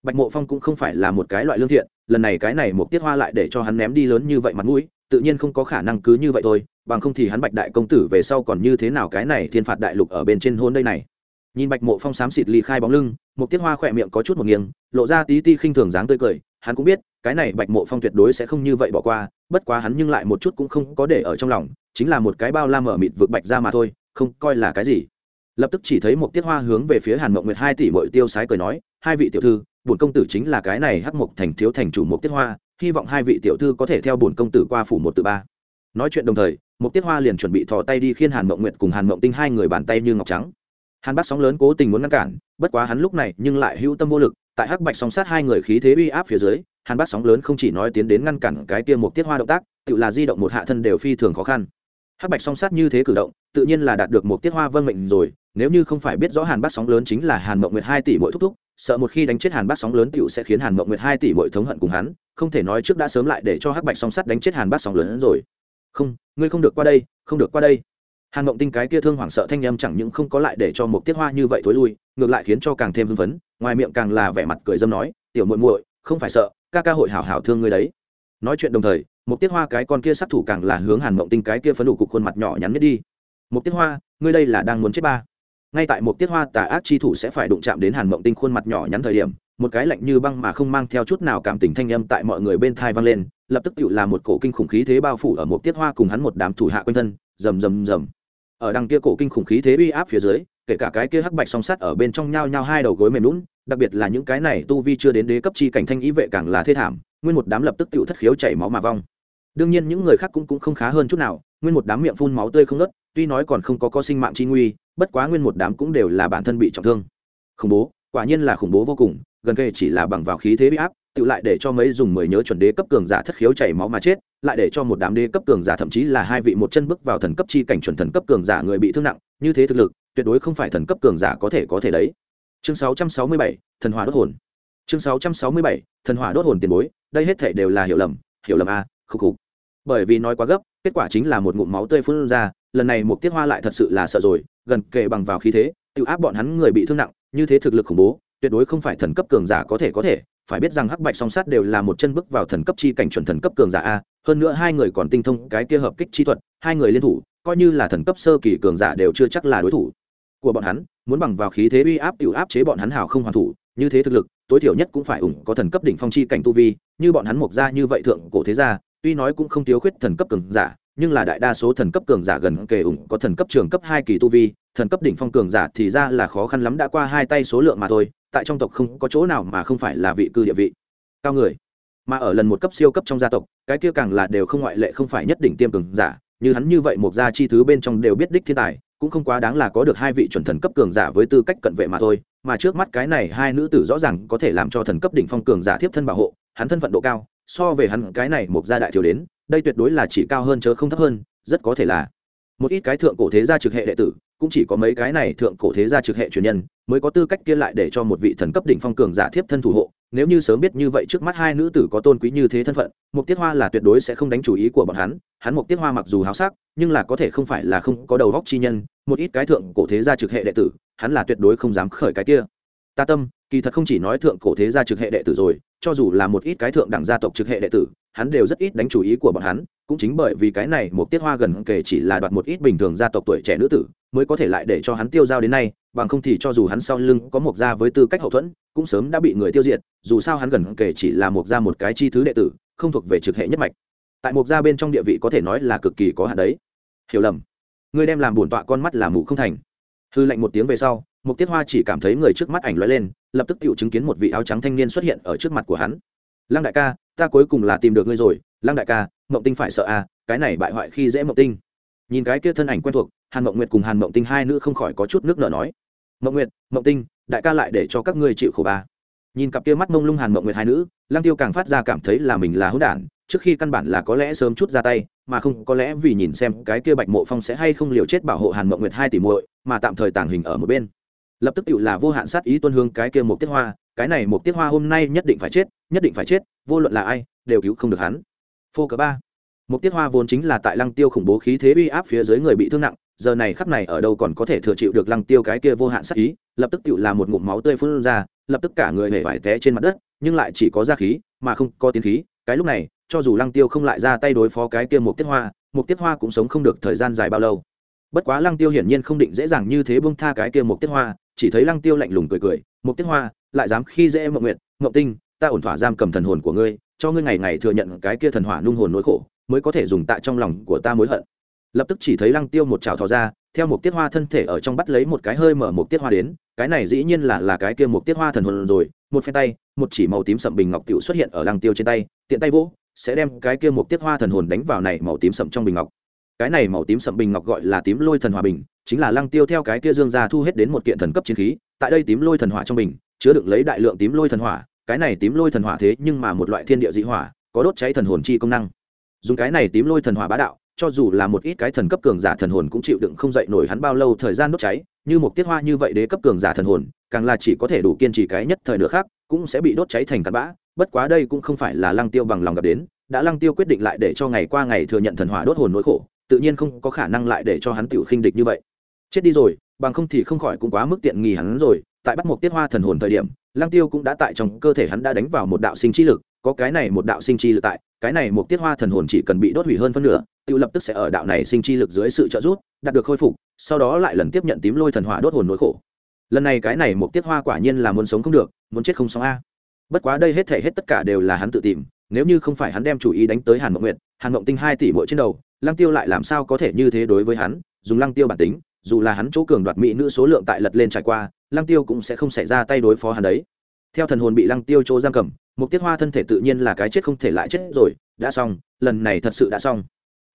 Bạch mộ phong cũng không phải là một cái loại lương thiện, lần này cái này một tiết hoa lại để cho hắn ném đi lớn như vậy mặt mũi, tự nhiên không có khả năng cứ như vậy thôi, bằng không thì hắn bạch đại công tử về sau còn như thế nào cái này thiên phạt đại lục ở bên trên hôn đây này. Nhìn bạch mộ phong xám xịt ly khai bóng lưng một tiết hoa khỏe miệng có chút một nghiêng, lộ ra tí ti khinh thường dáng tươi cười hắn cũng biết, cái này bạch mộ phong tuyệt đối sẽ không như vậy bỏ qua, bất quá hắn nhưng lại một chút cũng không có để ở trong lòng, chính là một cái bao la mở mịt vượt bạch ra mà thôi, không coi là cái gì. Lập tức chỉ thấy một tiết hoa hướng về phía hàn mộng nguyệt hai tỷ mội tiêu sái cười nói, hai vị tiểu thư, bổn công tử chính là cái này hắc mộc thành thiếu thành chủ mộc tiết hoa, hy vọng hai vị tiểu thư có thể theo bổn công tử qua phủ một từ ba. Nói chuyện đồng thời mộc tiết hoa liền chuẩn bị thò tay đi khiên hàn mộng nguyệt cùng hàn mộng tinh hai người bàn tay như ngọc trắng. Hàn bác sóng lớn cố tình muốn ngăn cản, bất quá hắn lúc này nhưng lại hữu tâm vô lực tại hắc bạch Song sát hai người khí thế uy áp phía dưới, hàn bác sóng lớn không chỉ nói tiến đến ngăn cản cái kia một tiết hoa động tác, tự là di động một hạ thân đều phi thường khó khăn. Hắc bạch song sát như thế cử động, tự nhiên là đạt được một tiết hoa vân mệnh rồi, nếu như không phải biết rõ hàn bác sóng lớn chính là hàn mộng nguyệt hai tỷ mỗi thúc thúc, sợ một khi đánh chết hàn bác sóng lớn tựu sẽ khiến hàn mộng nguyệt hai tỷ mỗi thống hận cùng hắn, không thể nói trước đã sớm lại để cho hắc bạch song sắt đánh chết hàn bác sóng lớn rồi. Không, ngươi không được qua đây, không được qua đây hàn mộng tinh cái kia thương hoảng sợ thanh âm chẳng những không có lại để cho một tiết hoa như vậy thối lui, ngược lại khiến cho càng thêm hưng phấn, ngoài miệng càng là vẻ mặt cười dâm nói, tiểu muội muội, không phải sợ, ca ca hội hảo hảo thương ngươi đấy. Nói chuyện đồng thời một tiết hoa cái con kia sát thủ càng là hướng hàn mộng tinh cái kia phấn đủ cục khuôn mặt nhỏ nhắn nhất đi. Một tiết hoa, ngươi đây là đang muốn chết ba? Ngay tại một tiết hoa tà ác chi thủ sẽ phải đụng chạm đến hàn mộng tinh khuôn mặt nhỏ nhắn thời điểm, một cái lạnh như băng mà không mang theo chút nào cảm tình thanh âm tại mọi người bên thai vang lên, lập tức tự là một cổ kinh khủng khí thế bao phủ ở một tiết hoa cùng hắn một đám thủ hạ quanh thân, rầm rầm rầm ở đằng kia cổ kinh khủng khí thế uy áp phía dưới, kể cả cái kia hắc bạch song sắt ở bên trong nhao nhao hai đầu gối mềm lún, đặc biệt là những cái này tu vi chưa đến đế cấp chi cảnh thanh ý vệ càng là thê thảm, nguyên một đám lập tức tự thất khiếu chảy máu mà vong. Đương nhiên những người khác cũng cũng không khá hơn chút nào, nguyên một đám miệng phun máu tươi không ngớt, tuy nói còn không có có sinh mạng chi nguy, bất quá nguyên một đám cũng đều là bản thân bị trọng thương. Khủng bố, quả nhiên là khủng bố vô cùng, gần kề chỉ là bằng vào khí thế bị áp tự lại để cho mấy dùng mười nhớ chuẩn đế cấp cường giả thất khiếu chảy máu mà chết lại để cho một đám đế cấp cường giả thậm chí là hai vị một chân bước vào thần cấp chi cảnh chuẩn thần cấp cường giả người bị thương nặng như thế thực lực tuyệt đối không phải thần cấp cường giả có thể có thể đấy. Chương 667, thần hỏa đốt hồn. Chương 667, thần hỏa đốt hồn tiền bối đây hết thể đều là hiểu lầm hiểu lầm a khục khục. Bởi vì nói quá gấp kết quả chính là một ngụm máu tươi phun ra lần này một tiết hoa lại thật sự là sợ rồi gần kề bằng vào khí thế tự áp bọn hắn người bị thương nặng như thế thực lực khủng bố tuyệt đối không phải thần cấp cường giả có thể có thể phải biết rằng hắc bạch song sát đều là một chân bước vào thần cấp chi cảnh chuẩn thần cấp cường giả a, hơn nữa hai người còn tinh thông cái kia hợp kích chi thuật, hai người liên thủ, coi như là thần cấp sơ kỳ cường giả đều chưa chắc là đối thủ của bọn hắn, muốn bằng vào khí thế uy áp tiểu áp chế bọn hắn hào không hoàn thủ, như thế thực lực, tối thiểu nhất cũng phải ủng có thần cấp đỉnh phong chi cảnh tu vi, như bọn hắn mộc ra như vậy thượng cổ thế gia, tuy nói cũng không thiếu khuyết thần cấp cường giả, nhưng là đại đa số thần cấp cường giả gần kề ủng có thần cấp trường cấp hai kỳ tu vi, thần cấp đỉnh phong cường giả thì ra là khó khăn lắm đã qua hai tay số lượng mà thôi tại trong tộc không có chỗ nào mà không phải là vị cư địa vị, cao người. Mà ở lần một cấp siêu cấp trong gia tộc, cái kia càng là đều không ngoại lệ không phải nhất định tiêm cường giả, như hắn như vậy một gia chi thứ bên trong đều biết đích thiên tài, cũng không quá đáng là có được hai vị chuẩn thần cấp cường giả với tư cách cận vệ mà thôi, mà trước mắt cái này hai nữ tử rõ ràng có thể làm cho thần cấp đỉnh phong cường giả thiếp thân bảo hộ, hắn thân phận độ cao, so về hắn cái này một gia đại thiếu đến, đây tuyệt đối là chỉ cao hơn chớ không thấp hơn, rất có thể là một ít cái thượng cổ thế gia trực hệ đệ tử cũng chỉ có mấy cái này thượng cổ thế gia trực hệ truyền nhân mới có tư cách kia lại để cho một vị thần cấp đỉnh phong cường giả thiếp thân thủ hộ. Nếu như sớm biết như vậy trước mắt hai nữ tử có tôn quý như thế thân phận, mục tiết hoa là tuyệt đối sẽ không đánh chủ ý của bọn hắn. Hắn mục tiết hoa mặc dù háo sắc, nhưng là có thể không phải là không có đầu góc chi nhân, một ít cái thượng cổ thế gia trực hệ đệ tử, hắn là tuyệt đối không dám khởi cái kia. Ta tâm, kỳ thật không chỉ nói thượng cổ thế gia trực hệ đệ tử rồi, cho dù là một ít cái thượng đẳng gia tộc trực hệ đệ tử, hắn đều rất ít đánh chủ ý của bọn hắn. Cũng chính bởi vì cái này một tiết hoa gần kể chỉ là đoạt một ít bình thường gia tộc tuổi trẻ nữ tử mới có thể lại để cho hắn tiêu dao đến nay, bằng không thì cho dù hắn sau lưng có một gia với tư cách hậu thuẫn, cũng sớm đã bị người tiêu diệt, dù sao hắn gần kể chỉ là một gia một cái chi thứ đệ tử, không thuộc về trực hệ nhất mạch. Tại một gia bên trong địa vị có thể nói là cực kỳ có hạn đấy. Hiểu lầm. Ngươi đem làm bổn tọa con mắt là mù không thành. Hư lệnh một tiếng về sau mục tiết hoa chỉ cảm thấy người trước mắt ảnh lóe lên, lập tức tự chứng kiến một vị áo trắng thanh niên xuất hiện ở trước mặt của hắn. Lăng đại ca, ta cuối cùng là tìm được ngươi rồi. Lăng đại ca, mộng tinh phải sợ à cái này bại hoại khi dễ mộng tinh. Nhìn cái kia thân ảnh quen thuộc hàn mộng nguyệt cùng hàn mộng tinh hai nữ không khỏi có chút nước nở nói, mộng nguyệt, mộng tinh, đại ca lại để cho các ngươi chịu khổ ba. Nhìn cặp kia mắt mông lung hàn mộng nguyệt hai nữ Lang tiêu càng phát ra cảm thấy là mình là hữu đản, trước khi căn bản là có lẽ sớm chút ra tay, mà không có lẽ vì nhìn xem cái kia bạch mộ phong sẽ hay không liều chết bảo hộ hàn mộng nguyệt hai tỷ muội, mà tạm thời tàng hình ở một bên. Lập tức tự là vô hạn sát ý tuân hương cái kia một tiết hoa, cái này một tiết hoa hôm nay nhất định phải chết, nhất định phải chết, vô luận là ai, đều cứu không được hắn. Phô cờ ba. Một tiết hoa vốn chính là tại lăng tiêu khủng bố khí thế uy áp phía dưới người bị thương nặng giờ này khắp này ở đâu còn có thể thừa chịu được lăng tiêu cái kia vô hạn sát ý, lập tức tự là một ngụm máu tươi phun ra, lập tức cả người hề vải té trên mặt đất, nhưng lại chỉ có ra khí, mà không có tiến khí. Cái lúc này, cho dù lăng tiêu không lại ra tay đối phó cái kia một tiết hoa một tiết hoa cũng sống không được thời gian dài bao lâu. Bất quá lăng tiêu hiển nhiên không định dễ dàng như thế bông tha cái kia một tiết hoa, chỉ thấy lăng tiêu lạnh lùng cười cười một tiết hoa, lại dám khi dễ mộng nguyện mộng tinh, ta ổn thỏa giam cầm thần hồn của ngươi, cho ngươi ngày ngày thừa nhận cái kia thần hỏa nung hồn nỗi khổ, mới có thể dùng tại trong lòng của ta mối hận lập tức chỉ thấy lăng tiêu một trào thò ra, theo một tiết hoa thân thể ở trong bắt lấy một cái hơi mở một tiết hoa đến, cái này dĩ nhiên là là cái kia một tiết hoa thần hồn rồi, một phen tay, một chỉ màu tím sậm bình ngọc tiểu xuất hiện ở lăng tiêu trên tay, tiện tay vỗ, sẽ đem cái kia một tiết hoa thần hồn đánh vào này màu tím sậm trong bình ngọc. Cái này màu tím sậm bình ngọc gọi là tím lôi thần hòa bình, chính là lăng tiêu theo cái kia dương gia thu hết đến một kiện thần cấp chiến khí, tại đây tím lôi thần hỏa trong bình, chứa đựng lấy đại lượng tím lôi thần hỏa, cái này tím lôi thần hỏa thế nhưng mà một loại thiên địa dị hỏa, có đốt cháy thần hồn chi công năng. Dùng cái này tím lôi thần hỏa bá đạo cho dù là một ít cái thần cấp cường giả thần hồn cũng chịu đựng không dậy nổi hắn bao lâu thời gian đốt cháy, như một tiết hoa như vậy đế cấp cường giả thần hồn, càng là chỉ có thể đủ kiên trì cái nhất thời nữa khác, cũng sẽ bị đốt cháy thành tạt bã. Bất quá đây cũng không phải là lăng tiêu bằng lòng gặp đến, đã lăng tiêu quyết định lại để cho ngày qua ngày thừa nhận thần hỏa đốt hồn nỗi khổ, tự nhiên không có khả năng lại để cho hắn tiểu khinh địch như vậy. Chết đi rồi, bằng không thì không khỏi cũng quá mức tiện nghi hắn rồi. Tại bắt một tiết hoa thần hồn thời điểm, lăng tiêu cũng đã tại trong cơ thể hắn đã đánh vào một đạo sinh chi lực có cái này một đạo sinh chi lực tại, cái này một tiết hoa thần hồn chỉ cần bị đốt hủy hơn phân nửa, tự lập tức sẽ ở đạo này sinh chi lực dưới sự trợ giúp, đạt được khôi phục, sau đó lại lần tiếp nhận tím lôi thần hỏa đốt hồn nỗi khổ. Lần này cái này một tiết hoa quả nhiên là muốn sống không được, muốn chết không sống a. Bất quá đây hết thể hết tất cả đều là hắn tự tìm, nếu như không phải hắn đem chủ ý đánh tới hàn mộng nguyệt, hàn mộng tinh hai tỷ mỗi trên đầu, lăng tiêu lại làm sao có thể như thế đối với hắn, dùng lăng tiêu bản tính, dù là hắn chỗ cường đoạt mỹ nữ số lượng tại lật lên trải qua, lăng tiêu cũng sẽ không xảy ra tay đối phó hắn đấy. Theo thần hồn bị lăng tiêu chỗ giam cầm một tiết hoa thân thể tự nhiên là cái chết không thể lại chết rồi, đã xong, lần này thật sự đã xong.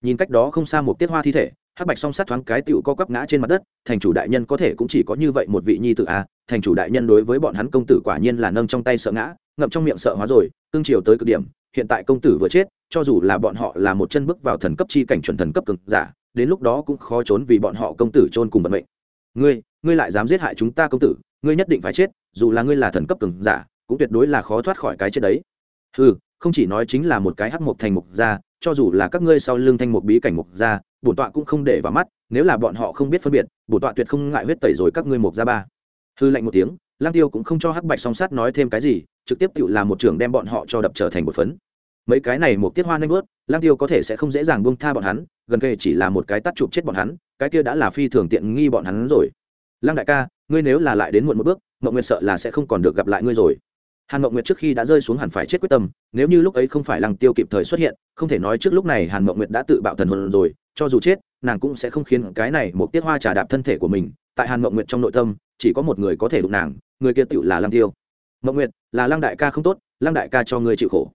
Nhìn cách đó không xa một tiết hoa thi thể, hắc bạch song sát thoáng cái tựu co quắp ngã trên mặt đất, thành chủ đại nhân có thể cũng chỉ có như vậy một vị nhi tự a à, thành chủ đại nhân đối với bọn hắn công tử quả nhiên là nâng trong tay sợ ngã, ngậm trong miệng sợ hóa rồi, tương chiều tới cực điểm, hiện tại công tử vừa chết, cho dù là bọn họ là một chân bước vào thần cấp chi cảnh chuẩn thần cấp cực giả, đến lúc đó cũng khó trốn vì bọn họ công tử chôn cùng vận mệnh. Ngươi ngươi lại dám giết hại chúng ta công tử, ngươi nhất định phải chết, dù là ngươi là thần cấp cường giả cũng tuyệt đối là khó thoát khỏi cái chết đấy. Ừ không chỉ nói chính là một cái hắc mộc thành mục gia, cho dù là các ngươi sau lưng thanh mục bí cảnh mục gia, bổn tọa cũng không để vào mắt, nếu là bọn họ không biết phân biệt, bổn tọa tuyệt không ngại huyết tẩy rồi các ngươi mục gia ba. Hư lạnh một tiếng lang tiêu cũng không cho hắc bạch song sát nói thêm cái gì, trực tiếp tự làm một trưởng đem bọn họ cho đập trở thành một phấn. Mấy cái này một tiết hoa nanh bớt lang tiêu có thể sẽ không dễ dàng buông tha bọn hắn, gần kề chỉ là một cái tắt chụp chết bọn hắn, cái kia đã là phi thường tiện nghi bọn hắn rồi. Lăng đại ca, ngươi nếu là lại đến muộn một bước, mộng nguyệt sợ là sẽ không còn được gặp lại ngươi rồi hàn mộng nguyệt trước khi đã rơi xuống hẳn phải chết quyết tâm, nếu như lúc ấy không phải lăng tiêu kịp thời xuất hiện, không thể nói trước lúc này hàn mộng nguyệt đã tự bạo thần hồn rồi, cho dù chết, nàng cũng sẽ không khiến cái này một tiết hoa trà đạp thân thể của mình. Tại hàn mộng nguyệt trong nội tâm, chỉ có một người có thể đụng nàng, người kia tựu là lăng tiêu. Mộng nguyệt, là lăng đại ca không tốt, lăng đại ca cho ngươi chịu khổ.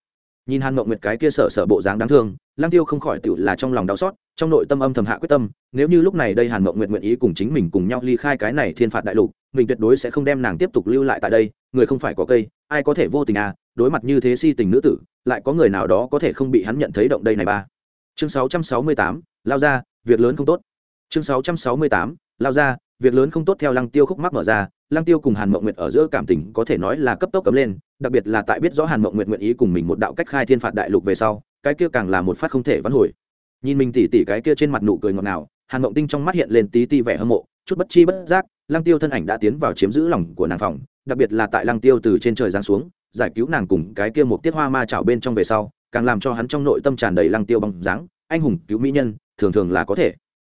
Nhìn hàn mộng nguyệt cái kia sở sở bộ dáng đáng thương, lăng tiêu không khỏi tự là trong lòng đau xót, trong nội tâm âm thầm hạ quyết tâm, nếu như lúc này đây hàn mộng nguyệt nguyện ý cùng chính mình cùng nhau ly khai cái này thiên phạt đại lục, mình tuyệt đối sẽ không đem nàng tiếp tục lưu lại tại đây, người không phải có cây ai có thể vô tình à đối mặt như thế si tình nữ tử lại có người nào đó có thể không bị hắn nhận thấy động đây này ba? Chương 668, lao ra việc lớn không tốt. Chương 668, lao ra việc lớn không tốt theo lăng tiêu khúc mắc mở ra lăng tiêu cùng hàn mộng nguyệt ở giữa cảm tình có thể nói là cấp tốc cấm lên đặc biệt là tại biết rõ hàn mộng nguyệt nguyện ý cùng mình một đạo cách khai thiên phạt đại lục về sau cái kia càng là một phát không thể vãn hồi. Nhìn mình tỉ tỉ cái kia trên mặt nụ cười ngọt ngào hàn mộng tinh trong mắt hiện lên tí ti vẻ hâm mộ chút bất chi bất giác lăng tiêu thân ảnh đã tiến vào chiếm giữ lòng của nàng phòng đặc biệt là tại lăng tiêu từ trên trời giáng xuống, giải cứu nàng cùng cái kia một tiết hoa ma chảo bên trong về sau, càng làm cho hắn trong nội tâm tràn đầy lăng tiêu bằng dáng, anh hùng cứu mỹ nhân, thường thường là có thể.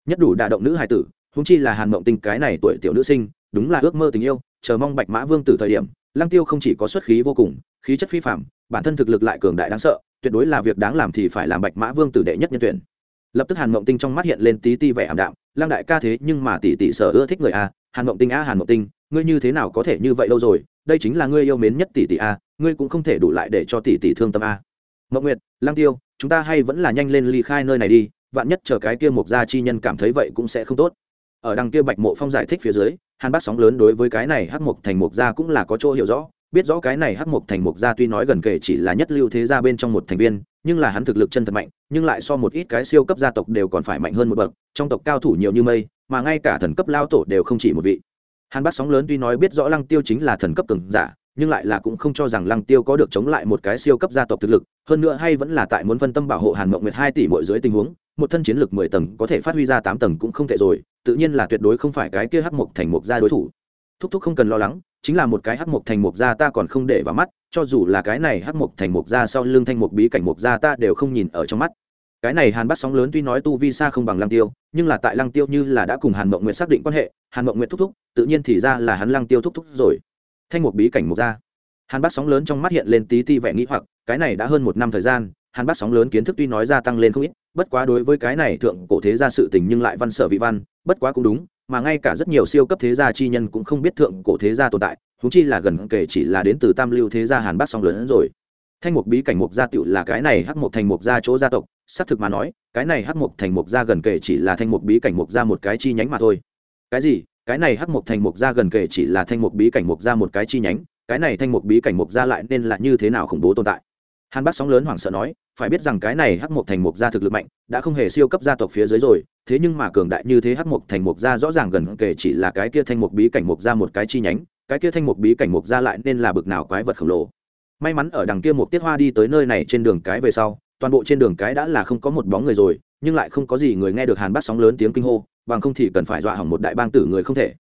Nhất đủ đả động nữ hài tử húng chi là hàn mộng tinh cái này tuổi tiểu nữ sinh, đúng là ước mơ tình yêu, chờ mong bạch mã vương từ thời điểm, lăng tiêu không chỉ có xuất khí vô cùng, khí chất phi phạm bản thân thực lực lại cường đại đáng sợ, tuyệt đối là việc đáng làm thì phải làm bạch mã vương tử đệ nhất nhân tuyển. Lập tức hàn mộng tinh trong mắt hiện lên tí ti vẻ ảm đạm, lăng đại ca thế nhưng mà tỷ tỷ sở ưa thích người a, hàn mộng tinh a, hàn mộng tinh ngươi như thế nào có thể như vậy lâu rồi? Đây chính là ngươi yêu mến nhất tỷ tỷ a, ngươi cũng không thể đủ lại để cho tỷ tỷ thương tâm a. Mậu nguyệt Lang tiêu, chúng ta hay vẫn là nhanh lên ly khai nơi này đi, vạn nhất chờ cái kia mục gia chi nhân cảm thấy vậy cũng sẽ không tốt. Ở đằng kia bạch mộ phong giải thích phía dưới, hàn bác sóng lớn đối với cái này hắc mục thành mục gia cũng là có chỗ hiểu rõ, biết rõ cái này hắc mục thành mục gia tuy nói gần kể chỉ là nhất lưu thế gia bên trong một thành viên, nhưng là hắn thực lực chân thật mạnh, nhưng lại so một ít cái siêu cấp gia tộc đều còn phải mạnh hơn một bậc, trong tộc cao thủ nhiều như mây, mà ngay cả thần cấp lao tổ đều không chỉ một vị hàn bác sóng lớn tuy nói biết rõ lăng tiêu chính là thần cấp cường giả, nhưng lại là cũng không cho rằng lăng tiêu có được chống lại một cái siêu cấp gia tộc thực lực, hơn nữa hay vẫn là tại muốn phân tâm bảo hộ hàn mộng nguyệt hai tỷ mỗi dưới tình huống, một thân chiến lực mười tầng có thể phát huy ra tám tầng cũng không tệ rồi, tự nhiên là tuyệt đối không phải cái kia hắc mộc thành mộc gia đối thủ. Thúc thúc không cần lo lắng, chính là một cái hắc mộc thành mộc gia ta còn không để vào mắt, cho dù là cái này hắc mộc thành mộc gia sau lưng thanh mộc bí cảnh mộc gia ta đều không nhìn ở trong mắt cái này hàn bắt sóng lớn tuy nói tu vi xa không bằng lăng tiêu, nhưng là tại lăng tiêu như là đã cùng hàn mộng nguyệt xác định quan hệ, hàn mộng nguyệt thúc thúc, tự nhiên thì ra là hắn lăng tiêu thúc thúc rồi. Thanh mộc bí cảnh mục gia hàn bắt sóng lớn trong mắt hiện lên tí ti vẻ nghĩ hoặc, cái này đã hơn một năm thời gian, hàn bắt sóng lớn kiến thức tuy nói gia tăng lên không ít, bất quá đối với cái này thượng cổ thế gia sự tình nhưng lại văn sở vị văn, bất quá cũng đúng, mà ngay cả rất nhiều siêu cấp thế gia chi nhân cũng không biết thượng cổ thế gia tồn tại húng chi là gần kể chỉ là đến từ tam lưu thế gia hàn bác sóng lớn rồi. Thanh mục bí cảnh mục gia tựu là cái này hắc mục thành mục gia chỗ gia tộc xác thực mà nói, cái này hắc mục thành mục gia gần kể chỉ là thanh mục bí cảnh mục gia một cái chi nhánh mà thôi. Cái gì? Cái này hắc mục thành mục gia gần kể chỉ là thanh mục bí cảnh mục gia một cái chi nhánh, cái này thanh mục bí cảnh mục gia lại nên là như thế nào khủng bố tồn tại? Hàn bác sóng lớn hoảng sợ nói, phải biết rằng cái này hắc mục thành mục gia thực lực mạnh, đã không hề siêu cấp gia tộc phía dưới rồi, thế nhưng mà cường đại như thế hắc mục thành mục gia rõ ràng gần kể chỉ là cái kia thanh mục bí cảnh mục gia một cái chi nhánh, cái kia thanh mục bí cảnh mục gia lại nên là bực nào quái vật khổng lồ. May mắn ở đằng kia một tiết hoa đi tới nơi này trên đường cái về sau toàn bộ trên đường cái đã là không có một bóng người rồi, nhưng lại không có gì người nghe được hàn bác sóng lớn tiếng kinh hô, bằng không thì cần phải dọa hỏng một đại bang tử người không thể.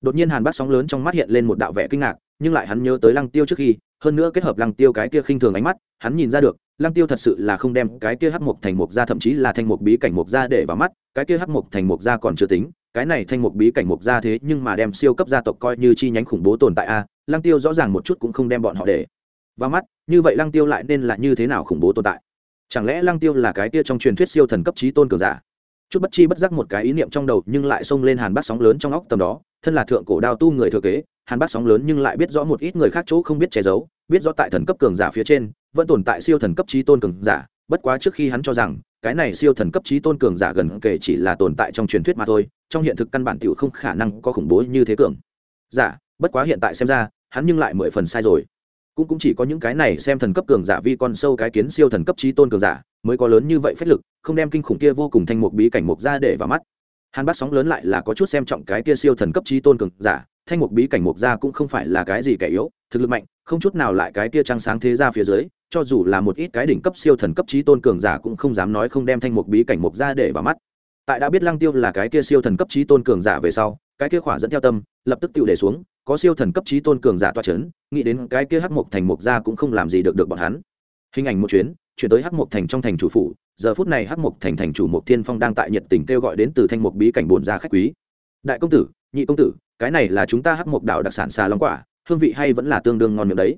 Đột nhiên hàn bác sóng lớn trong mắt hiện lên một đạo vẻ kinh ngạc, nhưng lại hắn nhớ tới lăng tiêu trước khi, hơn nữa kết hợp lăng tiêu cái kia khinh thường ánh mắt, hắn nhìn ra được, lăng tiêu thật sự là không đem cái kia hắc mục thành mục ra thậm chí là thanh mục bí cảnh mục ra để vào mắt, cái kia hắc mục thành mục ra còn chưa tính, cái này thanh mục bí cảnh mục ra thế nhưng mà đem siêu cấp gia tộc coi như chi nhánh khủng bố tồn tại a, lăng tiêu rõ ràng một chút cũng không đem bọn họ để vào mắt, như vậy lăng tiêu lại nên là như thế nào khủng bố tồn tại? Chẳng lẽ lăng tiêu là cái tia trong truyền thuyết siêu thần cấp trí tôn cường giả? Chút bất chi bất giác một cái ý niệm trong đầu nhưng lại xông lên hàn bát sóng lớn trong óc tầm đó, thân là thượng cổ đao tu người thừa kế, hàn bát sóng lớn nhưng lại biết rõ một ít người khác chỗ không biết che giấu, biết rõ tại thần cấp cường giả phía trên, vẫn tồn tại siêu thần cấp trí tôn cường giả, bất quá trước khi hắn cho rằng, cái này siêu thần cấp trí tôn cường giả gần kể chỉ là tồn tại trong truyền thuyết mà thôi, trong hiện thực căn bản tiểu không khả năng có khủng bố như thế cường giả, bất quá hiện tại xem ra, hắn nhưng lại mười phần sai rồi cũng cũng chỉ có những cái này xem thần cấp cường giả vi con sâu cái kiến siêu thần cấp trí tôn cường giả mới có lớn như vậy phách lực, không đem kinh khủng kia vô cùng thanh mục bí cảnh mục ra để vào mắt. Hàn bát sóng lớn lại là có chút xem trọng cái kia siêu thần cấp trí tôn cường giả, thanh mục bí cảnh mục ra cũng không phải là cái gì kẻ yếu, thực lực mạnh, không chút nào lại cái kia trăng sáng thế ra phía dưới, cho dù là một ít cái đỉnh cấp siêu thần cấp trí tôn cường giả cũng không dám nói không đem thanh mục bí cảnh mục ra để vào mắt. Tại đã biết lăng tiêu là cái kia siêu thần cấp trí tôn cường giả về sau, cái kia khỏa dẫn theo tâm, lập tức tự để xuống có siêu thần cấp trí tôn cường giả toa chấn, nghĩ đến cái kia hắc mục thành mục ra cũng không làm gì được được bọn hắn. Hình ảnh một chuyến, chuyển tới hắc mục thành trong thành chủ phủ, giờ phút này hắc mục thành thành chủ mục thiên phong đang tại nhiệt tình kêu gọi đến từ thanh mục bí cảnh bồn ra khách quý. Đại công tử, nhị công tử, cái này là chúng ta hắc mục đạo đặc sản xà long quả, hương vị hay vẫn là tương đương ngon miệng đấy.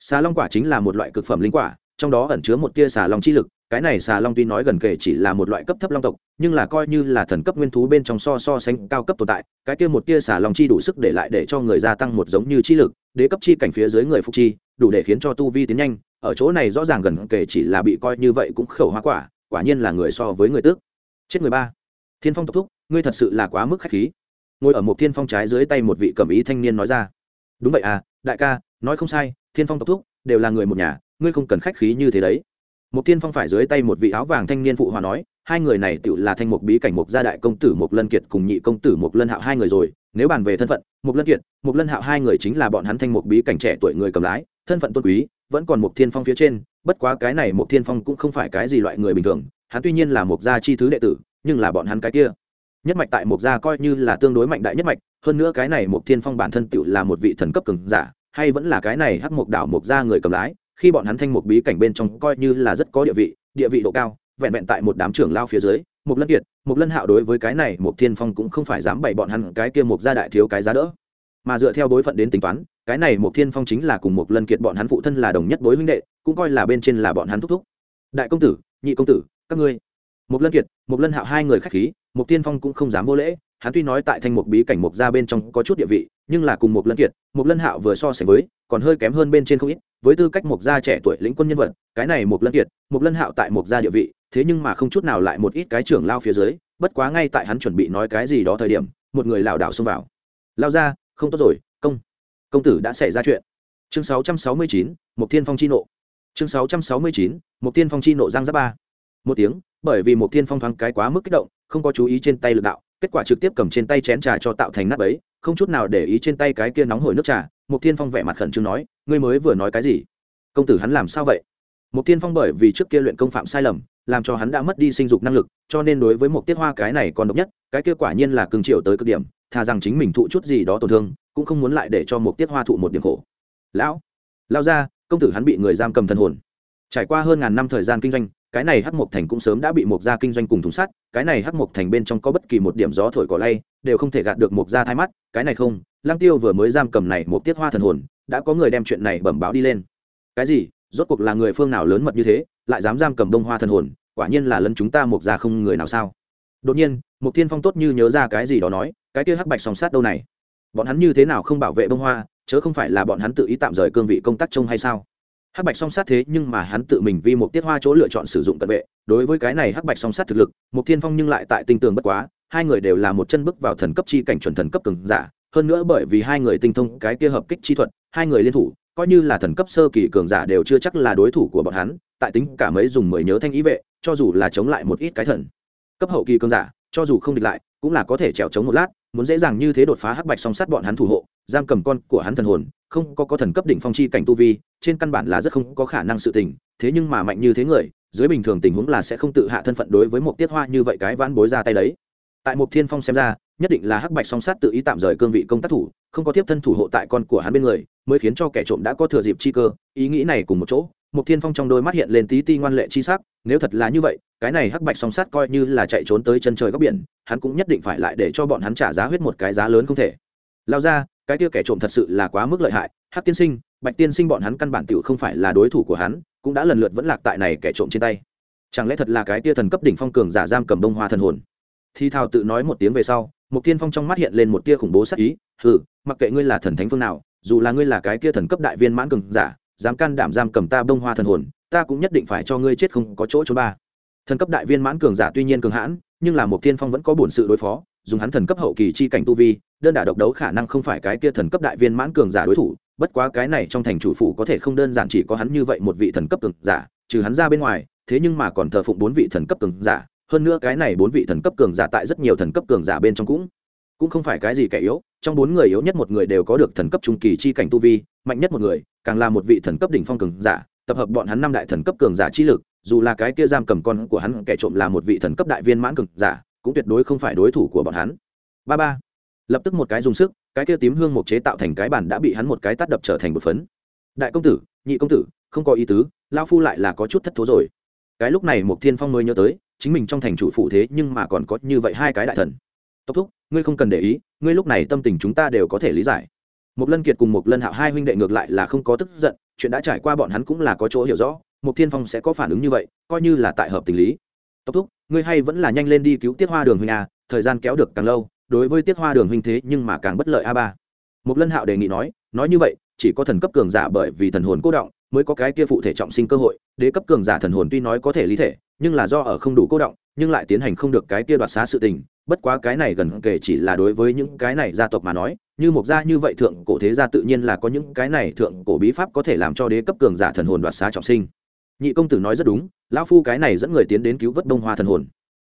Xà long quả chính là một loại cực phẩm linh quả trong đó ẩn chứa một tia xà long chi lực, cái này xà long tuy nói gần kể chỉ là một loại cấp thấp long tộc, nhưng là coi như là thần cấp nguyên thú bên trong so so sánh cao cấp tồn tại, cái kia một tia xà long chi đủ sức để lại để cho người gia tăng một giống như chi lực, đế cấp chi cảnh phía dưới người phục chi, đủ để khiến cho tu vi tiến nhanh, ở chỗ này rõ ràng gần kể chỉ là bị coi như vậy cũng khẩu hoa quả quả nhiên là người so với người tước. Chết người ba. Thiên phong tộc thúc, ngươi thật sự là quá mức khách khí. Ngồi ở một thiên phong trái dưới tay một vị cẩm ý thanh niên nói ra. Đúng vậy à đại ca, nói không sai, thiên phong tộc thúc, đều là người một nhà ngươi không cần khách khí như thế đấy. Một thiên phong phải dưới tay một vị áo vàng thanh niên phụ hòa nói, hai người này tự là thanh mục bí cảnh mục gia đại công tử mục lân kiệt cùng nhị công tử mục lân hạo hai người rồi. Nếu bàn về thân phận mục lân kiệt mục lân hạo hai người chính là bọn hắn thanh mục bí cảnh trẻ tuổi người cầm lái, thân phận tôn quý, vẫn còn mục thiên phong phía trên. Bất quá cái này mục thiên phong cũng không phải cái gì loại người bình thường, hắn tuy nhiên là mục gia chi thứ đệ tử, nhưng là bọn hắn cái kia. Nhất mạch tại mục gia coi như là tương đối mạnh đại nhất mạch, hơn nữa cái này mục thiên phong bản thân tự là một vị thần cấp cường giả, hay vẫn là cái này hắc mục đảo mục gia người cầm lái khi bọn hắn thanh mục bí cảnh bên trong coi như là rất có địa vị địa vị độ cao, vẹn vẹn tại một đám trưởng lao phía dưới, mục lân kiệt, mục lân hạo đối với cái này mục thiên phong cũng không phải dám bày bọn hắn cái kia mục gia đại thiếu cái giá đỡ. Mà dựa theo đối phận đến tính toán, cái này mục thiên phong chính là cùng mục lân kiệt bọn hắn phụ thân là đồng nhất đối huynh đệ, cũng coi là bên trên là bọn hắn thúc thúc. Đại công tử, nhị công tử, các ngươi. Mục lân kiệt, mục lân hạo hai người khách khí mục Tiên phong cũng không dám vô lễ hắn tuy nói tại thanh mục bí cảnh mục gia bên trong có chút địa vị nhưng là cùng mục lân kiệt mục lân hạo vừa so sánh với còn hơi kém hơn bên trên không ít với tư cách mục gia trẻ tuổi lĩnh quân nhân vật cái này mục lân kiệt mục lân hạo tại mục gia địa vị thế nhưng mà không chút nào lại một ít cái trưởng lao phía dưới bất quá ngay tại hắn chuẩn bị nói cái gì đó thời điểm một người lảo đảo xông vào. Lao ra không tốt rồi công công tử đã xảy ra chuyện. Chương 669, mục thiên phong chi nộ. Chương 669, mục thiên phong chi nộ giang giáp ba một tiếng, bởi vì một thiên phong thoáng cái quá mức kích động, không có chú ý trên tay lực đạo, kết quả trực tiếp cầm trên tay chén trà cho tạo thành nắp ấy, không chút nào để ý trên tay cái kia nóng hổi nước trà. Một thiên phong vẻ mặt khẩn trương nói, ngươi mới vừa nói cái gì? Công tử hắn làm sao vậy? Một thiên phong bởi vì trước kia luyện công phạm sai lầm, làm cho hắn đã mất đi sinh dục năng lực, cho nên đối với một tiết hoa cái này còn độc nhất, cái kia quả nhiên là cường triệu tới cực điểm, thà rằng chính mình thụ chút gì đó tổn thương, cũng không muốn lại để cho một tiết hoa thụ một điểm khổ. Lão lao ra công tử hắn bị người giam cầm thần hồn. Trải qua hơn ngàn năm thời gian kinh doanh cái này hắc mộc thành cũng sớm đã bị mộc gia kinh doanh cùng thùng sắt, cái này hắc mộc thành bên trong có bất kỳ một điểm gió thổi cỏ lay, đều không thể gạt được mộc gia thay mắt, cái này không lang tiêu vừa mới giam cầm này một tiết hoa thần hồn, đã có người đem chuyện này bẩm báo đi lên. Cái gì? Rốt cuộc là người phương nào lớn mật như thế, lại dám giam cầm đông hoa thần hồn, quả nhiên là lấn chúng ta mộc gia không người nào sao? Đột nhiên mục thiên phong tốt như nhớ ra cái gì đó nói, cái kia hắc bạch song sát đâu này? Bọn hắn như thế nào không bảo vệ bông hoa, chớ không phải là bọn hắn tự ý tạm rời cương vị công tác trông hay sao? Hắc bạch song sát thế nhưng mà hắn tự mình vì một tiết hoa chỗ lựa chọn sử dụng cận vệ. Đối với cái này hắc bạch song sát thực lực một thiên phong nhưng lại tại tinh tường bất quá, hai người đều là một chân bước vào thần cấp chi cảnh chuẩn thần cấp cường giả. Hơn nữa bởi vì hai người tinh thông cái kia hợp kích chi thuật, hai người liên thủ, coi như là thần cấp sơ kỳ cường giả đều chưa chắc là đối thủ của bọn hắn, tại tính cả mấy dùng mười nhớ thanh ý vệ, cho dù là chống lại một ít cái thần cấp hậu kỳ cường giả, cho dù không địch lại, cũng là có thể trèo chống một lát, muốn dễ dàng như thế đột phá hắc bạch song sát bọn hắn thủ hộ giam cầm con của hắn thần hồn, không có có thần cấp đỉnh phong chi cảnh tu vi, trên căn bản là rất không có khả năng sự tình, thế nhưng mà mạnh như thế người, dưới bình thường tình huống là sẽ không tự hạ thân phận đối với một tiết hoa như vậy cái vãn bối ra tay đấy. Tại một thiên phong xem ra, nhất định là hắc bạch song sát tự ý tạm rời cương vị công tác thủ, không có tiếp thân thủ hộ tại con của hắn bên người, mới khiến cho kẻ trộm đã có thừa dịp chi cơ. Ý nghĩ này cùng một chỗ, một thiên phong trong đôi mắt hiện lên tí ti ngoan lệ chi sắc, nếu thật là như vậy, cái này hắc bạch song sát coi như là chạy trốn tới chân trời góc biển, hắn cũng nhất định phải lại để cho bọn hắn trả giá huyết một cái giá lớn không thể. Lao ra cái kia kẻ trộm thật sự là quá mức lợi hại. Hắc tiên sinh, bạch tiên sinh bọn hắn căn bản tự không phải là đối thủ của hắn, cũng đã lần lượt vẫn lạc tại này kẻ trộm trên tay. Chẳng lẽ thật là cái tia thần cấp đỉnh phong cường giả giam cầm đông hoa thần hồn? Thi thao tự nói một tiếng về sau một tiên phong trong mắt hiện lên một tia khủng bố sắc ý, hừ, mặc kệ ngươi là thần thánh phương nào, dù là ngươi là cái kia thần cấp đại viên mãn cường giả, dám can đảm giam cầm ta bông hoa thần hồn, ta cũng nhất định phải cho ngươi chết không có chỗ trốn ba. Thần cấp đại viên mãn cường giả tuy nhiên cường hãn nhưng là một thiên phong vẫn có bổn sự đối phó, dùng hắn thần cấp hậu kỳ chi cảnh tu vi, đơn đả độc đấu khả năng không phải cái kia thần cấp đại viên mãn cường giả đối thủ, bất quá cái này trong thành chủ phủ có thể không đơn giản chỉ có hắn như vậy một vị thần cấp cường giả, trừ hắn ra bên ngoài, thế nhưng mà còn thờ phụng bốn vị thần cấp cường giả, hơn nữa cái này bốn vị thần cấp cường giả tại rất nhiều thần cấp cường giả bên trong cũng cũng không phải cái gì kẻ yếu, trong bốn người yếu nhất một người đều có được thần cấp trung kỳ chi cảnh tu vi, mạnh nhất một người, càng là một vị thần cấp đỉnh phong cường giả, tập hợp bọn hắn năm đại thần cấp cường giả chi lực dù là cái kia giam cầm con của hắn kẻ trộm là một vị thần cấp đại viên mãn cường giả, cũng tuyệt đối không phải đối thủ của bọn hắn. Ba ba, lập tức một cái dùng sức, cái kia tím hương mục chế tạo thành cái bản đã bị hắn một cái tát đập trở thành một phấn. Đại công tử, nhị công tử, không có ý tứ lao phu lại là có chút thất thố rồi. Cái lúc này mục thiên phong mới nhớ tới, chính mình trong thành chủ phụ thế nhưng mà còn có như vậy hai cái đại thần. Tốc thúc, ngươi không cần để ý, ngươi lúc này tâm tình chúng ta đều có thể lý giải. Một lân kiệt cùng một lân hạo hai huynh đệ ngược lại là không có tức giận, chuyện đã trải qua bọn hắn cũng là có chỗ hiểu rõ một thiên phong sẽ có phản ứng như vậy, coi như là tại hợp tình lý. Tốc thúc, ngươi hay vẫn là nhanh lên đi cứu tiết hoa đường huynh a thời gian kéo được càng lâu, đối với tiết hoa đường huynh thế nhưng mà càng bất lợi a ba. Một lân hạo đề nghị nói nói như vậy, chỉ có thần cấp cường giả bởi vì thần hồn cố động, mới có cái kia phụ thể trọng sinh cơ hội. Đế cấp cường giả thần hồn tuy nói có thể lý thể, nhưng là do ở không đủ cô động, nhưng lại tiến hành không được cái kia đoạt xá sự tình. Bất quá cái này gần kể chỉ là đối với những cái này gia tộc mà nói, như một gia như vậy thượng cổ thế gia tự nhiên là có những cái này thượng cổ bí pháp có thể làm cho đế cấp cường giả thần hồn đoạt xá trọng sinh nhị công tử nói rất đúng, lão phu cái này dẫn người tiến đến cứu vớt đông hoa thần hồn.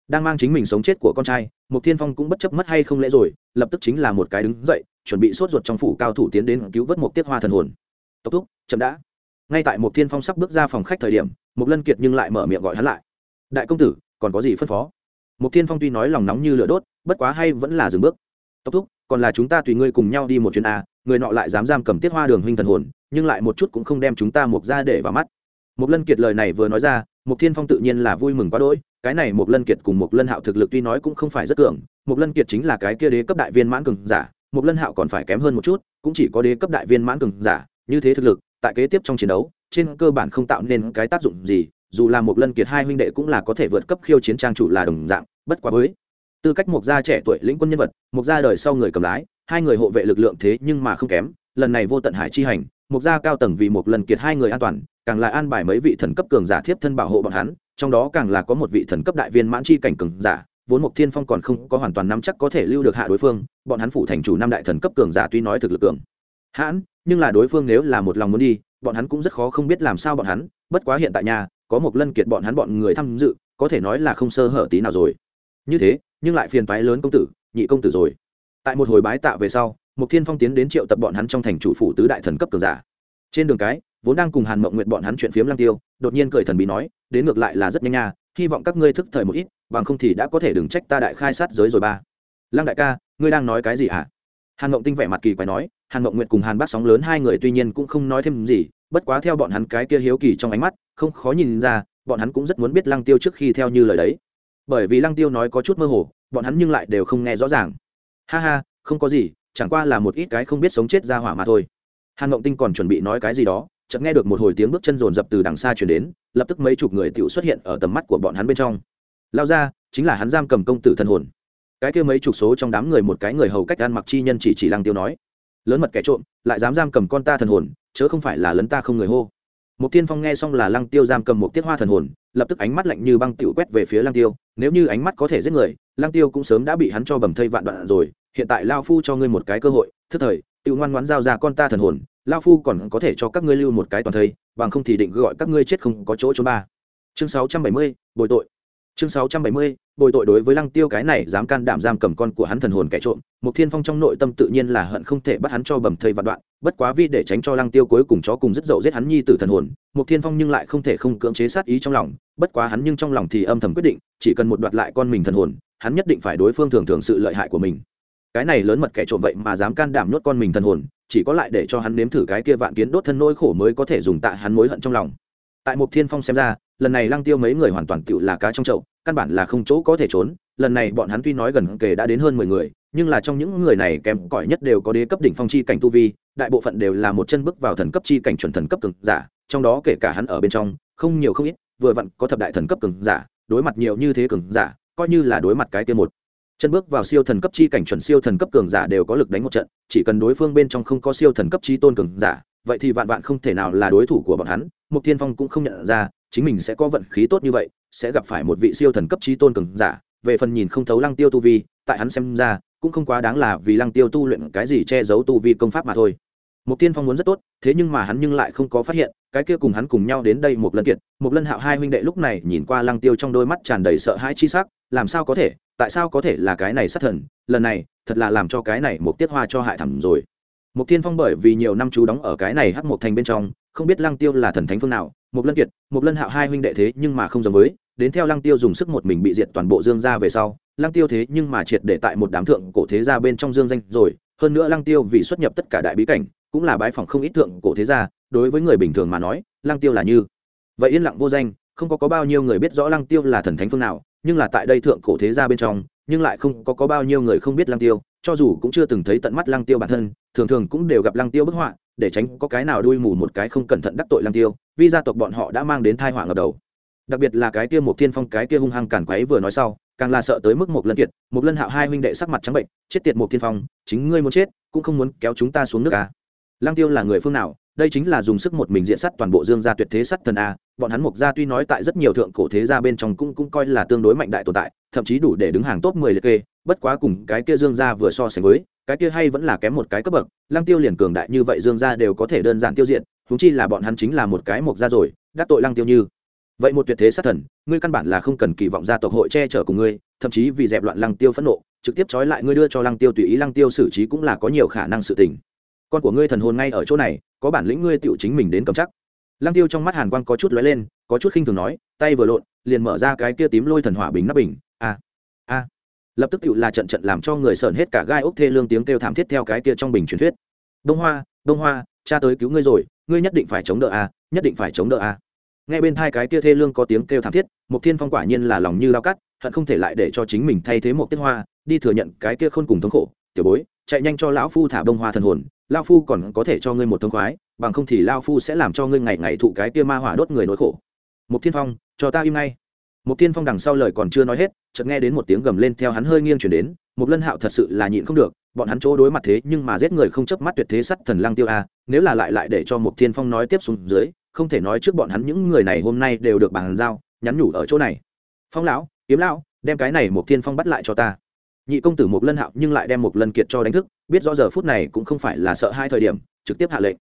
Đang mang chính mình sống chết của con trai một thiên phong cũng bất chấp mất hay không lẽ rồi, lập tức chính là một cái đứng dậy, chuẩn bị sốt ruột trong phủ cao thủ tiến đến cứu vớt một tiết hoa thần hồn. Tốc thúc, chậm đã. Ngay tại một thiên phong sắp bước ra phòng khách thời điểm một lân kiệt nhưng lại mở miệng gọi hắn lại. Đại công tử, còn có gì phân phó? Một thiên phong tuy nói lòng nóng như lửa đốt, bất quá hay vẫn là dừng bước. Tốc thúc, còn là chúng ta tùy ngươi cùng nhau đi một chuyến a người nọ lại dám giam cầm tiết hoa đường huynh thần hồn, nhưng lại một chút cũng không đem chúng ta mục ra để vào mắt một lân kiệt lời này vừa nói ra một thiên phong tự nhiên là vui mừng quá đỗi, cái này một lân kiệt cùng một lân hạo thực lực tuy nói cũng không phải rất cường một lân kiệt chính là cái kia đế cấp đại viên mãn cường giả một lân hạo còn phải kém hơn một chút, cũng chỉ có đế cấp đại viên mãn cường giả, như thế thực lực, tại kế tiếp trong chiến đấu, trên cơ bản không tạo nên cái tác dụng gì, dù là một lân kiệt hai huynh đệ cũng là có thể vượt cấp khiêu chiến trang chủ là đồng dạng, bất quá với tư cách một gia trẻ tuổi lĩnh quân nhân vật một gia đời sau người cầm lái, hai người hộ vệ lực lượng thế nhưng mà không kém, lần này vô tận hải chi hành mục gia cao tầng vì một lần kiệt hai người an toàn, càng lại an bài mấy vị thần cấp cường giả thiếp thân bảo hộ bọn hắn, trong đó càng là có một vị thần cấp đại viên mãn chi cảnh cường giả, vốn mục thiên phong còn không có hoàn toàn nắm chắc có thể lưu được hạ đối phương, bọn hắn phủ thành chủ năm đại thần cấp cường giả tuy nói thực lực cường hãn, nhưng là đối phương nếu là một lòng muốn đi, bọn hắn cũng rất khó không biết làm sao bọn hắn, bất quá hiện tại nhà có một lân kiệt bọn hắn bọn người tham dự, có thể nói là không sơ hở tí nào rồi. Như thế, nhưng lại phiền toái lớn công tử, nhị công tử rồi. Tại một hồi bái tạ về sau mục thiên phong tiến đến triệu tập bọn hắn trong thành chủ phủ tứ đại thần cấp cường giả. Trên đường cái, vốn đang cùng hàn mộng Nguyệt bọn hắn chuyện phiếm lang tiêu, đột nhiên cười thần bí nói, đến ngược lại là rất nhanh nha, hy vọng các ngươi thức thời một ít, bằng không thì đã có thể đừng trách ta đại khai sát giới rồi ba. Lăng đại ca, ngươi đang nói cái gì hả? Hàn mộng tinh vẻ mặt kỳ quái nói, hàn mộng Nguyệt cùng hàn bác sóng lớn hai người tuy nhiên cũng không nói thêm gì, bất quá theo bọn hắn cái kia hiếu kỳ trong ánh mắt, không khó nhìn ra, bọn hắn cũng rất muốn biết lăng tiêu trước khi theo như lời đấy. Bởi vì lăng tiêu nói có chút mơ hồ, bọn hắn nhưng lại đều không nghe rõ ràng. Ha ha, không có gì chẳng qua là một ít cái không biết sống chết ra hỏa mà thôi. Hàn mộng tinh còn chuẩn bị nói cái gì đó, chợt nghe được một hồi tiếng bước chân rồn rập từ đằng xa chuyển đến, lập tức mấy chục người tiểu xuất hiện ở tầm mắt của bọn hắn bên trong. Lao ra, chính là hắn giam cầm công tử thân hồn. Cái kia mấy chục số trong đám người một cái người hầu cách ăn mặc chi nhân chỉ chỉ lăng tiêu nói, lớn mật kẻ trộm, lại dám giam cầm con ta thần hồn, chớ không phải là lấn ta không người hô. Một tiên phong nghe xong là lăng tiêu giam cầm một tiết hoa thần hồn, lập tức ánh mắt lạnh như băng tiểu quét về phía lăng tiêu, nếu như ánh mắt có thể giết người, lăng tiêu cũng sớm đã bị hắn cho bầm thây vạn đoạn rồi hiện tại lao phu cho ngươi một cái cơ hội, thức thời tự ngoan ngoãn giao ra con ta thần hồn, lao phu còn có thể cho các ngươi lưu một cái toàn thây, bằng không thì định gọi các ngươi chết không có chỗ cho ba. Chương sáu trăm bảy mươi, bồi tội. Chương sáu trăm bảy mươi, bồi tội đối với lăng tiêu cái này dám can đảm giam cầm con của hắn thần hồn kẻ trộm một thiên phong trong nội tâm tự nhiên là hận không thể bắt hắn cho bầm thây vạn đoạn, bất quá vi để tránh cho lăng tiêu cuối cùng chó cùng rất dậu giết hắn nhi tử thần hồn một thiên phong nhưng lại không thể không cưỡng chế sát ý trong lòng, bất quá hắn nhưng trong lòng thì âm thầm quyết định, chỉ cần một đoạt lại con mình thần hồn, hắn nhất định phải đối phương thường thường sự lợi hại của mình cái này lớn mật kẻ trộm vậy mà dám can đảm nuốt con mình thần hồn, chỉ có lại để cho hắn nếm thử cái kia vạn kiến đốt thân nỗi khổ mới có thể dùng tạ hắn mối hận trong lòng. Tại một thiên phong xem ra, lần này lăng tiêu mấy người hoàn toàn tựu là cá trong chậu, căn bản là không chỗ có thể trốn, lần này bọn hắn tuy nói gần kề đã đến hơn mười người, nhưng là trong những người này kém cỏi nhất đều có đế cấp đỉnh phong chi cảnh tu vi, đại bộ phận đều là một chân bước vào thần cấp chi cảnh chuẩn thần cấp cường giả, trong đó kể cả hắn ở bên trong, không nhiều không ít, vừa vặn có thập đại thần cấp cường giả, đối mặt nhiều như thế cường giả, coi như là đối mặt cái kia một chân bước vào siêu thần cấp chi cảnh chuẩn siêu thần cấp cường giả đều có lực đánh một trận chỉ cần đối phương bên trong không có siêu thần cấp chi tôn cường giả vậy thì vạn vạn không thể nào là đối thủ của bọn hắn mục thiên phong cũng không nhận ra chính mình sẽ có vận khí tốt như vậy sẽ gặp phải một vị siêu thần cấp chi tôn cường giả về phần nhìn không thấu lăng tiêu tu vi tại hắn xem ra cũng không quá đáng là vì lăng tiêu tu luyện cái gì che giấu tu vi công pháp mà thôi. Mục Tiên Phong muốn rất tốt, thế nhưng mà hắn nhưng lại không có phát hiện, cái kia cùng hắn cùng nhau đến đây một lần kiệt, một lần hạo hai huynh đệ lúc này nhìn qua Lăng Tiêu trong đôi mắt tràn đầy sợ hãi chi sắc, làm sao có thể, tại sao có thể là cái này sát thần, lần này, thật là làm cho cái này một tiết hoa cho hại thẳm rồi. Mục Tiên Phong bởi vì nhiều năm chú đóng ở cái này hắc một thành bên trong, không biết Lăng Tiêu là thần thánh phương nào, một lần kiệt, một lần hạo hai huynh đệ thế nhưng mà không giống với, đến theo Lăng Tiêu dùng sức một mình bị diệt toàn bộ dương gia về sau, Lăng Tiêu thế nhưng mà triệt để tại một đám thượng cổ thế gia bên trong dương danh rồi, hơn nữa Lăng Tiêu vì xuất nhập tất cả đại bí cảnh, cũng là bái phỏng không ít thượng cổ thế gia đối với người bình thường mà nói lăng tiêu là như vậy yên lặng vô danh không có, có bao nhiêu người biết rõ lăng tiêu là thần thánh phương nào nhưng là tại đây thượng cổ thế gia bên trong nhưng lại không có, có bao nhiêu người không biết lăng tiêu cho dù cũng chưa từng thấy tận mắt lăng tiêu bản thân thường thường cũng đều gặp lăng tiêu bức họa để tránh có cái nào đuôi mù một cái không cẩn thận đắc tội lăng tiêu vì gia tộc bọn họ đã mang đến thai họa ngập đầu. Đặc biệt là cái kia một thiên phong cái kia hung hăng cản quấy vừa nói sau càng là sợ tới mức một lần kiệt một lần hạo hai huynh đệ sắc mặt trắng bệnh chết tiệt một thiên phong chính ngươi muốn chết cũng không muốn kéo chúng ta xuống nước à? Lăng tiêu là người phương nào đây chính là dùng sức một mình diện sắt toàn bộ dương gia tuyệt thế sắt thần a, bọn hắn mục gia tuy nói tại rất nhiều thượng cổ thế gia bên trong cũng cũng coi là tương đối mạnh đại tồn tại, thậm chí đủ để đứng hàng top mười liệt kê, bất quá cùng cái kia dương gia vừa so sánh với, cái kia hay vẫn là kém một cái cấp bậc, lăng tiêu liền cường đại như vậy dương gia đều có thể đơn giản tiêu diệt húng chi là bọn hắn chính là một cái mục gia rồi, đắc tội lăng tiêu như. Vậy một tuyệt thế sát thần, ngươi căn bản là không cần kỳ vọng gia tộc hội che chở cùng ngươi, thậm chí vì dẹp loạn lăng tiêu phẫn nộ, trực tiếp trói lại ngươi đưa cho lăng tiêu tùy ý lăng tiêu xử trí cũng là có nhiều khả năng sự tình con của ngươi thần hồn ngay ở chỗ này, có bản lĩnh ngươi tựu chính mình đến cầm chắc. Lăng tiêu trong mắt hàn quang có chút lóe lên, có chút khinh thường nói, tay vừa lộn, liền mở ra cái kia tím lôi thần hỏa bình nắp bình, a a. Lập tức tựu là trận trận làm cho người sợn hết cả gai ốc thê lương tiếng kêu thảm thiết theo cái kia trong bình truyền thuyết. Đông hoa đông hoa, cha tới cứu ngươi rồi, ngươi nhất định phải chống đỡ a, nhất định phải chống đỡ a. Nghe bên thai cái kia thê lương có tiếng kêu thảm thiết một thiên phong quả nhiên là lòng như lao cắt, hận không thể lại để cho chính mình thay thế một tiết hoa, đi thừa nhận cái kia khôn cùng thống khổ. Tiểu bối, chạy nhanh cho lão phu thả bông hoa thần hồn lao phu còn có thể cho ngươi một thông khoái, bằng không thì lao phu sẽ làm cho ngươi ngày ngày thụ cái kia ma hỏa đốt người nỗi khổ. Một thiên phong, cho ta im ngay. Một thiên phong đằng sau lời còn chưa nói hết, chợt nghe đến một tiếng gầm lên theo hắn hơi nghiêng chuyển đến một lân hạo thật sự là nhịn không được, bọn hắn chỗ đối mặt thế nhưng mà giết người không chớp mắt tuyệt thế sắt thần lăng tiêu a nếu là lại lại để cho một thiên phong nói tiếp xuống dưới, không thể nói trước bọn hắn những người này hôm nay đều được bàn giao, nhắn nhủ ở chỗ này. Phong lão, kiếm lão, đem cái này một thiên phong bắt lại cho ta nhị công tử một lân hạo nhưng lại đem một lân kiệt cho đánh thức, biết rõ giờ phút này cũng không phải là sợ hai thời điểm, trực tiếp hạ lệnh.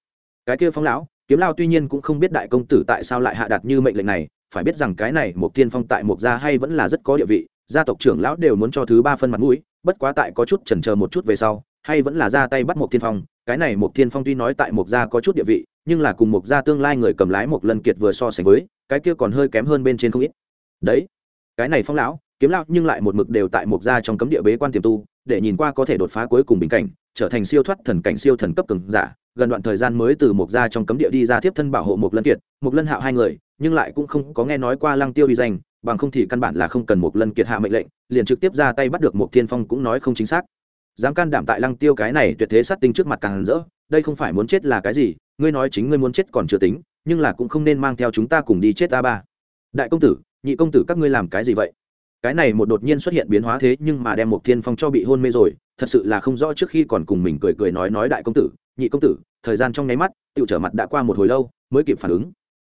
Cái kia phong lão, kiếm lao tuy nhiên cũng không biết đại công tử tại sao lại hạ đặt như mệnh lệnh này, phải biết rằng cái này một thiên phong tại một gia hay vẫn là rất có địa vị, gia tộc trưởng lão đều muốn cho thứ ba phân mặt mũi, bất quá tại có chút chần chờ một chút về sau, hay vẫn là ra tay bắt một thiên phong. Cái này một thiên phong tuy nói tại một gia có chút địa vị, nhưng là cùng một gia tương lai người cầm lái một lần kiệt vừa so sánh với, cái kia còn hơi kém hơn bên trên không ít. Đấy, cái này phong lão kiếm lao nhưng lại một mực đều tại một gia trong cấm địa bế quan tiềm tu, để nhìn qua có thể đột phá cuối cùng bình cảnh, trở thành siêu thoát thần cảnh siêu thần cấp cường giả. Gần đoạn thời gian mới từ một gia trong cấm địa đi ra tiếp thân bảo hộ một lân kiệt một lân hạo hai người, nhưng lại cũng không có nghe nói qua lăng tiêu đi danh, bằng không thì căn bản là không cần một lân kiệt hạ mệnh lệnh, liền trực tiếp ra tay bắt được một thiên phong cũng nói không chính xác. Dám can đảm tại lăng tiêu cái này tuyệt thế sát tinh trước mặt càng rỡ, đây không phải muốn chết là cái gì, ngươi nói chính ngươi muốn chết còn chưa tính, nhưng là cũng không nên mang theo chúng ta cùng đi chết a ba. Đại công tử, nhị công tử các ngươi làm cái gì vậy? Cái này một đột nhiên xuất hiện biến hóa thế nhưng mà đem một thiên phong cho bị hôn mê rồi, thật sự là không rõ trước khi còn cùng mình cười cười nói nói đại công tử, nhị công tử, thời gian trong nháy mắt tự trở mặt đã qua một hồi lâu, mới kịp phản ứng.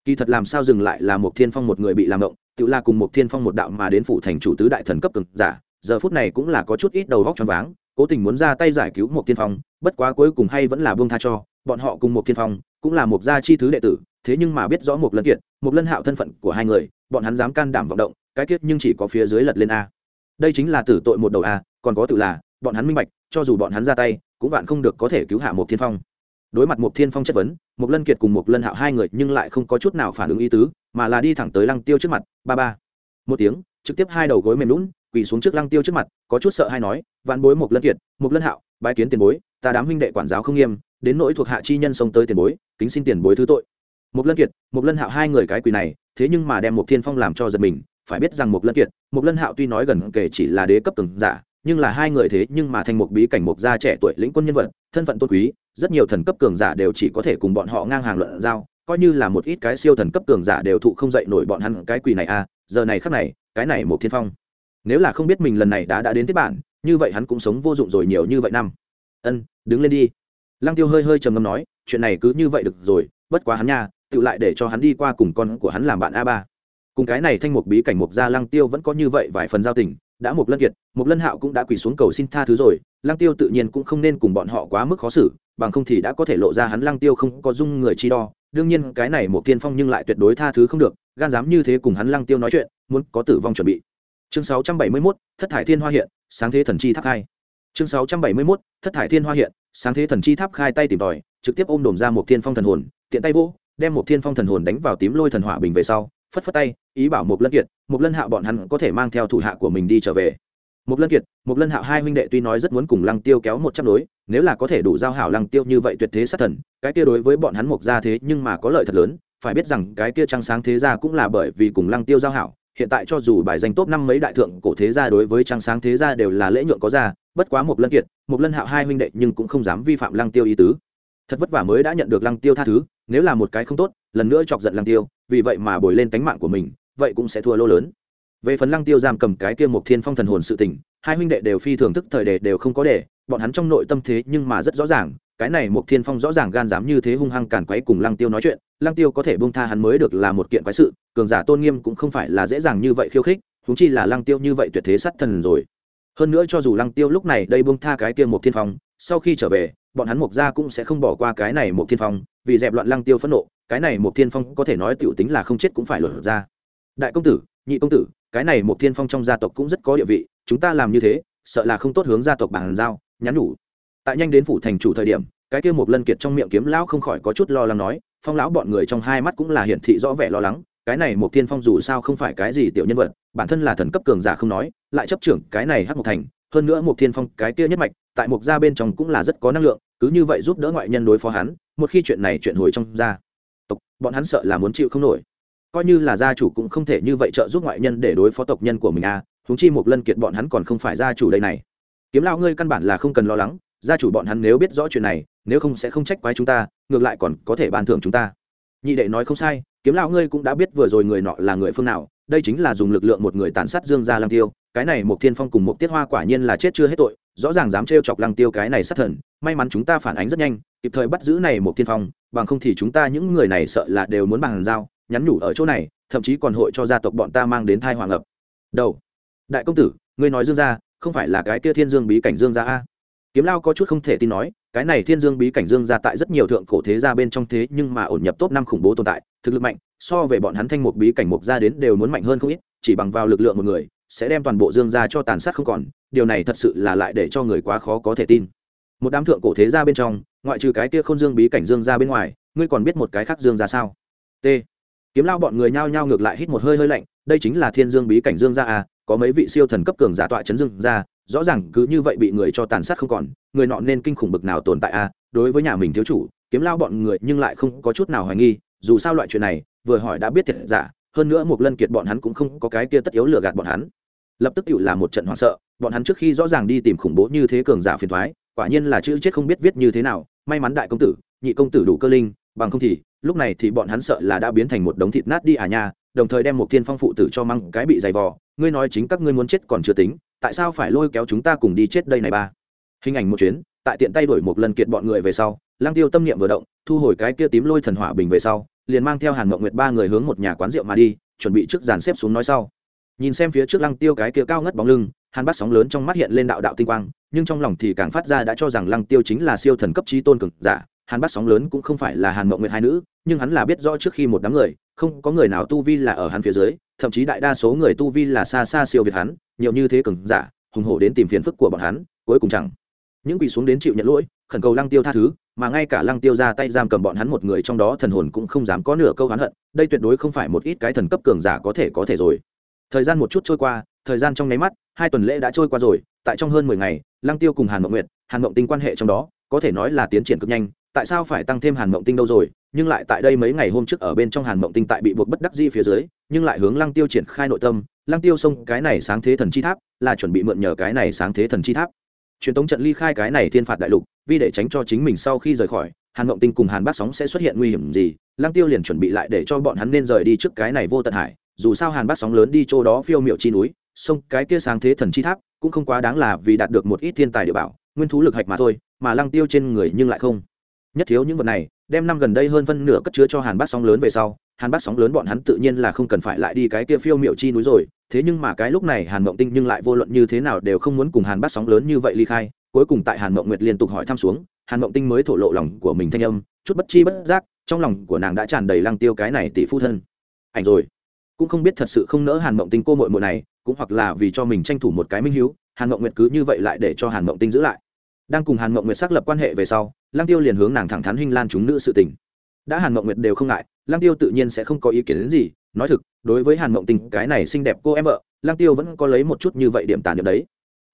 Kỳ thật làm sao dừng lại là một thiên phong một người bị làm động tự là cùng một thiên phong một đạo mà đến phủ thành chủ tứ đại thần cấp cực giả, giờ phút này cũng là có chút ít đầu vóc choáng váng, cố tình muốn ra tay giải cứu một thiên phong, bất quá cuối cùng hay vẫn là buông tha cho, bọn họ cùng một thiên phong cũng là một gia chi thứ đệ tử, thế nhưng mà biết rõ một lân kiện một lân hạo thân phận của hai người, bọn hắn dám can đảm vọng động cái kiết nhưng chỉ có phía dưới lật lên a. Đây chính là tử tội một đầu a, còn có tự là, bọn hắn minh bạch, cho dù bọn hắn ra tay, cũng vạn không được có thể cứu hạ một thiên phong. Đối mặt một thiên phong chất vấn một lân kiệt cùng một lân hạo hai người nhưng lại không có chút nào phản ứng ý tứ, mà là đi thẳng tới lăng tiêu trước mặt, ba ba. Một tiếng, trực tiếp hai đầu gối mềm lún quỳ xuống trước lăng tiêu trước mặt, có chút sợ hay nói, vạn bối một lân kiệt một lân hạo, bái kiến tiền bối, ta đám huynh đệ quản giáo không nghiêm, đến nỗi thuộc hạ chi nhân xông tới tiền bối, kính xin tiền bối thứ tội. Một lân kiệt một lân hạo hai người cái quỳ này, thế nhưng mà đem một thiên phong làm cho giật mình phải biết rằng một lân kiệt một lân hạo tuy nói gần kể chỉ là đế cấp từng giả, nhưng là hai người thế nhưng mà thành một bí cảnh một gia trẻ tuổi lĩnh quân nhân vật, thân phận tôn quý, rất nhiều thần cấp cường giả đều chỉ có thể cùng bọn họ ngang hàng luận giao, coi như là một ít cái siêu thần cấp cường giả đều thụ không dậy nổi bọn hắn cái quỳ này à giờ này khắc này, cái này một thiên phong. Nếu là không biết mình lần này đã đã đến tiếp bản như vậy hắn cũng sống vô dụng rồi nhiều như vậy năm. Ân, đứng lên đi. Lăng tiêu hơi hơi trầm ngâm nói, chuyện này cứ như vậy được rồi, bất quá hắn nha, tự lại để cho hắn đi qua cùng con của hắn làm bạn a ba cùng cái này thanh mục bí cảnh mục gia lăng tiêu vẫn có như vậy vài phần giao tình đã một lân kiệt một lân hạo cũng đã quỳ xuống cầu xin tha thứ rồi lăng tiêu tự nhiên cũng không nên cùng bọn họ quá mức khó xử bằng không thì đã có thể lộ ra hắn lăng tiêu không có dung người chi đo. Đương nhiên cái này một tiên phong nhưng lại tuyệt đối tha thứ không được gan dám như thế cùng hắn lăng tiêu nói chuyện muốn có tử vong chuẩn bị. Chương 671, thất thải thiên hoa hiện sáng thế thần chi tháp khai. Chương 671, thất thải thiên hoa hiện sáng thế thần chi tháp khai tay tìm tòi trực tiếp ôm đồm ra một thiên phong thần hồn tiện tay vỗ đem một thiên phong thần hồn đánh vào tím lôi thần hỏa bình về sau phất phất tay, ý bảo một lân kiệt một lân hạo bọn hắn có thể mang theo thủ hạ của mình đi trở về. Một lân kiệt một lân hạo hai huynh đệ tuy nói rất muốn cùng lăng tiêu kéo một trăm đối, nếu là có thể đủ giao hảo lăng tiêu như vậy tuyệt thế sát thần, cái kia đối với bọn hắn mục ra thế nhưng mà có lợi thật lớn, phải biết rằng cái kia trăng sáng thế gia cũng là bởi vì cùng lăng tiêu giao hảo, hiện tại cho dù bài danh top năm mấy đại thượng cổ thế gia đối với trăng sáng thế gia đều là lễ nhượng có ra, bất quá một lân kiệt một lân hạo hai huynh đệ nhưng cũng không dám vi phạm lăng tiêu ý tứ. Thật vất vả mới đã nhận được lăng tiêu tha thứ, nếu là một cái không tốt lần nữa chọc giận lăng tiêu, vì vậy mà bồi lên tánh mạng của mình, vậy cũng sẽ thua lô lớn. Về phần lăng tiêu giam cầm cái kia một thiên phong thần hồn sự tình, hai huynh đệ đều phi thường thức thời đề đều không có để, bọn hắn trong nội tâm thế nhưng mà rất rõ ràng, cái này một thiên phong rõ ràng gan dám như thế hung hăng càn quấy cùng lăng tiêu nói chuyện, lăng tiêu có thể bông tha hắn mới được là một kiện quái sự, cường giả tôn nghiêm cũng không phải là dễ dàng như vậy khiêu khích húng chi là lăng tiêu như vậy tuyệt thế sát thần rồi. Hơn nữa cho dù lăng tiêu lúc này đây bông tha cái kia một thiên phong, sau khi trở về bọn hắn mục gia cũng sẽ không bỏ qua cái này một thiên phong, vì dẹp loạn lăng tiêu phẫn nộ, cái này một thiên phong có thể nói tiểu tính là không chết cũng phải lột ra. Đại công tử, nhị công tử, cái này một thiên phong trong gia tộc cũng rất có địa vị, chúng ta làm như thế, sợ là không tốt hướng gia tộc bàn giao, nhắn nhủ. Tại nhanh đến phủ thành chủ thời điểm, cái kia một lân kiệt trong miệng kiếm lão không khỏi có chút lo lắng nói, phong lão bọn người trong hai mắt cũng là hiển thị rõ vẻ lo lắng, cái này một thiên phong dù sao không phải cái gì tiểu nhân vật, bản thân là thần cấp cường giả không nói, lại chấp trưởng cái này hắc một thành hơn nữa một thiên phong, cái kia nhất mạch, tại một gia bên trong cũng là rất có năng lượng, cứ như vậy giúp đỡ ngoại nhân đối phó hắn, một khi chuyện này chuyện hồi trong gia tộc, bọn hắn sợ là muốn chịu không nổi. Coi như là gia chủ cũng không thể như vậy trợ giúp ngoại nhân để đối phó tộc nhân của mình à húng chi một lân kiệt bọn hắn còn không phải gia chủ đây này. Kiếm lao ngươi căn bản là không cần lo lắng, gia chủ bọn hắn nếu biết rõ chuyện này, nếu không sẽ không trách quái chúng ta, ngược lại còn có thể ban thưởng chúng ta. Nhị đệ nói không sai, kiếm lao ngươi cũng đã biết vừa rồi người nọ là người phương nào, đây chính là dùng lực lượng một người tàn sát dương gia lăng tiêu cái này một thiên phong cùng một tiết hoa quả nhiên là chết chưa hết tội, rõ ràng dám trêu chọc lăng tiêu cái này sát thần, may mắn chúng ta phản ánh rất nhanh, kịp thời bắt giữ này một thiên phong, bằng không thì chúng ta những người này sợ là đều muốn bằng dao nhắn nhủ ở chỗ này, thậm chí còn hội cho gia tộc bọn ta mang đến thai hoàng ập. Đầu. Đại công tử, ngươi nói dương gia, không phải là cái kia thiên dương bí cảnh dương gia a? Kiếm lao có chút không thể tin nói, cái này thiên dương bí cảnh dương gia tại rất nhiều thượng cổ thế gia bên trong thế, nhưng mà ổn nhập top năm khủng bố tồn tại, thực lực mạnh, so về bọn hắn thanh một bí cảnh mục gia đến đều muốn mạnh hơn không ít, chỉ bằng vào lực lượng một người sẽ đem toàn bộ dương gia cho tàn sát không còn, điều này thật sự là lại để cho người quá khó có thể tin. Một đám thượng cổ thế gia bên trong, ngoại trừ cái kia không dương bí cảnh dương gia bên ngoài, ngươi còn biết một cái khác dương gia sao? T. Kiếm lao bọn người nhao nhao ngược lại hít một hơi hơi lạnh, đây chính là thiên dương bí cảnh dương gia à có mấy vị siêu thần cấp cường giả tọa chấn dương gia, rõ ràng cứ như vậy bị người cho tàn sát không còn, người nọ nên kinh khủng bực nào tồn tại à đối với nhà mình thiếu chủ, kiếm lao bọn người nhưng lại không có chút nào hoài nghi, dù sao loại chuyện này, vừa hỏi đã biết thiệt giả, hơn nữa một lân kiệt bọn hắn cũng không có cái kia tất yếu lừa gạt bọn hắn lập tức tự là một trận hoảng sợ, bọn hắn trước khi rõ ràng đi tìm khủng bố như thế cường giả phiền thoái quả nhiên là chữ chết không biết viết như thế nào, may mắn đại công tử, nhị công tử đủ cơ linh, bằng không thì, lúc này thì bọn hắn sợ là đã biến thành một đống thịt nát đi à nha, đồng thời đem một thiên phong phụ tử cho măng cái bị dày vò, ngươi nói chính các ngươi muốn chết còn chưa tính, tại sao phải lôi kéo chúng ta cùng đi chết đây này ba? Hình ảnh một chuyến, tại tiện tay đổi một lần kiện bọn người về sau lang tiêu tâm niệm vừa động, thu hồi cái kia tím lôi thần hỏa bình về sau, liền mang theo hàn mộng nguyệt ba người hướng một nhà quán rượu mà đi, chuẩn bị trước dàn xếp xuống nói sau nhìn xem phía trước lăng tiêu cái kia cao ngất bóng lưng, hàn bắt sóng lớn trong mắt hiện lên đạo đạo tinh quang, nhưng trong lòng thì càng phát ra đã cho rằng lăng tiêu chính là siêu thần cấp trí tôn cực giả. Hàn bắt sóng lớn cũng không phải là hàn mộng nguyệt hai nữ, nhưng hắn là biết rõ trước khi một đám người, không có người nào tu vi là ở hắn phía dưới, thậm chí đại đa số người tu vi là xa xa siêu việt hắn, nhiều như thế cường giả, hùng hổ đến tìm phiền phức của bọn hắn, cuối cùng chẳng. Những quỳ xuống đến chịu nhận lỗi, khẩn cầu lăng tiêu tha thứ, mà ngay cả lăng tiêu ra tay giam cầm bọn hắn một người trong đó thần hồn cũng không dám có nửa câu hắn hận, đây tuyệt đối không phải một ít cái thần cấp cường giả có thể có thể rồi thời gian một chút trôi qua, thời gian trong nháy mắt, hai tuần lễ đã trôi qua rồi, tại trong hơn mười ngày, lăng tiêu cùng hàn mộng nguyệt, hàn mộng tinh quan hệ trong đó, có thể nói là tiến triển cực nhanh, tại sao phải tăng thêm hàn mộng tinh đâu rồi, nhưng lại tại đây mấy ngày hôm trước ở bên trong hàn mộng tinh tại bị buộc bất đắc di phía dưới, nhưng lại hướng lăng tiêu triển khai nội tâm, lăng tiêu xông cái này sáng thế thần chi tháp, là chuẩn bị mượn nhờ cái này sáng thế thần chi tháp. Truyền tống trận ly khai cái này thiên phạt đại lục, vì để tránh cho chính mình sau khi rời khỏi, hàn mộng tinh cùng hàn bát sóng sẽ xuất hiện nguy hiểm gì, lăng tiêu liền chuẩn bị lại để cho bọn hắn nên rời đi trước cái này vô tận hải dù sao hàn bát sóng lớn đi chỗ đó phiêu miệu chi núi, sông cái kia sáng thế thần chi tháp, cũng không quá đáng là vì đạt được một ít thiên tài địa bảo, nguyên thú lực hạch mà thôi, mà lăng tiêu trên người nhưng lại không. Nhất thiếu những vật này, đem năm gần đây hơn phân nửa cất chứa cho hàn bát sóng lớn về sau, hàn bát sóng lớn bọn hắn tự nhiên là không cần phải lại đi cái kia phiêu miệu chi núi rồi, thế nhưng mà cái lúc này hàn mộng tinh nhưng lại vô luận như thế nào đều không muốn cùng hàn bát sóng lớn như vậy ly khai, cuối cùng tại hàn mộng nguyệt liên tục hỏi thăm xuống, hàn mộng tinh mới thổ lộ lòng của mình thanh âm, chút bất chi bất giác, trong lòng của nàng đã tràn đầy lăng tiêu cái này tỷ phu thân. Ảnh rồi cũng không biết thật sự không nỡ hàn mộng tinh cô mội mội này, cũng hoặc là vì cho mình tranh thủ một cái minh hiếu, hàn mộng nguyệt cứ như vậy lại để cho hàn mộng tinh giữ lại. Đang cùng hàn mộng nguyệt xác lập quan hệ về sau Lang tiêu liền hướng nàng thẳng thắn hinh lan chúng nữ sự tình. Đã hàn mộng nguyệt đều không ngại Lang tiêu tự nhiên sẽ không có ý kiến đến gì, nói thực, đối với hàn mộng tinh cái này xinh đẹp cô em vợ Lang tiêu vẫn có lấy một chút như vậy điểm tàn điểm đấy.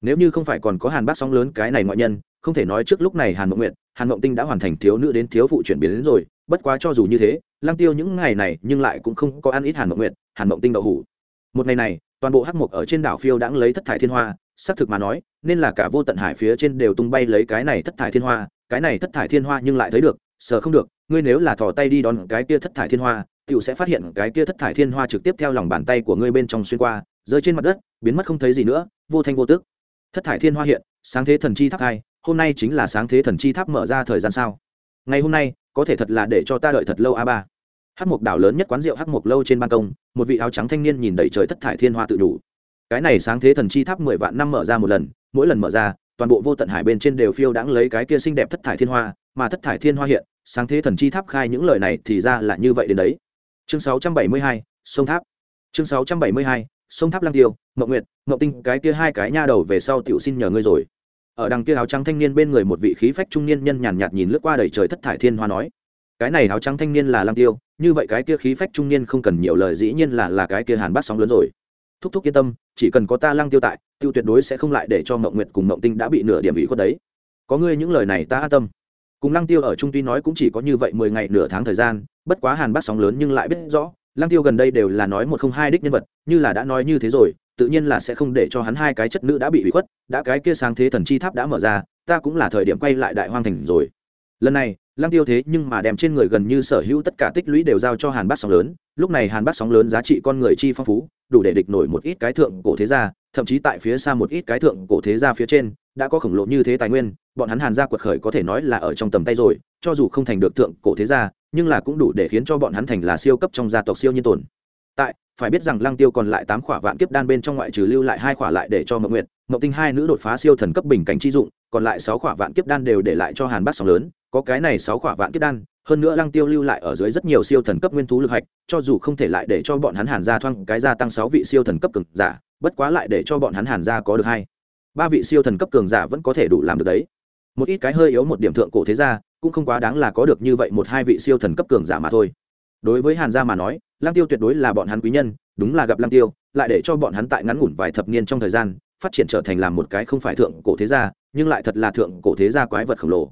Nếu như không phải còn có hàn bác sóng lớn cái này ngoại nhân, không thể nói trước lúc này hàn mộng nguyệt, hàn mộng tinh đã hoàn thành thiếu nữ đến thiếu phụ chuyển biến đến rồi bất quá cho dù như thế, lăng tiêu những ngày này nhưng lại cũng không có ăn ít hàn mộng nguyệt, hàn mộng tinh đậu hủ. Một ngày này, toàn bộ hắc mục ở trên đảo phiêu đãng lấy thất thải thiên hoa, xác thực mà nói, nên là cả vô tận hải phía trên đều tung bay lấy cái này thất thải thiên hoa, cái này thất thải thiên hoa nhưng lại thấy được, sờ không được, ngươi nếu là thò tay đi đón cái kia thất thải thiên hoa cựu sẽ phát hiện cái kia thất thải thiên hoa trực tiếp theo lòng bàn tay của ngươi bên trong xuyên qua, rơi trên mặt đất, biến mất không thấy gì nữa, vô thanh vô tức. Thất thải thiên hoa hiện, sáng thế thần chi tháp hai, hôm nay chính là sáng thế thần chi tháp mở ra thời gian sao? Ngày hôm nay có thể thật là để cho ta đợi thật lâu a ba. Hát mục đảo lớn nhất quán rượu hát mục lâu trên ban công một vị áo trắng thanh niên nhìn đầy trời thất thải thiên hoa tự đủ. Cái này sáng thế thần chi tháp mười vạn năm mở ra một lần mỗi lần mở ra toàn bộ vô tận hải bên trên đều phiêu đãng lấy cái kia xinh đẹp thất thải thiên hoa mà thất thải thiên hoa hiện sáng thế thần chi tháp khai những lời này thì ra là như vậy đến đấy. Chương 672, sông tháp. Chương 672, sông tháp lăng tiêu mậu nguyệt mậu tinh cái kia hai cái nha đầu về sau tiểu xin nhờ ngươi rồi ở đằng kia áo trắng thanh niên bên người một vị khí phách trung niên nhân nhàn nhạt nhìn lướt qua đầy trời thất thải thiên hoa nói, cái này áo trắng thanh niên là lăng tiêu, như vậy cái kia khí phách trung niên không cần nhiều lời, dĩ nhiên là là cái kia hàn bát sóng lớn rồi. Thúc thúc yên tâm, chỉ cần có ta lăng tiêu tại, tiêu tuyệt đối sẽ không lại để cho mộng nguyệt cùng mộng tinh đã bị nửa điểm ủy khuất đấy. Có ngươi những lời này ta an tâm. Cùng lăng tiêu ở trung tuy nói cũng chỉ có như vậy mười ngày nửa tháng thời gian, bất quá hàn bát sóng lớn nhưng lại biết rõ, lăng tiêu gần đây đều là nói một không hai đích nhân vật, như là đã nói như thế rồi tự nhiên là sẽ không để cho hắn hai cái chất nữ đã bị ủy khuất, đã cái kia sáng thế thần chi tháp đã mở ra, ta cũng là thời điểm quay lại đại hoang thành rồi. Lần này, lăng tiêu thế nhưng mà đem trên người gần như sở hữu tất cả tích lũy đều giao cho hàn bát sóng lớn, lúc này hàn bát sóng lớn giá trị con người chi phong phú, đủ để địch nổi một ít cái thượng cổ thế gia, thậm chí tại phía xa một ít cái thượng cổ thế gia phía trên, đã có khổng lồ như thế tài nguyên, bọn hắn hàn gia quật khởi có thể nói là ở trong tầm tay rồi, cho dù không thành được thượng cổ thế gia, nhưng là cũng đủ để khiến cho bọn hắn thành là siêu cấp trong gia tộc siêu nhiên tồn. Tại phải biết rằng lăng tiêu còn lại tám khỏa vạn kiếp đan bên trong ngoại trừ lưu lại hai khỏa lại để cho mậu nguyệt mậu tinh hai nữ đột phá siêu thần cấp bình cảnh chi dụng, còn lại sáu khỏa vạn kiếp đan đều để lại cho hàn bát sóng lớn. Có cái này sáu khỏa vạn kiếp đan, hơn nữa lăng tiêu lưu lại ở dưới rất nhiều siêu thần cấp nguyên thú lực hạch, cho dù không thể lại để cho bọn hắn hàn gia thoang cái gia tăng sáu vị siêu thần cấp cường giả, bất quá lại để cho bọn hắn hàn gia có được hai, ba vị siêu thần cấp cường giả vẫn có thể đủ làm được đấy. Một ít cái hơi yếu một điểm thượng cổ thế gia, cũng không quá đáng là có được như vậy một hai vị siêu thần cấp cường giả mà thôi đối với hàn gia mà nói Lang tiêu tuyệt đối là bọn hắn quý nhân, đúng là gặp Lang tiêu, lại để cho bọn hắn tại ngắn ngủn vài thập niên trong thời gian, phát triển trở thành làm một cái không phải thượng cổ thế gia, nhưng lại thật là thượng cổ thế gia quái vật khổng lồ.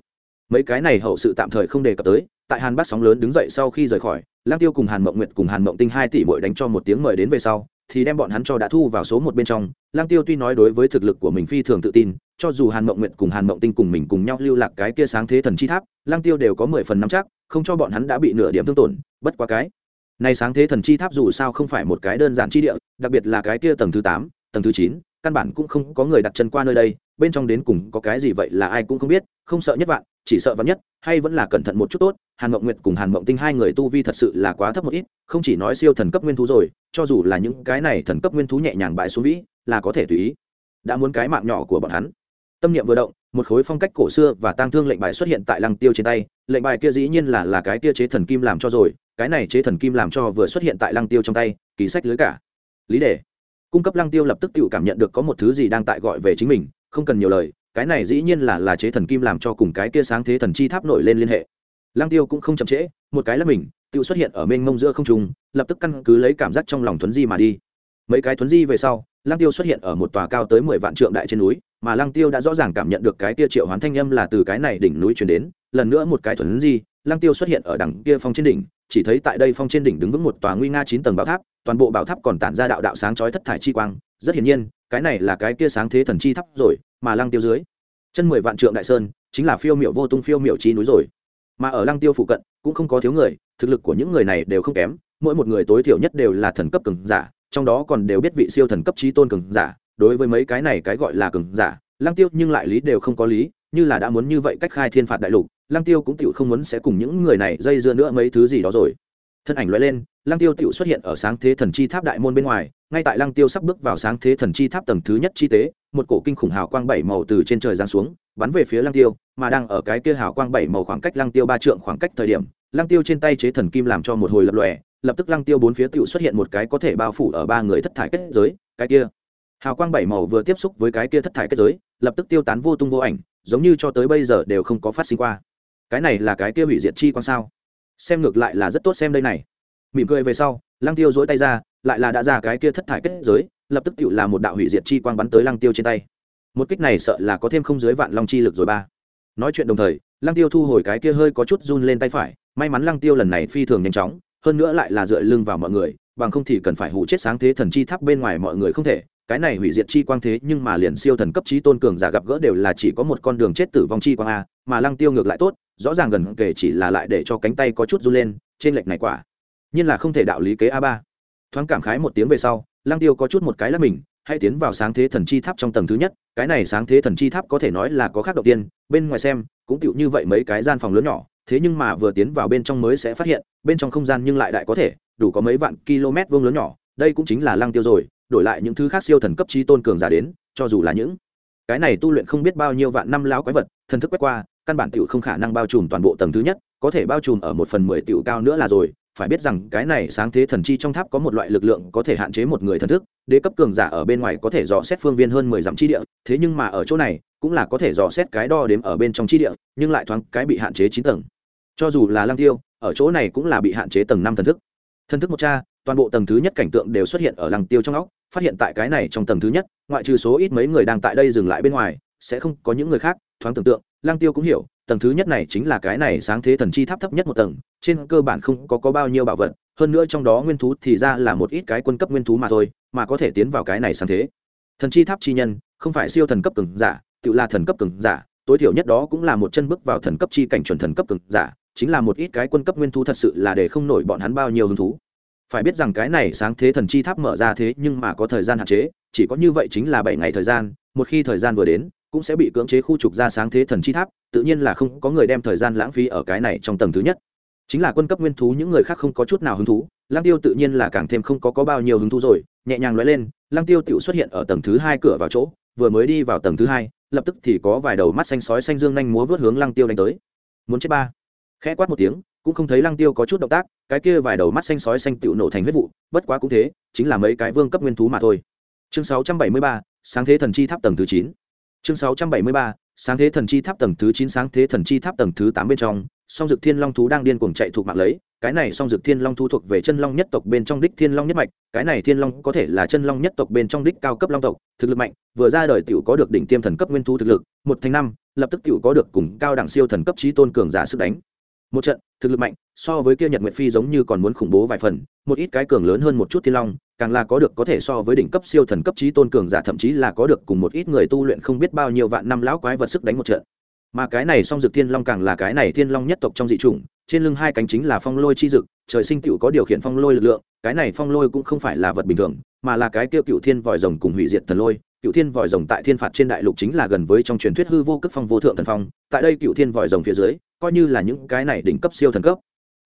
Mấy cái này hậu sự tạm thời không đề cập tới, tại hàn bát sóng lớn đứng dậy sau khi rời khỏi lang tiêu cùng hàn mộng nguyệt cùng hàn mộng tinh hai tỷ bội đánh cho một tiếng mời đến về sau, thì đem bọn hắn cho đã thu vào số một bên trong. Lang tiêu tuy nói đối với thực lực của mình phi thường tự tin cho dù hàn mộng nguyệt cùng hàn mộng tinh cùng mình cùng nhau lưu lạc cái kia sáng thế thần chi tháp lang tiêu đều có mười phần nắm chắc, không cho bọn hắn đã bị nửa điểm thương tổn, bất quá cái này sáng thế thần chi tháp dù sao không phải một cái đơn giản chi địa, đặc biệt là cái kia tầng thứ tám, tầng thứ chín, căn bản cũng không có người đặt chân qua nơi đây, bên trong đến cùng có cái gì vậy là ai cũng không biết, không sợ nhất vạn, chỉ sợ vạn nhất, hay vẫn là cẩn thận một chút tốt, hàn mộng nguyệt cùng hàn mộng tinh hai người tu vi thật sự là quá thấp một ít, không chỉ nói siêu thần cấp nguyên thú rồi, cho dù là những cái này thần cấp nguyên thú nhẹ nhàng bại xuống vĩ, là có thể tùy ý, đã muốn cái mạng nhỏ của bọn hắn tâm niệm vừa động, một khối phong cách cổ xưa và tang thương lệnh bài xuất hiện tại lăng tiêu trên tay, lệnh bài kia dĩ nhiên là là cái kia chế thần kim làm cho rồi, cái này chế thần kim làm cho vừa xuất hiện tại lăng tiêu trong tay ký sách lưới cả. Lý đề. Cung cấp lăng tiêu lập tức tự cảm nhận được có một thứ gì đang tại gọi về chính mình, không cần nhiều lời, cái này dĩ nhiên là là chế thần kim làm cho cùng cái kia sáng thế thần chi tháp nổi lên liên hệ. Lăng tiêu cũng không chậm trễ, một cái là mình, tự xuất hiện ở mênh mông giữa không trung, lập tức căn cứ lấy cảm giác trong lòng thuấn di mà đi. Mấy cái thuấn di về sau, lăng tiêu xuất hiện ở một tòa cao tới mười vạn trượng đại trên núi mà lăng tiêu đã rõ ràng cảm nhận được cái kia triệu hoán thanh âm là từ cái này đỉnh núi truyền đến, lần nữa một cái thuần di, lăng tiêu xuất hiện ở đằng kia phong trên đỉnh, chỉ thấy tại đây phong trên đỉnh đứng vững một tòa nguy nga chín tầng bảo tháp, toàn bộ bảo tháp còn tản ra đạo đạo sáng chói thất thải chi quang, rất hiển nhiên, cái này là cái kia sáng thế thần chi tháp rồi, mà lăng tiêu dưới, chân mười vạn trượng đại sơn, chính là phiêu miệu vô tung phiêu miệu chi núi rồi. Mà ở lăng tiêu phụ cận, cũng không có thiếu người, thực lực của những người này đều không kém, mỗi một người tối thiểu nhất đều là thần cấp cường giả, trong đó còn đều biết vị siêu thần cấp trí tôn cường giả đối với mấy cái này cái gọi là cường giả, lăng tiêu nhưng lại lý đều không có lý, như là đã muốn như vậy cách khai thiên phạt đại lục, lăng tiêu cũng tựu không muốn sẽ cùng những người này dây dưa nữa mấy thứ gì đó rồi. Thân ảnh loại lên, lăng tiêu tựu xuất hiện ở sáng thế thần chi tháp đại môn bên ngoài, ngay tại lăng tiêu sắp bước vào sáng thế thần chi tháp tầng thứ nhất chi tế, một cổ kinh khủng hào quang bảy màu từ trên trời giáng xuống, bắn về phía lăng tiêu, mà đang ở cái kia hào quang bảy màu khoảng cách lăng tiêu ba trượng khoảng cách thời điểm, lăng tiêu trên tay chế thần kim làm cho một hồi lập lòe, lập tức lăng tiêu bốn phía tựu xuất hiện một cái có thể bao phủ ở ba người thất thải kết giới, cái kia hào quang bảy màu vừa tiếp xúc với cái kia thất thải kết giới, lập tức tiêu tán vô tung vô ảnh, giống như cho tới bây giờ đều không có phát sinh qua. Cái này là cái kia hủy diệt chi quan sao? Xem ngược lại là rất tốt xem đây này. Mỉm cười về sau, lăng tiêu dỗi tay ra, lại là đã ra cái kia thất thải kết giới, lập tức tự là một đạo hủy diệt chi quang bắn tới lăng tiêu trên tay. Một kích này sợ là có thêm không dưới vạn long chi lực rồi ba. Nói chuyện đồng thời, lăng tiêu thu hồi cái kia hơi có chút run lên tay phải, may mắn lăng tiêu lần này phi thường nhanh chóng, hơn nữa lại là dựa lưng vào mọi người, bằng không thì cần phải hụ chết sáng thế thần chi tháp bên ngoài mọi người không thể cái này hủy diệt chi quang thế nhưng mà liền siêu thần cấp trí tôn cường giả gặp gỡ đều là chỉ có một con đường chết tử vong chi quang a, mà lăng tiêu ngược lại tốt, rõ ràng gần kể chỉ là lại để cho cánh tay có chút run lên, trên lệch này quả. Nhiên là không thể đạo lý kế a ba. Thoáng cảm khái một tiếng về sau, lăng tiêu có chút một cái là mình, hãy tiến vào sáng thế thần chi tháp trong tầng thứ nhất, cái này sáng thế thần chi tháp có thể nói là có khác đầu tiên, bên ngoài xem, cũng tựu như vậy mấy cái gian phòng lớn nhỏ, thế nhưng mà vừa tiến vào bên trong mới sẽ phát hiện, bên trong không gian nhưng lại đại có thể, đủ có mấy vạn km vuông lớn nhỏ, đây cũng chính là lăng tiêu rồi đổi lại những thứ khác siêu thần cấp trí tôn cường giả đến, cho dù là những cái này tu luyện không biết bao nhiêu vạn năm lão quái vật, thần thức quét qua, căn bản tiểu không khả năng bao trùm toàn bộ tầng thứ nhất, có thể bao trùm ở một phần mười tiểu cao nữa là rồi. Phải biết rằng cái này sáng thế thần chi trong tháp có một loại lực lượng có thể hạn chế một người thần thức, đế cấp cường giả ở bên ngoài có thể dò xét phương viên hơn mười dặm chi địa, thế nhưng mà ở chỗ này, cũng là có thể dò xét cái đo đếm ở bên trong chi địa, nhưng lại thoáng cái bị hạn chế chín tầng. Cho dù là lăng tiêu, ở chỗ này cũng là bị hạn chế tầng năm thần thức. Thần thức một cha, toàn bộ tầng thứ nhất cảnh tượng đều xuất hiện ở lăng tiêu trong óc phát hiện tại cái này trong tầng thứ nhất ngoại trừ số ít mấy người đang tại đây dừng lại bên ngoài sẽ không có những người khác thoáng tưởng tượng lăng tiêu cũng hiểu tầng thứ nhất này chính là cái này sáng thế thần chi tháp thấp nhất một tầng trên cơ bản không có, có bao nhiêu bảo vật hơn nữa trong đó nguyên thú thì ra là một ít cái quân cấp nguyên thú mà thôi mà có thể tiến vào cái này sáng thế. Thần chi tháp chi nhân không phải siêu thần cấp cường giả tự là thần cấp cường giả tối thiểu nhất đó cũng là một chân bước vào thần cấp chi cảnh chuẩn thần cấp cường giả chính là một ít cái quân cấp nguyên thú thật sự là để không nổi bọn hắn bao nhiêu hứng thú phải biết rằng cái này sáng thế thần chi tháp mở ra thế nhưng mà có thời gian hạn chế chỉ có như vậy chính là bảy ngày thời gian một khi thời gian vừa đến cũng sẽ bị cưỡng chế khu trục ra sáng thế thần chi tháp tự nhiên là không có người đem thời gian lãng phí ở cái này trong tầng thứ nhất. Chính là quân cấp nguyên thú những người khác không có chút nào hứng thú lang tiêu tự nhiên là càng thêm không có, có bao nhiêu hứng thú rồi nhẹ nhàng nói lên lang tiêu tự xuất hiện ở tầng thứ hai cửa vào chỗ vừa mới đi vào tầng thứ hai lập tức thì có vài đầu mắt xanh sói xanh dương nhanh múa vớt hướng lang tiêu đánh tới. Muốn chết ba. Khẽ quát một tiếng cũng không thấy lăng tiêu có chút động tác cái kia vài đầu mắt xanh sói xanh tựu nổ thành huyết vụ bất quá cũng thế chính là mấy cái vương cấp nguyên thú mà thôi. Chương 673, sáng thế thần chi tháp tầng thứ chín. Chương 673, sáng thế thần chi tháp tầng thứ chín sáng thế thần chi tháp tầng thứ tám bên trong song dực thiên long thú đang điên cuồng chạy thuộc mạng lấy cái này song dực thiên long thú thuộc về chân long nhất tộc bên trong đích thiên long nhất mạch cái này thiên long có thể là chân long nhất tộc bên trong đích cao cấp long tộc thực lực mạnh vừa ra đời tiểu có được đỉnh tiêm thần cấp nguyên thú thực lực một thành năm lập tức tiểu có được cùng cao đẳng siêu thần cấp trí tôn cường giả sức đánh một trận, thực lực mạnh, so với kia nhật nguyệt phi giống như còn muốn khủng bố vài phần, một ít cái cường lớn hơn một chút thiên long, càng là có được có thể so với đỉnh cấp siêu thần cấp trí tôn cường giả, thậm chí là có được cùng một ít người tu luyện không biết bao nhiêu vạn năm lão quái vật sức đánh một trận. Mà cái này song dực thiên long càng là cái này thiên long nhất tộc trong dị chủng, trên lưng hai cánh chính là phong lôi chi dực trời sinh tựu có điều khiển phong lôi lực lượng, cái này phong lôi cũng không phải là vật bình thường mà là cái kia cựu thiên vòi rồng cùng hủy diệt thần lôi. Cựu thiên vòi rồng tại thiên phạt trên đại lục chính là gần với trong truyền thuyết hư vô cấp phong vô thượng thần phong. Tại đây cựu thiên vòi rồng phía dưới, coi như là những cái này đỉnh cấp siêu thần cấp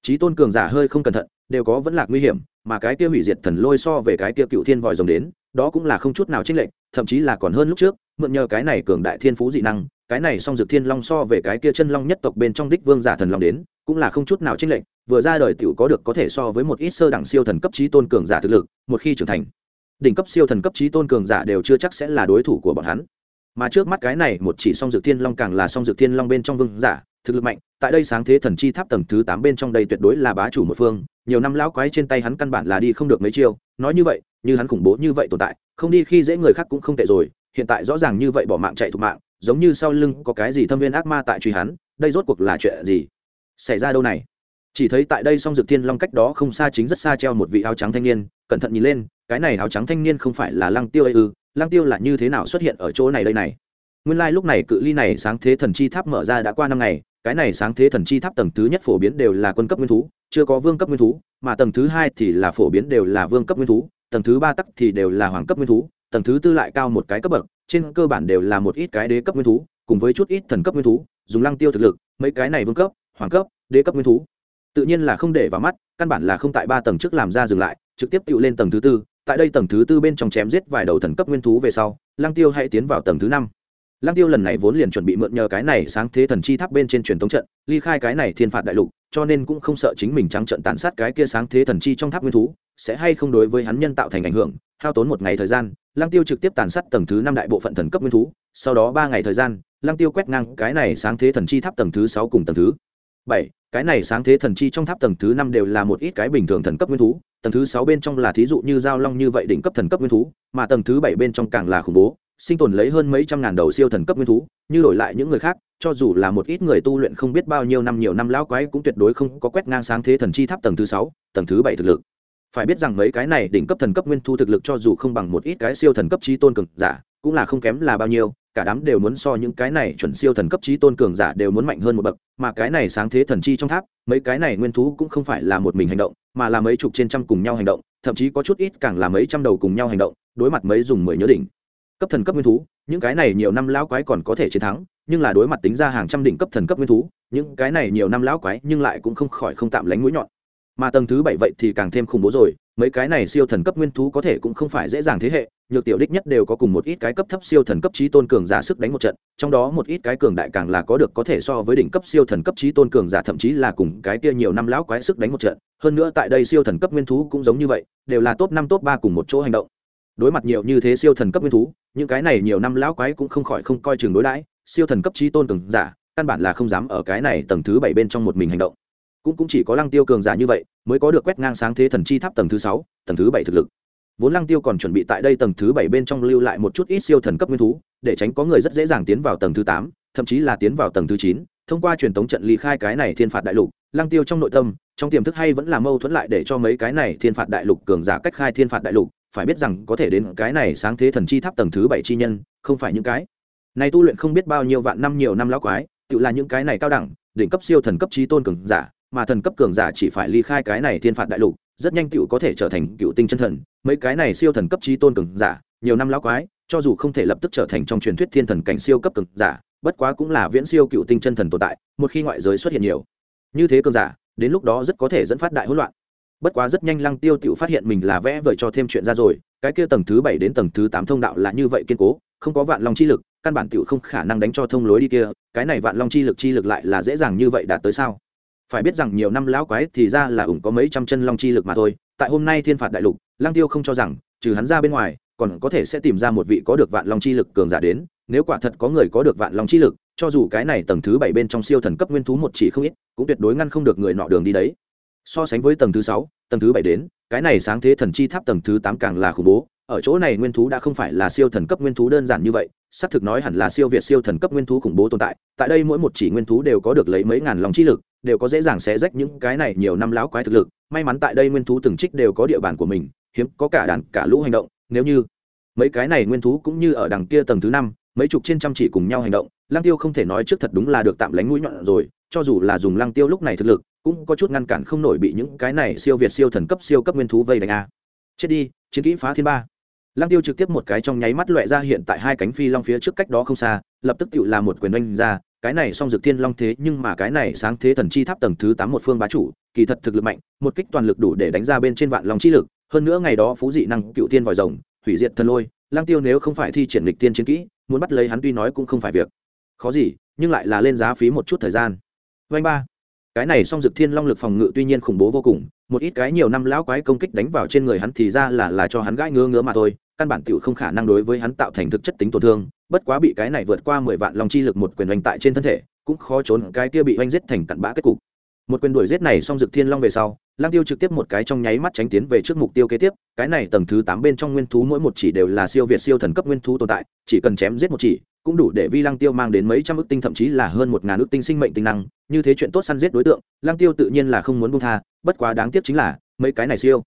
trí tôn cường giả hơi không cẩn thận, đều có vẫn là nguy hiểm, mà cái kia hủy diệt thần lôi so về cái kia cựu thiên vòi rồng đến, đó cũng là không chút nào chênh lệch, thậm chí là còn hơn lúc trước, mượn nhờ cái này cường đại thiên phú dị năng, cái này song dược thiên long so về cái kia chân long nhất tộc bên trong đích vương giả thần long đến, cũng là không chút nào chênh lệch, vừa ra đời tiểu có được có thể so với một ít sơ đẳng siêu thần cấp trí tôn cường giả thực lực, một khi trưởng thành đỉnh cấp siêu thần cấp trí tôn cường giả đều chưa chắc sẽ là đối thủ của bọn hắn. Mà trước mắt cái này một chỉ song dược thiên long càng là song dược thiên long bên trong vương giả, thực lực mạnh, tại đây sáng thế thần chi tháp tầng thứ tám bên trong đây tuyệt đối là bá chủ một phương, nhiều năm lão quái trên tay hắn căn bản là đi không được mấy chiêu, nói như vậy, như hắn khủng bố như vậy tồn tại, không đi khi dễ người khác cũng không tệ rồi, hiện tại rõ ràng như vậy bỏ mạng chạy thục mạng, giống như sau lưng có cái gì thâm viên ác ma tại truy hắn, đây rốt cuộc là chuyện gì? Xảy ra đâu này? Chỉ thấy tại đây song dược thiên long cách đó không xa chính rất xa treo một vị áo trắng thanh niên cẩn thận nhìn lên, cái này áo trắng thanh niên không phải là lăng tiêu ấy ư? Lăng tiêu là như thế nào xuất hiện ở chỗ này đây này? Nguyên lai lúc này cự ly này sáng thế thần chi tháp mở ra đã qua năm ngày, cái này sáng thế thần chi tháp tầng thứ nhất phổ biến đều là quân cấp nguyên thú, chưa có vương cấp nguyên thú, mà tầng thứ hai thì là phổ biến đều là vương cấp nguyên thú, tầng thứ ba tắc thì đều là hoàng cấp nguyên thú, tầng thứ tư lại cao một cái cấp bậc, trên cơ bản đều là một ít cái đế cấp nguyên thú, cùng với chút ít thần cấp nguyên thú, dùng lăng tiêu thực lực, mấy cái này vương cấp, hoàng cấp, đế cấp nguyên thú tự nhiên là không để vào mắt, căn bản là không tại ba tầng trước làm ra dừng lại, trực tiếp tự lên tầng thứ tư, tại đây tầng thứ tư bên trong chém giết vài đầu thần cấp nguyên thú về sau Lang tiêu hãy tiến vào tầng thứ năm. Lang tiêu lần này vốn liền chuẩn bị mượn nhờ cái này sáng thế thần chi tháp bên trên truyền thống trận, ly khai cái này thiên phạt đại lục, cho nên cũng không sợ chính mình trắng trận tàn sát cái kia sáng thế thần chi trong tháp nguyên thú, sẽ hay không đối với hắn nhân tạo thành ảnh hưởng, hao tốn một ngày thời gian Lang tiêu trực tiếp tàn sát tầng thứ năm đại bộ phận thần cấp nguyên thú, sau đó ba ngày thời gian Lang tiêu quét ngang cái này sáng thế thần chi tháp tầng thứ sáu cùng tầng thứ bảy cái này sáng thế thần chi trong tháp tầng thứ năm đều là một ít cái bình thường thần cấp nguyên thú, tầng thứ sáu bên trong là thí dụ như giao long như vậy đỉnh cấp thần cấp nguyên thú, mà tầng thứ bảy bên trong càng là khủng bố, sinh tồn lấy hơn mấy trăm ngàn đầu siêu thần cấp nguyên thú, như đổi lại những người khác, cho dù là một ít người tu luyện không biết bao nhiêu năm nhiều năm lão quái cũng tuyệt đối không có quét ngang sáng thế thần chi tháp tầng thứ sáu, tầng thứ bảy thực lực. Phải biết rằng mấy cái này đỉnh cấp thần cấp nguyên thu thực lực cho dù không bằng một ít cái siêu thần cấp trí tôn cường giả, cũng là không kém là bao nhiêu cả đám đều muốn so những cái này chuẩn siêu thần cấp trí tôn cường giả đều muốn mạnh hơn một bậc, mà cái này sáng thế thần chi trong tháp, mấy cái này nguyên thú cũng không phải là một mình hành động, mà là mấy chục trên trăm cùng nhau hành động, thậm chí có chút ít càng là mấy trăm đầu cùng nhau hành động, đối mặt mấy dùng mười nhớ đỉnh. Cấp thần cấp nguyên thú, những cái này nhiều năm lão quái còn có thể chiến thắng, nhưng là đối mặt tính ra hàng trăm đỉnh cấp thần cấp nguyên thú, những cái này nhiều năm lão quái nhưng lại cũng không khỏi không tạm lánh mũi nhọn. Mà tầng thứ bảy vậy thì càng thêm khủng bố rồi, mấy cái này siêu thần cấp nguyên thú có thể cũng không phải dễ dàng thế hệ nhược tiểu đích nhất đều có cùng một ít cái cấp thấp siêu thần cấp trí tôn cường giả sức đánh một trận, trong đó một ít cái cường đại càng là có được có thể so với đỉnh cấp siêu thần cấp trí tôn cường giả, thậm chí là cùng cái kia nhiều năm lão quái sức đánh một trận. Hơn nữa tại đây siêu thần cấp nguyên thú cũng giống như vậy, đều là top năm, top ba cùng một chỗ hành động. Đối mặt nhiều như thế siêu thần cấp nguyên thú, những cái này nhiều năm lão quái cũng không khỏi không coi chừng đối đãi, siêu thần cấp trí tôn cường giả, căn bản là không dám ở cái này tầng thứ bảy bên trong một mình hành động. Cũng cũng chỉ có lăng tiêu cường giả như vậy, mới có được quét ngang sáng thế thần chi tháp tầng thứ sáu, tầng thứ bảy thực lực vốn lăng tiêu còn chuẩn bị tại đây tầng thứ bảy bên trong lưu lại một chút ít siêu thần cấp nguyên thú, để tránh có người rất dễ dàng tiến vào tầng thứ tám, thậm chí là tiến vào tầng thứ chín. Thông qua truyền thống trận ly khai cái này thiên phạt đại lục, lăng tiêu trong nội tâm, trong tiềm thức hay vẫn là mâu thuẫn lại để cho mấy cái này thiên phạt đại lục cường giả cách khai thiên phạt đại lục, phải biết rằng có thể đến cái này sáng thế thần chi tháp tầng thứ bảy chi nhân, không phải những cái này tu luyện không biết bao nhiêu vạn năm nhiều năm lão quái, tự là những cái này cao đẳng, đỉnh cấp siêu thần cấp trí tôn cường giả, mà thần cấp cường giả chỉ phải ly khai cái này thiên phạt đại lục, rất nhanh cựu có thể trở thành cựu tinh chân thần mấy cái này siêu thần cấp trí tôn cường giả, nhiều năm lão quái, cho dù không thể lập tức trở thành trong truyền thuyết thiên thần cảnh siêu cấp cường giả, bất quá cũng là viễn siêu cựu tinh chân thần tồn tại, một khi ngoại giới xuất hiện nhiều như thế cường giả, đến lúc đó rất có thể dẫn phát đại hỗn loạn. Bất quá rất nhanh lăng tiêu tiểu phát hiện mình là vẽ vời cho thêm chuyện ra rồi, cái kia tầng thứ bảy đến tầng thứ tám thông đạo là như vậy kiên cố, không có vạn long chi lực, căn bản tiểu không khả năng đánh cho thông lối đi kia, cái này vạn long chi lực chi lực lại là dễ dàng như vậy đạt tới sao? Phải biết rằng nhiều năm lão quái thì ra là ủng có mấy trăm chân long chi lực mà thôi tại hôm nay thiên phạt đại lục Lang tiêu không cho rằng, trừ hắn ra bên ngoài, còn có thể sẽ tìm ra một vị có được vạn long chi lực cường giả đến, nếu quả thật có người có được vạn long chi lực, cho dù cái này tầng thứ bảy bên trong siêu thần cấp nguyên thú một chỉ không ít, cũng tuyệt đối ngăn không được người nọ đường đi đấy. So sánh với tầng thứ sáu, tầng thứ bảy đến, cái này sáng thế thần chi tháp tầng thứ tám càng là khủng bố, ở chỗ này nguyên thú đã không phải là siêu thần cấp nguyên thú đơn giản như vậy, xác thực nói hẳn là siêu việt siêu thần cấp nguyên thú khủng bố tồn tại tại đây mỗi một chỉ nguyên thú đều có được lấy mấy ngàn lòng chi lực đều có dễ dàng xé rách những cái này nhiều năm láo quái thực lực. May mắn tại đây nguyên thú từng trích đều có địa bàn của mình, hiếm có cả đàn, cả lũ hành động. Nếu như mấy cái này nguyên thú cũng như ở đằng kia tầng thứ năm, mấy chục trên trăm chỉ cùng nhau hành động, lăng tiêu không thể nói trước thật đúng là được tạm lánh mũi nhọn rồi, cho dù là dùng lăng tiêu lúc này thực lực, cũng có chút ngăn cản không nổi bị những cái này siêu việt siêu thần cấp, siêu cấp nguyên thú vây đánh a. Chết đi, chiến kỹ phá thiên ba. Lăng tiêu trực tiếp một cái trong nháy mắt loẹ ra hiện tại hai cánh phi long phía trước cách đó không xa, lập tức tự làm một quyền oanh ra cái này song dược thiên long thế nhưng mà cái này sáng thế thần chi tháp tầng thứ tám một phương bá chủ, kỳ thật thực lực mạnh, một kích toàn lực đủ để đánh ra bên trên vạn long chi lực, hơn nữa ngày đó phú dị năng cựu tiên vòi rồng, hủy diệt thần lôi, lang tiêu nếu không phải thi triển lịch tiên chiến kỹ, muốn bắt lấy hắn tuy nói cũng không phải việc. Khó gì, nhưng lại là lên giá phí một chút thời gian. Vanh ba. Cái này song dược thiên long lực phòng ngự tuy nhiên khủng bố vô cùng, một ít cái nhiều năm lão quái công kích đánh vào trên người hắn thì ra là là cho hắn gãi ngứa ngứa mà thôi, căn bản tiểu không khả năng đối với hắn tạo thành thực chất tính tổn thương bất quá bị cái này vượt qua mười vạn long chi lực một quyền oanh tại trên thân thể, cũng khó trốn cái kia bị oanh giết thành cặn bã kết cục. Một quyền đuổi giết này xong dực thiên long về sau lang tiêu trực tiếp một cái trong nháy mắt tránh tiến về trước mục tiêu kế tiếp, cái này tầng thứ tám bên trong nguyên thú mỗi một chỉ đều là siêu việt siêu thần cấp nguyên thú tồn tại, chỉ cần chém giết một chỉ, cũng đủ để vi lăng tiêu mang đến mấy trăm ước tinh thậm chí là hơn một ngàn ước tinh sinh mệnh tinh năng, như thế chuyện tốt săn giết đối tượng, lăng tiêu tự nhiên là không muốn buông tha, bất quá đáng tiếc chính là, mấy cái này siêu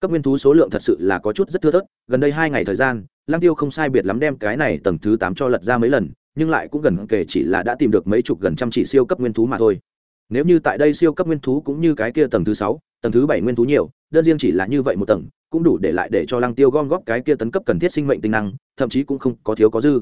cấp nguyên thú số lượng thật sự là có chút rất thưa thớt, gần đây hai ngày thời gian lăng tiêu không sai biệt lắm đem cái này tầng thứ tám cho lật ra mấy lần, nhưng lại cũng gần kể chỉ là đã tìm được mấy chục gần trăm chỉ siêu cấp nguyên thú mà thôi. Nếu như tại đây siêu cấp nguyên thú cũng như cái kia tầng thứ sáu, tầng thứ bảy nguyên thú nhiều, đơn riêng chỉ là như vậy một tầng, cũng đủ để lại để cho lăng tiêu gom góp cái kia tấn cấp cần thiết sinh mệnh tinh năng, thậm chí cũng không có thiếu có dư.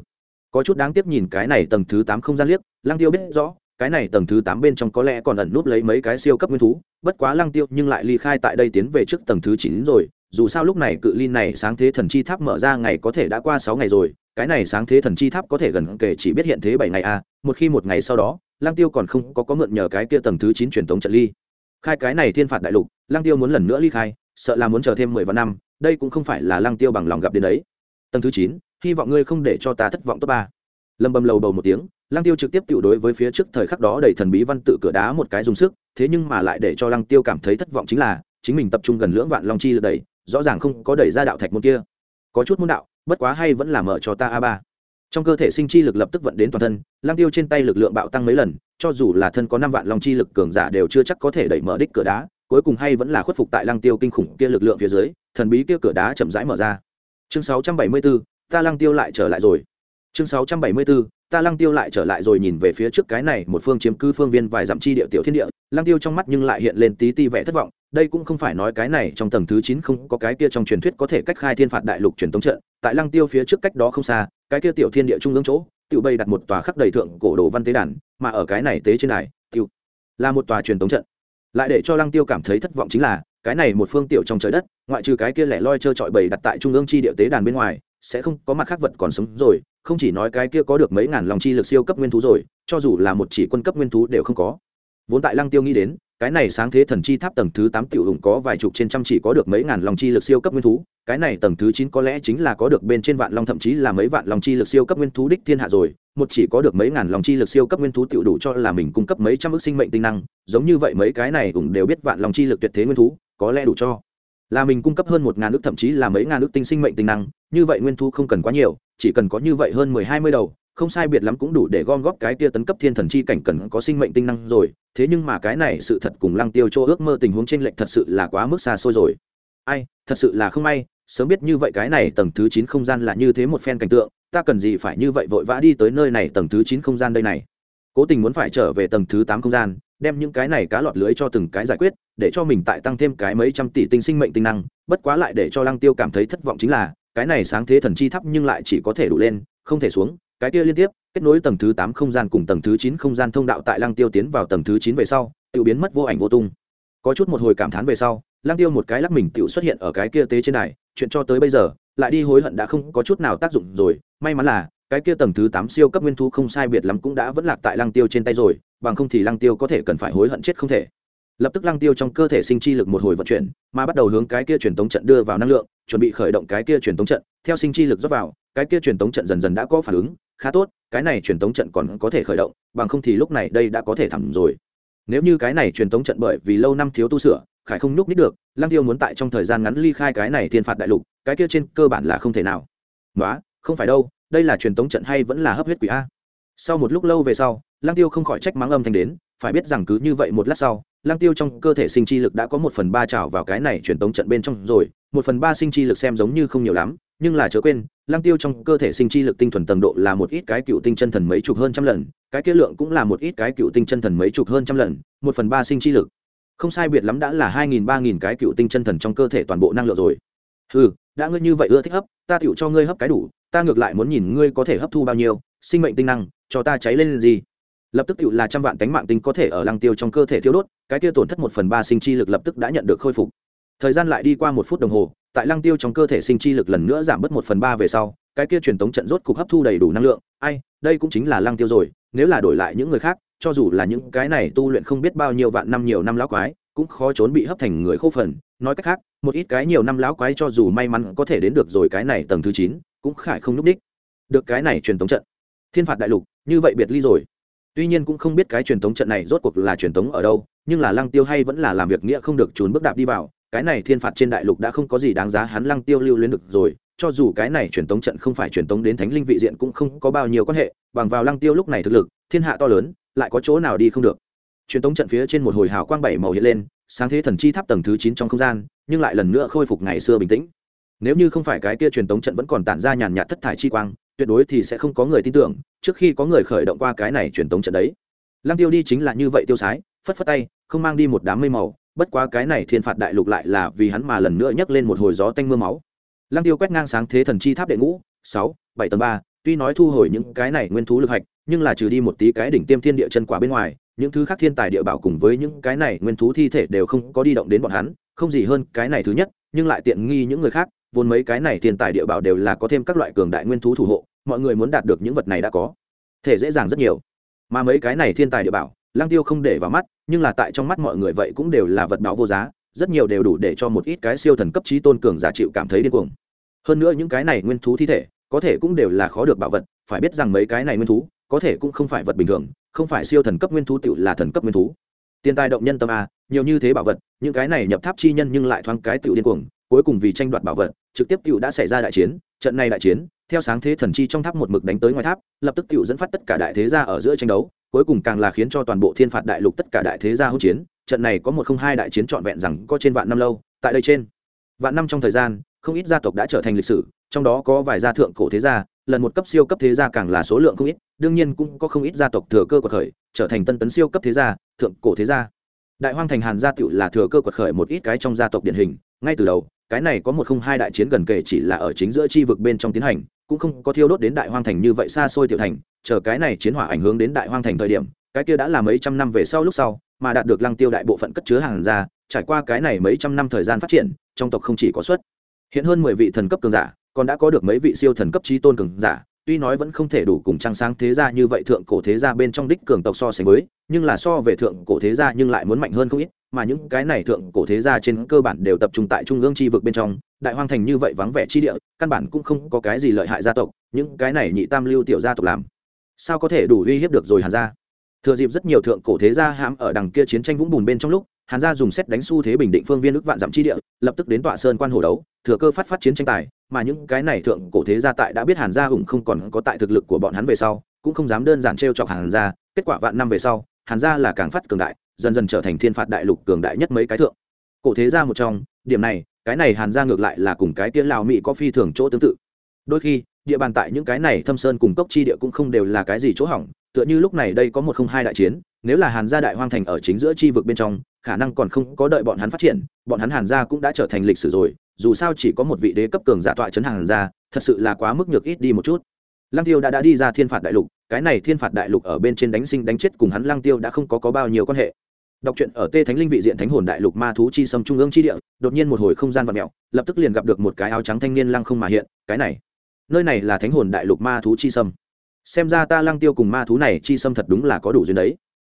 Có chút đáng tiếc nhìn cái này tầng thứ tám không gian liếc, lăng tiêu biết rõ, cái này tầng thứ tám bên trong có lẽ còn ẩn núp lấy mấy cái siêu cấp nguyên thú, bất quá lăng tiêu nhưng lại ly khai tại đây tiến về trước tầng thứ chín rồi dù sao lúc này cự ly này sáng thế thần chi tháp mở ra ngày có thể đã qua sáu ngày rồi, cái này sáng thế thần chi tháp có thể gần kể chỉ biết hiện thế bảy ngày a à. một khi một ngày sau đó lang tiêu còn không có có mượn nhờ cái kia tầng thứ chín truyền tống trận ly khai cái này thiên phạt đại lục lang tiêu muốn lần nữa ly khai, sợ là muốn chờ thêm mười vạn năm, đây cũng không phải là lang tiêu bằng lòng gặp đến đấy tầng thứ chín, hy vọng ngươi không để cho ta thất vọng top ba lâm bầm lầu bầu một tiếng, lăng tiêu trực tiếp tự đối với phía trước thời khắc đó đầy thần bí văn tự cửa đá một cái dùng sức, thế nhưng mà lại để cho lăng tiêu cảm thấy thất vọng chính là, chính mình tập trung gần lưỡng vạn long chi lực đẩy rõ ràng không có đẩy ra đạo thạch môn kia. Có chút môn đạo bất quá hay vẫn là mở cho ta a ba. Trong cơ thể sinh chi lực lập tức vận đến toàn thân lăng tiêu trên tay lực lượng bạo tăng mấy lần cho dù là thân có năm vạn long chi lực cường giả đều chưa chắc có thể đẩy mở đích cửa đá cuối cùng hay vẫn là khuất phục tại lăng tiêu kinh khủng kia lực lượng phía dưới thần bí kia cửa đá chậm rãi mở ra. Chương 674, ta lăng tiêu lại trở lại rồi. Chương 674, ta lăng tiêu lại trở lại rồi nhìn về phía trước cái này, một phương chiếm cư phương viên vài dặm chi địa tiểu thiên địa, lăng tiêu trong mắt nhưng lại hiện lên tí ti vẻ thất vọng, đây cũng không phải nói cái này trong tầng thứ chín không có cái kia trong truyền thuyết có thể cách khai thiên phạt đại lục truyền tống trận, tại lăng tiêu phía trước cách đó không xa, cái kia tiểu thiên địa trung ương chỗ, tiểu Bây đặt một tòa khắc đầy thượng cổ đồ văn tế đàn, mà ở cái này tế trên này tiểu là một tòa truyền tống trận. Lại để cho lăng tiêu cảm thấy thất vọng chính là, cái này một phương tiểu trong trời đất, ngoại trừ cái kia lẻ loi trơ trọi bầy đặt tại trung ương chi địa tế đàn bên ngoài, sẽ không có mặt khác vật còn sống rồi không chỉ nói cái kia có được mấy ngàn lòng chi lực siêu cấp nguyên thú rồi, cho dù là một chỉ quân cấp nguyên thú đều không có. Vốn tại lăng tiêu nghĩ đến, cái này sáng thế thần chi tháp tầng thứ tám tiểu hùng có vài chục trên trăm chỉ có được mấy ngàn lòng chi lực siêu cấp nguyên thú, cái này tầng thứ chín có lẽ chính là có được bên trên vạn long thậm chí là mấy vạn lòng chi lực siêu cấp nguyên thú đích thiên hạ rồi, một chỉ có được mấy ngàn lòng chi lực siêu cấp nguyên thú tiểu đủ cho là mình cung cấp mấy trăm ức sinh mệnh tinh năng, giống như vậy mấy cái này cũng đều biết vạn lòng chi lực tuyệt thế nguyên thú, có lẽ đủ cho là mình cung cấp hơn một ngàn ước thậm chí là mấy ngàn ước tinh sinh mệnh tinh năng, như vậy nguyên thu không cần quá nhiều, chỉ cần có như vậy hơn mười hai mươi đầu, không sai biệt lắm cũng đủ để gom góp cái tia tấn cấp thiên thần chi cảnh cần có sinh mệnh tinh năng rồi, thế nhưng mà cái này sự thật cùng lăng tiêu chỗ ước mơ tình huống trên lệnh thật sự là quá mức xa xôi rồi. Ai, thật sự là không may, sớm biết như vậy cái này tầng thứ chín không gian là như thế một phen cảnh tượng, ta cần gì phải như vậy vội vã đi tới nơi này tầng thứ chín không gian đây này? Cố tình muốn phải trở về tầng thứ tám không gian đem những cái này cá lọt lưới cho từng cái giải quyết, để cho mình tại tăng thêm cái mấy trăm tỷ tinh sinh mệnh tinh năng, bất quá lại để cho lăng tiêu cảm thấy thất vọng chính là, cái này sáng thế thần chi thấp nhưng lại chỉ có thể đủ lên, không thể xuống, cái kia liên tiếp, kết nối tầng thứ tám không gian cùng tầng thứ chín không gian thông đạo tại lăng tiêu tiến vào tầng thứ chín về sau, tự biến mất vô ảnh vô tung. Có chút một hồi cảm thán về sau, lăng tiêu một cái lắc mình tự xuất hiện ở cái kia tế trên này chuyện cho tới bây giờ, lại đi hối hận đã không có chút nào tác dụng rồi, may mắn là cái kia tầng thứ tám siêu cấp nguyên thú không sai biệt lắm cũng đã vẫn lạc tại lăng tiêu trên tay rồi, bằng không thì lăng tiêu có thể cần phải hối hận chết không thể. Lập tức lăng tiêu trong cơ thể sinh chi lực một hồi vận chuyển, mà bắt đầu hướng cái kia truyền tống trận đưa vào năng lượng, chuẩn bị khởi động cái kia truyền tống trận. Theo sinh chi lực rót vào, cái kia truyền tống trận dần dần đã có phản ứng, khá tốt, cái này truyền tống trận còn có thể khởi động, bằng không thì lúc này đây đã có thể thẳm rồi. Nếu như cái này truyền tống trận bởi vì lâu năm thiếu tu sửa, khải không nhúc nít được, lăng tiêu muốn tại trong thời gian ngắn ly khai cái này thiên phạt đại lục, cái kia trên cơ bản là không thể nào. Nói không phải đâu đây là truyền tống trận hay vẫn là hấp huyết quỷ a? Sau một lúc lâu về sau Lang tiêu không khỏi trách mắng âm thanh đến, phải biết rằng cứ như vậy một lát sau Lang tiêu trong cơ thể sinh chi lực đã có một phần ba trào vào cái này truyền tống trận bên trong rồi, một phần ba sinh chi lực xem giống như không nhiều lắm, nhưng là chớ quên Lang tiêu trong cơ thể sinh chi lực tinh thuần tầng độ là một ít cái cựu tinh chân thần mấy chục hơn trăm lần, cái kia lượng cũng là một ít cái cựu tinh chân thần mấy chục hơn trăm lần, một phần ba sinh chi lực. Không sai biệt lắm đã là hai nghìn, ba nghìn cái cựu tinh chân thần trong cơ thể toàn bộ năng lượng rồi. Ừ đã ngươi như vậy ưa thích hấp, ta tựu cho ngươi hấp cái đủ ta ngược lại muốn nhìn ngươi có thể hấp thu bao nhiêu, sinh mệnh tinh năng, cho ta cháy lên gì. Lập tức tự là trăm vạn tánh mạng tinh có thể ở lăng tiêu trong cơ thể thiêu đốt, cái kia tổn thất một phần ba sinh chi lực lập tức đã nhận được khôi phục. Thời gian lại đi qua một phút đồng hồ, tại lăng tiêu trong cơ thể sinh chi lực lần nữa giảm bớt một phần ba về sau, cái kia truyền tống trận rốt cục hấp thu đầy đủ năng lượng. Ai, đây cũng chính là lăng tiêu rồi, nếu là đổi lại những người khác, cho dù là những cái này tu luyện không biết bao nhiêu vạn năm nhiều năm lão quái, cũng khó trốn bị hấp thành người khô phần. Nói cách khác, một ít cái nhiều năm lão quái cho dù may mắn có thể đến được rồi cái này tầng thứ chín cũng khải không núp đích. Được cái này truyền tống trận. Thiên phạt đại lục, như vậy biệt ly rồi. Tuy nhiên cũng không biết cái truyền tống trận này rốt cuộc là truyền tống ở đâu, nhưng là lăng tiêu hay vẫn là làm việc nghĩa không được trốn bước đạp đi vào. Cái này thiên phạt trên đại lục đã không có gì đáng giá hắn lăng tiêu lưu luyến được rồi. Cho dù cái này truyền tống trận không phải truyền tống đến thánh linh vị diện cũng không có bao nhiêu quan hệ. Bằng vào lăng tiêu lúc này thực lực, thiên hạ to lớn, lại có chỗ nào đi không được. Truyền tống trận phía trên một hồi hào quang bảy màu hiện lên, sáng thế thần chi tháp tầng thứ chín trong không gian, nhưng lại lần nữa khôi phục ngày xưa bình tĩnh nếu như không phải cái kia truyền tống trận vẫn còn tản ra nhàn nhạt thất thải chi quang, tuyệt đối thì sẽ không có người tin tưởng, trước khi có người khởi động qua cái này truyền tống trận đấy. Lăng tiêu đi chính là như vậy tiêu sái, phất phất tay, không mang đi một đám mây màu, bất quá cái này thiên phạt đại lục lại là vì hắn mà lần nữa nhấc lên một hồi gió tanh mưa máu. Lăng tiêu quét ngang sáng thế thần chi tháp đệ ngũ, sáu, bảy tầng ba, tuy nói thu hồi những cái này nguyên thú lực hạch, nhưng là trừ đi một tí cái đỉnh tiêm thiên địa chân quả bên ngoài, những thứ khác thiên tài địa bảo cùng với những cái này nguyên thú thi thể đều không có đi động đến bọn hắn, không gì hơn cái này thứ nhất, nhưng lại tiện nghi những người khác vốn mấy cái này thiên tài địa bảo đều là có thêm các loại cường đại nguyên thú thủ hộ, mọi người muốn đạt được những vật này đã có, thể dễ dàng rất nhiều. Mà mấy cái này thiên tài địa bảo lang tiêu không để vào mắt, nhưng là tại trong mắt mọi người vậy cũng đều là vật báo vô giá, rất nhiều đều đủ để cho một ít cái siêu thần cấp trí tôn cường giả chịu cảm thấy điên cuồng. Hơn nữa những cái này nguyên thú thi thể, có thể cũng đều là khó được bảo vật, phải biết rằng mấy cái này nguyên thú, có thể cũng không phải vật bình thường, không phải siêu thần cấp nguyên thú tự là thần cấp nguyên thú. Tiền tài động nhân tâm a, nhiều như thế bảo vật, những cái này nhập tháp chi nhân nhưng lại thoáng cái tự điên cuồng, cuối cùng vì tranh đoạt bảo vật trực tiếp Tiểu đã xảy ra đại chiến, trận này đại chiến, theo sáng thế thần chi trong tháp một mực đánh tới ngoài tháp, lập tức Tiểu dẫn phát tất cả đại thế gia ở giữa tranh đấu, cuối cùng càng là khiến cho toàn bộ thiên phạt đại lục tất cả đại thế gia hỗn chiến, trận này có một không hai đại chiến trọn vẹn rằng có trên vạn năm lâu, tại đây trên vạn năm trong thời gian, không ít gia tộc đã trở thành lịch sử, trong đó có vài gia thượng cổ thế gia, lần một cấp siêu cấp thế gia càng là số lượng không ít, đương nhiên cũng có không ít gia tộc thừa cơ quật khởi, trở thành tân tấn siêu cấp thế gia, thượng cổ thế gia. Đại hoang thành hàn gia tựu là thừa cơ quật khởi một ít cái trong gia tộc điển hình, ngay từ đầu cái này có một không hai đại chiến gần kể chỉ là ở chính giữa chi vực bên trong tiến hành, cũng không có thiêu đốt đến đại hoang thành như vậy xa xôi tiểu thành, chờ cái này chiến hỏa ảnh hưởng đến đại hoang thành thời điểm, cái kia đã là mấy trăm năm về sau lúc sau, mà đạt được lăng tiêu đại bộ phận cất chứa hàng ra, trải qua cái này mấy trăm năm thời gian phát triển, trong tộc không chỉ có xuất hiện hơn mười vị thần cấp cường giả, còn đã có được mấy vị siêu thần cấp trí tôn cường giả, tuy nói vẫn không thể đủ cùng trăng sáng thế gia như vậy thượng cổ thế gia bên trong đích cường tộc so sánh với, nhưng là so về thượng cổ thế gia nhưng lại muốn mạnh hơn không ít mà những cái này thượng cổ thế gia trên cơ bản đều tập trung tại trung ương chi vực bên trong, đại hoang thành như vậy vắng vẻ chi địa, căn bản cũng không có cái gì lợi hại gia tộc, những cái này nhị tam lưu tiểu gia tộc làm. Sao có thể đủ uy hiếp được rồi hàn gia? Thừa dịp rất nhiều thượng cổ thế gia hãm ở đằng kia chiến tranh vũng bùn bên trong lúc, hàn gia dùng xét đánh xu thế bình định phương viên ức vạn giảm chi địa, lập tức đến tọa sơn quan hồ đấu, thừa cơ phát phát chiến tranh tài, mà những cái này thượng cổ thế gia tại đã biết hàn gia hùng không còn có tại thực lực của bọn hắn về sau, cũng không dám đơn giản trêu chọc hàn gia, kết quả vạn năm về sau, hàn gia là càng phát cường đại dần dần trở thành thiên phạt đại lục cường đại nhất mấy cái thượng. Cổ thế gia một trong, điểm này, cái này hàn gia ngược lại là cùng cái tiên lào mỹ có phi thường chỗ tương tự. Đôi khi, địa bàn tại những cái này thâm sơn cùng cốc chi địa cũng không đều là cái gì chỗ hỏng, tựa như lúc này đây có một không hai đại chiến, nếu là hàn gia đại hoang thành ở chính giữa chi vực bên trong, khả năng còn không có đợi bọn hắn phát triển, bọn hắn hàn gia cũng đã trở thành lịch sử rồi, dù sao chỉ có một vị đế cấp cường giả tọa chấn hàn gia, thật sự là quá mức nhược ít đi một chút. Lăng tiêu đã đã đi ra thiên phạt đại lục, cái này thiên phạt đại lục ở bên trên đánh sinh đánh chết cùng hắn lăng tiêu đã không có có bao nhiêu quan hệ đọc truyện ở tê thánh linh vị diện thánh hồn đại lục ma thú chi sâm trung ương chi địa, đột nhiên một hồi không gian vật mẹo lập tức liền gặp được một cái áo trắng thanh niên lăng không mà hiện, cái này, nơi này là thánh hồn đại lục ma thú chi sâm. Xem ra ta lăng tiêu cùng ma thú này chi sâm thật đúng là có đủ duyên đấy.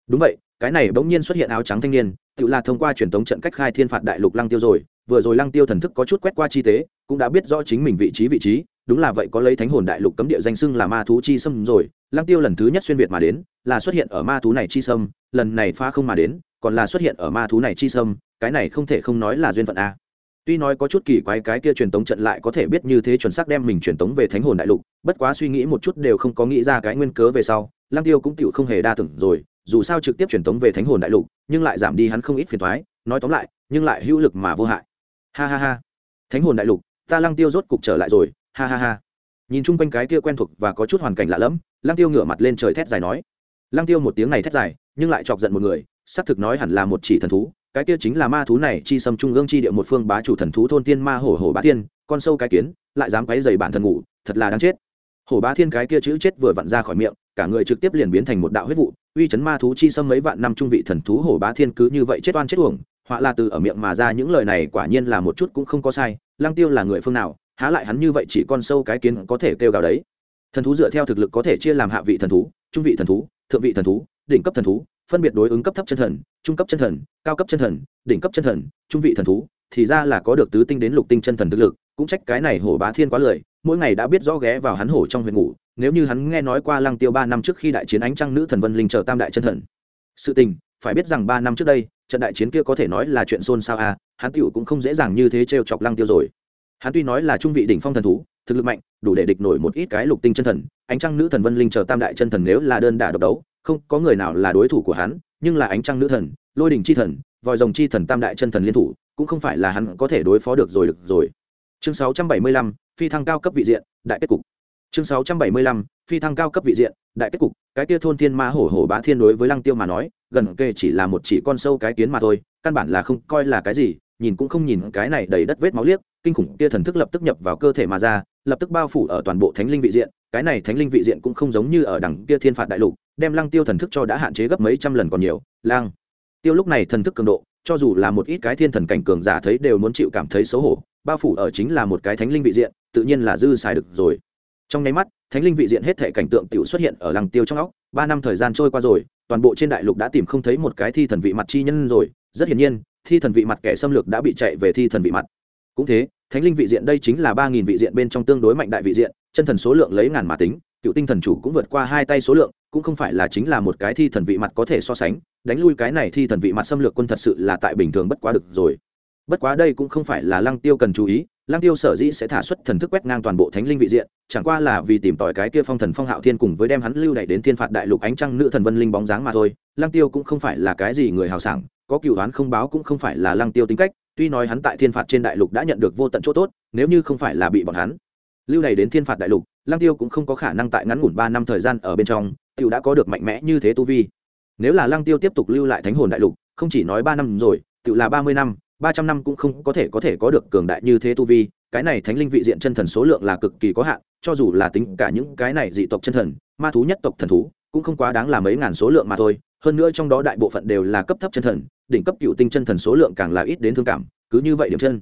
Đúng vậy, cái này bỗng nhiên xuất hiện áo trắng thanh niên, tự là thông qua truyền thống trận cách khai thiên phạt đại lục lăng tiêu rồi, vừa rồi lăng tiêu thần thức có chút quét qua chi tế, cũng đã biết rõ chính mình vị trí vị trí, đúng là vậy có lấy thánh hồn đại lục cấm địa danh xưng là ma thú chi sâm rồi, lăng tiêu lần thứ nhất xuyên việt mà đến, là xuất hiện ở ma thú này chi sâm, lần này pha không mà đến còn là xuất hiện ở ma thú này chi sâm, cái này không thể không nói là duyên phận a. Tuy nói có chút kỳ quái cái kia truyền tống trận lại có thể biết như thế chuẩn xác đem mình truyền tống về thánh hồn đại lục, bất quá suy nghĩ một chút đều không có nghĩ ra cái nguyên cớ về sau, lăng tiêu cũng tựu không hề đa tưởng rồi, dù sao trực tiếp truyền tống về thánh hồn đại lục, nhưng lại giảm đi hắn không ít phiền thoái nói tóm lại, nhưng lại hữu lực mà vô hại. Ha ha ha. Thánh hồn đại lục, ta lăng tiêu rốt cục trở lại rồi, ha ha ha. Nhìn chung quanh cái kia quen thuộc và có chút hoàn cảnh lạ lẫm, lăng tiêu ngửa mặt lên trời thét dài nói. Lăng tiêu một tiếng này thét dài, nhưng lại chọc giận một người xác thực nói hẳn là một chỉ thần thú, cái kia chính là ma thú này, chi xâm trung ương chi địa một phương bá chủ thần thú thôn tiên ma hổ hổ bá thiên, con sâu cái kiến, lại dám quấy dày bản thần ngủ, thật là đáng chết. Hổ bá thiên cái kia chữ chết vừa vặn ra khỏi miệng, cả người trực tiếp liền biến thành một đạo huyết vụ, uy chấn ma thú chi xâm mấy vạn năm trung vị thần thú hổ bá thiên cứ như vậy chết oan chết uổng, họa là từ ở miệng mà ra những lời này quả nhiên là một chút cũng không có sai, lăng tiêu là người phương nào, há lại hắn như vậy chỉ con sâu cái kiến có thể kêu gào đấy. Thần thú dựa theo thực lực có thể chia làm hạ vị thần thú, trung vị thần thú, thượng vị thần thú, đỉnh cấp thần thú phân biệt đối ứng cấp thấp chân thần, trung cấp chân thần, cao cấp chân thần, đỉnh cấp chân thần, trung vị thần thú, thì ra là có được tứ tinh đến lục tinh chân thần thực lực, cũng trách cái này hổ bá thiên quá lười, mỗi ngày đã biết rõ ghé vào hắn hổ trong huyện ngủ, nếu như hắn nghe nói qua lăng tiêu ba năm trước khi đại chiến ánh trăng nữ thần vân linh chờ tam đại chân thần. Sự tình, phải biết rằng ba năm trước đây, trận đại chiến kia có thể nói là chuyện xôn xao à hắn tựu cũng không dễ dàng như thế trêu chọc lăng tiêu rồi. Hắn tuy nói là trung vị đỉnh phong thần thú, thực lực mạnh, đủ để địch nổi một ít cái lục tinh chân thần, ánh trăng nữ thần vân linh chờ tam đại chân thần nếu là đơn đả độc đấu không có người nào là đối thủ của hắn nhưng là ánh trăng nữ thần lôi đình chi thần vòi rồng chi thần tam đại chân thần liên thủ cũng không phải là hắn có thể đối phó được rồi được rồi. Chương 675, phi thăng cao cấp vị diện đại kết cục. Chương 675, phi thăng cao cấp vị diện đại kết cục. Cái kia thôn thiên ma hổ hổ bá thiên đối với lăng tiêu mà nói gần kề chỉ là một chỉ con sâu cái kiến mà thôi căn bản là không coi là cái gì nhìn cũng không nhìn cái này đầy đất vết máu liếc kinh khủng kia thần thức lập tức nhập vào cơ thể mà ra lập tức bao phủ ở toàn bộ thánh linh vị diện cái này thánh linh vị diện cũng không giống như ở đằng kia thiên phạt đại lục, đem lăng tiêu thần thức cho đã hạn chế gấp mấy trăm lần còn nhiều, lang. Tiêu lúc này thần thức cường độ, cho dù là một ít cái thiên thần cảnh cường giả thấy đều muốn chịu cảm thấy xấu hổ, bao phủ ở chính là một cái thánh linh vị diện, tự nhiên là dư xài được rồi. Trong nháy mắt, thánh linh vị diện hết thể cảnh tượng tiểu xuất hiện ở lăng tiêu trong óc, ba năm thời gian trôi qua rồi, toàn bộ trên đại lục đã tìm không thấy một cái thi thần vị mặt chi nhân rồi, rất hiển nhiên, thi thần vị mặt kẻ xâm lược đã bị chạy về thi thần vị mặt. Cũng thế, thánh linh vị diện đây chính là ba nghìn vị diện bên trong tương đối mạnh đại vị diện chân thần số lượng lấy ngàn mà tính, cựu tinh thần chủ cũng vượt qua hai tay số lượng, cũng không phải là chính là một cái thi thần vị mặt có thể so sánh, đánh lui cái này thi thần vị mặt xâm lược quân thật sự là tại bình thường bất quá được rồi. Bất quá đây cũng không phải là lăng tiêu cần chú ý, lăng tiêu sở dĩ sẽ thả xuất thần thức quét ngang toàn bộ thánh linh vị diện, chẳng qua là vì tìm tòi cái kia phong thần phong hạo thiên cùng với đem hắn lưu đẩy đến thiên phạt đại lục ánh trăng nữ thần vân linh bóng dáng mà thôi. Lăng tiêu cũng không phải là cái gì người hào sảng, có cựu đoán không báo cũng không phải là lăng tiêu tính cách, tuy nói hắn tại thiên phạt trên đại lục đã nhận được vô tận chỗ tốt, nếu như không phải là bị bọn hắn lưu này đến thiên phạt đại lục, lăng tiêu cũng không có khả năng tại ngắn ngủn ba năm thời gian ở bên trong tiêu đã có được mạnh mẽ như thế tu vi. Nếu là lăng tiêu tiếp tục lưu lại thánh hồn đại lục, không chỉ nói ba năm rồi tự là ba mươi năm, ba trăm năm cũng không có thể có thể có được cường đại như thế tu vi. Cái này thánh linh vị diện chân thần số lượng là cực kỳ có hạn, cho dù là tính cả những cái này dị tộc chân thần, ma thú nhất tộc thần thú, cũng không quá đáng là mấy ngàn số lượng mà thôi. Hơn nữa trong đó đại bộ phận đều là cấp thấp chân thần, đỉnh cấp cựu tinh chân thần số lượng càng là ít đến thương cảm, cứ như vậy điểm chân.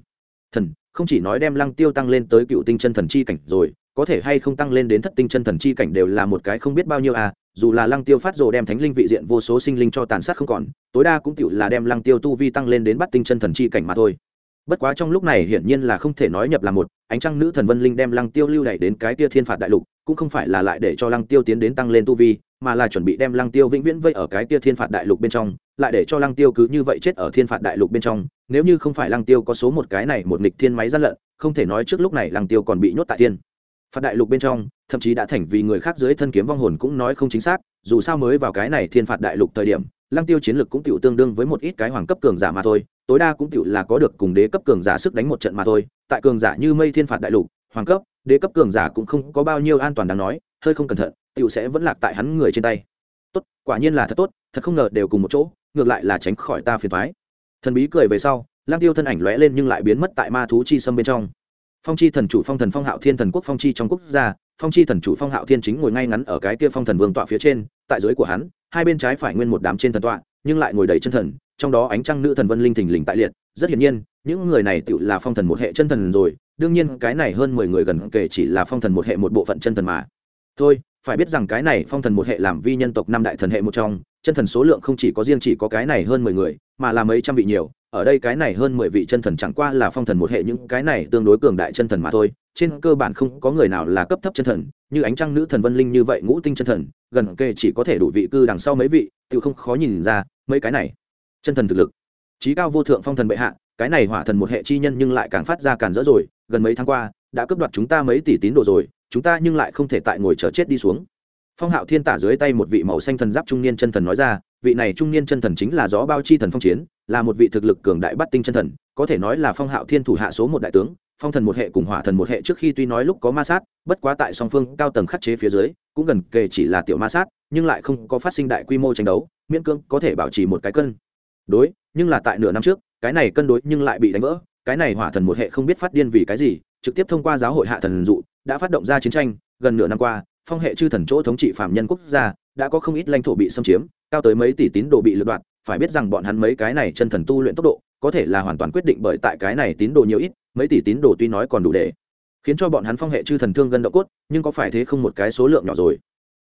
Thần không chỉ nói đem lăng tiêu tăng lên tới cựu tinh chân thần chi cảnh rồi, có thể hay không tăng lên đến thất tinh chân thần chi cảnh đều là một cái không biết bao nhiêu à dù là lăng tiêu phát rồ đem thánh linh vị diện vô số sinh linh cho tàn sát không còn, tối đa cũng tựu là đem lăng tiêu tu vi tăng lên đến bắt tinh chân thần chi cảnh mà thôi. Bất quá trong lúc này hiển nhiên là không thể nói nhập là một, ánh trăng nữ thần vân linh đem lăng tiêu lưu đẩy đến cái tia thiên phạt đại lục, cũng không phải là lại để cho lăng tiêu tiến đến tăng lên tu vi, mà là chuẩn bị đem lăng tiêu vĩnh viễn vây ở cái tia thiên phạt đại lục bên trong lại để cho lăng tiêu cứ như vậy chết ở thiên phạt đại lục bên trong, nếu như không phải lăng tiêu có số một cái này một nghịch thiên máy gian lận, không thể nói trước lúc này lăng tiêu còn bị nhốt tại thiên phạt đại lục bên trong, thậm chí đã thành vì người khác dưới thân kiếm vong hồn cũng nói không chính xác, dù sao mới vào cái này thiên phạt đại lục thời điểm, lăng tiêu chiến lực cũng tiểu tương đương với một ít cái hoàng cấp cường giả mà thôi, tối đa cũng tiểu là có được cùng đế cấp cường giả sức đánh một trận mà thôi, tại cường giả như mây thiên phạt đại lục, hoàng cấp, đế cấp cường giả cũng không có bao nhiêu an toàn đáng nói, hơi không cẩn thận, tiểu sẽ vẫn lạc tại hắn người trên tay. Tốt, quả nhiên là thật tốt, thật không ngờ đều cùng một chỗ ngược lại là tránh khỏi ta phiền thoái. Thần bí cười về sau lang tiêu thân ảnh lóe lên nhưng lại biến mất tại ma thú chi sâm bên trong. Phong chi thần chủ phong thần phong hạo thiên thần quốc phong chi trong quốc gia, phong chi thần chủ phong hạo thiên chính ngồi ngay ngắn ở cái kia phong thần vương tọa phía trên, tại dưới của hắn, hai bên trái phải nguyên một đám trên thần tọa, nhưng lại ngồi đầy chân thần, trong đó ánh trăng nữ thần vân linh thình lình tại liệt. Rất hiển nhiên, những người này tự là phong thần một hệ chân thần rồi, đương nhiên cái này hơn mười người gần kể chỉ là phong thần một hệ một bộ phận chân thần mà. Thôi, phải biết rằng cái này phong thần một hệ làm vi nhân tộc năm đại thần hệ một trong chân thần số lượng không chỉ có riêng chỉ có cái này hơn mười người, mà là mấy trăm vị nhiều. Ở đây cái này hơn mười vị chân thần chẳng qua là phong thần một hệ những cái này tương đối cường đại chân thần mà thôi. Trên cơ bản không có người nào là cấp thấp chân thần, như ánh trăng nữ thần vân linh như vậy ngũ tinh chân thần, gần kề chỉ có thể đủ vị cư đằng sau mấy vị, tự không khó nhìn ra mấy cái này chân thần thực lực. Trí cao vô thượng phong thần bệ hạ, cái này hỏa thần một hệ chi nhân nhưng lại càng phát ra càng dỡ rồi. Gần mấy tháng qua, đã cướp đoạt chúng ta mấy tỷ tín đồ rồi, chúng ta nhưng lại không thể tại ngồi chờ chết đi xuống phong hạo thiên tả dưới tay một vị màu xanh thần giáp trung niên chân thần nói ra, vị này trung niên chân thần chính là gió bao chi thần phong chiến, là một vị thực lực cường đại bắt tinh chân thần, có thể nói là phong hạo thiên thủ hạ số một đại tướng, phong thần một hệ cùng hỏa thần một hệ trước khi tuy nói lúc có ma sát, bất quá tại song phương cao tầng khắc chế phía dưới, cũng gần kề chỉ là tiểu ma sát, nhưng lại không có phát sinh đại quy mô tranh đấu, miễn cưỡng có thể bảo trì một cái cân. Đối, nhưng là tại nửa năm trước, cái này cân đối nhưng lại bị đánh vỡ, cái này hỏa thần một hệ không biết phát điên vì cái gì, trực tiếp thông qua giáo hội hạ thần dụ, đã phát động ra chiến tranh, gần nửa năm qua phong hệ chư thần chỗ thống trị phạm nhân quốc gia, đã có không ít lãnh thổ bị xâm chiếm, cao tới mấy tỷ tín đồ bị lựa đoạn. phải biết rằng bọn hắn mấy cái này chân thần tu luyện tốc độ, có thể là hoàn toàn quyết định bởi tại cái này tín đồ nhiều ít, mấy tỷ tín đồ tuy nói còn đủ để khiến cho bọn hắn phong hệ chư thần thương gần độ cốt, nhưng có phải thế không một cái số lượng nhỏ rồi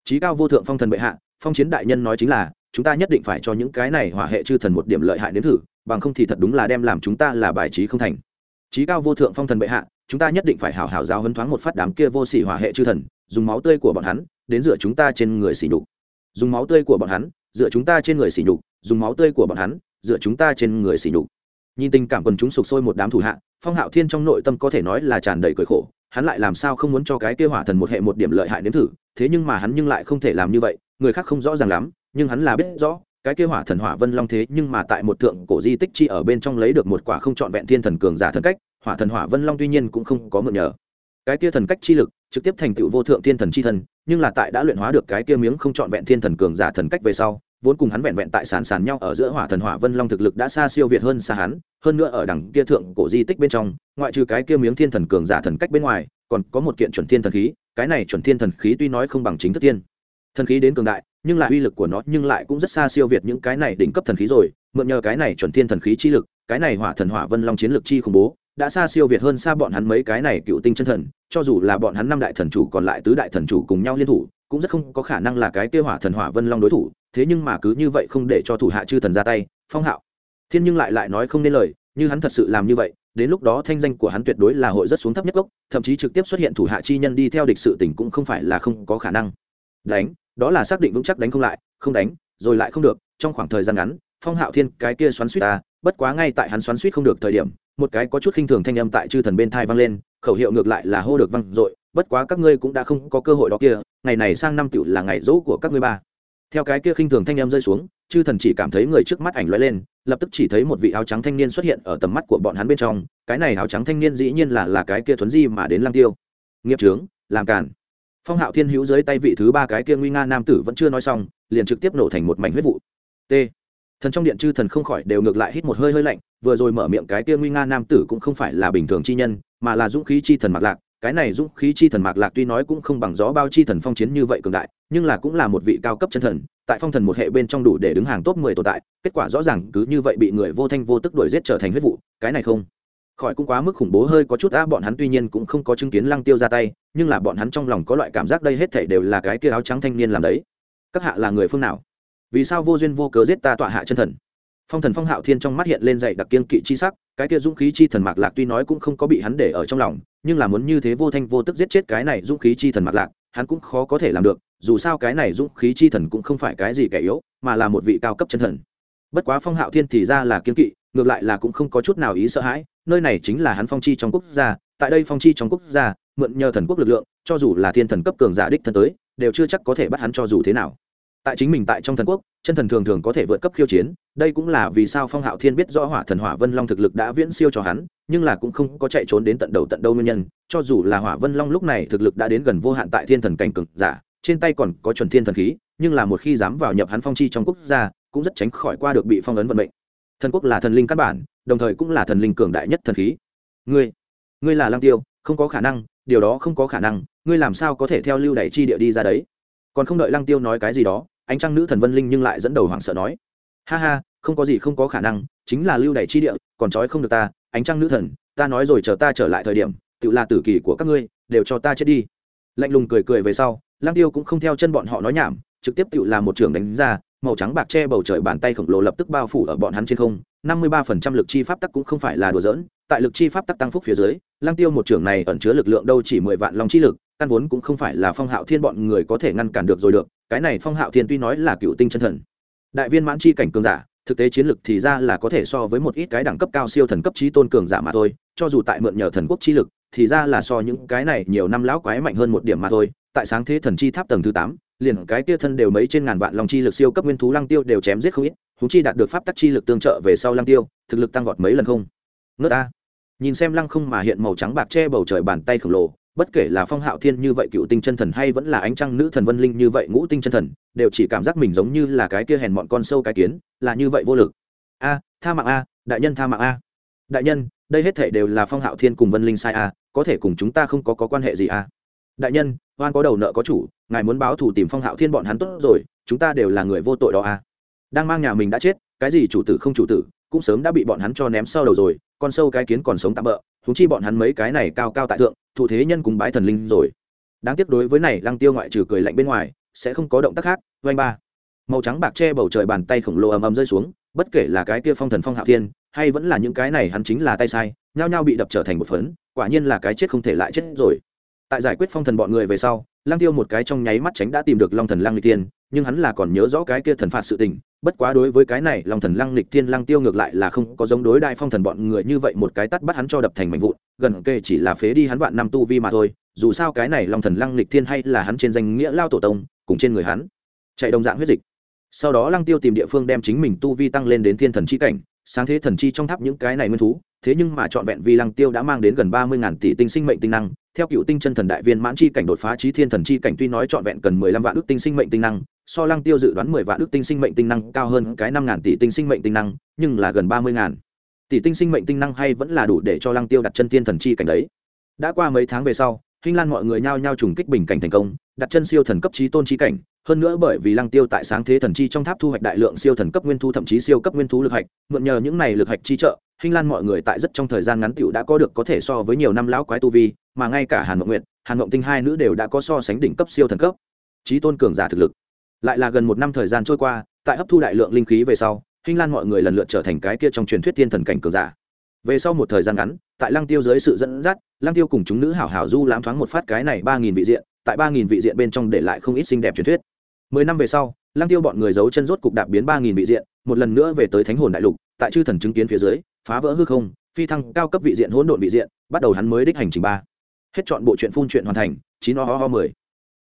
trí cao vô thượng phong thần bệ hạ, phong chiến đại nhân nói chính là, chúng ta nhất định phải cho những cái này hỏa hệ chư thần một điểm lợi hại đến thử, bằng không thì thật đúng là đem làm chúng ta là bài trí không thành trí cao vô thượng phong thần bệ hạ, chúng ta nhất định phải hảo hảo giáo hấn thoáng một phát đám kia vô sỉ hỏa hệ chư thần dùng máu tươi của bọn hắn, đến dựa chúng ta trên người xỉ nhục. Dùng máu tươi của bọn hắn dựa chúng ta trên người xỉ nhục. Dùng máu tươi của bọn hắn dựa chúng ta trên người xỉ nhục. Nhìn tình cảm quần chúng sục sôi một đám thủ hạ, phong hạo thiên trong nội tâm có thể nói là tràn đầy cười khổ, hắn lại làm sao không muốn cho cái kêu hỏa thần một hệ một điểm lợi hại đến thử, thế nhưng mà hắn nhưng lại không thể làm như vậy, người khác không rõ ràng lắm, nhưng hắn là biết rõ, cái kêu hỏa thần hỏa vân long thế nhưng mà tại một thượng cổ di tích chi ở bên trong lấy được một quả không trọn vẹn thiên thần cường giả thần cách, hỏa thần hỏa vân long tuy nhiên cũng không có mượn nhờ. Cái kia thần cách chi lực trực tiếp thành tựu vô thượng thiên thần chi thần, nhưng là tại đã luyện hóa được cái kia miếng không chọn vẹn thiên thần cường giả thần cách về sau, vốn cùng hắn vẹn vẹn tại sàn sàn nhau ở giữa hỏa thần hỏa vân long thực lực đã xa siêu việt hơn xa hắn, hơn nữa ở đằng kia thượng cổ di tích bên trong, ngoại trừ cái kia miếng thiên thần cường giả thần cách bên ngoài, còn có một kiện chuẩn thiên thần khí, cái này chuẩn thiên thần khí tuy nói không bằng chính thức tiên. Thần khí đến cường đại, nhưng là uy lực của nó nhưng lại cũng rất xa siêu việt những cái này đỉnh cấp thần khí rồi, mượn nhờ cái này chuẩn thiên thần khí chi lực, cái này hỏa thần hỏa vân long chiến lực chi khủng bố đã xa siêu việt hơn xa bọn hắn mấy cái này cựu tinh chân thần, cho dù là bọn hắn năm đại thần chủ còn lại tứ đại thần chủ cùng nhau liên thủ, cũng rất không có khả năng là cái kêu hỏa thần hỏa vân long đối thủ, thế nhưng mà cứ như vậy không để cho thủ hạ chư thần ra tay, phong hạo. Thiên nhưng lại lại nói không nên lời, như hắn thật sự làm như vậy, đến lúc đó thanh danh của hắn tuyệt đối là hội rất xuống thấp nhất gốc, thậm chí trực tiếp xuất hiện thủ hạ chi nhân đi theo địch sự tình cũng không phải là không có khả năng. Đánh, đó là xác định vững chắc đánh không lại, không đánh, rồi lại không được, trong khoảng thời gian ngắn, phong hạo thiên cái kia xoắn suýt ta, bất quá ngay tại hắn xoắn suýt không được thời điểm một cái có chút khinh thường thanh âm tại chư thần bên thai vang lên, khẩu hiệu ngược lại là hô được vang dội, bất quá các ngươi cũng đã không có cơ hội đó kia, ngày này sang năm tựu là ngày rỗ của các ngươi ba. Theo cái kia khinh thường thanh âm rơi xuống, chư thần chỉ cảm thấy người trước mắt ảnh lóe lên, lập tức chỉ thấy một vị áo trắng thanh niên xuất hiện ở tầm mắt của bọn hắn bên trong, cái này áo trắng thanh niên dĩ nhiên là là cái kia thuấn di mà đến lang tiêu. Nghiệp trướng, làm cản phong hạo thiên hữu dưới tay vị thứ ba cái kia nguy nga nam tử vẫn chưa nói xong, liền trực tiếp nổ thành một mảnh huyết vụ. T thần trong điện chư thần không khỏi đều ngược lại hít một hơi hơi lạnh, vừa rồi mở miệng cái kia nguy nga nam tử cũng không phải là bình thường chi nhân, mà là dũng khí chi thần mạc lạc. Cái này dũng khí chi thần mạc lạc tuy nói cũng không bằng gió bao chi thần phong chiến như vậy cường đại, nhưng là cũng là một vị cao cấp chân thần, tại phong thần một hệ bên trong đủ để đứng hàng top mười tồn tại, kết quả rõ ràng cứ như vậy bị người vô thanh vô tức đuổi giết trở thành huyết vụ, cái này không khỏi cũng quá mức khủng bố hơi có chút á, bọn hắn tuy nhiên cũng không có chứng kiến lăng tiêu ra tay, nhưng là bọn hắn trong lòng có loại cảm giác đây hết thảy đều là cái kia áo trắng thanh niên làm đấy. Các hạ là người phương nào? Vì sao vô duyên vô cớ giết ta tọa hạ chân thần? Phong thần phong hạo thiên trong mắt hiện lên dậy đặc kiên kỵ chi sắc, cái kia dũng khí chi thần mạc lạc tuy nói cũng không có bị hắn để ở trong lòng, nhưng là muốn như thế vô thanh vô tức giết chết cái này dũng khí chi thần mạc lạc, hắn cũng khó có thể làm được, dù sao cái này dũng khí chi thần cũng không phải cái gì kẻ yếu, mà là một vị cao cấp chân thần. Bất quá phong hạo thiên thì ra là kiên kỵ, ngược lại là cũng không có chút nào ý sợ hãi, nơi này chính là hắn phong chi trong quốc gia, tại đây phong chi trong quốc gia, mượn nhờ thần quốc lực lượng, cho dù là thiên thần cấp cường giả đích thân tới, đều chưa chắc có thể bắt hắn cho dù thế nào tại chính mình tại trong thần quốc, chân thần thường thường có thể vượt cấp khiêu chiến, đây cũng là vì sao phong hạo thiên biết rõ hỏa thần hỏa vân long thực lực đã viễn siêu cho hắn, nhưng là cũng không có chạy trốn đến tận đầu tận đâu nguyên nhân, cho dù là hỏa vân long lúc này thực lực đã đến gần vô hạn tại thiên thần cảnh cực giả, trên tay còn có chuẩn thiên thần khí, nhưng là một khi dám vào nhập hắn phong chi trong quốc gia, cũng rất tránh khỏi qua được bị phong ấn vận mệnh. Thần quốc là thần linh căn bản, đồng thời cũng là thần linh cường đại nhất thần khí. Ngươi ngươi là lang tiêu, không có khả năng, điều đó không có khả năng, ngươi làm sao có thể theo lưu đẩy chi địa đi ra đấy? Còn không đợi lăng tiêu nói cái gì đó, ánh trăng nữ thần vân linh nhưng lại dẫn đầu hoảng sợ nói, ha ha, không có gì không có khả năng, chính là lưu đẩy chi địa, còn trói không được ta, ánh trăng nữ thần, ta nói rồi chờ ta trở lại thời điểm, tự là tử kỳ của các ngươi, đều cho ta chết đi. Lạnh lùng cười cười về sau, lăng tiêu cũng không theo chân bọn họ nói nhảm, trực tiếp tự là một trường đánh ra, màu trắng bạc che bầu trời bàn tay khổng lồ lập tức bao phủ ở bọn hắn trên không, năm mươi ba phần trăm lực chi pháp tắc cũng không phải là đùa giỡn, tại lực chi pháp tắc tăng phúc phía dưới, lăng tiêu một trường này ẩn chứa lực lượng đâu chỉ mười vạn long chi lực căn vốn cũng không phải là phong hạo thiên bọn người có thể ngăn cản được rồi được, cái này phong hạo thiên tuy nói là cựu tinh chân thần, đại viên mãn chi cảnh cường giả, thực tế chiến lực thì ra là có thể so với một ít cái đẳng cấp cao siêu thần cấp trí tôn cường giả mà thôi, cho dù tại mượn nhờ thần quốc chi lực, thì ra là so những cái này nhiều năm lão quái mạnh hơn một điểm mà thôi, tại sáng thế thần chi tháp tầng thứ tám, liền cái kia thân đều mấy trên ngàn vạn long chi lực siêu cấp nguyên thú lăng tiêu đều chém giết không ít thú chi đạt được pháp tắc chi lực tương trợ về sau lăng tiêu, thực lực tăng vọt mấy lần không? Ngớt ta. Nhìn xem lăng không mà hiện màu trắng bạc che bầu trời bàn tay khổng lồ bất kể là phong hạo thiên như vậy cựu tinh chân thần hay vẫn là ánh trăng nữ thần vân linh như vậy ngũ tinh chân thần đều chỉ cảm giác mình giống như là cái kia hèn mọn con sâu cái kiến là như vậy vô lực. A tha mạng a đại nhân tha mạng a. Đại nhân đây hết thể đều là phong hạo thiên cùng vân linh sai a có thể cùng chúng ta không có, có quan hệ gì a? Đại nhân oan có đầu nợ có chủ ngài muốn báo thù tìm phong hạo thiên bọn hắn tốt rồi chúng ta đều là người vô tội đó a. Đang mang nhà mình đã chết cái gì chủ tử không chủ tử cũng sớm đã bị bọn hắn cho ném sau đầu rồi con sâu cái kiến còn sống tạm bỡ thúng chi bọn hắn mấy cái này cao cao tại thượng thụ thế nhân cùng bái thần linh rồi. Đáng tiếc đối với này, lăng tiêu ngoại trừ cười lạnh bên ngoài, sẽ không có động tác khác. Vanh ba. Màu trắng bạc che bầu trời bàn tay khổng lồ ầm ầm rơi xuống, bất kể là cái kia phong thần phong hạ thiên, hay vẫn là những cái này hắn chính là tay sai, nhao nhao bị đập trở thành một phấn, quả nhiên là cái chết không thể lại chết rồi tại giải quyết phong thần bọn người về sau, lăng tiêu một cái trong nháy mắt tránh đã tìm được long thần lăng lịch tiên nhưng hắn là còn nhớ rõ cái kia thần phạt sự tình, bất quá đối với cái này, long thần lăng lịch tiên lăng tiêu ngược lại là không có giống đối đại phong thần bọn người như vậy một cái tắt bắt hắn cho đập thành mảnh vụn, gần kề chỉ là phế đi hắn vạn năm tu vi mà thôi, dù sao cái này long thần lăng lịch tiên hay là hắn trên danh nghĩa lao tổ tông, cùng trên người hắn, chạy đồng dạng huyết dịch. Sau đó lăng tiêu tìm địa phương đem chính mình tu vi tăng lên đến thiên thần chi cảnh, sáng thế thần chi trong tháp những cái này nguyên thú, thế nhưng mà trọn vẹn vi lăng tiêu đã mang đến gần ba mươi ngàn tỷ tinh sinh mệnh tinh năng theo cựu tinh chân thần đại viên mãn chi cảnh đột phá trí thiên thần chi cảnh tuy nói trọn vẹn cần mười lăm vạn ước tinh sinh mệnh tinh năng so lăng tiêu dự đoán mười vạn ước tinh sinh mệnh tinh năng cao hơn cái năm ngàn tỷ tinh sinh mệnh tinh năng nhưng là gần ba mươi ngàn. Tỷ tinh sinh mệnh tinh năng hay vẫn là đủ để cho lăng tiêu đặt chân thiên thần chi cảnh đấy. Đã qua mấy tháng về sau Hinh Lan mọi người nhao nhao trùng kích bình cảnh thành công, đặt chân siêu thần cấp trí tôn trí cảnh, hơn nữa bởi vì Lăng Tiêu tại sáng thế thần chi trong tháp thu hoạch đại lượng siêu thần cấp nguyên thu thậm chí siêu cấp nguyên thú lực hạch, mượn nhờ những này lực hạch chi trợ, hình Lan mọi người tại rất trong thời gian ngắn tiểu đã có được có thể so với nhiều năm lão quái tu vi, mà ngay cả Hàn Mộng Nguyệt, Hàn Mộng Tinh hai nữ đều đã có so sánh đỉnh cấp siêu thần cấp. trí tôn cường giả thực lực. Lại là gần một năm thời gian trôi qua, tại hấp thu đại lượng linh khí về sau, hình Lan mọi người lần lượt trở thành cái kia trong truyền thuyết thiên thần cảnh cường giả. Về sau một thời gian ngắn, tại Lăng Tiêu dưới sự dẫn dắt, Lăng Tiêu cùng chúng nữ hảo hảo du lãm thoáng một phát cái này ba nghìn vị diện, tại ba nghìn vị diện bên trong để lại không ít xinh đẹp truyền thuyết. Mười năm về sau, Lăng Tiêu bọn người giấu chân rốt cục đạp biến ba nghìn vị diện, một lần nữa về tới Thánh Hồn Đại Lục, tại chư thần chứng kiến phía dưới, phá vỡ hư không, phi thăng cao cấp vị diện hỗn độn vị diện, bắt đầu hắn mới đích hành trình ba. Hết chọn bộ truyện phun truyện hoàn thành, chín ho ho ho mười